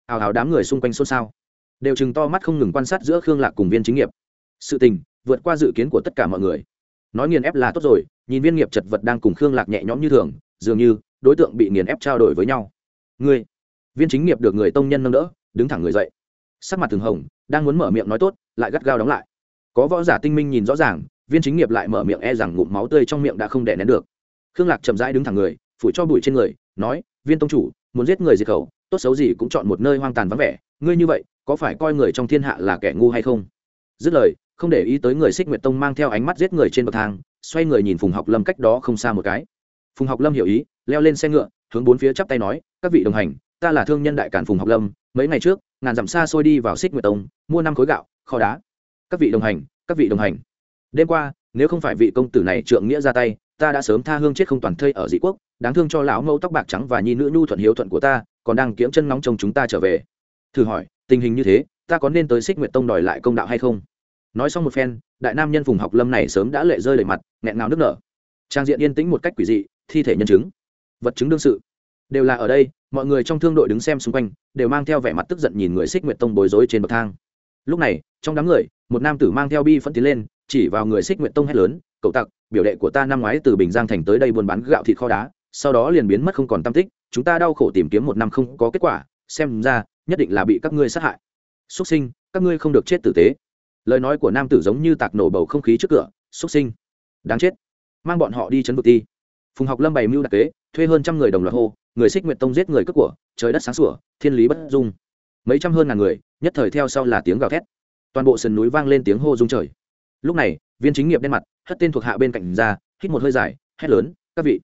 Hào hào đám người xung quanh xôn xao. Đều chừng to mắt không ngừng quan sát giữa khương lạc cùng viên chính nghiệp. Sự tình, vượt qua dự kiến của tất cả mọi người. Nói nghiền ép là tốt rồi, nhìn viên nghiệp chật vật đang cùng khương lạc nhẹ nhõm như thường, dường như đối tượng bị nghiền ép trao đổi với nhau. Ngươi viên chính nghiệp được người tông nhân nâng đỡ, đứng thẳng người dậy. Sắc mặt thường hồng, đang muốn mở miệng nói tốt, lại gắt gao đóng lại. Có võ giả tinh minh nhìn rõ ràng, viên chính nghiệp lại mở miệng e rằng ngụm máu tươi trong miệng đã không đè nén được. Khương lạc chậm rãi đứng thẳng người, phủi cho bụi trên người, nói, viên tông chủ, muốn giết người diệt khẩu, tốt xấu gì cũng chọn một nơi hoang tàn vắng vẻ, ngươi như vậy, có phải coi người trong thiên hạ là kẻ ngu hay không? Dứt lời, không để ý tới người xích nguyệt tông mang theo ánh mắt giết người trên bậc thang, xoay người nhìn phùng học lâm cách đó không xa một cái. Phùng học lâm hiểu ý, leo lên xe ngựa, hướng bốn phía chắp tay nói, các vị đồng hành ta là thương nhân đại cản phùng học lâm, mấy ngày trước, ngàn dặm xa xôi đi vào xích nguyệt tông, mua năm khối gạo, kho đá. Các vị đồng hành, các vị đồng hành. Đêm qua, nếu không phải vị công tử này trượng nghĩa ra tay, ta đã sớm tha hương chết không toàn thây ở dị quốc, đáng thương cho lão mẫu tóc bạc trắng và nhi nữ nhu thuận hiếu thuận của ta, còn đang kiếm chân nóng chồng chúng ta trở về. Thử hỏi, tình hình như thế, ta có nên tới xích nguyệt tông đòi lại công đạo hay không? Nói xong một phen, đại nam nhân phùng học lâm này sớm đã lệ rơi đầy mặt, nghẹn ngào nước nở. Trang diện yên tĩnh một cách quỷ dị, thi thể nhân chứng. Vật chứng đương sự. Đều là ở đây mọi người trong thương đội đứng xem xung quanh, đều mang theo vẻ mặt tức giận nhìn người xích nguyệt tông bối rối trên bậc thang. Lúc này, trong đám người, một nam tử mang theo bi phẫn tiến lên, chỉ vào người xích nguyệt tông hét lớn, cậu tặc, biểu đệ của ta năm ngoái từ bình giang thành tới đây buôn bán gạo thịt kho đá, sau đó liền biến mất không còn tam tích, chúng ta đau khổ tìm kiếm một năm không có kết quả, xem ra, nhất định là bị các ngươi sát hại. Xuất sinh, các ngươi không được chết tử tế. Lời nói của nam tử giống như tạc nổ bầu không khí trước cửa xuất sinh, đáng chết, mang bọn họ đi chấn vực ti. Phùng học lâm bày mưu đặc kế, thuê hơn trăm người đồng loạt hô người xích nguyện tông giết người cướp của, trời đất sáng sủa, thiên lý bất dung. Mấy trăm hơn ngàn người, nhất thời theo sau là tiếng gào thét. Toàn bộ sườn núi vang lên tiếng hô rung trời. Lúc này, viên chính nghiệp đen mặt, hất tên thuộc hạ bên cạnh ra, hít một hơi dài, hét lớn, các vị!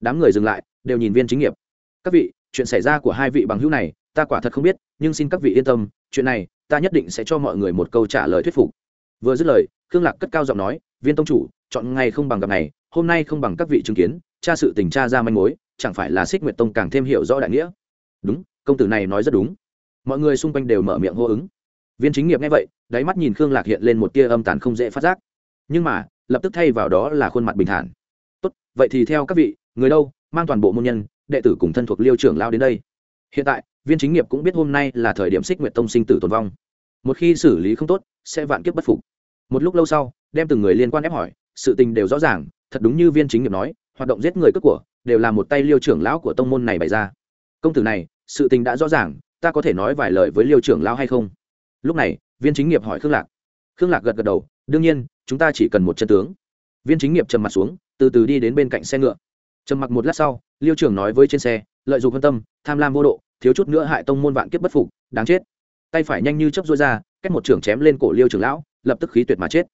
Đám người dừng lại, đều nhìn viên chính nghiệp. Các vị, chuyện xảy ra của hai vị bằng hữu này, ta quả thật không biết, nhưng xin các vị yên tâm, chuyện này, ta nhất định sẽ cho mọi người một câu trả lời thuyết phục. Vừa dứt lời, khương lạc cất cao giọng nói, viên tông chủ, chọn ngày không bằng gặp ngày hôm nay không bằng các vị chứng kiến, tra sự tình tra ra manh mối chẳng phải là xích nguyệt tông càng thêm hiểu rõ đại nghĩa? Đúng, công tử này nói rất đúng. Mọi người xung quanh đều mở miệng hô ứng. Viên chính nghiệp nghe vậy, đáy mắt nhìn khương lạc hiện lên một tia âm tàn không dễ phát giác. Nhưng mà, lập tức thay vào đó là khuôn mặt bình thản. Tốt, vậy thì theo các vị, người đâu, mang toàn bộ môn nhân, đệ tử cùng thân thuộc liêu trưởng lao đến đây. Hiện tại, viên chính nghiệp cũng biết hôm nay là thời điểm xích nguyệt tông sinh tử tồn vong. Một khi xử lý không tốt, sẽ vạn kiếp bất phục. Một lúc lâu sau, đem từng người liên quan ép hỏi, sự tình đều rõ ràng, thật đúng như viên chính nghiệp nói hoạt động giết người cướp của, đều là một tay liêu trưởng lão của tông môn này bày ra. Công tử này, sự tình đã rõ ràng, ta có thể nói vài lời với liêu trưởng lão hay không? Lúc này, viên chính nghiệp hỏi khương lạc. Khương lạc gật gật đầu, đương nhiên, chúng ta chỉ cần một chân tướng. Viên chính nghiệp trầm mặt xuống, từ từ đi đến bên cạnh xe ngựa. Trầm mặc một lát sau, liêu trưởng nói với trên xe, lợi dụng quan tâm, tham lam vô độ, thiếu chút nữa hại tông môn vạn kiếp bất phục, đáng chết. Tay phải nhanh như chấp rối ra, cách một trưởng chém lên cổ liêu trưởng lão, lập tức khí tuyệt mà chết.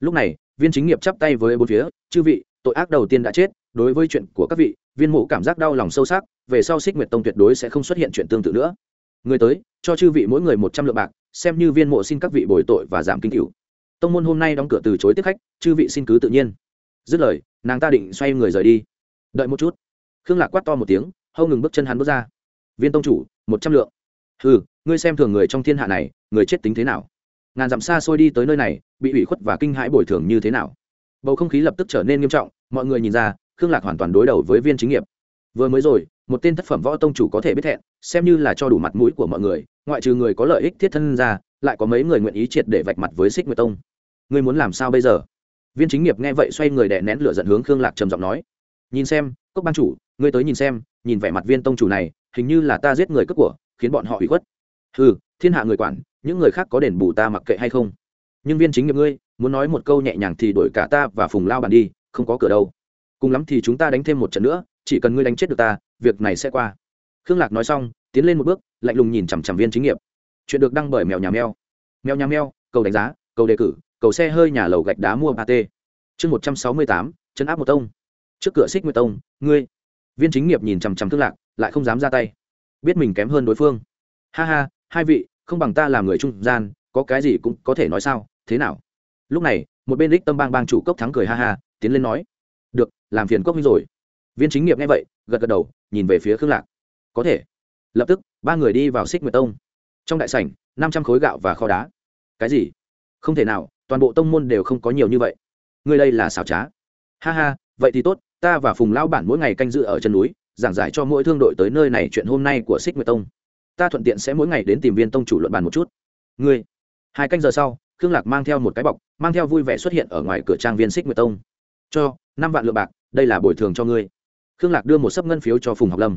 Lúc này, viên chính nghiệp chắp tay với bốn phía, chư vị, tội ác đầu tiên đã chết đối với chuyện của các vị, viên mộ cảm giác đau lòng sâu sắc, về sau xích nguyệt tông tuyệt đối sẽ không xuất hiện chuyện tương tự nữa. Người tới, cho chư vị mỗi người một trăm lượng bạc, xem như viên mộ xin các vị bồi tội và giảm kinh cựu tông môn hôm nay đóng cửa từ chối tiếp khách, chư vị xin cứ tự nhiên. Dứt lời, nàng ta định xoay người rời đi. Đợi một chút. Khương lạc quát to một tiếng, hâu ngừng bước chân hắn bước ra. Viên tông chủ, một trăm lượng. Ừ ngươi xem thường người trong thiên hạ này, người chết tính thế nào? Ngàn dặm xa xôi đi tới nơi này, bị ủy khuất và kinh hãi bồi thường như thế nào? Bầu không khí lập tức trở nên nghiêm trọng, mọi người nhìn ra khương lạc hoàn toàn đối đầu với viên chính nghiệp. Vừa mới rồi, một tên thất phẩm võ tông chủ có thể biết thẹn, xem như là cho đủ mặt mũi của mọi người, ngoại trừ người có lợi ích thiết thân ra, lại có mấy người nguyện ý triệt để vạch mặt với xích nguyệt tông. Ngươi muốn làm sao bây giờ? Viên chính nghiệp nghe vậy xoay người đè nén lửa dẫn hướng khương lạc trầm giọng nói. Nhìn xem, cốc ban chủ, ngươi tới nhìn xem, nhìn vẻ mặt viên tông chủ này, hình như là ta giết người cướp của, khiến bọn họ hủy khuất. Ừ thiên hạ người quản, những người khác có đền bù ta mặc kệ hay không? Nhưng viên chính nghiệp ngươi, muốn nói một câu nhẹ nhàng thì đổi cả ta và phùng lao bàn đi, không có cửa đâu cùng lắm thì chúng ta đánh thêm một trận nữa, chỉ cần ngươi đánh chết được ta, việc này sẽ qua. Khương lạc nói xong, tiến lên một bước, lạnh lùng nhìn chằm chằm viên chính nghiệp. Chuyện được đăng bởi mèo nhà mèo. Mèo nhà mèo, cầu đánh giá, cầu đề cử, cầu xe hơi nhà lầu gạch đá mua ba t. Chương một trăm sáu mươi tám chân áp một tông. Trước cửa xích nguyệt tông, ngươi. Viên chính nghiệp nhìn chằm chằm thương lạc, lại không dám ra tay. Biết mình kém hơn đối phương. Ha ha, hai vị, không bằng ta làm người trung gian, có cái gì cũng có thể nói sao, thế nào? Lúc này, một bên đích tâm bang bang chủ cốc thắng cười ha ha, tiến lên nói được, làm phiền cốc minh rồi. Viên chính nghiệp nghe vậy, gật gật đầu, nhìn về phía khương lạc. Có thể. Lập tức, ba người đi vào xích nguyệt tông. Trong đại sảnh, năm trăm khối gạo và kho đá. Cái gì? Không thể nào, toàn bộ tông môn đều không có nhiều như vậy. Ngươi đây là xảo trá. Ha ha, vậy thì tốt, ta và phùng lão bản mỗi ngày canh dự ở chân núi, giảng giải cho mỗi thương đội tới nơi này chuyện hôm nay của xích nguyệt tông. Ta thuận tiện sẽ mỗi ngày đến tìm viên tông chủ luận bàn một chút. Ngươi. Hai canh giờ sau, khương lạc mang theo một cái bọc, mang theo vui vẻ xuất hiện ở ngoài cửa trang viên xích nguyệt tông. Cho năm vạn lượng bạc đây là bồi thường cho ngươi. Khương lạc đưa một sấp ngân phiếu cho phùng học lâm.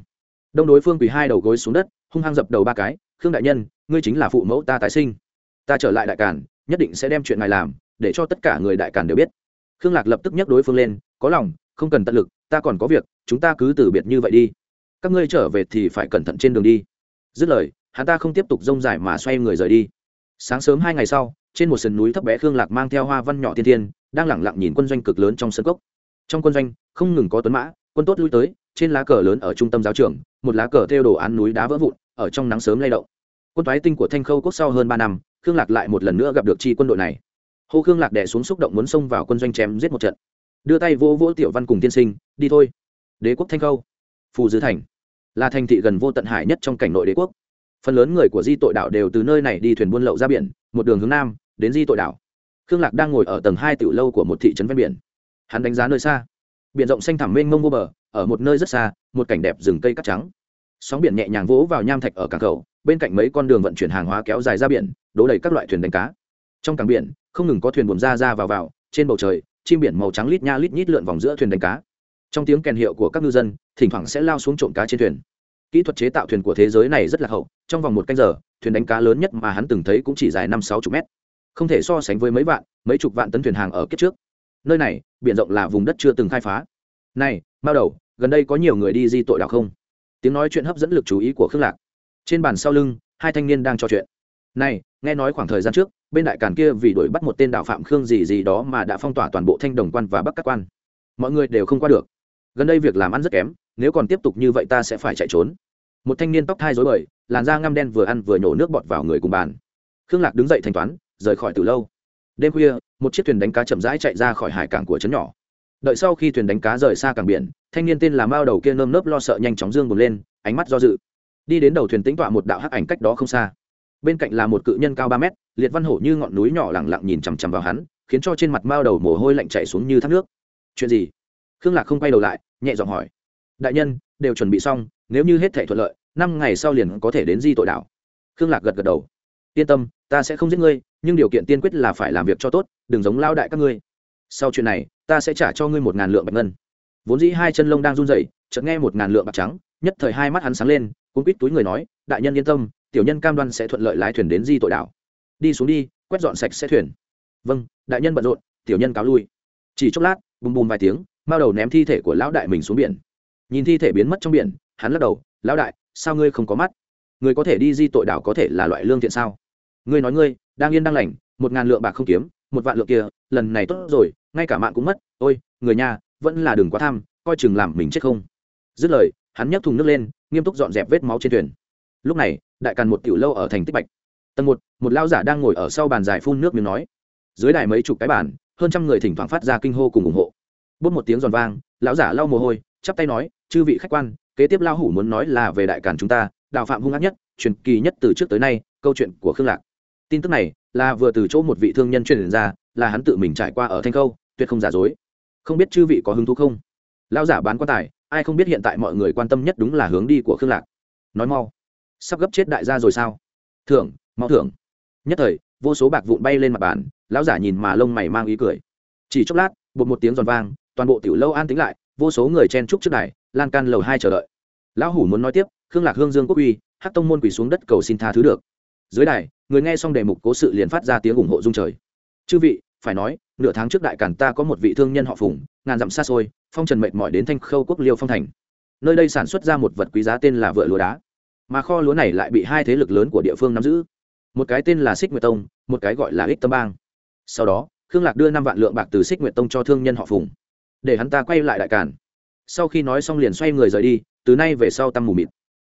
Đông đối phương quỳ hai đầu gối xuống đất hung hăng dập đầu ba cái khương đại nhân ngươi chính là phụ mẫu ta tái sinh. Ta trở lại đại cản nhất định sẽ đem chuyện này làm để cho tất cả người đại cản đều biết. Khương lạc lập tức nhắc đối phương lên có lòng không cần tận lực ta còn có việc chúng ta cứ từ biệt như vậy đi. Các ngươi trở về thì phải cẩn thận trên đường đi. Dứt lời hắn ta không tiếp tục rông dài mà xoay người rời đi. Sáng sớm hai ngày sau trên một sườn núi thấp bé khương lạc mang theo hoa văn nhỏ thiên thiên, đang lẳng lặng nhìn quân doanh cực lớn trong sân cốc trong quân doanh, không ngừng có tuấn mã, quân tốt lui tới, trên lá cờ lớn ở trung tâm giáo trường, một lá cờ theo đồ án núi đá vỡ vụn, ở trong nắng sớm lay động. Quân thoái tinh của thanh khâu quốc sau hơn ba năm, khương lạc lại một lần nữa gặp được chi quân đội này. Hô khương lạc đẻ xuống xúc động muốn xông vào quân doanh chém giết một trận. Đưa tay vô vỗ tiểu văn cùng tiên sinh, đi thôi. Đế quốc thanh khâu. Phù dư thành. Là thành thị gần vô tận hải nhất trong cảnh nội đế quốc. Phần lớn người của di tội đảo đều từ nơi này đi thuyền buôn lậu ra biển, một đường hướng nam, đến di tội đảo. Khương lạc đang ngồi ở tầng hai tiểu lâu của một thị trấn ven biển hắn đánh giá nơi xa. Biển rộng xanh thẳm mênh mông vô bờ, ở một nơi rất xa, một cảnh đẹp rừng cây cắt trắng. Sóng biển nhẹ nhàng vỗ vào nham thạch ở cảng cầu bên cạnh mấy con đường vận chuyển hàng hóa kéo dài ra biển, đổ đầy các loại thuyền đánh cá. Trong cảng biển, không ngừng có thuyền buồm ra ra vào vào, trên bầu trời, chim biển màu trắng lít nha lít nhít lượn vòng giữa thuyền đánh cá. Trong tiếng kèn hiệu của các ngư dân, thỉnh thoảng sẽ lao xuống trộm cá trên thuyền. Kỹ thuật chế tạo thuyền của thế giới này rất là hậu, trong vòng một canh giờ, thuyền đánh cá lớn nhất mà hắn từng thấy cũng chỉ dài năm sáu chục mét. Không thể so sánh với mấy vạn, mấy chục vạn tấn thuyền hàng ở kiếp trước nơi này, biển rộng là vùng đất chưa từng khai phá. Này, mao đầu, gần đây có nhiều người đi di tội đảo không? Tiếng nói chuyện hấp dẫn lực chú ý của khương lạc. Trên bàn sau lưng, hai thanh niên đang trò chuyện. Này, nghe nói khoảng thời gian trước, bên đại càn kia vì đuổi bắt một tên đạo phạm khương gì gì đó mà đã phong tỏa toàn bộ thanh đồng quan và bắc các quan. Mọi người đều không qua được. Gần đây việc làm ăn rất kém, nếu còn tiếp tục như vậy ta sẽ phải chạy trốn. Một thanh niên tóc thai dối bời, làn da ngăm đen vừa ăn vừa nhổ nước bọt vào người cùng bàn. Khương lạc đứng dậy thanh toán, rời khỏi từ lâu đêm khuya, một chiếc thuyền đánh cá chậm rãi chạy ra khỏi hải cảng của trấn nhỏ. Đợi sau khi thuyền đánh cá rời xa cảng biển, thanh niên tên là mao đầu kia nơm nớp lo sợ nhanh chóng dương bồn lên, ánh mắt do dự. Đi đến đầu thuyền tính tọa một đạo hắc ảnh cách đó không xa. Bên cạnh là một cự nhân cao ba mét, liệt văn hổ như ngọn núi nhỏ lẳng lặng nhìn chằm chằm vào hắn, khiến cho trên mặt mao đầu mồ hôi lạnh chảy xuống như thác nước. Chuyện gì? Khương lạc không quay đầu lại, nhẹ giọng hỏi. Đại nhân, đều chuẩn bị xong, nếu như hết thể thuận lợi, năm ngày sau liền có thể đến di tội đảo khương lạc gật gật đầu yên tâm, ta sẽ không giết ngươi, nhưng điều kiện tiên quyết là phải làm việc cho tốt, đừng giống lao đại các ngươi. Sau chuyện này, ta sẽ trả cho ngươi một ngàn lượng bạch ngân. Vốn dĩ hai chân lông đang run rẩy, chợt nghe một ngàn lượng bạc trắng, nhất thời hai mắt hắn sáng lên, cuốn quýt túi người nói, đại nhân yên tâm, tiểu nhân cam đoan sẽ thuận lợi lái thuyền đến di tội đảo. Đi xuống đi, quét dọn sạch sẽ thuyền. Vâng đại nhân bận rộn, tiểu nhân cáo lui. Chỉ chốc lát, bùm bùm vài tiếng, mao đầu ném thi thể của lão đại mình xuống biển. Nhìn thi thể biến mất trong biển, hắn lắc đầu, lão đại, sao ngươi không có mắt? Người có thể đi di tội đảo có thể là loại lương thiện sao? Ngươi nói ngươi, đang yên đang lành, một ngàn lượng bạc không kiếm, một vạn lượng kia, lần này tốt rồi, ngay cả mạng cũng mất. Ôi, người nhà, vẫn là đừng quá tham, coi chừng làm mình chết không. Dứt lời, hắn nhấc thùng nước lên, nghiêm túc dọn dẹp vết máu trên thuyền. Lúc này, đại càn một tiểu lâu ở thành tích bạch. Tầng một một lao giả đang ngồi ở sau bàn dài phun nước miếng nói. Dưới đài mấy chục cái bàn, hơn trăm người thỉnh thoảng phát ra kinh hô cùng ủng hộ. Bút một tiếng giòn vang, lão giả lau mồ hôi, chắp tay nói, chư vị khách quan, kế tiếp lao hủ muốn nói là về đại càn chúng ta, đạo phạm hung ác nhất, truyền kỳ nhất từ trước tới nay, câu chuyện của khương lạc tin tức này là vừa từ chỗ một vị thương nhân truyền ra, là hắn tự mình trải qua ở thanh khâu, tuyệt không giả dối. Không biết chư vị có hứng thú không? Lao giả bán quan tài, ai không biết hiện tại mọi người quan tâm nhất đúng là hướng đi của khương lạc. Nói mau. Sắp gấp chết đại gia rồi sao? Thưởng, mau thưởng. Nhất thời, vô số bạc vụn bay lên mặt bàn, lão giả nhìn mà lông mày mang ý cười. Chỉ chốc lát, bột một tiếng giòn vang, toàn bộ tiểu lâu an tính lại, vô số người chen trúc trước đài, lan can lầu hai chờ đợi. Lão hủ muốn nói tiếp, khương lạc hương dương quốc uy hát tông môn quỳ xuống đất cầu xin tha thứ được. Dưới đài người nghe xong đề mục cố sự liền phát ra tiếng ủng hộ dung trời. Chư vị, phải nói, nửa tháng trước đại cản ta có một vị thương nhân họ phùng, ngàn dặm xa xôi, phong trần mệt mỏi đến thanh khâu quốc liêu phong thành. Nơi đây sản xuất ra một vật quý giá tên là vựa lúa đá. Mà kho lúa này lại bị hai thế lực lớn của địa phương nắm giữ. Một cái tên là xích nguyệt tông, một cái gọi là ích tâm bang. Sau đó, khương lạc đưa năm vạn lượng bạc từ xích nguyệt tông cho thương nhân họ phùng. Để hắn ta quay lại đại cản sau khi nói xong liền xoay người rời đi, từ nay về sau tăm mù mịt.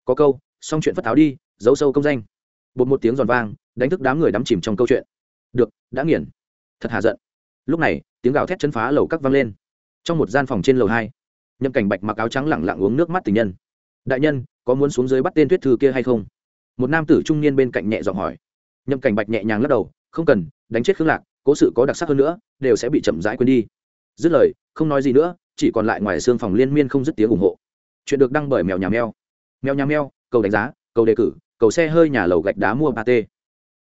Có câu, xong chuyện phất tháo đi, giấu sâu công danh bột một tiếng giòn vang, đánh thức đám người đắm chìm trong câu chuyện. Được, đã nghiền. Thật hà giận. Lúc này, tiếng gào thét chân phá lầu các vang lên. Trong một gian phòng trên lầu hai, nhậm cảnh bạch mặc áo trắng lẳng lặng uống nước mắt tình nhân. Đại nhân, có muốn xuống dưới bắt tên tuyết thư kia hay không? Một nam tử trung niên bên cạnh nhẹ giọng hỏi. Nhậm cảnh bạch nhẹ nhàng lắc đầu, không cần, đánh chết khương lạc, cố sự có đặc sắc hơn nữa, đều sẽ bị chậm rãi quên đi. Dứt lời, không nói gì nữa, chỉ còn lại ngoài xương phòng liên miên không dứt tiếng ủng hộ. Chuyện được đăng bởi mèo nhà mèo. Mèo nhà mèo, cầu đánh giá, cầu đề cử cầu xe hơi nhà lầu gạch đá mua ba t